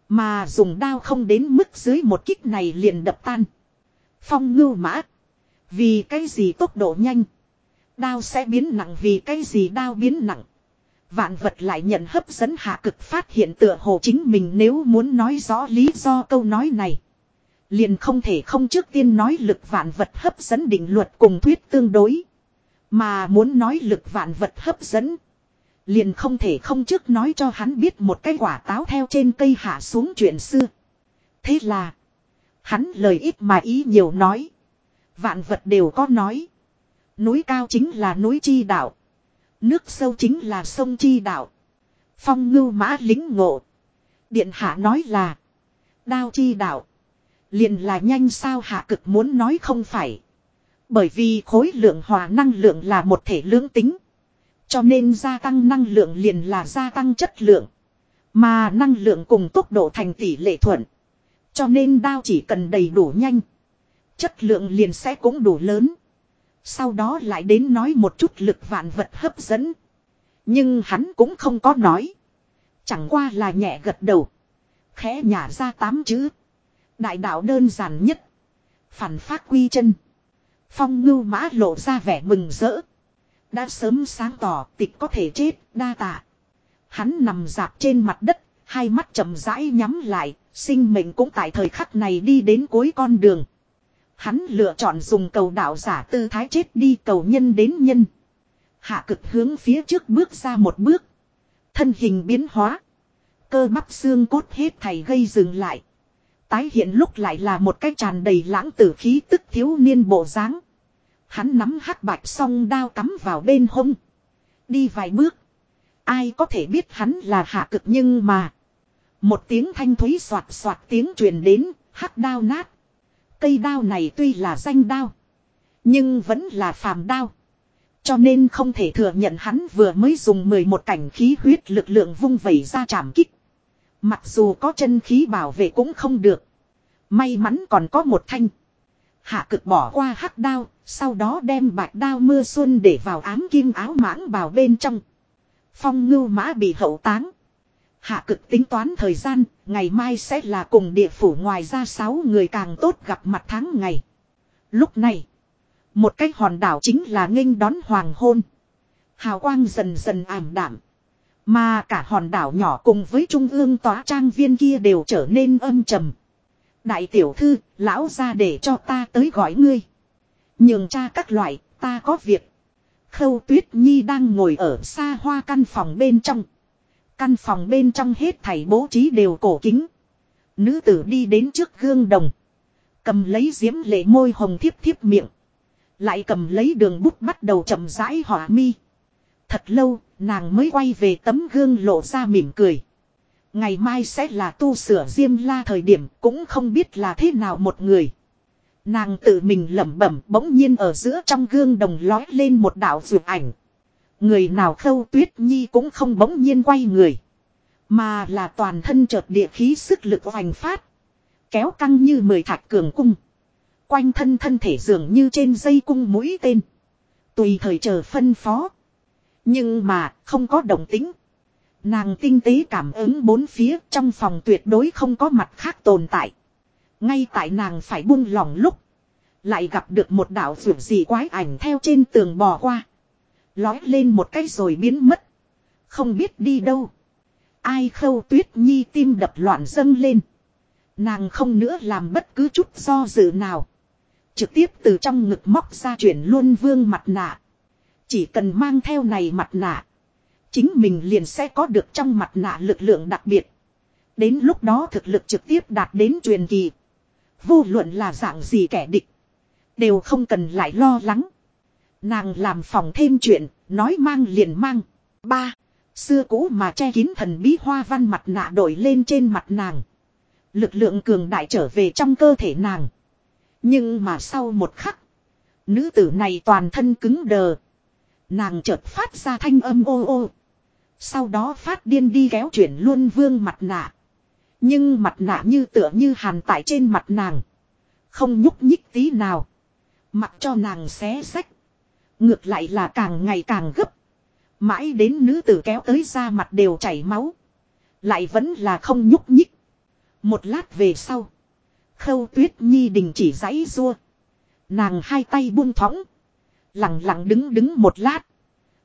Mà dùng đao không đến mức dưới một kích này liền đập tan. Phong ngưu mã. Vì cái gì tốc độ nhanh. Đao sẽ biến nặng vì cái gì đao biến nặng. Vạn vật lại nhận hấp dẫn hạ cực phát hiện tựa hồ chính mình nếu muốn nói rõ lý do câu nói này. Liền không thể không trước tiên nói lực vạn vật hấp dẫn định luật cùng thuyết tương đối. Mà muốn nói lực vạn vật hấp dẫn. Liền không thể không trước nói cho hắn biết một cái quả táo theo trên cây hạ xuống chuyện xưa. Thế là. Hắn lời ít mà ý nhiều nói. Vạn vật đều có nói. Núi cao chính là núi chi đạo. Nước sâu chính là sông chi đạo. Phong ngưu mã lính ngộ. Điện hạ nói là. Đao chi đạo. Liền là nhanh sao hạ cực muốn nói không phải. Bởi vì khối lượng hòa năng lượng là một thể lưỡng tính. Cho nên gia tăng năng lượng liền là gia tăng chất lượng. Mà năng lượng cùng tốc độ thành tỷ lệ thuận. Cho nên đao chỉ cần đầy đủ nhanh. Chất lượng liền sẽ cũng đủ lớn. Sau đó lại đến nói một chút lực vạn vật hấp dẫn. Nhưng hắn cũng không có nói. Chẳng qua là nhẹ gật đầu. Khẽ nhả ra tám chữ. Đại đạo đơn giản nhất. Phản phát quy chân. Phong ngưu mã lộ ra vẻ mừng rỡ. Đã sớm sáng tỏ tịch có thể chết, đa tạ. Hắn nằm dạp trên mặt đất, hai mắt chậm rãi nhắm lại, sinh mệnh cũng tại thời khắc này đi đến cuối con đường. Hắn lựa chọn dùng cầu đạo giả tư thái chết đi cầu nhân đến nhân. Hạ cực hướng phía trước bước ra một bước. Thân hình biến hóa. Cơ bắp xương cốt hết thầy gây dừng lại. Tái hiện lúc lại là một cái tràn đầy lãng tử khí tức thiếu niên bộ dáng. Hắn nắm hắc bạch song đao cắm vào bên hông. Đi vài bước. Ai có thể biết hắn là hạ cực nhưng mà. Một tiếng thanh thúy soạt soạt tiếng truyền đến, hắc đao nát. Cây đao này tuy là danh đao. Nhưng vẫn là phàm đao. Cho nên không thể thừa nhận hắn vừa mới dùng 11 cảnh khí huyết lực lượng vung vẩy ra chạm kích. Mặc dù có chân khí bảo vệ cũng không được. May mắn còn có một thanh. Hạ cực bỏ qua hắc đao, sau đó đem bạch đao mưa xuân để vào ám kim áo mãng vào bên trong. Phong ngưu mã bị hậu táng. Hạ cực tính toán thời gian, ngày mai sẽ là cùng địa phủ ngoài ra sáu người càng tốt gặp mặt tháng ngày. Lúc này, một cái hòn đảo chính là nghênh đón hoàng hôn. Hào quang dần dần ảm đạm. Mà cả hòn đảo nhỏ cùng với trung ương tòa trang viên kia đều trở nên âm trầm. Đại tiểu thư, lão ra để cho ta tới gọi ngươi. Nhường cha các loại, ta có việc. Khâu tuyết nhi đang ngồi ở xa hoa căn phòng bên trong. Căn phòng bên trong hết thảy bố trí đều cổ kính. Nữ tử đi đến trước gương đồng. Cầm lấy diễm lệ môi hồng thiếp thiếp miệng. Lại cầm lấy đường bút bắt đầu chậm rãi họa mi. Thật lâu, nàng mới quay về tấm gương lộ ra mỉm cười. Ngày mai sẽ là tu sửa diêm la thời điểm cũng không biết là thế nào một người. Nàng tự mình lẩm bẩm bỗng nhiên ở giữa trong gương đồng lói lên một đạo rượu ảnh. Người nào khâu tuyết nhi cũng không bỗng nhiên quay người. Mà là toàn thân chợt địa khí sức lực hoành phát. Kéo căng như mười thạch cường cung. Quanh thân thân thể dường như trên dây cung mũi tên. Tùy thời chờ phân phó. Nhưng mà không có động tính. Nàng tinh tế cảm ứng bốn phía trong phòng tuyệt đối không có mặt khác tồn tại. Ngay tại nàng phải buông lỏng lúc. Lại gặp được một đạo vượt gì quái ảnh theo trên tường bò qua. Lói lên một cái rồi biến mất. Không biết đi đâu. Ai khâu tuyết nhi tim đập loạn dâng lên. Nàng không nữa làm bất cứ chút do dự nào. Trực tiếp từ trong ngực móc ra chuyển luôn vương mặt nạ. Chỉ cần mang theo này mặt nạ. Chính mình liền sẽ có được trong mặt nạ lực lượng đặc biệt. Đến lúc đó thực lực trực tiếp đạt đến truyền kỳ. Vô luận là dạng gì kẻ địch. Đều không cần lại lo lắng. Nàng làm phòng thêm chuyện, nói mang liền mang. Ba, xưa cũ mà che kín thần bí hoa văn mặt nạ đổi lên trên mặt nàng. Lực lượng cường đại trở về trong cơ thể nàng. Nhưng mà sau một khắc, nữ tử này toàn thân cứng đờ. Nàng chợt phát ra thanh âm ô ô. Sau đó phát điên đi kéo chuyển luôn vương mặt nạ. Nhưng mặt nạ như tựa như hàn tại trên mặt nàng. Không nhúc nhích tí nào. Mặc cho nàng xé sách. Ngược lại là càng ngày càng gấp. Mãi đến nữ tử kéo tới ra mặt đều chảy máu. Lại vẫn là không nhúc nhích. Một lát về sau. Khâu tuyết nhi đình chỉ giãy rua. Nàng hai tay buông thõng. Lặng lặng đứng đứng một lát.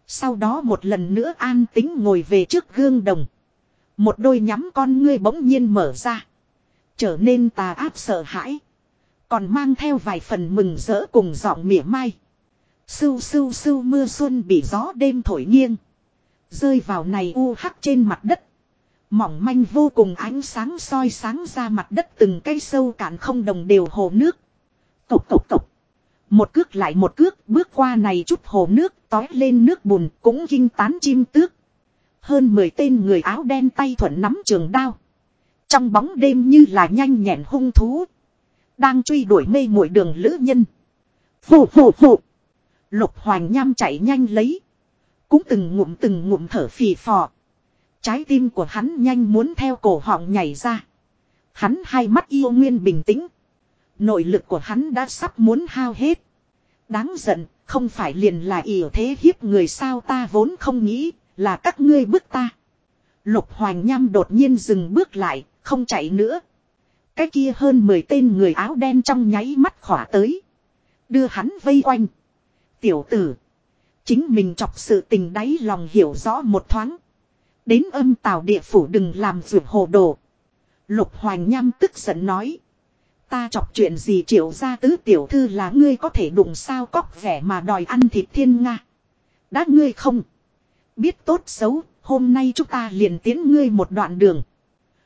Sau đó một lần nữa an tính ngồi về trước gương đồng. Một đôi nhắm con ngươi bỗng nhiên mở ra. Trở nên tà áp sợ hãi. Còn mang theo vài phần mừng rỡ cùng giọng mỉa mai. Sưu sưu sưu mưa xuân bị gió đêm thổi nghiêng. Rơi vào này u hắc trên mặt đất. Mỏng manh vô cùng ánh sáng soi sáng ra mặt đất từng cây sâu cạn không đồng đều hồ nước. Cộc cộc cộc. Một cước lại một cước bước qua này chút hồ nước tói lên nước bùn cũng kinh tán chim tước. Hơn 10 tên người áo đen tay thuận nắm trường đao. Trong bóng đêm như là nhanh nhẹn hung thú. Đang truy đuổi mê muội đường lữ nhân. Phụ phụ phụ. Lục Hoành nham chạy nhanh lấy. Cũng từng ngụm từng ngụm thở phì phò. Trái tim của hắn nhanh muốn theo cổ họng nhảy ra. Hắn hai mắt yêu nguyên bình tĩnh. Nội lực của hắn đã sắp muốn hao hết. Đáng giận, không phải liền là ỉa thế hiếp người sao ta vốn không nghĩ, là các ngươi bước ta. Lục Hoành Nham đột nhiên dừng bước lại, không chạy nữa. Cái kia hơn 10 tên người áo đen trong nháy mắt khỏa tới. Đưa hắn vây quanh. Tiểu tử. Chính mình chọc sự tình đáy lòng hiểu rõ một thoáng. Đến âm tào địa phủ đừng làm vượt hồ đồ. Lục Hoành Nham tức giận nói. Ta chọc chuyện gì triệu ra tứ tiểu thư là ngươi có thể đụng sao cóc vẻ mà đòi ăn thịt thiên nga. Đã ngươi không. Biết tốt xấu, hôm nay chúng ta liền tiến ngươi một đoạn đường.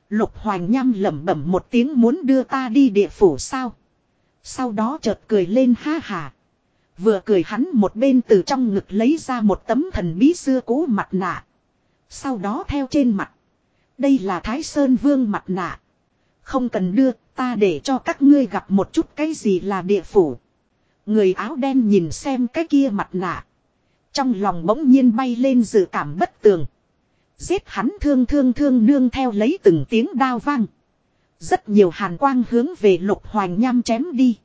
Lục Hoành Nham lẩm bẩm một tiếng muốn đưa ta đi địa phủ sao. Sau đó chợt cười lên ha hà. Vừa cười hắn một bên từ trong ngực lấy ra một tấm thần bí xưa cũ mặt nạ. Sau đó theo trên mặt. Đây là Thái Sơn Vương mặt nạ. Không cần đưa, ta để cho các ngươi gặp một chút cái gì là địa phủ. Người áo đen nhìn xem cái kia mặt nạ. Trong lòng bỗng nhiên bay lên dự cảm bất tường. Giết hắn thương thương thương nương theo lấy từng tiếng đao vang. Rất nhiều hàn quang hướng về lục hoành nham chém đi.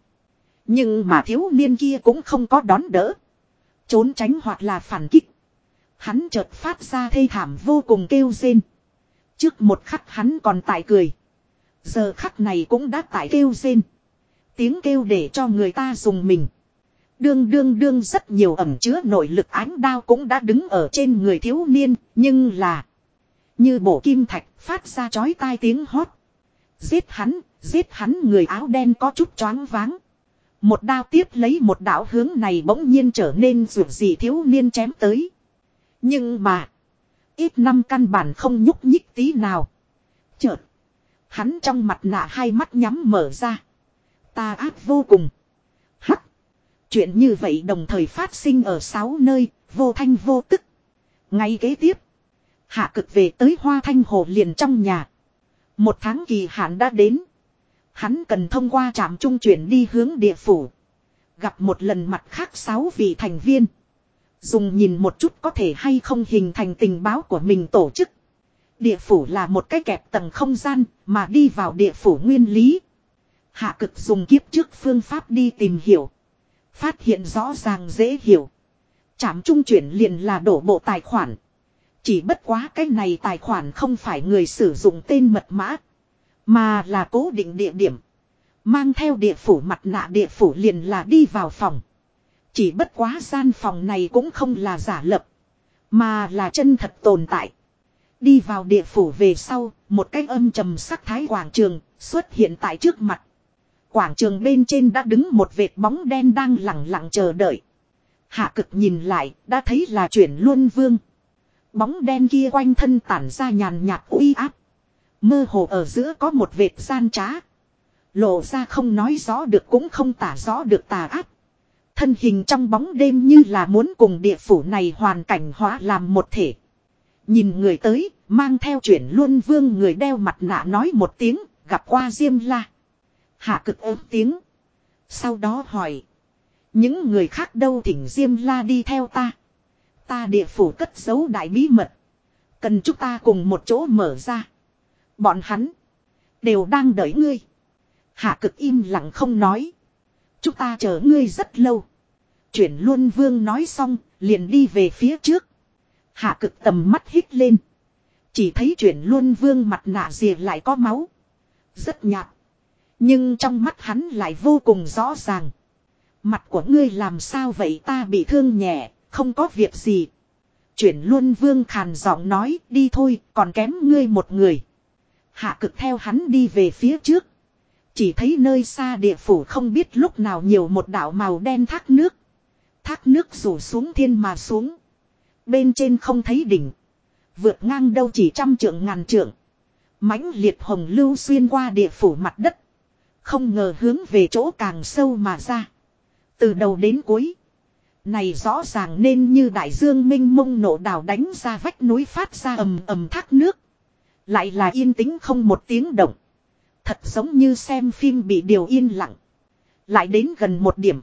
Nhưng mà thiếu niên kia cũng không có đón đỡ. Trốn tránh hoặc là phản kích. Hắn chợt phát ra thê thảm vô cùng kêu rên. Trước một khắc hắn còn tại cười. Giờ khắc này cũng đã tại kêu rên. Tiếng kêu để cho người ta dùng mình. Đương đương đương rất nhiều ẩm chứa nội lực ánh đao cũng đã đứng ở trên người thiếu niên, nhưng là như bộ kim thạch phát ra chói tai tiếng hót. Giết hắn, giết hắn người áo đen có chút choáng váng. Một đao tiếp lấy một đạo hướng này bỗng nhiên trở nên rủi gì thiếu niên chém tới. Nhưng mà, ít năm căn bản không nhúc nhích tí nào. Chợt, hắn trong mặt nạ hai mắt nhắm mở ra. Ta ác vô cùng. Hắc. Chuyện như vậy đồng thời phát sinh ở sáu nơi, vô thanh vô tức. Ngay kế tiếp, hạ cực về tới hoa thanh hồ liền trong nhà. Một tháng kỳ hạn đã đến. Hắn cần thông qua trạm trung chuyển đi hướng địa phủ. Gặp một lần mặt khác sáu vị thành viên. Dùng nhìn một chút có thể hay không hình thành tình báo của mình tổ chức. Địa phủ là một cái kẹp tầng không gian mà đi vào địa phủ nguyên lý. Hạ cực dùng kiếp trước phương pháp đi tìm hiểu. Phát hiện rõ ràng dễ hiểu. Trạm trung chuyển liền là đổ bộ tài khoản. Chỉ bất quá cái này tài khoản không phải người sử dụng tên mật mã. Mà là cố định địa điểm. Mang theo địa phủ mặt nạ địa phủ liền là đi vào phòng. Chỉ bất quá gian phòng này cũng không là giả lập. Mà là chân thật tồn tại. Đi vào địa phủ về sau, một cái âm trầm sắc thái quảng trường xuất hiện tại trước mặt. Quảng trường bên trên đã đứng một vệt bóng đen đang lặng lặng chờ đợi. Hạ cực nhìn lại, đã thấy là chuyển luân vương. Bóng đen kia quanh thân tản ra nhàn nhạt uy áp. Mơ hồ ở giữa có một vệt gian trá. Lộ ra không nói rõ được cũng không tả rõ được tà ác Thân hình trong bóng đêm như là muốn cùng địa phủ này hoàn cảnh hóa làm một thể. Nhìn người tới, mang theo chuyển luân vương người đeo mặt nạ nói một tiếng, gặp qua Diêm La. Hạ cực ốm tiếng. Sau đó hỏi. Những người khác đâu thỉnh Diêm La đi theo ta. Ta địa phủ cất giấu đại bí mật. Cần chúng ta cùng một chỗ mở ra. Bọn hắn. Đều đang đợi ngươi. Hạ cực im lặng không nói. Chúng ta chờ ngươi rất lâu. Chuyển luôn vương nói xong, liền đi về phía trước. Hạ cực tầm mắt hít lên. Chỉ thấy chuyển luôn vương mặt nạ rìa lại có máu. Rất nhạt. Nhưng trong mắt hắn lại vô cùng rõ ràng. Mặt của ngươi làm sao vậy ta bị thương nhẹ, không có việc gì. Chuyển luôn vương khàn giọng nói đi thôi, còn kém ngươi một người. Hạ cực theo hắn đi về phía trước. Chỉ thấy nơi xa địa phủ không biết lúc nào nhiều một đảo màu đen thác nước. Thác nước rủ xuống thiên mà xuống. Bên trên không thấy đỉnh. Vượt ngang đâu chỉ trăm trượng ngàn trượng. mãnh liệt hồng lưu xuyên qua địa phủ mặt đất. Không ngờ hướng về chỗ càng sâu mà ra. Từ đầu đến cuối. Này rõ ràng nên như đại dương minh mông nổ đào đánh ra vách núi phát ra ầm ầm thác nước. Lại là yên tĩnh không một tiếng động. Thật giống như xem phim bị điều yên lặng. Lại đến gần một điểm.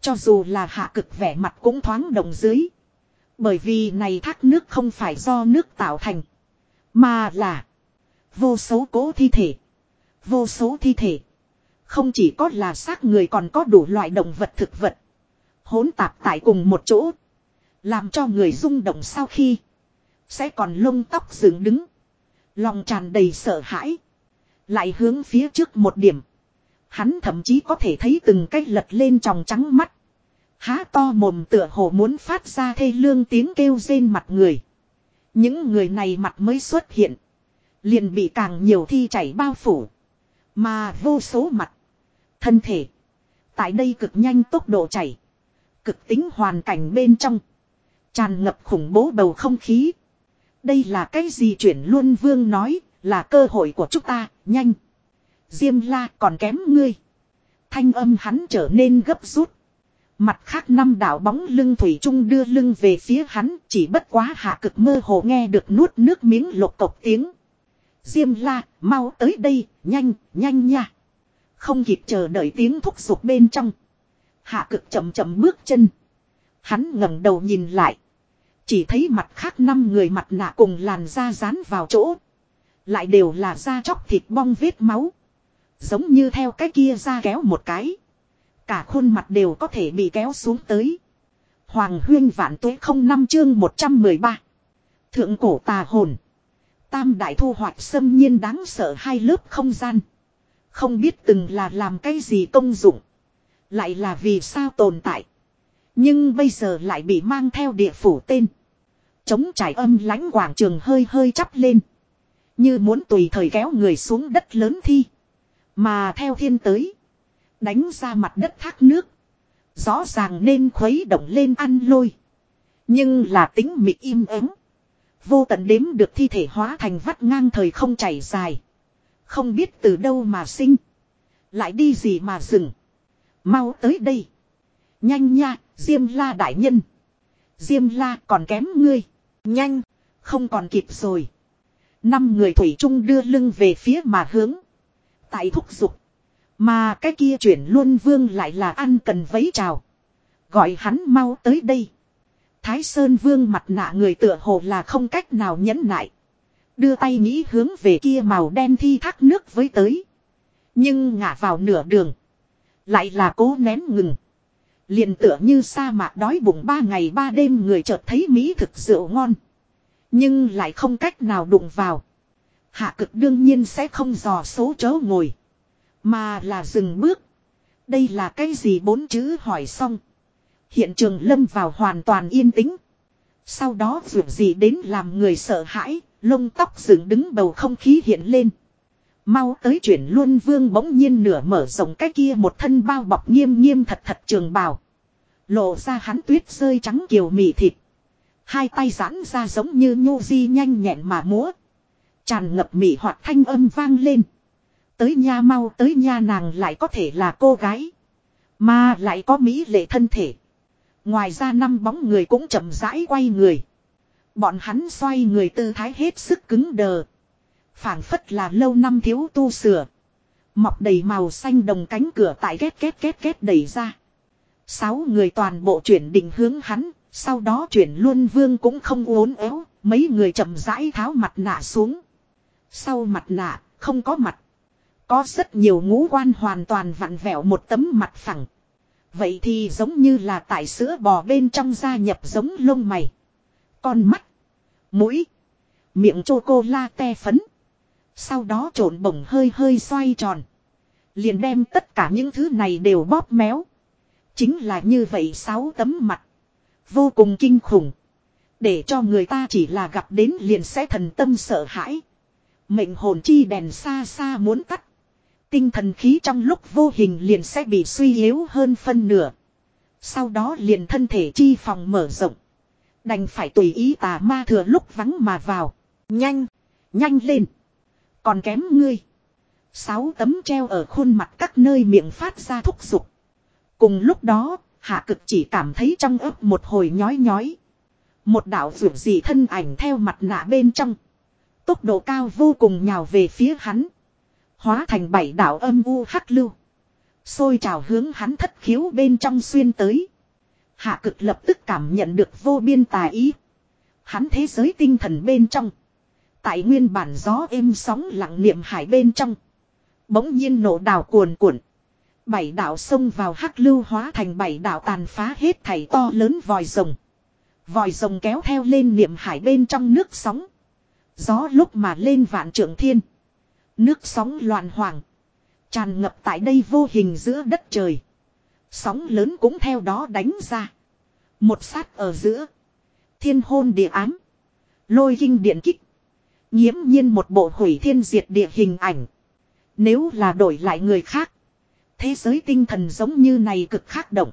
Cho dù là hạ cực vẻ mặt cũng thoáng động dưới. Bởi vì này thác nước không phải do nước tạo thành. Mà là vô số cố thi thể. Vô số thi thể. Không chỉ có là xác người còn có đủ loại động vật thực vật. Hỗn tạp tại cùng một chỗ. Làm cho người rung động sau khi. Sẽ còn lông tóc dựng đứng. Lòng tràn đầy sợ hãi. Lại hướng phía trước một điểm. Hắn thậm chí có thể thấy từng cái lật lên tròng trắng mắt. Há to mồm tựa hồ muốn phát ra thê lương tiếng kêu rên mặt người. Những người này mặt mới xuất hiện. Liền bị càng nhiều thi chảy bao phủ. Mà vô số mặt. Thân thể. Tại đây cực nhanh tốc độ chảy. Cực tính hoàn cảnh bên trong. Tràn ngập khủng bố bầu không khí. Đây là cái gì chuyển luôn vương nói. Là cơ hội của chúng ta. Nhanh. Diêm la còn kém ngươi. Thanh âm hắn trở nên gấp rút. Mặt khác năm đạo bóng lưng thủy trung đưa lưng về phía hắn chỉ bất quá hạ cực mơ hồ nghe được nuốt nước miếng lột cộc tiếng. Diêm la, mau tới đây, nhanh, nhanh nha. Không kịp chờ đợi tiếng thúc giục bên trong. Hạ cực chậm chậm bước chân. Hắn ngẩng đầu nhìn lại. Chỉ thấy mặt khác năm người mặt nạ cùng làn da dán vào chỗ. Lại đều là da chóc thịt bong vết máu. Giống như theo cái kia ra kéo một cái. Cả khuôn mặt đều có thể bị kéo xuống tới. Hoàng huyên vạn tuế không năm chương 113. Thượng cổ tà hồn. Tam đại thu hoạch xâm nhiên đáng sợ hai lớp không gian. Không biết từng là làm cái gì công dụng. Lại là vì sao tồn tại. Nhưng bây giờ lại bị mang theo địa phủ tên. Chống trải âm lãnh quảng trường hơi hơi chắp lên. Như muốn tùy thời kéo người xuống đất lớn thi. Mà theo thiên tới. Đánh ra mặt đất thác nước. Rõ ràng nên khuấy động lên ăn lôi. Nhưng là tính mịt im ắng. Vô tận đếm được thi thể hóa thành vắt ngang thời không chảy dài. Không biết từ đâu mà sinh. Lại đi gì mà dừng. Mau tới đây. Nhanh nha, Diêm la đại nhân. Diêm la còn kém ngươi. Nhanh, không còn kịp rồi. Năm người thủy trung đưa lưng về phía mà hướng. Tại thúc giục. Mà cái kia chuyển luôn vương lại là ăn cần vấy chào. Gọi hắn mau tới đây. Thái Sơn vương mặt nạ người tựa hồ là không cách nào nhẫn nại. Đưa tay nghĩ hướng về kia màu đen thi thác nước với tới. Nhưng ngả vào nửa đường. Lại là cố nén ngừng. Liền tựa như sa mạc đói bụng ba ngày ba đêm người chợt thấy mỹ thực rượu ngon. Nhưng lại không cách nào đụng vào. Hạ cực đương nhiên sẽ không dò số chớ ngồi. Mà là dừng bước. Đây là cái gì bốn chữ hỏi xong. Hiện trường lâm vào hoàn toàn yên tĩnh. Sau đó vượt gì đến làm người sợ hãi, lông tóc dựng đứng bầu không khí hiện lên. Mau tới chuyển luôn vương bỗng nhiên nửa mở rộng cái kia một thân bao bọc nghiêm nghiêm thật thật trường bào. Lộ ra hắn tuyết rơi trắng kiều mị thịt. Hai tay giãn ra giống như nhô di nhanh nhẹn mà múa. Tràn ngập mị hoặc thanh âm vang lên. Tới nha mau, tới nha nàng lại có thể là cô gái. Mà lại có mỹ lệ thân thể. Ngoài ra năm bóng người cũng chậm rãi quay người. Bọn hắn xoay người tư thái hết sức cứng đờ phảng phất là lâu năm thiếu tu sửa. Mọc đầy màu xanh đồng cánh cửa tại két két két két đẩy ra. Sáu người toàn bộ chuyển định hướng hắn, sau đó chuyển luôn vương cũng không uốn éo, mấy người chậm rãi tháo mặt nạ xuống. Sau mặt nạ, không có mặt. Có rất nhiều ngũ quan hoàn toàn vặn vẹo một tấm mặt phẳng. Vậy thì giống như là tại sữa bò bên trong gia nhập giống lông mày. Con mắt. Mũi. Miệng chô-cô-la-te phấn. Sau đó trộn bổng hơi hơi xoay tròn. Liền đem tất cả những thứ này đều bóp méo. Chính là như vậy sáu tấm mặt. Vô cùng kinh khủng. Để cho người ta chỉ là gặp đến liền sẽ thần tâm sợ hãi. Mệnh hồn chi đèn xa xa muốn tắt. Tinh thần khí trong lúc vô hình liền sẽ bị suy yếu hơn phân nửa. Sau đó liền thân thể chi phòng mở rộng. Đành phải tùy ý tà ma thừa lúc vắng mà vào. Nhanh, nhanh lên. Còn kém ngươi. Sáu tấm treo ở khuôn mặt các nơi miệng phát ra thúc giục. Cùng lúc đó, hạ cực chỉ cảm thấy trong ấp một hồi nhói nhói. Một đạo rượu dị thân ảnh theo mặt nạ bên trong. Tốc độ cao vô cùng nhào về phía hắn. Hóa thành bảy đạo âm u hắc lưu. Xôi trào hướng hắn thất khiếu bên trong xuyên tới. Hạ cực lập tức cảm nhận được vô biên tà ý. Hắn thế giới tinh thần bên trong. Tại nguyên bản gió êm sóng lặng niệm hải bên trong. Bỗng nhiên nổ đào cuồn cuộn. Bảy đạo xông vào hắc lưu hóa thành bảy đạo tàn phá hết thảy to lớn vòi rồng. Vòi rồng kéo theo lên niệm hải bên trong nước sóng. Gió lúc mà lên vạn trượng thiên. Nước sóng loạn hoàng. Tràn ngập tại đây vô hình giữa đất trời. Sóng lớn cũng theo đó đánh ra. Một sát ở giữa. Thiên hôn địa ám. Lôi kinh điện kích. Nhiễm nhiên một bộ hủy thiên diệt địa hình ảnh. Nếu là đổi lại người khác. Thế giới tinh thần giống như này cực khác động.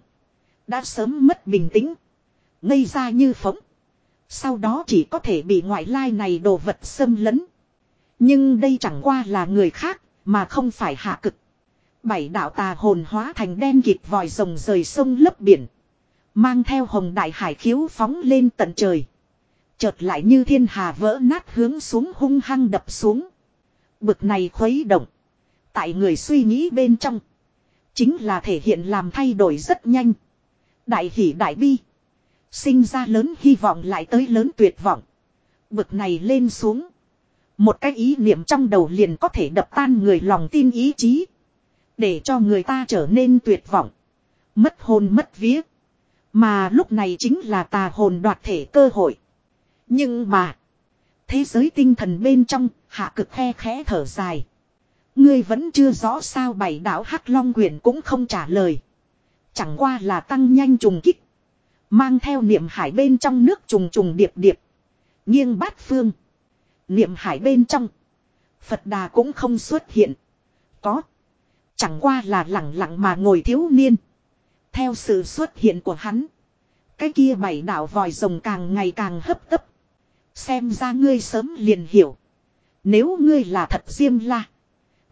Đã sớm mất bình tĩnh. Ngây ra như phóng. Sau đó chỉ có thể bị ngoại lai này đồ vật xâm lấn. Nhưng đây chẳng qua là người khác, mà không phải hạ cực. Bảy đạo tà hồn hóa thành đen kịt vòi rồng rời sông lấp biển. Mang theo hồng đại hải khiếu phóng lên tận trời. Chợt lại như thiên hà vỡ nát hướng xuống hung hăng đập xuống. Bực này khuấy động. Tại người suy nghĩ bên trong. Chính là thể hiện làm thay đổi rất nhanh. Đại hỷ đại bi. Sinh ra lớn hy vọng lại tới lớn tuyệt vọng. Bực này lên xuống. Một cái ý niệm trong đầu liền có thể đập tan người lòng tin ý chí. Để cho người ta trở nên tuyệt vọng. Mất hồn mất vía. Mà lúc này chính là tà hồn đoạt thể cơ hội. Nhưng mà. Thế giới tinh thần bên trong, hạ cực khe khẽ thở dài. Ngươi vẫn chưa rõ sao bảy đảo Hắc Long quyền cũng không trả lời. Chẳng qua là tăng nhanh trùng kích. Mang theo niệm hải bên trong nước trùng trùng điệp điệp. Nghiêng bát phương. Niệm hải bên trong. Phật đà cũng không xuất hiện. Có. Chẳng qua là lặng lặng mà ngồi thiếu niên. Theo sự xuất hiện của hắn. Cái kia bảy đảo vòi rồng càng ngày càng hấp tấp. Xem ra ngươi sớm liền hiểu. Nếu ngươi là thật diêm la.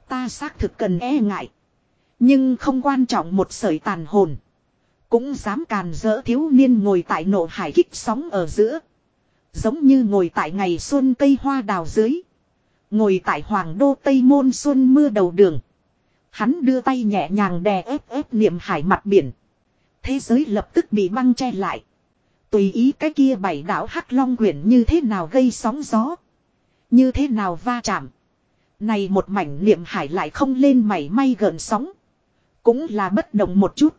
Ta xác thực cần e ngại. Nhưng không quan trọng một sợi tàn hồn. Cũng dám càn rỡ thiếu niên ngồi tại nộ hải kích sóng ở giữa. Giống như ngồi tại ngày xuân cây hoa đào dưới. Ngồi tại hoàng đô Tây Môn xuân mưa đầu đường. Hắn đưa tay nhẹ nhàng đè ép ép niệm hải mặt biển. Thế giới lập tức bị băng che lại. Tùy ý cái kia bảy đảo hắc long quyển như thế nào gây sóng gió. Như thế nào va chạm. Này một mảnh niệm hải lại không lên mảy may gần sóng. Cũng là bất động một chút.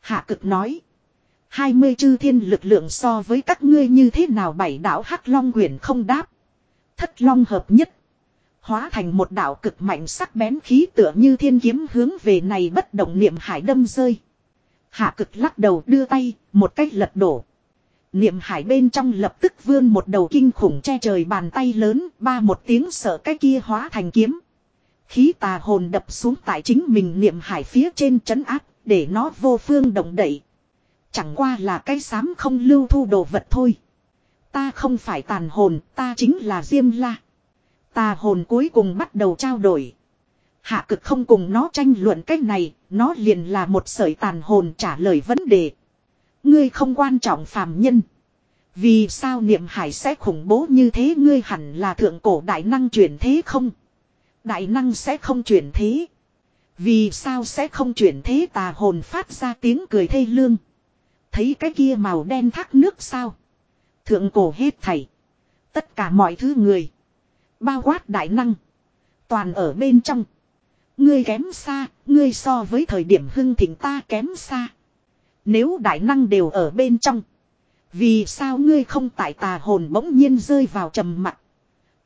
Hạ cực nói. hai mươi chư thiên lực lượng so với các ngươi như thế nào bảy đảo hắc long quyển không đáp. Thất long hợp nhất. Hóa thành một đạo cực mạnh sắc bén khí tựa như thiên kiếm hướng về này bất động niệm hải đâm rơi. Hạ cực lắc đầu đưa tay, một cách lật đổ. Niệm hải bên trong lập tức vươn một đầu kinh khủng che trời bàn tay lớn, ba một tiếng sợ cái kia hóa thành kiếm. Khí tà hồn đập xuống tại chính mình niệm hải phía trên trấn áp, để nó vô phương động đậy. Chẳng qua là cái sám không lưu thu đồ vật thôi. Ta không phải tàn hồn, ta chính là Diêm La. Tà hồn cuối cùng bắt đầu trao đổi. Hạ cực không cùng nó tranh luận cách này, nó liền là một sợi tàn hồn trả lời vấn đề. Ngươi không quan trọng phàm nhân. Vì sao niệm hải sẽ khủng bố như thế ngươi hẳn là thượng cổ đại năng chuyển thế không? Đại năng sẽ không chuyển thế. Vì sao sẽ không chuyển thế tà hồn phát ra tiếng cười thê lương. Thấy cái kia màu đen thác nước sao? Thượng cổ hết thảy. Tất cả mọi thứ người. Bao quát đại năng. Toàn ở bên trong. Ngươi kém xa, ngươi so với thời điểm hưng thịnh ta kém xa. Nếu đại năng đều ở bên trong. Vì sao ngươi không tại tà hồn bỗng nhiên rơi vào trầm mặc.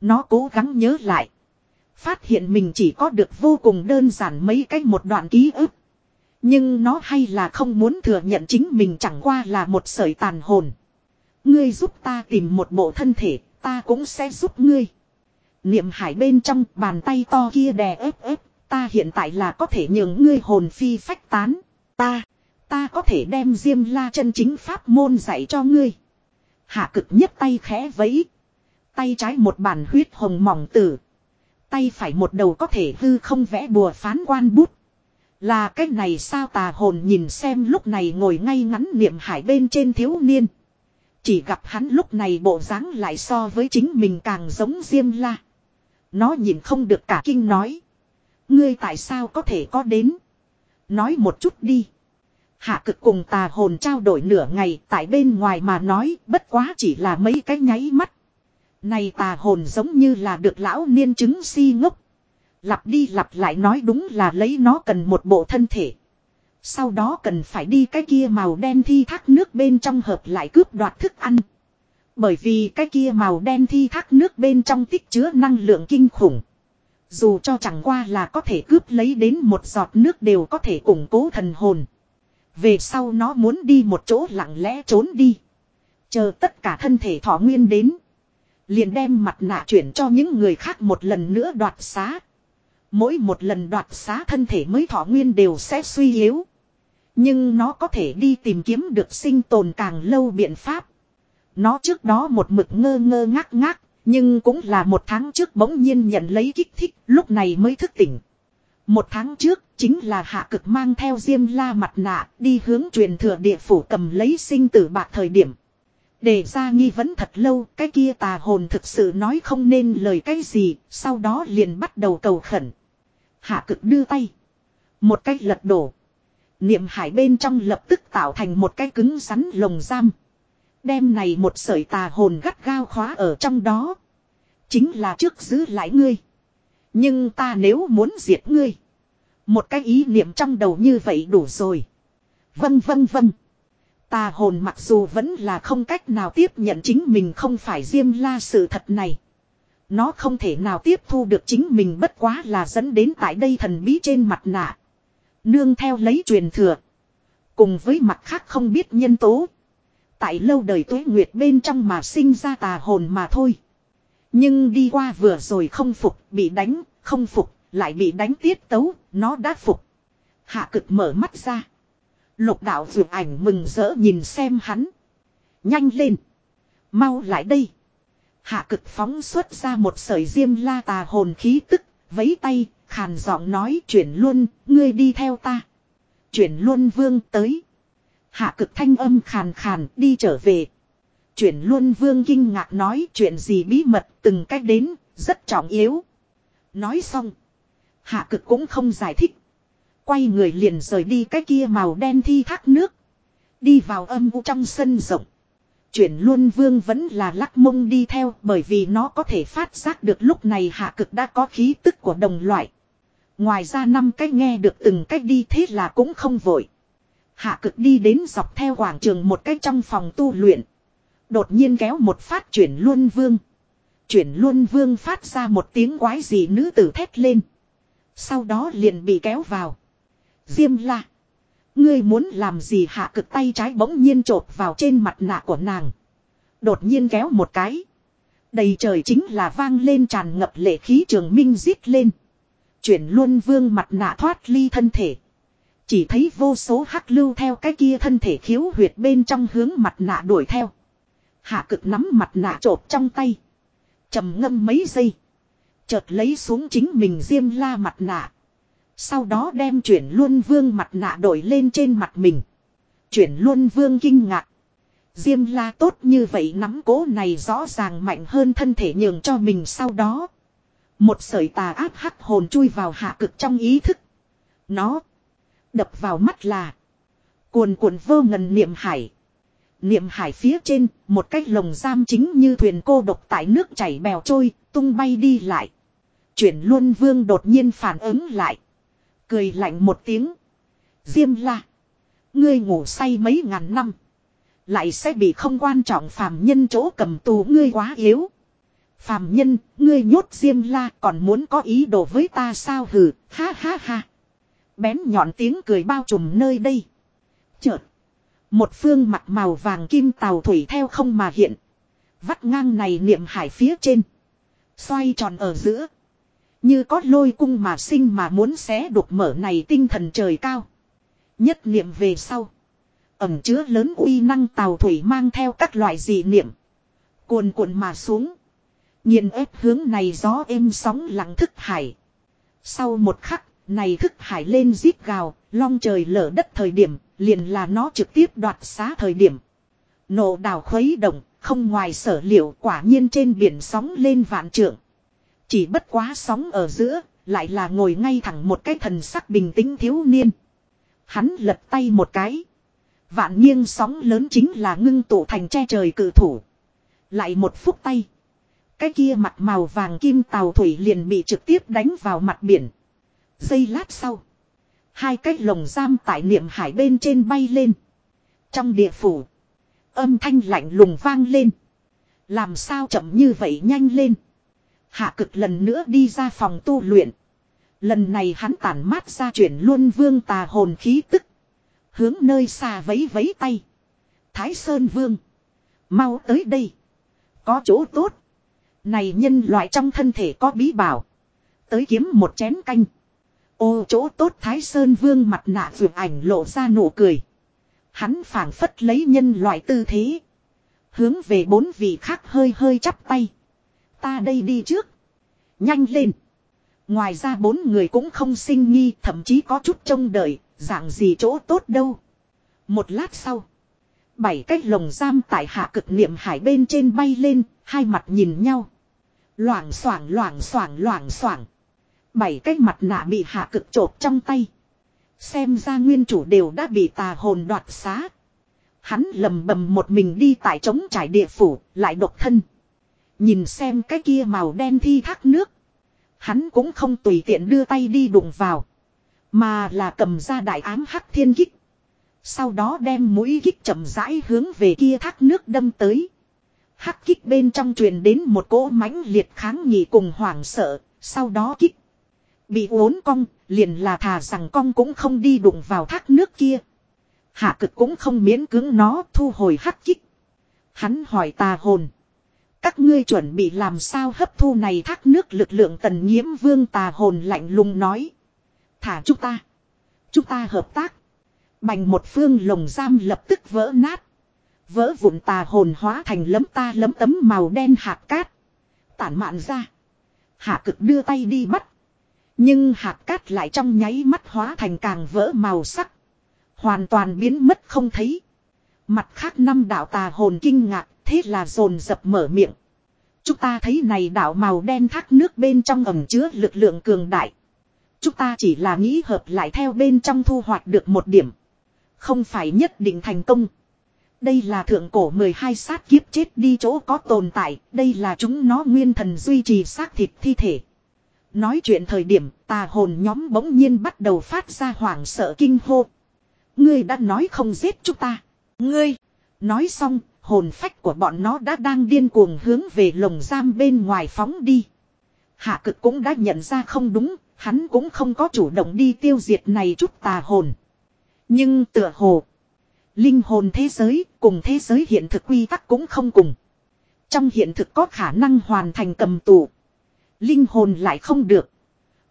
Nó cố gắng nhớ lại. Phát hiện mình chỉ có được vô cùng đơn giản mấy cách một đoạn ký ức. Nhưng nó hay là không muốn thừa nhận chính mình chẳng qua là một sợi tàn hồn. Ngươi giúp ta tìm một bộ thân thể, ta cũng sẽ giúp ngươi. Niệm hải bên trong bàn tay to kia đè ép ép, Ta hiện tại là có thể nhường ngươi hồn phi phách tán. Ta, ta có thể đem diêm la chân chính pháp môn dạy cho ngươi. Hạ cực nhất tay khẽ vẫy. Tay trái một bàn huyết hồng mỏng tử. Tay phải một đầu có thể hư không vẽ bùa phán quan bút. Là cách này sao tà hồn nhìn xem lúc này ngồi ngay ngắn niệm hải bên trên thiếu niên. Chỉ gặp hắn lúc này bộ dáng lại so với chính mình càng giống Diêm La. Nó nhìn không được cả kinh nói. Ngươi tại sao có thể có đến? Nói một chút đi. Hạ cực cùng tà hồn trao đổi nửa ngày tại bên ngoài mà nói, bất quá chỉ là mấy cái nháy mắt. Này tà hồn giống như là được lão niên chứng si ngốc. Lặp đi lặp lại nói đúng là lấy nó cần một bộ thân thể. Sau đó cần phải đi cái kia màu đen thi thác nước bên trong hợp lại cướp đoạt thức ăn. Bởi vì cái kia màu đen thi thác nước bên trong tích chứa năng lượng kinh khủng. Dù cho chẳng qua là có thể cướp lấy đến một giọt nước đều có thể củng cố thần hồn. Về sau nó muốn đi một chỗ lặng lẽ trốn đi. Chờ tất cả thân thể thọ nguyên đến. Liền đem mặt nạ chuyển cho những người khác một lần nữa đoạt xá. Mỗi một lần đoạt xá thân thể mới thọ nguyên đều sẽ suy yếu. Nhưng nó có thể đi tìm kiếm được sinh tồn càng lâu biện pháp. Nó trước đó một mực ngơ ngơ ngác ngác, nhưng cũng là một tháng trước bỗng nhiên nhận lấy kích thích, lúc này mới thức tỉnh. Một tháng trước, chính là hạ cực mang theo diêm la mặt nạ, đi hướng truyền thừa địa phủ cầm lấy sinh tử bạc thời điểm. Để ra nghi vấn thật lâu, cái kia tà hồn thực sự nói không nên lời cái gì, sau đó liền bắt đầu cầu khẩn. Hạ cực đưa tay. Một cách lật đổ. Niệm hải bên trong lập tức tạo thành một cái cứng rắn lồng giam. Đem này một sợi tà hồn gắt gao khóa ở trong đó. Chính là trước giữ lại ngươi. Nhưng ta nếu muốn diệt ngươi. Một cái ý niệm trong đầu như vậy đủ rồi. Vâng vâng vâng. Tà hồn mặc dù vẫn là không cách nào tiếp nhận chính mình không phải diêm la sự thật này. Nó không thể nào tiếp thu được chính mình bất quá là dẫn đến tại đây thần bí trên mặt nạ. Nương theo lấy truyền thừa. Cùng với mặt khác không biết nhân tố. Tại lâu đời tuế nguyệt bên trong mà sinh ra tà hồn mà thôi. Nhưng đi qua vừa rồi không phục, bị đánh, không phục, lại bị đánh tiết tấu, nó đã phục. Hạ cực mở mắt ra. Lục đạo vượt ảnh mừng rỡ nhìn xem hắn. Nhanh lên. Mau lại đây. Hạ cực phóng xuất ra một sợi diêm la tà hồn khí tức, vấy tay, khàn giọng nói chuyển luôn, ngươi đi theo ta. Chuyển luôn vương tới. Hạ cực thanh âm khàn khàn đi trở về. Chuyển luôn vương kinh ngạc nói chuyện gì bí mật từng cách đến, rất trọng yếu. Nói xong. Hạ cực cũng không giải thích. Quay người liền rời đi cái kia màu đen thi thác nước. Đi vào âm u trong sân rộng. Chuyển luôn vương vẫn là lắc mông đi theo bởi vì nó có thể phát giác được lúc này hạ cực đã có khí tức của đồng loại. Ngoài ra năm cách nghe được từng cách đi thế là cũng không vội. Hạ cực đi đến dọc theo quảng trường một cách trong phòng tu luyện. Đột nhiên kéo một phát chuyển luôn vương. Chuyển luôn vương phát ra một tiếng quái gì nữ tử thét lên. Sau đó liền bị kéo vào. Diêm la. Ngươi muốn làm gì hạ cực tay trái bỗng nhiên trột vào trên mặt nạ của nàng. Đột nhiên kéo một cái. Đầy trời chính là vang lên tràn ngập lệ khí trường minh giết lên. Chuyển luôn vương mặt nạ thoát ly thân thể. Chỉ thấy vô số hắc lưu theo cái kia thân thể khiếu huyệt bên trong hướng mặt nạ đuổi theo. Hạ cực nắm mặt nạ trộp trong tay. trầm ngâm mấy giây. Chợt lấy xuống chính mình diêm la mặt nạ. Sau đó đem chuyển luôn vương mặt nạ đổi lên trên mặt mình. Chuyển luôn vương kinh ngạc. Diêm la tốt như vậy nắm cố này rõ ràng mạnh hơn thân thể nhường cho mình sau đó. Một sợi tà áp hắc hồn chui vào hạ cực trong ý thức. Nó. Đập vào mắt là. Cuồn cuộn vô ngần niệm hải. Niệm hải phía trên, một cái lồng giam chính như thuyền cô độc tại nước chảy bèo trôi, tung bay đi lại. Chuyển luôn vương đột nhiên phản ứng lại. Cười lạnh một tiếng. Diêm la. Ngươi ngủ say mấy ngàn năm. Lại sẽ bị không quan trọng phàm nhân chỗ cầm tù ngươi quá yếu. Phàm nhân, ngươi nhốt diêm la còn muốn có ý đồ với ta sao hừ, ha ha ha. Bén nhọn tiếng cười bao trùm nơi đây. Chợt. Một phương mặt màu vàng kim tàu thủy theo không mà hiện. Vắt ngang này niệm hải phía trên. Xoay tròn ở giữa. Như có lôi cung mà sinh mà muốn xé đục mở này tinh thần trời cao. Nhất niệm về sau. Ẩm chứa lớn uy năng tàu thủy mang theo các loại dị niệm. Cuồn cuộn mà xuống. Nhìn ép hướng này gió êm sóng lặng thức hải. Sau một khắc, này thức hải lên giết gào, long trời lở đất thời điểm, liền là nó trực tiếp đoạt xá thời điểm. nổ đảo khuấy động, không ngoài sở liệu quả nhiên trên biển sóng lên vạn trượng. Chỉ bất quá sóng ở giữa, lại là ngồi ngay thẳng một cái thần sắc bình tĩnh thiếu niên. Hắn lật tay một cái. Vạn nghiêng sóng lớn chính là ngưng tụ thành che trời cử thủ. Lại một phút tay. Cái kia mặt màu vàng kim tàu thủy liền bị trực tiếp đánh vào mặt biển. Giây lát sau. Hai cái lồng giam tại niệm hải bên trên bay lên. Trong địa phủ. Âm thanh lạnh lùng vang lên. Làm sao chậm như vậy nhanh lên. Hạ cực lần nữa đi ra phòng tu luyện. Lần này hắn tản mát ra chuyển luôn vương tà hồn khí tức. Hướng nơi xa vấy vấy tay. Thái Sơn Vương. Mau tới đây. Có chỗ tốt. Này nhân loại trong thân thể có bí bảo. Tới kiếm một chén canh. Ô, chỗ tốt Thái Sơn Vương mặt nạ vượt ảnh lộ ra nụ cười. Hắn phảng phất lấy nhân loại tư thế. Hướng về bốn vị khác hơi hơi chắp tay. Ta đây đi trước. Nhanh lên. Ngoài ra bốn người cũng không sinh nghi, thậm chí có chút trông đợi. Dạng gì chỗ tốt đâu. Một lát sau. Bảy cái lồng giam tại hạ cực niệm hải bên trên bay lên. Hai mặt nhìn nhau. Loảng xoảng loảng xoảng loảng xoảng. Bảy cái mặt nạ bị hạ cực trộp trong tay. Xem ra nguyên chủ đều đã bị tà hồn đoạt xá. Hắn lầm bầm một mình đi tại trống trải địa phủ, lại độc thân. Nhìn xem cái kia màu đen thi thác nước. Hắn cũng không tùy tiện đưa tay đi đụng vào. Mà là cầm ra đại ám hắc thiên kích. Sau đó đem mũi kích chậm rãi hướng về kia thác nước đâm tới. Hắc kích bên trong truyền đến một cỗ mãnh liệt kháng nghị cùng hoảng sợ, sau đó kích. Bị uốn cong, liền là thà rằng cong cũng không đi đụng vào thác nước kia. Hạ cực cũng không miễn cưỡng nó thu hồi hắc kích. Hắn hỏi tà hồn. Các ngươi chuẩn bị làm sao hấp thu này thác nước lực lượng tần nhiễm vương tà hồn lạnh lùng nói. Thả chúng ta. Chúng ta hợp tác. Bành một phương lồng giam lập tức vỡ nát. Vỡ vụn tà hồn hóa thành lấm ta lấm tấm màu đen hạt cát. Tản mạn ra. Hạ cực đưa tay đi bắt. Nhưng hạt cát lại trong nháy mắt hóa thành càng vỡ màu sắc. Hoàn toàn biến mất không thấy. Mặt khác năm đạo tà hồn kinh ngạc, thế là dồn dập mở miệng. Chúng ta thấy này đạo màu đen thác nước bên trong ẩm chứa lực lượng cường đại. Chúng ta chỉ là nghĩ hợp lại theo bên trong thu hoạch được một điểm. Không phải nhất định thành công. Đây là thượng cổ 12 sát kiếp chết đi chỗ có tồn tại, đây là chúng nó nguyên thần duy trì xác thịt thi thể. Nói chuyện thời điểm tà hồn nhóm bỗng nhiên bắt đầu phát ra hoảng sợ kinh hô. Ngươi đã nói không giết chúng ta. Ngươi. Nói xong, hồn phách của bọn nó đã đang điên cuồng hướng về lồng giam bên ngoài phóng đi. Hạ cực cũng đã nhận ra không đúng, hắn cũng không có chủ động đi tiêu diệt này chút tà hồn. Nhưng tựa hồ, linh hồn thế giới cùng thế giới hiện thực quy tắc cũng không cùng. Trong hiện thực có khả năng hoàn thành cầm tù. Linh hồn lại không được.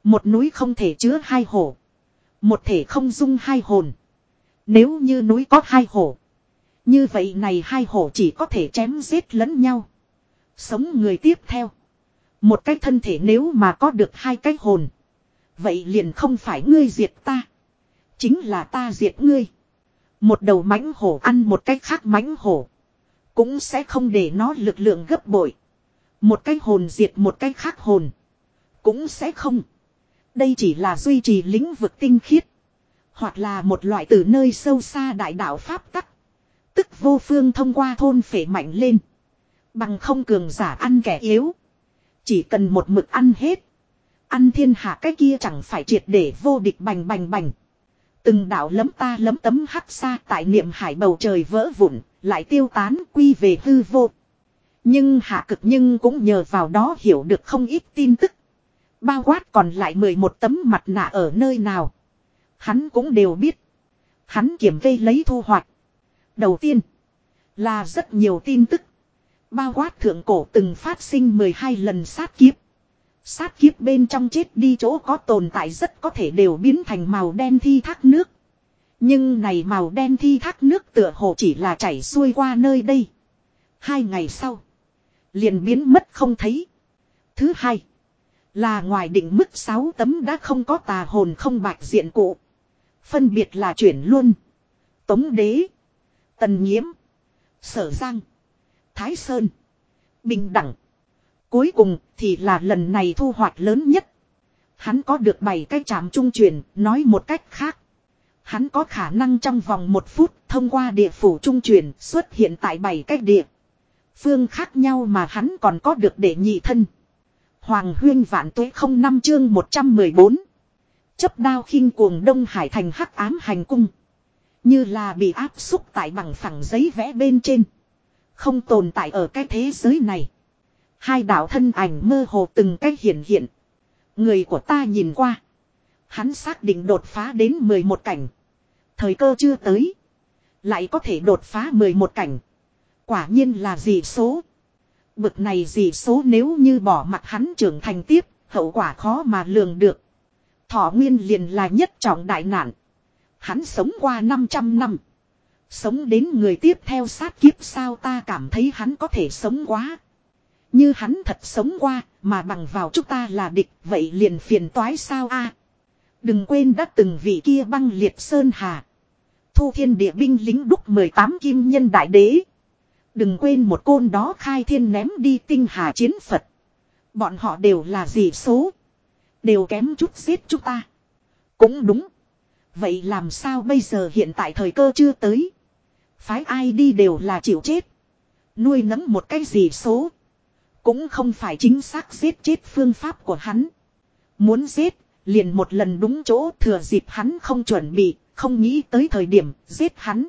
Một núi không thể chứa hai hổ. Một thể không dung hai hồn. Nếu như núi có hai hổ. Như vậy này hai hổ chỉ có thể chém giết lẫn nhau. Sống người tiếp theo. Một cái thân thể nếu mà có được hai cái hồn. Vậy liền không phải ngươi diệt ta. Chính là ta diệt ngươi. Một đầu mãnh hổ ăn một cái khác mãnh hổ. Cũng sẽ không để nó lực lượng gấp bội. Một cái hồn diệt một cái khác hồn. Cũng sẽ không. Đây chỉ là duy trì lĩnh vực tinh khiết. Hoặc là một loại từ nơi sâu xa đại đạo Pháp tắc. Tức vô phương thông qua thôn phể mạnh lên. Bằng không cường giả ăn kẻ yếu. Chỉ cần một mực ăn hết. Ăn thiên hạ cái kia chẳng phải triệt để vô địch bành bành bành. Từng đạo lấm ta lấm tấm hắc xa tại niệm hải bầu trời vỡ vụn, lại tiêu tán quy về hư vô. Nhưng hạ cực nhưng cũng nhờ vào đó hiểu được không ít tin tức. Bao quát còn lại 11 tấm mặt nạ ở nơi nào. Hắn cũng đều biết. Hắn kiểm vây lấy thu hoạch. Đầu tiên. Là rất nhiều tin tức. Bao quát thượng cổ từng phát sinh 12 lần sát kiếp. Sát kiếp bên trong chết đi chỗ có tồn tại rất có thể đều biến thành màu đen thi thác nước. Nhưng này màu đen thi thác nước tựa hồ chỉ là chảy xuôi qua nơi đây. Hai ngày sau. Liền biến mất không thấy. Thứ hai. Là ngoài định mức 6 tấm đã không có tà hồn không bạch diện cụ. Phân biệt là chuyển luôn. Tống đế. Tần nhiễm. Sở giang. Thái Sơn. Bình đẳng. Cuối cùng thì là lần này thu hoạch lớn nhất. Hắn có được 7 cái chạm trung truyền, nói một cách khác. Hắn có khả năng trong vòng một phút thông qua địa phủ trung truyền xuất hiện tại 7 cách địa. Phương khác nhau mà hắn còn có được để nhị thân. Hoàng huyên vạn tuế không năm chương 114. Chấp đao khinh cuồng Đông Hải thành hắc ám hành cung. Như là bị áp xúc tại bằng phẳng giấy vẽ bên trên. Không tồn tại ở cái thế giới này. Hai đạo thân ảnh mơ hồ từng cách hiện hiện. Người của ta nhìn qua. Hắn xác định đột phá đến 11 cảnh. Thời cơ chưa tới. Lại có thể đột phá 11 cảnh. Quả nhiên là dị số. Bực này dị số nếu như bỏ mặt hắn trưởng thành tiếp, hậu quả khó mà lường được. Thọ nguyên liền là nhất trọng đại nạn. Hắn sống qua 500 năm. Sống đến người tiếp theo sát kiếp sao ta cảm thấy hắn có thể sống quá. Như hắn thật sống qua, mà bằng vào chúng ta là địch, vậy liền phiền toái sao a? Đừng quên đã từng vị kia băng liệt sơn hà. Thu thiên địa binh lính đúc 18 kim nhân đại đế. Đừng quên một côn đó khai thiên ném đi tinh hà chiến Phật. Bọn họ đều là gì số. Đều kém chút giết chúng ta. Cũng đúng. Vậy làm sao bây giờ hiện tại thời cơ chưa tới. Phái ai đi đều là chịu chết. Nuôi nấng một cái gì số. Cũng không phải chính xác giết chết phương pháp của hắn. Muốn giết, liền một lần đúng chỗ thừa dịp hắn không chuẩn bị, không nghĩ tới thời điểm giết hắn.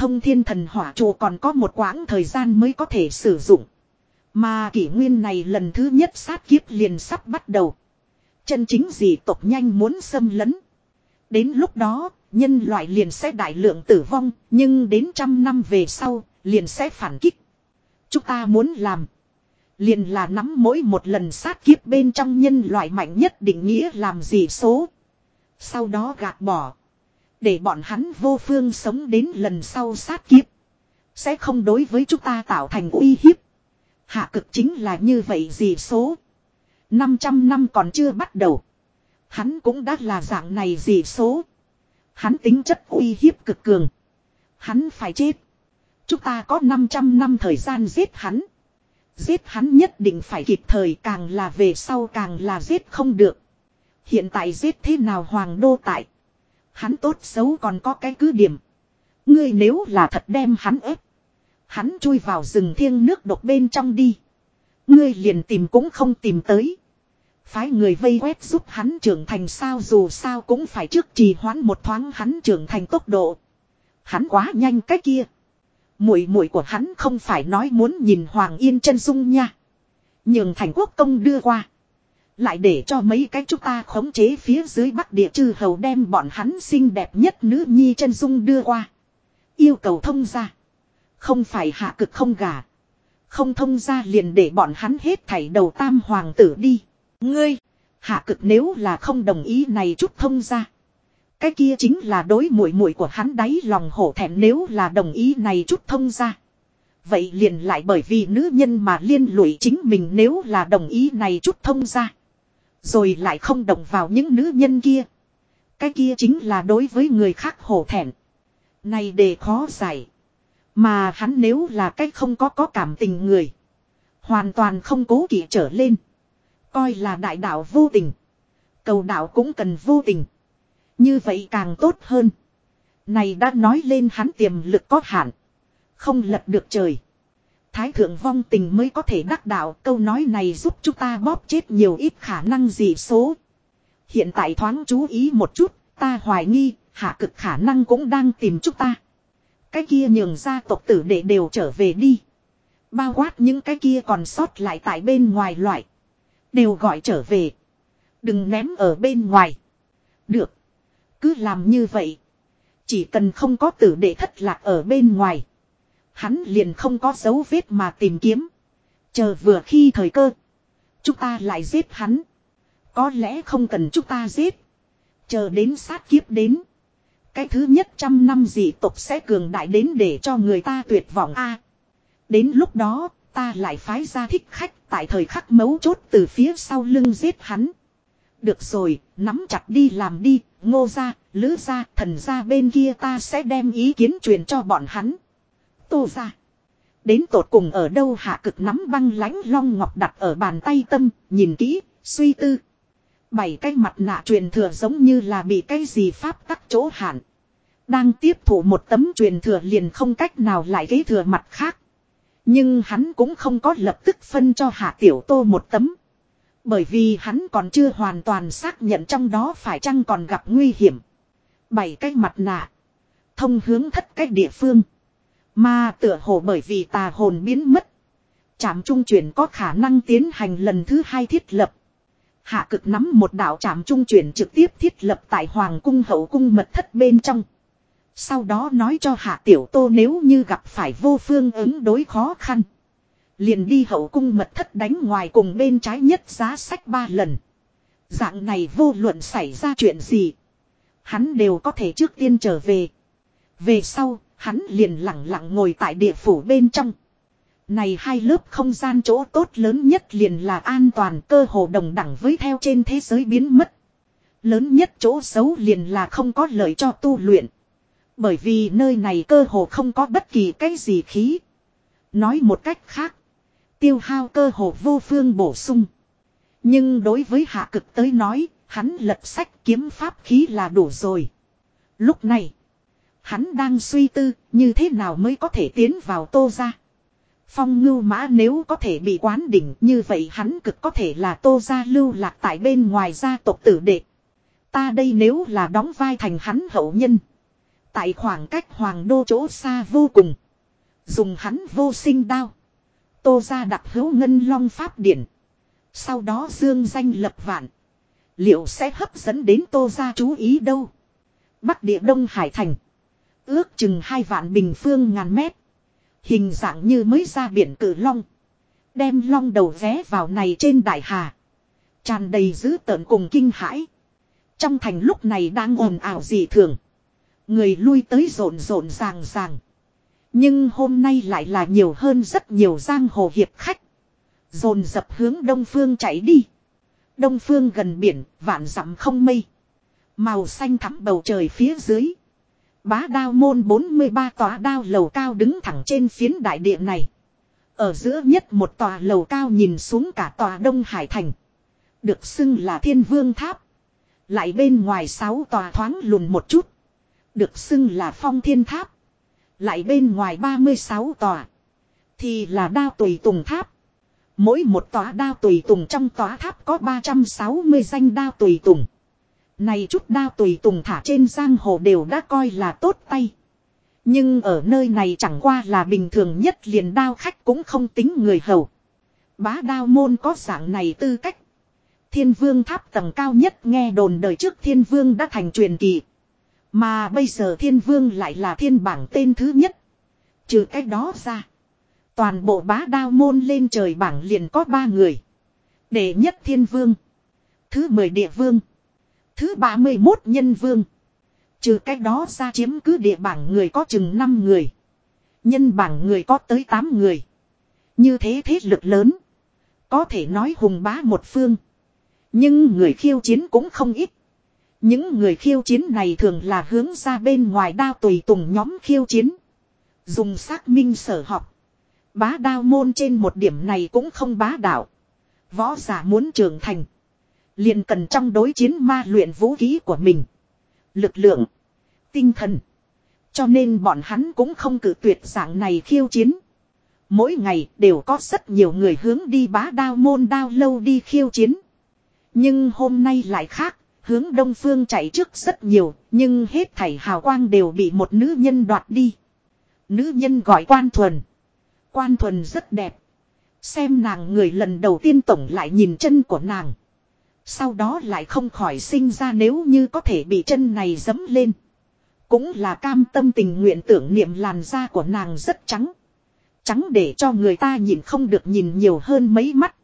Thông thiên thần hỏa trụ còn có một quãng thời gian mới có thể sử dụng. Mà kỷ nguyên này lần thứ nhất sát kiếp liền sắp bắt đầu. Chân chính gì tộc nhanh muốn xâm lấn. Đến lúc đó, nhân loại liền sẽ đại lượng tử vong, nhưng đến trăm năm về sau, liền sẽ phản kích. Chúng ta muốn làm. Liền là nắm mỗi một lần sát kiếp bên trong nhân loại mạnh nhất định nghĩa làm gì số. Sau đó gạt bỏ. Để bọn hắn vô phương sống đến lần sau sát kiếp. Sẽ không đối với chúng ta tạo thành uy hiếp. Hạ cực chính là như vậy gì số. 500 năm còn chưa bắt đầu. Hắn cũng đã là dạng này gì số. Hắn tính chất uy hiếp cực cường. Hắn phải chết. Chúng ta có 500 năm thời gian giết hắn. Giết hắn nhất định phải kịp thời, càng là về sau càng là giết không được. Hiện tại giết thế nào hoàng đô tại. Hắn tốt xấu còn có cái cứ điểm. Ngươi nếu là thật đem hắn ép. Hắn chui vào rừng thiêng nước độc bên trong đi. Ngươi liền tìm cũng không tìm tới. Phái người vây quét giúp hắn trưởng thành sao dù sao cũng phải trước trì hoãn một thoáng hắn trưởng thành tốc độ. Hắn quá nhanh cái kia. Muội muội của hắn không phải nói muốn nhìn Hoàng Yên chân dung nha. Nhường thành quốc công đưa qua. Lại để cho mấy cái chúng ta khống chế phía dưới bắc địa chư hầu đem bọn hắn xinh đẹp nhất nữ nhi chân dung đưa qua. Yêu cầu thông ra. Không phải hạ cực không gà. Không thông ra liền để bọn hắn hết thảy đầu tam hoàng tử đi. Ngươi, hạ cực nếu là không đồng ý này chút thông ra. Cái kia chính là đối muội muội của hắn đáy lòng hổ thẹn nếu là đồng ý này chút thông ra. Vậy liền lại bởi vì nữ nhân mà liên lụy chính mình nếu là đồng ý này chút thông ra. Rồi lại không động vào những nữ nhân kia. Cái kia chính là đối với người khác hổ thẹn. Này đề khó giải. Mà hắn nếu là cách không có có cảm tình người. Hoàn toàn không cố kỵ trở lên. Coi là đại đạo vô tình. Cầu đạo cũng cần vô tình. Như vậy càng tốt hơn. Này đã nói lên hắn tiềm lực có hạn. Không lật được trời. Thái thượng vong tình mới có thể đắc đạo câu nói này giúp chúng ta bóp chết nhiều ít khả năng gì số. Hiện tại thoáng chú ý một chút, ta hoài nghi, hạ cực khả năng cũng đang tìm chúng ta. Cái kia nhường ra tộc tử để đều trở về đi. Bao quát những cái kia còn sót lại tại bên ngoài loại. Đều gọi trở về. Đừng ném ở bên ngoài. Được. Cứ làm như vậy. Chỉ cần không có tử để thất lạc ở bên ngoài. Hắn liền không có dấu vết mà tìm kiếm. Chờ vừa khi thời cơ. Chúng ta lại giết hắn. Có lẽ không cần chúng ta giết. Chờ đến sát kiếp đến. Cái thứ nhất trăm năm dị tộc sẽ cường đại đến để cho người ta tuyệt vọng a. đến lúc đó, ta lại phái ra thích khách tại thời khắc mấu chốt từ phía sau lưng giết hắn. Được rồi, nắm chặt đi làm đi, ngô ra, lữ ra, thần ra bên kia ta sẽ đem ý kiến truyền cho bọn hắn. Tô ra. Đến tột cùng ở đâu hạ cực nắm băng lãnh long ngọc đặt ở bàn tay tâm, nhìn kỹ, suy tư. Bảy cái mặt nạ truyền thừa giống như là bị cái gì pháp tắc chỗ hạn. Đang tiếp thủ một tấm truyền thừa liền không cách nào lại kế thừa mặt khác. Nhưng hắn cũng không có lập tức phân cho hạ tiểu tô một tấm. Bởi vì hắn còn chưa hoàn toàn xác nhận trong đó phải chăng còn gặp nguy hiểm. Bảy cái mặt nạ. Thông hướng thất cách địa phương. Mà tựa hồ bởi vì tà hồn biến mất. Trạm trung chuyển có khả năng tiến hành lần thứ hai thiết lập. Hạ cực nắm một đạo trạm trung chuyển trực tiếp thiết lập tại Hoàng cung hậu cung mật thất bên trong. Sau đó nói cho Hạ Tiểu Tô nếu như gặp phải vô phương ứng đối khó khăn. Liền đi hậu cung mật thất đánh ngoài cùng bên trái nhất giá sách ba lần. Dạng này vô luận xảy ra chuyện gì. Hắn đều có thể trước tiên trở về. Về sau, hắn liền lặng lặng ngồi tại địa phủ bên trong. Này hai lớp không gian chỗ tốt lớn nhất liền là an toàn cơ hồ đồng đẳng với theo trên thế giới biến mất. Lớn nhất chỗ xấu liền là không có lợi cho tu luyện. Bởi vì nơi này cơ hồ không có bất kỳ cái gì khí. Nói một cách khác. Tiêu hao cơ hồ vô phương bổ sung. Nhưng đối với hạ cực tới nói, hắn lật sách kiếm pháp khí là đủ rồi. Lúc này, hắn đang suy tư, như thế nào mới có thể tiến vào tô ra. Phong ngưu mã nếu có thể bị quán đỉnh, như vậy hắn cực có thể là tô ra lưu lạc tại bên ngoài gia tộc tử đệ. Ta đây nếu là đóng vai thành hắn hậu nhân. Tại khoảng cách hoàng đô chỗ xa vô cùng. Dùng hắn vô sinh đao. Tô ra đặt hữu ngân long pháp điển. Sau đó dương danh lập vạn. Liệu sẽ hấp dẫn đến tô ra chú ý đâu? Bắc địa Đông Hải Thành. Ước chừng hai vạn bình phương ngàn mét. Hình dạng như mới ra biển cử long. Đem long đầu vé vào này trên đại hà. Tràn đầy dữ tợn cùng kinh hãi. Trong thành lúc này đang ồn ào dị thường. Người lui tới rộn rộn ràng ràng. Nhưng hôm nay lại là nhiều hơn rất nhiều giang hồ hiệp khách. rồn dập hướng đông phương chạy đi. Đông phương gần biển, vạn dặm không mây. Màu xanh thắm bầu trời phía dưới. Bá đao môn 43 tòa đao lầu cao đứng thẳng trên phiến đại địa này. Ở giữa nhất một tòa lầu cao nhìn xuống cả tòa Đông Hải Thành. Được xưng là thiên vương tháp. Lại bên ngoài sáu tòa thoáng lùn một chút. Được xưng là phong thiên tháp. Lại bên ngoài 36 tòa. Thì là đao tùy tùng tháp. Mỗi một tòa đao tùy tùng trong tòa tháp có 360 danh đao tùy tùng. Này chút đao tùy tùng thả trên giang hồ đều đã coi là tốt tay. Nhưng ở nơi này chẳng qua là bình thường nhất liền đao khách cũng không tính người hầu. Bá đao môn có dạng này tư cách. Thiên vương tháp tầng cao nhất nghe đồn đời trước thiên vương đã thành truyền kỳ. Mà bây giờ thiên vương lại là thiên bảng tên thứ nhất. Trừ cách đó ra. Toàn bộ bá đao môn lên trời bảng liền có ba người. Đệ nhất thiên vương. Thứ mười địa vương. Thứ ba mươi 31 nhân vương. Trừ cách đó ra chiếm cứ địa bảng người có chừng 5 người. Nhân bảng người có tới 8 người. Như thế thế lực lớn. Có thể nói hùng bá một phương. Nhưng người khiêu chiến cũng không ít. Những người khiêu chiến này thường là hướng ra bên ngoài đao tùy tùng nhóm khiêu chiến. Dùng xác minh sở học. Bá đao môn trên một điểm này cũng không bá đạo. Võ giả muốn trưởng thành. Liền cần trong đối chiến ma luyện vũ khí của mình. Lực lượng. Tinh thần. Cho nên bọn hắn cũng không cử tuyệt dạng này khiêu chiến. Mỗi ngày đều có rất nhiều người hướng đi bá đao môn đao lâu đi khiêu chiến. Nhưng hôm nay lại khác, hướng đông phương chạy trước rất nhiều, nhưng hết thảy hào quang đều bị một nữ nhân đoạt đi. Nữ nhân gọi quan thuần. Quan thuần rất đẹp. Xem nàng người lần đầu tiên tổng lại nhìn chân của nàng. Sau đó lại không khỏi sinh ra nếu như có thể bị chân này dấm lên. Cũng là cam tâm tình nguyện tưởng niệm làn da của nàng rất trắng. Trắng để cho người ta nhìn không được nhìn nhiều hơn mấy mắt.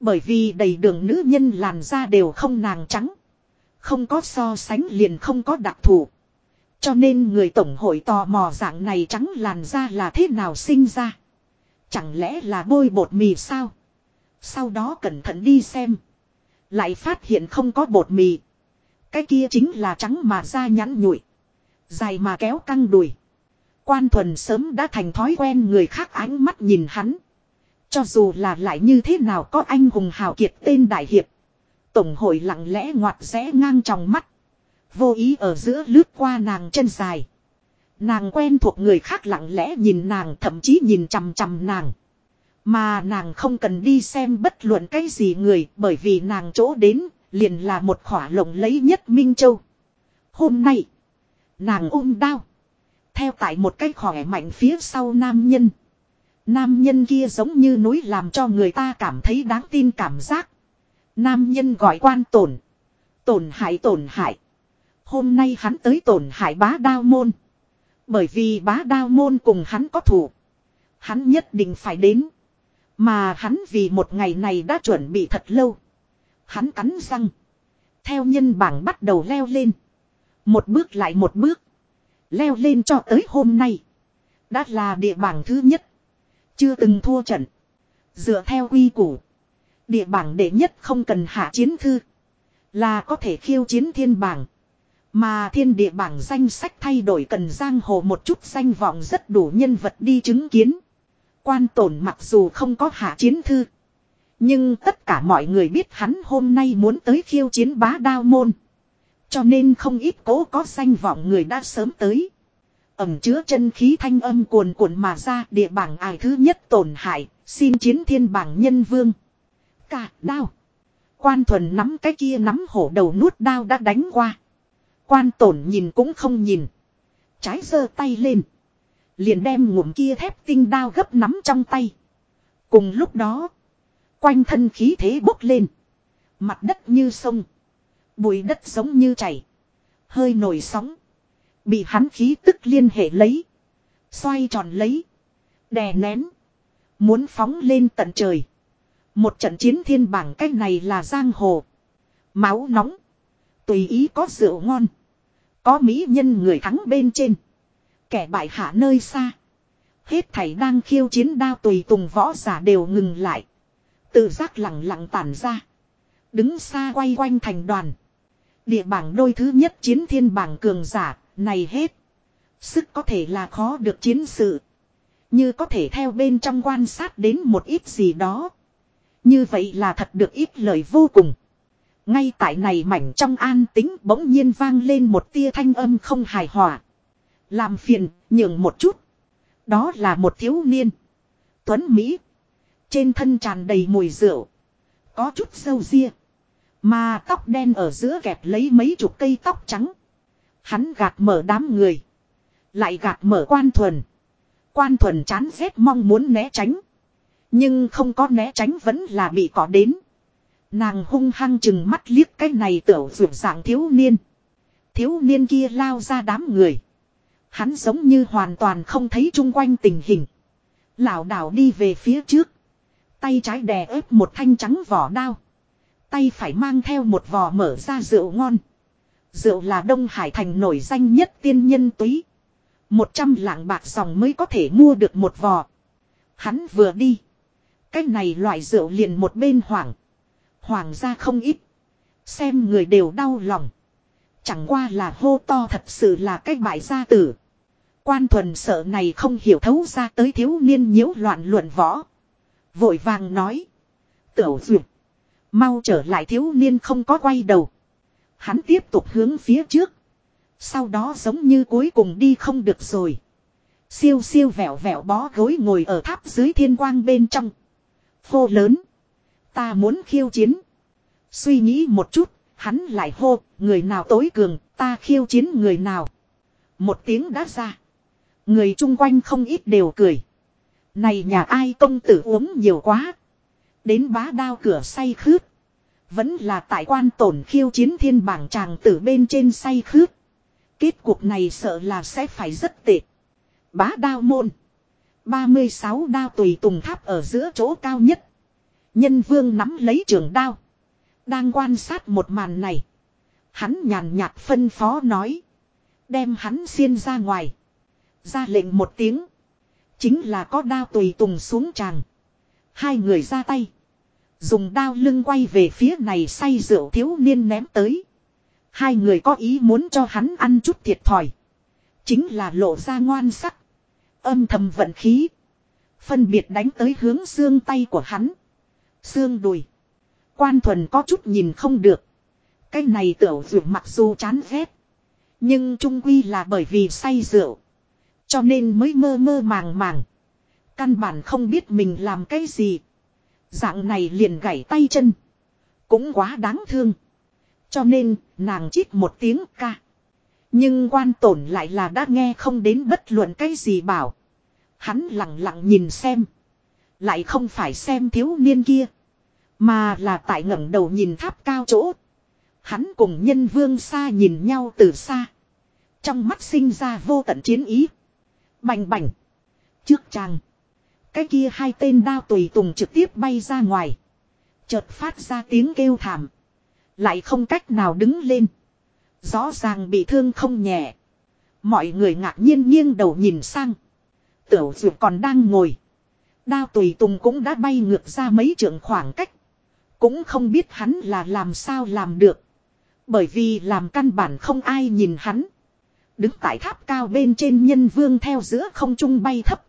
Bởi vì đầy đường nữ nhân làn da đều không nàng trắng. Không có so sánh liền không có đặc thù. Cho nên người tổng hội tò mò dạng này trắng làn da là thế nào sinh ra. Chẳng lẽ là bôi bột mì sao? Sau đó cẩn thận đi xem. Lại phát hiện không có bột mì. Cái kia chính là trắng mà da nhẵn nhụi. Dài mà kéo căng đùi. Quan thuần sớm đã thành thói quen người khác ánh mắt nhìn hắn. Cho dù là lại như thế nào có anh hùng hào kiệt tên đại hiệp. Tổng hội lặng lẽ ngoặt rẽ ngang trong mắt. Vô ý ở giữa lướt qua nàng chân dài. Nàng quen thuộc người khác lặng lẽ nhìn nàng, thậm chí nhìn chằm chằm nàng. Mà nàng không cần đi xem bất luận cái gì người bởi vì nàng chỗ đến liền là một khỏa lồng lấy nhất Minh Châu. Hôm nay, nàng ôm đao. Theo tại một cái khỏe mạnh phía sau nam nhân. Nam nhân kia giống như núi làm cho người ta cảm thấy đáng tin cảm giác. Nam nhân gọi quan tổn. Tổn hại tổn hại. Hôm nay hắn tới tổn hại bá đao môn. Bởi vì bá đao môn cùng hắn có thủ. Hắn nhất định phải đến. Mà hắn vì một ngày này đã chuẩn bị thật lâu. Hắn cắn răng. Theo nhân bảng bắt đầu leo lên. Một bước lại một bước. Leo lên cho tới hôm nay. Đã là địa bảng thứ nhất. Chưa từng thua trận. Dựa theo quy củ. Địa bảng đệ nhất không cần hạ chiến thư. Là có thể khiêu chiến thiên bảng. Mà thiên địa bảng danh sách thay đổi cần giang hồ một chút danh vọng rất đủ nhân vật đi chứng kiến. Quan tổn mặc dù không có hạ chiến thư. Nhưng tất cả mọi người biết hắn hôm nay muốn tới khiêu chiến bá đao môn. Cho nên không ít cố có danh vọng người đã sớm tới. Ẩm chứa chân khí thanh âm cuồn cuộn mà ra địa bảng ai thứ nhất tổn hại, xin chiến thiên bảng nhân vương. Cả đao. Quan thuần nắm cái kia nắm hổ đầu nuốt đao đã đánh qua. Quan tổn nhìn cũng không nhìn. Trái giơ tay lên. Liền đem ngụm kia thép tinh đao gấp nắm trong tay. Cùng lúc đó. Quanh thân khí thế bốc lên. Mặt đất như sông. Bụi đất giống như chảy. Hơi nổi sóng. Bị hắn khí tức liên hệ lấy. Xoay tròn lấy. Đè nén. Muốn phóng lên tận trời. Một trận chiến thiên bảng cách này là giang hồ. Máu nóng. Tùy ý có rượu ngon. Có mỹ nhân người thắng bên trên. Kẻ bại hạ nơi xa. Hết thảy đang khiêu chiến đao tùy tùng võ giả đều ngừng lại. Tự giác lặng lặng tản ra. Đứng xa quay quanh thành đoàn. Địa bảng đôi thứ nhất chiến thiên bảng cường giả, này hết. Sức có thể là khó được chiến sự. Như có thể theo bên trong quan sát đến một ít gì đó. Như vậy là thật được ít lời vô cùng. Ngay tại này mảnh trong an tính bỗng nhiên vang lên một tia thanh âm không hài hòa. Làm phiền, nhường một chút. Đó là một thiếu niên. Tuấn Mỹ. Trên thân tràn đầy mùi rượu. Có chút sâu ria. Mà tóc đen ở giữa kẹp lấy mấy chục cây tóc trắng. Hắn gạt mở đám người. Lại gạt mở quan thuần. Quan thuần chán rét mong muốn né tránh. Nhưng không có né tránh vẫn là bị cỏ đến. Nàng hung hăng chừng mắt liếc cái này tiểu dụng dạng thiếu niên. Thiếu niên kia lao ra đám người. Hắn giống như hoàn toàn không thấy chung quanh tình hình. lão đảo đi về phía trước. Tay trái đè ép một thanh trắng vỏ đao. Tay phải mang theo một vò mở ra rượu ngon. Rượu là Đông Hải Thành nổi danh nhất tiên nhân túy. Một trăm lạng bạc dòng mới có thể mua được một vò. Hắn vừa đi. Cái này loại rượu liền một bên hoảng. Hoàng gia không ít. Xem người đều đau lòng. Chẳng qua là hô to thật sự là cái bại gia tử. Quan thuần sợ này không hiểu thấu ra tới thiếu niên nhiễu loạn luận võ. Vội vàng nói. Tiểu duyệt. Mau trở lại thiếu niên không có quay đầu. Hắn tiếp tục hướng phía trước. Sau đó giống như cuối cùng đi không được rồi. Siêu siêu vẹo vẹo bó gối ngồi ở tháp dưới thiên quang bên trong. hô lớn. Ta muốn khiêu chiến. Suy nghĩ một chút, hắn lại hô, người nào tối cường, ta khiêu chiến người nào. Một tiếng đã ra. Người chung quanh không ít đều cười. Này nhà ai công tử uống nhiều quá. Đến bá đao cửa say khướt. Vẫn là tại quan tổn khiêu chiến thiên bảng chàng tử bên trên say khướt. Kết cuộc này sợ là sẽ phải rất tệ. Bá đao môn. 36 đao tùy tùng tháp ở giữa chỗ cao nhất. Nhân vương nắm lấy trường đao. Đang quan sát một màn này. Hắn nhàn nhạt phân phó nói. Đem hắn xiên ra ngoài. Ra lệnh một tiếng. Chính là có đao tùy tùng xuống tràng. Hai người ra tay. Dùng đao lưng quay về phía này say rượu thiếu niên ném tới. Hai người có ý muốn cho hắn ăn chút thiệt thòi. Chính là lộ ra ngoan sắc. Âm thầm vận khí. Phân biệt đánh tới hướng xương tay của hắn. Xương đùi. Quan thuần có chút nhìn không được. Cái này tiểu rượu mặc dù chán ghét. Nhưng trung quy là bởi vì say rượu. Cho nên mới mơ mơ màng màng. Căn bản không biết mình làm cái gì. Dạng này liền gãy tay chân. Cũng quá đáng thương. Cho nên, nàng chít một tiếng ca. Nhưng quan tổn lại là đã nghe không đến bất luận cái gì bảo. Hắn lặng lặng nhìn xem. Lại không phải xem thiếu niên kia. Mà là tại ngẩng đầu nhìn tháp cao chỗ. Hắn cùng nhân vương xa nhìn nhau từ xa. Trong mắt sinh ra vô tận chiến ý. Bành bành. Trước chàng. Cái kia hai tên đao tùy tùng trực tiếp bay ra ngoài. Chợt phát ra tiếng kêu thảm. Lại không cách nào đứng lên. Rõ ràng bị thương không nhẹ. Mọi người ngạc nhiên nghiêng đầu nhìn sang. Tiểu dụ còn đang ngồi. Đao tùy tùng cũng đã bay ngược ra mấy trượng khoảng cách. Cũng không biết hắn là làm sao làm được. Bởi vì làm căn bản không ai nhìn hắn. Đứng tại tháp cao bên trên nhân vương theo giữa không trung bay thấp.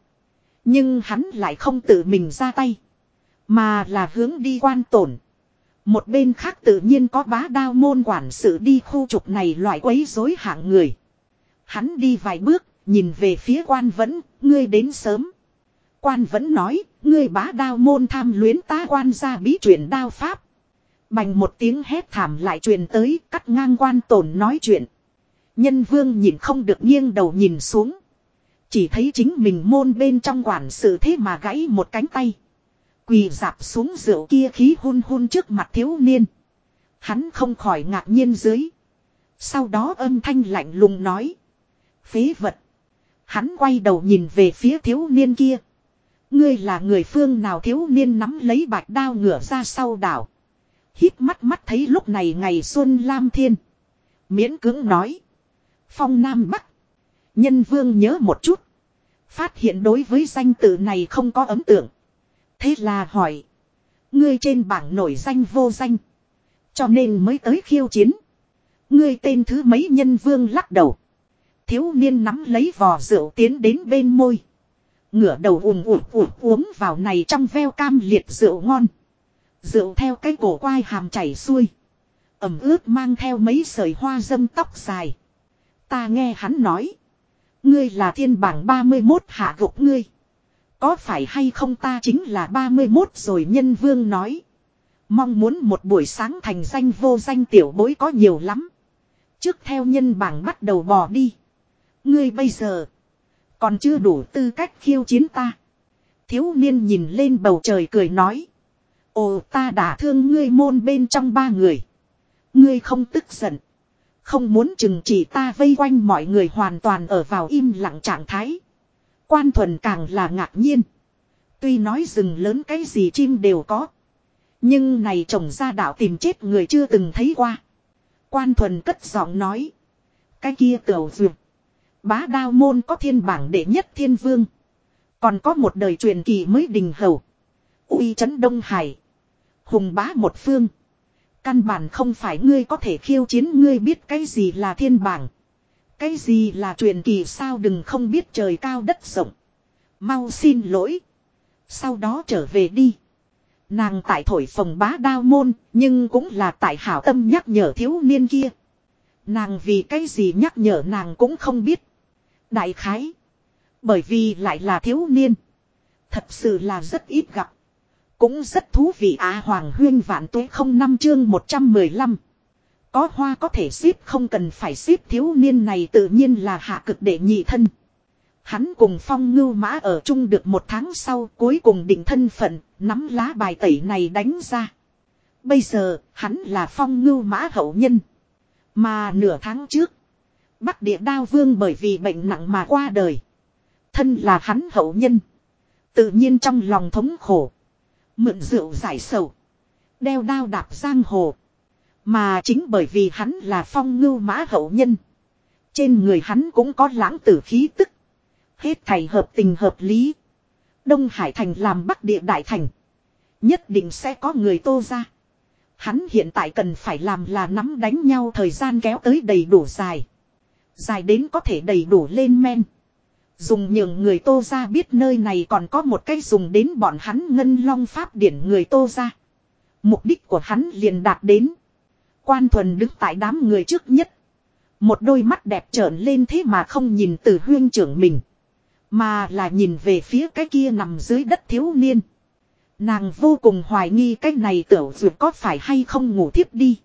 Nhưng hắn lại không tự mình ra tay. Mà là hướng đi quan tổn. Một bên khác tự nhiên có bá đao môn quản sự đi khu trục này loại quấy rối hạng người. Hắn đi vài bước, nhìn về phía quan vẫn, ngươi đến sớm. Quan vẫn nói, ngươi bá đao môn tham luyến ta quan ra bí truyền đao pháp. Bành một tiếng hét thảm lại truyền tới, cắt ngang quan tổn nói chuyện. Nhân vương nhìn không được nghiêng đầu nhìn xuống. Chỉ thấy chính mình môn bên trong quản sự thế mà gãy một cánh tay. Quỳ dạp xuống rượu kia khí hun hun trước mặt thiếu niên. Hắn không khỏi ngạc nhiên dưới. Sau đó âm thanh lạnh lùng nói. Phế vật. Hắn quay đầu nhìn về phía thiếu niên kia. Ngươi là người phương nào thiếu niên nắm lấy bạch đao ngửa ra sau đảo. Hít mắt mắt thấy lúc này ngày xuân lam thiên. Miễn cứng nói. Phong Nam Bắc. Nhân vương nhớ một chút. Phát hiện đối với danh tự này không có ấn tượng. Thế là hỏi. Ngươi trên bảng nổi danh vô danh. Cho nên mới tới khiêu chiến. Ngươi tên thứ mấy nhân vương lắc đầu. Thiếu niên nắm lấy vò rượu tiến đến bên môi. Ngửa đầu ùm ùm ùm uống vào này trong veo cam liệt rượu ngon. Rượu theo cái cổ quai hàm chảy xuôi. ẩm ướt mang theo mấy sợi hoa dâm tóc dài. Ta nghe hắn nói. Ngươi là thiên bảng 31 hạ gục ngươi. Có phải hay không ta chính là 31 rồi nhân vương nói. Mong muốn một buổi sáng thành danh vô danh tiểu bối có nhiều lắm. Trước theo nhân bảng bắt đầu bò đi. Ngươi bây giờ. Còn chưa đủ tư cách khiêu chiến ta. Thiếu niên nhìn lên bầu trời cười nói. Ồ, ta đã thương ngươi môn bên trong ba người. Ngươi không tức giận. Không muốn chừng chỉ ta vây quanh mọi người hoàn toàn ở vào im lặng trạng thái. Quan thuần càng là ngạc nhiên. Tuy nói rừng lớn cái gì chim đều có. Nhưng này trồng ra đạo tìm chết người chưa từng thấy qua. Quan thuần cất giọng nói. Cái kia tiểu duyệt. Bá đao môn có thiên bảng đệ nhất thiên vương. Còn có một đời truyền kỳ mới đình hầu. uy trấn Đông Hải. Hùng bá một phương. Căn bản không phải ngươi có thể khiêu chiến ngươi biết cái gì là thiên bảng. Cái gì là truyền kỳ sao đừng không biết trời cao đất rộng. Mau xin lỗi. Sau đó trở về đi. Nàng tại thổi phồng bá đao môn, nhưng cũng là tại hảo tâm nhắc nhở thiếu niên kia. Nàng vì cái gì nhắc nhở nàng cũng không biết. Đại khái. Bởi vì lại là thiếu niên. Thật sự là rất ít gặp. Cũng rất thú vị a Hoàng Huyên vạn tuế không năm chương 115. Có hoa có thể ship không cần phải ship thiếu niên này tự nhiên là hạ cực đệ nhị thân. Hắn cùng phong ngưu mã ở chung được một tháng sau cuối cùng định thân phận, nắm lá bài tẩy này đánh ra. Bây giờ, hắn là phong ngưu mã hậu nhân. Mà nửa tháng trước, Bắc địa đao vương bởi vì bệnh nặng mà qua đời. Thân là hắn hậu nhân. Tự nhiên trong lòng thống khổ. Mượn rượu giải sầu. Đeo đao đạp giang hồ. Mà chính bởi vì hắn là phong ngưu mã hậu nhân. Trên người hắn cũng có lãng tử khí tức. Hết thầy hợp tình hợp lý. Đông Hải Thành làm Bắc Địa Đại Thành. Nhất định sẽ có người tô ra. Hắn hiện tại cần phải làm là nắm đánh nhau thời gian kéo tới đầy đủ dài. Dài đến có thể đầy đủ lên men. Dùng nhường người tô ra biết nơi này còn có một cái dùng đến bọn hắn ngân long pháp điển người tô ra. Mục đích của hắn liền đạt đến. Quan thuần đứng tại đám người trước nhất. Một đôi mắt đẹp trợn lên thế mà không nhìn từ huyên trưởng mình. Mà là nhìn về phía cái kia nằm dưới đất thiếu niên. Nàng vô cùng hoài nghi cái này tiểu dược có phải hay không ngủ thiếp đi.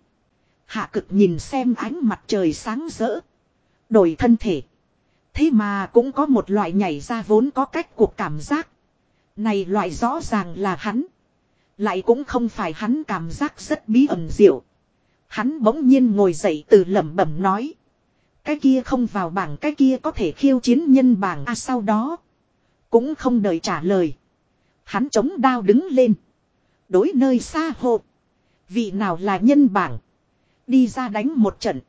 Hạ cực nhìn xem ánh mặt trời sáng rỡ. Đổi thân thể. Thế mà cũng có một loại nhảy ra vốn có cách cuộc cảm giác. Này loại rõ ràng là hắn. Lại cũng không phải hắn cảm giác rất bí ẩn diệu. Hắn bỗng nhiên ngồi dậy từ lẩm bẩm nói. Cái kia không vào bảng, cái kia có thể khiêu chiến nhân bảng a sau đó. Cũng không đợi trả lời. Hắn chống đao đứng lên. Đối nơi xa hộ. Vị nào là nhân bảng. Đi ra đánh một trận.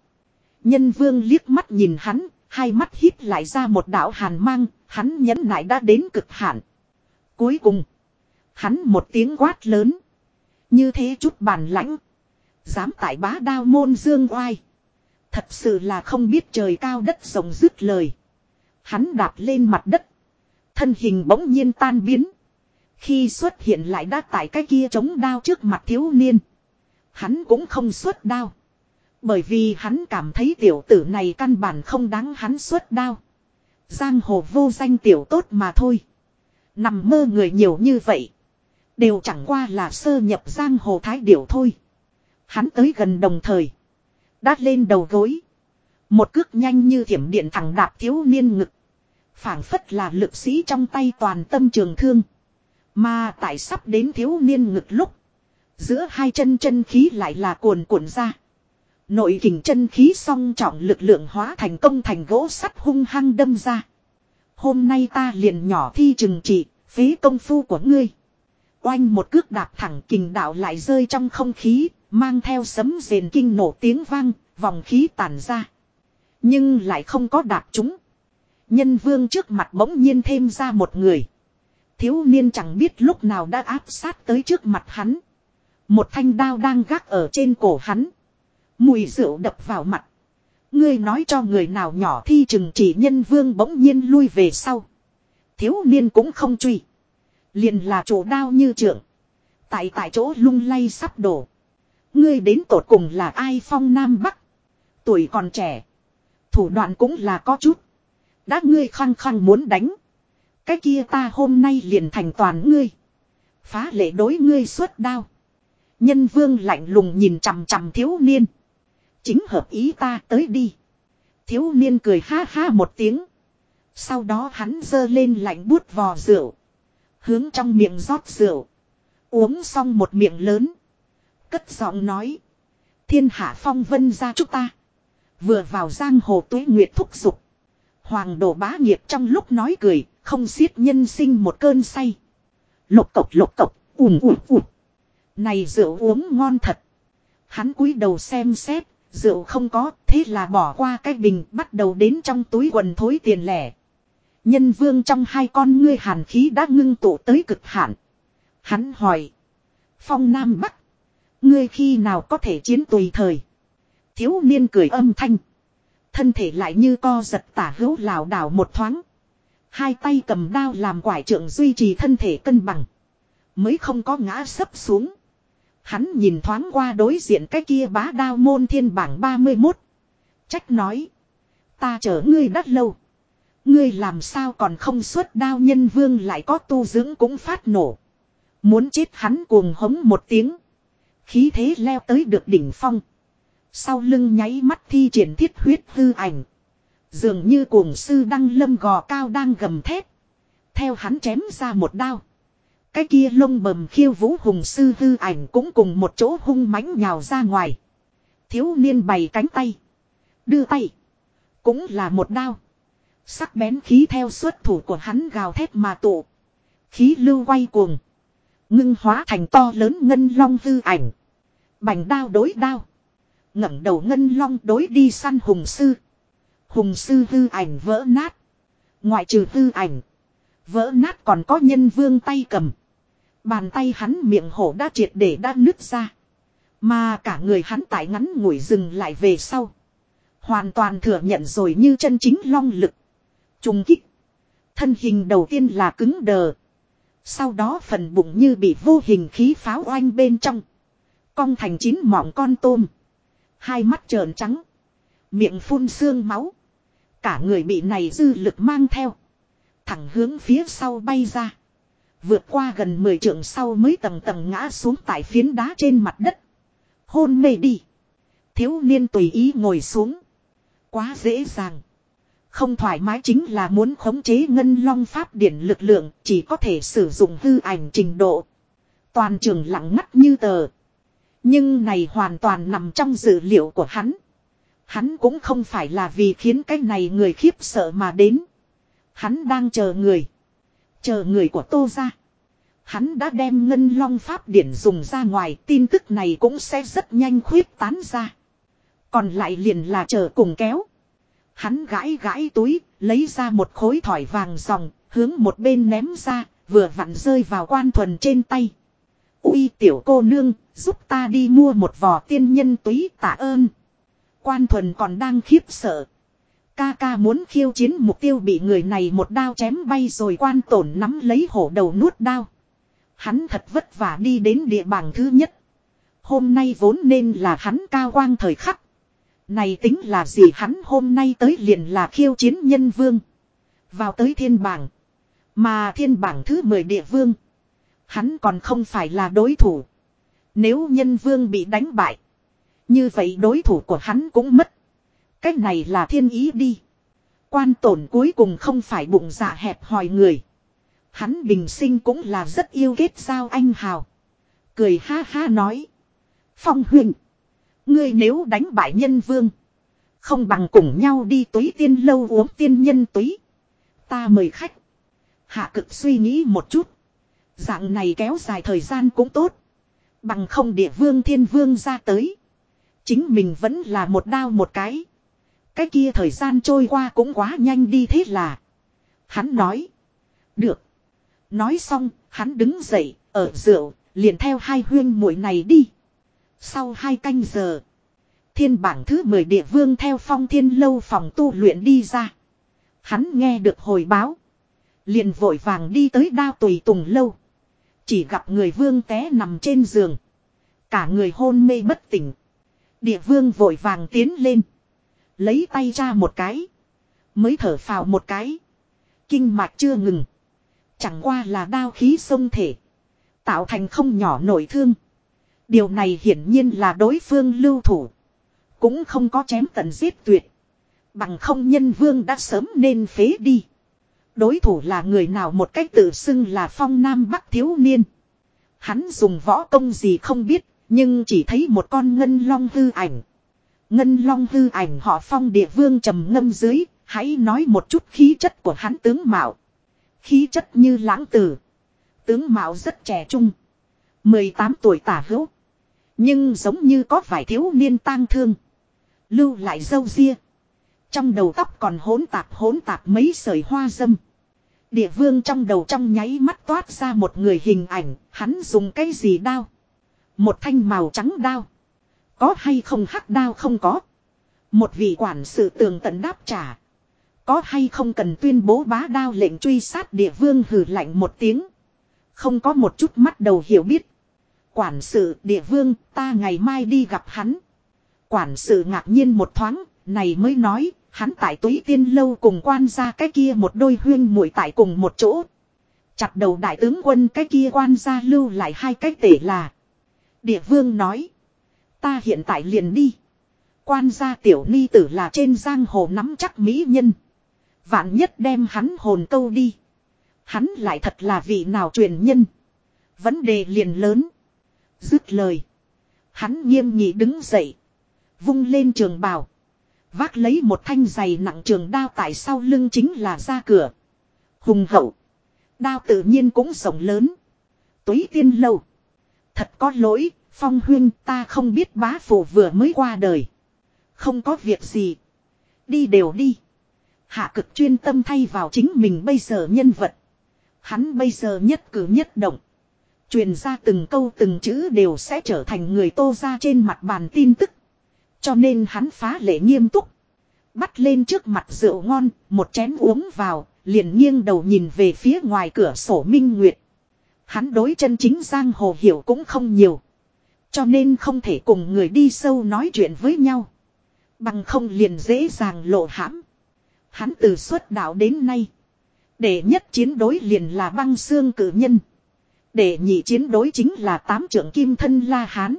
Nhân vương liếc mắt nhìn hắn. Hai mắt hít lại ra một đạo hàn mang. Hắn nhẫn nại đã đến cực hạn. Cuối cùng. Hắn một tiếng quát lớn. Như thế chút bản lãnh. Dám tại bá đao môn dương oai. Thật sự là không biết trời cao đất rộng dứt lời. Hắn đạp lên mặt đất. Thân hình bỗng nhiên tan biến. Khi xuất hiện lại đã tại cái kia chống đao trước mặt thiếu niên. Hắn cũng không xuất đao. Bởi vì hắn cảm thấy tiểu tử này căn bản không đáng hắn xuất đao. Giang hồ vô danh tiểu tốt mà thôi. Nằm mơ người nhiều như vậy. Đều chẳng qua là sơ nhập giang hồ thái điểu thôi. Hắn tới gần đồng thời. Đát lên đầu gối. Một cước nhanh như thiểm điện thẳng đạp thiếu niên ngực. phảng phất là lực sĩ trong tay toàn tâm trường thương. Mà tại sắp đến thiếu niên ngực lúc. Giữa hai chân chân khí lại là cuồn cuộn ra. Nội kình chân khí song trọng lực lượng hóa thành công thành gỗ sắt hung hăng đâm ra. Hôm nay ta liền nhỏ thi trừng trị, phí công phu của ngươi. Oanh một cước đạp thẳng kình đạo lại rơi trong không khí, mang theo sấm rền kinh nổ tiếng vang, vòng khí tàn ra. Nhưng lại không có đạp chúng. Nhân vương trước mặt bỗng nhiên thêm ra một người. Thiếu niên chẳng biết lúc nào đã áp sát tới trước mặt hắn. Một thanh đao đang gác ở trên cổ hắn. Mùi rượu đập vào mặt. Ngươi nói cho người nào nhỏ thi chừng chỉ nhân vương bỗng nhiên lui về sau. Thiếu niên cũng không truy. Liền là chỗ đao như trượng. Tại tại chỗ lung lay sắp đổ. Ngươi đến tột cùng là ai phong nam bắc. Tuổi còn trẻ. Thủ đoạn cũng là có chút. Đã ngươi khăng khăng muốn đánh. Cái kia ta hôm nay liền thành toàn ngươi. Phá lệ đối ngươi suốt đao. Nhân vương lạnh lùng nhìn chằm chằm thiếu niên. Chính hợp ý ta tới đi. Thiếu niên cười ha ha một tiếng. Sau đó hắn dơ lên lạnh bút vò rượu. Hướng trong miệng rót rượu. Uống xong một miệng lớn. Cất giọng nói. Thiên hạ phong vân ra chúc ta. Vừa vào giang hồ tuế nguyệt thúc dục Hoàng đồ bá nghiệp trong lúc nói cười. Không xiết nhân sinh một cơn say. Lục cộc lục cộc. ùm ùm ùm. Này rượu uống ngon thật. Hắn cúi đầu xem xét. Rượu không có. Thế là bỏ qua cái bình. Bắt đầu đến trong túi quần thối tiền lẻ. Nhân vương trong hai con ngươi hàn khí đã ngưng tụ tới cực hạn. Hắn hỏi. Phong Nam Bắc. Ngươi khi nào có thể chiến tùy thời. Thiếu niên cười âm thanh. Thân thể lại như co giật tả hữu lảo đảo một thoáng. Hai tay cầm đao làm quải trưởng duy trì thân thể cân bằng. Mới không có ngã sấp xuống. Hắn nhìn thoáng qua đối diện cái kia bá đao môn thiên bảng 31. Trách nói. Ta chở ngươi đắt lâu. Ngươi làm sao còn không xuất đao nhân vương lại có tu dưỡng cũng phát nổ. Muốn chết hắn cuồng hống một tiếng. Khí thế leo tới được đỉnh phong. Sau lưng nháy mắt thi triển thiết huyết hư ảnh. Dường như cuồng sư đăng lâm gò cao đang gầm thét. Theo hắn chém ra một đao. Cái kia lông bầm khiêu vũ hùng sư hư ảnh cũng cùng một chỗ hung mãnh nhào ra ngoài. Thiếu niên bày cánh tay. Đưa tay. Cũng là một đao. Sắc bén khí theo xuất thủ của hắn gào thét mà tụ. Khí lưu quay cuồng. Ngưng hóa thành to lớn ngân long hư ảnh. Bành đao đối đao. ngẩng đầu ngân long đối đi săn hùng sư. Hùng sư hư ảnh vỡ nát. Ngoại trừ hư ảnh. Vỡ nát còn có nhân vương tay cầm. Bàn tay hắn miệng hổ đã triệt để đã nứt ra. Mà cả người hắn tại ngắn ngủi dừng lại về sau. Hoàn toàn thừa nhận rồi như chân chính long lực. trùng kích. Thân hình đầu tiên là cứng đờ. Sau đó phần bụng như bị vô hình khí pháo oanh bên trong. Cong thành chín mỏng con tôm. Hai mắt trợn trắng. Miệng phun sương máu. Cả người bị này dư lực mang theo. Thẳng hướng phía sau bay ra. Vượt qua gần 10 trượng sau mới tầng tầng ngã xuống tại phiến đá trên mặt đất. Hôn mê đi. Thiếu niên tùy ý ngồi xuống. Quá dễ dàng. Không thoải mái chính là muốn khống chế ngân long pháp điển lực lượng, chỉ có thể sử dụng hư ảnh trình độ. Toàn trường lặng ngắt như tờ. Nhưng này hoàn toàn nằm trong dữ liệu của hắn. Hắn cũng không phải là vì khiến cái này người khiếp sợ mà đến. Hắn đang chờ người. Chờ người của Tô ra. Hắn đã đem ngân long pháp điển dùng ra ngoài tin tức này cũng sẽ rất nhanh khuyết tán ra. Còn lại liền là chờ cùng kéo. Hắn gãi gãi túi, lấy ra một khối thỏi vàng dòng, hướng một bên ném ra, vừa vặn rơi vào quan thuần trên tay. Uy tiểu cô nương, giúp ta đi mua một vò tiên nhân túy tạ ơn. Quan thuần còn đang khiếp sợ. Ca ca muốn khiêu chiến mục tiêu bị người này một đao chém bay rồi quan tổn nắm lấy hổ đầu nuốt đao. Hắn thật vất vả đi đến địa bảng thứ nhất. Hôm nay vốn nên là hắn cao quang thời khắc. Này tính là gì hắn hôm nay tới liền là khiêu chiến nhân vương. Vào tới thiên bảng. Mà thiên bảng thứ 10 địa vương. Hắn còn không phải là đối thủ. Nếu nhân vương bị đánh bại. Như vậy đối thủ của hắn cũng mất. Cách này là thiên ý đi. Quan tổn cuối cùng không phải bụng dạ hẹp hòi người. Hắn bình sinh cũng là rất yêu ghét giao anh hào. Cười ha ha nói. Phong huyền. Ngươi nếu đánh bại nhân vương. Không bằng cùng nhau đi túy tiên lâu uống tiên nhân túy. Ta mời khách. Hạ cực suy nghĩ một chút. Dạng này kéo dài thời gian cũng tốt. Bằng không địa vương thiên vương ra tới. Chính mình vẫn là một đao một cái. Cái kia thời gian trôi qua cũng quá nhanh đi thế là. Hắn nói. Được. Nói xong, hắn đứng dậy, ở rượu, liền theo hai huyên muội này đi. Sau hai canh giờ, thiên bảng thứ 10 địa vương theo phong thiên lâu phòng tu luyện đi ra. Hắn nghe được hồi báo. Liền vội vàng đi tới đao tùy tùng lâu. Chỉ gặp người vương té nằm trên giường. Cả người hôn mê bất tỉnh. Địa vương vội vàng tiến lên. Lấy tay ra một cái. Mới thở phào một cái. Kinh mạch chưa ngừng. Chẳng qua là đao khí sông thể. Tạo thành không nhỏ nội thương. Điều này hiển nhiên là đối phương lưu thủ. Cũng không có chém tận giết tuyệt. Bằng không nhân vương đã sớm nên phế đi. Đối thủ là người nào một cách tự xưng là phong nam bắc thiếu niên. Hắn dùng võ công gì không biết, nhưng chỉ thấy một con ngân long hư ảnh. Ngân long hư ảnh họ phong địa vương trầm ngâm dưới, hãy nói một chút khí chất của hắn tướng mạo. Khí chất như lãng tử. Tướng mạo rất trẻ trung. 18 tuổi tả hữu. Nhưng giống như có vài thiếu niên tang thương. Lưu lại dâu ria. Trong đầu tóc còn hỗn tạp hỗn tạp mấy sợi hoa dâm. Địa vương trong đầu trong nháy mắt toát ra một người hình ảnh, hắn dùng cái gì đao? Một thanh màu trắng đao. Có hay không hắc đao không có. Một vị quản sự tường tận đáp trả. Có hay không cần tuyên bố bá đao lệnh truy sát địa vương hừ lạnh một tiếng. Không có một chút mắt đầu hiểu biết. Quản sự địa vương ta ngày mai đi gặp hắn. Quản sự ngạc nhiên một thoáng, này mới nói, hắn tại túy tiên lâu cùng quan ra cái kia một đôi huyên muội tại cùng một chỗ. Chặt đầu đại tướng quân cái kia quan ra lưu lại hai cái tể là. Địa vương nói. Ta hiện tại liền đi. Quan gia tiểu ni tử là trên giang hồ nắm chắc mỹ nhân. Vạn nhất đem hắn hồn câu đi. Hắn lại thật là vị nào truyền nhân. Vấn đề liền lớn. Dứt lời. Hắn nghiêm nghị đứng dậy. Vung lên trường bào. Vác lấy một thanh giày nặng trường đao tại sau lưng chính là ra cửa. Hùng hậu. Đao tự nhiên cũng rộng lớn. túy tiên lâu. Thật có lỗi, phong huyên ta không biết bá phụ vừa mới qua đời. Không có việc gì. Đi đều đi. Hạ cực chuyên tâm thay vào chính mình bây giờ nhân vật. Hắn bây giờ nhất cử nhất động. Truyền ra từng câu từng chữ đều sẽ trở thành người tô ra trên mặt bàn tin tức. Cho nên hắn phá lệ nghiêm túc. Bắt lên trước mặt rượu ngon, một chén uống vào, liền nghiêng đầu nhìn về phía ngoài cửa sổ minh nguyệt. Hắn đối chân chính giang hồ hiểu cũng không nhiều. Cho nên không thể cùng người đi sâu nói chuyện với nhau. Bằng không liền dễ dàng lộ hãm. Hắn từ xuất đạo đến nay. Để nhất chiến đối liền là băng xương cử nhân. Để nhị chiến đối chính là tám trưởng kim thân La Hán.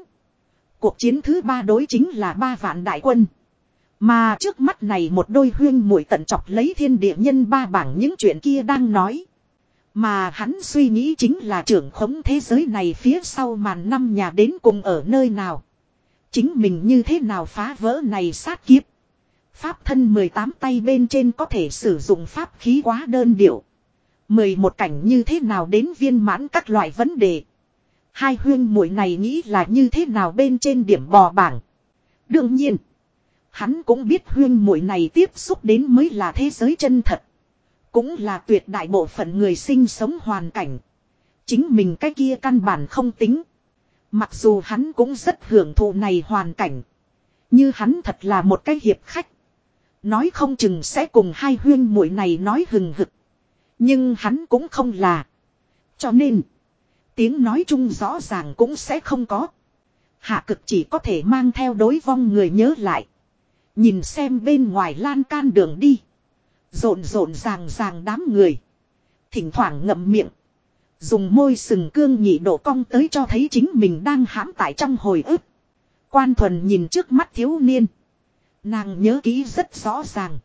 Cuộc chiến thứ ba đối chính là ba vạn đại quân. Mà trước mắt này một đôi huyên mũi tận chọc lấy thiên địa nhân ba bảng những chuyện kia đang nói. Mà hắn suy nghĩ chính là trưởng khống thế giới này phía sau màn năm nhà đến cùng ở nơi nào. Chính mình như thế nào phá vỡ này sát kiếp. Pháp thân 18 tay bên trên có thể sử dụng pháp khí quá đơn điệu. 11 cảnh như thế nào đến viên mãn các loại vấn đề. Hai huyên muội này nghĩ là như thế nào bên trên điểm bò bảng. Đương nhiên. Hắn cũng biết huyên muội này tiếp xúc đến mới là thế giới chân thật. Cũng là tuyệt đại bộ phận người sinh sống hoàn cảnh. Chính mình cái kia căn bản không tính. Mặc dù hắn cũng rất hưởng thụ này hoàn cảnh. Như hắn thật là một cái hiệp khách. Nói không chừng sẽ cùng hai huyên muội này nói hừng hực. Nhưng hắn cũng không là. Cho nên. Tiếng nói chung rõ ràng cũng sẽ không có. Hạ cực chỉ có thể mang theo đối vong người nhớ lại. Nhìn xem bên ngoài lan can đường đi. Rộn rộn ràng ràng đám người. Thỉnh thoảng ngậm miệng. Dùng môi sừng cương nhị độ cong tới cho thấy chính mình đang hãm tại trong hồi ức. Quan thuần nhìn trước mắt thiếu niên. Nàng nhớ kỹ rất rõ ràng.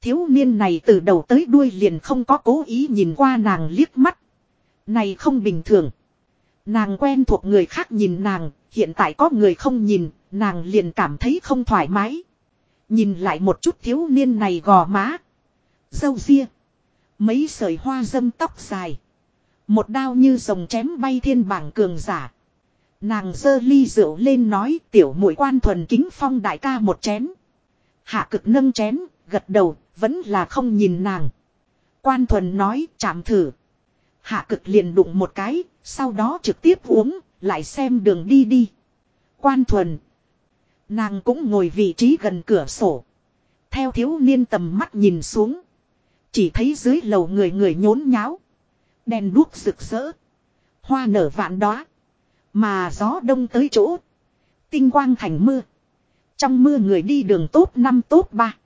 Thiếu niên này từ đầu tới đuôi liền không có cố ý nhìn qua nàng liếc mắt. Này không bình thường. Nàng quen thuộc người khác nhìn nàng, hiện tại có người không nhìn, nàng liền cảm thấy không thoải mái. Nhìn lại một chút thiếu niên này gò má. Dâu ria. Mấy sợi hoa dâm tóc dài. Một đao như rồng chém bay thiên bảng cường giả. Nàng dơ ly rượu lên nói tiểu mũi quan thuần kính phong đại ca một chén. Hạ cực nâng chén, gật đầu, vẫn là không nhìn nàng. Quan thuần nói chạm thử. Hạ cực liền đụng một cái, sau đó trực tiếp uống, lại xem đường đi đi. Quan thuần. Nàng cũng ngồi vị trí gần cửa sổ. Theo thiếu niên tầm mắt nhìn xuống. Chỉ thấy dưới lầu người người nhốn nháo. Đèn đuốc rực rỡ. Hoa nở vạn đóa. Mà gió đông tới chỗ. Tinh quang thành mưa. Trong mưa người đi đường tốt năm tốt ba.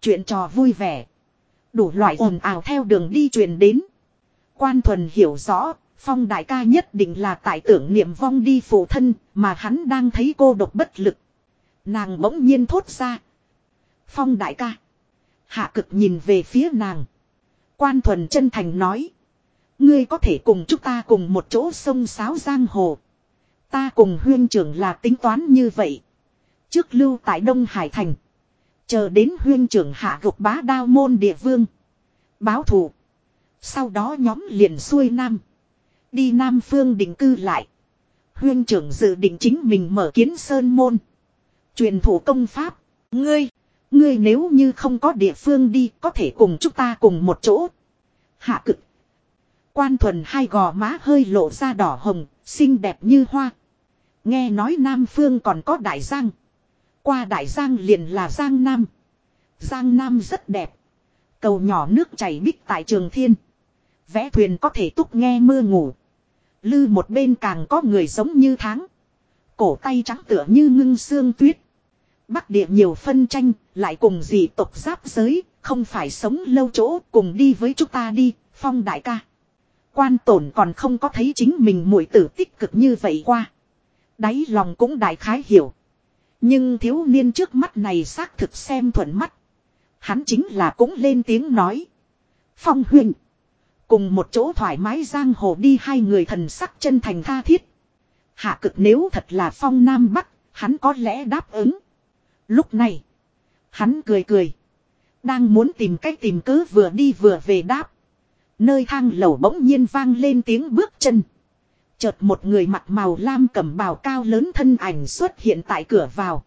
Chuyện trò vui vẻ. Đủ loại ồn ào theo đường đi truyền đến. Quan thuần hiểu rõ, Phong đại ca nhất định là tại tưởng niệm vong đi phụ thân, mà hắn đang thấy cô độc bất lực. Nàng bỗng nhiên thốt ra. Phong đại ca. Hạ cực nhìn về phía nàng. Quan thuần chân thành nói. Ngươi có thể cùng chúng ta cùng một chỗ sông sáo giang hồ. Ta cùng huyên trưởng là tính toán như vậy. Trước lưu tại Đông Hải Thành. Chờ đến huyên trưởng hạ gục bá đao môn địa vương. Báo thù. Sau đó nhóm liền xuôi nam. Đi Nam Phương định cư lại. Huyên trưởng dự định chính mình mở kiến sơn môn. Truyền thủ công pháp. Ngươi. Ngươi nếu như không có địa phương đi có thể cùng chúng ta cùng một chỗ. Hạ cực. Quan thuần hai gò má hơi lộ ra đỏ hồng, xinh đẹp như hoa. Nghe nói Nam Phương còn có Đại Giang. Qua Đại Giang liền là Giang Nam. Giang Nam rất đẹp. Cầu nhỏ nước chảy bích tại Trường Thiên. Vẽ thuyền có thể túc nghe mưa ngủ. Lư một bên càng có người giống như tháng. Cổ tay trắng tựa như ngưng xương tuyết. Bắc địa nhiều phân tranh, lại cùng dị tộc giáp giới, không phải sống lâu chỗ, cùng đi với chúng ta đi, phong đại ca. Quan tổn còn không có thấy chính mình mũi tử tích cực như vậy qua. Đáy lòng cũng đại khái hiểu. Nhưng thiếu niên trước mắt này xác thực xem thuận mắt. Hắn chính là cũng lên tiếng nói. Phong huyền. Cùng một chỗ thoải mái giang hồ đi hai người thần sắc chân thành tha thiết. Hạ cực nếu thật là phong nam bắc, hắn có lẽ đáp ứng. Lúc này, hắn cười cười. Đang muốn tìm cách tìm cớ vừa đi vừa về đáp. Nơi thang lầu bỗng nhiên vang lên tiếng bước chân. Chợt một người mặt màu lam cẩm bào cao lớn thân ảnh xuất hiện tại cửa vào.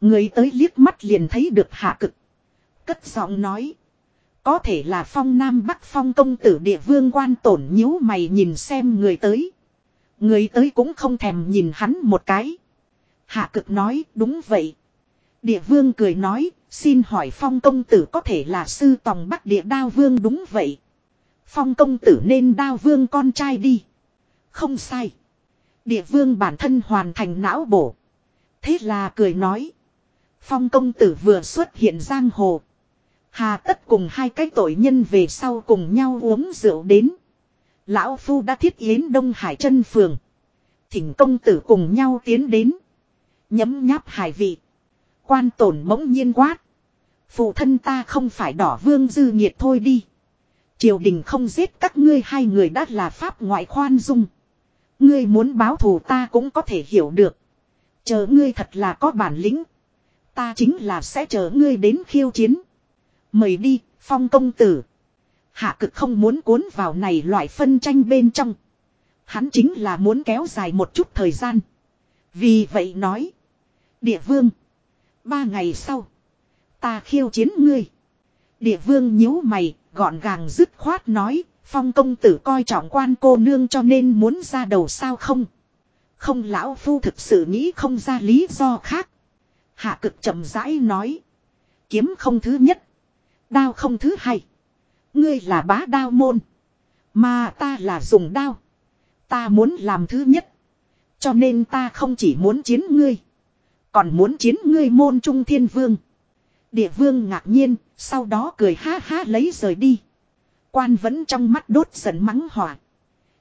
Người tới liếc mắt liền thấy được hạ cực. Cất giọng nói. Có thể là phong nam bắc phong công tử địa vương quan tổn nhíu mày nhìn xem người tới. Người tới cũng không thèm nhìn hắn một cái. Hạ cực nói đúng vậy. Địa vương cười nói, xin hỏi phong công tử có thể là sư tòng bắc địa đao vương đúng vậy. Phong công tử nên đao vương con trai đi. Không sai. Địa vương bản thân hoàn thành não bổ. Thế là cười nói. Phong công tử vừa xuất hiện giang hồ. Hà tất cùng hai cái tội nhân về sau cùng nhau uống rượu đến. Lão Phu đã thiết yến Đông Hải chân phường. Thỉnh công tử cùng nhau tiến đến. Nhấm nháp hải vị. Quan tổn bỗng nhiên quát. Phụ thân ta không phải đỏ vương dư nhiệt thôi đi. Triều đình không giết các ngươi hai người đã là pháp ngoại khoan dung. Ngươi muốn báo thù ta cũng có thể hiểu được. Chờ ngươi thật là có bản lĩnh. Ta chính là sẽ chờ ngươi đến khiêu chiến. Mời đi, phong công tử. Hạ cực không muốn cuốn vào này loại phân tranh bên trong. Hắn chính là muốn kéo dài một chút thời gian. Vì vậy nói. Địa vương. Ba ngày sau. Ta khiêu chiến ngươi. Địa vương nhíu mày, gọn gàng dứt khoát nói. Phong công tử coi trọng quan cô nương cho nên muốn ra đầu sao không. Không lão phu thực sự nghĩ không ra lý do khác. Hạ cực chậm rãi nói. Kiếm không thứ nhất. Đao không thứ hai. Ngươi là bá đao môn. Mà ta là dùng đao. Ta muốn làm thứ nhất. Cho nên ta không chỉ muốn chiến ngươi. Còn muốn chiến ngươi môn trung thiên vương. Địa vương ngạc nhiên, sau đó cười ha ha lấy rời đi. Quan vẫn trong mắt đốt giận mắng hỏa.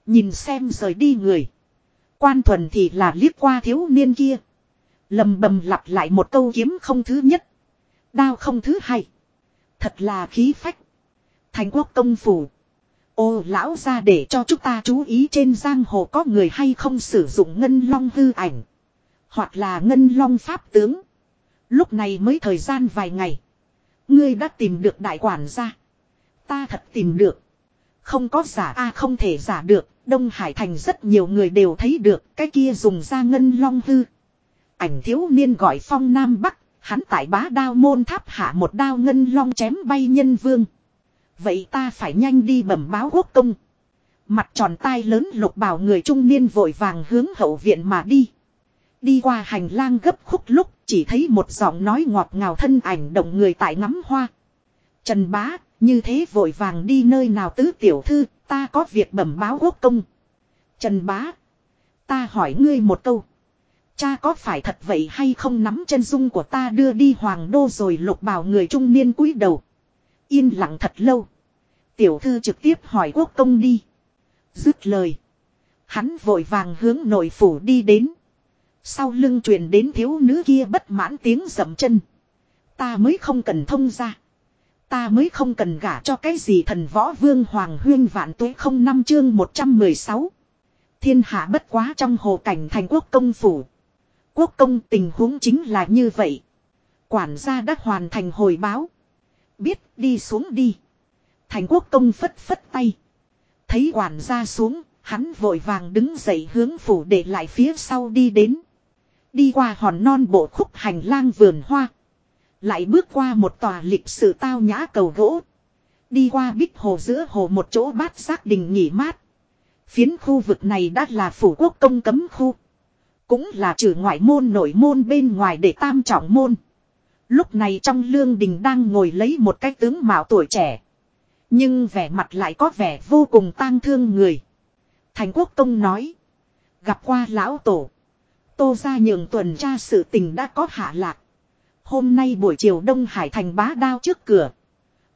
Nhìn xem rời đi người. Quan thuần thì là liếc qua thiếu niên kia. lầm bầm lặp lại một câu kiếm không thứ nhất. Đao không thứ hai. Thật là khí phách. Thành quốc công phủ. Ô lão ra để cho chúng ta chú ý trên giang hồ có người hay không sử dụng ngân long hư ảnh. Hoặc là ngân long pháp tướng. Lúc này mới thời gian vài ngày. Ngươi đã tìm được đại quản gia. Ta thật tìm được. Không có giả a không thể giả được. Đông Hải Thành rất nhiều người đều thấy được cái kia dùng ra ngân long hư. Ảnh thiếu niên gọi phong Nam Bắc. Hắn tại bá đao môn tháp hạ một đao ngân long chém bay nhân vương. Vậy ta phải nhanh đi bẩm báo quốc công. Mặt tròn tai lớn lục bảo người trung niên vội vàng hướng hậu viện mà đi. Đi qua hành lang gấp khúc lúc chỉ thấy một giọng nói ngọt ngào thân ảnh động người tại ngắm hoa. Trần bá, như thế vội vàng đi nơi nào tứ tiểu thư, ta có việc bẩm báo quốc công. Trần bá, ta hỏi ngươi một câu. Cha có phải thật vậy hay không nắm chân dung của ta đưa đi hoàng đô rồi lục bảo người trung niên cúi đầu. Yên lặng thật lâu. Tiểu thư trực tiếp hỏi quốc công đi. Dứt lời. Hắn vội vàng hướng nội phủ đi đến. Sau lưng truyền đến thiếu nữ kia bất mãn tiếng dậm chân. Ta mới không cần thông ra. Ta mới không cần gả cho cái gì thần võ vương hoàng huyên vạn tuế không năm chương 116. Thiên hạ bất quá trong hồ cảnh thành quốc công phủ. Quốc công tình huống chính là như vậy. Quản gia đã hoàn thành hồi báo. Biết đi xuống đi. Thành quốc công phất phất tay. Thấy quản gia xuống, hắn vội vàng đứng dậy hướng phủ để lại phía sau đi đến. Đi qua hòn non bộ khúc hành lang vườn hoa. Lại bước qua một tòa lịch sử tao nhã cầu gỗ. Đi qua bích hồ giữa hồ một chỗ bát giác đình nghỉ mát. Phiến khu vực này đã là phủ quốc công cấm khu. Cũng là trừ ngoại môn nội môn bên ngoài để tam trọng môn. Lúc này trong lương đình đang ngồi lấy một cái tướng mạo tuổi trẻ. Nhưng vẻ mặt lại có vẻ vô cùng tang thương người. Thành quốc công nói. Gặp qua lão tổ. Tô ra nhường tuần tra sự tình đã có hạ lạc. Hôm nay buổi chiều Đông Hải thành bá đao trước cửa.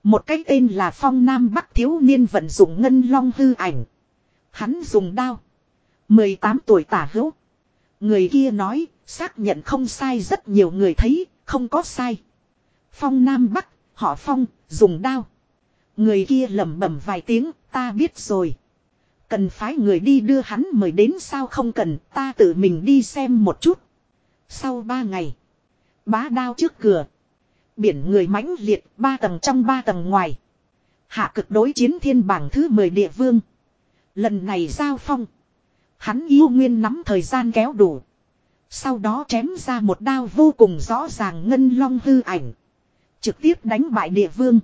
Một cái tên là Phong Nam Bắc thiếu niên vận dụng ngân long hư ảnh. Hắn dùng đao. 18 tuổi tả hữu. Người kia nói, xác nhận không sai rất nhiều người thấy, không có sai. Phong Nam Bắc, họ Phong, dùng đao. Người kia lẩm bẩm vài tiếng, ta biết rồi. Cần phái người đi đưa hắn mời đến sao không cần, ta tự mình đi xem một chút. Sau ba ngày, bá đao trước cửa. Biển người mãnh liệt, ba tầng trong ba tầng ngoài. Hạ cực đối chiến thiên bảng thứ 10 địa vương. Lần này giao phong. Hắn yêu nguyên nắm thời gian kéo đủ. Sau đó chém ra một đao vô cùng rõ ràng ngân long hư ảnh. Trực tiếp đánh bại địa vương.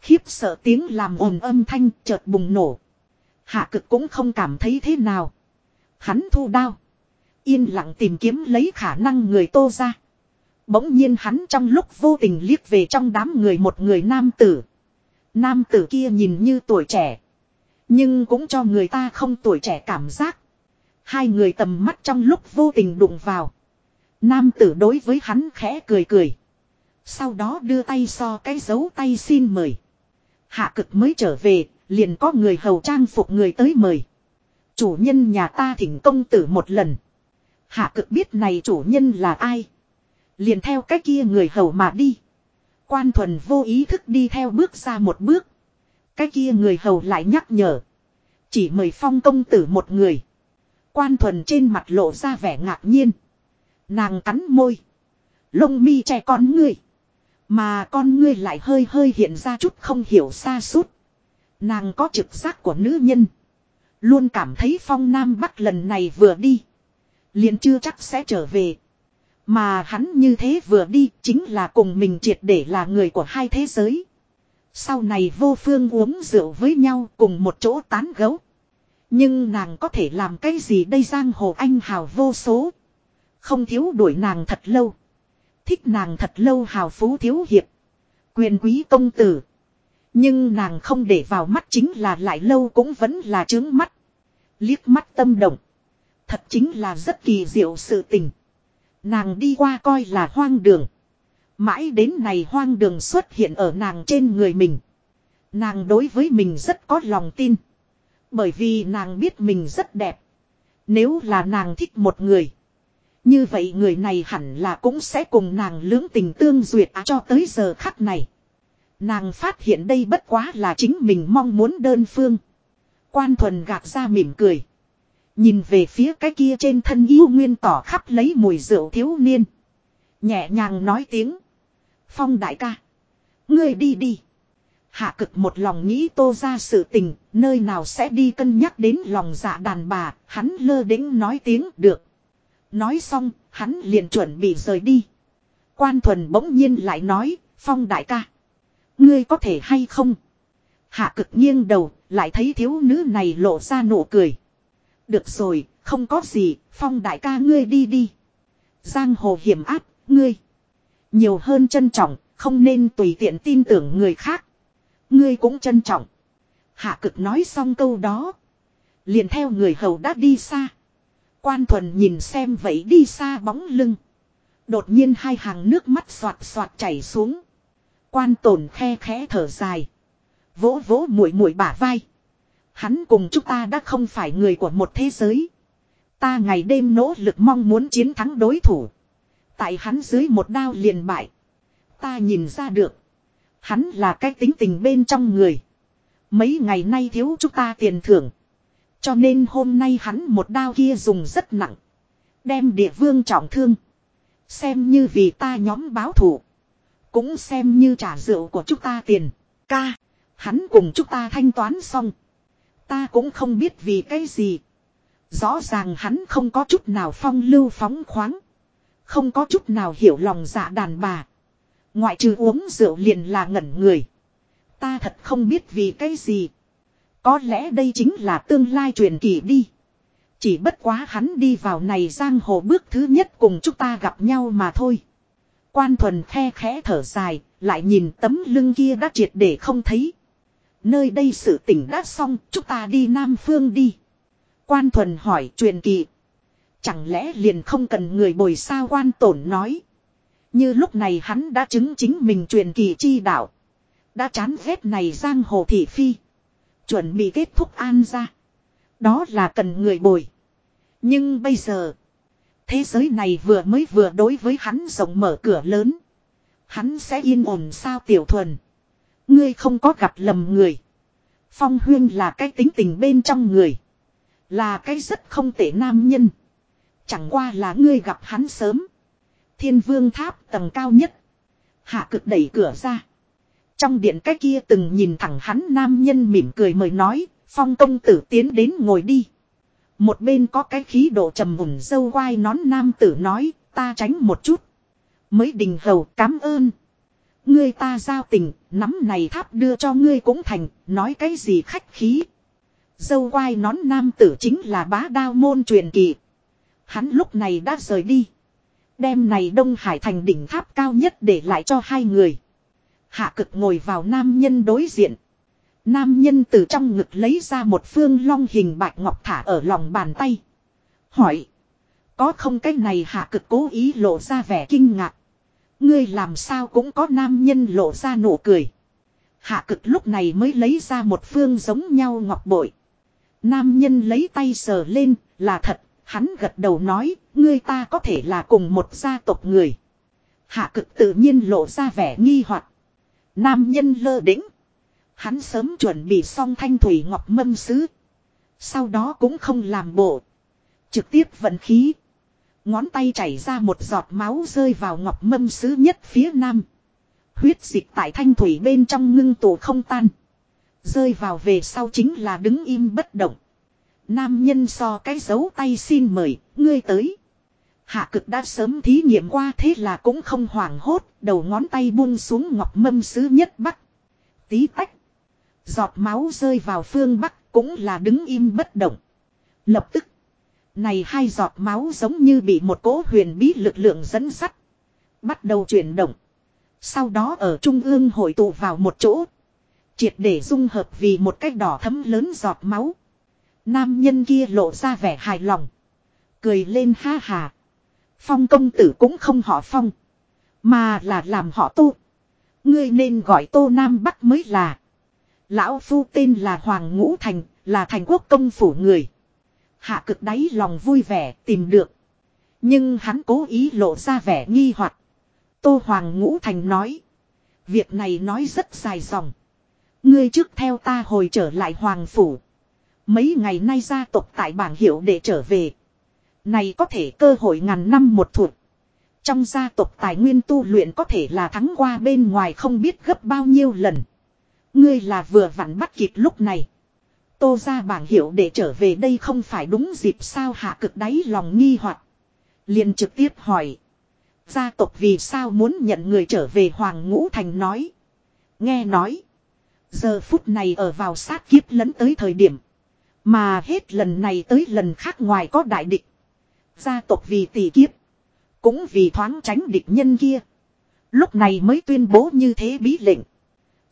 Khiếp sợ tiếng làm ồn âm thanh chợt bùng nổ. Hạ cực cũng không cảm thấy thế nào. Hắn thu đao. Yên lặng tìm kiếm lấy khả năng người tô ra. Bỗng nhiên hắn trong lúc vô tình liếc về trong đám người một người nam tử. Nam tử kia nhìn như tuổi trẻ. Nhưng cũng cho người ta không tuổi trẻ cảm giác. Hai người tầm mắt trong lúc vô tình đụng vào. Nam tử đối với hắn khẽ cười cười. Sau đó đưa tay so cái dấu tay xin mời. Hạ cực mới trở về, liền có người hầu trang phục người tới mời. Chủ nhân nhà ta thỉnh công tử một lần. Hạ cực biết này chủ nhân là ai. Liền theo cái kia người hầu mà đi. Quan thuần vô ý thức đi theo bước ra một bước. Cái kia người hầu lại nhắc nhở. Chỉ mời phong công tử một người. Quan thuần trên mặt lộ ra vẻ ngạc nhiên. Nàng cắn môi. Lông mi che con ngươi. Mà con ngươi lại hơi hơi hiện ra chút không hiểu xa suốt. Nàng có trực giác của nữ nhân. Luôn cảm thấy phong nam bắc lần này vừa đi. liền chưa chắc sẽ trở về. Mà hắn như thế vừa đi chính là cùng mình triệt để là người của hai thế giới. Sau này vô phương uống rượu với nhau cùng một chỗ tán gấu. Nhưng nàng có thể làm cái gì đây giang hồ anh hào vô số. Không thiếu đuổi nàng thật lâu. Thích nàng thật lâu hào phú thiếu hiệp. Quyền quý công tử. Nhưng nàng không để vào mắt chính là lại lâu cũng vẫn là trướng mắt. Liếc mắt tâm động. Thật chính là rất kỳ diệu sự tình. Nàng đi qua coi là hoang đường. Mãi đến này hoang đường xuất hiện ở nàng trên người mình. Nàng đối với mình rất có lòng tin. Bởi vì nàng biết mình rất đẹp. Nếu là nàng thích một người. Như vậy người này hẳn là cũng sẽ cùng nàng lưỡng tình tương duyệt à, cho tới giờ khắc này. Nàng phát hiện đây bất quá là chính mình mong muốn đơn phương. Quan thuần gạt ra mỉm cười. Nhìn về phía cái kia trên thân yêu nguyên tỏ khắp lấy mùi rượu thiếu niên. Nhẹ nhàng nói tiếng. Phong đại ca. Ngươi đi đi. Hạ cực một lòng nghĩ tô ra sự tình, nơi nào sẽ đi cân nhắc đến lòng dạ đàn bà, hắn lơ đĩnh nói tiếng được. Nói xong, hắn liền chuẩn bị rời đi. Quan thuần bỗng nhiên lại nói, Phong đại ca. Ngươi có thể hay không? Hạ cực nghiêng đầu, lại thấy thiếu nữ này lộ ra nụ cười. Được rồi, không có gì, Phong đại ca ngươi đi đi. Giang hồ hiểm áp, ngươi. Nhiều hơn trân trọng, không nên tùy tiện tin tưởng người khác. Ngươi cũng trân trọng. Hạ cực nói xong câu đó. Liền theo người hầu đã đi xa. Quan thuần nhìn xem vậy đi xa bóng lưng. Đột nhiên hai hàng nước mắt xoạt xoạt chảy xuống. Quan tổn khe khẽ thở dài. Vỗ vỗ mũi mũi bả vai. Hắn cùng chúng ta đã không phải người của một thế giới. Ta ngày đêm nỗ lực mong muốn chiến thắng đối thủ. Tại hắn dưới một đao liền bại. Ta nhìn ra được. Hắn là cái tính tình bên trong người. Mấy ngày nay thiếu chúng ta tiền thưởng. Cho nên hôm nay hắn một đao kia dùng rất nặng. Đem địa vương trọng thương. Xem như vì ta nhóm báo thủ. Cũng xem như trả rượu của chúng ta tiền. Ca. Hắn cùng chúng ta thanh toán xong. Ta cũng không biết vì cái gì. Rõ ràng hắn không có chút nào phong lưu phóng khoáng. Không có chút nào hiểu lòng dạ đàn bà. Ngoại trừ uống rượu liền là ngẩn người. Ta thật không biết vì cái gì. Có lẽ đây chính là tương lai truyền kỳ đi. Chỉ bất quá hắn đi vào này giang hồ bước thứ nhất cùng chúng ta gặp nhau mà thôi. Quan thuần khe khẽ thở dài, lại nhìn tấm lưng kia đã triệt để không thấy. Nơi đây sự tỉnh đã xong, chúng ta đi Nam Phương đi. Quan thuần hỏi truyền kỳ. Chẳng lẽ liền không cần người bồi sao quan tổn nói. Như lúc này hắn đã chứng chính mình truyền kỳ chi đạo. Đã chán ghét này giang hồ thị phi. Chuẩn bị kết thúc an ra. Đó là cần người bồi. Nhưng bây giờ. Thế giới này vừa mới vừa đối với hắn rộng mở cửa lớn. Hắn sẽ yên ổn sao tiểu thuần. Ngươi không có gặp lầm người. Phong huyên là cái tính tình bên trong người. Là cái rất không tệ nam nhân. Chẳng qua là ngươi gặp hắn sớm. Thiên vương tháp tầng cao nhất. Hạ cực đẩy cửa ra. Trong điện cái kia từng nhìn thẳng hắn nam nhân mỉm cười mời nói. Phong công tử tiến đến ngồi đi. Một bên có cái khí độ trầm mùn dâu quai nón nam tử nói, ta tránh một chút. Mới đình hầu cám ơn. Ngươi ta giao tình, nắm này tháp đưa cho ngươi cũng thành, nói cái gì khách khí. Dâu quai nón nam tử chính là bá đao môn truyền kỳ. Hắn lúc này đã rời đi. đêm này Đông Hải thành đỉnh tháp cao nhất để lại cho hai người. Hạ cực ngồi vào nam nhân đối diện. Nam nhân từ trong ngực lấy ra một phương long hình bạch ngọc thả ở lòng bàn tay. Hỏi. Có không cái này hạ cực cố ý lộ ra vẻ kinh ngạc. Ngươi làm sao cũng có nam nhân lộ ra nụ cười. Hạ cực lúc này mới lấy ra một phương giống nhau ngọc bội. Nam nhân lấy tay sờ lên, là thật, hắn gật đầu nói, ngươi ta có thể là cùng một gia tộc người. Hạ cực tự nhiên lộ ra vẻ nghi hoặc Nam nhân lơ đĩnh. Hắn sớm chuẩn bị xong thanh thủy ngọc mâm sứ. Sau đó cũng không làm bộ. Trực tiếp vận khí. Ngón tay chảy ra một giọt máu rơi vào ngọc mâm sứ nhất phía nam. Huyết dịch tại thanh thủy bên trong ngưng tụ không tan. Rơi vào về sau chính là đứng im bất động. Nam nhân so cái dấu tay xin mời, ngươi tới. Hạ cực đã sớm thí nghiệm qua thế là cũng không hoảng hốt, đầu ngón tay buông xuống ngọc mâm sứ nhất bắc. Tí tách. Giọt máu rơi vào phương bắc cũng là đứng im bất động. Lập tức. Này hai giọt máu giống như bị một cỗ huyền bí lực lượng dẫn sắt. Bắt đầu chuyển động. Sau đó ở trung ương hội tụ vào một chỗ. Triệt để dung hợp vì một cách đỏ thấm lớn giọt máu. Nam nhân kia lộ ra vẻ hài lòng. Cười lên ha hà. Phong công tử cũng không họ phong. Mà là làm họ tu. Ngươi nên gọi tô Nam Bắc mới là. Lão Phu tên là Hoàng Ngũ Thành, là thành quốc công phủ người. Hạ cực đáy lòng vui vẻ tìm được. Nhưng hắn cố ý lộ ra vẻ nghi hoặc. Tô Hoàng Ngũ Thành nói. Việc này nói rất dài dòng. Ngươi trước theo ta hồi trở lại Hoàng Phủ. Mấy ngày nay gia tộc tại bảng hiệu để trở về. Này có thể cơ hội ngàn năm một thuộc. Trong gia tộc tài nguyên tu luyện có thể là thắng qua bên ngoài không biết gấp bao nhiêu lần. Ngươi là vừa vặn bắt kịp lúc này. Tô ra bảng hiệu để trở về đây không phải đúng dịp sao hạ cực đáy lòng nghi hoặc liền trực tiếp hỏi. Gia tộc vì sao muốn nhận người trở về Hoàng Ngũ Thành nói. Nghe nói. Giờ phút này ở vào sát kiếp lẫn tới thời điểm. Mà hết lần này tới lần khác ngoài có đại địch. Gia tộc vì tỷ kiếp. Cũng vì thoáng tránh địch nhân kia. Lúc này mới tuyên bố như thế bí lệnh.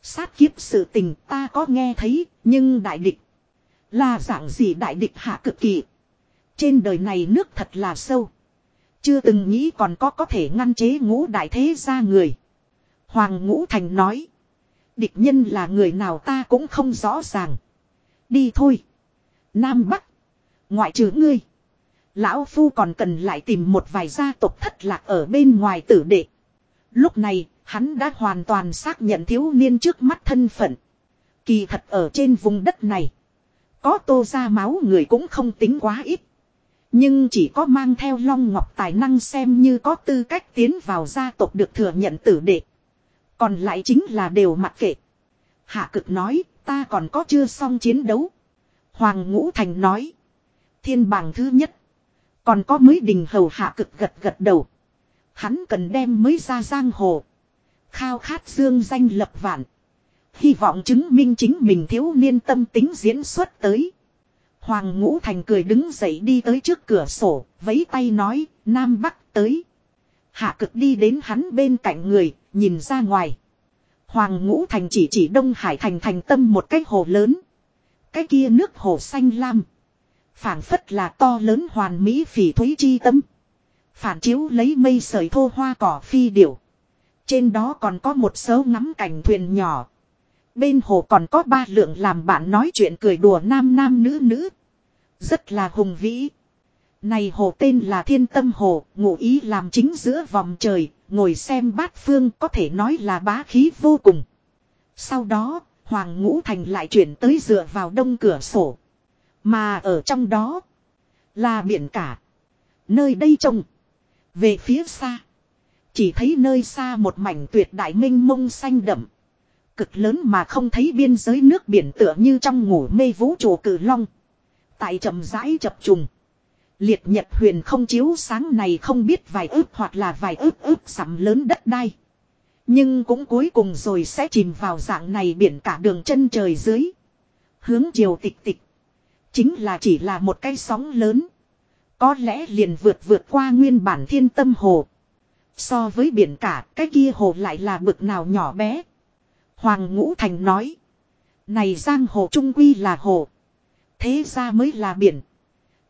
Sát kiếp sự tình ta có nghe thấy, nhưng đại địch. Là dạng gì đại địch hạ cực kỳ. Trên đời này nước thật là sâu. Chưa từng nghĩ còn có có thể ngăn chế ngũ đại thế ra người. Hoàng ngũ thành nói. Địch nhân là người nào ta cũng không rõ ràng. Đi thôi. Nam Bắc. Ngoại trừ ngươi. Lão Phu còn cần lại tìm một vài gia tộc thất lạc ở bên ngoài tử đệ. Lúc này, hắn đã hoàn toàn xác nhận thiếu niên trước mắt thân phận. Kỳ thật ở trên vùng đất này. Có tô ra máu người cũng không tính quá ít. Nhưng chỉ có mang theo long ngọc tài năng xem như có tư cách tiến vào gia tộc được thừa nhận tử đệ. Còn lại chính là đều mặc kệ. Hạ cực nói, ta còn có chưa xong chiến đấu. Hoàng Ngũ Thành nói. Thiên bảng thứ nhất. Còn có mới đình hầu hạ cực gật gật đầu. Hắn cần đem mới ra giang hồ. Khao khát dương danh lập vạn. Hy vọng chứng minh chính mình thiếu niên tâm tính diễn xuất tới. Hoàng Ngũ Thành cười đứng dậy đi tới trước cửa sổ, vẫy tay nói, Nam Bắc tới. Hạ cực đi đến hắn bên cạnh người, nhìn ra ngoài. Hoàng Ngũ Thành chỉ chỉ Đông Hải Thành thành tâm một cái hồ lớn. Cái kia nước hồ xanh lam. phảng phất là to lớn hoàn mỹ phỉ thúy chi tâm. Phản chiếu lấy mây sợi thô hoa cỏ phi điểu. Trên đó còn có một số ngắm cảnh thuyền nhỏ. Bên hồ còn có ba lượng làm bạn nói chuyện cười đùa nam nam nữ nữ. Rất là hùng vĩ. Này hồ tên là Thiên Tâm Hồ, ngụ ý làm chính giữa vòng trời, ngồi xem bát phương có thể nói là bá khí vô cùng. Sau đó, Hoàng Ngũ Thành lại chuyển tới dựa vào đông cửa sổ. Mà ở trong đó, là biển cả. Nơi đây trông, về phía xa. Chỉ thấy nơi xa một mảnh tuyệt đại minh mông xanh đậm. Cực lớn mà không thấy biên giới nước biển tựa như trong ngủ mê vũ trụ cử long. Tại chậm rãi chập trùng. Liệt nhật huyền không chiếu sáng này không biết vài ước hoặc là vài ước ước sắm lớn đất đai. Nhưng cũng cuối cùng rồi sẽ chìm vào dạng này biển cả đường chân trời dưới. Hướng chiều tịch tịch. Chính là chỉ là một cái sóng lớn. Có lẽ liền vượt vượt qua nguyên bản thiên tâm hồ. So với biển cả, cái kia hồ lại là bực nào nhỏ bé. Hoàng Ngũ Thành nói. Này giang hồ trung quy là hồ. Thế ra mới là biển.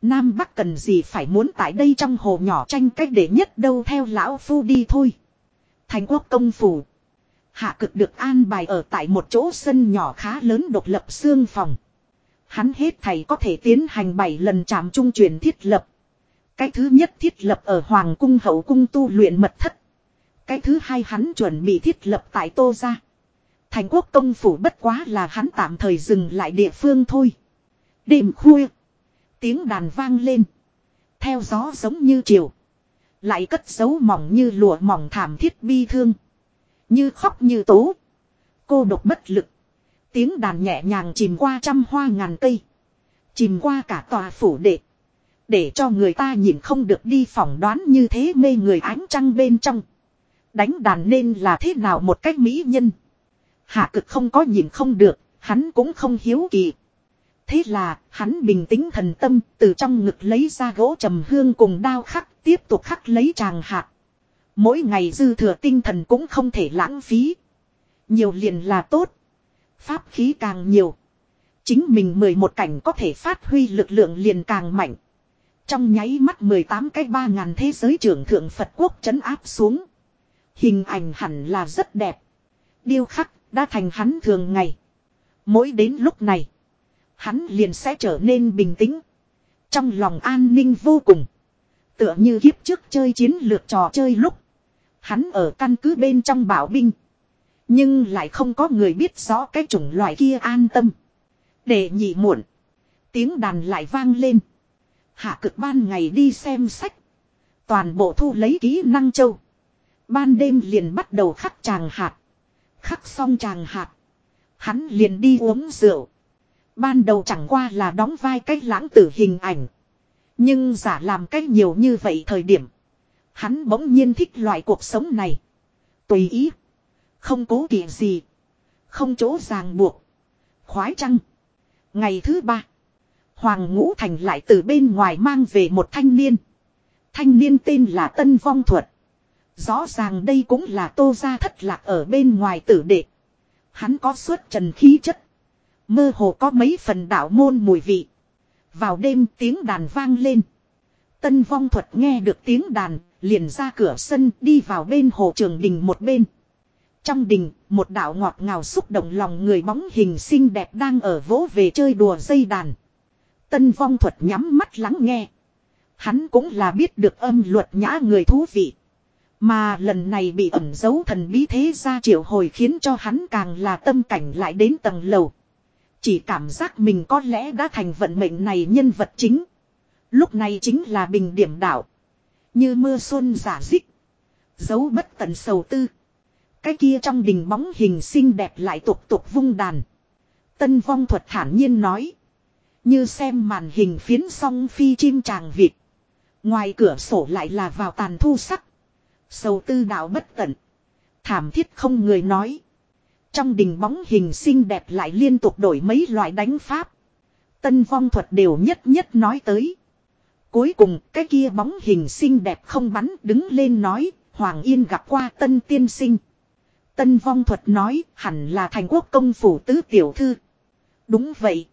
Nam Bắc cần gì phải muốn tại đây trong hồ nhỏ tranh cách để nhất đâu theo lão phu đi thôi. Thành quốc công phủ. Hạ cực được an bài ở tại một chỗ sân nhỏ khá lớn độc lập xương phòng. Hắn hết thầy có thể tiến hành 7 lần chạm trung truyền thiết lập. Cái thứ nhất thiết lập ở Hoàng cung hậu cung tu luyện mật thất. Cái thứ hai hắn chuẩn bị thiết lập tại Tô Gia. Thành quốc công phủ bất quá là hắn tạm thời dừng lại địa phương thôi. Đêm khuya. Tiếng đàn vang lên. Theo gió giống như chiều. Lại cất dấu mỏng như lụa mỏng thảm thiết bi thương. Như khóc như tố. Cô độc bất lực. Tiếng đàn nhẹ nhàng chìm qua trăm hoa ngàn cây. Chìm qua cả tòa phủ đệ. Để cho người ta nhìn không được đi phỏng đoán như thế mê người ánh trăng bên trong. Đánh đàn nên là thế nào một cách mỹ nhân. Hạ cực không có nhìn không được, hắn cũng không hiếu kỳ. Thế là, hắn bình tĩnh thần tâm, từ trong ngực lấy ra gỗ trầm hương cùng đao khắc, tiếp tục khắc lấy tràng hạt. Mỗi ngày dư thừa tinh thần cũng không thể lãng phí. Nhiều liền là tốt. Pháp khí càng nhiều. Chính mình 11 cảnh có thể phát huy lực lượng liền càng mạnh. Trong nháy mắt 18 cái ba ngàn thế giới trưởng thượng Phật quốc trấn áp xuống. Hình ảnh hẳn là rất đẹp. Điêu khắc đã thành hắn thường ngày. Mỗi đến lúc này. Hắn liền sẽ trở nên bình tĩnh. Trong lòng an ninh vô cùng. Tựa như kiếp trước chơi chiến lược trò chơi lúc. Hắn ở căn cứ bên trong bảo binh. Nhưng lại không có người biết rõ cái chủng loại kia an tâm. Để nhị muộn. Tiếng đàn lại vang lên. Hạ cực ban ngày đi xem sách. Toàn bộ thu lấy kỹ năng châu. Ban đêm liền bắt đầu khắc tràng hạt. Khắc xong tràng hạt. Hắn liền đi uống rượu. Ban đầu chẳng qua là đóng vai cách lãng tử hình ảnh. Nhưng giả làm cách nhiều như vậy thời điểm. Hắn bỗng nhiên thích loại cuộc sống này. Tùy ý. Không cố kỵ gì. Không chỗ ràng buộc. Khoái trăng. Ngày thứ ba. Hoàng Ngũ Thành lại từ bên ngoài mang về một thanh niên. Thanh niên tên là Tân Vong Thuật. Rõ ràng đây cũng là tô gia thất lạc ở bên ngoài tử đệ. Hắn có suốt trần khí chất. Mơ hồ có mấy phần đạo môn mùi vị. Vào đêm tiếng đàn vang lên. Tân vong thuật nghe được tiếng đàn, liền ra cửa sân đi vào bên hồ trường đình một bên. Trong đình, một đạo ngọt ngào xúc động lòng người bóng hình xinh đẹp đang ở vỗ về chơi đùa dây đàn. Tân vong thuật nhắm mắt lắng nghe. Hắn cũng là biết được âm luật nhã người thú vị. Mà lần này bị ẩn giấu thần bí thế ra triệu hồi khiến cho hắn càng là tâm cảnh lại đến tầng lầu. Chỉ cảm giác mình có lẽ đã thành vận mệnh này nhân vật chính. Lúc này chính là bình điểm đảo. Như mưa xuân giả dích. Giấu bất tận sầu tư. Cái kia trong đình bóng hình xinh đẹp lại tục tục vung đàn. Tân vong thuật thản nhiên nói. Như xem màn hình phiến song phi chim chàng vịt. Ngoài cửa sổ lại là vào tàn thu sắc. Sầu tư đạo bất tận. Thảm thiết không người nói. Trong đình bóng hình xinh đẹp lại liên tục đổi mấy loại đánh pháp. Tân vong thuật đều nhất nhất nói tới. Cuối cùng, cái kia bóng hình xinh đẹp không bắn đứng lên nói. Hoàng Yên gặp qua tân tiên sinh. Tân vong thuật nói, hẳn là thành quốc công phủ tứ tiểu thư. Đúng vậy.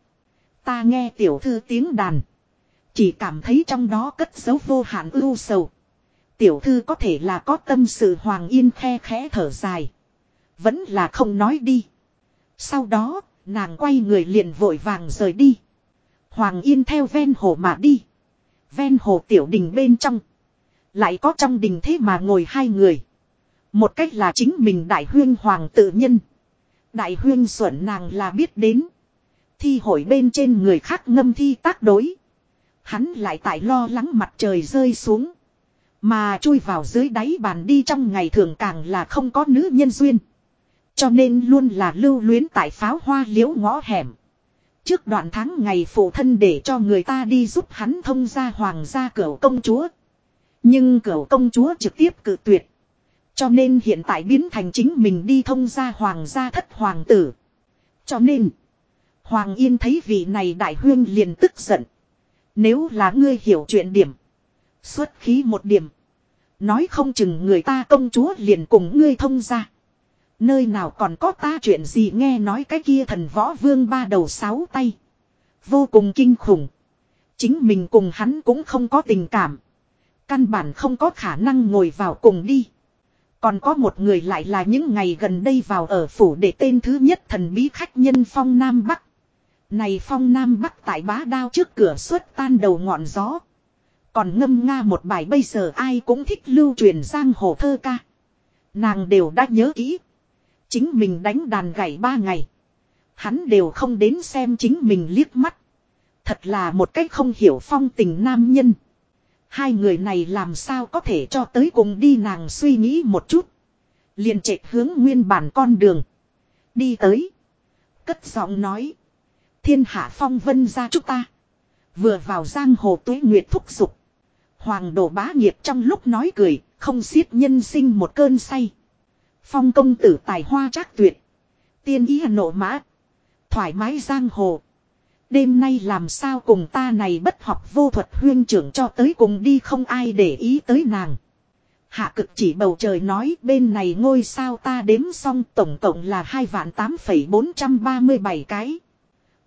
Ta nghe tiểu thư tiếng đàn. Chỉ cảm thấy trong đó cất dấu vô hạn ưu sầu. Tiểu thư có thể là có tâm sự Hoàng Yên khe khẽ thở dài. Vẫn là không nói đi. Sau đó, nàng quay người liền vội vàng rời đi. Hoàng Yên theo ven hồ mà đi. Ven hồ tiểu đình bên trong. Lại có trong đình thế mà ngồi hai người. Một cách là chính mình đại huyên hoàng tự nhân. Đại huyên xuẩn nàng là biết đến. Thi hội bên trên người khác ngâm thi tác đối. Hắn lại tại lo lắng mặt trời rơi xuống. Mà chui vào dưới đáy bàn đi trong ngày thường càng là không có nữ nhân duyên. Cho nên luôn là lưu luyến tại pháo hoa liễu ngõ hẻm. Trước đoạn tháng ngày phụ thân để cho người ta đi giúp hắn thông ra hoàng gia cửa công chúa. Nhưng cửa công chúa trực tiếp cự tuyệt. Cho nên hiện tại biến thành chính mình đi thông ra hoàng gia thất hoàng tử. Cho nên, Hoàng Yên thấy vị này đại huyên liền tức giận. Nếu là ngươi hiểu chuyện điểm, xuất khí một điểm. Nói không chừng người ta công chúa liền cùng ngươi thông ra. Nơi nào còn có ta chuyện gì nghe nói cái kia thần võ vương ba đầu sáu tay. Vô cùng kinh khủng. Chính mình cùng hắn cũng không có tình cảm. Căn bản không có khả năng ngồi vào cùng đi. Còn có một người lại là những ngày gần đây vào ở phủ để tên thứ nhất thần bí khách nhân phong Nam Bắc. Này phong Nam Bắc tại bá đao trước cửa suốt tan đầu ngọn gió. Còn ngâm nga một bài bây giờ ai cũng thích lưu truyền sang hồ thơ ca. Nàng đều đã nhớ kỹ. Chính mình đánh đàn gảy ba ngày. Hắn đều không đến xem chính mình liếc mắt. Thật là một cách không hiểu phong tình nam nhân. Hai người này làm sao có thể cho tới cùng đi nàng suy nghĩ một chút. liền chạy hướng nguyên bản con đường. Đi tới. Cất giọng nói. Thiên hạ phong vân ra chúng ta. Vừa vào giang hồ tuế nguyệt thúc dục Hoàng đồ bá nghiệp trong lúc nói cười, không xiết nhân sinh một cơn say. Phong công tử tài hoa trác tuyệt. Tiên ý nộ mã. Thoải mái giang hồ. Đêm nay làm sao cùng ta này bất học vô thuật huyên trưởng cho tới cùng đi không ai để ý tới nàng. Hạ cực chỉ bầu trời nói bên này ngôi sao ta đếm xong tổng cộng là hai vạn tám phẩy bốn trăm ba mươi bảy cái.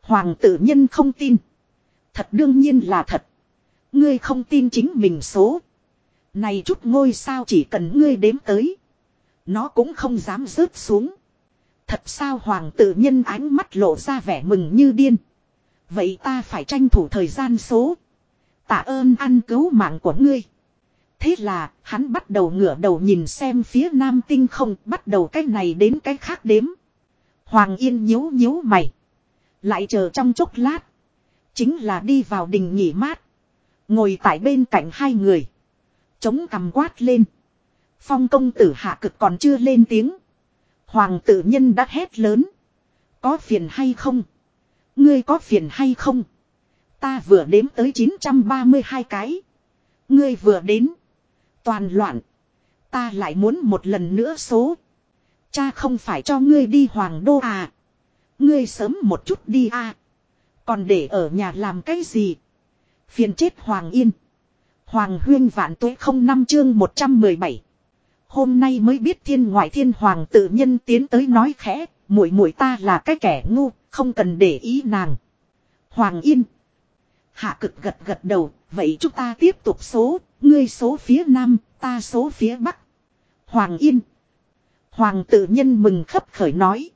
Hoàng tử nhân không tin. Thật đương nhiên là thật. Ngươi không tin chính mình số. Này chút ngôi sao chỉ cần ngươi đếm tới. Nó cũng không dám rớt xuống. Thật sao hoàng tử nhân ánh mắt lộ ra vẻ mừng như điên. Vậy ta phải tranh thủ thời gian số. Tạ ơn ăn cứu mạng của ngươi. Thế là, hắn bắt đầu ngửa đầu nhìn xem phía nam tinh không, bắt đầu cái này đến cái khác đếm. Hoàng Yên nhíu nhíu mày. Lại chờ trong chốc lát. Chính là đi vào đình nghỉ mát. Ngồi tại bên cạnh hai người. Chống cầm quát lên. Phong công tử hạ cực còn chưa lên tiếng. Hoàng tử nhân đã hét lớn. Có phiền hay không? Ngươi có phiền hay không? Ta vừa đếm tới 932 cái. Ngươi vừa đến. Toàn loạn. Ta lại muốn một lần nữa số. Cha không phải cho ngươi đi hoàng đô à. Ngươi sớm một chút đi à. Còn để ở nhà làm cái gì? Phiền chết Hoàng Yên. Hoàng huyên vạn tuế không năm chương 117. Hôm nay mới biết thiên ngoại thiên hoàng tự nhân tiến tới nói khẽ, muội muội ta là cái kẻ ngu, không cần để ý nàng. Hoàng Yên. Hạ cực gật gật đầu, vậy chúng ta tiếp tục số, ngươi số phía nam, ta số phía bắc. Hoàng Yên. Hoàng tự nhân mừng khấp khởi nói.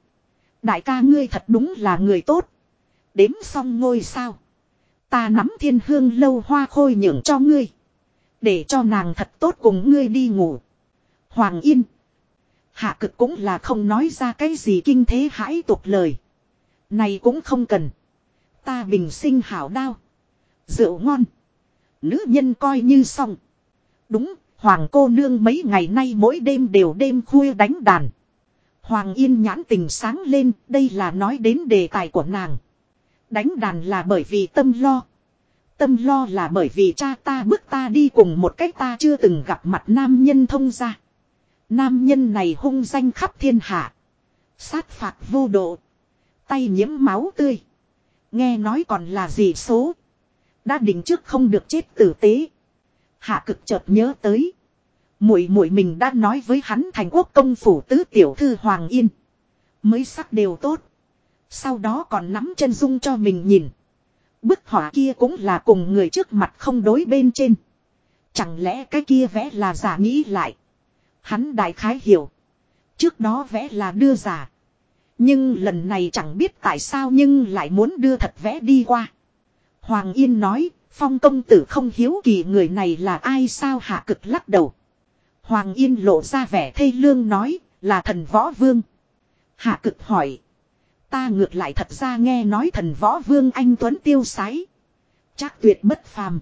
Đại ca ngươi thật đúng là người tốt. Đếm xong ngôi sao. Ta nắm thiên hương lâu hoa khôi nhượng cho ngươi. Để cho nàng thật tốt cùng ngươi đi ngủ. Hoàng Yên. Hạ cực cũng là không nói ra cái gì kinh thế hãi tục lời. Này cũng không cần. Ta bình sinh hảo đao. Rượu ngon. Nữ nhân coi như xong. Đúng, Hoàng cô nương mấy ngày nay mỗi đêm đều đêm khuya đánh đàn. Hoàng Yên nhãn tình sáng lên, đây là nói đến đề tài của nàng. Đánh đàn là bởi vì tâm lo. Tâm lo là bởi vì cha ta bước ta đi cùng một cách ta chưa từng gặp mặt nam nhân thông ra. Nam nhân này hung danh khắp thiên hạ. Sát phạt vô độ. Tay nhiễm máu tươi. Nghe nói còn là gì số. Đã định trước không được chết tử tế. Hạ cực chợt nhớ tới. Muội muội mình đã nói với hắn thành quốc công phủ tứ tiểu thư Hoàng Yên. Mới sắc đều tốt. Sau đó còn nắm chân dung cho mình nhìn. Bức họa kia cũng là cùng người trước mặt không đối bên trên. Chẳng lẽ cái kia vẽ là giả nghĩ lại. Hắn đại khái hiểu. Trước đó vẽ là đưa giả. Nhưng lần này chẳng biết tại sao nhưng lại muốn đưa thật vẽ đi qua. Hoàng Yên nói, phong công tử không hiếu kỳ người này là ai sao hạ cực lắc đầu. Hoàng Yên lộ ra vẻ thê lương nói, là thần võ vương. Hạ cực hỏi. Ta ngược lại thật ra nghe nói thần võ vương anh Tuấn tiêu sái. Chắc tuyệt bất phàm.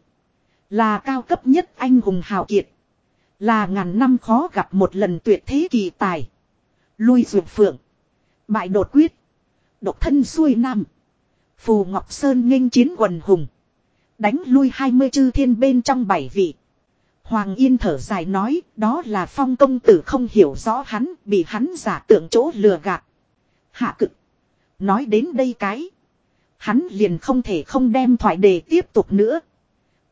Là cao cấp nhất anh hùng hào kiệt. Là ngàn năm khó gặp một lần tuyệt thế kỳ tài. Lui dược phượng. Bại đột quyết. Độc thân xuôi nam. Phù Ngọc Sơn nghênh chiến quần hùng. Đánh lui 20 chư thiên bên trong bảy vị. Hoàng Yên thở dài nói, đó là phong công tử không hiểu rõ hắn, bị hắn giả tượng chỗ lừa gạt. Hạ cực. Nói đến đây cái. Hắn liền không thể không đem thoại đề tiếp tục nữa.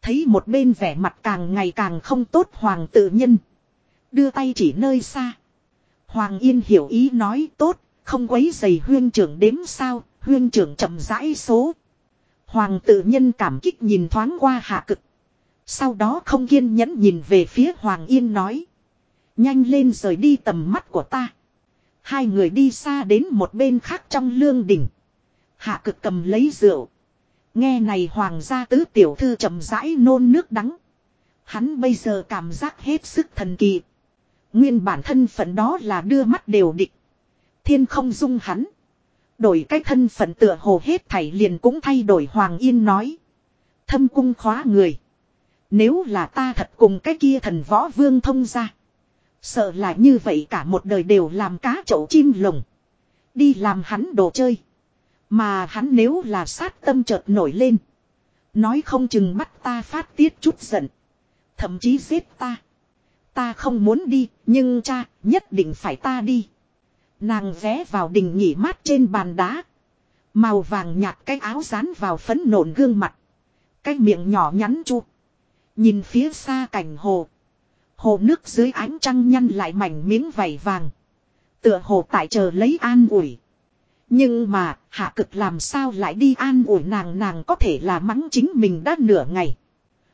Thấy một bên vẻ mặt càng ngày càng không tốt hoàng tự nhân. Đưa tay chỉ nơi xa. Hoàng Yên hiểu ý nói tốt, không quấy giày huyên trưởng đếm sao, huyên trưởng chậm rãi số. Hoàng tự nhân cảm kích nhìn thoáng qua hạ cực. Sau đó không kiên nhẫn nhìn về phía Hoàng Yên nói. Nhanh lên rời đi tầm mắt của ta. Hai người đi xa đến một bên khác trong lương đỉnh. Hạ cực cầm lấy rượu. Nghe này hoàng gia tứ tiểu thư chậm rãi nôn nước đắng. Hắn bây giờ cảm giác hết sức thần kỳ. Nguyên bản thân phận đó là đưa mắt đều địch. Thiên không dung hắn. Đổi cái thân phận tựa hồ hết thảy liền cũng thay đổi Hoàng Yên nói. Thâm cung khóa người. Nếu là ta thật cùng cái kia thần võ vương thông ra. Sợ là như vậy cả một đời đều làm cá chậu chim lồng. Đi làm hắn đồ chơi. Mà hắn nếu là sát tâm chợt nổi lên. Nói không chừng bắt ta phát tiết chút giận. Thậm chí giết ta. Ta không muốn đi, nhưng cha, nhất định phải ta đi. Nàng vé vào đình nghỉ mát trên bàn đá. Màu vàng nhạt cái áo dán vào phấn nộn gương mặt. Cái miệng nhỏ nhắn chu. Nhìn phía xa cảnh hồ. Hồ nước dưới ánh trăng nhăn lại mảnh miếng vảy vàng. Tựa hồ tại chờ lấy an ủi. Nhưng mà, hạ cực làm sao lại đi an ủi nàng nàng có thể là mắng chính mình đã nửa ngày.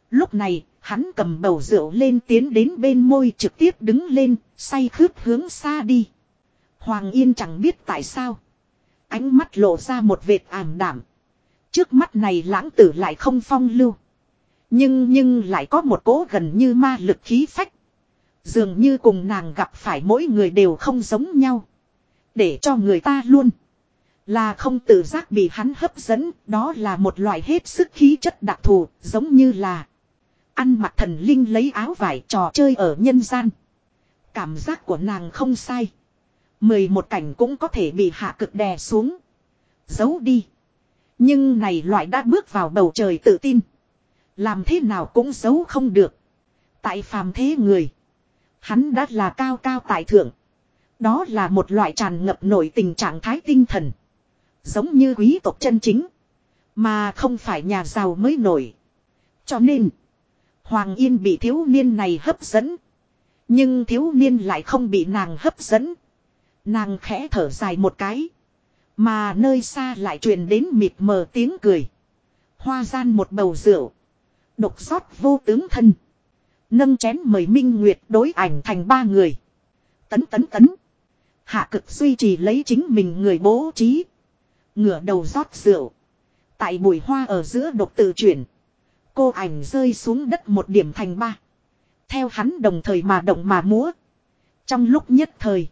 Lúc này, hắn cầm bầu rượu lên tiến đến bên môi trực tiếp đứng lên, say khướp hướng xa đi. Hoàng Yên chẳng biết tại sao. Ánh mắt lộ ra một vệt ảm đảm. Trước mắt này lãng tử lại không phong lưu. Nhưng nhưng lại có một cố gần như ma lực khí phách. Dường như cùng nàng gặp phải mỗi người đều không giống nhau. Để cho người ta luôn. Là không tự giác bị hắn hấp dẫn, đó là một loại hết sức khí chất đặc thù, giống như là ăn mặc thần linh lấy áo vải trò chơi ở nhân gian. Cảm giác của nàng không sai. Mười một cảnh cũng có thể bị hạ cực đè xuống. Giấu đi. Nhưng này loại đã bước vào bầu trời tự tin. Làm thế nào cũng giấu không được. Tại phàm thế người. Hắn đã là cao cao tại thượng. Đó là một loại tràn ngập nổi tình trạng thái tinh thần. Giống như quý tộc chân chính. Mà không phải nhà giàu mới nổi. Cho nên. Hoàng Yên bị thiếu niên này hấp dẫn. Nhưng thiếu niên lại không bị nàng hấp dẫn. Nàng khẽ thở dài một cái. Mà nơi xa lại truyền đến mịt mờ tiếng cười. Hoa gian một bầu rượu. Độc xót vô tướng thân. Nâng chén mời Minh Nguyệt đối ảnh thành ba người. Tấn tấn tấn. Hạ cực duy trì lấy chính mình người bố trí. Ngửa đầu rót rượu. Tại bụi hoa ở giữa độc tự chuyển. Cô ảnh rơi xuống đất một điểm thành ba. Theo hắn đồng thời mà động mà múa. Trong lúc nhất thời.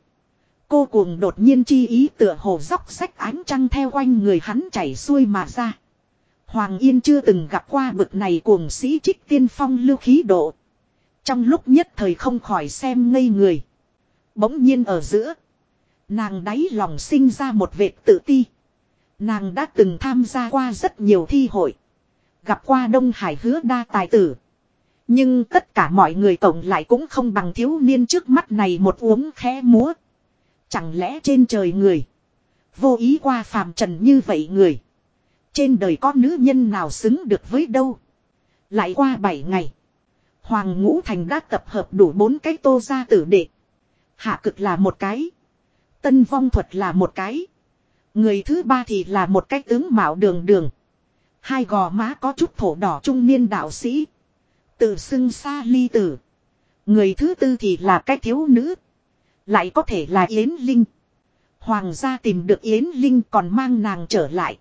Cô cuồng đột nhiên chi ý tựa hồ dốc sách ánh trăng theo quanh người hắn chảy xuôi mà ra. Hoàng Yên chưa từng gặp qua bực này cuồng sĩ trích tiên phong lưu khí độ. Trong lúc nhất thời không khỏi xem ngây người. Bỗng nhiên ở giữa. Nàng đáy lòng sinh ra một vệt tự ti. Nàng đã từng tham gia qua rất nhiều thi hội. Gặp qua Đông Hải hứa đa tài tử. Nhưng tất cả mọi người tổng lại cũng không bằng thiếu niên trước mắt này một uống khẽ múa. Chẳng lẽ trên trời người. Vô ý qua phàm trần như vậy người. Trên đời có nữ nhân nào xứng được với đâu. Lại qua 7 ngày. Hoàng Ngũ Thành đã tập hợp đủ bốn cái tô gia tử đệ. Hạ cực là một cái. Tân vong thuật là một cái. Người thứ ba thì là một cái tướng mạo đường đường. Hai gò má có chút thổ đỏ trung niên đạo sĩ. Tự xưng xa ly tử. Người thứ tư thì là cái thiếu nữ. Lại có thể là Yến Linh. Hoàng gia tìm được Yến Linh còn mang nàng trở lại.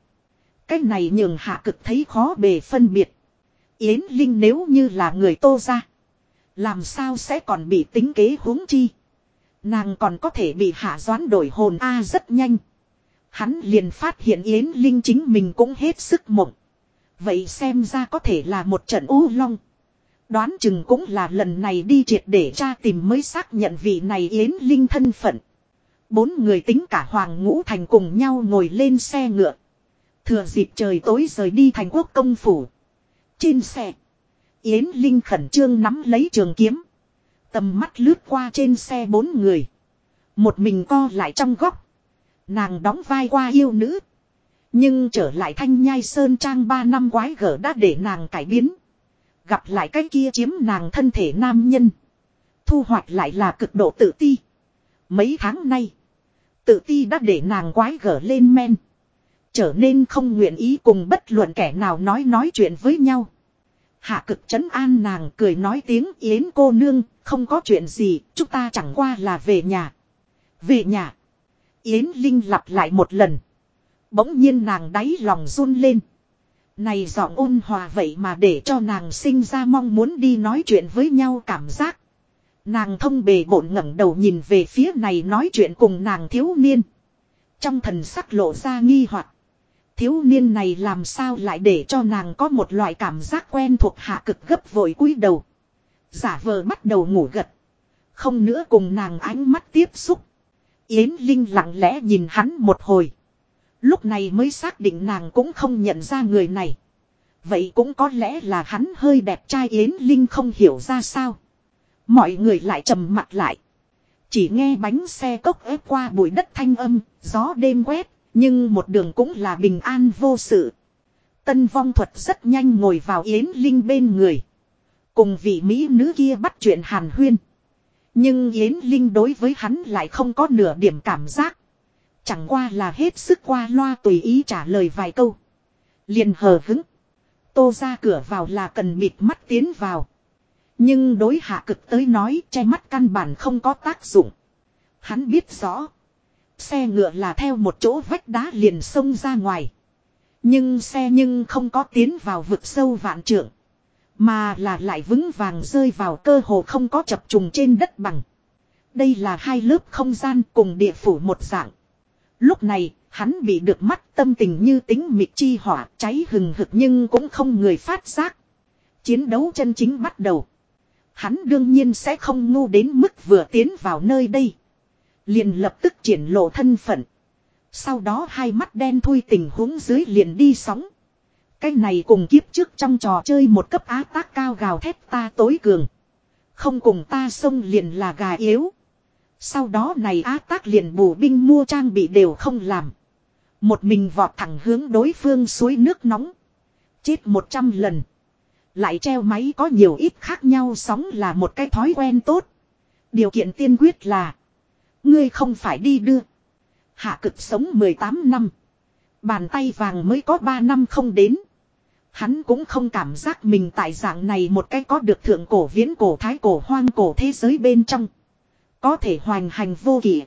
Cái này nhường hạ cực thấy khó bề phân biệt. Yến Linh nếu như là người tô ra. Làm sao sẽ còn bị tính kế huống chi. Nàng còn có thể bị hạ doán đổi hồn A rất nhanh. Hắn liền phát hiện Yến Linh chính mình cũng hết sức mộng. Vậy xem ra có thể là một trận u long. Đoán chừng cũng là lần này đi triệt để tra tìm mới xác nhận vị này Yến Linh thân phận. Bốn người tính cả Hoàng Ngũ Thành cùng nhau ngồi lên xe ngựa. Thừa dịp trời tối rời đi thành quốc công phủ. Trên xe. Yến Linh khẩn trương nắm lấy trường kiếm. Tầm mắt lướt qua trên xe bốn người. Một mình co lại trong góc. Nàng đóng vai qua yêu nữ. Nhưng trở lại thanh nhai sơn trang ba năm quái gở đã để nàng cải biến. Gặp lại cái kia chiếm nàng thân thể nam nhân. Thu hoạch lại là cực độ tự ti. Mấy tháng nay. Tự ti đã để nàng quái gở lên men. Trở nên không nguyện ý cùng bất luận kẻ nào nói nói chuyện với nhau. Hạ cực chấn an nàng cười nói tiếng yến cô nương, không có chuyện gì, chúng ta chẳng qua là về nhà. Về nhà. Yến Linh lặp lại một lần. Bỗng nhiên nàng đáy lòng run lên. Này giọng ôn hòa vậy mà để cho nàng sinh ra mong muốn đi nói chuyện với nhau cảm giác. Nàng thông bề bổn ngẩng đầu nhìn về phía này nói chuyện cùng nàng thiếu niên. Trong thần sắc lộ ra nghi hoặc Thiếu niên này làm sao lại để cho nàng có một loại cảm giác quen thuộc hạ cực gấp vội cúi đầu. Giả vờ bắt đầu ngủ gật. Không nữa cùng nàng ánh mắt tiếp xúc. Yến Linh lặng lẽ nhìn hắn một hồi. Lúc này mới xác định nàng cũng không nhận ra người này. Vậy cũng có lẽ là hắn hơi đẹp trai Yến Linh không hiểu ra sao. Mọi người lại trầm mặt lại. Chỉ nghe bánh xe cốc ép qua bụi đất thanh âm, gió đêm quét, nhưng một đường cũng là bình an vô sự. Tân vong thuật rất nhanh ngồi vào Yến Linh bên người. Cùng vị Mỹ nữ kia bắt chuyện hàn huyên. Nhưng Yến Linh đối với hắn lại không có nửa điểm cảm giác. Chẳng qua là hết sức qua loa tùy ý trả lời vài câu. liền hờ hứng. Tô ra cửa vào là cần bịt mắt tiến vào. Nhưng đối hạ cực tới nói che mắt căn bản không có tác dụng. Hắn biết rõ. Xe ngựa là theo một chỗ vách đá liền xông ra ngoài. Nhưng xe nhưng không có tiến vào vực sâu vạn trượng. Mà là lại vững vàng rơi vào cơ hồ không có chập trùng trên đất bằng. Đây là hai lớp không gian cùng địa phủ một dạng. Lúc này, hắn bị được mắt tâm tình như tính mịt chi hỏa cháy hừng hực nhưng cũng không người phát giác. Chiến đấu chân chính bắt đầu. Hắn đương nhiên sẽ không ngu đến mức vừa tiến vào nơi đây. Liền lập tức triển lộ thân phận. Sau đó hai mắt đen thui tình huống dưới liền đi sóng. Cái này cùng kiếp trước trong trò chơi một cấp á tác cao gào thét ta tối cường. Không cùng ta xông liền là gà yếu. Sau đó này á tác liền bù binh mua trang bị đều không làm. Một mình vọt thẳng hướng đối phương suối nước nóng. Chết một trăm lần. Lại treo máy có nhiều ít khác nhau sóng là một cái thói quen tốt. Điều kiện tiên quyết là. Ngươi không phải đi đưa. Hạ cực sống 18 năm. Bàn tay vàng mới có 3 năm không đến. Hắn cũng không cảm giác mình tại dạng này một cái có được thượng cổ viễn cổ thái cổ hoang cổ thế giới bên trong. Có thể hoành hành vô kỷ.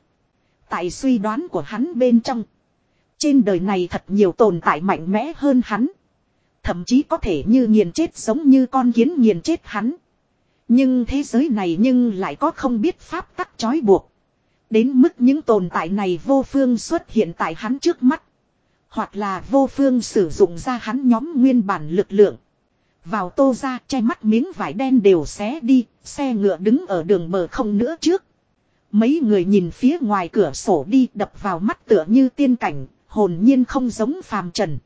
Tại suy đoán của hắn bên trong. Trên đời này thật nhiều tồn tại mạnh mẽ hơn hắn. Thậm chí có thể như nghiền chết giống như con kiến nghiền chết hắn. Nhưng thế giới này nhưng lại có không biết pháp tắc trói buộc. Đến mức những tồn tại này vô phương xuất hiện tại hắn trước mắt. Hoặc là vô phương sử dụng ra hắn nhóm nguyên bản lực lượng. Vào tô ra che mắt miếng vải đen đều xé đi, xe ngựa đứng ở đường bờ không nữa trước. Mấy người nhìn phía ngoài cửa sổ đi đập vào mắt tựa như tiên cảnh, hồn nhiên không giống phàm trần.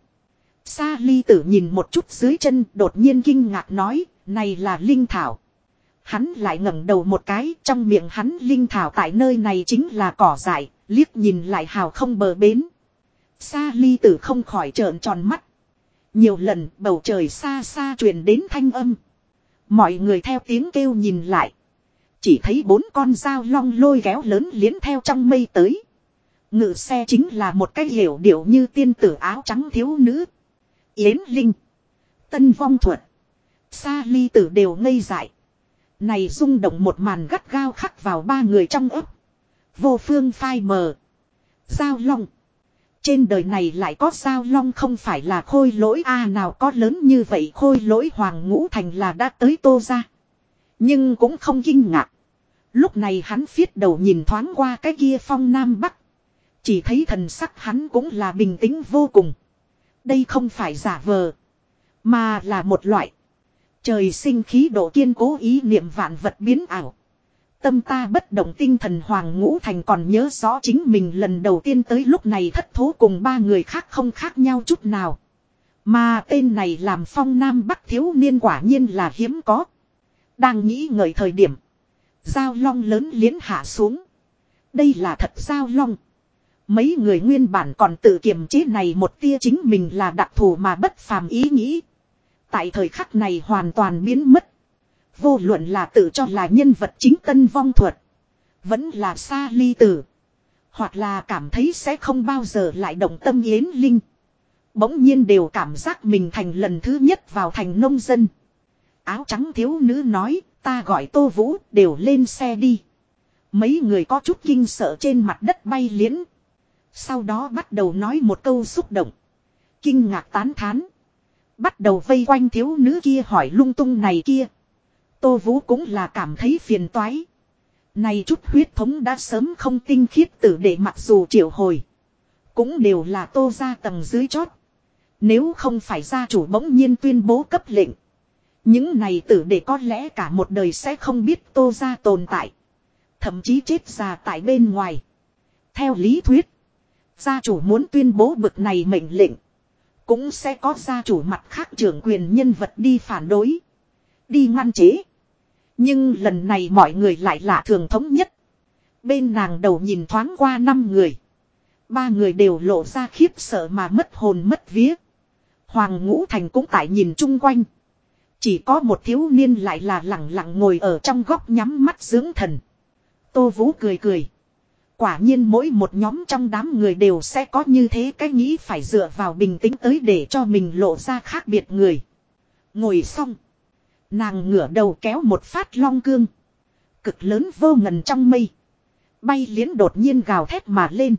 Sa ly tử nhìn một chút dưới chân đột nhiên kinh ngạc nói, này là linh thảo. Hắn lại ngẩng đầu một cái trong miệng hắn linh thảo tại nơi này chính là cỏ dại, liếc nhìn lại hào không bờ bến. Sa ly tử không khỏi trợn tròn mắt. Nhiều lần bầu trời xa xa truyền đến thanh âm. Mọi người theo tiếng kêu nhìn lại. Chỉ thấy bốn con dao long lôi kéo lớn liến theo trong mây tới. Ngự xe chính là một cái hiểu điệu như tiên tử áo trắng thiếu nữ. Yến Linh. Tân vong thuật. Sa ly tử đều ngây dại. Này rung động một màn gắt gao khắc vào ba người trong ấp. Vô phương phai mờ. Giao long. Trên đời này lại có giao long không phải là khôi lỗi a nào có lớn như vậy khôi lỗi hoàng ngũ thành là đã tới tô ra. Nhưng cũng không kinh ngạc. Lúc này hắn phiết đầu nhìn thoáng qua cái kia phong nam bắc. Chỉ thấy thần sắc hắn cũng là bình tĩnh vô cùng. Đây không phải giả vờ. Mà là một loại. Trời sinh khí độ kiên cố ý niệm vạn vật biến ảo. Tâm ta bất động tinh thần Hoàng Ngũ Thành còn nhớ rõ chính mình lần đầu tiên tới lúc này thất thố cùng ba người khác không khác nhau chút nào. Mà tên này làm phong nam bắc thiếu niên quả nhiên là hiếm có. Đang nghĩ ngợi thời điểm. Giao long lớn liến hạ xuống. Đây là thật giao long. Mấy người nguyên bản còn tự kiềm chế này một tia chính mình là đặc thù mà bất phàm ý nghĩ. Tại thời khắc này hoàn toàn biến mất. Vô luận là tự cho là nhân vật chính tân vong thuật. Vẫn là xa ly tử. Hoặc là cảm thấy sẽ không bao giờ lại động tâm yến linh. Bỗng nhiên đều cảm giác mình thành lần thứ nhất vào thành nông dân. Áo trắng thiếu nữ nói, ta gọi tô vũ, đều lên xe đi. Mấy người có chút kinh sợ trên mặt đất bay liễn. Sau đó bắt đầu nói một câu xúc động. Kinh ngạc tán thán. Bắt đầu vây quanh thiếu nữ kia hỏi lung tung này kia. Tô Vũ cũng là cảm thấy phiền toái. Này chút huyết thống đã sớm không tinh khiết tử để mặc dù triệu hồi. Cũng đều là tô ra tầng dưới chót. Nếu không phải gia chủ bỗng nhiên tuyên bố cấp lệnh. Những này tử để có lẽ cả một đời sẽ không biết tô ra tồn tại. Thậm chí chết già tại bên ngoài. Theo lý thuyết. Gia chủ muốn tuyên bố bực này mệnh lệnh. Cũng sẽ có gia chủ mặt khác trưởng quyền nhân vật đi phản đối. Đi ngăn chế. Nhưng lần này mọi người lại lạ thường thống nhất. Bên nàng đầu nhìn thoáng qua năm người. Ba người đều lộ ra khiếp sợ mà mất hồn mất vía. Hoàng Ngũ Thành cũng tại nhìn chung quanh. Chỉ có một thiếu niên lại là lặng lặng ngồi ở trong góc nhắm mắt dưỡng thần. Tô Vũ cười cười. Quả nhiên mỗi một nhóm trong đám người đều sẽ có như thế cái nghĩ phải dựa vào bình tĩnh tới để cho mình lộ ra khác biệt người. Ngồi xong. Nàng ngửa đầu kéo một phát long cương. Cực lớn vô ngần trong mây. Bay liến đột nhiên gào thét mà lên.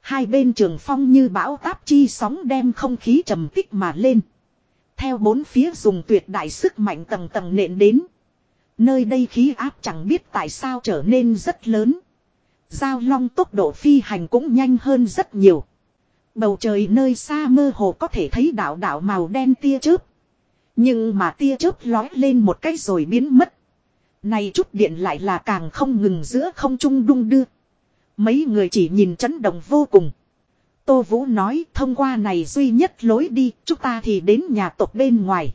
Hai bên trường phong như bão táp chi sóng đem không khí trầm tích mà lên. Theo bốn phía dùng tuyệt đại sức mạnh tầng tầng nện đến. Nơi đây khí áp chẳng biết tại sao trở nên rất lớn. Giao long tốc độ phi hành cũng nhanh hơn rất nhiều. Bầu trời nơi xa mơ hồ có thể thấy đảo đảo màu đen tia chớp. Nhưng mà tia chớp lói lên một cái rồi biến mất. Này chút điện lại là càng không ngừng giữa không trung đung đưa. Mấy người chỉ nhìn chấn động vô cùng. Tô Vũ nói thông qua này duy nhất lối đi, chúng ta thì đến nhà tộc bên ngoài.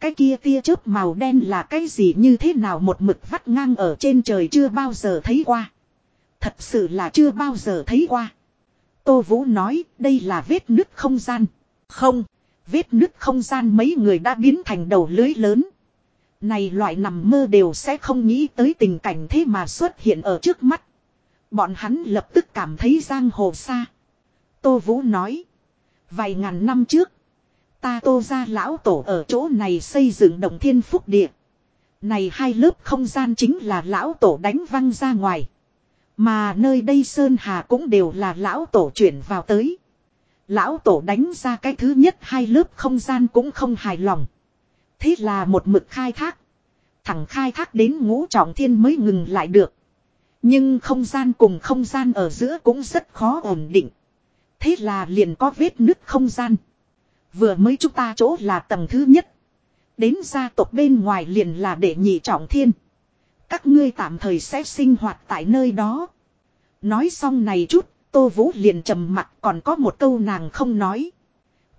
Cái kia tia chớp màu đen là cái gì như thế nào một mực vắt ngang ở trên trời chưa bao giờ thấy qua. Thật sự là chưa bao giờ thấy qua. Tô Vũ nói đây là vết nứt không gian. Không, vết nứt không gian mấy người đã biến thành đầu lưới lớn. Này loại nằm mơ đều sẽ không nghĩ tới tình cảnh thế mà xuất hiện ở trước mắt. Bọn hắn lập tức cảm thấy giang hồ xa. Tô Vũ nói. Vài ngàn năm trước. Ta tô ra lão tổ ở chỗ này xây dựng đồng thiên phúc địa. Này hai lớp không gian chính là lão tổ đánh văng ra ngoài. Mà nơi đây Sơn Hà cũng đều là lão tổ chuyển vào tới. Lão tổ đánh ra cái thứ nhất hai lớp không gian cũng không hài lòng. Thế là một mực khai thác. Thẳng khai thác đến ngũ trọng thiên mới ngừng lại được. Nhưng không gian cùng không gian ở giữa cũng rất khó ổn định. Thế là liền có vết nứt không gian. Vừa mới chúng ta chỗ là tầng thứ nhất. Đến gia tộc bên ngoài liền là để nhị trọng thiên. Các ngươi tạm thời sẽ sinh hoạt tại nơi đó. Nói xong này chút, Tô Vũ liền trầm mặt còn có một câu nàng không nói.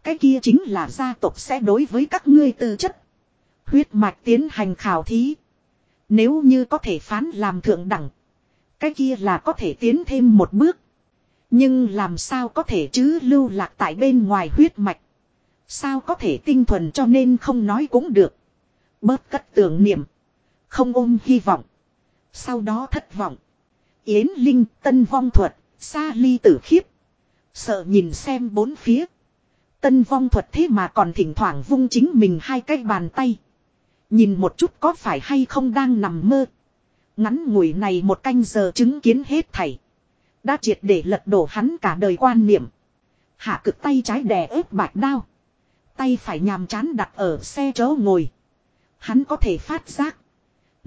Cái kia chính là gia tộc sẽ đối với các ngươi tư chất. Huyết mạch tiến hành khảo thí. Nếu như có thể phán làm thượng đẳng. Cái kia là có thể tiến thêm một bước. Nhưng làm sao có thể chứ lưu lạc tại bên ngoài huyết mạch. Sao có thể tinh thuần cho nên không nói cũng được. Bớt cất tưởng niệm. Không ôm hy vọng. Sau đó thất vọng. Yến Linh, tân vong thuật. Xa ly tử khiếp. Sợ nhìn xem bốn phía. Tân vong thuật thế mà còn thỉnh thoảng vung chính mình hai cái bàn tay. Nhìn một chút có phải hay không đang nằm mơ. Ngắn ngủi này một canh giờ chứng kiến hết thảy. Đã triệt để lật đổ hắn cả đời quan niệm. Hạ cực tay trái đè ép bạch đao. Tay phải nhàm chán đặt ở xe chớ ngồi. Hắn có thể phát giác.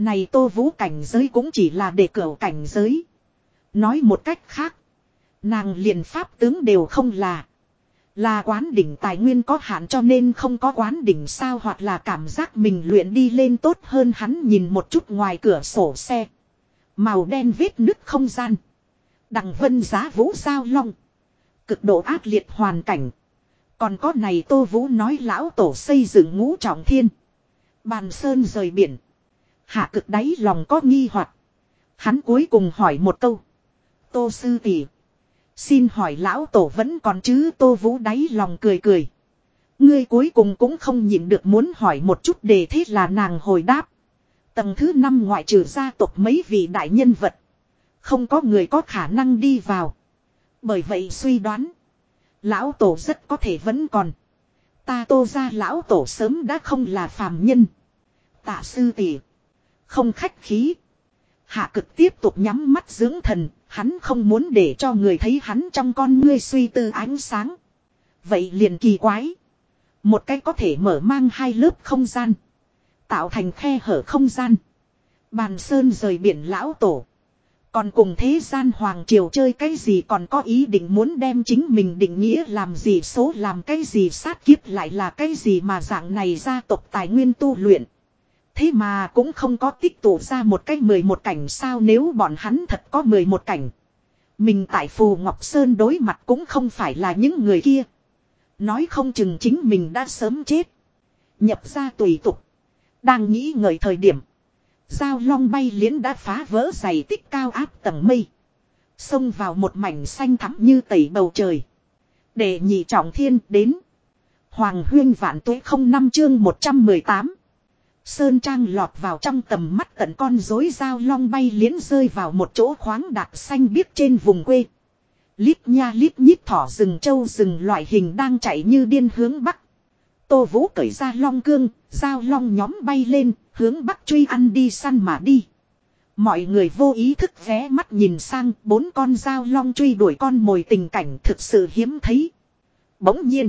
Này tô vũ cảnh giới cũng chỉ là để cửa cảnh giới. Nói một cách khác. Nàng liền pháp tướng đều không là. Là quán đỉnh tài nguyên có hạn cho nên không có quán đỉnh sao hoặc là cảm giác mình luyện đi lên tốt hơn hắn nhìn một chút ngoài cửa sổ xe. Màu đen vết nứt không gian. Đằng vân giá vũ giao long. Cực độ ác liệt hoàn cảnh. Còn có này Tô Vũ nói lão tổ xây dựng ngũ trọng thiên. Bàn sơn rời biển. Hạ cực đáy lòng có nghi hoặc Hắn cuối cùng hỏi một câu. Tô sư tỷ, Xin hỏi lão tổ vẫn còn chứ Tô Vũ đáy lòng cười cười. Ngươi cuối cùng cũng không nhịn được muốn hỏi một chút đề thế là nàng hồi đáp. Tầng thứ năm ngoại trừ gia tộc mấy vị đại nhân vật. Không có người có khả năng đi vào. Bởi vậy suy đoán. Lão tổ rất có thể vẫn còn. Ta tô ra lão tổ sớm đã không là phàm nhân. Tạ sư tỷ không khách khí. Hạ cực tiếp tục nhắm mắt dưỡng thần. Hắn không muốn để cho người thấy hắn trong con ngươi suy tư ánh sáng. Vậy liền kỳ quái. Một cái có thể mở mang hai lớp không gian. Tạo thành khe hở không gian. Bàn sơn rời biển lão tổ. Còn cùng thế gian hoàng triều chơi cái gì còn có ý định muốn đem chính mình định nghĩa làm gì số, làm cái gì sát kiếp lại là cái gì mà dạng này gia tộc tài nguyên tu luyện. Thế mà cũng không có tích tụ ra một cái mười một cảnh sao nếu bọn hắn thật có mười một cảnh. Mình tại Phù Ngọc Sơn đối mặt cũng không phải là những người kia. Nói không chừng chính mình đã sớm chết. Nhập ra tùy tục. Đang nghĩ ngợi thời điểm. Giao long bay liễn đã phá vỡ dày tích cao áp tầng mây. Xông vào một mảnh xanh thắm như tẩy bầu trời. Để nhị trọng thiên đến. Hoàng huyên vạn tuế không năm chương 118. Sơn Trang lọt vào trong tầm mắt tận con rối dao long bay liến rơi vào một chỗ khoáng đạc xanh biếc trên vùng quê. Lít nha lít nhít thỏ rừng châu rừng loại hình đang chạy như điên hướng bắc. Tô Vũ cởi ra long cương, dao long nhóm bay lên, hướng bắc truy ăn đi săn mà đi. Mọi người vô ý thức ghé mắt nhìn sang bốn con dao long truy đuổi con mồi tình cảnh thực sự hiếm thấy. Bỗng nhiên,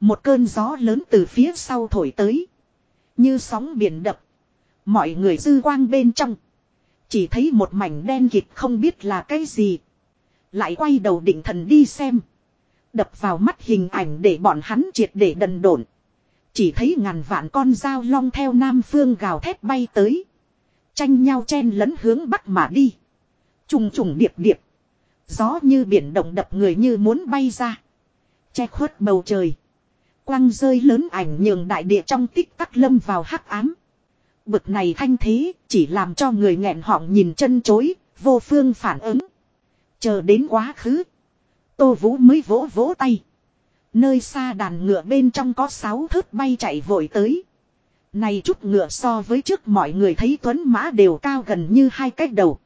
một cơn gió lớn từ phía sau thổi tới. Như sóng biển đập. Mọi người dư quang bên trong. Chỉ thấy một mảnh đen kịt không biết là cái gì. Lại quay đầu định thần đi xem. Đập vào mắt hình ảnh để bọn hắn triệt để đần độn. Chỉ thấy ngàn vạn con dao long theo nam phương gào thét bay tới. Tranh nhau chen lấn hướng bắc mà đi. Trùng trùng điệp điệp. Gió như biển động đập người như muốn bay ra. Che khuất bầu trời. Quang rơi lớn ảnh nhường đại địa trong tích tắc lâm vào hắc ám. Bực này thanh thế chỉ làm cho người nghẹn họng nhìn chân chối, vô phương phản ứng. Chờ đến quá khứ. Tô Vũ mới vỗ vỗ tay. Nơi xa đàn ngựa bên trong có sáu thớt bay chạy vội tới. Này chút ngựa so với trước mọi người thấy tuấn mã đều cao gần như hai cái đầu.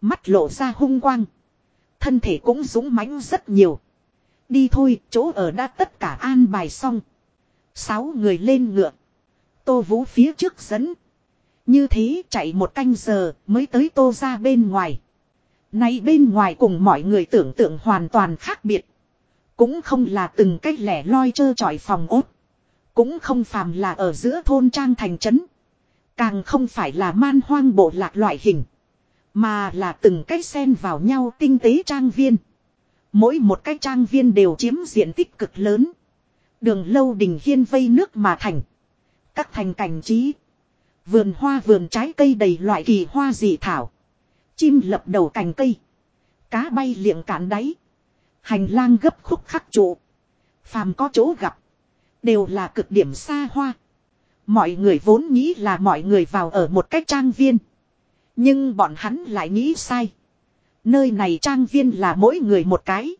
Mắt lộ ra hung quang. Thân thể cũng dũng mãnh rất nhiều. Đi thôi, chỗ ở đã tất cả an bài xong. Sáu người lên ngựa. Tô Vũ phía trước dẫn. Như thế chạy một canh giờ mới tới tô ra bên ngoài. Nay bên ngoài cùng mọi người tưởng tượng hoàn toàn khác biệt. Cũng không là từng cách lẻ loi trơ trọi phòng ốt. Cũng không phàm là ở giữa thôn trang thành trấn. Càng không phải là man hoang bộ lạc loại hình. Mà là từng cách xen vào nhau tinh tế trang viên. Mỗi một cái trang viên đều chiếm diện tích cực lớn. Đường lâu đình hiên vây nước mà thành. Các thành cảnh trí. Vườn hoa vườn trái cây đầy loại kỳ hoa dị thảo. Chim lập đầu cành cây. Cá bay liệng cạn đáy. Hành lang gấp khúc khắc trụ. Phàm có chỗ gặp. Đều là cực điểm xa hoa. Mọi người vốn nghĩ là mọi người vào ở một cách trang viên. Nhưng bọn hắn lại nghĩ sai. Nơi này trang viên là mỗi người một cái.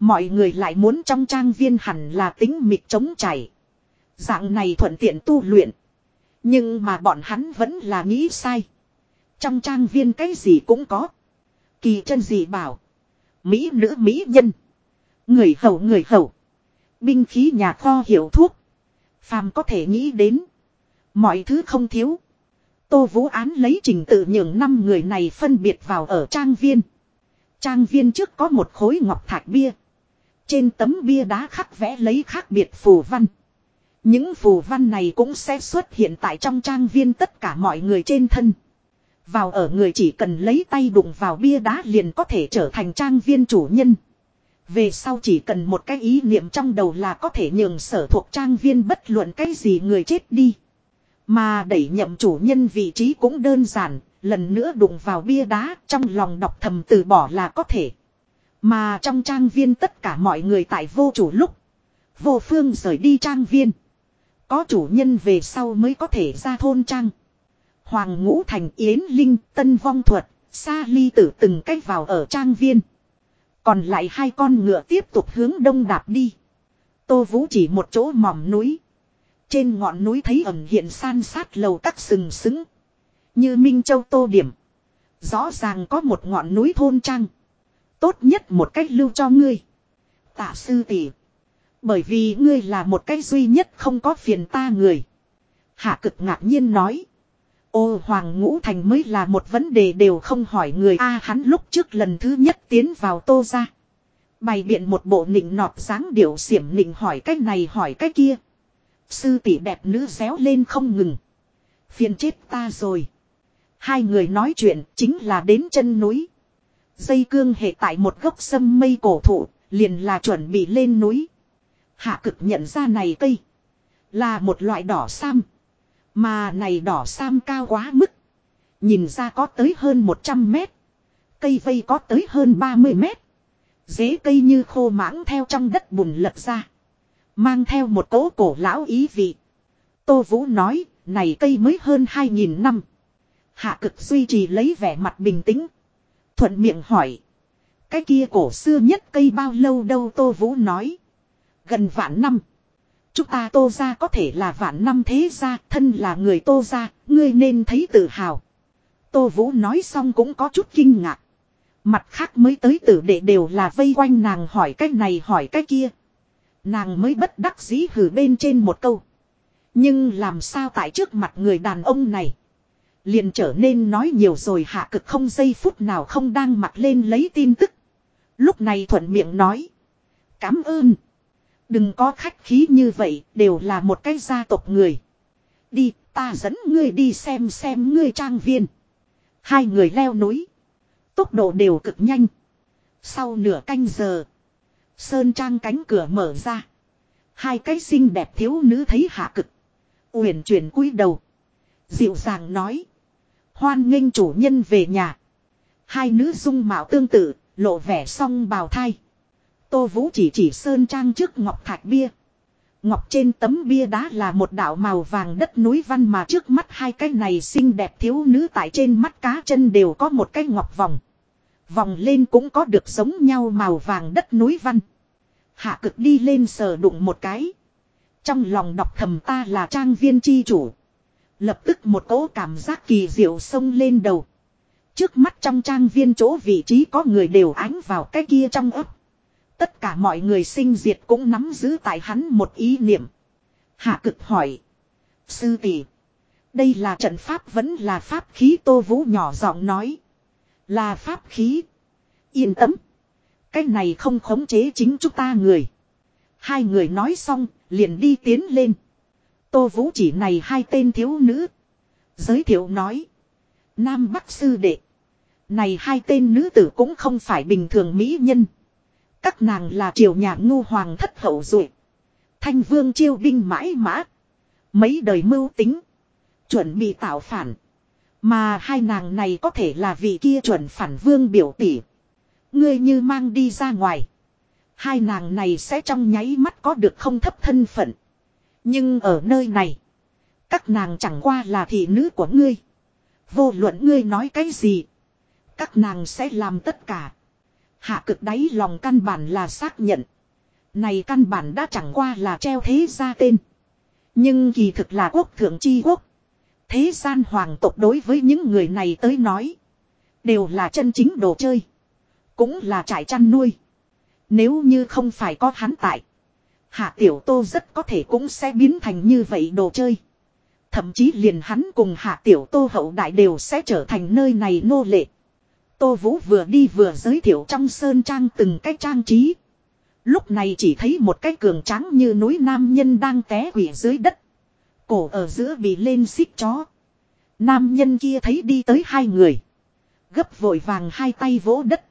Mọi người lại muốn trong trang viên hẳn là tính mịt chống chảy. Dạng này thuận tiện tu luyện. Nhưng mà bọn hắn vẫn là nghĩ sai. Trong trang viên cái gì cũng có. Kỳ chân gì bảo. Mỹ nữ Mỹ nhân. Người hầu người hầu. Binh khí nhà kho hiệu thuốc. Phàm có thể nghĩ đến. Mọi thứ không thiếu. Tô Vũ Án lấy trình tự nhường năm người này phân biệt vào ở trang viên. Trang viên trước có một khối ngọc thạch bia. Trên tấm bia đá khắc vẽ lấy khác biệt phù văn. Những phù văn này cũng sẽ xuất hiện tại trong trang viên tất cả mọi người trên thân. Vào ở người chỉ cần lấy tay đụng vào bia đá liền có thể trở thành trang viên chủ nhân. Về sau chỉ cần một cái ý niệm trong đầu là có thể nhường sở thuộc trang viên bất luận cái gì người chết đi. Mà đẩy nhậm chủ nhân vị trí cũng đơn giản, lần nữa đụng vào bia đá trong lòng đọc thầm từ bỏ là có thể. Mà trong trang viên tất cả mọi người tại vô chủ lúc. Vô phương rời đi trang viên. Có chủ nhân về sau mới có thể ra thôn trang. Hoàng ngũ thành yến linh tân vong thuật. Sa ly tử từng cách vào ở trang viên. Còn lại hai con ngựa tiếp tục hướng đông đạp đi. Tô Vũ chỉ một chỗ mỏm núi. Trên ngọn núi thấy ẩm hiện san sát lầu các sừng sững. Như Minh Châu Tô Điểm. Rõ ràng có một ngọn núi thôn trang. Tốt nhất một cách lưu cho ngươi. Tạ sư tỷ. Bởi vì ngươi là một cách duy nhất không có phiền ta người. Hạ cực ngạc nhiên nói. Ô Hoàng Ngũ Thành mới là một vấn đề đều không hỏi người A, hắn lúc trước lần thứ nhất tiến vào tô ra. Bày biện một bộ nịnh nọt dáng điệu xiểm nịnh hỏi cách này hỏi cách kia. Sư tỷ đẹp nữ réo lên không ngừng. Phiền chết ta rồi. Hai người nói chuyện chính là đến chân núi. Dây cương hệ tại một gốc sâm mây cổ thụ, liền là chuẩn bị lên núi. Hạ cực nhận ra này cây. Là một loại đỏ sam. Mà này đỏ sam cao quá mức. Nhìn ra có tới hơn 100 mét. Cây vây có tới hơn 30 mét. Dế cây như khô mãng theo trong đất bùn lật ra. Mang theo một cỗ cổ lão ý vị. Tô Vũ nói, này cây mới hơn 2.000 năm. Hạ cực duy trì lấy vẻ mặt bình tĩnh. Thuận miệng hỏi. Cái kia cổ xưa nhất cây bao lâu đâu Tô Vũ nói. Gần vạn năm. Chúng ta tô ra có thể là vạn năm thế ra, thân là người tô ra, ngươi nên thấy tự hào. Tô Vũ nói xong cũng có chút kinh ngạc. Mặt khác mới tới tử đệ đều là vây quanh nàng hỏi cái này hỏi cái kia. Nàng mới bất đắc dĩ hử bên trên một câu. Nhưng làm sao tại trước mặt người đàn ông này. Liền trở nên nói nhiều rồi hạ cực không giây phút nào không đang mặc lên lấy tin tức. Lúc này thuận miệng nói. Cám ơn. Đừng có khách khí như vậy, đều là một cái gia tộc người. Đi, ta dẫn ngươi đi xem xem ngươi trang viên. Hai người leo núi. Tốc độ đều cực nhanh. Sau nửa canh giờ. Sơn trang cánh cửa mở ra. Hai cái xinh đẹp thiếu nữ thấy hạ cực. Uyển chuyển cúi đầu. Dịu dàng nói. Hoan nghênh chủ nhân về nhà. Hai nữ dung mạo tương tự, lộ vẻ song bào thai. Tô Vũ chỉ chỉ sơn trang trước ngọc thạch bia. Ngọc trên tấm bia đá là một đạo màu vàng đất núi văn mà trước mắt hai cái này xinh đẹp thiếu nữ tại trên mắt cá chân đều có một cái ngọc vòng. Vòng lên cũng có được giống nhau màu vàng đất núi văn. Hạ cực đi lên sờ đụng một cái. Trong lòng đọc thầm ta là trang viên chi chủ. Lập tức một cỗ cảm giác kỳ diệu sông lên đầu. Trước mắt trong trang viên chỗ vị trí có người đều ánh vào cái kia trong ấp. Tất cả mọi người sinh diệt cũng nắm giữ tại hắn một ý niệm. Hạ cực hỏi. Sư tỷ, Đây là trận pháp vẫn là pháp khí tô vũ nhỏ giọng nói. Là pháp khí. Yên tâm. Cái này không khống chế chính chúng ta người. Hai người nói xong, liền đi tiến lên. Tô Vũ chỉ này hai tên thiếu nữ. Giới thiệu nói. Nam Bắc Sư Đệ. Này hai tên nữ tử cũng không phải bình thường mỹ nhân. Các nàng là triều nhà ngu hoàng thất hậu rồi. Thanh vương chiêu binh mãi mã. Mấy đời mưu tính. Chuẩn bị tạo phản. Mà hai nàng này có thể là vị kia chuẩn phản vương biểu tỷ. Ngươi như mang đi ra ngoài. Hai nàng này sẽ trong nháy mắt có được không thấp thân phận. Nhưng ở nơi này. Các nàng chẳng qua là thị nữ của ngươi. Vô luận ngươi nói cái gì. Các nàng sẽ làm tất cả. Hạ cực đáy lòng căn bản là xác nhận. Này căn bản đã chẳng qua là treo thế ra tên. Nhưng kỳ thực là quốc thượng chi quốc. Thế gian hoàng tộc đối với những người này tới nói. Đều là chân chính đồ chơi. Cũng là trải chăn nuôi. Nếu như không phải có hắn tại. Hạ tiểu tô rất có thể cũng sẽ biến thành như vậy đồ chơi. Thậm chí liền hắn cùng hạ tiểu tô hậu đại đều sẽ trở thành nơi này nô lệ. Tô Vũ vừa đi vừa giới thiệu trong sơn trang từng cái trang trí. Lúc này chỉ thấy một cái cường trắng như núi nam nhân đang té quỷ dưới đất. Cổ ở giữa bị lên xích chó. Nam nhân kia thấy đi tới hai người. Gấp vội vàng hai tay vỗ đất.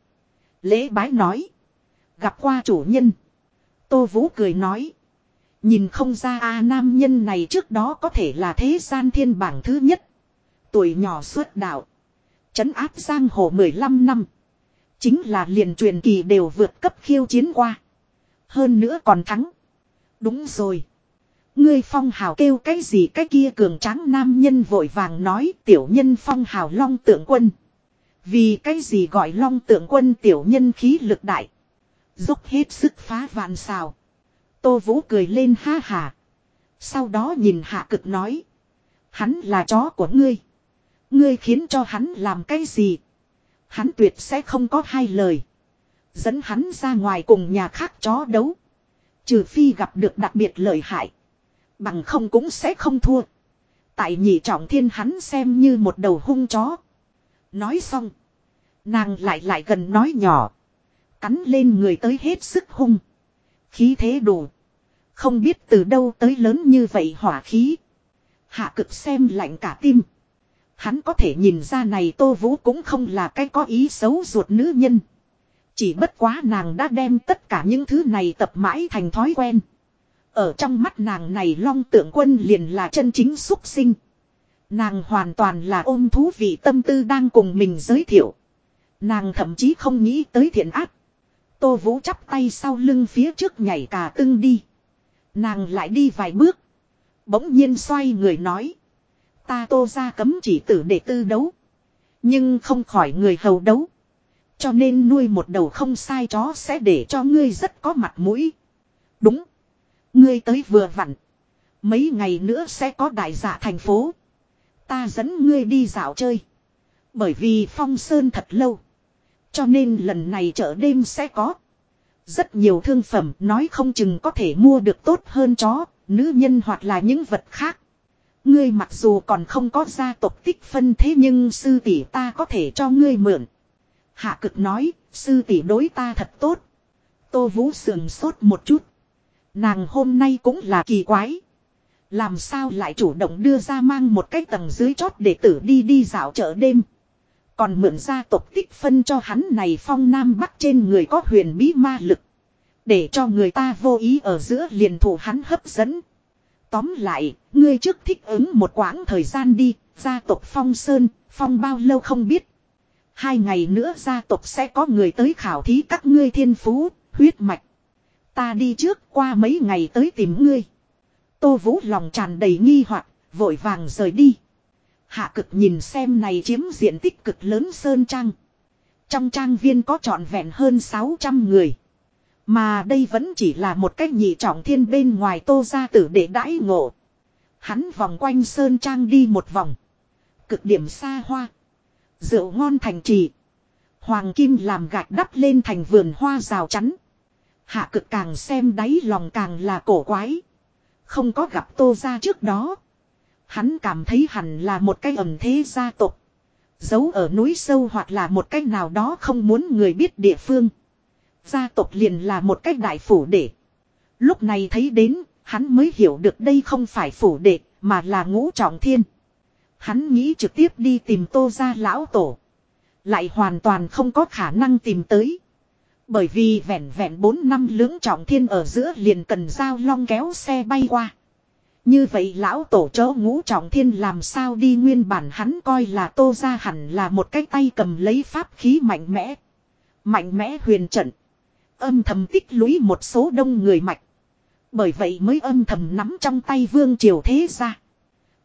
Lễ bái nói. Gặp qua chủ nhân. Tô Vũ cười nói. Nhìn không ra a nam nhân này trước đó có thể là thế gian thiên bảng thứ nhất. Tuổi nhỏ xuất đạo. chấn áp giang hồ 15 năm. Chính là liền truyền kỳ đều vượt cấp khiêu chiến qua. Hơn nữa còn thắng. Đúng rồi. Ngươi phong hào kêu cái gì cái kia cường tráng nam nhân vội vàng nói, tiểu nhân phong hào long tượng quân. Vì cái gì gọi long tượng quân tiểu nhân khí lực đại. Dốc hết sức phá vạn xào. Tô Vũ cười lên ha hà. Sau đó nhìn hạ cực nói. Hắn là chó của ngươi. Ngươi khiến cho hắn làm cái gì. Hắn tuyệt sẽ không có hai lời. Dẫn hắn ra ngoài cùng nhà khác chó đấu. Trừ phi gặp được đặc biệt lợi hại. Bằng không cũng sẽ không thua. Tại nhị trọng thiên hắn xem như một đầu hung chó. Nói xong. Nàng lại lại gần nói nhỏ. Cắn lên người tới hết sức hung. Khí thế đủ. Không biết từ đâu tới lớn như vậy hỏa khí. Hạ cực xem lạnh cả tim. Hắn có thể nhìn ra này Tô Vũ cũng không là cái có ý xấu ruột nữ nhân. Chỉ bất quá nàng đã đem tất cả những thứ này tập mãi thành thói quen. Ở trong mắt nàng này long tượng quân liền là chân chính xúc sinh. Nàng hoàn toàn là ôm thú vị tâm tư đang cùng mình giới thiệu. Nàng thậm chí không nghĩ tới thiện ác Tô Vũ chắp tay sau lưng phía trước nhảy cả tưng đi. Nàng lại đi vài bước. Bỗng nhiên xoay người nói. Ta tô ra cấm chỉ tử để tư đấu. Nhưng không khỏi người hầu đấu. Cho nên nuôi một đầu không sai chó sẽ để cho ngươi rất có mặt mũi. Đúng. Ngươi tới vừa vặn. Mấy ngày nữa sẽ có đại dạ thành phố. Ta dẫn ngươi đi dạo chơi. Bởi vì phong sơn thật lâu. Cho nên lần này chợ đêm sẽ có. Rất nhiều thương phẩm nói không chừng có thể mua được tốt hơn chó, nữ nhân hoặc là những vật khác. Ngươi mặc dù còn không có gia tộc tích phân thế nhưng sư tỷ ta có thể cho ngươi mượn. Hạ cực nói, sư tỷ đối ta thật tốt. Tô Vũ sườn sốt một chút. Nàng hôm nay cũng là kỳ quái. Làm sao lại chủ động đưa ra mang một cái tầng dưới chót để tử đi đi dạo chợ đêm. Còn mượn gia tộc tích phân cho hắn này phong nam bắc trên người có huyền bí ma lực. Để cho người ta vô ý ở giữa liền thủ hắn hấp dẫn. Tóm lại, ngươi trước thích ứng một quãng thời gian đi, gia tộc Phong Sơn, Phong bao lâu không biết. Hai ngày nữa gia tộc sẽ có người tới khảo thí các ngươi thiên phú, huyết mạch. Ta đi trước qua mấy ngày tới tìm ngươi. Tô Vũ lòng tràn đầy nghi hoặc, vội vàng rời đi. Hạ cực nhìn xem này chiếm diện tích cực lớn Sơn Trang. Trong trang viên có trọn vẹn hơn 600 người. Mà đây vẫn chỉ là một cách nhị trọng thiên bên ngoài tô gia tử để đãi ngộ. Hắn vòng quanh Sơn Trang đi một vòng. Cực điểm xa hoa. Rượu ngon thành trì. Hoàng kim làm gạch đắp lên thành vườn hoa rào chắn. Hạ cực càng xem đáy lòng càng là cổ quái. Không có gặp tô gia trước đó. Hắn cảm thấy hẳn là một cái ẩm thế gia tộc. Giấu ở núi sâu hoặc là một cách nào đó không muốn người biết địa phương. Gia tộc liền là một cách đại phủ đệ. Lúc này thấy đến, hắn mới hiểu được đây không phải phủ đệ, mà là ngũ trọng thiên. Hắn nghĩ trực tiếp đi tìm tô gia lão tổ. Lại hoàn toàn không có khả năng tìm tới. Bởi vì vẹn vẹn 4 năm lưỡng trọng thiên ở giữa liền cần giao long kéo xe bay qua. Như vậy lão tổ chỗ ngũ trọng thiên làm sao đi nguyên bản hắn coi là tô ra hẳn là một cái tay cầm lấy pháp khí mạnh mẽ. Mạnh mẽ huyền trận. Âm thầm tích lũy một số đông người mạch. Bởi vậy mới âm thầm nắm trong tay vương triều thế ra.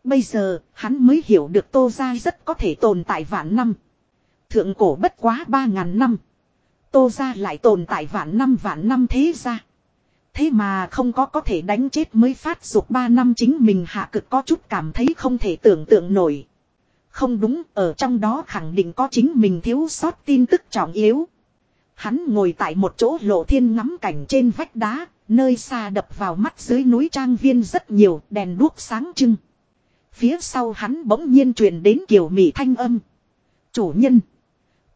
Bây giờ, hắn mới hiểu được tô ra rất có thể tồn tại vạn năm. Thượng cổ bất quá ba ngàn năm. Tô ra lại tồn tại vạn năm vạn năm thế ra. Thế mà không có có thể đánh chết mới phát dục 3 năm chính mình hạ cực có chút cảm thấy không thể tưởng tượng nổi. Không đúng, ở trong đó khẳng định có chính mình thiếu sót tin tức trọng yếu. Hắn ngồi tại một chỗ lộ thiên ngắm cảnh trên vách đá, nơi xa đập vào mắt dưới núi trang viên rất nhiều đèn đuốc sáng trưng. Phía sau hắn bỗng nhiên truyền đến kiểu mị thanh âm. Chủ nhân.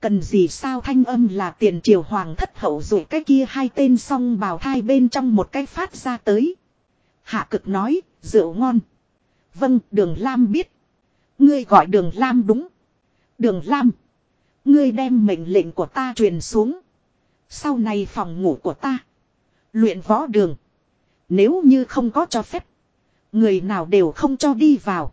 Cần gì sao thanh âm là tiền triều hoàng thất hậu rồi cái kia hai tên song bào thai bên trong một cái phát ra tới. Hạ cực nói, rượu ngon. Vâng, đường Lam biết. Ngươi gọi đường Lam đúng. Đường Lam. Ngươi đem mệnh lệnh của ta truyền xuống. Sau này phòng ngủ của ta. Luyện võ đường. Nếu như không có cho phép. Người nào đều không cho đi vào.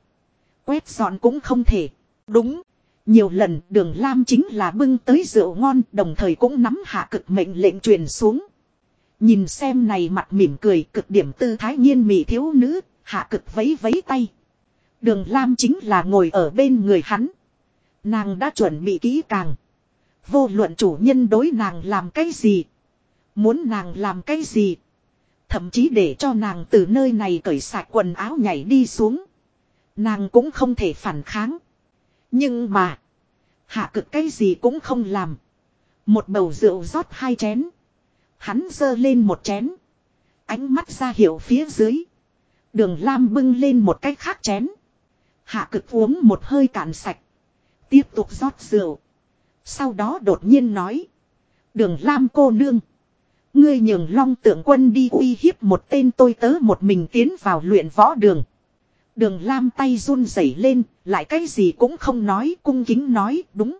Quét dọn cũng không thể. Đúng. Nhiều lần đường Lam chính là bưng tới rượu ngon đồng thời cũng nắm hạ cực mệnh lệnh truyền xuống. Nhìn xem này mặt mỉm cười cực điểm tư thái nhiên mị thiếu nữ, hạ cực vấy vấy tay. Đường Lam chính là ngồi ở bên người hắn. Nàng đã chuẩn bị kỹ càng. Vô luận chủ nhân đối nàng làm cái gì. Muốn nàng làm cái gì. Thậm chí để cho nàng từ nơi này cởi sạch quần áo nhảy đi xuống. Nàng cũng không thể phản kháng. Nhưng mà. Hạ cực cái gì cũng không làm. Một bầu rượu rót hai chén. Hắn dơ lên một chén. Ánh mắt ra hiệu phía dưới. Đường Lam bưng lên một cái khác chén. Hạ cực uống một hơi cạn sạch. Tiếp tục rót rượu. Sau đó đột nhiên nói. Đường Lam cô nương. Ngươi nhường long tượng quân đi uy hiếp một tên tôi tớ một mình tiến vào luyện võ đường. Đường Lam tay run rẩy lên, lại cái gì cũng không nói, cung kính nói, đúng.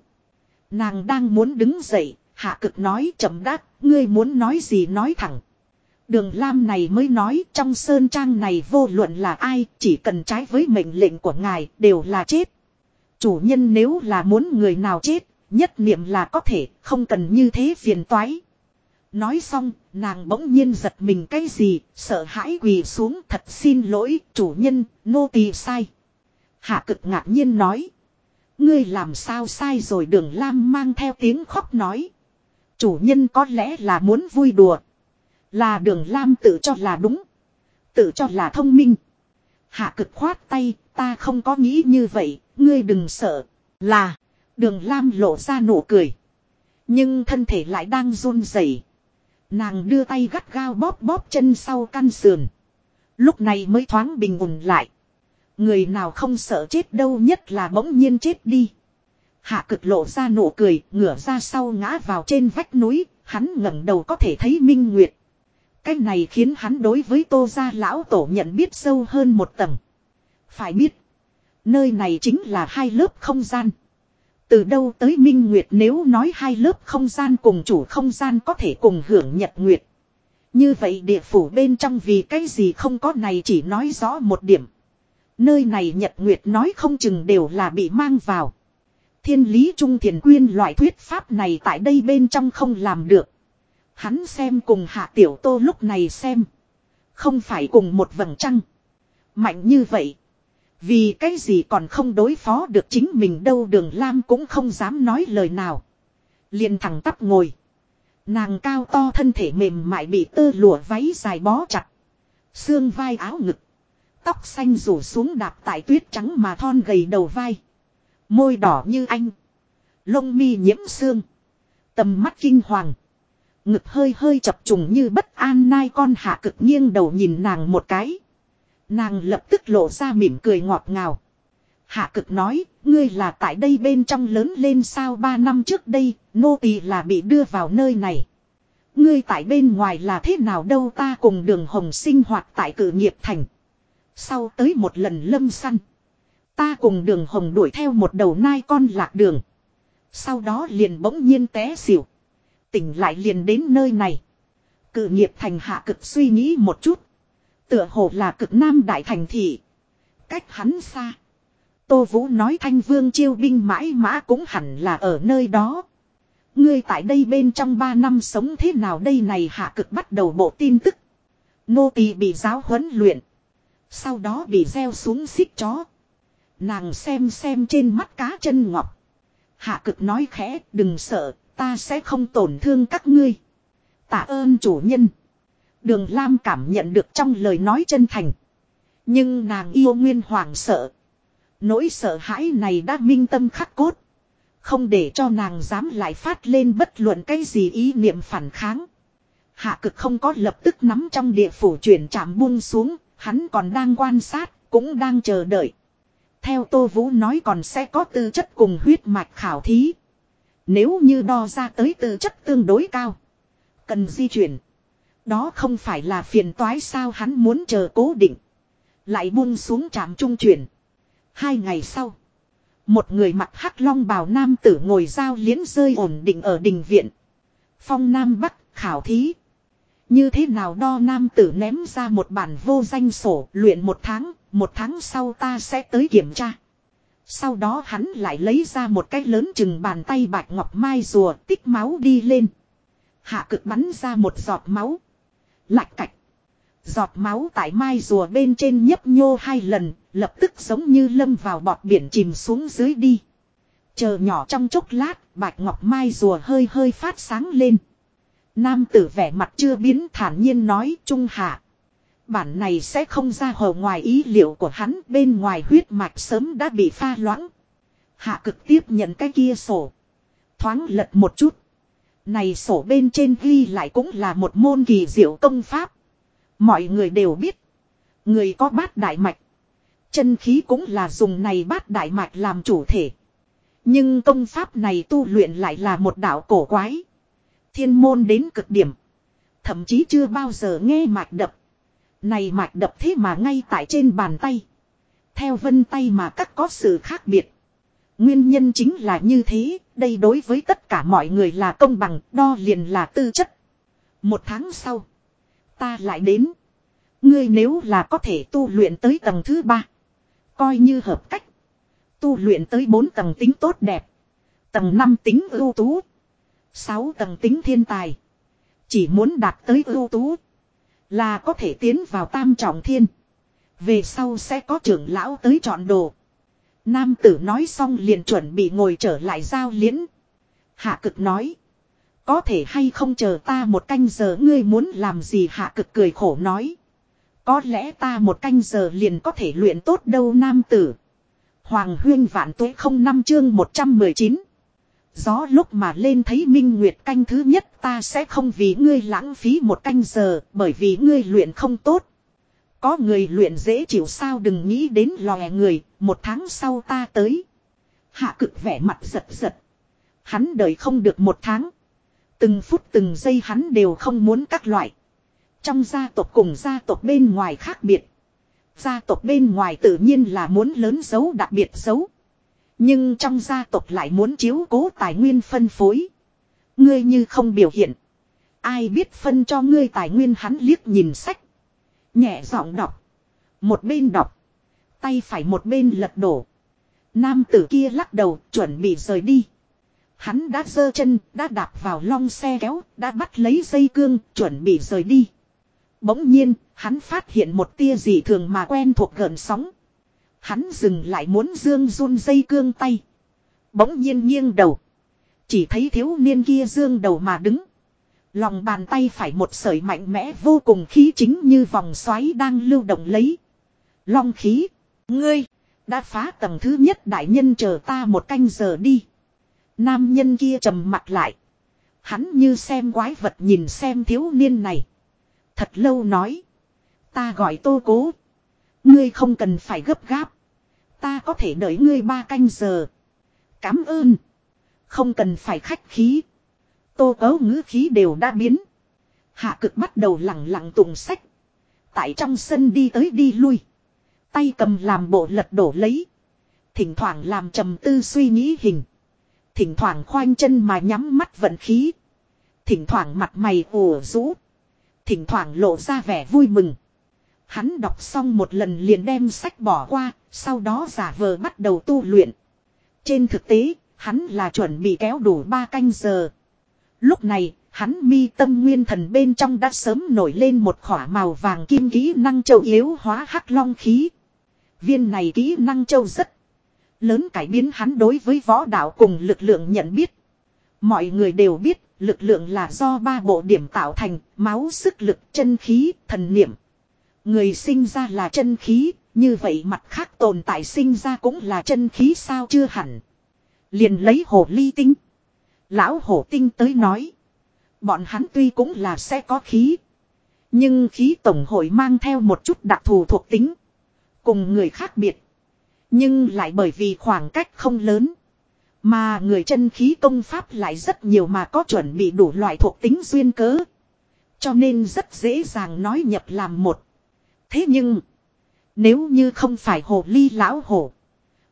Nàng đang muốn đứng dậy, hạ cực nói chậm đáp, ngươi muốn nói gì nói thẳng. Đường Lam này mới nói trong sơn trang này vô luận là ai, chỉ cần trái với mệnh lệnh của ngài, đều là chết. Chủ nhân nếu là muốn người nào chết, nhất niệm là có thể, không cần như thế phiền toái. Nói xong, nàng bỗng nhiên giật mình cái gì, sợ hãi quỳ xuống thật xin lỗi, chủ nhân, nô tỳ sai. Hạ cực ngạc nhiên nói. Ngươi làm sao sai rồi đường Lam mang theo tiếng khóc nói. Chủ nhân có lẽ là muốn vui đùa. Là đường Lam tự cho là đúng. Tự cho là thông minh. Hạ cực khoát tay, ta không có nghĩ như vậy, ngươi đừng sợ. Là, đường Lam lộ ra nụ cười. Nhưng thân thể lại đang run rẩy. Nàng đưa tay gắt gao bóp bóp chân sau căn sườn. Lúc này mới thoáng bình ổn lại. Người nào không sợ chết đâu nhất là bỗng nhiên chết đi. Hạ cực lộ ra nụ cười, ngửa ra sau ngã vào trên vách núi, hắn ngẩng đầu có thể thấy minh nguyệt. Cái này khiến hắn đối với tô gia lão tổ nhận biết sâu hơn một tầng. Phải biết, nơi này chính là hai lớp không gian. Từ đâu tới minh nguyệt nếu nói hai lớp không gian cùng chủ không gian có thể cùng hưởng nhật nguyệt. Như vậy địa phủ bên trong vì cái gì không có này chỉ nói rõ một điểm. Nơi này nhật nguyệt nói không chừng đều là bị mang vào. Thiên lý trung thiền quyên loại thuyết pháp này tại đây bên trong không làm được. Hắn xem cùng hạ tiểu tô lúc này xem. Không phải cùng một vầng trăng. Mạnh như vậy. Vì cái gì còn không đối phó được chính mình đâu đường Lam cũng không dám nói lời nào. liền thẳng tắp ngồi. Nàng cao to thân thể mềm mại bị tơ lụa váy dài bó chặt. Xương vai áo ngực. Tóc xanh rủ xuống đạp tại tuyết trắng mà thon gầy đầu vai. Môi đỏ như anh. Lông mi nhiễm xương. Tầm mắt kinh hoàng. Ngực hơi hơi chập trùng như bất an nai con hạ cực nghiêng đầu nhìn nàng một cái. Nàng lập tức lộ ra mỉm cười ngọt ngào. Hạ cực nói, ngươi là tại đây bên trong lớn lên sao ba năm trước đây, nô tỳ là bị đưa vào nơi này. Ngươi tại bên ngoài là thế nào đâu ta cùng đường hồng sinh hoạt tại cử nghiệp thành. Sau tới một lần lâm săn. Ta cùng đường hồng đuổi theo một đầu nai con lạc đường. Sau đó liền bỗng nhiên té xỉu. Tỉnh lại liền đến nơi này. Cự nghiệp thành hạ cực suy nghĩ một chút. Tựa hồ là cực nam đại thành thị. Cách hắn xa. Tô Vũ nói thanh vương chiêu binh mãi mã cũng hẳn là ở nơi đó. Ngươi tại đây bên trong 3 năm sống thế nào đây này hạ cực bắt đầu bộ tin tức. Nô tỳ bị giáo huấn luyện. Sau đó bị gieo xuống xích chó. Nàng xem xem trên mắt cá chân ngọc. Hạ cực nói khẽ, đừng sợ, ta sẽ không tổn thương các ngươi. Tạ ơn chủ nhân. Đường Lam cảm nhận được trong lời nói chân thành. Nhưng nàng yêu nguyên hoàng sợ. Nỗi sợ hãi này đã minh tâm khắc cốt. Không để cho nàng dám lại phát lên bất luận cái gì ý niệm phản kháng. Hạ cực không có lập tức nắm trong địa phủ chuyển chạm buông xuống, hắn còn đang quan sát, cũng đang chờ đợi. Theo Tô Vũ nói còn sẽ có tư chất cùng huyết mạch khảo thí. Nếu như đo ra tới tư chất tương đối cao. Cần di chuyển. Đó không phải là phiền toái sao hắn muốn chờ cố định. Lại buông xuống trạm trung chuyển. Hai ngày sau. Một người mặc hắc long bào nam tử ngồi giao liến rơi ổn định ở đình viện. Phong Nam Bắc khảo thí. Như thế nào đo nam tử ném ra một bản vô danh sổ luyện một tháng, một tháng sau ta sẽ tới kiểm tra. Sau đó hắn lại lấy ra một cái lớn chừng bàn tay bạch ngọc mai rùa tích máu đi lên. Hạ cực bắn ra một giọt máu. Lạch cạch. Giọt máu tại mai rùa bên trên nhấp nhô hai lần, lập tức giống như lâm vào bọt biển chìm xuống dưới đi. Chờ nhỏ trong chốc lát, bạch ngọc mai rùa hơi hơi phát sáng lên. Nam tử vẻ mặt chưa biến thản nhiên nói trung hạ. Bản này sẽ không ra hồ ngoài ý liệu của hắn bên ngoài huyết mạch sớm đã bị pha loãng. Hạ cực tiếp nhận cái kia sổ. Thoáng lật một chút. Này sổ bên trên ghi lại cũng là một môn kỳ diệu công pháp. Mọi người đều biết. Người có bát đại mạch. Chân khí cũng là dùng này bát đại mạch làm chủ thể. Nhưng công pháp này tu luyện lại là một đạo cổ quái. Thiên môn đến cực điểm. Thậm chí chưa bao giờ nghe mạch đập. Này mạch đập thế mà ngay tại trên bàn tay. Theo vân tay mà các có sự khác biệt. Nguyên nhân chính là như thế, đây đối với tất cả mọi người là công bằng, đo liền là tư chất. Một tháng sau, ta lại đến. Ngươi nếu là có thể tu luyện tới tầng thứ ba, coi như hợp cách. Tu luyện tới bốn tầng tính tốt đẹp. Tầng năm tính ưu tú. sáu tầng tính thiên tài. Chỉ muốn đạt tới ưu tú. Là có thể tiến vào tam trọng thiên. Về sau sẽ có trưởng lão tới chọn đồ. Nam tử nói xong liền chuẩn bị ngồi trở lại giao liễn. Hạ cực nói. Có thể hay không chờ ta một canh giờ, ngươi muốn làm gì hạ cực cười khổ nói. Có lẽ ta một canh giờ liền có thể luyện tốt đâu, nam tử. Hoàng huyên vạn tuế không năm chương 119. Gió lúc mà lên thấy minh nguyệt canh thứ nhất, ta sẽ không vì ngươi lãng phí một canh giờ, bởi vì ngươi luyện không tốt. Có người luyện dễ chịu sao đừng nghĩ đến lòe người, một tháng sau ta tới. Hạ cực vẻ mặt giật giật. Hắn đợi không được một tháng. Từng phút từng giây hắn đều không muốn các loại. Trong gia tộc cùng gia tộc bên ngoài khác biệt. Gia tộc bên ngoài tự nhiên là muốn lớn dấu đặc biệt dấu. Nhưng trong gia tộc lại muốn chiếu cố tài nguyên phân phối. Ngươi như không biểu hiện. Ai biết phân cho ngươi tài nguyên hắn liếc nhìn sách. Nhẹ giọng đọc. Một bên đọc. Tay phải một bên lật đổ. Nam tử kia lắc đầu chuẩn bị rời đi. Hắn đã giơ chân, đã đạp vào long xe kéo, đã bắt lấy dây cương, chuẩn bị rời đi. Bỗng nhiên, hắn phát hiện một tia gì thường mà quen thuộc gần sóng. Hắn dừng lại muốn dương run dây cương tay. Bỗng nhiên nghiêng đầu. Chỉ thấy thiếu niên kia dương đầu mà đứng. Lòng bàn tay phải một sợi mạnh mẽ vô cùng khí chính như vòng xoáy đang lưu động lấy. Long khí. Ngươi. Đã phá tầng thứ nhất, đại nhân chờ ta một canh giờ đi. Nam nhân kia trầm mặt lại. Hắn như xem quái vật nhìn xem thiếu niên này. Thật lâu nói. Ta gọi tô cố. Ngươi không cần phải gấp gáp. Ta có thể đợi ngươi ba canh giờ. Cám ơn. Không cần phải khách khí. Tô cấu ngữ khí đều đã biến. Hạ cực bắt đầu lặng lặng tụng sách. Tại trong sân đi tới đi lui. Tay cầm làm bộ lật đổ lấy. Thỉnh thoảng làm trầm tư suy nghĩ hình. Thỉnh thoảng khoanh chân mà nhắm mắt vận khí. Thỉnh thoảng mặt mày ủ rũ. Thỉnh thoảng lộ ra vẻ vui mừng. Hắn đọc xong một lần liền đem sách bỏ qua, sau đó giả vờ bắt đầu tu luyện. Trên thực tế, hắn là chuẩn bị kéo đủ ba canh giờ. Lúc này, hắn mi tâm nguyên thần bên trong đã sớm nổi lên một khỏa màu vàng kim kỹ năng châu yếu hóa hắc long khí. Viên này kỹ năng châu rất lớn cải biến hắn đối với võ đạo cùng lực lượng nhận biết. Mọi người đều biết, lực lượng là do ba bộ điểm tạo thành, máu sức lực, chân khí, thần niệm. Người sinh ra là chân khí, như vậy mặt khác tồn tại sinh ra cũng là chân khí sao chưa hẳn. Liền lấy hồ ly tinh. Lão hổ tinh tới nói. Bọn hắn tuy cũng là sẽ có khí. Nhưng khí tổng hội mang theo một chút đặc thù thuộc tính. Cùng người khác biệt. Nhưng lại bởi vì khoảng cách không lớn. Mà người chân khí công pháp lại rất nhiều mà có chuẩn bị đủ loại thuộc tính duyên cớ. Cho nên rất dễ dàng nói nhập làm một. Thế nhưng. Nếu như không phải hồ ly lão hổ.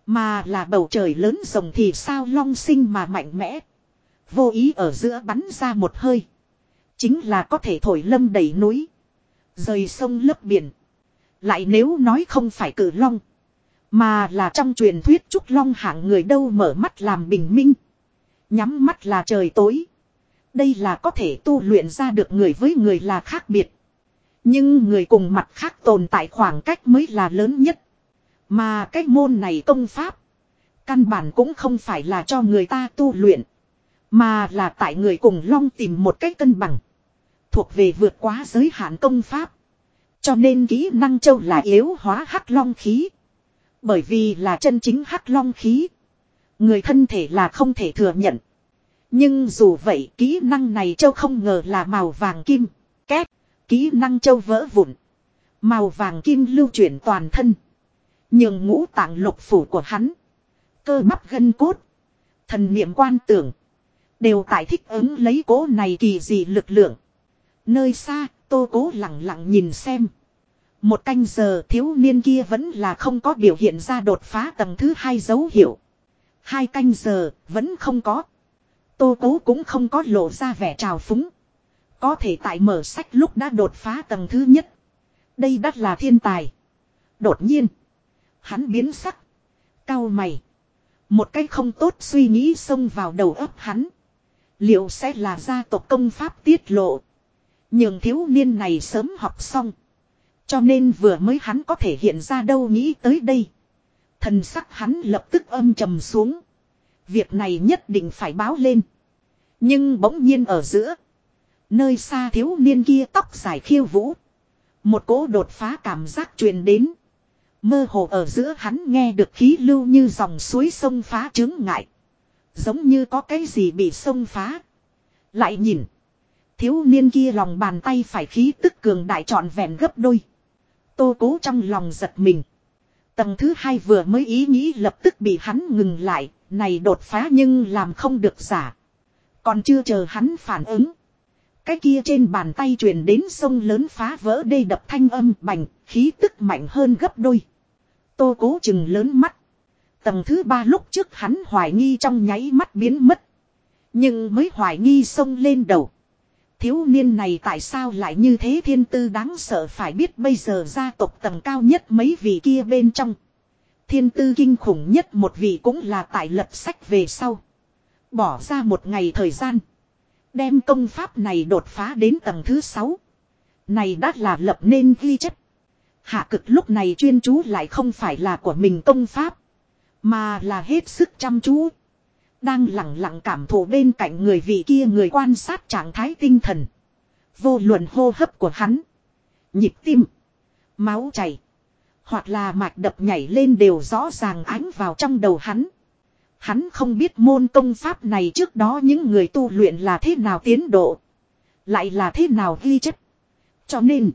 Mà là bầu trời lớn rồng thì sao long sinh mà mạnh mẽ. Vô ý ở giữa bắn ra một hơi. Chính là có thể thổi lâm đầy núi. Rời sông lấp biển. Lại nếu nói không phải cử long. Mà là trong truyền thuyết Trúc Long hạng người đâu mở mắt làm bình minh. Nhắm mắt là trời tối. Đây là có thể tu luyện ra được người với người là khác biệt. Nhưng người cùng mặt khác tồn tại khoảng cách mới là lớn nhất. Mà cái môn này công pháp. Căn bản cũng không phải là cho người ta tu luyện. Mà là tại người cùng long tìm một cách cân bằng. Thuộc về vượt quá giới hạn công pháp. Cho nên kỹ năng châu là yếu hóa hắc long khí. Bởi vì là chân chính hắc long khí. Người thân thể là không thể thừa nhận. Nhưng dù vậy kỹ năng này châu không ngờ là màu vàng kim. Két. Kỹ năng châu vỡ vụn. Màu vàng kim lưu chuyển toàn thân. Nhường ngũ tạng lục phủ của hắn. Cơ bắp gân cốt. Thần niệm quan tưởng. Đều tại thích ứng lấy cố này kỳ dị lực lượng. Nơi xa, tô cố lặng lặng nhìn xem. Một canh giờ thiếu niên kia vẫn là không có biểu hiện ra đột phá tầng thứ hai dấu hiệu. Hai canh giờ, vẫn không có. Tô cố cũng không có lộ ra vẻ trào phúng. Có thể tại mở sách lúc đã đột phá tầng thứ nhất. Đây đắt là thiên tài. Đột nhiên. Hắn biến sắc. Cao mày. Một cái không tốt suy nghĩ xông vào đầu óc hắn. Liệu sẽ là gia tộc công pháp tiết lộ. Nhưng thiếu niên này sớm học xong. Cho nên vừa mới hắn có thể hiện ra đâu nghĩ tới đây. Thần sắc hắn lập tức âm trầm xuống. Việc này nhất định phải báo lên. Nhưng bỗng nhiên ở giữa. Nơi xa thiếu niên kia tóc dài khiêu vũ. Một cỗ đột phá cảm giác truyền đến. Mơ hồ ở giữa hắn nghe được khí lưu như dòng suối sông phá chướng ngại. Giống như có cái gì bị xông phá. Lại nhìn. Thiếu niên kia lòng bàn tay phải khí tức cường đại trọn vẹn gấp đôi. Tô cố trong lòng giật mình. Tầng thứ hai vừa mới ý nghĩ lập tức bị hắn ngừng lại. Này đột phá nhưng làm không được giả. Còn chưa chờ hắn phản ứng. Cái kia trên bàn tay truyền đến sông lớn phá vỡ đê đập thanh âm bành, khí tức mạnh hơn gấp đôi. Tô cố chừng lớn mắt. Tầng thứ ba lúc trước hắn hoài nghi trong nháy mắt biến mất. Nhưng mới hoài nghi sông lên đầu. Thiếu niên này tại sao lại như thế thiên tư đáng sợ phải biết bây giờ gia tộc tầng cao nhất mấy vị kia bên trong. Thiên tư kinh khủng nhất một vị cũng là tại lật sách về sau. Bỏ ra một ngày thời gian. Đem công pháp này đột phá đến tầng thứ sáu. Này đã là lập nên ghi chất. Hạ cực lúc này chuyên chú lại không phải là của mình công pháp. Mà là hết sức chăm chú. Đang lặng lặng cảm thụ bên cạnh người vị kia người quan sát trạng thái tinh thần. Vô luận hô hấp của hắn. Nhịp tim. Máu chảy. Hoặc là mạch đập nhảy lên đều rõ ràng ánh vào trong đầu hắn. Hắn không biết môn công pháp này trước đó những người tu luyện là thế nào tiến độ. Lại là thế nào ghi chất. Cho nên.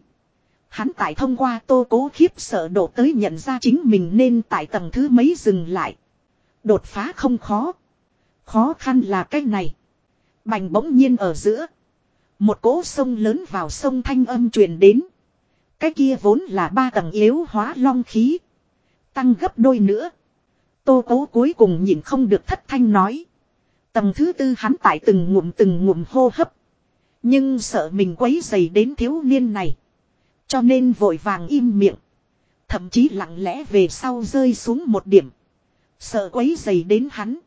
Hắn tại thông qua tô cố khiếp sợ độ tới nhận ra chính mình nên tại tầng thứ mấy dừng lại. Đột phá không khó. Khó khăn là cái này. Bành bỗng nhiên ở giữa. Một cỗ sông lớn vào sông thanh âm truyền đến. Cái kia vốn là ba tầng yếu hóa long khí. Tăng gấp đôi nữa. Tô cố cuối cùng nhìn không được thất thanh nói. Tầng thứ tư hắn tại từng ngụm từng ngụm hô hấp. Nhưng sợ mình quấy dày đến thiếu niên này. Cho nên vội vàng im miệng. Thậm chí lặng lẽ về sau rơi xuống một điểm. Sợ quấy dày đến hắn.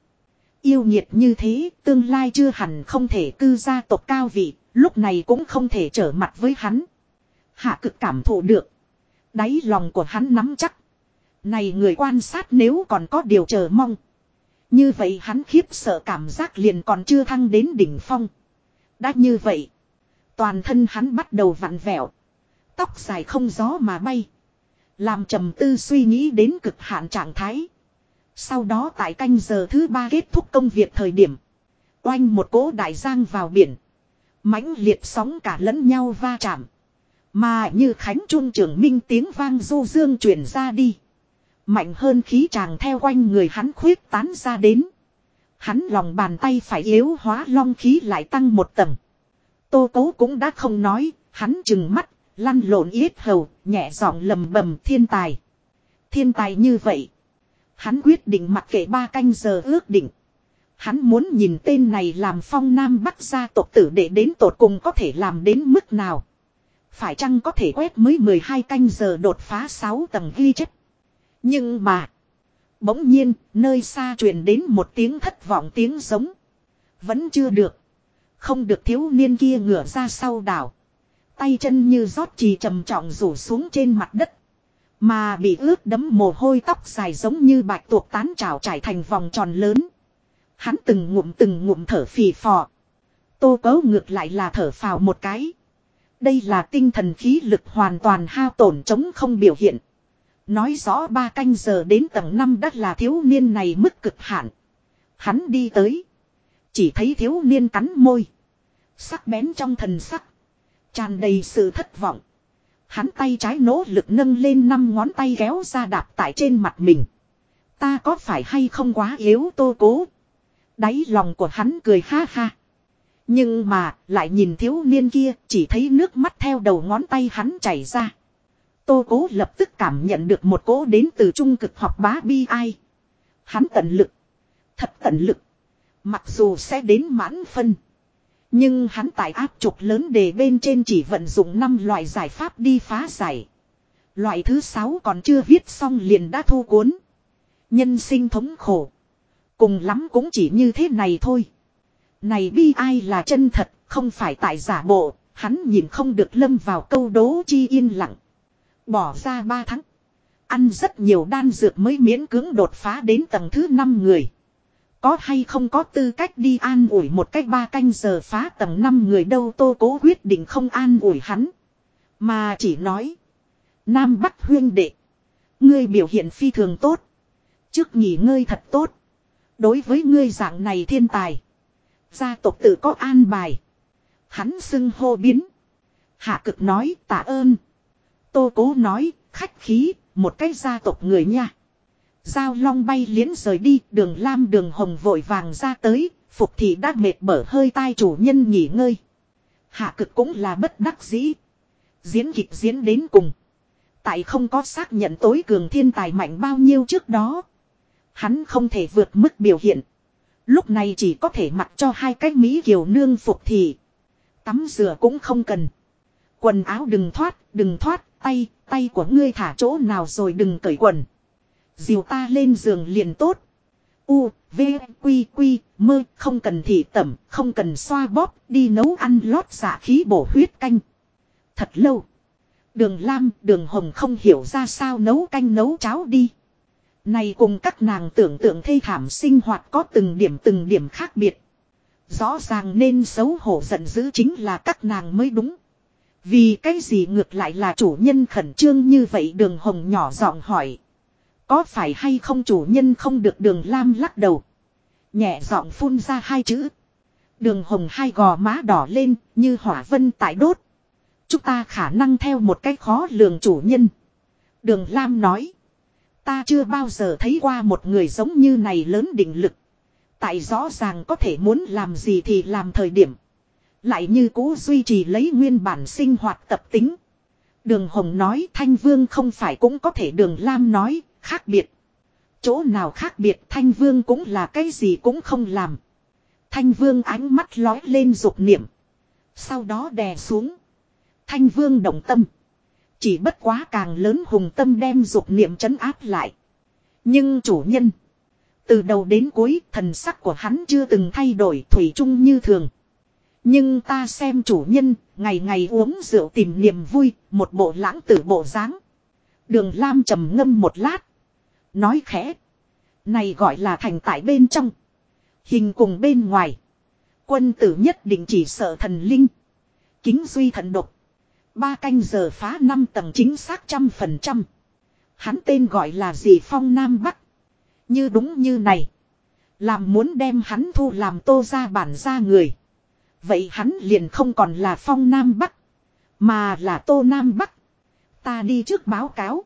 Yêu nhiệt như thế, tương lai chưa hẳn không thể cư gia tộc cao vị, lúc này cũng không thể trở mặt với hắn. Hạ cực cảm thụ được. Đáy lòng của hắn nắm chắc. Này người quan sát nếu còn có điều chờ mong. Như vậy hắn khiếp sợ cảm giác liền còn chưa thăng đến đỉnh phong. Đã như vậy. Toàn thân hắn bắt đầu vặn vẹo. Tóc dài không gió mà bay. Làm trầm tư suy nghĩ đến cực hạn trạng thái. Sau đó tại canh giờ thứ ba kết thúc công việc thời điểm. Oanh một cỗ đại giang vào biển. mãnh liệt sóng cả lẫn nhau va chạm. Mà như khánh trung trưởng minh tiếng vang du dương truyền ra đi. Mạnh hơn khí tràng theo quanh người hắn khuyết tán ra đến. Hắn lòng bàn tay phải yếu hóa long khí lại tăng một tầng. Tô cố cũng đã không nói, hắn chừng mắt, lăn lộn yết hầu, nhẹ giọng lầm bầm thiên tài. Thiên tài như vậy. Hắn quyết định mặc kệ ba canh giờ ước định. Hắn muốn nhìn tên này làm phong nam bắc gia tộc tử để đến tột cùng có thể làm đến mức nào. Phải chăng có thể quét mới 12 canh giờ đột phá 6 tầng ghi chất. Nhưng mà. Bỗng nhiên, nơi xa truyền đến một tiếng thất vọng tiếng giống. Vẫn chưa được. Không được thiếu niên kia ngửa ra sau đảo. Tay chân như rót trì trầm trọng rủ xuống trên mặt đất. Mà bị ướt đấm mồ hôi tóc dài giống như bạch tuộc tán trào trải thành vòng tròn lớn. Hắn từng ngụm từng ngụm thở phì phò. Tô cấu ngược lại là thở phào một cái. Đây là tinh thần khí lực hoàn toàn hao tổn chống không biểu hiện. Nói rõ ba canh giờ đến tầng năm đất là thiếu niên này mức cực hạn. Hắn đi tới. Chỉ thấy thiếu niên cắn môi. Sắc bén trong thần sắc. Tràn đầy sự thất vọng. Hắn tay trái nỗ lực nâng lên năm ngón tay kéo ra đạp tại trên mặt mình. Ta có phải hay không quá yếu tô cố. Đáy lòng của hắn cười ha ha. Nhưng mà, lại nhìn thiếu niên kia, chỉ thấy nước mắt theo đầu ngón tay hắn chảy ra. Tô cố lập tức cảm nhận được một cố đến từ trung cực học bá bi ai. Hắn tận lực. Thật tận lực. Mặc dù sẽ đến mãn phân. Nhưng hắn tại áp trục lớn đề bên trên chỉ vận dụng 5 loại giải pháp đi phá giải. Loại thứ 6 còn chưa viết xong liền đã thu cuốn. Nhân sinh thống khổ. Cùng lắm cũng chỉ như thế này thôi. Này bi ai là chân thật, không phải tại giả bộ, hắn nhìn không được lâm vào câu đố chi yên lặng. Bỏ ra 3 tháng. Ăn rất nhiều đan dược mới miễn cưỡng đột phá đến tầng thứ 5 người. Có hay không có tư cách đi an ủi một cách ba canh giờ phá tầng 5 người đâu, tô cố quyết định không an ủi hắn. Mà chỉ nói. Nam Bắc huyên đệ. Ngươi biểu hiện phi thường tốt. Trước nghỉ ngơi thật tốt. Đối với ngươi dạng này thiên tài. Gia tộc tự có an bài. Hắn xưng hô biến. Hạ cực nói, tạ ơn. Tô cố nói, khách khí, một cái gia tộc người nha. Giao long bay liến rời đi, đường lam đường hồng vội vàng ra tới, phục thị đã mệt bở hơi tai chủ nhân nghỉ ngơi. Hạ cực cũng là bất đắc dĩ. Diễn kịch diễn đến cùng. Tại không có xác nhận tối cường thiên tài mạnh bao nhiêu trước đó. Hắn không thể vượt mức biểu hiện. Lúc này chỉ có thể mặc cho hai cái Mỹ kiều nương phục thị. Tắm rửa cũng không cần. Quần áo đừng thoát, đừng thoát, tay, tay của ngươi thả chỗ nào rồi đừng cởi quần dìu ta lên giường liền tốt. U, V, Quy, Quy, mơ, không cần thị tẩm, không cần xoa bóp, đi nấu ăn lót dạ khí bổ huyết canh. Thật lâu. Đường Lam, đường Hồng không hiểu ra sao nấu canh nấu cháo đi. Này cùng các nàng tưởng tượng thê thảm sinh hoạt có từng điểm từng điểm khác biệt. Rõ ràng nên xấu hổ giận dữ chính là các nàng mới đúng. Vì cái gì ngược lại là chủ nhân khẩn trương như vậy đường hồng nhỏ giọng hỏi. Có phải hay không chủ nhân không được đường lam lắc đầu. Nhẹ giọng phun ra hai chữ. Đường hồng hai gò má đỏ lên, như hỏa vân tại đốt. Chúng ta khả năng theo một cách khó lường chủ nhân. Đường lam nói. Ta chưa bao giờ thấy qua một người giống như này lớn định lực. Tại rõ ràng có thể muốn làm gì thì làm thời điểm. Lại như cũ duy trì lấy nguyên bản sinh hoạt tập tính. Đường Hồng nói, Thanh Vương không phải cũng có thể Đường Lam nói khác biệt. Chỗ nào khác biệt Thanh Vương cũng là cái gì cũng không làm. Thanh Vương ánh mắt lói lên dục niệm. Sau đó đè xuống. Thanh Vương động tâm. Chỉ bất quá càng lớn hùng tâm đem dục niệm trấn áp lại. Nhưng chủ nhân. Từ đầu đến cuối thần sắc của hắn chưa từng thay đổi thủy chung như thường. Nhưng ta xem chủ nhân, ngày ngày uống rượu tìm niềm vui, một bộ lãng tử bộ dáng. Đường Lam trầm ngâm một lát. Nói khẽ. Này gọi là thành tại bên trong. Hình cùng bên ngoài. Quân tử nhất định chỉ sợ thần linh. Kính duy thần độc. Ba canh giờ phá năm tầng chính xác trăm phần trăm. Hắn tên gọi là gì phong Nam Bắc. Như đúng như này. Làm muốn đem hắn thu làm tô ra bản ra người. Vậy hắn liền không còn là phong Nam Bắc. Mà là tô Nam Bắc. Ta đi trước báo cáo.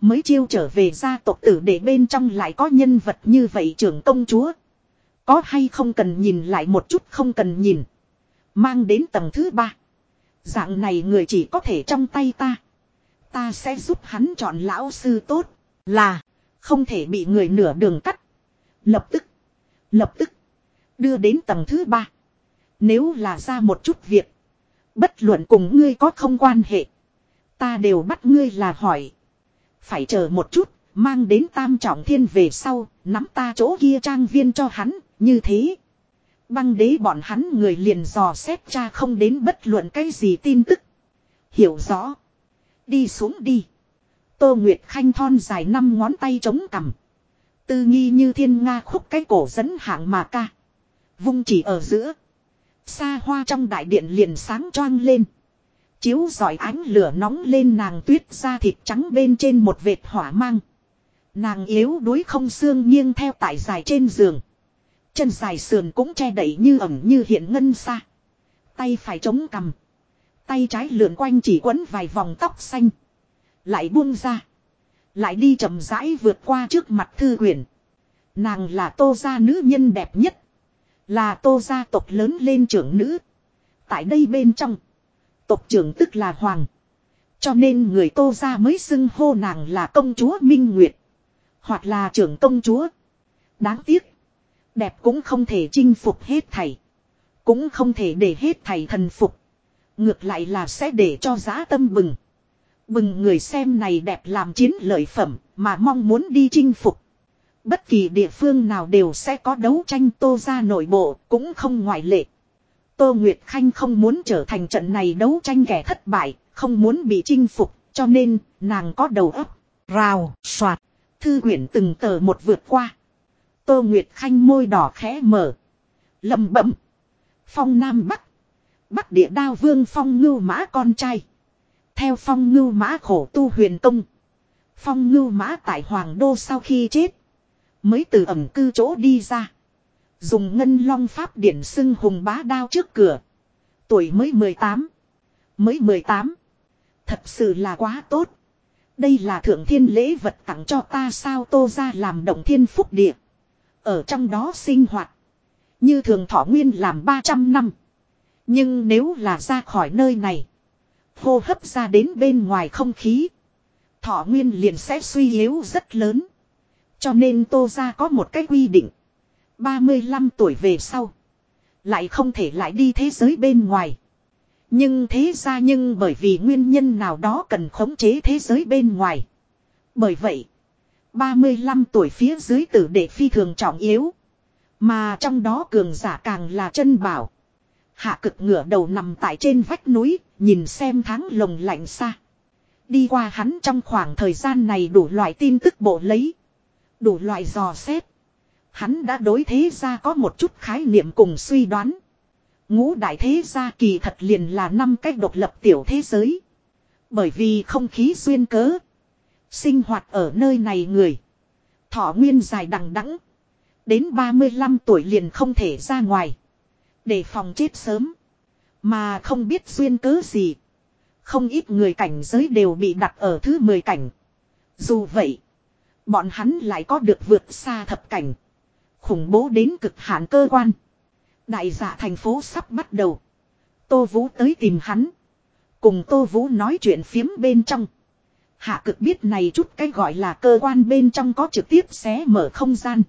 Mới chiêu trở về gia tộc tử để bên trong lại có nhân vật như vậy trưởng công chúa. Có hay không cần nhìn lại một chút không cần nhìn. Mang đến tầng thứ ba. Dạng này người chỉ có thể trong tay ta. Ta sẽ giúp hắn chọn lão sư tốt. Là. Không thể bị người nửa đường cắt. Lập tức. Lập tức. Đưa đến tầng thứ ba. Nếu là ra một chút việc. Bất luận cùng ngươi có không quan hệ. Ta đều bắt ngươi là hỏi. Phải chờ một chút. Mang đến tam trọng thiên về sau, nắm ta chỗ kia trang viên cho hắn, như thế. Băng đế bọn hắn người liền dò xét cha không đến bất luận cái gì tin tức. Hiểu rõ. Đi xuống đi. Tô Nguyệt Khanh thon dài năm ngón tay chống cằm. Tư nghi như thiên nga khúc cái cổ dẫn hạng mà ca. Vung chỉ ở giữa. Xa hoa trong đại điện liền sáng choang lên. Chiếu giỏi ánh lửa nóng lên nàng tuyết ra thịt trắng bên trên một vệt hỏa mang. Nàng yếu đuối không xương nghiêng theo tải dài trên giường. Chân dài sườn cũng che đẩy như ẩm như hiện ngân xa. Tay phải chống cầm. Tay trái lượn quanh chỉ quấn vài vòng tóc xanh. Lại buông ra. Lại đi chậm rãi vượt qua trước mặt thư quyển. Nàng là tô gia nữ nhân đẹp nhất. Là tô gia tộc lớn lên trưởng nữ. Tại đây bên trong. Tộc trưởng tức là hoàng. Cho nên người tô gia mới xưng hô nàng là công chúa Minh Nguyệt. Hoặc là trưởng công chúa. Đáng tiếc. Đẹp cũng không thể chinh phục hết thầy. Cũng không thể để hết thầy thần phục. Ngược lại là sẽ để cho giá tâm bừng. Bừng người xem này đẹp làm chiến lợi phẩm mà mong muốn đi chinh phục. Bất kỳ địa phương nào đều sẽ có đấu tranh tô ra nội bộ cũng không ngoại lệ. Tô Nguyệt Khanh không muốn trở thành trận này đấu tranh kẻ thất bại, không muốn bị chinh phục, cho nên nàng có đầu óc, rào, soạt, thư quyển từng tờ một vượt qua. Tô Nguyệt Khanh môi đỏ khẽ mở. lẩm bẩm. Phong Nam Bắc. Bắc địa đao vương phong ngưu mã con trai. Theo phong ngưu mã khổ tu huyền công. Phong ngưu mã tại Hoàng Đô sau khi chết. Mới từ ẩm cư chỗ đi ra. Dùng ngân long pháp điển xưng hùng bá đao trước cửa. Tuổi mới 18. Mới 18. Thật sự là quá tốt. Đây là thượng thiên lễ vật tặng cho ta sao tô ra làm động thiên phúc địa. Ở trong đó sinh hoạt. Như thường thọ nguyên làm 300 năm. Nhưng nếu là ra khỏi nơi này. Hô hấp ra đến bên ngoài không khí. Thọ nguyên liền sẽ suy yếu rất lớn. Cho nên tô ra có một cái quy định. 35 tuổi về sau. Lại không thể lại đi thế giới bên ngoài. Nhưng thế ra nhưng bởi vì nguyên nhân nào đó cần khống chế thế giới bên ngoài. Bởi vậy. 35 tuổi phía dưới tử đệ phi thường trọng yếu. Mà trong đó cường giả càng là chân bảo. Hạ cực ngửa đầu nằm tại trên vách núi, nhìn xem tháng lồng lạnh xa. Đi qua hắn trong khoảng thời gian này đủ loại tin tức bộ lấy. Đủ loại dò xét. Hắn đã đối thế ra có một chút khái niệm cùng suy đoán. Ngũ đại thế gia kỳ thật liền là năm cách độc lập tiểu thế giới. Bởi vì không khí xuyên cớ. Sinh hoạt ở nơi này người. Thọ nguyên dài đằng đẵng, Đến 35 tuổi liền không thể ra ngoài. Để phòng chết sớm. Mà không biết xuyên cớ gì. Không ít người cảnh giới đều bị đặt ở thứ 10 cảnh. Dù vậy. Bọn hắn lại có được vượt xa thập cảnh. Khủng bố đến cực hạn cơ quan. Đại dạ thành phố sắp bắt đầu. Tô Vũ tới tìm hắn. Cùng Tô Vũ nói chuyện phiếm bên trong. Hạ cực biết này chút cái gọi là cơ quan bên trong có trực tiếp xé mở không gian.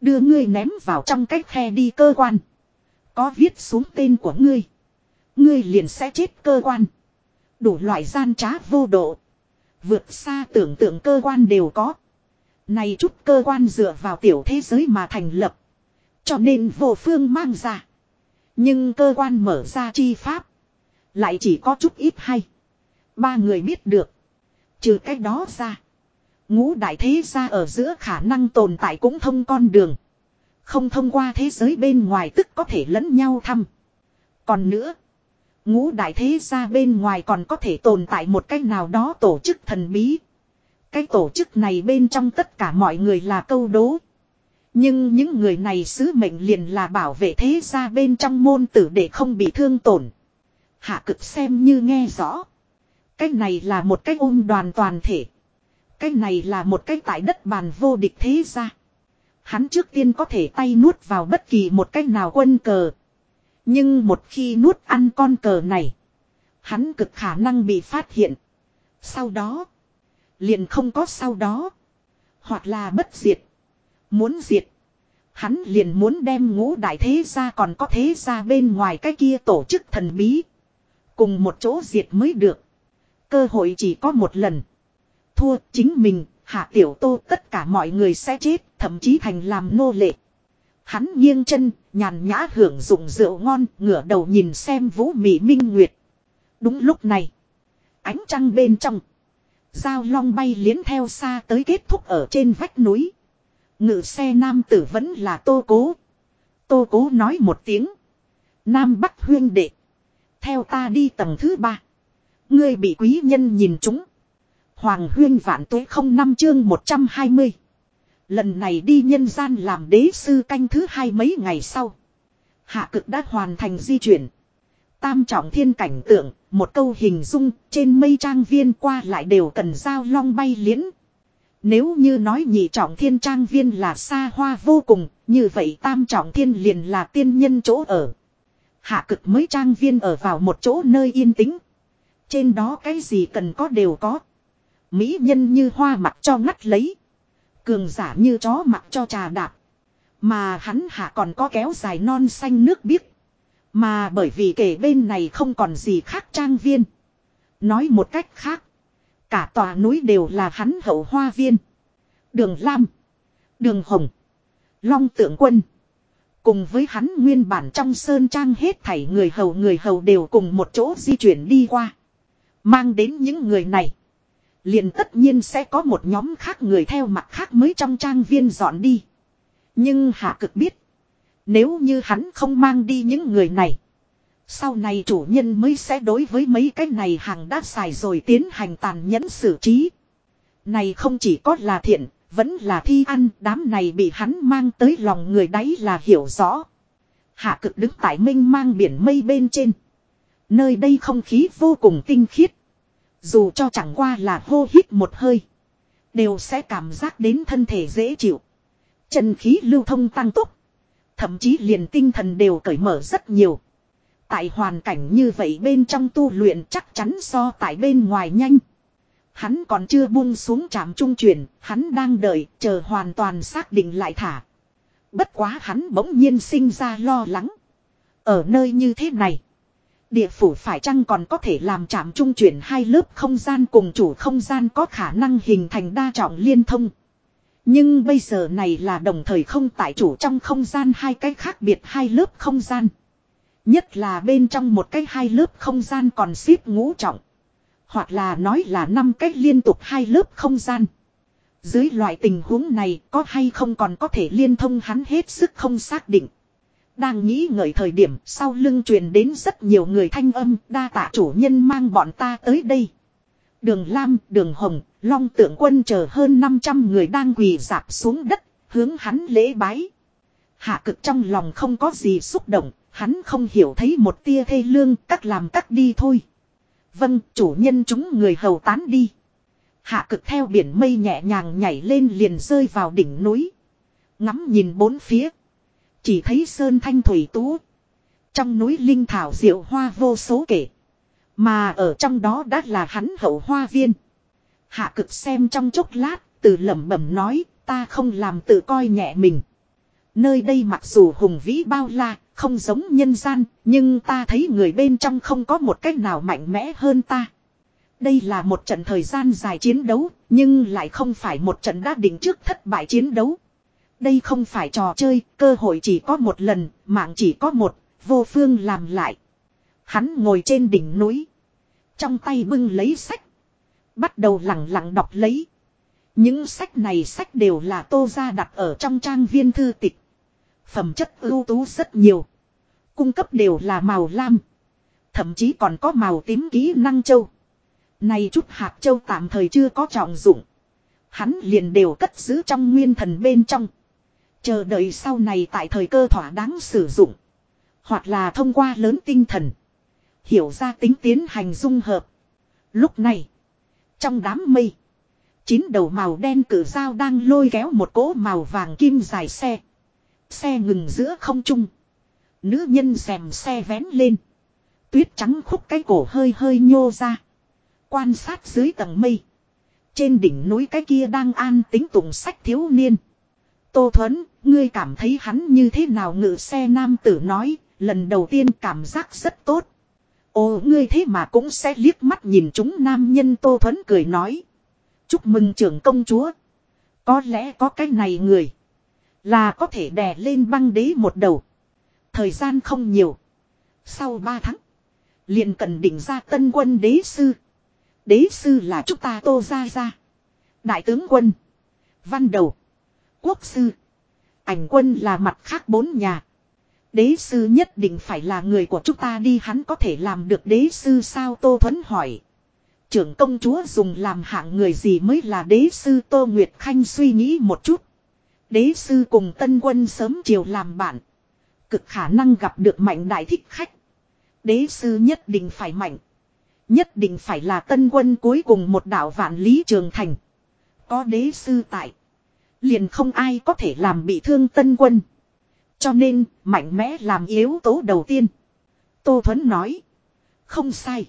Đưa ngươi ném vào trong cái khe đi cơ quan. Có viết xuống tên của ngươi. Ngươi liền sẽ chết cơ quan. Đủ loại gian trá vô độ. Vượt xa tưởng tượng cơ quan đều có. Này chút cơ quan dựa vào tiểu thế giới mà thành lập. Cho nên vô phương mang ra. Nhưng cơ quan mở ra chi pháp. Lại chỉ có chút ít hay. Ba người biết được. Trừ cách đó ra. Ngũ đại thế gia ở giữa khả năng tồn tại cũng thông con đường. Không thông qua thế giới bên ngoài tức có thể lẫn nhau thăm. Còn nữa. Ngũ đại thế gia bên ngoài còn có thể tồn tại một cách nào đó tổ chức thần bí. Cái tổ chức này bên trong tất cả mọi người là câu đố. Nhưng những người này sứ mệnh liền là bảo vệ thế gia bên trong môn tử để không bị thương tổn. Hạ cực xem như nghe rõ. Cái này là một cái ôm đoàn toàn thể. Cái này là một cái tại đất bàn vô địch thế gia. Hắn trước tiên có thể tay nuốt vào bất kỳ một cách nào quân cờ. Nhưng một khi nuốt ăn con cờ này. Hắn cực khả năng bị phát hiện. Sau đó. Liền không có sau đó. Hoặc là bất diệt. Muốn diệt. Hắn liền muốn đem ngũ đại thế gia còn có thế gia bên ngoài cái kia tổ chức thần bí. Cùng một chỗ diệt mới được. Cơ hội chỉ có một lần. Thua chính mình, Hạ tiểu tô tất cả mọi người sẽ chết, thậm chí thành làm nô lệ. Hắn nghiêng chân, nhàn nhã hưởng dụng rượu ngon, ngửa đầu nhìn xem vũ mị minh nguyệt. Đúng lúc này, ánh trăng bên trong. Giao long bay liến theo xa tới kết thúc ở trên vách núi. Ngự xe nam tử vẫn là tô cố. Tô cố nói một tiếng. Nam Bắc huyên đệ. Theo ta đi tầng thứ ba. Ngươi bị quý nhân nhìn chúng. Hoàng huyên vạn tuế không năm chương 120. Lần này đi nhân gian làm đế sư canh thứ hai mấy ngày sau. Hạ cực đã hoàn thành di chuyển. Tam trọng thiên cảnh tượng, một câu hình dung, trên mây trang viên qua lại đều cần giao long bay liễn. Nếu như nói nhị trọng thiên trang viên là xa hoa vô cùng, như vậy tam trọng thiên liền là tiên nhân chỗ ở. Hạ cực mới trang viên ở vào một chỗ nơi yên tĩnh. Trên đó cái gì cần có đều có. Mỹ nhân như hoa mặt cho ngắt lấy. Cường giả như chó mặt cho trà đạp. Mà hắn hạ còn có kéo dài non xanh nước biếc. Mà bởi vì kể bên này không còn gì khác trang viên. Nói một cách khác. Cả tòa núi đều là hắn hậu hoa viên. Đường Lam. Đường Hồng. Long tượng quân. Cùng với hắn nguyên bản trong sơn trang hết thảy người hầu người hầu đều cùng một chỗ di chuyển đi qua. Mang đến những người này. liền tất nhiên sẽ có một nhóm khác người theo mặt khác mới trong trang viên dọn đi. Nhưng hạ cực biết. Nếu như hắn không mang đi những người này. Sau này chủ nhân mới sẽ đối với mấy cái này hàng đã xài rồi tiến hành tàn nhẫn xử trí. Này không chỉ có là thiện, vẫn là thi ăn, đám này bị hắn mang tới lòng người đấy là hiểu rõ. Hạ cực đứng tại minh mang biển mây bên trên. Nơi đây không khí vô cùng tinh khiết. Dù cho chẳng qua là hô hít một hơi. Đều sẽ cảm giác đến thân thể dễ chịu. Chân khí lưu thông tăng tốc. Thậm chí liền tinh thần đều cởi mở rất nhiều. Tại hoàn cảnh như vậy bên trong tu luyện chắc chắn so tại bên ngoài nhanh. Hắn còn chưa buông xuống trạm trung chuyển, hắn đang đợi, chờ hoàn toàn xác định lại thả. Bất quá hắn bỗng nhiên sinh ra lo lắng. Ở nơi như thế này, địa phủ phải chăng còn có thể làm trạm trung chuyển hai lớp không gian cùng chủ không gian có khả năng hình thành đa trọng liên thông. Nhưng bây giờ này là đồng thời không tại chủ trong không gian hai cái khác biệt hai lớp không gian. Nhất là bên trong một cái hai lớp không gian còn xếp ngũ trọng. Hoặc là nói là năm cách liên tục hai lớp không gian. Dưới loại tình huống này có hay không còn có thể liên thông hắn hết sức không xác định. Đang nghĩ ngợi thời điểm sau lưng truyền đến rất nhiều người thanh âm, đa tạ chủ nhân mang bọn ta tới đây. Đường Lam, Đường Hồng, Long Tượng Quân chờ hơn 500 người đang quỳ dạp xuống đất, hướng hắn lễ bái. Hạ cực trong lòng không có gì xúc động, hắn không hiểu thấy một tia thê lương, các làm các đi thôi. Vâng, chủ nhân chúng người hầu tán đi. Hạ cực theo biển mây nhẹ nhàng nhảy lên liền rơi vào đỉnh núi. Ngắm nhìn bốn phía. Chỉ thấy sơn thanh thủy tú. Trong núi linh thảo diệu hoa vô số kể. Mà ở trong đó đã là hắn hậu hoa viên. Hạ cực xem trong chốc lát, từ lẩm bẩm nói, ta không làm tự coi nhẹ mình. Nơi đây mặc dù hùng vĩ bao la, không giống nhân gian, nhưng ta thấy người bên trong không có một cách nào mạnh mẽ hơn ta. Đây là một trận thời gian dài chiến đấu, nhưng lại không phải một trận đã định trước thất bại chiến đấu. Đây không phải trò chơi, cơ hội chỉ có một lần, mạng chỉ có một, vô phương làm lại. Hắn ngồi trên đỉnh núi. Trong tay bưng lấy sách. Bắt đầu lặng lặng đọc lấy. Những sách này sách đều là tô ra đặt ở trong trang viên thư tịch. Phẩm chất ưu tú rất nhiều. Cung cấp đều là màu lam. Thậm chí còn có màu tím kỹ năng châu. Này chút hạt châu tạm thời chưa có trọng dụng. Hắn liền đều cất giữ trong nguyên thần bên trong. Chờ đợi sau này tại thời cơ thỏa đáng sử dụng. Hoặc là thông qua lớn tinh thần. Hiểu ra tính tiến hành dung hợp. Lúc này. Trong đám mây. Chín đầu màu đen cử dao đang lôi kéo một cỗ màu vàng kim dài xe. Xe ngừng giữa không trung. Nữ nhân xèm xe vén lên. Tuyết trắng khúc cái cổ hơi hơi nhô ra. Quan sát dưới tầng mây. Trên đỉnh núi cái kia đang an tính tụng sách thiếu niên. Tô Thuấn, ngươi cảm thấy hắn như thế nào ngự xe nam tử nói, lần đầu tiên cảm giác rất tốt. Ồ ngươi thế mà cũng sẽ liếc mắt nhìn chúng nam nhân Tô Thuấn cười nói. Chúc mừng trưởng công chúa. Có lẽ có cái này người. Là có thể đè lên băng đế một đầu. Thời gian không nhiều. Sau 3 tháng. Liền cần định ra tân quân đế sư. Đế sư là chúng ta tô ra ra. Đại tướng quân. Văn đầu. Quốc sư. Ảnh quân là mặt khác bốn nhà. Đế sư nhất định phải là người của chúng ta đi, hắn có thể làm được đế sư sao Tô Thuấn hỏi. Trưởng công chúa dùng làm hạng người gì mới là đế sư Tô Nguyệt Khanh suy nghĩ một chút. Đế sư cùng tân quân sớm chiều làm bạn. Cực khả năng gặp được mạnh đại thích khách. Đế sư nhất định phải mạnh. Nhất định phải là tân quân cuối cùng một đạo vạn lý trường thành. Có đế sư tại. Liền không ai có thể làm bị thương tân quân. Cho nên, mạnh mẽ làm yếu tố đầu tiên. Tô Thuấn nói. Không sai.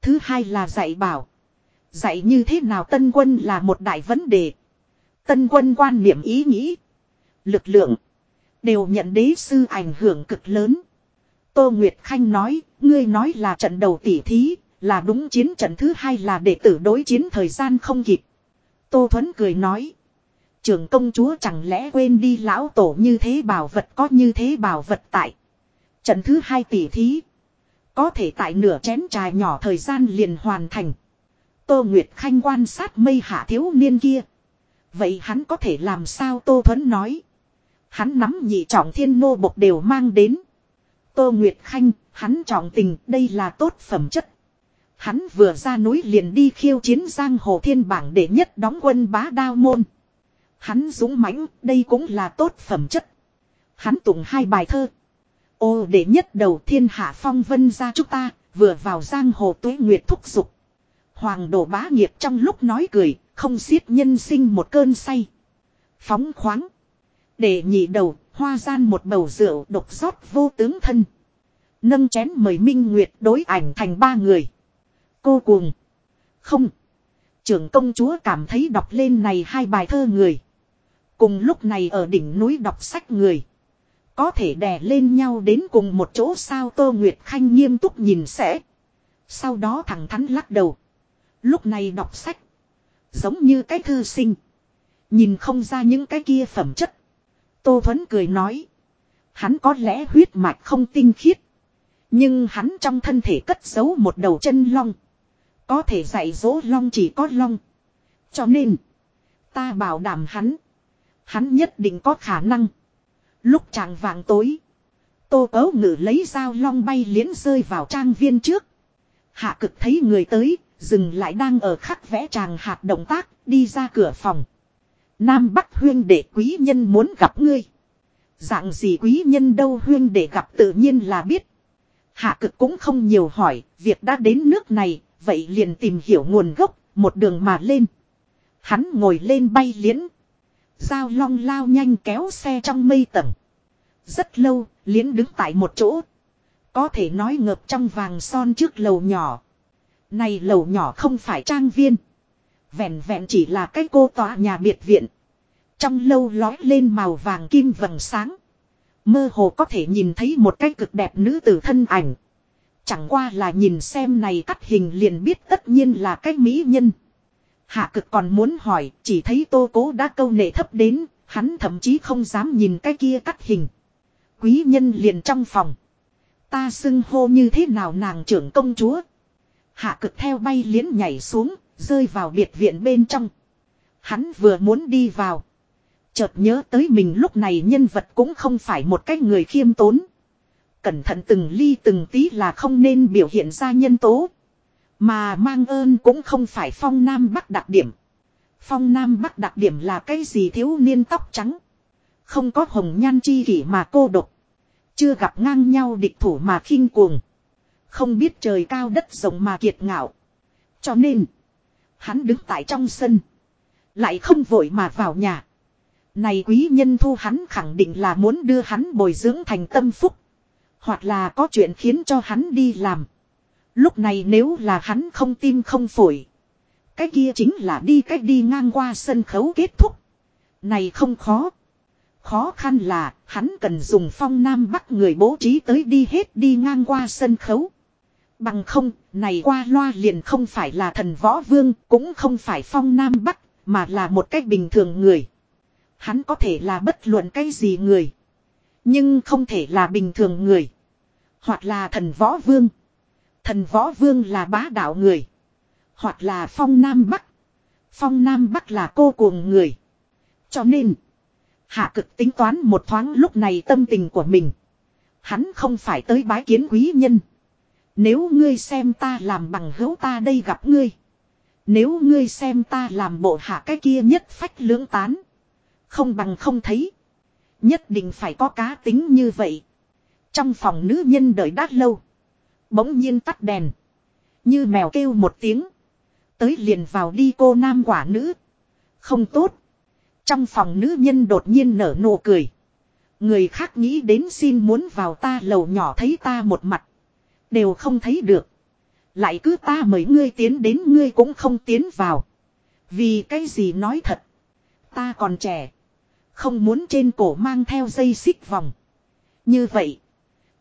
Thứ hai là dạy bảo. Dạy như thế nào tân quân là một đại vấn đề. Tân quân quan niệm ý nghĩ. Lực lượng. Đều nhận đế sư ảnh hưởng cực lớn. Tô Nguyệt Khanh nói, ngươi nói là trận đầu tỉ thí, là đúng chiến trận thứ hai là đệ tử đối chiến thời gian không kịp. Tô Thuấn cười nói trường công chúa chẳng lẽ quên đi lão tổ như thế bảo vật có như thế bảo vật tại. Trận thứ hai tỷ thí. Có thể tại nửa chén trà nhỏ thời gian liền hoàn thành. Tô Nguyệt Khanh quan sát mây hạ thiếu niên kia. Vậy hắn có thể làm sao Tô Thuấn nói. Hắn nắm nhị trọng thiên nô bộc đều mang đến. Tô Nguyệt Khanh, hắn trọng tình, đây là tốt phẩm chất. Hắn vừa ra núi liền đi khiêu chiến giang hồ thiên bảng để nhất đóng quân bá đao môn. Hắn dũng mãnh, đây cũng là tốt phẩm chất. Hắn tụng hai bài thơ. Ô để nhất đầu thiên hạ phong vân ra chúng ta, vừa vào giang hồ tuế nguyệt thúc dục. Hoàng đồ bá nghiệp trong lúc nói cười, không xiết nhân sinh một cơn say. Phóng khoáng. Để nhị đầu, hoa gian một bầu rượu độc rót vô tướng thân. Nâng chén mời Minh Nguyệt đối ảnh thành ba người. Cô cuồng. Không. Trưởng công chúa cảm thấy đọc lên này hai bài thơ người. Cùng lúc này ở đỉnh núi đọc sách người. Có thể đè lên nhau đến cùng một chỗ sao Tô Nguyệt Khanh nghiêm túc nhìn sẽ. Sau đó thẳng thắn lắc đầu. Lúc này đọc sách. Giống như cái thư sinh. Nhìn không ra những cái kia phẩm chất. Tô Thuấn cười nói. Hắn có lẽ huyết mạch không tinh khiết. Nhưng hắn trong thân thể cất giấu một đầu chân long. Có thể dạy dỗ long chỉ có long. Cho nên. Ta bảo đảm hắn. Hắn nhất định có khả năng. Lúc chàng vàng tối. Tô cấu ngự lấy dao long bay liễn rơi vào trang viên trước. Hạ cực thấy người tới. Dừng lại đang ở khắc vẽ chàng hạt động tác. Đi ra cửa phòng. Nam Bắc huyên đệ quý nhân muốn gặp ngươi. Dạng gì quý nhân đâu huyên để gặp tự nhiên là biết. Hạ cực cũng không nhiều hỏi, việc đã đến nước này, vậy liền tìm hiểu nguồn gốc, một đường mà lên. Hắn ngồi lên bay liễn. Giao long lao nhanh kéo xe trong mây tầng. Rất lâu, liễn đứng tại một chỗ. Có thể nói ngập trong vàng son trước lầu nhỏ. Này lầu nhỏ không phải trang viên. Vẹn vẹn chỉ là cái cô tòa nhà biệt viện. Trong lâu lói lên màu vàng kim vầng sáng. Mơ hồ có thể nhìn thấy một cái cực đẹp nữ tử thân ảnh. Chẳng qua là nhìn xem này cắt hình liền biết tất nhiên là cái mỹ nhân. Hạ cực còn muốn hỏi, chỉ thấy tô cố đã câu nệ thấp đến, hắn thậm chí không dám nhìn cái kia cắt hình. Quý nhân liền trong phòng. Ta xưng hô như thế nào nàng trưởng công chúa. Hạ cực theo bay liến nhảy xuống, rơi vào biệt viện bên trong. Hắn vừa muốn đi vào. Chợt nhớ tới mình lúc này nhân vật cũng không phải một cái người khiêm tốn. Cẩn thận từng ly từng tí là không nên biểu hiện ra nhân tố. Mà mang ơn cũng không phải phong nam bắc đặc điểm. Phong nam bắc đặc điểm là cái gì thiếu niên tóc trắng. Không có hồng nhan chi kỷ mà cô độc. Chưa gặp ngang nhau địch thủ mà khinh cuồng. Không biết trời cao đất rộng mà kiệt ngạo. Cho nên. Hắn đứng tại trong sân. Lại không vội mà vào nhà. Này quý nhân thu hắn khẳng định là muốn đưa hắn bồi dưỡng thành tâm phúc. Hoặc là có chuyện khiến cho hắn đi làm. Lúc này nếu là hắn không tim không phổi. Cái kia chính là đi cách đi ngang qua sân khấu kết thúc. Này không khó. Khó khăn là hắn cần dùng phong nam bắc người bố trí tới đi hết đi ngang qua sân khấu. Bằng không, này qua loa liền không phải là thần võ vương, cũng không phải phong nam bắc, mà là một cách bình thường người. Hắn có thể là bất luận cái gì người. Nhưng không thể là bình thường người. Hoặc là thần võ vương. Thần võ vương là bá đạo người. Hoặc là phong nam bắc. Phong nam bắc là cô cuồng người. Cho nên. Hạ cực tính toán một thoáng lúc này tâm tình của mình. Hắn không phải tới bái kiến quý nhân. Nếu ngươi xem ta làm bằng hữu ta đây gặp ngươi. Nếu ngươi xem ta làm bộ hạ cái kia nhất phách lưỡng tán. Không bằng không thấy. Nhất định phải có cá tính như vậy. Trong phòng nữ nhân đợi đã lâu. Bỗng nhiên tắt đèn. Như mèo kêu một tiếng. Tới liền vào đi cô nam quả nữ. Không tốt. Trong phòng nữ nhân đột nhiên nở nụ cười. Người khác nghĩ đến xin muốn vào ta lầu nhỏ thấy ta một mặt. Đều không thấy được. Lại cứ ta mời ngươi tiến đến ngươi cũng không tiến vào. Vì cái gì nói thật. Ta còn trẻ. Không muốn trên cổ mang theo dây xích vòng. Như vậy.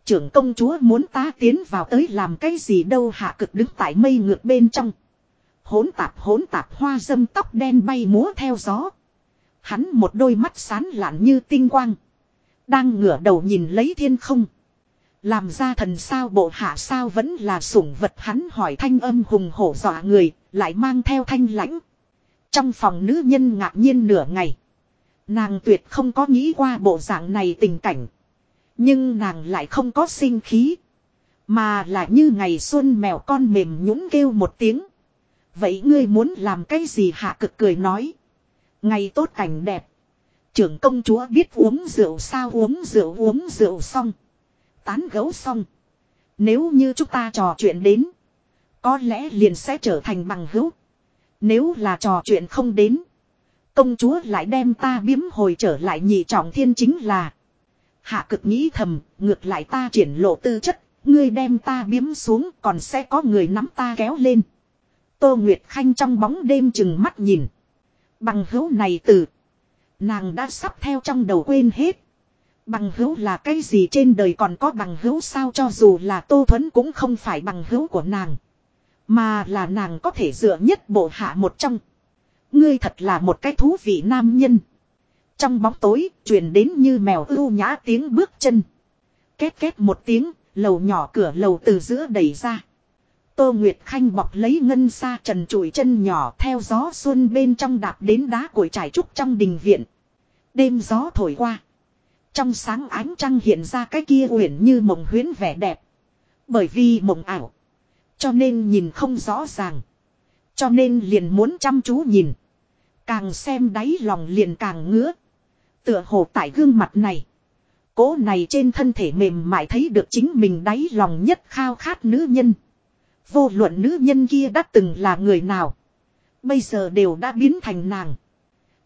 Trưởng công chúa muốn ta tiến vào tới làm cái gì đâu hạ cực đứng tại mây ngược bên trong. Hốn tạp hốn tạp hoa dâm tóc đen bay múa theo gió. Hắn một đôi mắt sán lạn như tinh quang. Đang ngửa đầu nhìn lấy thiên không. Làm ra thần sao bộ hạ sao vẫn là sủng vật hắn hỏi thanh âm hùng hổ dọa người, lại mang theo thanh lãnh. Trong phòng nữ nhân ngạc nhiên nửa ngày. Nàng tuyệt không có nghĩ qua bộ dạng này tình cảnh. Nhưng nàng lại không có sinh khí. Mà là như ngày xuân mèo con mềm nhũng kêu một tiếng. Vậy ngươi muốn làm cái gì hạ cực cười nói. Ngày tốt cảnh đẹp. Trưởng công chúa biết uống rượu sao uống rượu uống rượu xong. Tán gấu xong. Nếu như chúng ta trò chuyện đến. Có lẽ liền sẽ trở thành bằng hữu. Nếu là trò chuyện không đến. Công chúa lại đem ta biếm hồi trở lại nhị trọng thiên chính là. Hạ cực nghĩ thầm, ngược lại ta triển lộ tư chất, ngươi đem ta biếm xuống còn sẽ có người nắm ta kéo lên. Tô Nguyệt Khanh trong bóng đêm chừng mắt nhìn. Bằng hữu này từ. Nàng đã sắp theo trong đầu quên hết. Bằng hữu là cái gì trên đời còn có bằng hữu sao cho dù là Tô Thuấn cũng không phải bằng hữu của nàng. Mà là nàng có thể dựa nhất bộ hạ một trong. Ngươi thật là một cái thú vị nam nhân. Trong bóng tối, truyền đến như mèo ưu nhã tiếng bước chân. Két két một tiếng, lầu nhỏ cửa lầu từ giữa đẩy ra. Tô Nguyệt Khanh bọc lấy ngân xa trần trụi chân nhỏ theo gió xuân bên trong đạp đến đá cổi trải trúc trong đình viện. Đêm gió thổi qua. Trong sáng ánh trăng hiện ra cái kia uyển như mộng huyến vẻ đẹp. Bởi vì mộng ảo. Cho nên nhìn không rõ ràng. Cho nên liền muốn chăm chú nhìn. Càng xem đáy lòng liền càng ngứa. Tựa hồ tại gương mặt này. Cố này trên thân thể mềm mại thấy được chính mình đáy lòng nhất khao khát nữ nhân. Vô luận nữ nhân kia đã từng là người nào. Bây giờ đều đã biến thành nàng.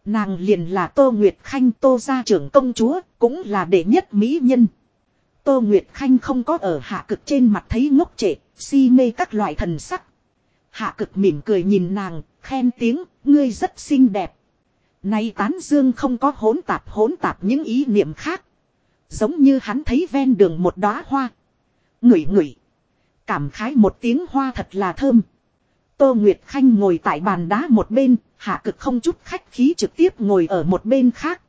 Nàng liền là Tô Nguyệt Khanh Tô gia trưởng công chúa, cũng là đệ nhất mỹ nhân. Tô Nguyệt Khanh không có ở hạ cực trên mặt thấy ngốc trệ, si mê các loại thần sắc. Hạ cực mỉm cười nhìn nàng, khen tiếng, ngươi rất xinh đẹp. Nay tán dương không có hỗn tạp hỗn tạp những ý niệm khác. Giống như hắn thấy ven đường một đóa hoa. Ngửi ngửi. Cảm khái một tiếng hoa thật là thơm. Tô Nguyệt Khanh ngồi tại bàn đá một bên, hạ cực không chút khách khí trực tiếp ngồi ở một bên khác.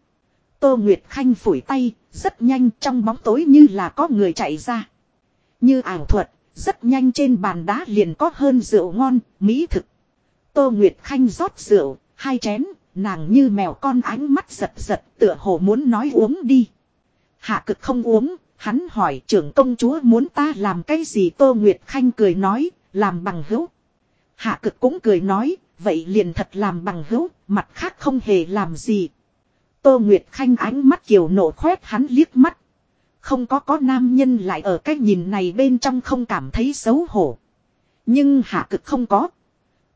Tô Nguyệt Khanh phủi tay, rất nhanh trong bóng tối như là có người chạy ra. Như ảo thuật, rất nhanh trên bàn đá liền có hơn rượu ngon, mỹ thực. Tô Nguyệt Khanh rót rượu, hai chén, nàng như mèo con ánh mắt giật giật tựa hồ muốn nói uống đi. Hạ cực không uống, hắn hỏi trưởng công chúa muốn ta làm cái gì Tô Nguyệt Khanh cười nói, làm bằng hữu. Hạ cực cũng cười nói, vậy liền thật làm bằng hữu, mặt khác không hề làm gì. Tô Nguyệt Khanh ánh mắt kiều nổ khoét hắn liếc mắt. Không có có nam nhân lại ở cái nhìn này bên trong không cảm thấy xấu hổ. Nhưng hạ cực không có.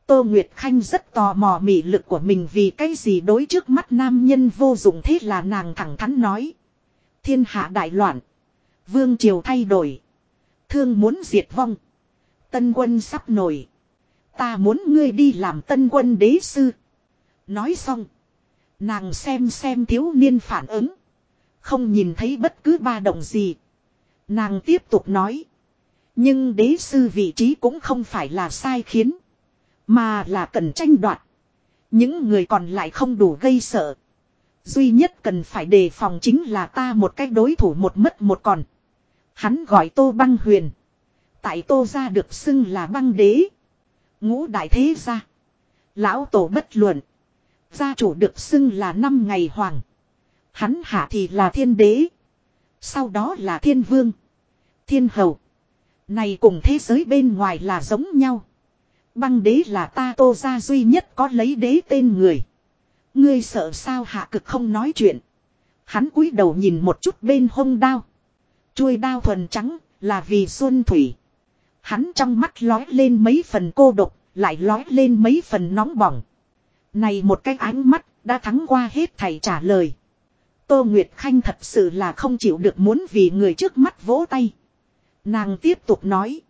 Tô Nguyệt Khanh rất tò mò mị lực của mình vì cái gì đối trước mắt nam nhân vô dụng thế là nàng thẳng thắn nói. Thiên hạ đại loạn. Vương triều thay đổi. Thương muốn diệt vong. Tân quân sắp nổi. Ta muốn ngươi đi làm tân quân đế sư. Nói xong. Nàng xem xem thiếu niên phản ứng. Không nhìn thấy bất cứ ba động gì. Nàng tiếp tục nói. Nhưng đế sư vị trí cũng không phải là sai khiến. Mà là cần tranh đoạt. Những người còn lại không đủ gây sợ. Duy nhất cần phải đề phòng chính là ta một cách đối thủ một mất một còn. Hắn gọi Tô Băng Huyền. Tại Tô ra được xưng là băng đế. Ngũ đại thế gia. Lão tổ bất luận. Gia chủ được xưng là năm ngày hoàng. Hắn hạ thì là thiên đế. Sau đó là thiên vương. Thiên hầu. Này cùng thế giới bên ngoài là giống nhau. Băng đế là ta tô ra duy nhất có lấy đế tên người. Ngươi sợ sao hạ cực không nói chuyện. Hắn cúi đầu nhìn một chút bên hông đao. Chuôi đao thuần trắng là vì xuân thủy. Hắn trong mắt lói lên mấy phần cô độc, lại lói lên mấy phần nóng bỏng. Này một cái ánh mắt đã thắng qua hết thầy trả lời. Tô Nguyệt Khanh thật sự là không chịu được muốn vì người trước mắt vỗ tay. Nàng tiếp tục nói.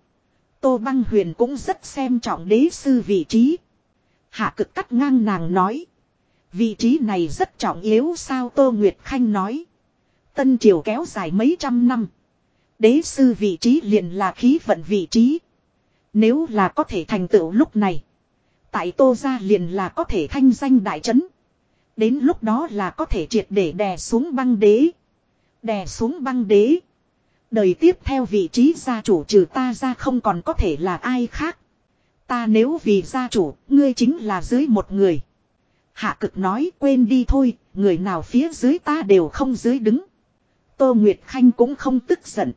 Tô Băng Huyền cũng rất xem trọng đế sư vị trí. Hạ cực cắt ngang nàng nói. Vị trí này rất trọng yếu sao Tô Nguyệt Khanh nói. Tân triều kéo dài mấy trăm năm. Đế sư vị trí liền là khí vận vị trí. Nếu là có thể thành tựu lúc này. Tại Tô gia liền là có thể thanh danh đại trấn. Đến lúc đó là có thể triệt để đè xuống băng đế. Đè xuống băng đế. Đời tiếp theo vị trí gia chủ trừ ta ra không còn có thể là ai khác. Ta nếu vì gia chủ, ngươi chính là dưới một người. Hạ cực nói quên đi thôi, người nào phía dưới ta đều không dưới đứng. Tô Nguyệt Khanh cũng không tức giận.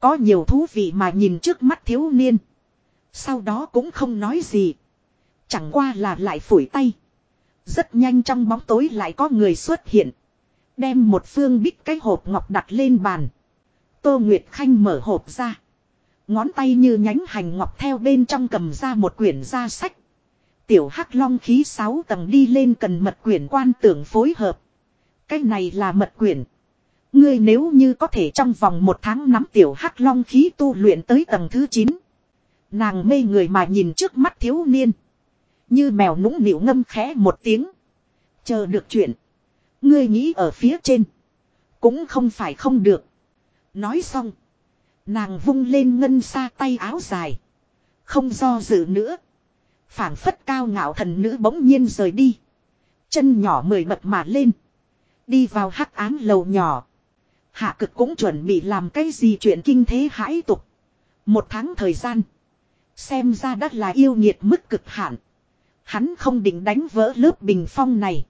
Có nhiều thú vị mà nhìn trước mắt thiếu niên. Sau đó cũng không nói gì. Chẳng qua là lại phủi tay. Rất nhanh trong bóng tối lại có người xuất hiện. Đem một phương bích cái hộp ngọc đặt lên bàn. Tô Nguyệt Khanh mở hộp ra. Ngón tay như nhánh hành ngọc theo bên trong cầm ra một quyển gia sách. Tiểu Hắc Long khí 6 tầng đi lên cần mật quyển quan tưởng phối hợp. Cái này là mật quyển. Ngươi nếu như có thể trong vòng một tháng nắm tiểu Hắc Long khí tu luyện tới tầng thứ 9. Nàng mê người mà nhìn trước mắt thiếu niên. Như mèo nũng nịu ngâm khẽ một tiếng. Chờ được chuyện. Ngươi nghĩ ở phía trên. Cũng không phải không được. Nói xong. Nàng vung lên ngân xa tay áo dài. Không do dự nữa. phảng phất cao ngạo thần nữ bỗng nhiên rời đi. Chân nhỏ mười bật mà lên. Đi vào hắc án lầu nhỏ. Hạ cực cũng chuẩn bị làm cái gì chuyện kinh thế hãi tục. Một tháng thời gian. Xem ra đất là yêu nhiệt mức cực hạn. Hắn không định đánh vỡ lớp bình phong này.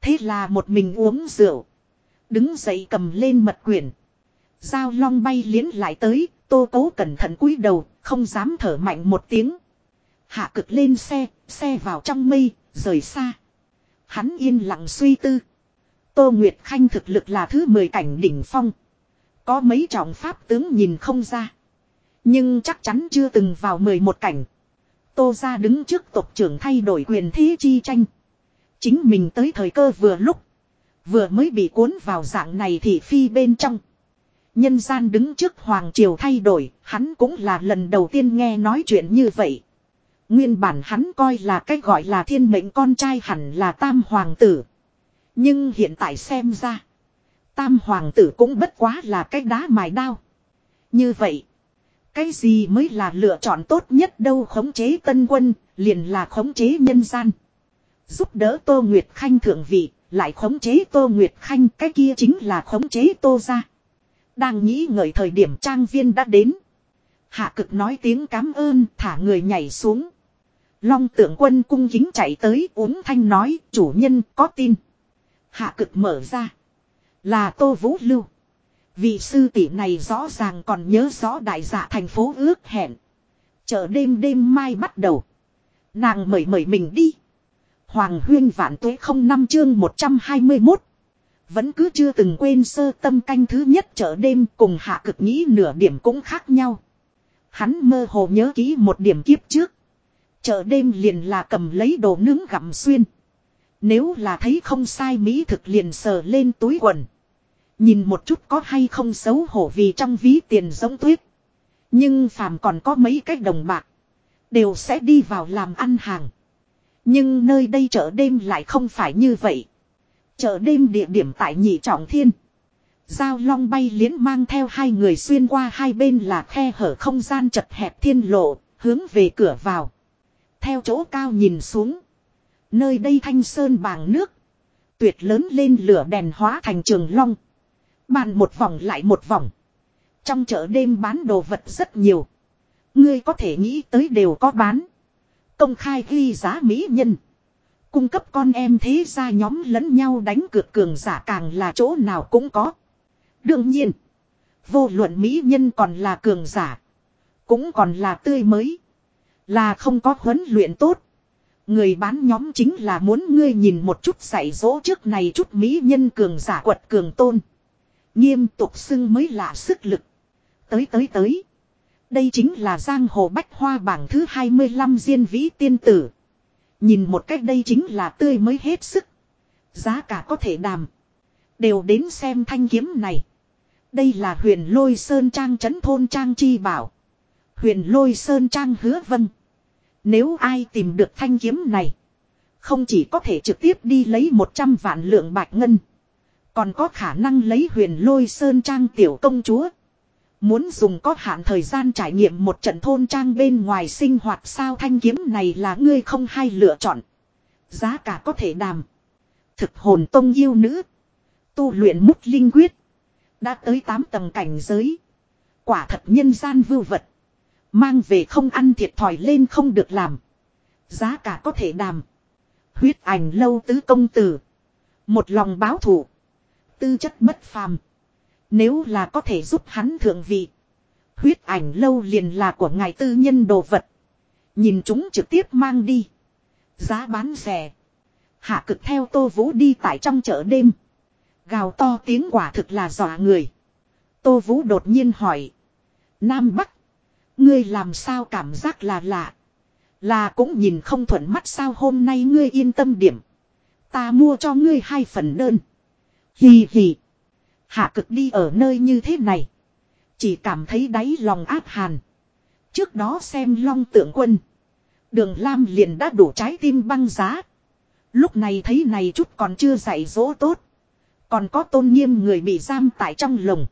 Thế là một mình uống rượu. Đứng dậy cầm lên mật quyển. Giao long bay liến lại tới, tô cố cẩn thận cúi đầu, không dám thở mạnh một tiếng. Hạ cực lên xe, xe vào trong mây, rời xa. Hắn yên lặng suy tư. Tô Nguyệt Khanh thực lực là thứ 10 cảnh đỉnh phong. Có mấy trọng pháp tướng nhìn không ra. Nhưng chắc chắn chưa từng vào 11 cảnh. Tô ra đứng trước tộc trưởng thay đổi quyền thế chi tranh. Chính mình tới thời cơ vừa lúc. Vừa mới bị cuốn vào dạng này thì phi bên trong. Nhân gian đứng trước Hoàng Triều thay đổi, hắn cũng là lần đầu tiên nghe nói chuyện như vậy. Nguyên bản hắn coi là cách gọi là thiên mệnh con trai hẳn là tam hoàng tử. Nhưng hiện tại xem ra. Tam hoàng tử cũng bất quá là cái đá mài đao. Như vậy. Cái gì mới là lựa chọn tốt nhất đâu khống chế tân quân, liền là khống chế nhân gian. Giúp đỡ Tô Nguyệt Khanh thượng vị, lại khống chế Tô Nguyệt Khanh cái kia chính là khống chế Tô ra. Đang nghĩ ngợi thời điểm trang viên đã đến. Hạ cực nói tiếng cảm ơn, thả người nhảy xuống. Long tượng quân cung kính chạy tới, uống thanh nói, chủ nhân, có tin. Hạ cực mở ra. Là Tô Vũ Lưu. Vị sư tỷ này rõ ràng còn nhớ rõ đại dạ thành phố ước hẹn. Chợ đêm đêm mai bắt đầu. Nàng mời mời mình đi. Hoàng huyên vạn tuế không năm chương 121. Vẫn cứ chưa từng quên sơ tâm canh thứ nhất chợ đêm cùng hạ cực nghĩ nửa điểm cũng khác nhau. Hắn mơ hồ nhớ kỹ một điểm kiếp trước. Chợ đêm liền là cầm lấy đồ nướng gặm xuyên. Nếu là thấy không sai mỹ thực liền sờ lên túi quần. Nhìn một chút có hay không xấu hổ vì trong ví tiền giống tuyết. Nhưng phàm còn có mấy cách đồng bạc. Đều sẽ đi vào làm ăn hàng. Nhưng nơi đây chợ đêm lại không phải như vậy. Chợ đêm địa điểm tại nhị trọng thiên. Giao long bay liến mang theo hai người xuyên qua hai bên là khe hở không gian chật hẹp thiên lộ, hướng về cửa vào. Theo chỗ cao nhìn xuống. Nơi đây thanh sơn bàng nước. Tuyệt lớn lên lửa đèn hóa thành trường long. Bàn một vòng lại một vòng. Trong chợ đêm bán đồ vật rất nhiều. Ngươi có thể nghĩ tới đều có bán. Công khai ghi giá mỹ nhân. Cung cấp con em thế ra nhóm lẫn nhau đánh cược cường giả càng là chỗ nào cũng có. Đương nhiên. Vô luận mỹ nhân còn là cường giả. Cũng còn là tươi mới. Là không có huấn luyện tốt. Người bán nhóm chính là muốn ngươi nhìn một chút dạy dỗ trước này chút mỹ nhân cường giả quật cường tôn. Nghiêm tục xưng mới là sức lực. Tới tới tới. Đây chính là giang hồ bách hoa bảng thứ 25 diên vĩ tiên tử. Nhìn một cách đây chính là tươi mới hết sức. Giá cả có thể đàm. Đều đến xem thanh kiếm này. Đây là huyền lôi sơn trang trấn thôn trang chi bảo. Huyền lôi sơn trang hứa vân. Nếu ai tìm được thanh kiếm này. Không chỉ có thể trực tiếp đi lấy 100 vạn lượng bạch ngân. Còn có khả năng lấy huyền lôi sơn trang tiểu công chúa. Muốn dùng có hạn thời gian trải nghiệm một trận thôn trang bên ngoài sinh hoạt sao thanh kiếm này là ngươi không hay lựa chọn. Giá cả có thể đàm. Thực hồn tông yêu nữ. Tu luyện mút linh quyết. Đã tới 8 tầng cảnh giới. Quả thật nhân gian vưu vật. Mang về không ăn thiệt thòi lên không được làm. Giá cả có thể đàm. Huyết ảnh lâu tứ công tử. Một lòng báo thủ. Tư chất bất phàm. Nếu là có thể giúp hắn thượng vị. Huyết ảnh lâu liền là của ngài tư nhân đồ vật. Nhìn chúng trực tiếp mang đi. Giá bán rẻ. Hạ cực theo tô vũ đi tại trong chợ đêm. Gào to tiếng quả thực là dọa người. Tô vũ đột nhiên hỏi. Nam Bắc. Ngươi làm sao cảm giác là lạ. Là cũng nhìn không thuận mắt sao hôm nay ngươi yên tâm điểm. Ta mua cho ngươi hai phần đơn. Hì hì. Hạ cực đi ở nơi như thế này. Chỉ cảm thấy đáy lòng áp hàn. Trước đó xem long tượng quân. Đường Lam liền đã đổ trái tim băng giá. Lúc này thấy này chút còn chưa dạy dỗ tốt. Còn có tôn nghiêm người bị giam tại trong lồng.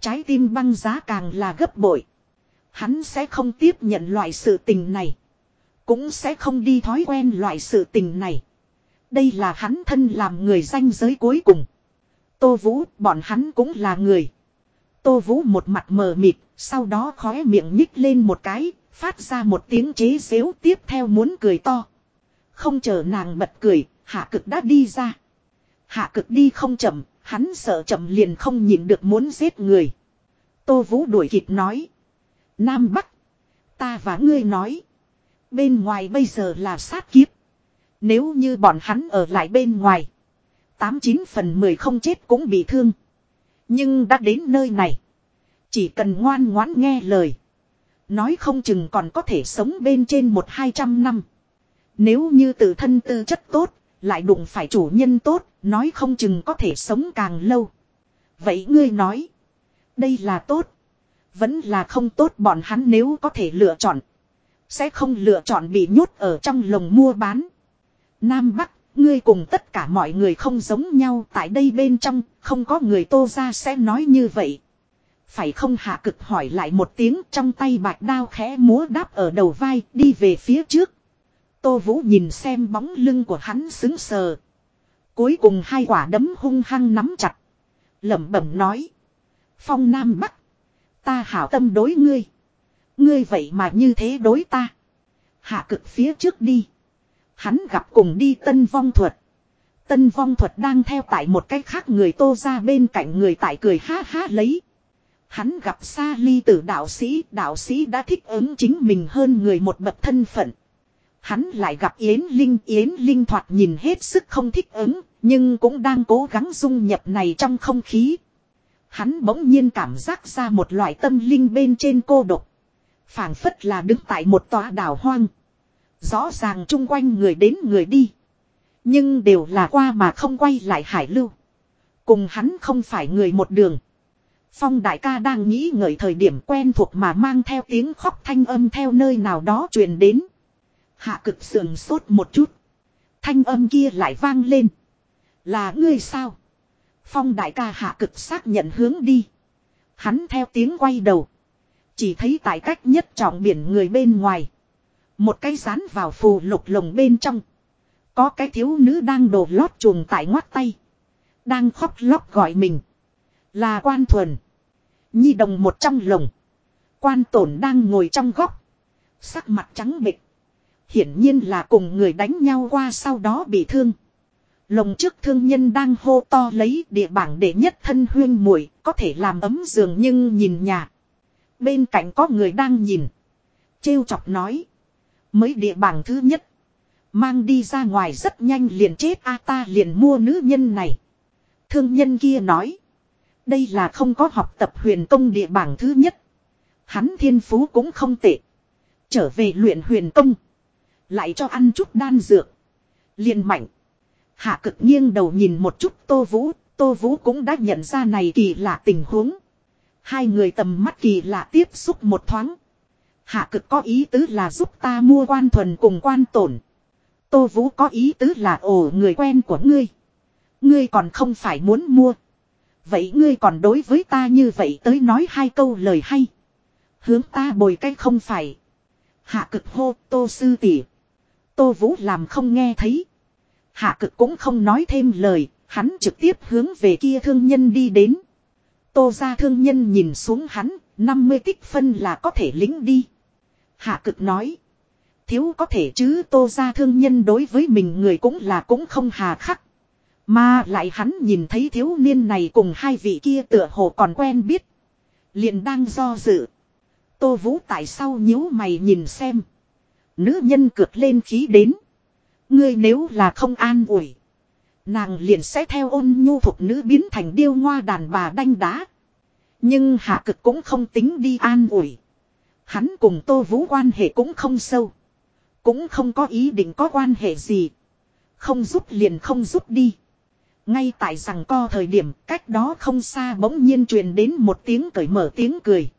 Trái tim băng giá càng là gấp bội. Hắn sẽ không tiếp nhận loại sự tình này. Cũng sẽ không đi thói quen loại sự tình này. Đây là hắn thân làm người danh giới cuối cùng. Tô Vũ, bọn hắn cũng là người. Tô Vũ một mặt mờ mịt, sau đó khóe miệng nhích lên một cái, phát ra một tiếng chế xếu tiếp theo muốn cười to. Không chờ nàng bật cười, hạ cực đã đi ra. Hạ cực đi không chậm, hắn sợ chậm liền không nhìn được muốn giết người. Tô Vũ đuổi kịp nói. Nam Bắc, ta và ngươi nói. Bên ngoài bây giờ là sát kiếp. Nếu như bọn hắn ở lại bên ngoài. Tám chín phần mười không chết cũng bị thương. Nhưng đã đến nơi này. Chỉ cần ngoan ngoãn nghe lời. Nói không chừng còn có thể sống bên trên một hai trăm năm. Nếu như tự thân tư chất tốt, lại đụng phải chủ nhân tốt, nói không chừng có thể sống càng lâu. Vậy ngươi nói, đây là tốt, vẫn là không tốt bọn hắn nếu có thể lựa chọn. Sẽ không lựa chọn bị nhốt ở trong lồng mua bán. Nam Bắc Ngươi cùng tất cả mọi người không giống nhau tại đây bên trong, không có người tô ra sẽ nói như vậy. Phải không hạ cực hỏi lại một tiếng trong tay bạch đao khẽ múa đáp ở đầu vai đi về phía trước. Tô Vũ nhìn xem bóng lưng của hắn xứng sờ. Cuối cùng hai quả đấm hung hăng nắm chặt. lẩm bẩm nói. Phong Nam Bắc. Ta hảo tâm đối ngươi. Ngươi vậy mà như thế đối ta. Hạ cực phía trước đi. Hắn gặp cùng đi tân vong thuật. Tân vong thuật đang theo tại một cách khác người tô ra bên cạnh người tại cười ha ha lấy. Hắn gặp xa ly tử đạo sĩ, đạo sĩ đã thích ứng chính mình hơn người một bậc thân phận. Hắn lại gặp Yến Linh, Yến Linh thoạt nhìn hết sức không thích ứng, nhưng cũng đang cố gắng dung nhập này trong không khí. Hắn bỗng nhiên cảm giác ra một loại tâm linh bên trên cô độc. phảng phất là đứng tại một tòa đảo hoang. Rõ ràng chung quanh người đến người đi. Nhưng đều là qua mà không quay lại hải lưu. Cùng hắn không phải người một đường. Phong đại ca đang nghĩ ngợi thời điểm quen thuộc mà mang theo tiếng khóc thanh âm theo nơi nào đó truyền đến. Hạ cực sườn sốt một chút. Thanh âm kia lại vang lên. Là ngươi sao? Phong đại ca hạ cực xác nhận hướng đi. Hắn theo tiếng quay đầu. Chỉ thấy tại cách nhất trọng biển người bên ngoài. Một cái rán vào phù lục lồng bên trong. Có cái thiếu nữ đang đổ lót chuồng tại ngoắt tay. Đang khóc lóc gọi mình. Là quan thuần. Nhi đồng một trong lồng. Quan tổn đang ngồi trong góc. Sắc mặt trắng bịch. Hiển nhiên là cùng người đánh nhau qua sau đó bị thương. Lồng trước thương nhân đang hô to lấy địa bảng để nhất thân huyên muội có thể làm ấm giường nhưng nhìn nhà. Bên cạnh có người đang nhìn. Trêu chọc nói. Mới địa bảng thứ nhất. Mang đi ra ngoài rất nhanh liền chết a ta liền mua nữ nhân này. Thương nhân kia nói. Đây là không có học tập huyền công địa bảng thứ nhất. Hắn thiên phú cũng không tệ. Trở về luyện huyền công. Lại cho ăn chút đan dược. Liền mạnh. Hạ cực nghiêng đầu nhìn một chút Tô Vũ. Tô Vũ cũng đã nhận ra này kỳ lạ tình huống. Hai người tầm mắt kỳ lạ tiếp xúc một thoáng. Hạ cực có ý tứ là giúp ta mua quan thuần cùng quan tổn. Tô Vũ có ý tứ là ổ người quen của ngươi. Ngươi còn không phải muốn mua. Vậy ngươi còn đối với ta như vậy tới nói hai câu lời hay. Hướng ta bồi cái không phải. Hạ cực hô, tô sư tỷ. Tô Vũ làm không nghe thấy. Hạ cực cũng không nói thêm lời. Hắn trực tiếp hướng về kia thương nhân đi đến. Tô ra thương nhân nhìn xuống hắn. 50 tích phân là có thể lính đi. Hạ cực nói. Thiếu có thể chứ tô ra thương nhân đối với mình người cũng là cũng không hà khắc. Mà lại hắn nhìn thấy thiếu niên này cùng hai vị kia tựa hồ còn quen biết. Liền đang do dự. Tô Vũ tại sao nhíu mày nhìn xem. Nữ nhân cược lên khí đến. Ngươi nếu là không an ủi. Nàng liền sẽ theo ôn nhu thuộc nữ biến thành điêu ngoa đàn bà đanh đá. Nhưng hạ cực cũng không tính đi an ủi. Hắn cùng Tô Vũ quan hệ cũng không sâu. Cũng không có ý định có quan hệ gì. Không giúp liền không giúp đi. Ngay tại rằng co thời điểm cách đó không xa bỗng nhiên truyền đến một tiếng cởi mở tiếng cười.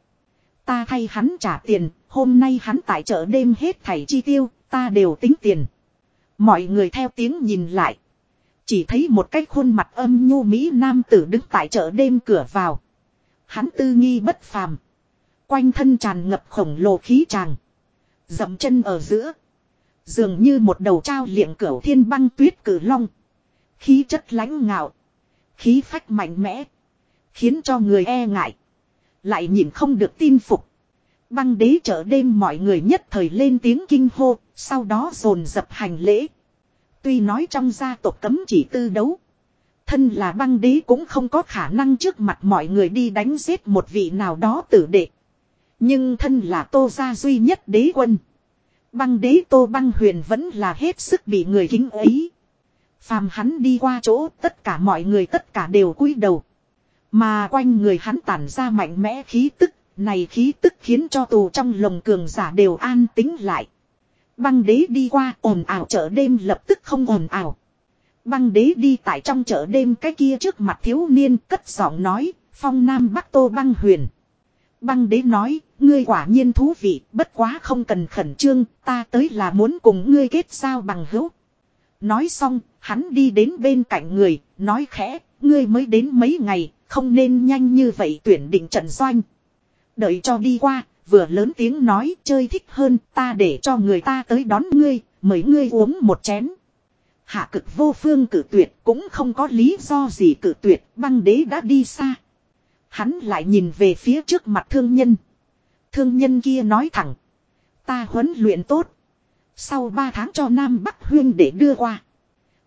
Ta thay hắn trả tiền, hôm nay hắn tại chợ đêm hết thảy chi tiêu, ta đều tính tiền. Mọi người theo tiếng nhìn lại. Chỉ thấy một cái khuôn mặt âm nhu Mỹ Nam tử đứng tại chợ đêm cửa vào. Hắn tư nghi bất phàm. Quanh thân tràn ngập khổng lồ khí tràng. Dậm chân ở giữa. Dường như một đầu trao liệng cửu thiên băng tuyết cử long. Khí chất lãnh ngạo. Khí phách mạnh mẽ. Khiến cho người e ngại. Lại nhìn không được tin phục. Băng đế chợ đêm mọi người nhất thời lên tiếng kinh hô. Sau đó dồn dập hành lễ. Tuy nói trong gia tộc cấm chỉ tư đấu. Thân là băng đế cũng không có khả năng trước mặt mọi người đi đánh giết một vị nào đó tử đệ. Nhưng thân là tô gia duy nhất đế quân. Băng đế tô băng huyền vẫn là hết sức bị người kính ấy. Phàm hắn đi qua chỗ tất cả mọi người tất cả đều cúi đầu. Mà quanh người hắn tản ra mạnh mẽ khí tức, này khí tức khiến cho tù trong lồng cường giả đều an tính lại. Băng đế đi qua ồn ào chợ đêm lập tức không ồn ào. Băng đế đi tại trong chợ đêm cái kia trước mặt thiếu niên cất giọng nói, phong nam bắc tô băng huyền. Băng đế nói, ngươi quả nhiên thú vị, bất quá không cần khẩn trương, ta tới là muốn cùng ngươi kết giao bằng hữu. Nói xong, hắn đi đến bên cạnh người, nói khẽ, ngươi mới đến mấy ngày, không nên nhanh như vậy tuyển định trận doanh. Đợi cho đi qua, vừa lớn tiếng nói chơi thích hơn, ta để cho người ta tới đón ngươi, mời ngươi uống một chén. Hạ cực vô phương cử tuyệt cũng không có lý do gì cử tuyệt, băng đế đã đi xa. Hắn lại nhìn về phía trước mặt thương nhân. Thương nhân kia nói thẳng. Ta huấn luyện tốt. Sau 3 tháng cho Nam Bắc Huyên để đưa qua.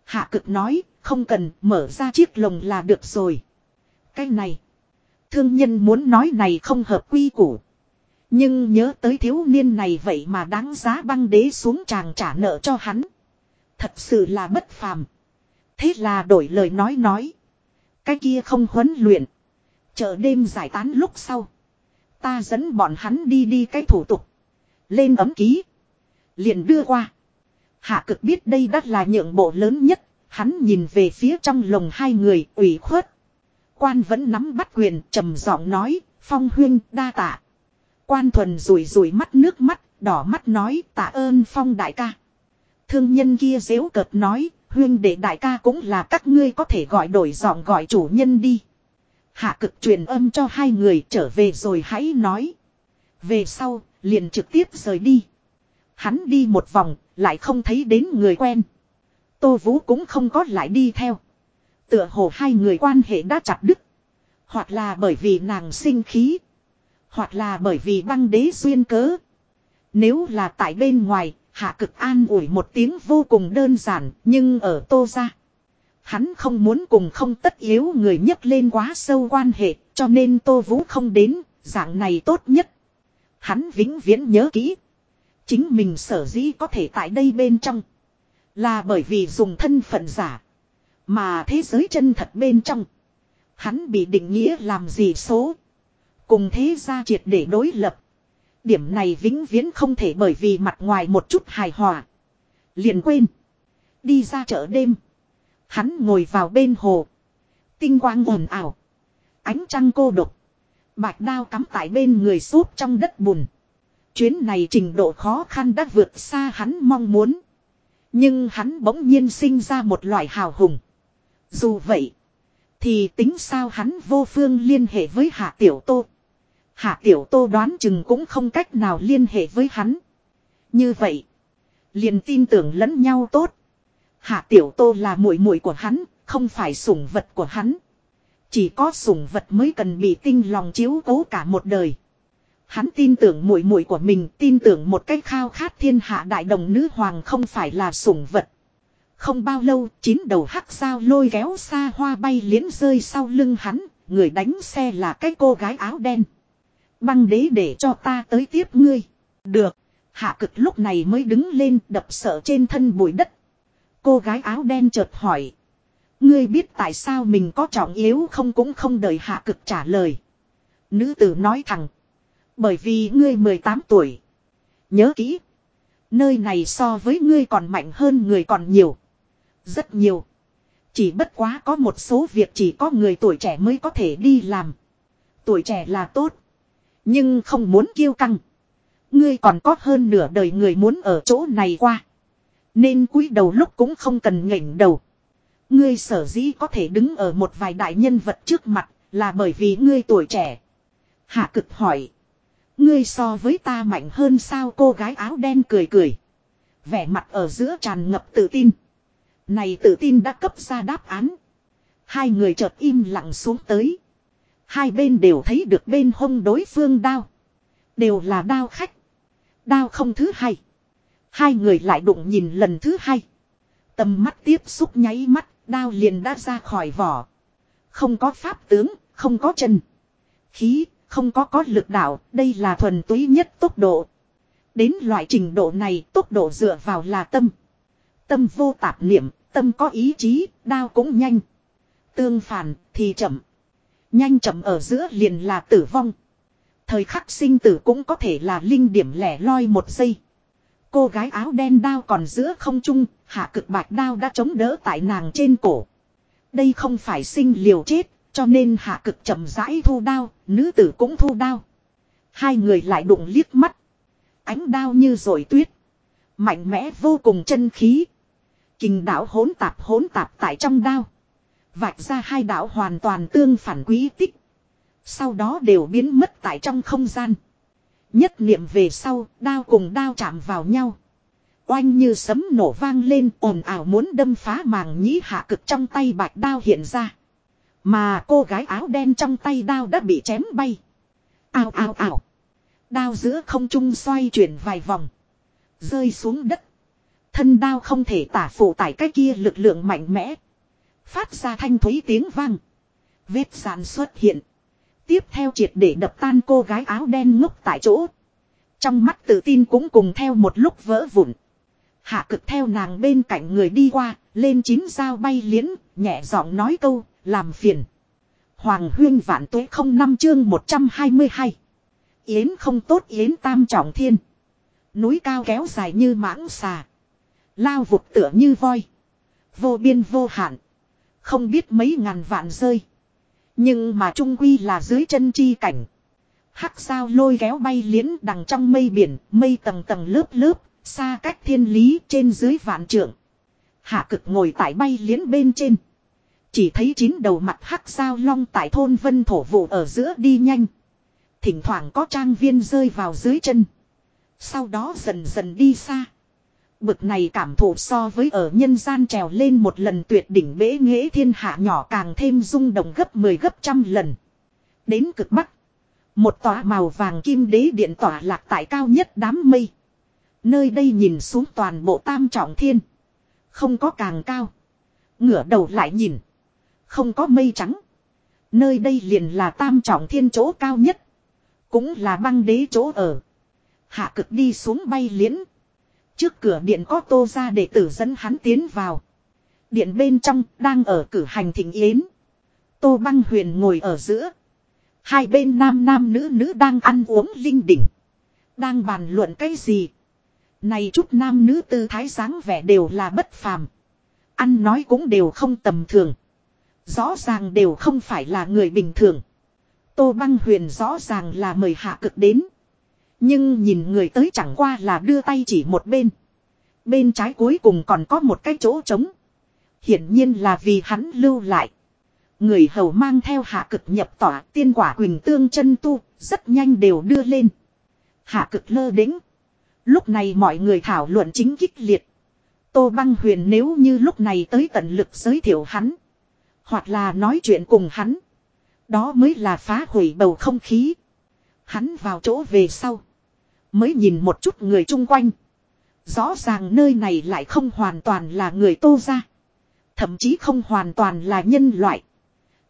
Hạ cực nói, không cần mở ra chiếc lồng là được rồi. Cái này. Thương nhân muốn nói này không hợp quy củ. Nhưng nhớ tới thiếu niên này vậy mà đáng giá băng đế xuống chàng trả nợ cho hắn. Thật sự là bất phàm. Thế là đổi lời nói nói. Cái kia không huấn luyện. Chờ đêm giải tán lúc sau. Ta dẫn bọn hắn đi đi cái thủ tục. Lên ấm ký. Liền đưa qua. Hạ cực biết đây đắt là nhượng bộ lớn nhất. Hắn nhìn về phía trong lồng hai người, ủy khuất. Quan vẫn nắm bắt quyền, trầm giọng nói. Phong huyên đa tạ. Quan thuần rủi rủi mắt nước mắt. Đỏ mắt nói, tạ ơn phong đại ca. Thương nhân kia dễu cợt nói. Huyên để đại ca cũng là các ngươi có thể gọi đổi giọng gọi chủ nhân đi. Hạ cực truyền âm cho hai người trở về rồi hãy nói. Về sau, liền trực tiếp rời đi. Hắn đi một vòng, lại không thấy đến người quen. Tô Vũ cũng không có lại đi theo. Tựa hồ hai người quan hệ đã chặt đứt. Hoặc là bởi vì nàng sinh khí. Hoặc là bởi vì băng đế duyên cớ. Nếu là tại bên ngoài, hạ cực an ủi một tiếng vô cùng đơn giản, nhưng ở tô ra. Hắn không muốn cùng không tất yếu người nhấc lên quá sâu quan hệ, cho nên tô vũ không đến, dạng này tốt nhất. Hắn vĩnh viễn nhớ kỹ. Chính mình sở dĩ có thể tại đây bên trong. Là bởi vì dùng thân phận giả. Mà thế giới chân thật bên trong. Hắn bị định nghĩa làm gì số. Cùng thế gia triệt để đối lập. Điểm này vĩnh viễn không thể bởi vì mặt ngoài một chút hài hòa. Liền quên. Đi ra chợ đêm. Hắn ngồi vào bên hồ. Tinh quang ồn ảo Ánh trăng cô độc. Bạch đao cắm tại bên người súp trong đất bùn. Chuyến này trình độ khó khăn đã vượt xa hắn mong muốn. Nhưng hắn bỗng nhiên sinh ra một loại hào hùng. Dù vậy. Thì tính sao hắn vô phương liên hệ với Hạ Tiểu Tô. Hạ Tiểu Tô đoán chừng cũng không cách nào liên hệ với hắn. Như vậy. Liền tin tưởng lẫn nhau tốt. Hạ Tiểu Tô là muội muội của hắn, không phải sủng vật của hắn. Chỉ có sủng vật mới cần bị tinh lòng chiếu cố cả một đời. Hắn tin tưởng muội muội của mình, tin tưởng một cách khao khát thiên hạ đại đồng nữ hoàng không phải là sủng vật. Không bao lâu, chín đầu hắc sao lôi kéo xa hoa bay liến rơi sau lưng hắn, người đánh xe là cái cô gái áo đen. Băng đế để cho ta tới tiếp ngươi. Được. Hạ cực lúc này mới đứng lên đập sợ trên thân bụi đất. Cô gái áo đen chợt hỏi. Ngươi biết tại sao mình có trọng yếu không cũng không đợi hạ cực trả lời. Nữ tử nói thẳng. Bởi vì ngươi 18 tuổi. Nhớ kỹ. Nơi này so với ngươi còn mạnh hơn người còn nhiều. Rất nhiều. Chỉ bất quá có một số việc chỉ có người tuổi trẻ mới có thể đi làm. Tuổi trẻ là tốt. Nhưng không muốn kiêu căng. Ngươi còn có hơn nửa đời người muốn ở chỗ này qua. Nên cúi đầu lúc cũng không cần ngẩng đầu. Ngươi sở dĩ có thể đứng ở một vài đại nhân vật trước mặt là bởi vì ngươi tuổi trẻ. Hạ cực hỏi. Ngươi so với ta mạnh hơn sao cô gái áo đen cười cười. Vẻ mặt ở giữa tràn ngập tự tin. Này tự tin đã cấp ra đáp án. Hai người chợt im lặng xuống tới. Hai bên đều thấy được bên hông đối phương đao. Đều là đao khách. Đao không thứ hai. Hai người lại đụng nhìn lần thứ hai. Tầm mắt tiếp xúc nháy mắt, đao liền đã ra khỏi vỏ. Không có pháp tướng, không có chân. Khí, không có có lực đạo, đây là thuần túy nhất tốc độ. Đến loại trình độ này, tốc độ dựa vào là tâm. Tâm vô tạp niệm, tâm có ý chí, đao cũng nhanh. Tương phản, thì chậm. Nhanh chậm ở giữa liền là tử vong. Thời khắc sinh tử cũng có thể là linh điểm lẻ loi một giây. Cô gái áo đen đao còn giữa không trung, hạ cực bạch đao đã chống đỡ tại nàng trên cổ. Đây không phải sinh liều chết, cho nên hạ cực chậm rãi thu đao, nữ tử cũng thu đao. Hai người lại đụng liếc mắt. Ánh đao như rồi tuyết. Mạnh mẽ vô cùng chân khí. Kình đảo hỗn tạp hỗn tạp tại trong đao. Vạch ra hai đảo hoàn toàn tương phản quý tích. Sau đó đều biến mất tại trong không gian. Nhất niệm về sau, đao cùng đao chạm vào nhau. Oanh như sấm nổ vang lên ồn ào muốn đâm phá màng nhĩ hạ cực trong tay bạch đao hiện ra. Mà cô gái áo đen trong tay đao đã bị chém bay. Ao ao ao. Đao giữa không trung xoay chuyển vài vòng. Rơi xuống đất. Thân đao không thể tả phụ tải cái kia lực lượng mạnh mẽ. Phát ra thanh thúy tiếng vang. Vết sàn xuất hiện. Tiếp theo triệt để đập tan cô gái áo đen ngốc tại chỗ. Trong mắt tự tin cũng cùng theo một lúc vỡ vụn. Hạ cực theo nàng bên cạnh người đi qua, lên chín dao bay liễn, nhẹ giọng nói câu, làm phiền. Hoàng huyên vạn tuế không năm chương 122. Yến không tốt yến tam trọng thiên. Núi cao kéo dài như mãng xà. Lao vụt tựa như voi. Vô biên vô hạn. Không biết mấy ngàn vạn rơi. Nhưng mà trung quy là dưới chân chi cảnh. Hắc sao lôi kéo bay liễn đằng trong mây biển, mây tầng tầng lớp lớp, xa cách thiên lý trên dưới vạn trượng. Hạ cực ngồi tại bay liễn bên trên. Chỉ thấy chín đầu mặt hắc sao long tại thôn vân thổ vụ ở giữa đi nhanh. Thỉnh thoảng có trang viên rơi vào dưới chân. Sau đó dần dần đi xa. Bực này cảm thụ so với ở nhân gian trèo lên một lần tuyệt đỉnh bế nghệ thiên hạ nhỏ càng thêm rung động gấp 10 gấp trăm lần. Đến cực bắc. Một tòa màu vàng kim đế điện tỏa lạc tại cao nhất đám mây. Nơi đây nhìn xuống toàn bộ tam trọng thiên. Không có càng cao. Ngửa đầu lại nhìn. Không có mây trắng. Nơi đây liền là tam trọng thiên chỗ cao nhất. Cũng là băng đế chỗ ở. Hạ cực đi xuống bay liễn. Trước cửa điện có tô ra để tử dẫn hắn tiến vào. Điện bên trong đang ở cử hành thịnh yến. Tô băng huyền ngồi ở giữa. Hai bên nam nam nữ nữ đang ăn uống linh đỉnh. Đang bàn luận cái gì. Này chút nam nữ tư thái dáng vẻ đều là bất phàm. Ăn nói cũng đều không tầm thường. Rõ ràng đều không phải là người bình thường. Tô băng huyền rõ ràng là mời hạ cực đến. Nhưng nhìn người tới chẳng qua là đưa tay chỉ một bên. Bên trái cuối cùng còn có một cái chỗ trống. Hiển nhiên là vì hắn lưu lại. Người hầu mang theo hạ cực nhập tỏa tiên quả quỳnh tương chân tu, rất nhanh đều đưa lên. Hạ cực lơ đĩnh. Lúc này mọi người thảo luận chính kích liệt. Tô băng huyền nếu như lúc này tới tận lực giới thiệu hắn. Hoặc là nói chuyện cùng hắn. Đó mới là phá hủy bầu không khí. Hắn vào chỗ về sau. Mới nhìn một chút người chung quanh. Rõ ràng nơi này lại không hoàn toàn là người tô ra. Thậm chí không hoàn toàn là nhân loại.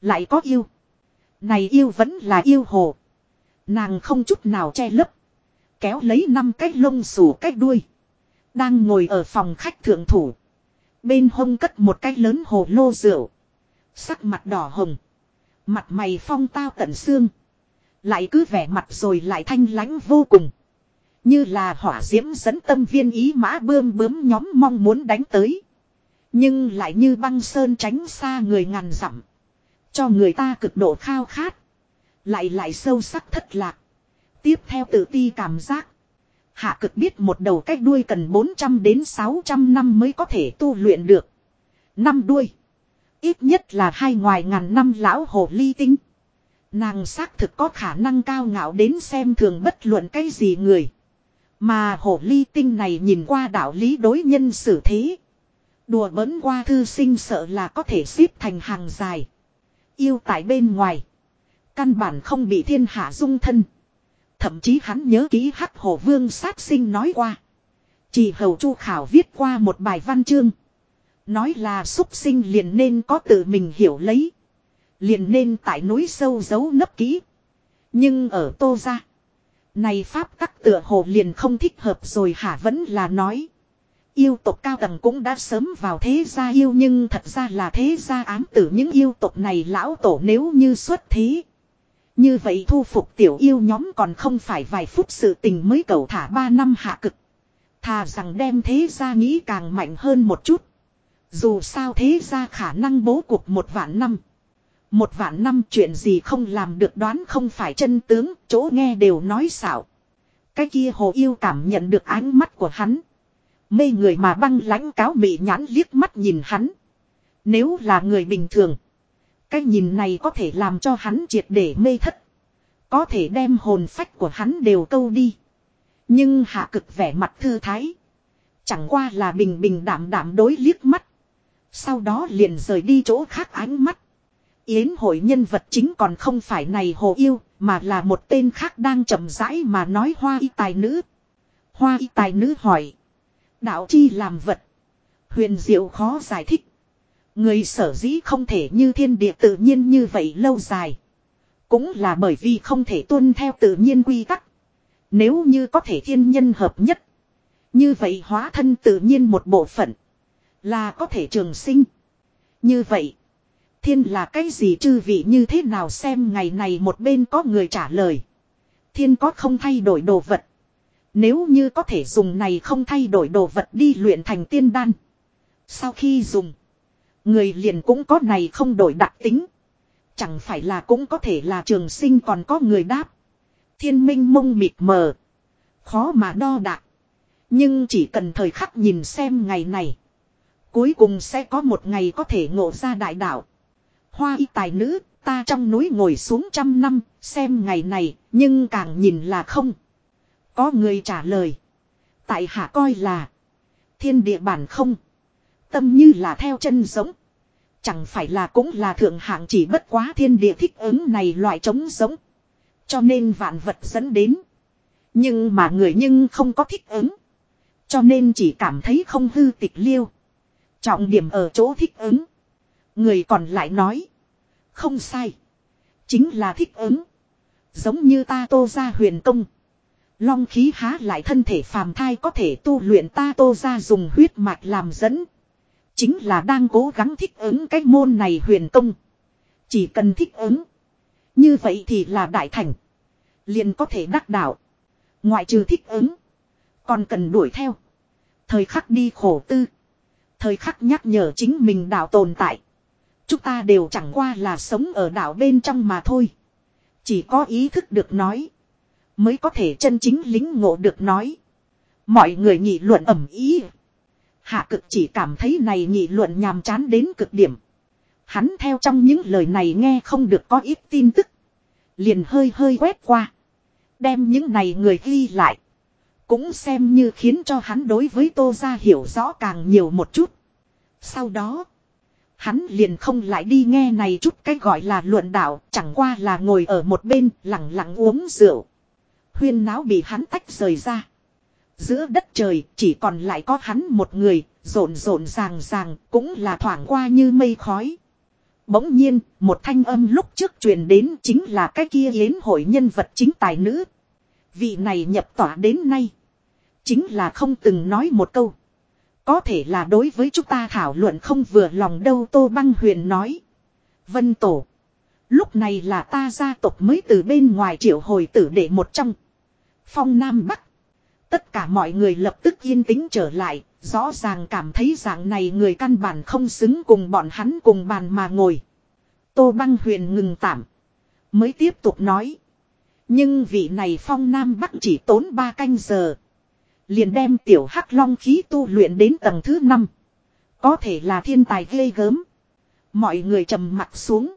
Lại có yêu. Này yêu vẫn là yêu hồ. Nàng không chút nào che lấp. Kéo lấy năm cái lông xù cái đuôi. Đang ngồi ở phòng khách thượng thủ. Bên hông cất một cái lớn hồ lô rượu. Sắc mặt đỏ hồng. Mặt mày phong tao tận xương. Lại cứ vẻ mặt rồi lại thanh lãnh vô cùng. Như là hỏa diễm dẫn tâm viên ý mã bươm bướm nhóm mong muốn đánh tới. Nhưng lại như băng sơn tránh xa người ngàn dặm. Cho người ta cực độ khao khát. Lại lại sâu sắc thất lạc. Tiếp theo tự ti cảm giác. Hạ cực biết một đầu cách đuôi cần 400 đến 600 năm mới có thể tu luyện được. Năm đuôi. Ít nhất là hai ngoài ngàn năm lão hồ ly tinh. Nàng xác thực có khả năng cao ngạo đến xem thường bất luận cái gì người. Mà hổ ly tinh này nhìn qua đạo lý đối nhân xử thế. Đùa bỡn qua thư sinh sợ là có thể xếp thành hàng dài. Yêu tại bên ngoài. Căn bản không bị thiên hạ dung thân. Thậm chí hắn nhớ ký hắc hồ vương sát sinh nói qua. Chỉ hầu chu khảo viết qua một bài văn chương. Nói là xúc sinh liền nên có tự mình hiểu lấy. Liền nên tại núi sâu giấu nấp kỹ. Nhưng ở tô ra. Này pháp tắc tựa hồ liền không thích hợp rồi hả vẫn là nói. Yêu tộc cao tầng cũng đã sớm vào thế gia yêu nhưng thật ra là thế gia ám tử những yêu tộc này lão tổ nếu như xuất thế. Như vậy thu phục tiểu yêu nhóm còn không phải vài phút sự tình mới cầu thả ba năm hạ cực. Thà rằng đem thế gia nghĩ càng mạnh hơn một chút. Dù sao thế gia khả năng bố cuộc một vạn năm. Một vạn năm chuyện gì không làm được đoán không phải chân tướng, chỗ nghe đều nói xạo. Cái kia hồ yêu cảm nhận được ánh mắt của hắn. Mê người mà băng lãnh cáo mị nhãn liếc mắt nhìn hắn. Nếu là người bình thường. Cái nhìn này có thể làm cho hắn triệt để mê thất. Có thể đem hồn phách của hắn đều câu đi. Nhưng hạ cực vẻ mặt thư thái. Chẳng qua là bình bình đảm đảm đối liếc mắt. Sau đó liền rời đi chỗ khác ánh mắt. Yến hội nhân vật chính còn không phải này hồ yêu, mà là một tên khác đang chậm rãi mà nói hoa y tài nữ. Hoa y tài nữ hỏi. Đạo chi làm vật. Huyền diệu khó giải thích. Người sở dĩ không thể như thiên địa tự nhiên như vậy lâu dài. Cũng là bởi vì không thể tuân theo tự nhiên quy tắc. Nếu như có thể thiên nhân hợp nhất. Như vậy hóa thân tự nhiên một bộ phận. Là có thể trường sinh. Như vậy. Thiên là cái gì chư vị như thế nào xem ngày này một bên có người trả lời. Thiên có không thay đổi đồ vật. Nếu như có thể dùng này không thay đổi đồ vật đi luyện thành tiên đan. Sau khi dùng. Người liền cũng có này không đổi đặc tính. Chẳng phải là cũng có thể là trường sinh còn có người đáp. Thiên minh mông mịt mờ. Khó mà đo đạc. Nhưng chỉ cần thời khắc nhìn xem ngày này. Cuối cùng sẽ có một ngày có thể ngộ ra đại đạo. Hoa y tài nữ, ta trong núi ngồi xuống trăm năm, xem ngày này, nhưng càng nhìn là không. Có người trả lời. Tại hạ coi là. Thiên địa bản không. Tâm như là theo chân giống. Chẳng phải là cũng là thượng hạng chỉ bất quá thiên địa thích ứng này loại trống giống. Cho nên vạn vật dẫn đến. Nhưng mà người nhưng không có thích ứng. Cho nên chỉ cảm thấy không hư tịch liêu. Trọng điểm ở chỗ thích ứng. Người còn lại nói. Không sai. Chính là thích ứng. Giống như ta tô ra huyền công. Long khí há lại thân thể phàm thai có thể tu luyện ta tô ra dùng huyết mạch làm dẫn. Chính là đang cố gắng thích ứng cái môn này huyền công. Chỉ cần thích ứng. Như vậy thì là đại thành. Liền có thể đắc đạo. Ngoại trừ thích ứng. Còn cần đuổi theo. Thời khắc đi khổ tư. Thời khắc nhắc nhở chính mình đạo tồn tại. Chúng ta đều chẳng qua là sống ở đảo bên trong mà thôi. Chỉ có ý thức được nói. Mới có thể chân chính lính ngộ được nói. Mọi người nghị luận ẩm ý. Hạ cực chỉ cảm thấy này nghị luận nhàm chán đến cực điểm. Hắn theo trong những lời này nghe không được có ít tin tức. Liền hơi hơi quét qua. Đem những này người ghi lại. Cũng xem như khiến cho hắn đối với tô ra hiểu rõ càng nhiều một chút. Sau đó. Hắn liền không lại đi nghe này chút cái gọi là luận đạo. Chẳng qua là ngồi ở một bên lặng lặng uống rượu. Huyên náo bị hắn tách rời ra. Giữa đất trời chỉ còn lại có hắn một người, rộn rộn ràng ràng, cũng là thoảng qua như mây khói. Bỗng nhiên, một thanh âm lúc trước truyền đến chính là cái kia yến hội nhân vật chính tài nữ. Vị này nhập tỏa đến nay. Chính là không từng nói một câu. Có thể là đối với chúng ta thảo luận không vừa lòng đâu Tô Băng Huyền nói. Vân Tổ. Lúc này là ta gia tộc mới từ bên ngoài triệu hồi tử để một trong. Phong Nam Bắc. Tất cả mọi người lập tức yên tĩnh trở lại, rõ ràng cảm thấy dạng này người căn bản không xứng cùng bọn hắn cùng bàn mà ngồi. Tô Băng Huyền ngừng tạm. Mới tiếp tục nói. Nhưng vị này phong Nam Bắc chỉ tốn ba canh giờ. Liền đem tiểu hắc long khí tu luyện đến tầng thứ 5. Có thể là thiên tài ghê gớm. Mọi người trầm mặt xuống.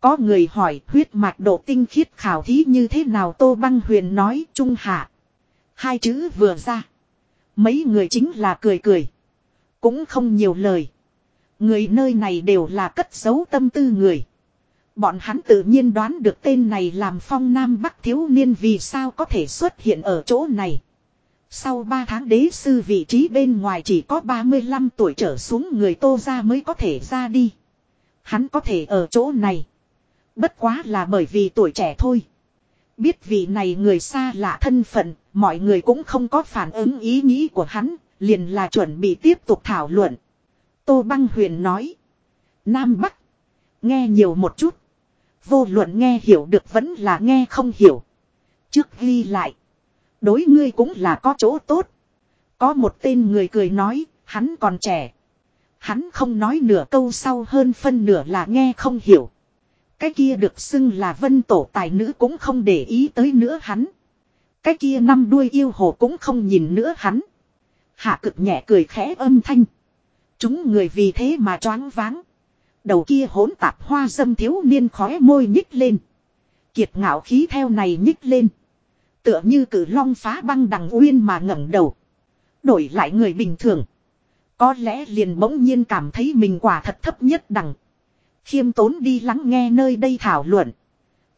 Có người hỏi, huyết mạch độ tinh khiết khảo thí như thế nào Tô Băng Huyền nói, trung hạ. Hai chữ vừa ra. Mấy người chính là cười cười. Cũng không nhiều lời. Người nơi này đều là cất giấu tâm tư người. Bọn hắn tự nhiên đoán được tên này làm phong nam bắc thiếu niên vì sao có thể xuất hiện ở chỗ này. Sau 3 tháng đế sư vị trí bên ngoài chỉ có 35 tuổi trở xuống người tô ra mới có thể ra đi. Hắn có thể ở chỗ này. Bất quá là bởi vì tuổi trẻ thôi. Biết vị này người xa lạ thân phận, mọi người cũng không có phản ứng ý nghĩ của hắn, liền là chuẩn bị tiếp tục thảo luận. Tô Băng Huyền nói. Nam Bắc. Nghe nhiều một chút. Vô luận nghe hiểu được vẫn là nghe không hiểu. Trước ghi lại. Đối ngươi cũng là có chỗ tốt. Có một tên người cười nói, hắn còn trẻ. Hắn không nói nửa câu sau hơn phân nửa là nghe không hiểu. Cái kia được xưng là vân tổ tài nữ cũng không để ý tới nữa hắn. Cái kia năm đuôi yêu hồ cũng không nhìn nữa hắn. Hạ cực nhẹ cười khẽ âm thanh. Chúng người vì thế mà choáng váng. Đầu kia hỗn tạp hoa dâm thiếu niên khóe môi nhích lên. Kiệt ngạo khí theo này nhích lên. Tựa như cử long phá băng đằng uyên mà ngẩng đầu. Đổi lại người bình thường. Có lẽ liền bỗng nhiên cảm thấy mình quả thật thấp nhất đằng. Khiêm tốn đi lắng nghe nơi đây thảo luận.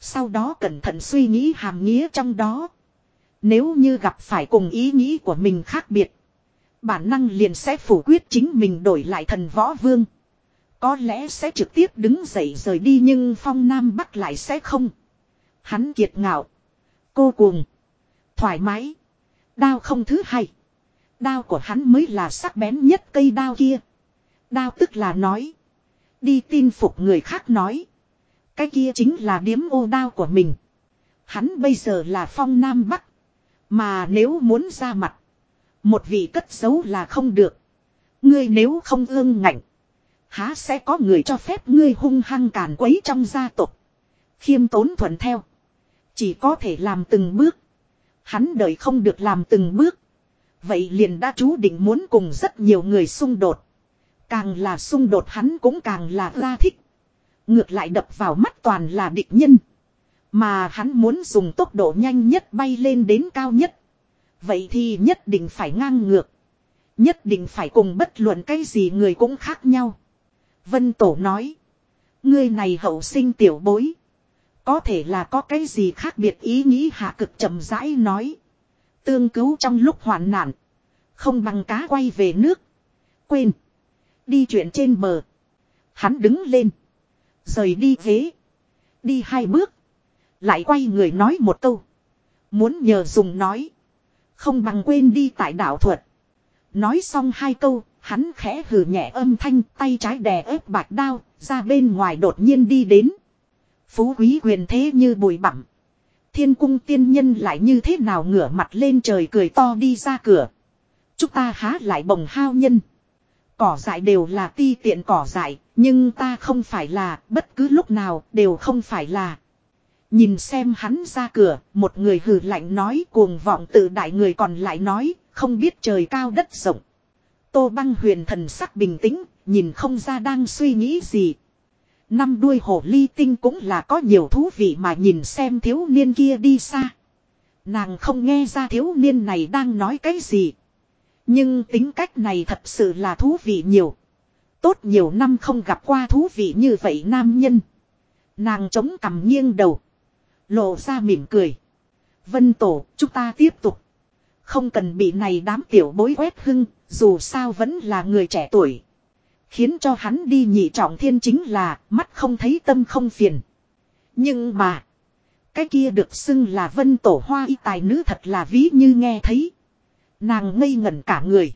Sau đó cẩn thận suy nghĩ hàm nghĩa trong đó. Nếu như gặp phải cùng ý nghĩ của mình khác biệt. Bản năng liền sẽ phủ quyết chính mình đổi lại thần võ vương. Có lẽ sẽ trực tiếp đứng dậy rời đi nhưng phong nam bắc lại sẽ không. Hắn kiệt ngạo. Cô cuồng. Thoải mái. Đao không thứ hai. Đao của hắn mới là sắc bén nhất cây đao kia. Đao tức là nói. Đi tin phục người khác nói. Cái kia chính là điếm ô đao của mình. Hắn bây giờ là phong nam bắc. Mà nếu muốn ra mặt. Một vị cất giấu là không được. Ngươi nếu không ương ngạnh. Há sẽ có người cho phép ngươi hung hăng càn quấy trong gia tộc. Khiêm tốn thuận theo. Chỉ có thể làm từng bước. Hắn đợi không được làm từng bước. Vậy liền đã chú định muốn cùng rất nhiều người xung đột. Càng là xung đột hắn cũng càng là ra thích. Ngược lại đập vào mắt toàn là địch nhân. Mà hắn muốn dùng tốc độ nhanh nhất bay lên đến cao nhất. Vậy thì nhất định phải ngang ngược. Nhất định phải cùng bất luận cái gì người cũng khác nhau. Vân Tổ nói. Ngươi này hậu sinh tiểu bối. Có thể là có cái gì khác biệt ý nghĩ hạ cực chậm rãi nói. Tương cứu trong lúc hoạn nạn. Không bằng cá quay về nước. Quên. Đi chuyện trên bờ. Hắn đứng lên. Rời đi ghế. Đi hai bước. Lại quay người nói một câu. Muốn nhờ dùng nói. Không bằng quên đi tại đảo thuật. Nói xong hai câu, hắn khẽ hừ nhẹ âm thanh tay trái đè ép bạch đao, ra bên ngoài đột nhiên đi đến. Phú quý quyền thế như bụi bặm. Thiên cung tiên nhân lại như thế nào ngửa mặt lên trời cười to đi ra cửa. Chúng ta há lại bồng hao nhân. Cỏ dại đều là ti tiện cỏ dại, nhưng ta không phải là, bất cứ lúc nào đều không phải là. Nhìn xem hắn ra cửa, một người hừ lạnh nói cuồng vọng tự đại người còn lại nói, không biết trời cao đất rộng. Tô băng huyền thần sắc bình tĩnh, nhìn không ra đang suy nghĩ gì. Năm đuôi hổ ly tinh cũng là có nhiều thú vị mà nhìn xem thiếu niên kia đi xa. Nàng không nghe ra thiếu niên này đang nói cái gì. Nhưng tính cách này thật sự là thú vị nhiều. Tốt nhiều năm không gặp qua thú vị như vậy nam nhân. Nàng chống cằm nghiêng đầu. Lộ ra mỉm cười. Vân tổ, chúng ta tiếp tục. Không cần bị này đám tiểu bối quét hưng, dù sao vẫn là người trẻ tuổi. Khiến cho hắn đi nhị trọng thiên chính là mắt không thấy tâm không phiền. Nhưng mà. Cái kia được xưng là vân tổ hoa y tài nữ thật là ví như nghe thấy. Nàng ngây ngẩn cả người.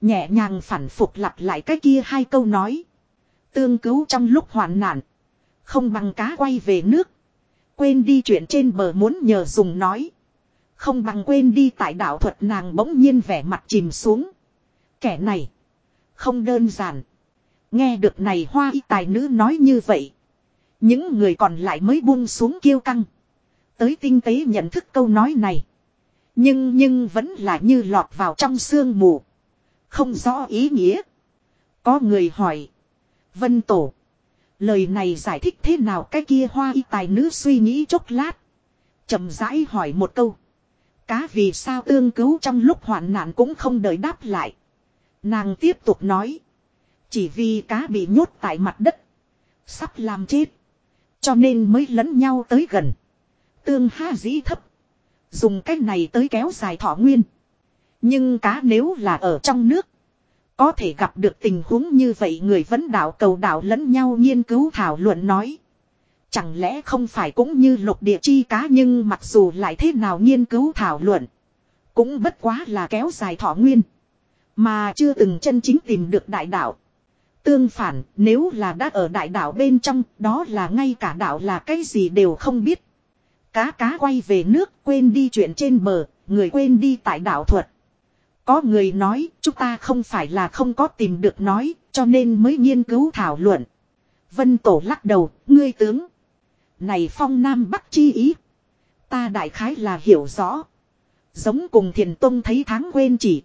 Nhẹ nhàng phản phục lặp lại cái kia hai câu nói. Tương cứu trong lúc hoạn nạn. Không bằng cá quay về nước. Quên đi chuyện trên bờ muốn nhờ dùng nói. Không bằng quên đi tại đạo thuật nàng bỗng nhiên vẻ mặt chìm xuống. Kẻ này. Không đơn giản. Nghe được này hoa y tài nữ nói như vậy. Những người còn lại mới buông xuống kiêu căng. Tới tinh tế nhận thức câu nói này. Nhưng nhưng vẫn là như lọt vào trong sương mù. Không rõ ý nghĩa. Có người hỏi. Vân Tổ. Lời này giải thích thế nào cái kia hoa y tài nữ suy nghĩ chốc lát. chậm rãi hỏi một câu. Cá vì sao tương cứu trong lúc hoạn nạn cũng không đợi đáp lại. Nàng tiếp tục nói. Chỉ vì cá bị nhốt tại mặt đất. Sắp làm chết. Cho nên mới lẫn nhau tới gần. Tương ha dĩ thấp. Dùng cách này tới kéo dài thọ nguyên. Nhưng cá nếu là ở trong nước. Có thể gặp được tình huống như vậy, người vẫn đạo cầu đạo lẫn nhau nghiên cứu thảo luận nói. Chẳng lẽ không phải cũng như lục địa chi cá nhưng mặc dù lại thế nào nghiên cứu thảo luận. Cũng bất quá là kéo dài thọ nguyên. Mà chưa từng chân chính tìm được đại đạo. Tương phản, nếu là đã ở đại đạo bên trong, đó là ngay cả đạo là cái gì đều không biết. Cá cá quay về nước, quên đi chuyện trên bờ, người quên đi tại đạo thuật. Có người nói, chúng ta không phải là không có tìm được nói, cho nên mới nghiên cứu thảo luận. Vân Tổ lắc đầu, ngươi tướng. Này phong nam bắc chi ý. Ta đại khái là hiểu rõ. Giống cùng thiền tông thấy tháng quên chỉ.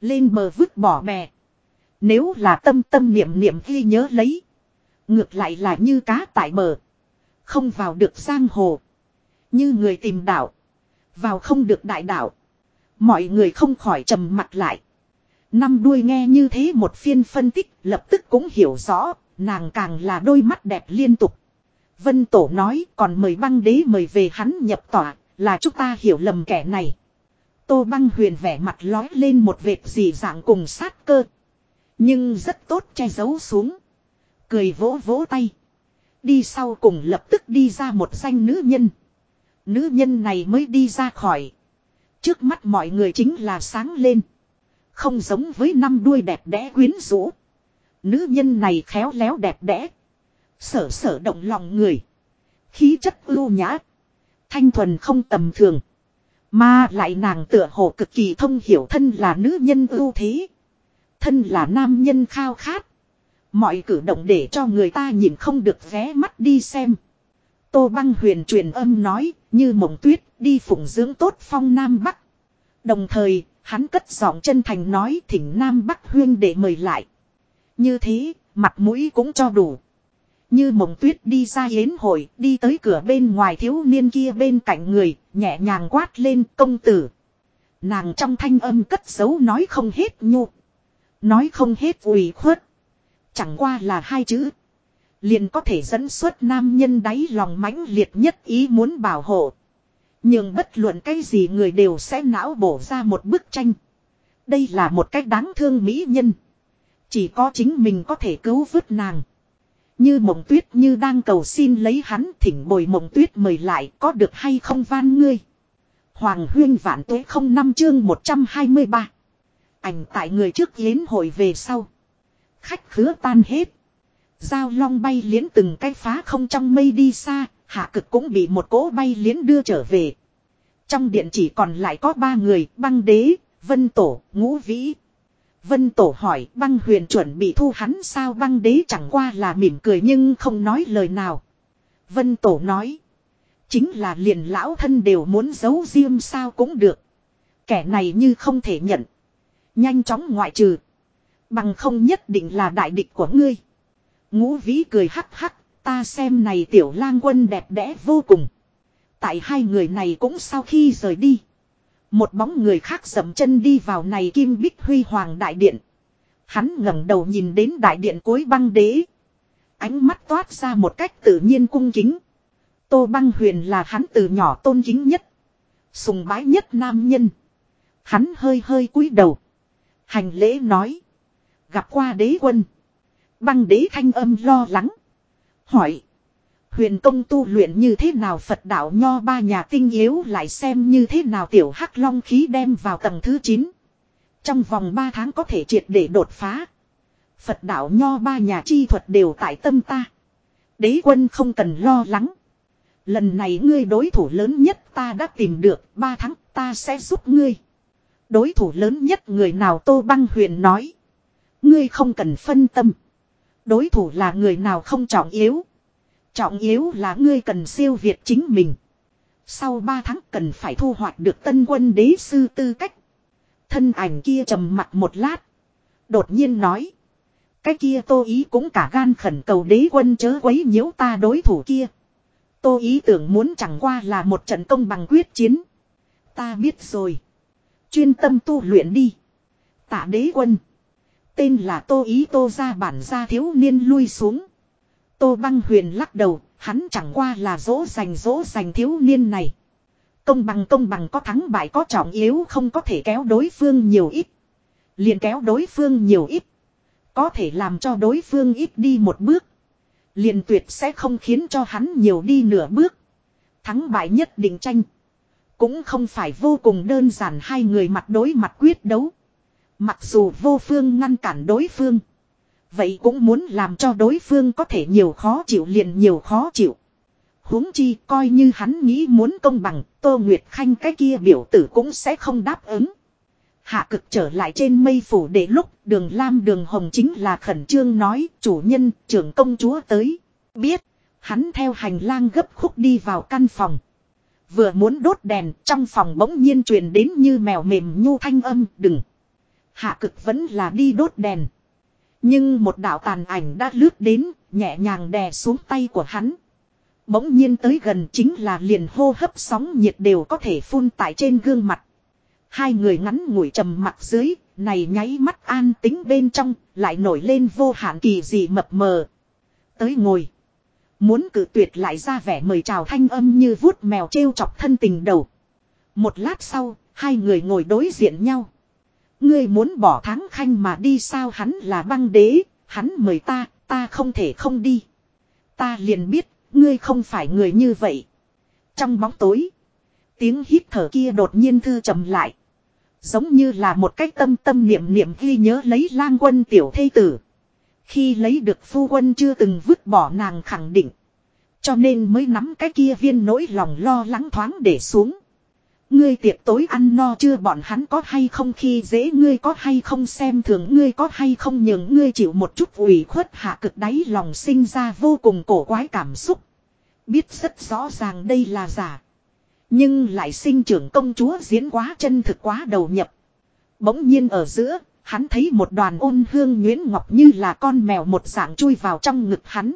Lên bờ vứt bỏ bè. Nếu là tâm tâm niệm niệm ghi nhớ lấy. Ngược lại là như cá tại bờ. Không vào được giang hồ. Như người tìm đảo Vào không được đại đảo Mọi người không khỏi trầm mặt lại. Năm đuôi nghe như thế một phiên phân tích, lập tức cũng hiểu rõ. Nàng càng là đôi mắt đẹp liên tục. Vân Tổ nói, còn mời băng đế mời về hắn nhập tỏa là chúng ta hiểu lầm kẻ này. Tô băng huyền vẻ mặt lói lên một vệt gì dạng cùng sát cơ. Nhưng rất tốt che giấu xuống. Cười vỗ vỗ tay. Đi sau cùng lập tức đi ra một danh nữ nhân. Nữ nhân này mới đi ra khỏi. Trước mắt mọi người chính là sáng lên. Không giống với năm đuôi đẹp đẽ quyến rũ. Nữ nhân này khéo léo đẹp đẽ. Sở sở động lòng người. Khí chất ưu nhã. Thanh thuần không tầm thường. Mà lại nàng tựa hồ cực kỳ thông hiểu thân là nữ nhân ưu thế. Thân là nam nhân khao khát. Mọi cử động để cho người ta nhìn không được ghé mắt đi xem. Tô băng huyền truyền âm nói, như mộng tuyết, đi phụng dưỡng tốt phong Nam Bắc. Đồng thời, hắn cất giọng chân thành nói thỉnh Nam Bắc huyên để mời lại. Như thế, mặt mũi cũng cho đủ. Như mộng tuyết đi ra yến hội, đi tới cửa bên ngoài thiếu niên kia bên cạnh người, nhẹ nhàng quát lên công tử. Nàng trong thanh âm cất giấu nói không hết nhu. Nói không hết ủy khuất. Chẳng qua là hai chữ. Liền có thể dẫn xuất nam nhân đáy lòng mãnh liệt nhất ý muốn bảo hộ. Nhưng bất luận cái gì người đều sẽ não bổ ra một bức tranh. Đây là một cách đáng thương mỹ nhân. Chỉ có chính mình có thể cứu vớt nàng. Như mộng tuyết như đang cầu xin lấy hắn thỉnh bồi mộng tuyết mời lại có được hay không van ngươi. Hoàng huyên vạn tuế không năm chương 123. Ảnh tại người trước yến hội về sau. Khách khứa tan hết. Giao long bay liến từng cái phá không trong mây đi xa, hạ cực cũng bị một cỗ bay liến đưa trở về. Trong điện chỉ còn lại có ba người, băng đế, vân tổ, ngũ vĩ. Vân tổ hỏi băng huyền chuẩn bị thu hắn sao băng đế chẳng qua là mỉm cười nhưng không nói lời nào. Vân tổ nói. Chính là liền lão thân đều muốn giấu riêng sao cũng được. Kẻ này như không thể nhận. Nhanh chóng ngoại trừ. Bằng không nhất định là đại địch của ngươi. Ngũ vĩ cười hắc hắc, ta xem này tiểu lang quân đẹp đẽ vô cùng. Tại hai người này cũng sau khi rời đi. Một bóng người khác dậm chân đi vào này kim bích huy hoàng đại điện. Hắn ngẩng đầu nhìn đến đại điện cuối băng đế. Ánh mắt toát ra một cách tự nhiên cung kính. Tô băng huyền là hắn từ nhỏ tôn kính nhất. Sùng bái nhất nam nhân. Hắn hơi hơi cúi đầu. Hành lễ nói. Gặp qua đế quân. Băng đế thanh âm lo lắng. Hỏi. Huyền công tu luyện như thế nào Phật đạo nho ba nhà tinh yếu lại xem như thế nào tiểu hắc long khí đem vào tầng thứ 9. Trong vòng 3 tháng có thể triệt để đột phá. Phật đạo nho ba nhà chi thuật đều tại tâm ta. Đế quân không cần lo lắng. Lần này ngươi đối thủ lớn nhất ta đã tìm được, 3 tháng ta sẽ giúp ngươi. Đối thủ lớn nhất người nào Tô Băng Huyền nói. Ngươi không cần phân tâm. Đối thủ là người nào không trọng yếu. Trọng yếu là ngươi cần siêu việt chính mình. Sau 3 tháng cần phải thu hoạch được tân quân đế sư tư cách. Thân ảnh kia trầm mặt một lát. Đột nhiên nói. Cái kia tô ý cũng cả gan khẩn cầu đế quân chớ quấy nhiễu ta đối thủ kia. Tô ý tưởng muốn chẳng qua là một trận công bằng quyết chiến. Ta biết rồi. Chuyên tâm tu luyện đi. Tạ đế quân. Tên là tô ý tô ra bản gia thiếu niên lui xuống. Tô băng huyền lắc đầu, hắn chẳng qua là dỗ dành dỗ dành thiếu niên này. Công bằng công bằng có thắng bại có trọng yếu không có thể kéo đối phương nhiều ít. liền kéo đối phương nhiều ít. Có thể làm cho đối phương ít đi một bước. liền tuyệt sẽ không khiến cho hắn nhiều đi nửa bước. Thắng bại nhất định tranh. Cũng không phải vô cùng đơn giản hai người mặt đối mặt quyết đấu. Mặc dù vô phương ngăn cản đối phương. Vậy cũng muốn làm cho đối phương có thể nhiều khó chịu liền nhiều khó chịu. huống chi coi như hắn nghĩ muốn công bằng, Tô Nguyệt Khanh cái kia biểu tử cũng sẽ không đáp ứng. Hạ cực trở lại trên mây phủ để lúc đường Lam đường Hồng chính là khẩn trương nói chủ nhân trưởng công chúa tới. Biết, hắn theo hành lang gấp khúc đi vào căn phòng. Vừa muốn đốt đèn trong phòng bỗng nhiên truyền đến như mèo mềm nhu thanh âm đừng. Hạ cực vẫn là đi đốt đèn. Nhưng một đạo tàn ảnh đã lướt đến, nhẹ nhàng đè xuống tay của hắn. Bỗng nhiên tới gần chính là liền hô hấp sóng nhiệt đều có thể phun tại trên gương mặt. Hai người ngắn ngủi trầm mặt dưới, này nháy mắt an tính bên trong, lại nổi lên vô hạn kỳ dị mập mờ. Tới ngồi. Muốn cử tuyệt lại ra vẻ mời chào thanh âm như vuốt mèo trêu chọc thân tình đầu. Một lát sau, hai người ngồi đối diện nhau. Ngươi muốn bỏ tháng khanh mà đi sao hắn là băng đế, hắn mời ta, ta không thể không đi. Ta liền biết, ngươi không phải người như vậy. Trong bóng tối, tiếng hít thở kia đột nhiên thư trầm lại. Giống như là một cách tâm tâm niệm niệm ghi nhớ lấy lang quân tiểu thây tử. Khi lấy được phu quân chưa từng vứt bỏ nàng khẳng định. Cho nên mới nắm cái kia viên nỗi lòng lo lắng thoáng để xuống. Ngươi tiệc tối ăn no chưa bọn hắn có hay không khi dễ ngươi có hay không xem thường ngươi có hay không nhường ngươi chịu một chút ủy khuất hạ cực đáy lòng sinh ra vô cùng cổ quái cảm xúc. Biết rất rõ ràng đây là giả. Nhưng lại sinh trưởng công chúa diễn quá chân thực quá đầu nhập. Bỗng nhiên ở giữa, hắn thấy một đoàn ôn hương nguyễn ngọc như là con mèo một dạng chui vào trong ngực hắn.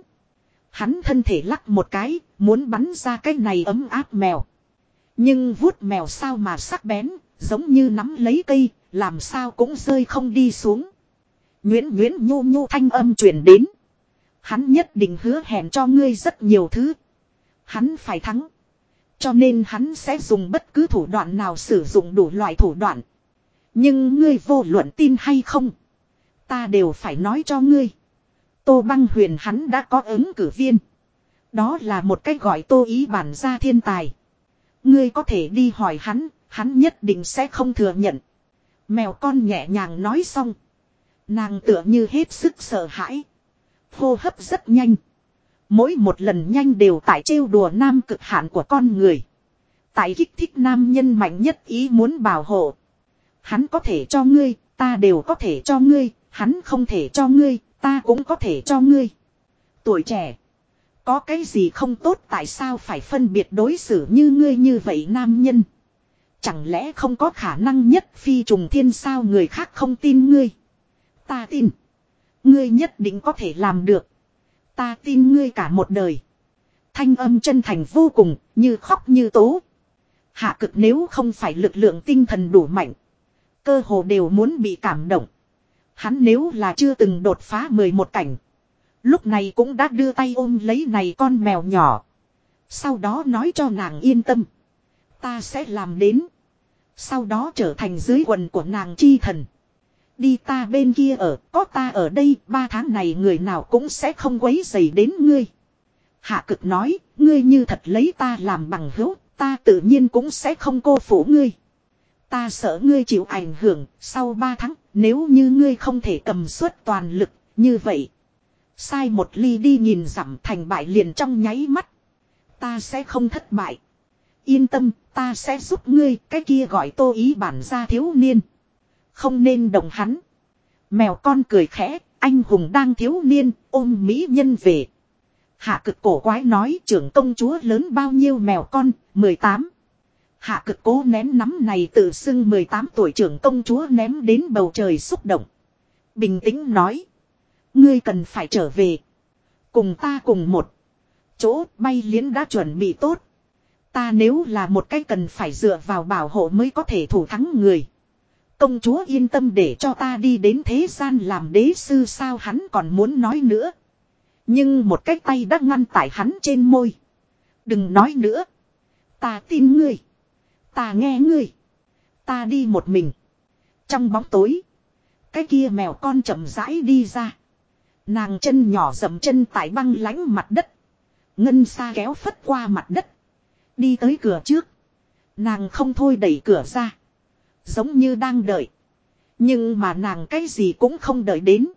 Hắn thân thể lắc một cái, muốn bắn ra cái này ấm áp mèo. Nhưng vuốt mèo sao mà sắc bén, Giống như nắm lấy cây, làm sao cũng rơi không đi xuống. Nguyễn Nguyễn nhu nhu thanh âm truyền đến. Hắn nhất định hứa hẹn cho ngươi rất nhiều thứ. Hắn phải thắng. Cho nên hắn sẽ dùng bất cứ thủ đoạn nào sử dụng đủ loại thủ đoạn. Nhưng ngươi vô luận tin hay không. Ta đều phải nói cho ngươi. Tô băng huyền hắn đã có ứng cử viên. Đó là một cách gọi tô ý bản gia thiên tài. Ngươi có thể đi hỏi hắn, hắn nhất định sẽ không thừa nhận. Mèo con nhẹ nhàng nói xong. Nàng tựa như hết sức sợ hãi. Hô hấp rất nhanh. Mỗi một lần nhanh đều tại trêu đùa nam cực hạn của con người. Tại kích thích nam nhân mạnh nhất ý muốn bảo hộ. Hắn có thể cho ngươi, ta đều có thể cho ngươi, hắn không thể cho ngươi, ta cũng có thể cho ngươi. Tuổi trẻ. Có cái gì không tốt tại sao phải phân biệt đối xử như ngươi như vậy nam nhân. Chẳng lẽ không có khả năng nhất phi trùng thiên sao người khác không tin ngươi. Ta tin. Ngươi nhất định có thể làm được. Ta tin ngươi cả một đời. Thanh âm chân thành vô cùng, như khóc như tố. Hạ cực nếu không phải lực lượng tinh thần đủ mạnh. Cơ hồ đều muốn bị cảm động. Hắn nếu là chưa từng đột phá 11 cảnh. Lúc này cũng đã đưa tay ôm lấy này con mèo nhỏ. Sau đó nói cho nàng yên tâm. Ta sẽ làm đến. Sau đó trở thành dưới quần của nàng chi thần. Đi ta bên kia ở, có ta ở đây, ba tháng này người nào cũng sẽ không quấy dày đến ngươi. Hạ cực nói, ngươi như thật lấy ta làm bằng hữu, ta tự nhiên cũng sẽ không cô phủ ngươi. Ta sợ ngươi chịu ảnh hưởng, sau ba tháng, nếu như ngươi không thể cầm suất toàn lực, như vậy. Sai một ly đi nhìn giảm thành bại liền trong nháy mắt. Ta sẽ không thất bại. Yên tâm, ta sẽ giúp ngươi, cái kia gọi tô ý bản ra thiếu niên. Không nên động hắn. Mèo con cười khẽ, anh hùng đang thiếu niên, ôm mỹ nhân về. Hạ cực cổ quái nói trưởng công chúa lớn bao nhiêu mèo con, 18. Hạ cực cố nén nắm này tự xưng 18 tuổi trưởng công chúa ném đến bầu trời xúc động. Bình tĩnh nói. Ngươi cần phải trở về. Cùng ta cùng một. Chỗ bay liến đã chuẩn bị tốt. Ta nếu là một cái cần phải dựa vào bảo hộ mới có thể thủ thắng người. Công chúa yên tâm để cho ta đi đến thế gian làm đế sư sao hắn còn muốn nói nữa. Nhưng một cái tay đã ngăn tại hắn trên môi. Đừng nói nữa. Ta tin ngươi. Ta nghe ngươi. Ta đi một mình. Trong bóng tối. Cái kia mèo con chậm rãi đi ra. Nàng chân nhỏ dậm chân tại băng lánh mặt đất. Ngân xa kéo phất qua mặt đất. Đi tới cửa trước. Nàng không thôi đẩy cửa ra. Giống như đang đợi. Nhưng mà nàng cái gì cũng không đợi đến.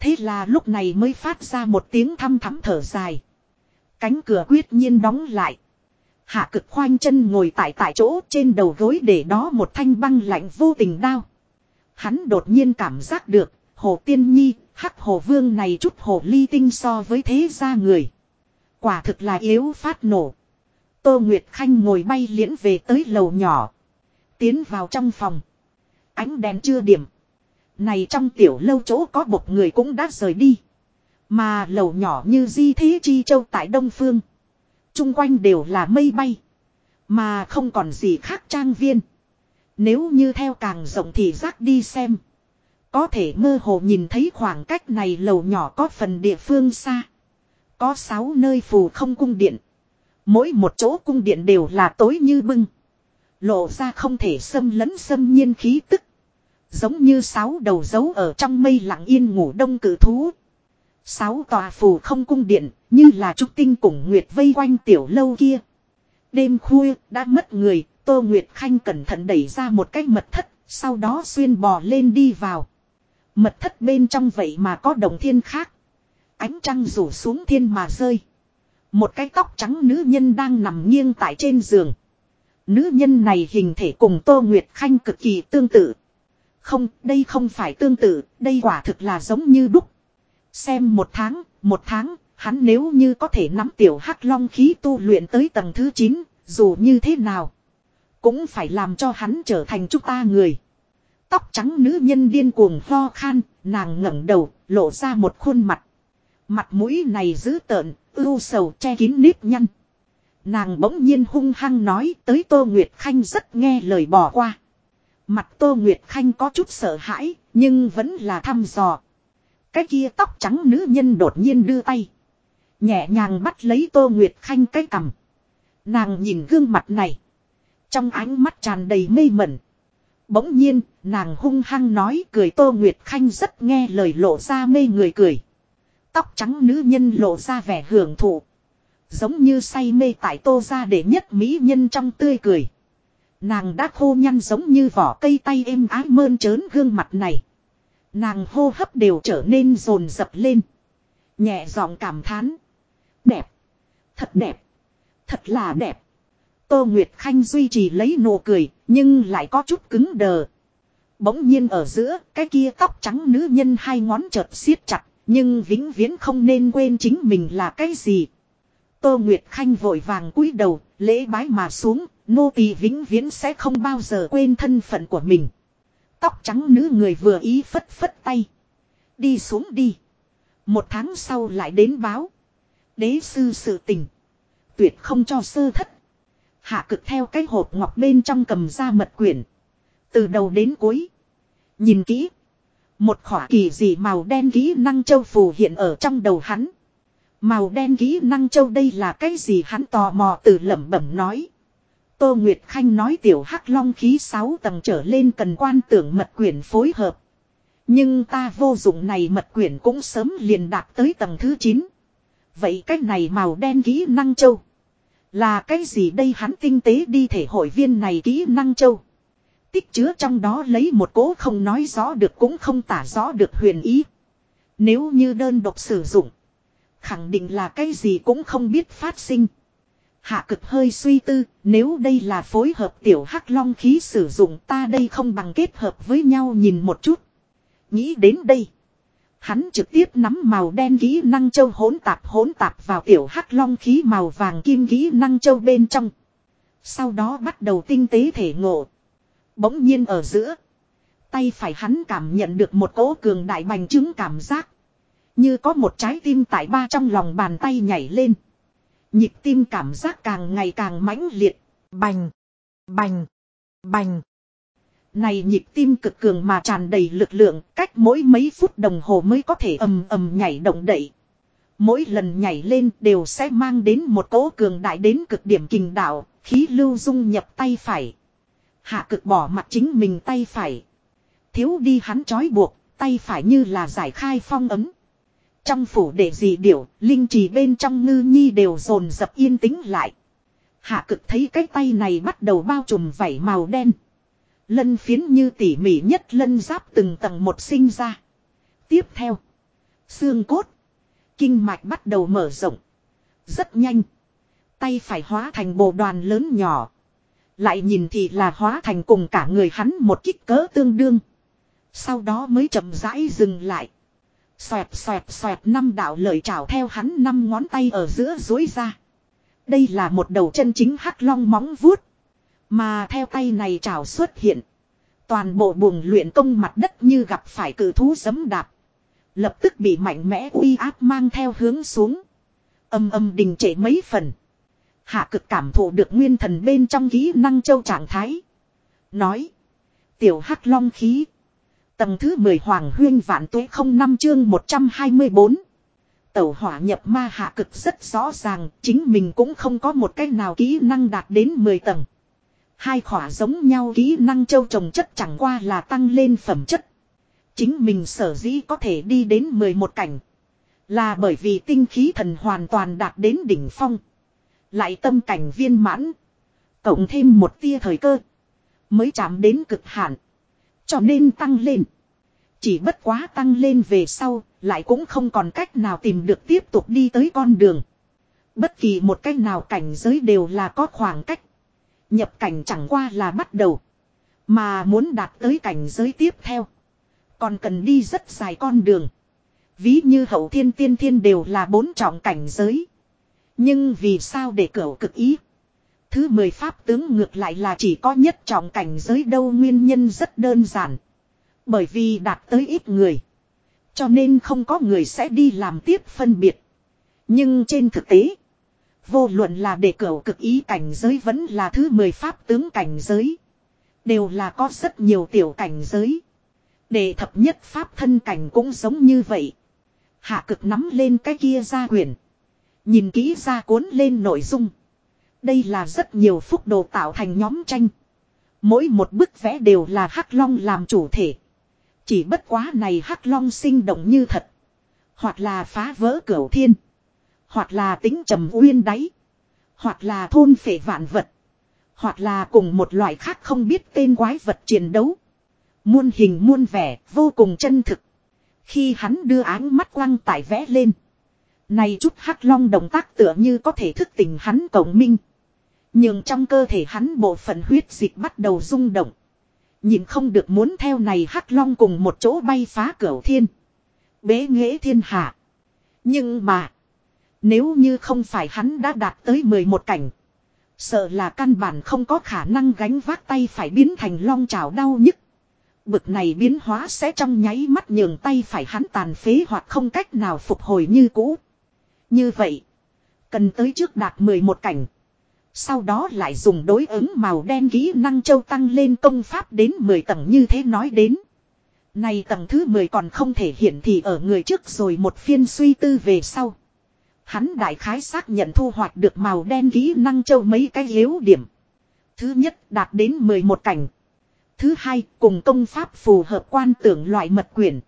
Thế là lúc này mới phát ra một tiếng thăm thắm thở dài. Cánh cửa quyết nhiên đóng lại. Hạ cực khoanh chân ngồi tại tại chỗ trên đầu gối để đó một thanh băng lạnh vô tình đao. Hắn đột nhiên cảm giác được, hồ tiên nhi, hắc hồ vương này chút hồ ly tinh so với thế gia người. Quả thực là yếu phát nổ. Tô Nguyệt Khanh ngồi bay liễn về tới lầu nhỏ. Tiến vào trong phòng. Ánh đèn chưa điểm. Này trong tiểu lâu chỗ có một người cũng đã rời đi. Mà lầu nhỏ như di thế chi châu tại Đông Phương. Trung quanh đều là mây bay. Mà không còn gì khác trang viên. Nếu như theo càng rộng thì rác đi xem. Có thể mơ hồ nhìn thấy khoảng cách này lầu nhỏ có phần địa phương xa. Có sáu nơi phù không cung điện. Mỗi một chỗ cung điện đều là tối như bưng. Lộ ra không thể xâm lấn xâm nhiên khí tức. Giống như sáu đầu dấu ở trong mây lặng yên ngủ đông cử thú. Sáu tòa phù không cung điện, như là trúc tinh cùng nguyệt vây quanh tiểu lâu kia. Đêm khuya, đã mất người, Tô Nguyệt Khanh cẩn thận đẩy ra một cái mật thất, sau đó xuyên bò lên đi vào. Mật thất bên trong vậy mà có đồng thiên khác. Ánh trăng rủ xuống thiên mà rơi. Một cái tóc trắng nữ nhân đang nằm nghiêng tại trên giường. Nữ nhân này hình thể cùng Tô Nguyệt Khanh cực kỳ tương tự. Không, đây không phải tương tự, đây quả thực là giống như đúc. Xem một tháng, một tháng, hắn nếu như có thể nắm tiểu hắc long khí tu luyện tới tầng thứ 9, dù như thế nào. Cũng phải làm cho hắn trở thành chúng ta người. Tóc trắng nữ nhân điên cuồng ho khan, nàng ngẩng đầu, lộ ra một khuôn mặt. Mặt mũi này dữ tợn, ưu sầu che kín nếp nhăn. Nàng bỗng nhiên hung hăng nói tới Tô Nguyệt Khanh rất nghe lời bỏ qua. Mặt Tô Nguyệt Khanh có chút sợ hãi, nhưng vẫn là thăm dò. Cái kia tóc trắng nữ nhân đột nhiên đưa tay. Nhẹ nhàng bắt lấy Tô Nguyệt Khanh cái cầm Nàng nhìn gương mặt này. Trong ánh mắt tràn đầy mê mẩn. Bỗng nhiên, nàng hung hăng nói cười Tô Nguyệt Khanh rất nghe lời lộ ra mê người cười. Tóc trắng nữ nhân lộ ra vẻ hưởng thụ. Giống như say mê tại tô ra để nhất mỹ nhân trong tươi cười. Nàng đã khô nhăn giống như vỏ cây tay êm ái mơn trớn gương mặt này. Nàng hô hấp đều trở nên rồn rập lên. Nhẹ giọng cảm thán. Đẹp. Thật đẹp. Thật là đẹp. Tô Nguyệt Khanh duy trì lấy nụ cười, nhưng lại có chút cứng đờ. Bỗng nhiên ở giữa, cái kia tóc trắng nữ nhân hai ngón chợt siết chặt, nhưng vĩnh viễn không nên quên chính mình là cái gì. Tô Nguyệt Khanh vội vàng cúi đầu, lễ bái mà xuống, nô tỳ vĩnh viễn sẽ không bao giờ quên thân phận của mình. Tóc trắng nữ người vừa ý phất phất tay. Đi xuống đi. Một tháng sau lại đến báo. Đế sư sự tình. Tuyệt không cho sơ thất. Hạ cực theo cái hộp ngọc bên trong cầm ra mật quyển. Từ đầu đến cuối. Nhìn kỹ. Một khỏa kỳ dị màu đen kỹ năng châu phù hiện ở trong đầu hắn. Màu đen kỹ năng châu đây là cái gì hắn tò mò từ lẩm bẩm nói. Tô Nguyệt Khanh nói tiểu hắc long khí 6 tầng trở lên cần quan tưởng mật quyển phối hợp. Nhưng ta vô dụng này mật quyển cũng sớm liền đạt tới tầng thứ 9. Vậy cái này màu đen kỹ năng châu. Là cái gì đây hắn tinh tế đi thể hội viên này kỹ năng châu. Tích chứa trong đó lấy một cố không nói rõ được cũng không tả rõ được huyền ý. Nếu như đơn độc sử dụng. Khẳng định là cái gì cũng không biết phát sinh. Hạ cực hơi suy tư, nếu đây là phối hợp tiểu hắc long khí sử dụng ta đây không bằng kết hợp với nhau nhìn một chút. Nghĩ đến đây. Hắn trực tiếp nắm màu đen kỹ năng châu hỗn tạp hỗn tạp vào tiểu hắc long khí màu vàng kim kỹ năng châu bên trong. Sau đó bắt đầu tinh tế thể ngộ. Bỗng nhiên ở giữa. Tay phải hắn cảm nhận được một cỗ cường đại bành trướng cảm giác. Như có một trái tim tại ba trong lòng bàn tay nhảy lên. Nhịp tim cảm giác càng ngày càng mãnh liệt. Bành. Bành. Bành. Này nhịp tim cực cường mà tràn đầy lực lượng, cách mỗi mấy phút đồng hồ mới có thể ầm ầm nhảy động đậy. Mỗi lần nhảy lên đều sẽ mang đến một cỗ cường đại đến cực điểm kinh đạo, khí lưu dung nhập tay phải. Hạ cực bỏ mặt chính mình tay phải. Thiếu đi hắn trói buộc, tay phải như là giải khai phong ấm. Trong phủ để gì điểu, linh trì bên trong ngư nhi đều dồn dập yên tĩnh lại. Hạ cực thấy cái tay này bắt đầu bao trùm vảy màu đen. Lân phiến như tỉ mỉ nhất lân giáp từng tầng một sinh ra. Tiếp theo. Xương cốt. Kinh mạch bắt đầu mở rộng. Rất nhanh. Tay phải hóa thành bộ đoàn lớn nhỏ. Lại nhìn thì là hóa thành cùng cả người hắn một kích cỡ tương đương. Sau đó mới chậm rãi dừng lại. Xoẹt xoẹt xoẹt năm đạo lợi chảo theo hắn năm ngón tay ở giữa dối ra. Đây là một đầu chân chính hắc long móng vuốt. Mà theo tay này chảo xuất hiện. Toàn bộ buồng luyện công mặt đất như gặp phải cử thú giấm đạp. Lập tức bị mạnh mẽ uy áp mang theo hướng xuống. Âm âm đình trễ mấy phần. Hạ cực cảm thụ được nguyên thần bên trong kỹ năng châu trạng thái. Nói. Tiểu hắc long khí. Tầng thứ 10 Hoàng Huyên Vạn Tuế không năm chương 124. Tẩu hỏa nhập ma hạ cực rất rõ ràng, chính mình cũng không có một cách nào kỹ năng đạt đến 10 tầng. Hai khỏa giống nhau kỹ năng châu trồng chất chẳng qua là tăng lên phẩm chất. Chính mình sở dĩ có thể đi đến 11 cảnh. Là bởi vì tinh khí thần hoàn toàn đạt đến đỉnh phong. Lại tâm cảnh viên mãn. Cộng thêm một tia thời cơ. Mới chạm đến cực hạn. Cho nên tăng lên. Chỉ bất quá tăng lên về sau, lại cũng không còn cách nào tìm được tiếp tục đi tới con đường. Bất kỳ một cách nào cảnh giới đều là có khoảng cách. Nhập cảnh chẳng qua là bắt đầu. Mà muốn đạt tới cảnh giới tiếp theo. Còn cần đi rất dài con đường. Ví như hậu thiên tiên thiên đều là bốn trọng cảnh giới. Nhưng vì sao để cửu cực ý? Thứ mười pháp tướng ngược lại là chỉ có nhất trọng cảnh giới đâu nguyên nhân rất đơn giản. Bởi vì đạt tới ít người. Cho nên không có người sẽ đi làm tiếp phân biệt. Nhưng trên thực tế. Vô luận là để cửu cực ý cảnh giới vẫn là thứ mười pháp tướng cảnh giới. Đều là có rất nhiều tiểu cảnh giới. Để thập nhất pháp thân cảnh cũng giống như vậy. Hạ cực nắm lên cái kia ra quyển. Nhìn kỹ ra cuốn lên nội dung. Đây là rất nhiều phúc đồ tạo thành nhóm tranh. Mỗi một bức vẽ đều là Hắc Long làm chủ thể. Chỉ bất quá này Hắc Long sinh động như thật. Hoặc là phá vỡ cửu thiên. Hoặc là tính trầm uyên đáy. Hoặc là thôn phệ vạn vật. Hoặc là cùng một loại khác không biết tên quái vật chiến đấu. Muôn hình muôn vẻ, vô cùng chân thực. Khi hắn đưa áng mắt quăng tải vẽ lên. Này chút hắc long động tác tựa như có thể thức tỉnh hắn cộng minh. Nhưng trong cơ thể hắn bộ phận huyết dịch bắt đầu rung động. Nhìn không được muốn theo này hắc long cùng một chỗ bay phá cửa thiên. Bế nghệ thiên hạ. Nhưng mà. Nếu như không phải hắn đã đạt tới 11 cảnh. Sợ là căn bản không có khả năng gánh vác tay phải biến thành long trào đau nhức. Bực này biến hóa sẽ trong nháy mắt nhường tay phải hắn tàn phế hoặc không cách nào phục hồi như cũ. Như vậy. Cần tới trước đạt 11 cảnh. Sau đó lại dùng đối ứng màu đen kỹ năng châu tăng lên công pháp đến 10 tầng như thế nói đến. Này tầng thứ 10 còn không thể hiện thì ở người trước rồi một phiên suy tư về sau. Hắn đại khái xác nhận thu hoạch được màu đen kỹ năng châu mấy cái yếu điểm. Thứ nhất, đạt đến 11 cảnh. Thứ hai, cùng công pháp phù hợp quan tưởng loại mật quyển.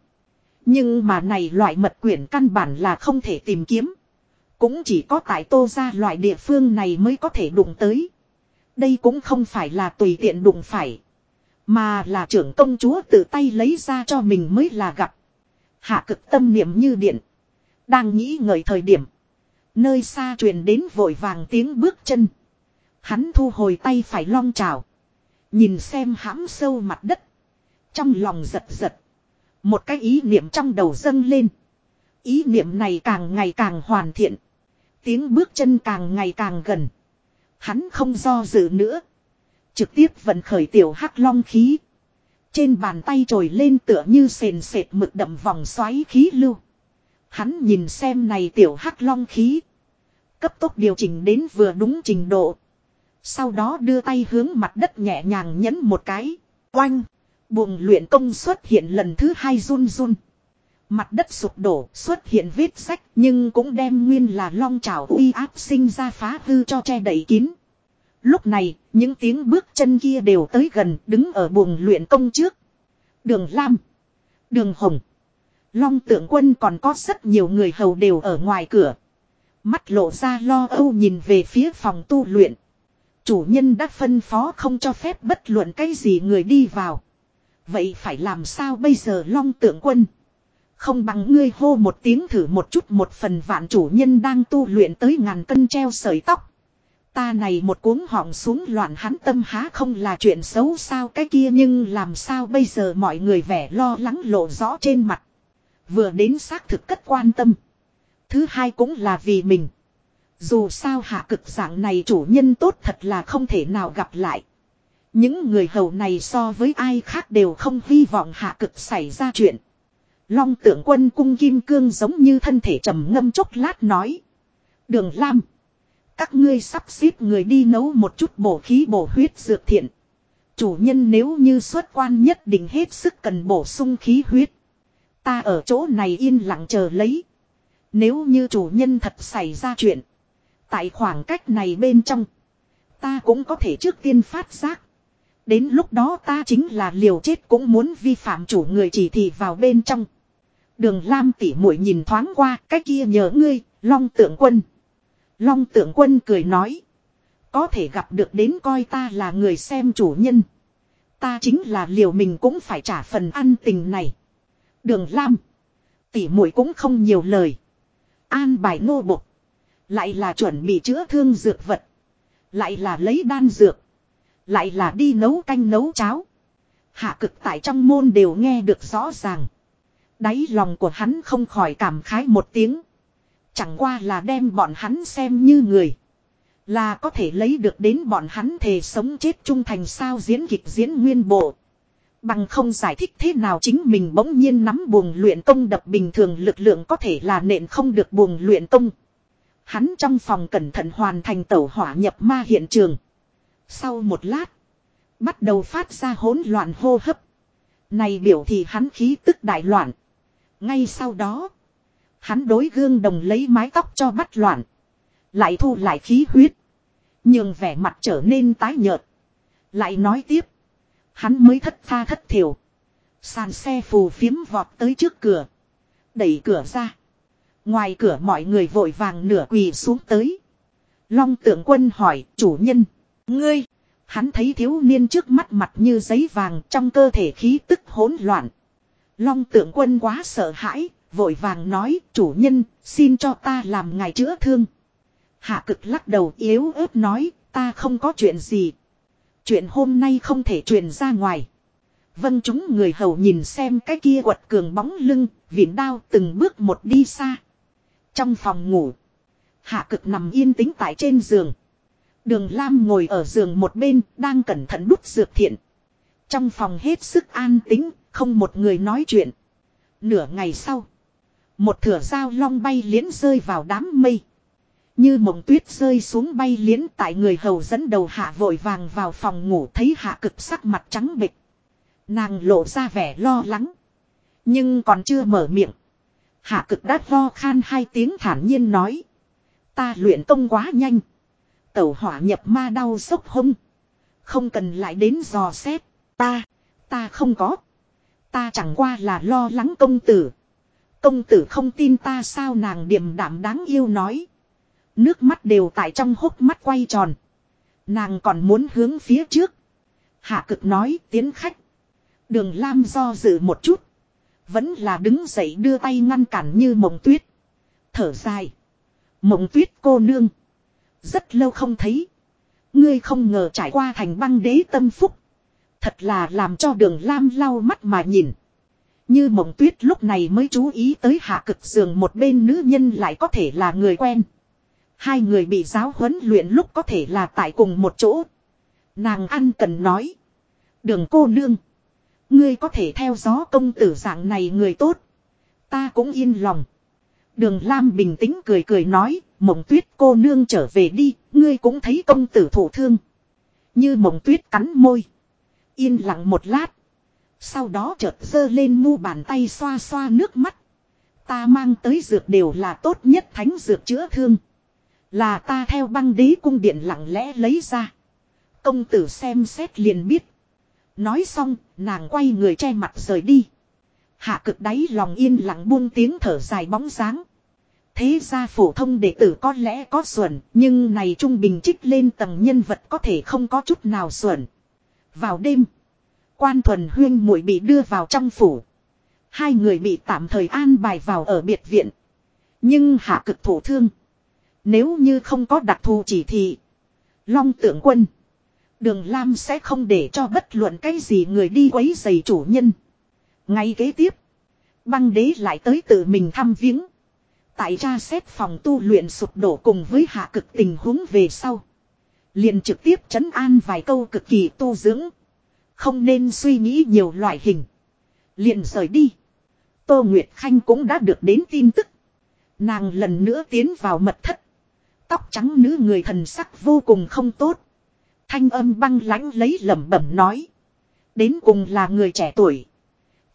Nhưng mà này loại mật quyển căn bản là không thể tìm kiếm. Cũng chỉ có tại tô ra loại địa phương này mới có thể đụng tới. Đây cũng không phải là tùy tiện đụng phải. Mà là trưởng công chúa tự tay lấy ra cho mình mới là gặp. Hạ cực tâm niệm như điện. Đang nghĩ ngợi thời điểm. Nơi xa truyền đến vội vàng tiếng bước chân. Hắn thu hồi tay phải long trào. Nhìn xem hãm sâu mặt đất. Trong lòng giật giật. Một cái ý niệm trong đầu dâng lên. Ý niệm này càng ngày càng hoàn thiện. Tiếng bước chân càng ngày càng gần. Hắn không do dự nữa. Trực tiếp vận khởi tiểu hắc long khí. Trên bàn tay trồi lên tựa như sền sệt mực đậm vòng xoáy khí lưu. Hắn nhìn xem này tiểu hắc long khí. Cấp tốc điều chỉnh đến vừa đúng trình độ. Sau đó đưa tay hướng mặt đất nhẹ nhàng nhấn một cái. Oanh. Buồng luyện công xuất hiện lần thứ hai run run. Mặt đất sụp đổ xuất hiện vết sách nhưng cũng đem nguyên là long trào uy áp sinh ra phá hư cho che đậy kín. Lúc này, những tiếng bước chân kia đều tới gần đứng ở buồng luyện công trước. Đường Lam. Đường Hồng. Long tượng quân còn có rất nhiều người hầu đều ở ngoài cửa. Mắt lộ ra lo âu nhìn về phía phòng tu luyện. Chủ nhân đã phân phó không cho phép bất luận cái gì người đi vào. Vậy phải làm sao bây giờ long tượng quân? Không bằng ngươi hô một tiếng thử một chút một phần vạn chủ nhân đang tu luyện tới ngàn cân treo sợi tóc. Ta này một cuống họng xuống loạn hắn tâm há không là chuyện xấu sao cái kia nhưng làm sao bây giờ mọi người vẻ lo lắng lộ rõ trên mặt. Vừa đến xác thực cất quan tâm. Thứ hai cũng là vì mình. Dù sao hạ cực dạng này chủ nhân tốt thật là không thể nào gặp lại. Những người hầu này so với ai khác đều không hy vọng hạ cực xảy ra chuyện. Long tượng quân cung kim cương giống như thân thể trầm ngâm chốc lát nói. Đường Lam. Các ngươi sắp xếp người đi nấu một chút bổ khí bổ huyết dược thiện. Chủ nhân nếu như xuất quan nhất định hết sức cần bổ sung khí huyết. Ta ở chỗ này yên lặng chờ lấy. Nếu như chủ nhân thật xảy ra chuyện. Tại khoảng cách này bên trong. Ta cũng có thể trước tiên phát giác. Đến lúc đó ta chính là liều chết cũng muốn vi phạm chủ người chỉ thị vào bên trong. Đường Lam tỉ muội nhìn thoáng qua cái kia nhớ ngươi, Long tượng quân. Long tượng quân cười nói. Có thể gặp được đến coi ta là người xem chủ nhân. Ta chính là liều mình cũng phải trả phần ăn tình này. Đường Lam. Tỉ muội cũng không nhiều lời. An bài nô bộc. Lại là chuẩn bị chữa thương dược vật. Lại là lấy đan dược. Lại là đi nấu canh nấu cháo. Hạ cực tại trong môn đều nghe được rõ ràng. Đáy lòng của hắn không khỏi cảm khái một tiếng. Chẳng qua là đem bọn hắn xem như người. Là có thể lấy được đến bọn hắn thề sống chết trung thành sao diễn kịch diễn nguyên bộ. Bằng không giải thích thế nào chính mình bỗng nhiên nắm buồng luyện công đập bình thường lực lượng có thể là nện không được buồng luyện công. Hắn trong phòng cẩn thận hoàn thành tẩu hỏa nhập ma hiện trường. Sau một lát, Bắt đầu phát ra hỗn loạn hô hấp. Này biểu thì hắn khí tức đại loạn. Ngay sau đó. Hắn đối gương đồng lấy mái tóc cho bắt loạn. Lại thu lại khí huyết. Nhưng vẻ mặt trở nên tái nhợt. Lại nói tiếp. Hắn mới thất tha thất thiểu. Sàn xe phù phiếm vọt tới trước cửa. Đẩy cửa ra. Ngoài cửa mọi người vội vàng nửa quỳ xuống tới. Long tượng quân hỏi, chủ nhân. Ngươi. Hắn thấy thiếu niên trước mắt mặt như giấy vàng, trong cơ thể khí tức hỗn loạn. Long tượng quân quá sợ hãi. Vội vàng nói chủ nhân xin cho ta làm ngài chữa thương. Hạ cực lắc đầu yếu ớt nói ta không có chuyện gì. Chuyện hôm nay không thể truyền ra ngoài. Vân chúng người hầu nhìn xem cái kia quật cường bóng lưng, viện đao từng bước một đi xa. Trong phòng ngủ, hạ cực nằm yên tĩnh tại trên giường. Đường Lam ngồi ở giường một bên, đang cẩn thận đút dược thiện. Trong phòng hết sức an tĩnh, không một người nói chuyện. Nửa ngày sau, một thửa dao long bay liến rơi vào đám mây. Như mộng tuyết rơi xuống bay liến tại người hầu dẫn đầu hạ vội vàng vào phòng ngủ thấy hạ cực sắc mặt trắng bệch. Nàng lộ ra vẻ lo lắng. Nhưng còn chưa mở miệng. Hạ cực đã lo khan hai tiếng thản nhiên nói. Ta luyện công quá nhanh. Tẩu hỏa nhập ma đau sốc hông. Không cần lại đến dò xét. Ta, ta không có. Ta chẳng qua là lo lắng công tử. Công tử không tin ta sao nàng điềm đạm đáng yêu nói. Nước mắt đều tại trong hốc mắt quay tròn. Nàng còn muốn hướng phía trước. Hạ cực nói, tiến khách. Đường Lam do dự một chút. Vẫn là đứng dậy đưa tay ngăn cản như mộng tuyết. Thở dài. Mộng tuyết cô nương. Rất lâu không thấy. Ngươi không ngờ trải qua thành băng đế tâm phúc. Thật là làm cho đường Lam lau mắt mà nhìn. Như mộng tuyết lúc này mới chú ý tới hạ cực giường một bên nữ nhân lại có thể là người quen. Hai người bị giáo huấn luyện lúc có thể là tại cùng một chỗ. Nàng ăn cần nói. Đường cô nương. Ngươi có thể theo gió công tử dạng này người tốt. Ta cũng yên lòng. Đường Lam bình tĩnh cười cười nói. Mộng tuyết cô nương trở về đi. Ngươi cũng thấy công tử thổ thương. Như mộng tuyết cắn môi. Yên lặng một lát. Sau đó chợt giơ lên mu bàn tay xoa xoa nước mắt. Ta mang tới dược đều là tốt nhất thánh dược chữa thương. Là ta theo băng đế cung điện lặng lẽ lấy ra. Công tử xem xét liền biết. Nói xong, nàng quay người che mặt rời đi. Hạ cực đáy lòng yên lặng buông tiếng thở dài bóng dáng. Thế ra phổ thông đệ tử có lẽ có xuẩn, nhưng này trung bình trích lên tầng nhân vật có thể không có chút nào xuẩn. Vào đêm, quan thuần huyên muội bị đưa vào trong phủ. Hai người bị tạm thời an bài vào ở biệt viện. Nhưng hạ cực thủ thương. Nếu như không có đặc thù chỉ thị. Long tượng quân. Đường Lam sẽ không để cho bất luận cái gì người đi quấy giày chủ nhân. Ngay kế tiếp. Băng đế lại tới tự mình thăm viếng. Tại tra xét phòng tu luyện sụp đổ cùng với hạ cực tình huống về sau. Liền trực tiếp chấn an vài câu cực kỳ tu dưỡng. Không nên suy nghĩ nhiều loại hình. Liền rời đi. Tô Nguyệt Khanh cũng đã được đến tin tức. Nàng lần nữa tiến vào mật thất. Tóc trắng nữ người thần sắc vô cùng không tốt. Thanh âm băng lãnh lấy lẩm bẩm nói. Đến cùng là người trẻ tuổi.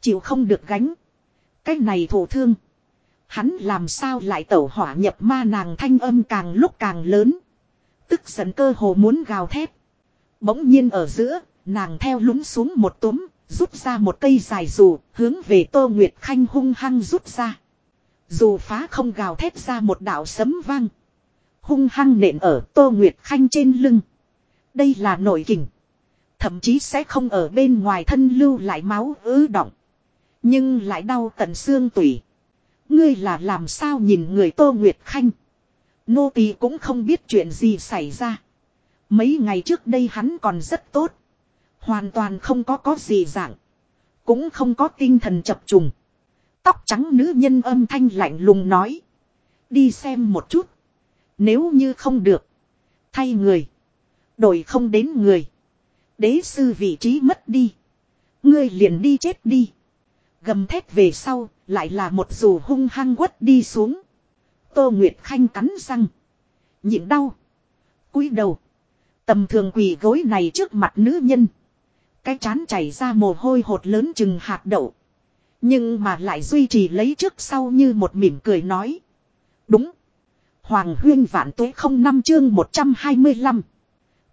Chịu không được gánh. Cái này thổ thương. Hắn làm sao lại tẩu hỏa nhập ma nàng thanh âm càng lúc càng lớn. Tức giận cơ hồ muốn gào thét. Bỗng nhiên ở giữa, nàng theo lúng xuống một túm, rút ra một cây dài dù, hướng về Tô Nguyệt Khanh hung hăng rút ra. Dù phá không gào thét ra một đạo sấm vang. Hung hăng nện ở Tô Nguyệt Khanh trên lưng. Đây là nội kình. Thậm chí sẽ không ở bên ngoài thân lưu lại máu ứ động. Nhưng lại đau tận xương tủy. Ngươi là làm sao nhìn người Tô Nguyệt Khanh. Nô tỳ cũng không biết chuyện gì xảy ra. Mấy ngày trước đây hắn còn rất tốt. Hoàn toàn không có có gì dạng. Cũng không có tinh thần chập trùng. Tóc trắng nữ nhân âm thanh lạnh lùng nói. Đi xem một chút. Nếu như không được. Thay người. Đổi không đến người. Đế sư vị trí mất đi. Ngươi liền đi chết đi. Gầm thét về sau, lại là một dù hung hăng quất đi xuống. Tô Nguyệt Khanh cắn răng. Nhịn đau. cúi đầu. Tầm thường quỳ gối này trước mặt nữ nhân. Cái chán chảy ra mồ hôi hột lớn chừng hạt đậu. Nhưng mà lại duy trì lấy trước sau như một mỉm cười nói. Đúng. Hoàng huyên vạn tuế không năm chương 125.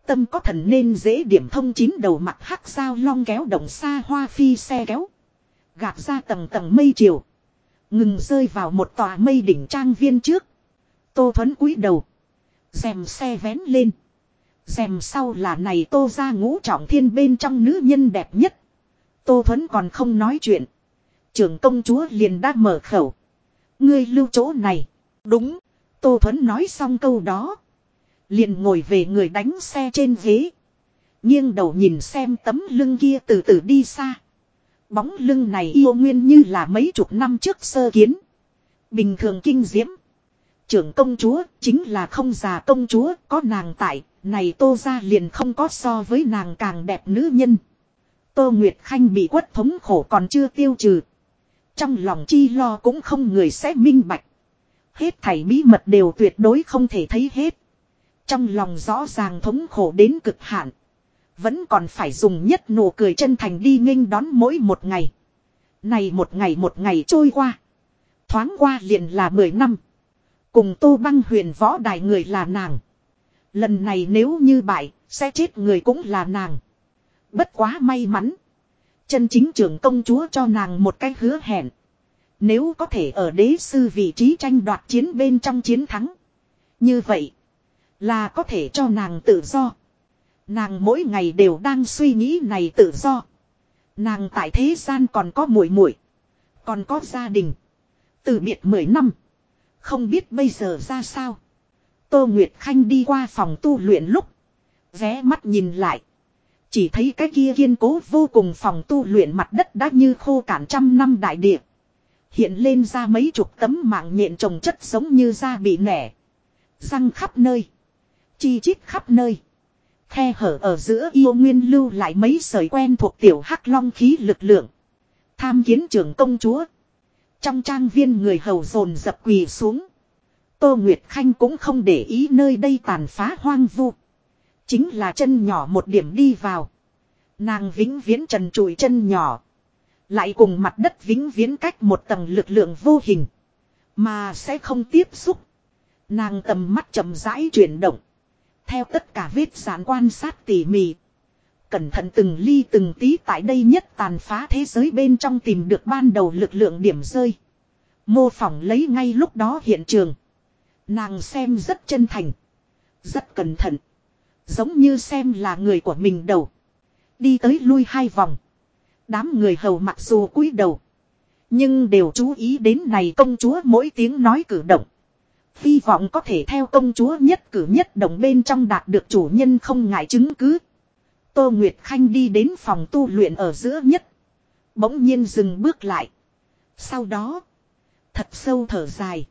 Tâm có thần nên dễ điểm thông chín đầu mặt hắc sao long kéo động xa hoa phi xe kéo. Gạt ra tầng tầng mây chiều. Ngừng rơi vào một tòa mây đỉnh trang viên trước. Tô Thuấn cúi đầu. Dèm xe vén lên. Dèm sau là này tô ra ngũ trọng thiên bên trong nữ nhân đẹp nhất. Tô Thuấn còn không nói chuyện. Trưởng công chúa liền đã mở khẩu. Ngươi lưu chỗ này. Đúng. Tô Thuấn nói xong câu đó. Liền ngồi về người đánh xe trên ghế. nghiêng đầu nhìn xem tấm lưng kia từ từ đi xa. Bóng lưng này yêu nguyên như là mấy chục năm trước sơ kiến. Bình thường kinh diễm. Trưởng công chúa chính là không già công chúa có nàng tại. Này tô ra liền không có so với nàng càng đẹp nữ nhân. Tô Nguyệt Khanh bị quất thống khổ còn chưa tiêu trừ. Trong lòng chi lo cũng không người sẽ minh bạch. Hết thảy bí mật đều tuyệt đối không thể thấy hết. Trong lòng rõ ràng thống khổ đến cực hạn. Vẫn còn phải dùng nhất nụ cười chân thành đi nghênh đón mỗi một ngày. Này một ngày một ngày trôi qua. Thoáng qua liền là mười năm. Cùng tô băng huyền võ đại người là nàng. Lần này nếu như bại, sẽ chết người cũng là nàng. Bất quá may mắn. Chân chính trưởng công chúa cho nàng một cái hứa hẹn. Nếu có thể ở đế sư vị trí tranh đoạt chiến bên trong chiến thắng. Như vậy. Là có thể cho nàng tự do. Nàng mỗi ngày đều đang suy nghĩ này tự do. Nàng tại thế gian còn có muội muội, Còn có gia đình. Từ biệt 10 năm. Không biết bây giờ ra sao. Tô Nguyệt Khanh đi qua phòng tu luyện lúc. Vé mắt nhìn lại. Chỉ thấy cái kia kiên cố vô cùng phòng tu luyện mặt đất đã như khô cạn trăm năm đại địa. Hiện lên ra mấy chục tấm mạng nhện trồng chất giống như da bị nẻ. Răng khắp nơi. Chi chít khắp nơi. Khe hở ở giữa yêu nguyên lưu lại mấy sợi quen thuộc tiểu hắc long khí lực lượng. Tham kiến trưởng công chúa. Trong trang viên người hầu dồn dập quỳ xuống. Tô Nguyệt Khanh cũng không để ý nơi đây tàn phá hoang vu. Chính là chân nhỏ một điểm đi vào. Nàng vĩnh viễn trần trụi chân nhỏ. Lại cùng mặt đất vĩnh viễn cách một tầng lực lượng vô hình. Mà sẽ không tiếp xúc. Nàng tầm mắt chậm rãi chuyển động. Theo tất cả vết gián quan sát tỉ mỉ. Cẩn thận từng ly từng tí tại đây nhất tàn phá thế giới bên trong tìm được ban đầu lực lượng điểm rơi. Mô phỏng lấy ngay lúc đó hiện trường. Nàng xem rất chân thành. Rất cẩn thận. Giống như xem là người của mình đầu. Đi tới lui hai vòng. Đám người hầu mặc dù cúi đầu. Nhưng đều chú ý đến này công chúa mỗi tiếng nói cử động. Hy vọng có thể theo công chúa nhất cử nhất động bên trong đạt được chủ nhân không ngại chứng cứ. Tô Nguyệt Khanh đi đến phòng tu luyện ở giữa nhất. Bỗng nhiên dừng bước lại. Sau đó. Thật sâu thở dài.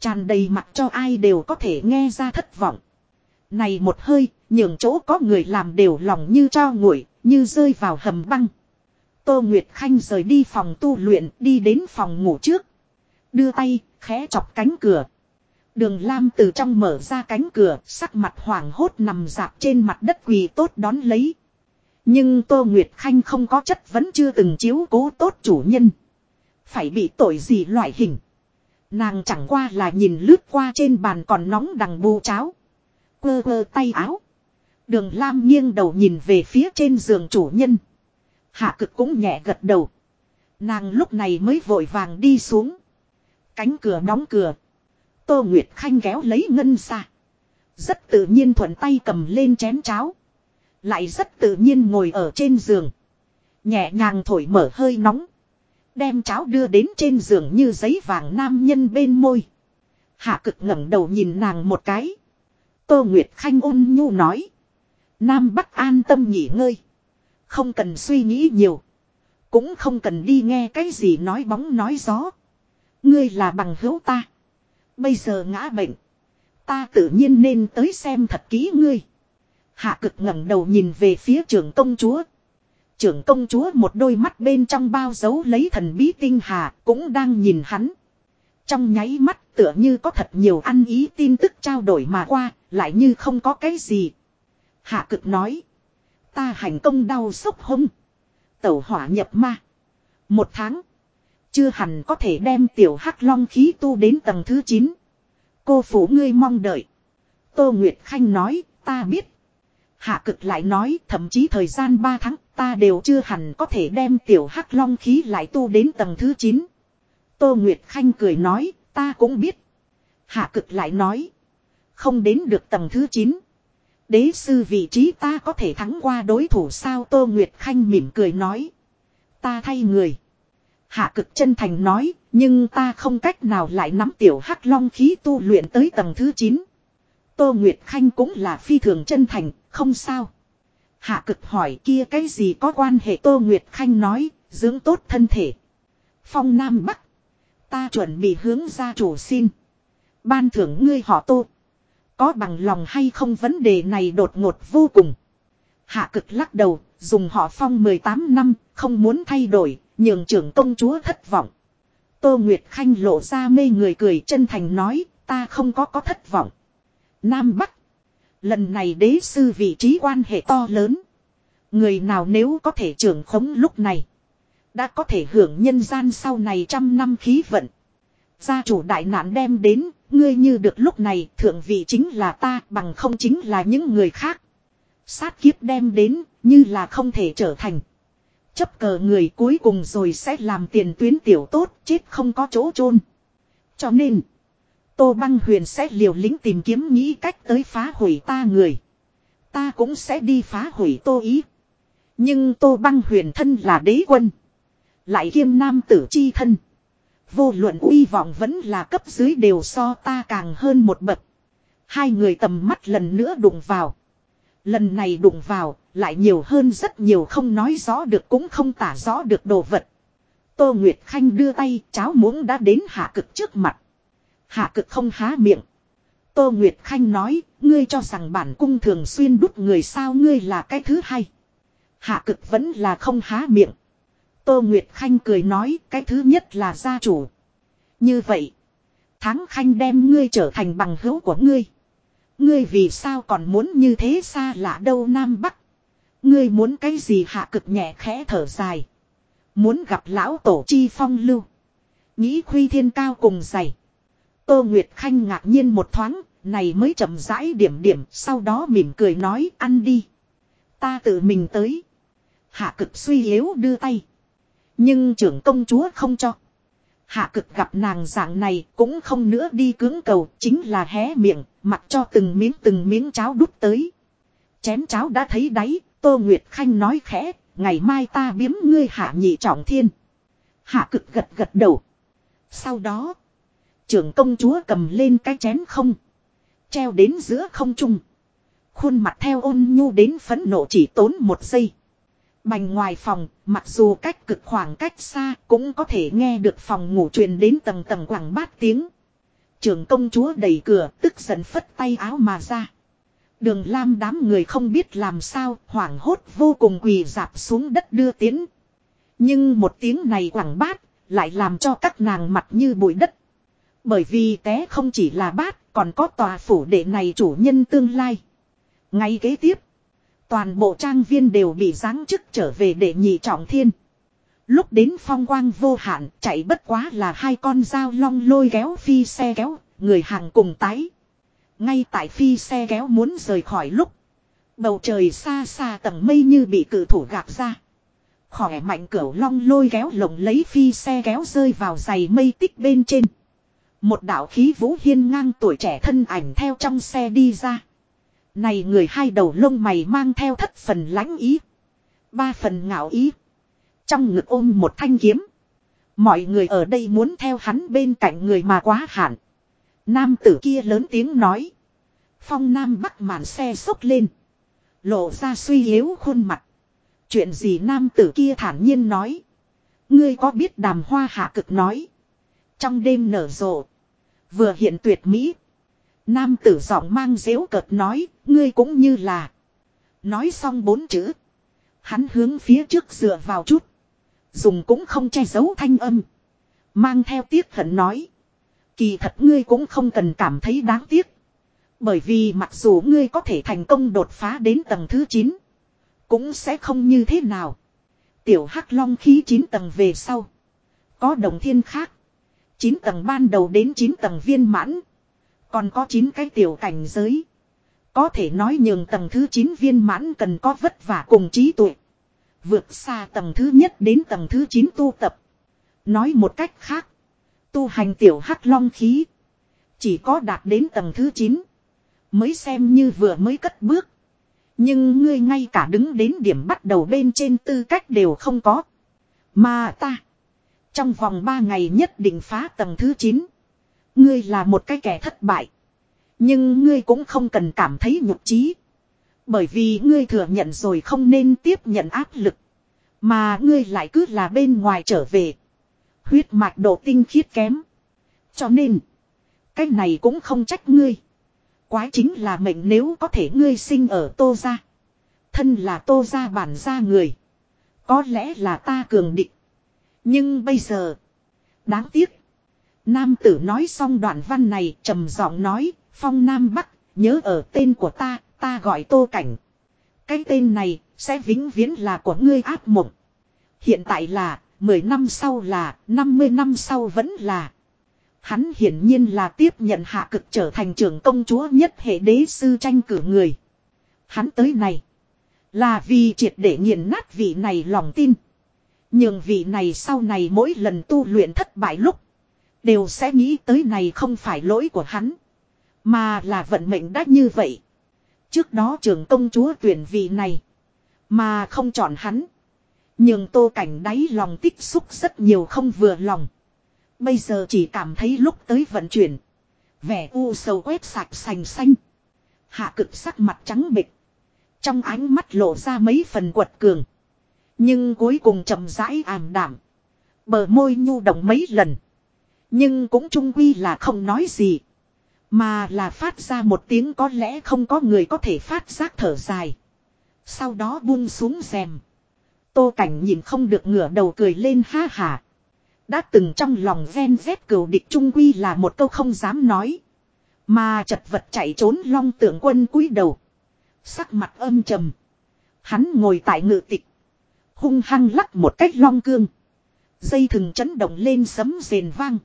Tràn đầy mặt cho ai đều có thể nghe ra thất vọng. Này một hơi, nhường chỗ có người làm đều lòng như cho nguội, như rơi vào hầm băng. Tô Nguyệt Khanh rời đi phòng tu luyện, đi đến phòng ngủ trước. Đưa tay, khẽ chọc cánh cửa. Đường Lam từ trong mở ra cánh cửa, sắc mặt hoảng hốt nằm dạp trên mặt đất quỳ tốt đón lấy. Nhưng Tô Nguyệt Khanh không có chất vẫn chưa từng chiếu cố tốt chủ nhân. Phải bị tội gì loại hình. Nàng chẳng qua là nhìn lướt qua trên bàn còn nóng đằng bù cháo. Quơ quơ tay áo. Đường Lam nghiêng đầu nhìn về phía trên giường chủ nhân. Hạ cực cũng nhẹ gật đầu. Nàng lúc này mới vội vàng đi xuống. Cánh cửa đóng cửa. Tô Nguyệt Khanh kéo lấy ngân xa. Rất tự nhiên thuận tay cầm lên chén cháo. Lại rất tự nhiên ngồi ở trên giường. Nhẹ nhàng thổi mở hơi nóng. Đem cháo đưa đến trên giường như giấy vàng nam nhân bên môi. Hạ cực ngẩng đầu nhìn nàng một cái. Tô Nguyệt Khanh ôn nhu nói. Nam Bắc an tâm nghỉ ngơi. Không cần suy nghĩ nhiều. Cũng không cần đi nghe cái gì nói bóng nói gió. Ngươi là bằng hữu ta. Bây giờ ngã bệnh. Ta tự nhiên nên tới xem thật kỹ ngươi. Hạ cực ngẩng đầu nhìn về phía trưởng công chúa. Trưởng công chúa một đôi mắt bên trong bao dấu lấy thần bí tinh hà cũng đang nhìn hắn. Trong nháy mắt tựa như có thật nhiều ăn ý tin tức trao đổi mà qua, lại như không có cái gì. Hạ cực nói. Ta hành công đau sốc hông. Tẩu hỏa nhập ma. Một tháng. Chưa hẳn có thể đem tiểu hắc long khí tu đến tầng thứ 9. Cô phủ ngươi mong đợi. Tô Nguyệt Khanh nói, ta biết. Hạ cực lại nói, thậm chí thời gian 3 tháng, ta đều chưa hẳn có thể đem tiểu hắc long khí lại tu đến tầng thứ 9. Tô Nguyệt Khanh cười nói, ta cũng biết. Hạ cực lại nói, không đến được tầng thứ 9. Đế sư vị trí ta có thể thắng qua đối thủ sao Tô Nguyệt Khanh mỉm cười nói. Ta thay người. Hạ cực chân thành nói, nhưng ta không cách nào lại nắm tiểu hắc long khí tu luyện tới tầng thứ 9. Tô Nguyệt Khanh cũng là phi thường chân thành, không sao. Hạ cực hỏi kia cái gì có quan hệ Tô Nguyệt Khanh nói, dưỡng tốt thân thể. Phong Nam Bắc. Ta chuẩn bị hướng ra chủ xin. Ban thưởng ngươi họ Tô. Có bằng lòng hay không vấn đề này đột ngột vô cùng. Hạ cực lắc đầu, dùng họ Phong 18 năm, không muốn thay đổi, nhường trưởng công chúa thất vọng. Tô Nguyệt Khanh lộ ra mê người cười chân thành nói, ta không có có thất vọng. Nam Bắc. Lần này đế sư vị trí quan hệ to lớn. Người nào nếu có thể trưởng khống lúc này. Đã có thể hưởng nhân gian sau này trăm năm khí vận. Gia chủ đại nạn đem đến, ngươi như được lúc này thượng vị chính là ta bằng không chính là những người khác. Sát kiếp đem đến, như là không thể trở thành. Chấp cờ người cuối cùng rồi sẽ làm tiền tuyến tiểu tốt, chết không có chỗ chôn Cho nên, Tô Băng Huyền sẽ liều lĩnh tìm kiếm nghĩ cách tới phá hủy ta người. Ta cũng sẽ đi phá hủy Tô Ý. Nhưng Tô Băng Huyền thân là đế quân. Lại kiêm nam tử chi thân. Vô luận uy vọng vẫn là cấp dưới đều so ta càng hơn một bậc. Hai người tầm mắt lần nữa đụng vào. Lần này đụng vào, lại nhiều hơn rất nhiều không nói rõ được cũng không tả rõ được đồ vật. Tô Nguyệt Khanh đưa tay, cháo muỗng đã đến hạ cực trước mặt. Hạ cực không há miệng. Tô Nguyệt Khanh nói, ngươi cho rằng bản cung thường xuyên đút người sao ngươi là cái thứ hai. Hạ cực vẫn là không há miệng. Tô Nguyệt Khanh cười nói, cái thứ nhất là gia chủ. Như vậy, tháng Khanh đem ngươi trở thành bằng hữu của ngươi. Ngươi vì sao còn muốn như thế xa lạ đâu Nam Bắc. Ngươi muốn cái gì hạ cực nhẹ khẽ thở dài. Muốn gặp lão tổ chi phong lưu. Nghĩ khuy thiên cao cùng dày. Tô Nguyệt Khanh ngạc nhiên một thoáng, này mới chậm rãi điểm điểm, sau đó mỉm cười nói ăn đi. Ta tự mình tới. Hạ cực suy yếu đưa tay. Nhưng trưởng công chúa không cho. Hạ cực gặp nàng dạng này cũng không nữa đi cưỡng cầu, chính là hé miệng, mặc cho từng miếng từng miếng cháo đút tới. Chén cháo đã thấy đáy, Tô Nguyệt Khanh nói khẽ, ngày mai ta biếm ngươi hạ nhị trọng thiên. Hạ cực gật gật đầu. Sau đó, trưởng công chúa cầm lên cái chén không. Treo đến giữa không trung. Khuôn mặt theo ôn nhu đến phấn nộ chỉ tốn một giây. Bành ngoài phòng, mặc dù cách cực khoảng cách xa, cũng có thể nghe được phòng ngủ truyền đến tầng tầng quảng bát tiếng. Trưởng công chúa đẩy cửa, tức giận phất tay áo mà ra. Đường Lam đám người không biết làm sao, hoảng hốt vô cùng quỳ dạp xuống đất đưa tiến. Nhưng một tiếng này quảng bát, lại làm cho các nàng mặt như bụi đất. Bởi vì té không chỉ là bát, còn có tòa phủ đệ này chủ nhân tương lai. Ngay kế tiếp, toàn bộ trang viên đều bị giáng chức trở về để nhị trọng thiên. Lúc đến phong quang vô hạn, chạy bất quá là hai con dao long lôi kéo phi xe kéo, người hàng cùng tái. Ngay tại phi xe kéo muốn rời khỏi lúc. Bầu trời xa xa tầng mây như bị cử thủ gạt ra. Khỏe mạnh cửu long lôi kéo lồng lấy phi xe kéo rơi vào giày mây tích bên trên. Một đạo khí vũ hiên ngang tuổi trẻ thân ảnh theo trong xe đi ra. Này người hai đầu lông mày mang theo thất phần lãnh ý. Ba phần ngạo ý. Trong ngực ôm một thanh kiếm. Mọi người ở đây muốn theo hắn bên cạnh người mà quá hạn. Nam tử kia lớn tiếng nói. Phong Nam bắt màn xe sốc lên. Lộ ra suy yếu khuôn mặt. Chuyện gì nam tử kia thản nhiên nói. Ngươi có biết đàm hoa hạ cực nói. Trong đêm nở rộ. Vừa hiện tuyệt mỹ. Nam tử giọng mang dễu cợt nói. Ngươi cũng như là. Nói xong bốn chữ. Hắn hướng phía trước dựa vào chút. Dùng cũng không che giấu thanh âm. Mang theo tiếc hận nói. Kỳ thật ngươi cũng không cần cảm thấy đáng tiếc. Bởi vì mặc dù ngươi có thể thành công đột phá đến tầng thứ 9. Cũng sẽ không như thế nào. Tiểu hắc long khí 9 tầng về sau. Có đồng thiên khác. 9 tầng ban đầu đến 9 tầng viên mãn. Còn có 9 cái tiểu cảnh giới. Có thể nói nhường tầng thứ 9 viên mãn cần có vất vả cùng trí tuệ. Vượt xa tầng thứ nhất đến tầng thứ 9 tu tập. Nói một cách khác. Tu hành tiểu hắc long khí. Chỉ có đạt đến tầng thứ 9. Mới xem như vừa mới cất bước. Nhưng ngươi ngay cả đứng đến điểm bắt đầu bên trên tư cách đều không có. Mà ta. Trong vòng 3 ngày nhất định phá tầng thứ 9. Ngươi là một cái kẻ thất bại. Nhưng ngươi cũng không cần cảm thấy nhục trí. Bởi vì ngươi thừa nhận rồi không nên tiếp nhận áp lực. Mà ngươi lại cứ là bên ngoài trở về. Huyết mạch độ tinh khiết kém. Cho nên. Cái này cũng không trách ngươi. Quái chính là mệnh nếu có thể ngươi sinh ở tô gia. Thân là tô gia bản gia người. Có lẽ là ta cường định. Nhưng bây giờ. Đáng tiếc. Nam tử nói xong đoạn văn này, trầm giọng nói. Phong Nam Bắc. Nhớ ở tên của ta. Ta gọi tô cảnh. Cái tên này sẽ vĩnh viễn là của ngươi áp mộng. Hiện tại là. 10 năm sau là. 50 năm sau vẫn là. Hắn hiển nhiên là tiếp nhận hạ cực trở thành trưởng công chúa nhất hệ đế sư tranh cử người. Hắn tới này. Là vì triệt để nghiền nát vị này lòng tin. Nhưng vị này sau này mỗi lần tu luyện thất bại lúc. Đều sẽ nghĩ tới này không phải lỗi của hắn. Mà là vận mệnh đã như vậy. Trước đó trưởng công chúa tuyển vị này. Mà không chọn hắn. Nhưng tô cảnh đáy lòng tích xúc rất nhiều không vừa lòng. Bây giờ chỉ cảm thấy lúc tới vận chuyển. Vẻ u sầu quét sạch sành xanh. Hạ cực sắc mặt trắng bịch. Trong ánh mắt lộ ra mấy phần quật cường. Nhưng cuối cùng chậm rãi ảm đảm. Bờ môi nhu động mấy lần. Nhưng cũng trung quy là không nói gì. Mà là phát ra một tiếng có lẽ không có người có thể phát giác thở dài. Sau đó buông xuống rèm. Tô cảnh nhìn không được ngửa đầu cười lên ha hà. Đã từng trong lòng ven vét cừu địch trung quy là một câu không dám nói. Mà chật vật chạy trốn long tượng quân cúi đầu. Sắc mặt âm trầm. Hắn ngồi tại ngự tịch. Hung hăng lắc một cách long cương. Dây thừng chấn động lên sấm rền vang.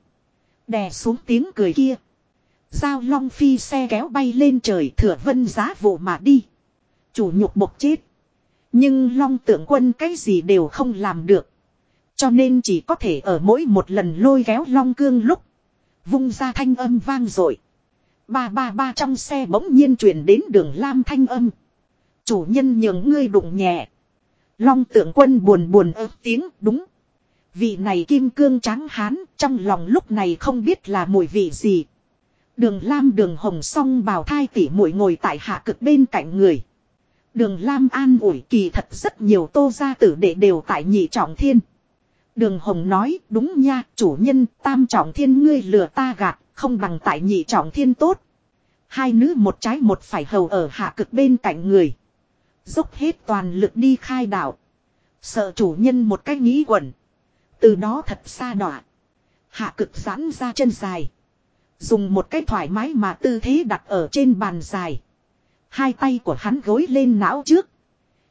Đè xuống tiếng cười kia. Giao long phi xe kéo bay lên trời thừa vân giá vụ mà đi. Chủ nhục bộc chết. Nhưng long tượng quân cái gì đều không làm được. Cho nên chỉ có thể ở mỗi một lần lôi kéo long cương lúc. Vung ra thanh âm vang rồi Ba ba ba trong xe bỗng nhiên chuyển đến đường lam thanh âm. Chủ nhân nhường ngươi đụng nhẹ. Long tượng quân buồn buồn ớt tiếng, đúng. Vị này kim cương trắng hán trong lòng lúc này không biết là mùi vị gì. Đường lam đường hồng song bào thai tỉ mũi ngồi tại hạ cực bên cạnh người. Đường lam an ủi kỳ thật rất nhiều tô gia tử đệ đều tại nhị trọng thiên. Đường Hồng nói, đúng nha, chủ nhân, tam trọng thiên ngươi lừa ta gạt, không bằng tại nhị trọng thiên tốt. Hai nữ một trái một phải hầu ở hạ cực bên cạnh người. Dốc hết toàn lực đi khai đạo. Sợ chủ nhân một cách nghĩ quẩn. Từ đó thật xa đọa. Hạ cực giãn ra chân dài. Dùng một cái thoải mái mà tư thế đặt ở trên bàn dài. Hai tay của hắn gối lên não trước.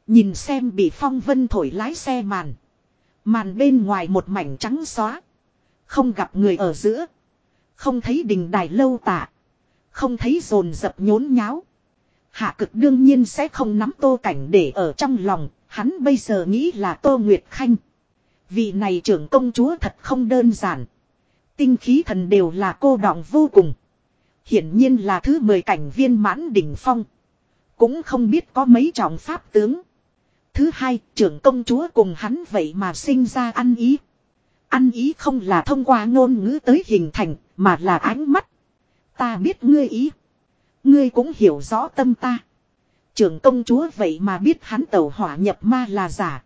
Nhìn xem bị phong vân thổi lái xe màn. Màn bên ngoài một mảnh trắng xóa. Không gặp người ở giữa. Không thấy đình đài lâu tạ. Không thấy rồn dập nhốn nháo. Hạ cực đương nhiên sẽ không nắm tô cảnh để ở trong lòng. Hắn bây giờ nghĩ là tô Nguyệt Khanh. Vị này trưởng công chúa thật không đơn giản. Tinh khí thần đều là cô đọng vô cùng. Hiển nhiên là thứ mười cảnh viên mãn đỉnh phong. Cũng không biết có mấy trọng pháp tướng. Thứ hai, trưởng công chúa cùng hắn vậy mà sinh ra ăn ý. Ăn ý không là thông qua ngôn ngữ tới hình thành, mà là ánh mắt. Ta biết ngươi ý. Ngươi cũng hiểu rõ tâm ta. Trưởng công chúa vậy mà biết hắn tẩu hỏa nhập ma là giả.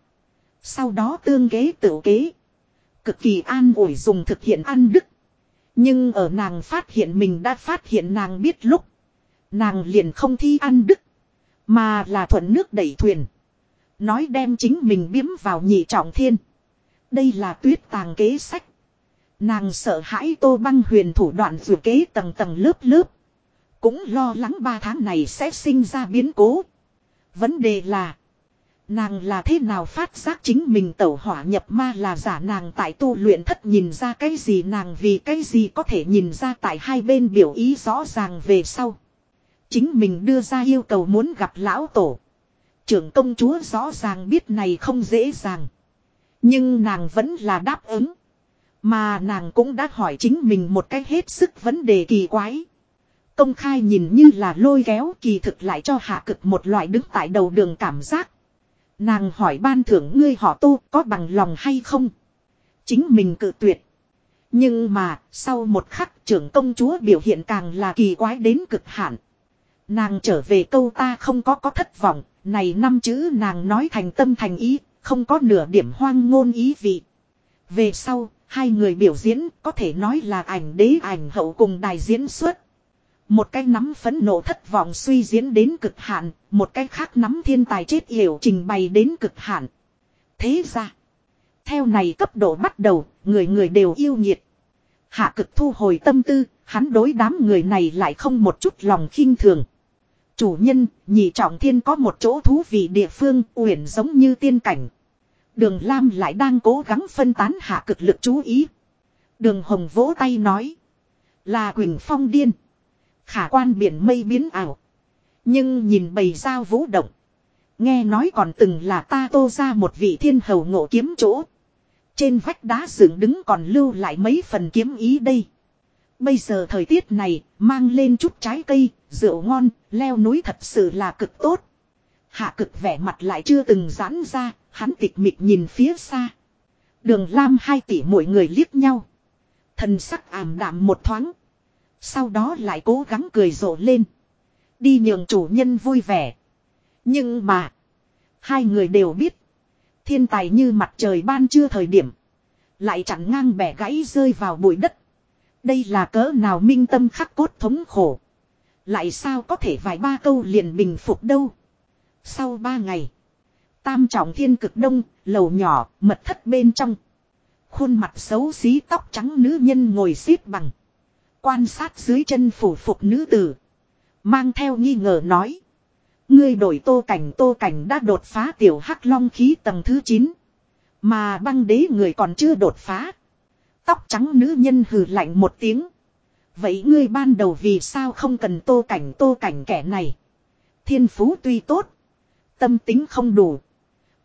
Sau đó tương kế tự kế. Cực kỳ an ủi dùng thực hiện ăn đức. Nhưng ở nàng phát hiện mình đã phát hiện nàng biết lúc. Nàng liền không thi ăn đức. Mà là thuận nước đẩy thuyền. Nói đem chính mình biếm vào nhị trọng thiên. Đây là tuyết tàng kế sách. Nàng sợ hãi tô băng huyền thủ đoạn dù kế tầng tầng lớp lớp. Cũng lo lắng ba tháng này sẽ sinh ra biến cố. Vấn đề là. Nàng là thế nào phát giác chính mình tẩu hỏa nhập ma là giả nàng tại tu luyện thất nhìn ra cái gì, nàng vì cái gì có thể nhìn ra tại hai bên biểu ý rõ ràng về sau. Chính mình đưa ra yêu cầu muốn gặp lão tổ. Trưởng công chúa rõ ràng biết này không dễ dàng. Nhưng nàng vẫn là đáp ứng. Mà nàng cũng đã hỏi chính mình một cách hết sức vấn đề kỳ quái. Công khai nhìn như là lôi kéo kỳ thực lại cho hạ cực một loại đứng tại đầu đường cảm giác. Nàng hỏi ban thưởng ngươi họ tu có bằng lòng hay không? Chính mình cự tuyệt. Nhưng mà, sau một khắc trưởng công chúa biểu hiện càng là kỳ quái đến cực hạn. Nàng trở về câu ta không có có thất vọng, này năm chữ nàng nói thành tâm thành ý, không có nửa điểm hoang ngôn ý vị. Về sau, hai người biểu diễn có thể nói là ảnh đế ảnh hậu cùng đài diễn xuất. Một cái nắm phấn nộ thất vọng suy diễn đến cực hạn, một cái khác nắm thiên tài chết hiểu trình bày đến cực hạn. Thế ra, theo này cấp độ bắt đầu, người người đều yêu nhiệt. Hạ cực thu hồi tâm tư, hắn đối đám người này lại không một chút lòng khinh thường. Chủ nhân, nhị trọng thiên có một chỗ thú vị địa phương, uyển giống như tiên cảnh. Đường Lam lại đang cố gắng phân tán hạ cực lực chú ý. Đường Hồng vỗ tay nói. Là Quỳnh Phong điên. Khả quan biển mây biến ảo. Nhưng nhìn bầy dao vũ động. Nghe nói còn từng là ta tô ra một vị thiên hầu ngộ kiếm chỗ. Trên vách đá dựng đứng còn lưu lại mấy phần kiếm ý đây. Bây giờ thời tiết này, mang lên chút trái cây, rượu ngon, leo núi thật sự là cực tốt. Hạ cực vẻ mặt lại chưa từng giãn ra, hắn tịch mịch nhìn phía xa. Đường Lam hai tỷ mỗi người liếc nhau. Thần sắc ảm đạm một thoáng. Sau đó lại cố gắng cười rộ lên. Đi nhường chủ nhân vui vẻ. Nhưng mà. Hai người đều biết. Thiên tài như mặt trời ban trưa thời điểm. Lại chẳng ngang bẻ gãy rơi vào bụi đất. Đây là cỡ nào minh tâm khắc cốt thống khổ. Lại sao có thể vài ba câu liền bình phục đâu. Sau ba ngày. Tam trọng thiên cực đông, lầu nhỏ, mật thất bên trong. Khuôn mặt xấu xí tóc trắng nữ nhân ngồi xếp bằng. Quan sát dưới chân phủ phục nữ tử. Mang theo nghi ngờ nói. Ngươi đổi tô cảnh tô cảnh đã đột phá tiểu hắc long khí tầng thứ 9. Mà băng đế người còn chưa đột phá. Tóc trắng nữ nhân hừ lạnh một tiếng. Vậy ngươi ban đầu vì sao không cần tô cảnh tô cảnh kẻ này. Thiên phú tuy tốt. Tâm tính không đủ.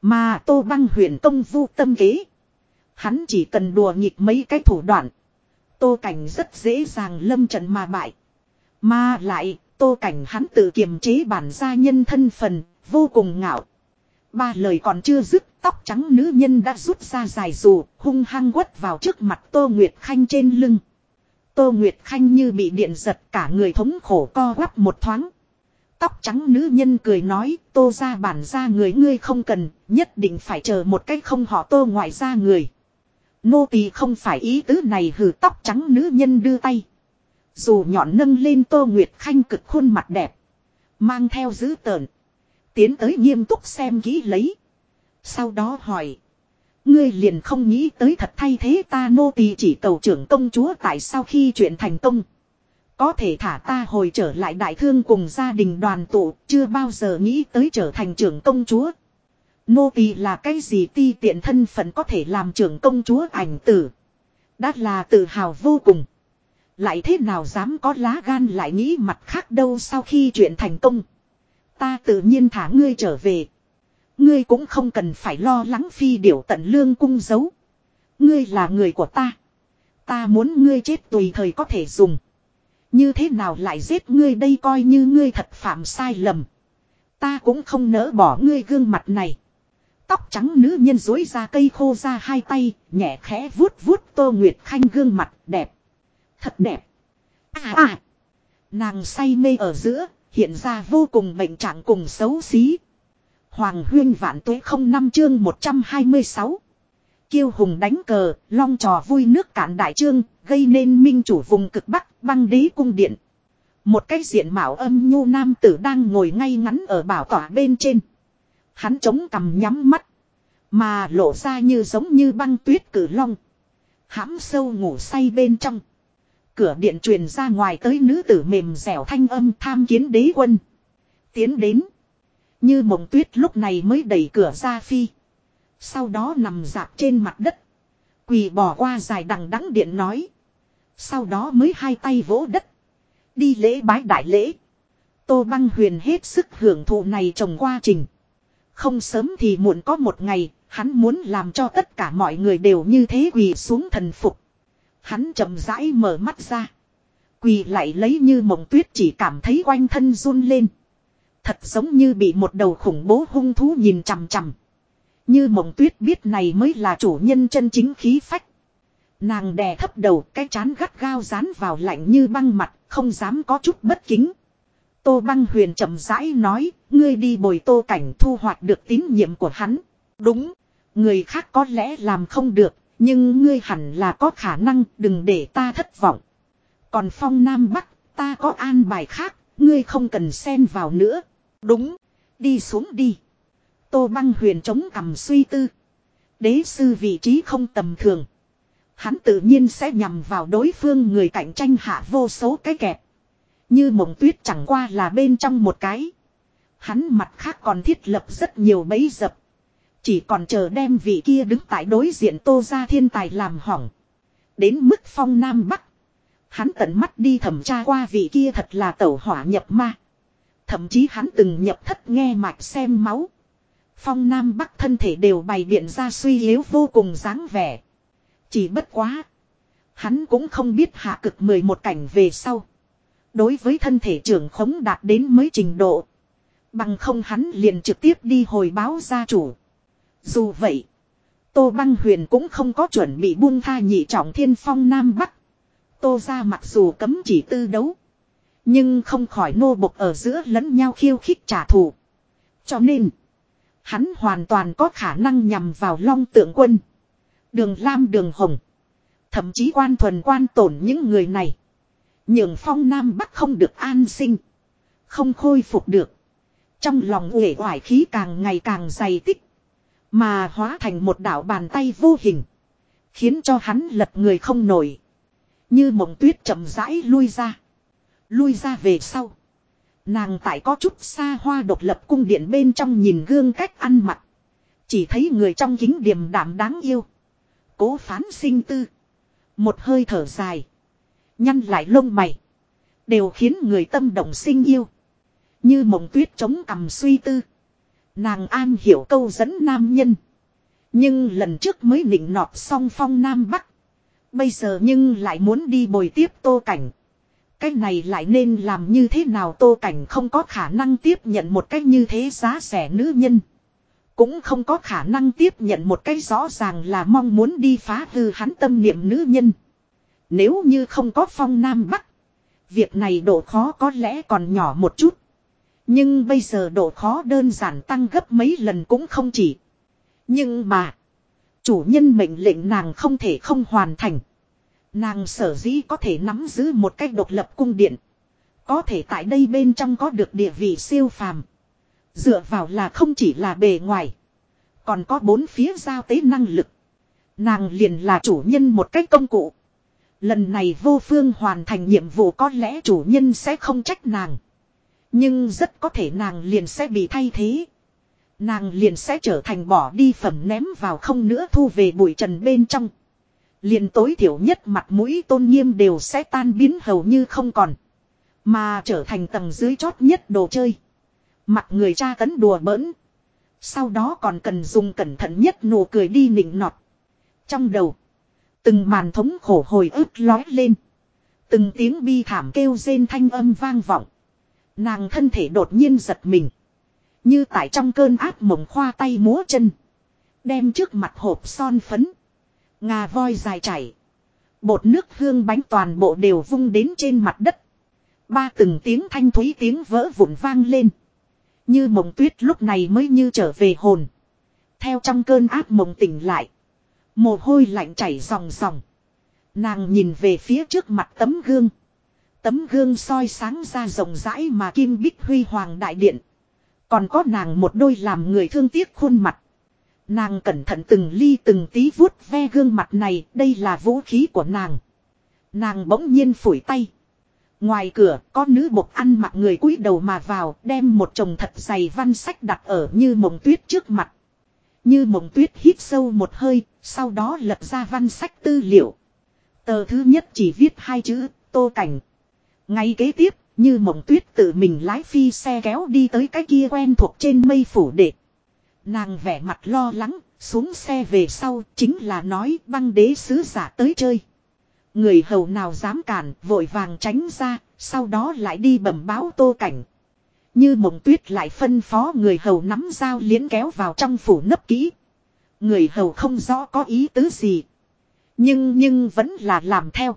Mà tô băng huyền công vu tâm kế. Hắn chỉ cần đùa nghịch mấy cái thủ đoạn. Tô cảnh rất dễ dàng lâm trận mà bại. Mà lại, tô cảnh hắn tự kiềm chế bản gia nhân thân phần, vô cùng ngạo. Ba lời còn chưa dứt, tóc trắng nữ nhân đã rút ra dài dù, hung hăng quất vào trước mặt Tô Nguyệt Khanh trên lưng. Tô Nguyệt Khanh như bị điện giật cả người thống khổ co quắp một thoáng. Tóc trắng nữ nhân cười nói, tô ra bản ra người ngươi không cần, nhất định phải chờ một cách không họ tô ngoại ra người. Nô tỳ không phải ý tứ này hừ tóc trắng nữ nhân đưa tay. Dù nhọn nâng lên tô nguyệt khanh cực khuôn mặt đẹp. Mang theo dữ tợn. Tiến tới nghiêm túc xem kỹ lấy. Sau đó hỏi. Ngươi liền không nghĩ tới thật thay thế ta nô tỳ chỉ cầu trưởng công chúa tại sao khi chuyện thành công. Có thể thả ta hồi trở lại đại thương cùng gia đình đoàn tụ, chưa bao giờ nghĩ tới trở thành trưởng công chúa. Nô tỳ là cái gì ti tiện thân phận có thể làm trưởng công chúa ảnh tử. Đã là tự hào vô cùng. Lại thế nào dám có lá gan lại nghĩ mặt khác đâu sau khi chuyện thành công. Ta tự nhiên thả ngươi trở về. Ngươi cũng không cần phải lo lắng phi điểu tận lương cung giấu. Ngươi là người của ta. Ta muốn ngươi chết tùy thời có thể dùng. Như thế nào lại giết ngươi đây coi như ngươi thật phạm sai lầm. Ta cũng không nỡ bỏ ngươi gương mặt này. Tóc trắng nữ nhân dối ra cây khô ra hai tay, nhẹ khẽ vuốt vuốt tô nguyệt khanh gương mặt đẹp. Thật đẹp. À à. Nàng say mê ở giữa, hiện ra vô cùng bệnh trạng cùng xấu xí. Hoàng huyên vạn tuế không năm chương 126. Kiêu hùng đánh cờ, long trò vui nước cạn đại trương, gây nên minh chủ vùng cực bắc, băng đế cung điện. Một cái diện mạo âm nhu nam tử đang ngồi ngay ngắn ở bảo tỏa bên trên. Hắn chống cằm nhắm mắt. Mà lộ ra như giống như băng tuyết cử long. hãm sâu ngủ say bên trong. Cửa điện truyền ra ngoài tới nữ tử mềm dẻo thanh âm tham kiến đế quân. Tiến đến. Như mộng tuyết lúc này mới đẩy cửa ra phi. Sau đó nằm dạp trên mặt đất. Quỳ bỏ qua dài đằng đắng điện nói. Sau đó mới hai tay vỗ đất. Đi lễ bái đại lễ. Tô băng huyền hết sức hưởng thụ này trồng qua trình. Không sớm thì muộn có một ngày, hắn muốn làm cho tất cả mọi người đều như thế quỳ xuống thần phục. Hắn chậm rãi mở mắt ra. Quỳ lại lấy như mộng tuyết chỉ cảm thấy quanh thân run lên. Thật giống như bị một đầu khủng bố hung thú nhìn chằm chằm. Như mộng tuyết biết này mới là chủ nhân chân chính khí phách. Nàng đè thấp đầu cái chán gắt gao dán vào lạnh như băng mặt, không dám có chút bất kính. Tô băng huyền chậm rãi nói, ngươi đi bồi tô cảnh thu hoạch được tín nhiệm của hắn. Đúng, người khác có lẽ làm không được, nhưng ngươi hẳn là có khả năng đừng để ta thất vọng. Còn phong nam bắc, ta có an bài khác, ngươi không cần xen vào nữa. Đúng, đi xuống đi. Tô băng huyền chống cầm suy tư. Đế sư vị trí không tầm thường. Hắn tự nhiên sẽ nhằm vào đối phương người cạnh tranh hạ vô số cái kẹp. Như mộng tuyết chẳng qua là bên trong một cái. Hắn mặt khác còn thiết lập rất nhiều bẫy dập. Chỉ còn chờ đem vị kia đứng tại đối diện tô ra thiên tài làm hỏng. Đến mức phong nam bắc. Hắn tận mắt đi thẩm tra qua vị kia thật là tẩu hỏa nhập ma. Thậm chí hắn từng nhập thất nghe mạch xem máu. Phong Nam Bắc thân thể đều bày biện ra suy yếu vô cùng dáng vẻ. Chỉ bất quá. Hắn cũng không biết hạ cực 11 cảnh về sau. Đối với thân thể trưởng khống đạt đến mới trình độ. Bằng không hắn liền trực tiếp đi hồi báo gia chủ. Dù vậy. Tô Băng Huyền cũng không có chuẩn bị buông tha nhị trọng thiên phong Nam Bắc. Tô ra mặc dù cấm chỉ tư đấu. Nhưng không khỏi nô bộc ở giữa lẫn nhau khiêu khích trả thù. Cho nên. Hắn hoàn toàn có khả năng nhằm vào long tượng quân. Đường Lam, đường Hồng. Thậm chí quan thuần quan tổn những người này. Nhường phong Nam Bắc không được an sinh. Không khôi phục được. Trong lòng uể oải khí càng ngày càng dày tích. Mà hóa thành một đảo bàn tay vô hình. Khiến cho hắn lật người không nổi. Như mộng tuyết chậm rãi lui ra. Lui ra về sau. Nàng tại có chút xa hoa độc lập cung điện bên trong nhìn gương cách ăn mặc. Chỉ thấy người trong kính điềm đạm đáng yêu. Cố phán sinh tư. Một hơi thở dài. Nhăn lại lông mày. Đều khiến người tâm động sinh yêu. Như mộng tuyết chống cầm suy tư. Nàng an hiểu câu dẫn nam nhân. Nhưng lần trước mới nịnh nọt song phong nam bắc. Bây giờ nhưng lại muốn đi bồi tiếp tô cảnh. Cái này lại nên làm như thế nào tô cảnh không có khả năng tiếp nhận một cách như thế giá rẻ nữ nhân. Cũng không có khả năng tiếp nhận một cách rõ ràng là mong muốn đi phá hư hắn tâm niệm nữ nhân. Nếu như không có phong nam bắc. Việc này độ khó có lẽ còn nhỏ một chút. Nhưng bây giờ độ khó đơn giản tăng gấp mấy lần cũng không chỉ. Nhưng mà. Chủ nhân mệnh lệnh nàng không thể không hoàn thành. Nàng sở dĩ có thể nắm giữ một cách độc lập cung điện. Có thể tại đây bên trong có được địa vị siêu phàm. Dựa vào là không chỉ là bề ngoài. Còn có bốn phía giao tế năng lực. Nàng liền là chủ nhân một cách công cụ. Lần này vô phương hoàn thành nhiệm vụ có lẽ chủ nhân sẽ không trách nàng. Nhưng rất có thể nàng liền sẽ bị thay thế. Nàng liền sẽ trở thành bỏ đi phẩm ném vào không nữa thu về bụi trần bên trong liền tối thiểu nhất mặt mũi tôn nghiêm đều sẽ tan biến hầu như không còn. Mà trở thành tầng dưới chót nhất đồ chơi. Mặt người cha cấn đùa bỡn. Sau đó còn cần dùng cẩn thận nhất nụ cười đi nịnh nọt. Trong đầu. Từng màn thống khổ hồi ức lói lên. Từng tiếng bi thảm kêu rên thanh âm vang vọng. Nàng thân thể đột nhiên giật mình. Như tại trong cơn áp mộng khoa tay múa chân. Đem trước mặt hộp son phấn. Ngà voi dài chảy. Bột nước hương bánh toàn bộ đều vung đến trên mặt đất. Ba từng tiếng thanh thúy tiếng vỡ vụn vang lên. Như mộng tuyết lúc này mới như trở về hồn. Theo trong cơn áp mộng tỉnh lại. Mồ hôi lạnh chảy ròng ròng. Nàng nhìn về phía trước mặt tấm gương. Tấm gương soi sáng ra rộng rãi mà kim bích huy hoàng đại điện. Còn có nàng một đôi làm người thương tiếc khuôn mặt. Nàng cẩn thận từng ly từng tí vuốt ve gương mặt này, đây là vũ khí của nàng. Nàng bỗng nhiên phủi tay. Ngoài cửa có nữ bộc ăn mặc người cúi đầu mà vào đem một chồng thật dày văn sách đặt ở như mộng tuyết trước mặt. Như mộng tuyết hít sâu một hơi, sau đó lật ra văn sách tư liệu. Tờ thứ nhất chỉ viết hai chữ, tô cảnh. Ngay kế tiếp, như mộng tuyết tự mình lái phi xe kéo đi tới cái kia quen thuộc trên mây phủ đệ. Nàng vẻ mặt lo lắng, xuống xe về sau chính là nói băng đế sứ giả tới chơi. Người hầu nào dám cản, vội vàng tránh ra, sau đó lại đi bẩm báo tô cảnh. Như mộng tuyết lại phân phó người hầu nắm dao liến kéo vào trong phủ nấp kỹ. Người hầu không rõ có ý tứ gì. Nhưng nhưng vẫn là làm theo.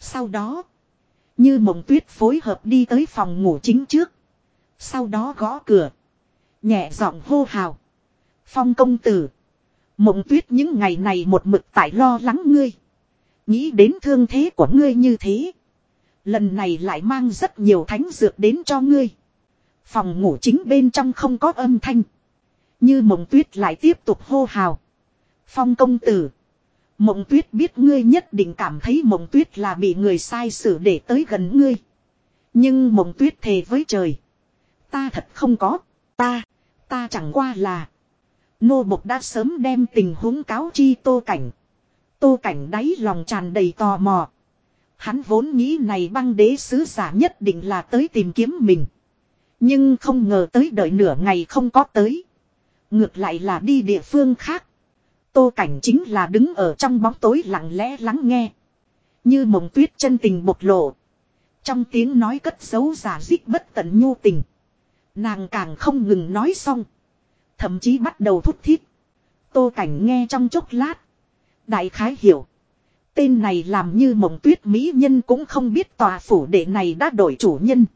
Sau đó, như mộng tuyết phối hợp đi tới phòng ngủ chính trước. Sau đó gõ cửa. Nhẹ giọng hô hào. Phong công tử. Mộng tuyết những ngày này một mực tại lo lắng ngươi. Nghĩ đến thương thế của ngươi như thế. Lần này lại mang rất nhiều thánh dược đến cho ngươi. Phòng ngủ chính bên trong không có âm thanh. Như mộng tuyết lại tiếp tục hô hào. Phong công tử. Mộng tuyết biết ngươi nhất định cảm thấy mộng tuyết là bị người sai xử để tới gần ngươi. Nhưng mộng tuyết thề với trời. Ta thật không có. Ta. Ta chẳng qua là. Nô bộc đã sớm đem tình huống cáo chi tô cảnh. Tô cảnh đáy lòng tràn đầy tò mò. Hắn vốn nghĩ này băng đế sứ giả nhất định là tới tìm kiếm mình. Nhưng không ngờ tới đợi nửa ngày không có tới. Ngược lại là đi địa phương khác. Tô cảnh chính là đứng ở trong bóng tối lặng lẽ lắng nghe. Như mộng tuyết chân tình bộc lộ. Trong tiếng nói cất dấu giả dích bất tận nhu tình. Nàng càng không ngừng nói xong. Thậm chí bắt đầu thúc thiết. Tô cảnh nghe trong chốc lát. Đại khái hiểu. Tên này làm như mộng tuyết mỹ nhân cũng không biết tòa phủ đệ này đã đổi chủ nhân.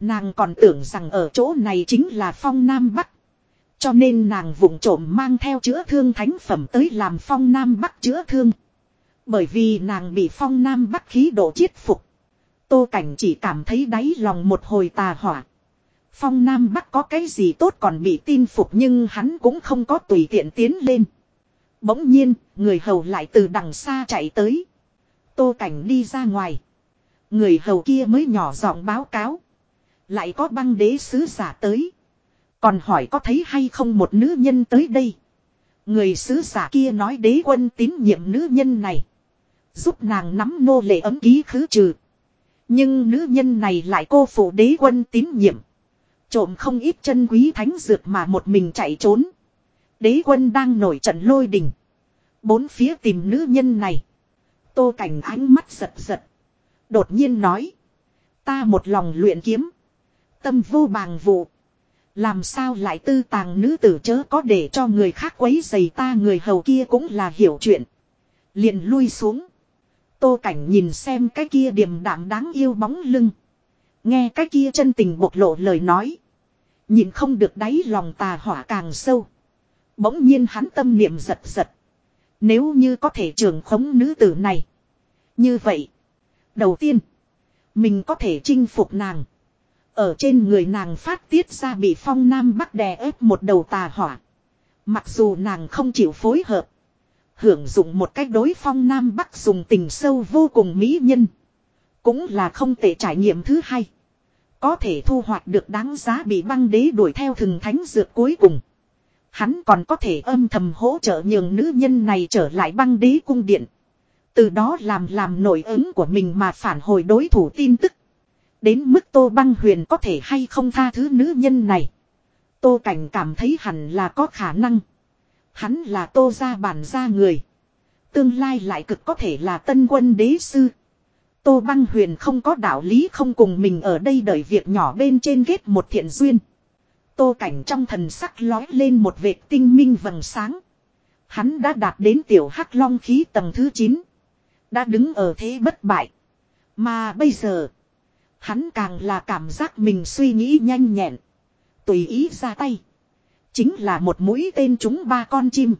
Nàng còn tưởng rằng ở chỗ này chính là phong Nam Bắc. Cho nên nàng vụng trộm mang theo chữa thương thánh phẩm tới làm phong Nam Bắc chữa thương. Bởi vì nàng bị phong Nam Bắc khí độ chiết phục. Tô Cảnh chỉ cảm thấy đáy lòng một hồi tà hỏa. Phong Nam Bắc có cái gì tốt còn bị tin phục nhưng hắn cũng không có tùy tiện tiến lên. Bỗng nhiên, người hầu lại từ đằng xa chạy tới. Tô Cảnh đi ra ngoài. Người hầu kia mới nhỏ giọng báo cáo. Lại có băng đế sứ giả tới. Còn hỏi có thấy hay không một nữ nhân tới đây. Người sứ giả kia nói đế quân tín nhiệm nữ nhân này. Giúp nàng nắm nô lệ ấm ký khứ trừ. Nhưng nữ nhân này lại cô phụ đế quân tín nhiệm. Trộm không ít chân quý thánh dược mà một mình chạy trốn. Đế quân đang nổi trận lôi đình. Bốn phía tìm nữ nhân này. Tô cảnh ánh mắt giật giật. Đột nhiên nói. Ta một lòng luyện kiếm. Tâm vô bàng vụ. Làm sao lại tư tàng nữ tử chớ có để cho người khác quấy giày ta người hầu kia cũng là hiểu chuyện. Liền lui xuống. Tô cảnh nhìn xem cái kia điềm đạm đáng yêu bóng lưng. Nghe cái kia chân tình bộc lộ lời nói. Nhìn không được đáy lòng tà hỏa càng sâu. Bỗng nhiên hắn tâm niệm giật giật. Nếu như có thể trưởng khống nữ tử này. Như vậy. Đầu tiên. Mình có thể chinh phục nàng. Ở trên người nàng phát tiết ra bị phong nam bắc đè ép một đầu tà hỏa. Mặc dù nàng không chịu phối hợp. Hưởng dụng một cách đối phong nam bắc dùng tình sâu vô cùng mỹ nhân. Cũng là không tệ trải nghiệm thứ hai. Có thể thu hoạch được đáng giá bị băng đế đuổi theo thừng thánh dược cuối cùng. Hắn còn có thể âm thầm hỗ trợ nhường nữ nhân này trở lại băng đế cung điện. Từ đó làm làm nổi ứng của mình mà phản hồi đối thủ tin tức. Đến mức tô băng huyền có thể hay không tha thứ nữ nhân này. Tô cảnh cảm thấy hẳn là có khả năng. Hắn là tô gia bản gia người. Tương lai lại cực có thể là tân quân đế sư. Tô băng huyền không có đạo lý không cùng mình ở đây đợi việc nhỏ bên trên ghét một thiện duyên. Tô cảnh trong thần sắc lói lên một vệt tinh minh vầng sáng. Hắn đã đạt đến tiểu hắc long khí tầng thứ 9. Đã đứng ở thế bất bại. Mà bây giờ. Hắn càng là cảm giác mình suy nghĩ nhanh nhẹn. Tùy ý ra tay. Chính là một mũi tên chúng ba con chim.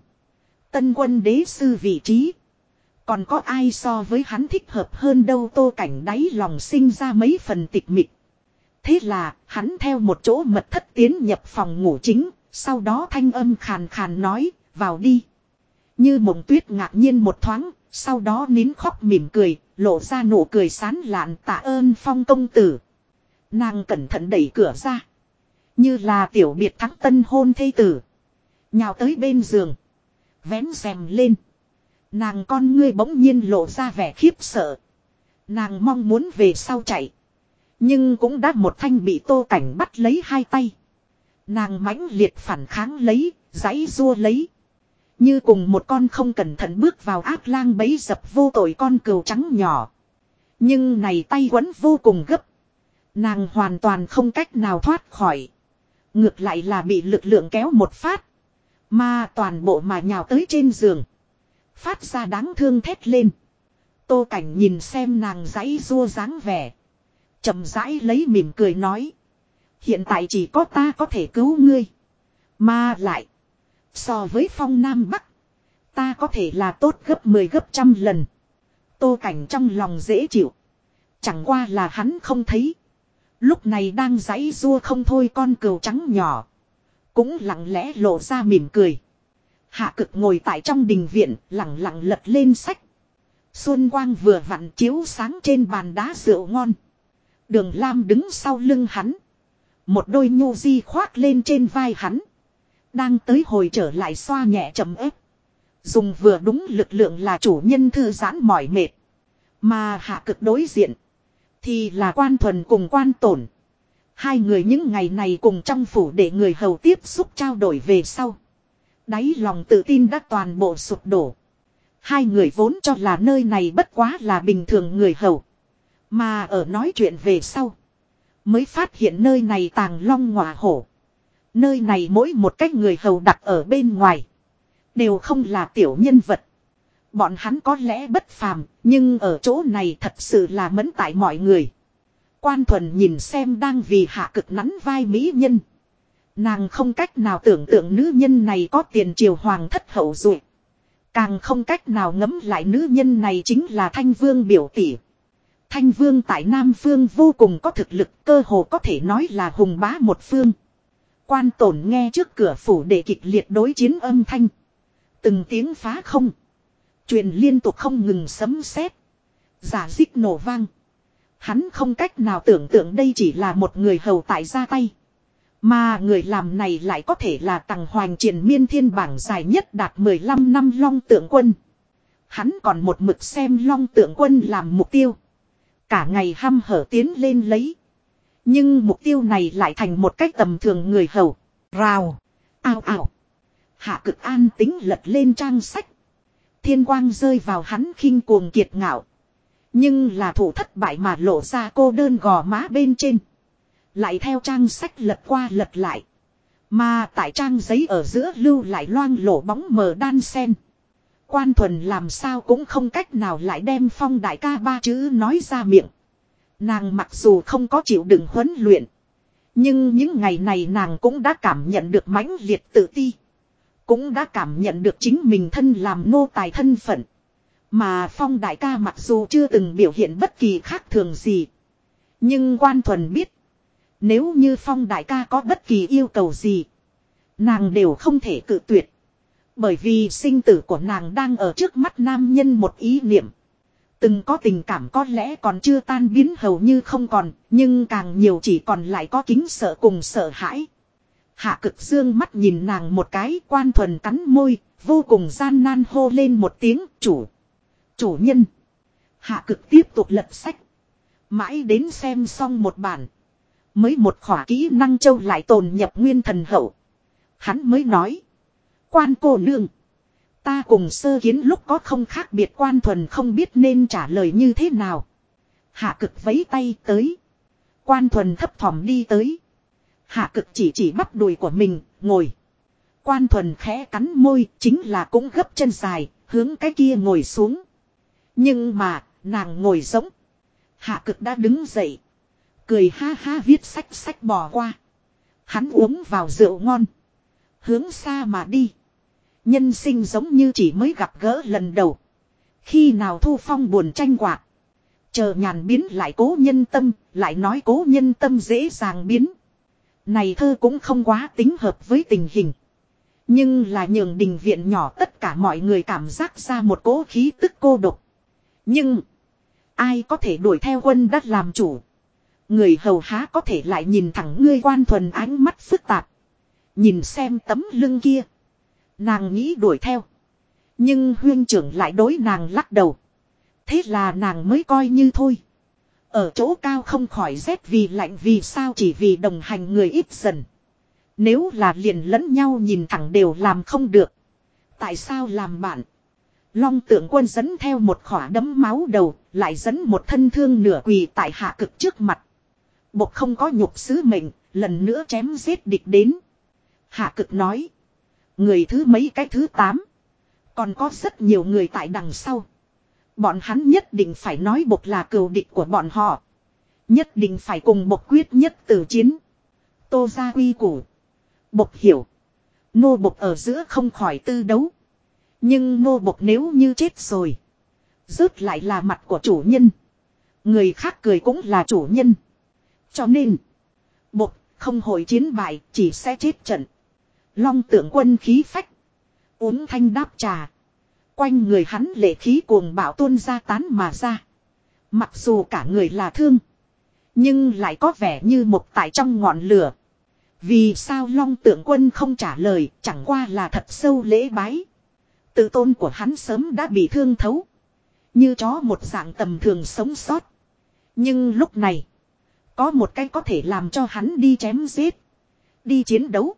Tân quân đế sư vị trí. Còn có ai so với hắn thích hợp hơn đâu tô cảnh đáy lòng sinh ra mấy phần tịch mịch. Thế là, hắn theo một chỗ mật thất tiến nhập phòng ngủ chính, sau đó thanh âm khàn khàn nói, vào đi. Như mộng tuyết ngạc nhiên một thoáng, sau đó nín khóc mỉm cười, lộ ra nụ cười sán lạn tạ ơn phong công tử. Nàng cẩn thận đẩy cửa ra. Như là tiểu biệt thắng tân hôn thây tử. Nhào tới bên giường. Vén rèm lên. Nàng con ngươi bỗng nhiên lộ ra vẻ khiếp sợ. Nàng mong muốn về sau chạy. Nhưng cũng đã một thanh bị tô cảnh bắt lấy hai tay. Nàng mãnh liệt phản kháng lấy, giãy rua lấy. Như cùng một con không cẩn thận bước vào ác lang bấy dập vô tội con cừu trắng nhỏ. Nhưng này tay quấn vô cùng gấp. Nàng hoàn toàn không cách nào thoát khỏi. Ngược lại là bị lực lượng kéo một phát. Mà toàn bộ mà nhào tới trên giường. Phát ra đáng thương thét lên. Tô cảnh nhìn xem nàng giấy rua dáng vẻ. chậm rãi lấy mỉm cười nói. Hiện tại chỉ có ta có thể cứu ngươi. Mà lại. So với phong Nam Bắc. Ta có thể là tốt gấp 10 gấp trăm lần. Tô cảnh trong lòng dễ chịu. Chẳng qua là hắn không thấy. Lúc này đang giãy rua không thôi con cừu trắng nhỏ. Cũng lặng lẽ lộ ra mỉm cười. Hạ cực ngồi tại trong đình viện, lặng lặng lật lên sách. Xuân quang vừa vặn chiếu sáng trên bàn đá rượu ngon. Đường Lam đứng sau lưng hắn. Một đôi nhu di khoác lên trên vai hắn. Đang tới hồi trở lại xoa nhẹ chậm ép. Dùng vừa đúng lực lượng là chủ nhân thư giãn mỏi mệt. Mà hạ cực đối diện. Thì là quan thuần cùng quan tổn. Hai người những ngày này cùng trong phủ để người hầu tiếp xúc trao đổi về sau. Đáy lòng tự tin đã toàn bộ sụp đổ. Hai người vốn cho là nơi này bất quá là bình thường người hầu. Mà ở nói chuyện về sau. Mới phát hiện nơi này tàng long ngọa hổ. Nơi này mỗi một cách người hầu đặt ở bên ngoài. Đều không là tiểu nhân vật. Bọn hắn có lẽ bất phàm, nhưng ở chỗ này thật sự là mẫn tại mọi người. Quan thuần nhìn xem đang vì hạ cực nắn vai mỹ nhân. Nàng không cách nào tưởng tượng nữ nhân này có tiền triều hoàng thất hậu duệ Càng không cách nào ngấm lại nữ nhân này chính là thanh vương biểu tỷ. Thanh vương tại Nam Phương vô cùng có thực lực, cơ hồ có thể nói là hùng bá một phương. Quan tổn nghe trước cửa phủ để kịch liệt đối chiến âm thanh. Từng tiếng phá không. Truyền liên tục không ngừng sấm sét Giả dích nổ vang. Hắn không cách nào tưởng tượng đây chỉ là một người hầu tại ra tay. Mà người làm này lại có thể là tầng hoành triền miên thiên bảng dài nhất đạt 15 năm long tượng quân. Hắn còn một mực xem long tượng quân làm mục tiêu. Cả ngày hăm hở tiến lên lấy. Nhưng mục tiêu này lại thành một cách tầm thường người hầu. Rào. Ao ao, Hạ cực an tính lật lên trang sách. Thiên quang rơi vào hắn khinh cuồng kiệt ngạo. Nhưng là thủ thất bại mà lộ ra cô đơn gò má bên trên. Lại theo trang sách lật qua lật lại. Mà tại trang giấy ở giữa lưu lại loang lổ bóng mờ đan sen. Quan thuần làm sao cũng không cách nào lại đem phong đại ca ba chữ nói ra miệng. Nàng mặc dù không có chịu đựng huấn luyện. Nhưng những ngày này nàng cũng đã cảm nhận được mãnh liệt tự ti. Cũng đã cảm nhận được chính mình thân làm nô tài thân phận. Mà phong đại ca mặc dù chưa từng biểu hiện bất kỳ khác thường gì. Nhưng quan thuần biết. Nếu như phong đại ca có bất kỳ yêu cầu gì. Nàng đều không thể cự tuyệt. Bởi vì sinh tử của nàng đang ở trước mắt nam nhân một ý niệm. Từng có tình cảm có lẽ còn chưa tan biến hầu như không còn, nhưng càng nhiều chỉ còn lại có kính sợ cùng sợ hãi. Hạ cực dương mắt nhìn nàng một cái quan thuần cắn môi, vô cùng gian nan hô lên một tiếng chủ. Chủ nhân. Hạ cực tiếp tục lật sách. Mãi đến xem xong một bản. Mới một khỏa kỹ năng châu lại tồn nhập nguyên thần hậu. Hắn mới nói. Quan cô nương. Ta cùng sơ kiến lúc có không khác biệt quan thuần không biết nên trả lời như thế nào. Hạ cực vấy tay tới. Quan thuần thấp thỏm đi tới. Hạ cực chỉ chỉ bắp đùi của mình, ngồi. Quan thuần khẽ cắn môi, chính là cũng gấp chân dài, hướng cái kia ngồi xuống. Nhưng mà, nàng ngồi giống. Hạ cực đã đứng dậy. Cười ha ha viết sách sách bỏ qua. Hắn uống vào rượu ngon. Hướng xa mà đi. Nhân sinh giống như chỉ mới gặp gỡ lần đầu. Khi nào thu phong buồn tranh quạt. Chờ nhàn biến lại cố nhân tâm, lại nói cố nhân tâm dễ dàng biến. Này thơ cũng không quá tính hợp với tình hình. Nhưng là nhường đình viện nhỏ tất cả mọi người cảm giác ra một cố khí tức cô độc. Nhưng. Ai có thể đuổi theo quân đất làm chủ. Người hầu há có thể lại nhìn thẳng ngươi quan thuần ánh mắt phức tạp. Nhìn xem tấm lưng kia. Nàng nghĩ đuổi theo. Nhưng huyên trưởng lại đối nàng lắc đầu. Thế là nàng mới coi như thôi. Ở chỗ cao không khỏi rét vì lạnh vì sao chỉ vì đồng hành người ít dần. Nếu là liền lẫn nhau nhìn thẳng đều làm không được. Tại sao làm bạn? Long tượng quân dẫn theo một khỏa đấm máu đầu, lại dẫn một thân thương nửa quỳ tại hạ cực trước mặt. Bộc không có nhục sứ mệnh, lần nữa chém giết địch đến. Hạ cực nói. Người thứ mấy cái thứ tám. Còn có rất nhiều người tại đằng sau. Bọn hắn nhất định phải nói bộc là cừu địch của bọn họ. Nhất định phải cùng bộc quyết nhất tử chiến. Tô gia quy củ. Bộc hiểu. Nô bộc ở giữa không khỏi tư đấu. Nhưng nô bộc nếu như chết rồi. Rớt lại là mặt của chủ nhân. Người khác cười cũng là chủ nhân. Cho nên. một, không hội chiến bại, chỉ sẽ chết trận. Long tượng quân khí phách. Uống thanh đáp trà. Quanh người hắn lệ khí cuồng bạo tuôn ra tán mà ra. Mặc dù cả người là thương. Nhưng lại có vẻ như một tại trong ngọn lửa. Vì sao long tượng quân không trả lời, chẳng qua là thật sâu lễ bái. Tự tôn của hắn sớm đã bị thương thấu. Như chó một dạng tầm thường sống sót. Nhưng lúc này. Có một cái có thể làm cho hắn đi chém giết. Đi chiến đấu.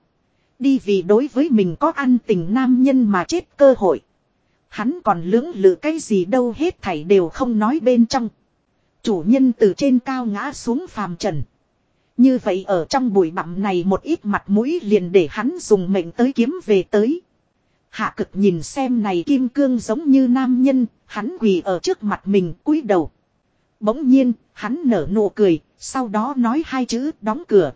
Đi vì đối với mình có ăn tình nam nhân mà chết cơ hội. Hắn còn lưỡng lự cái gì đâu hết thảy đều không nói bên trong. Chủ nhân từ trên cao ngã xuống phàm trần. Như vậy ở trong bụi bặm này một ít mặt mũi liền để hắn dùng mệnh tới kiếm về tới. Hạ cực nhìn xem này kim cương giống như nam nhân, hắn quỳ ở trước mặt mình cúi đầu. Bỗng nhiên, hắn nở nụ cười, sau đó nói hai chữ đóng cửa.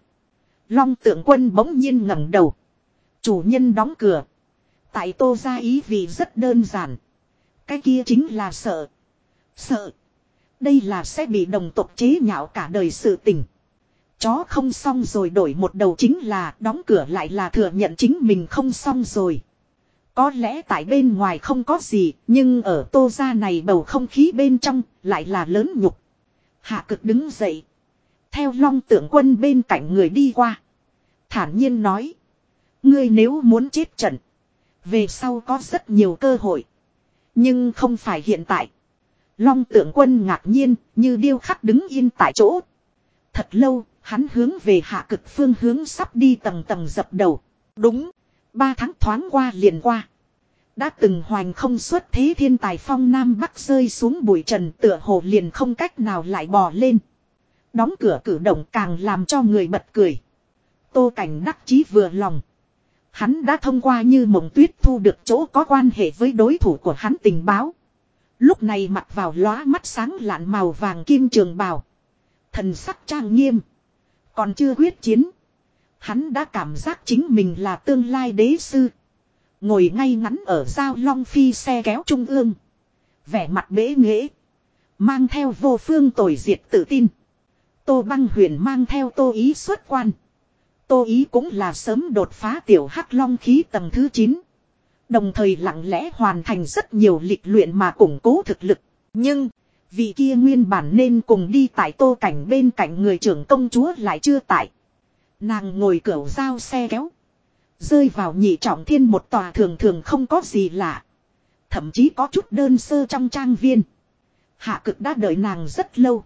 Long tượng quân bỗng nhiên ngẩng đầu. Chủ nhân đóng cửa. Tại tô ra ý vì rất đơn giản. Cái kia chính là sợ. Sợ. Đây là sẽ bị đồng tộc chế nhạo cả đời sự tình. Chó không xong rồi đổi một đầu chính là đóng cửa lại là thừa nhận chính mình không xong rồi. Có lẽ tại bên ngoài không có gì, nhưng ở tô ra này bầu không khí bên trong lại là lớn nhục. Hạ cực đứng dậy. Theo long tượng quân bên cạnh người đi qua. Thản nhiên nói. Ngươi nếu muốn chết trận. Về sau có rất nhiều cơ hội. Nhưng không phải hiện tại. Long tượng quân ngạc nhiên như điêu khắc đứng yên tại chỗ. Thật lâu, hắn hướng về hạ cực phương hướng sắp đi tầng tầng dập đầu. Đúng, ba tháng thoáng qua liền qua. Đã từng hoành không xuất thế thiên tài phong Nam Bắc rơi xuống bụi trần tựa hồ liền không cách nào lại bò lên. Đóng cửa cử động càng làm cho người bật cười. Tô Cảnh đắc chí vừa lòng. Hắn đã thông qua như mộng tuyết thu được chỗ có quan hệ với đối thủ của hắn tình báo. Lúc này mặc vào lóa mắt sáng lạn màu vàng kim trường bào. Thần sắc trang nghiêm. Còn chưa quyết chiến. Hắn đã cảm giác chính mình là tương lai đế sư. Ngồi ngay ngắn ở giao long phi xe kéo trung ương. Vẻ mặt bế nghễ. Mang theo vô phương tồi diệt tự tin. Tô băng huyền mang theo tô ý xuất quan. Tô ý cũng là sớm đột phá tiểu hắc long khí tầng thứ 9. Đồng thời lặng lẽ hoàn thành rất nhiều lịch luyện mà củng cố thực lực. Nhưng, vị kia nguyên bản nên cùng đi tại tô cảnh bên cạnh người trưởng công chúa lại chưa tại. Nàng ngồi cửa giao xe kéo. Rơi vào nhị trọng thiên một tòa thường thường không có gì lạ. Thậm chí có chút đơn sơ trong trang viên. Hạ cực đã đợi nàng rất lâu.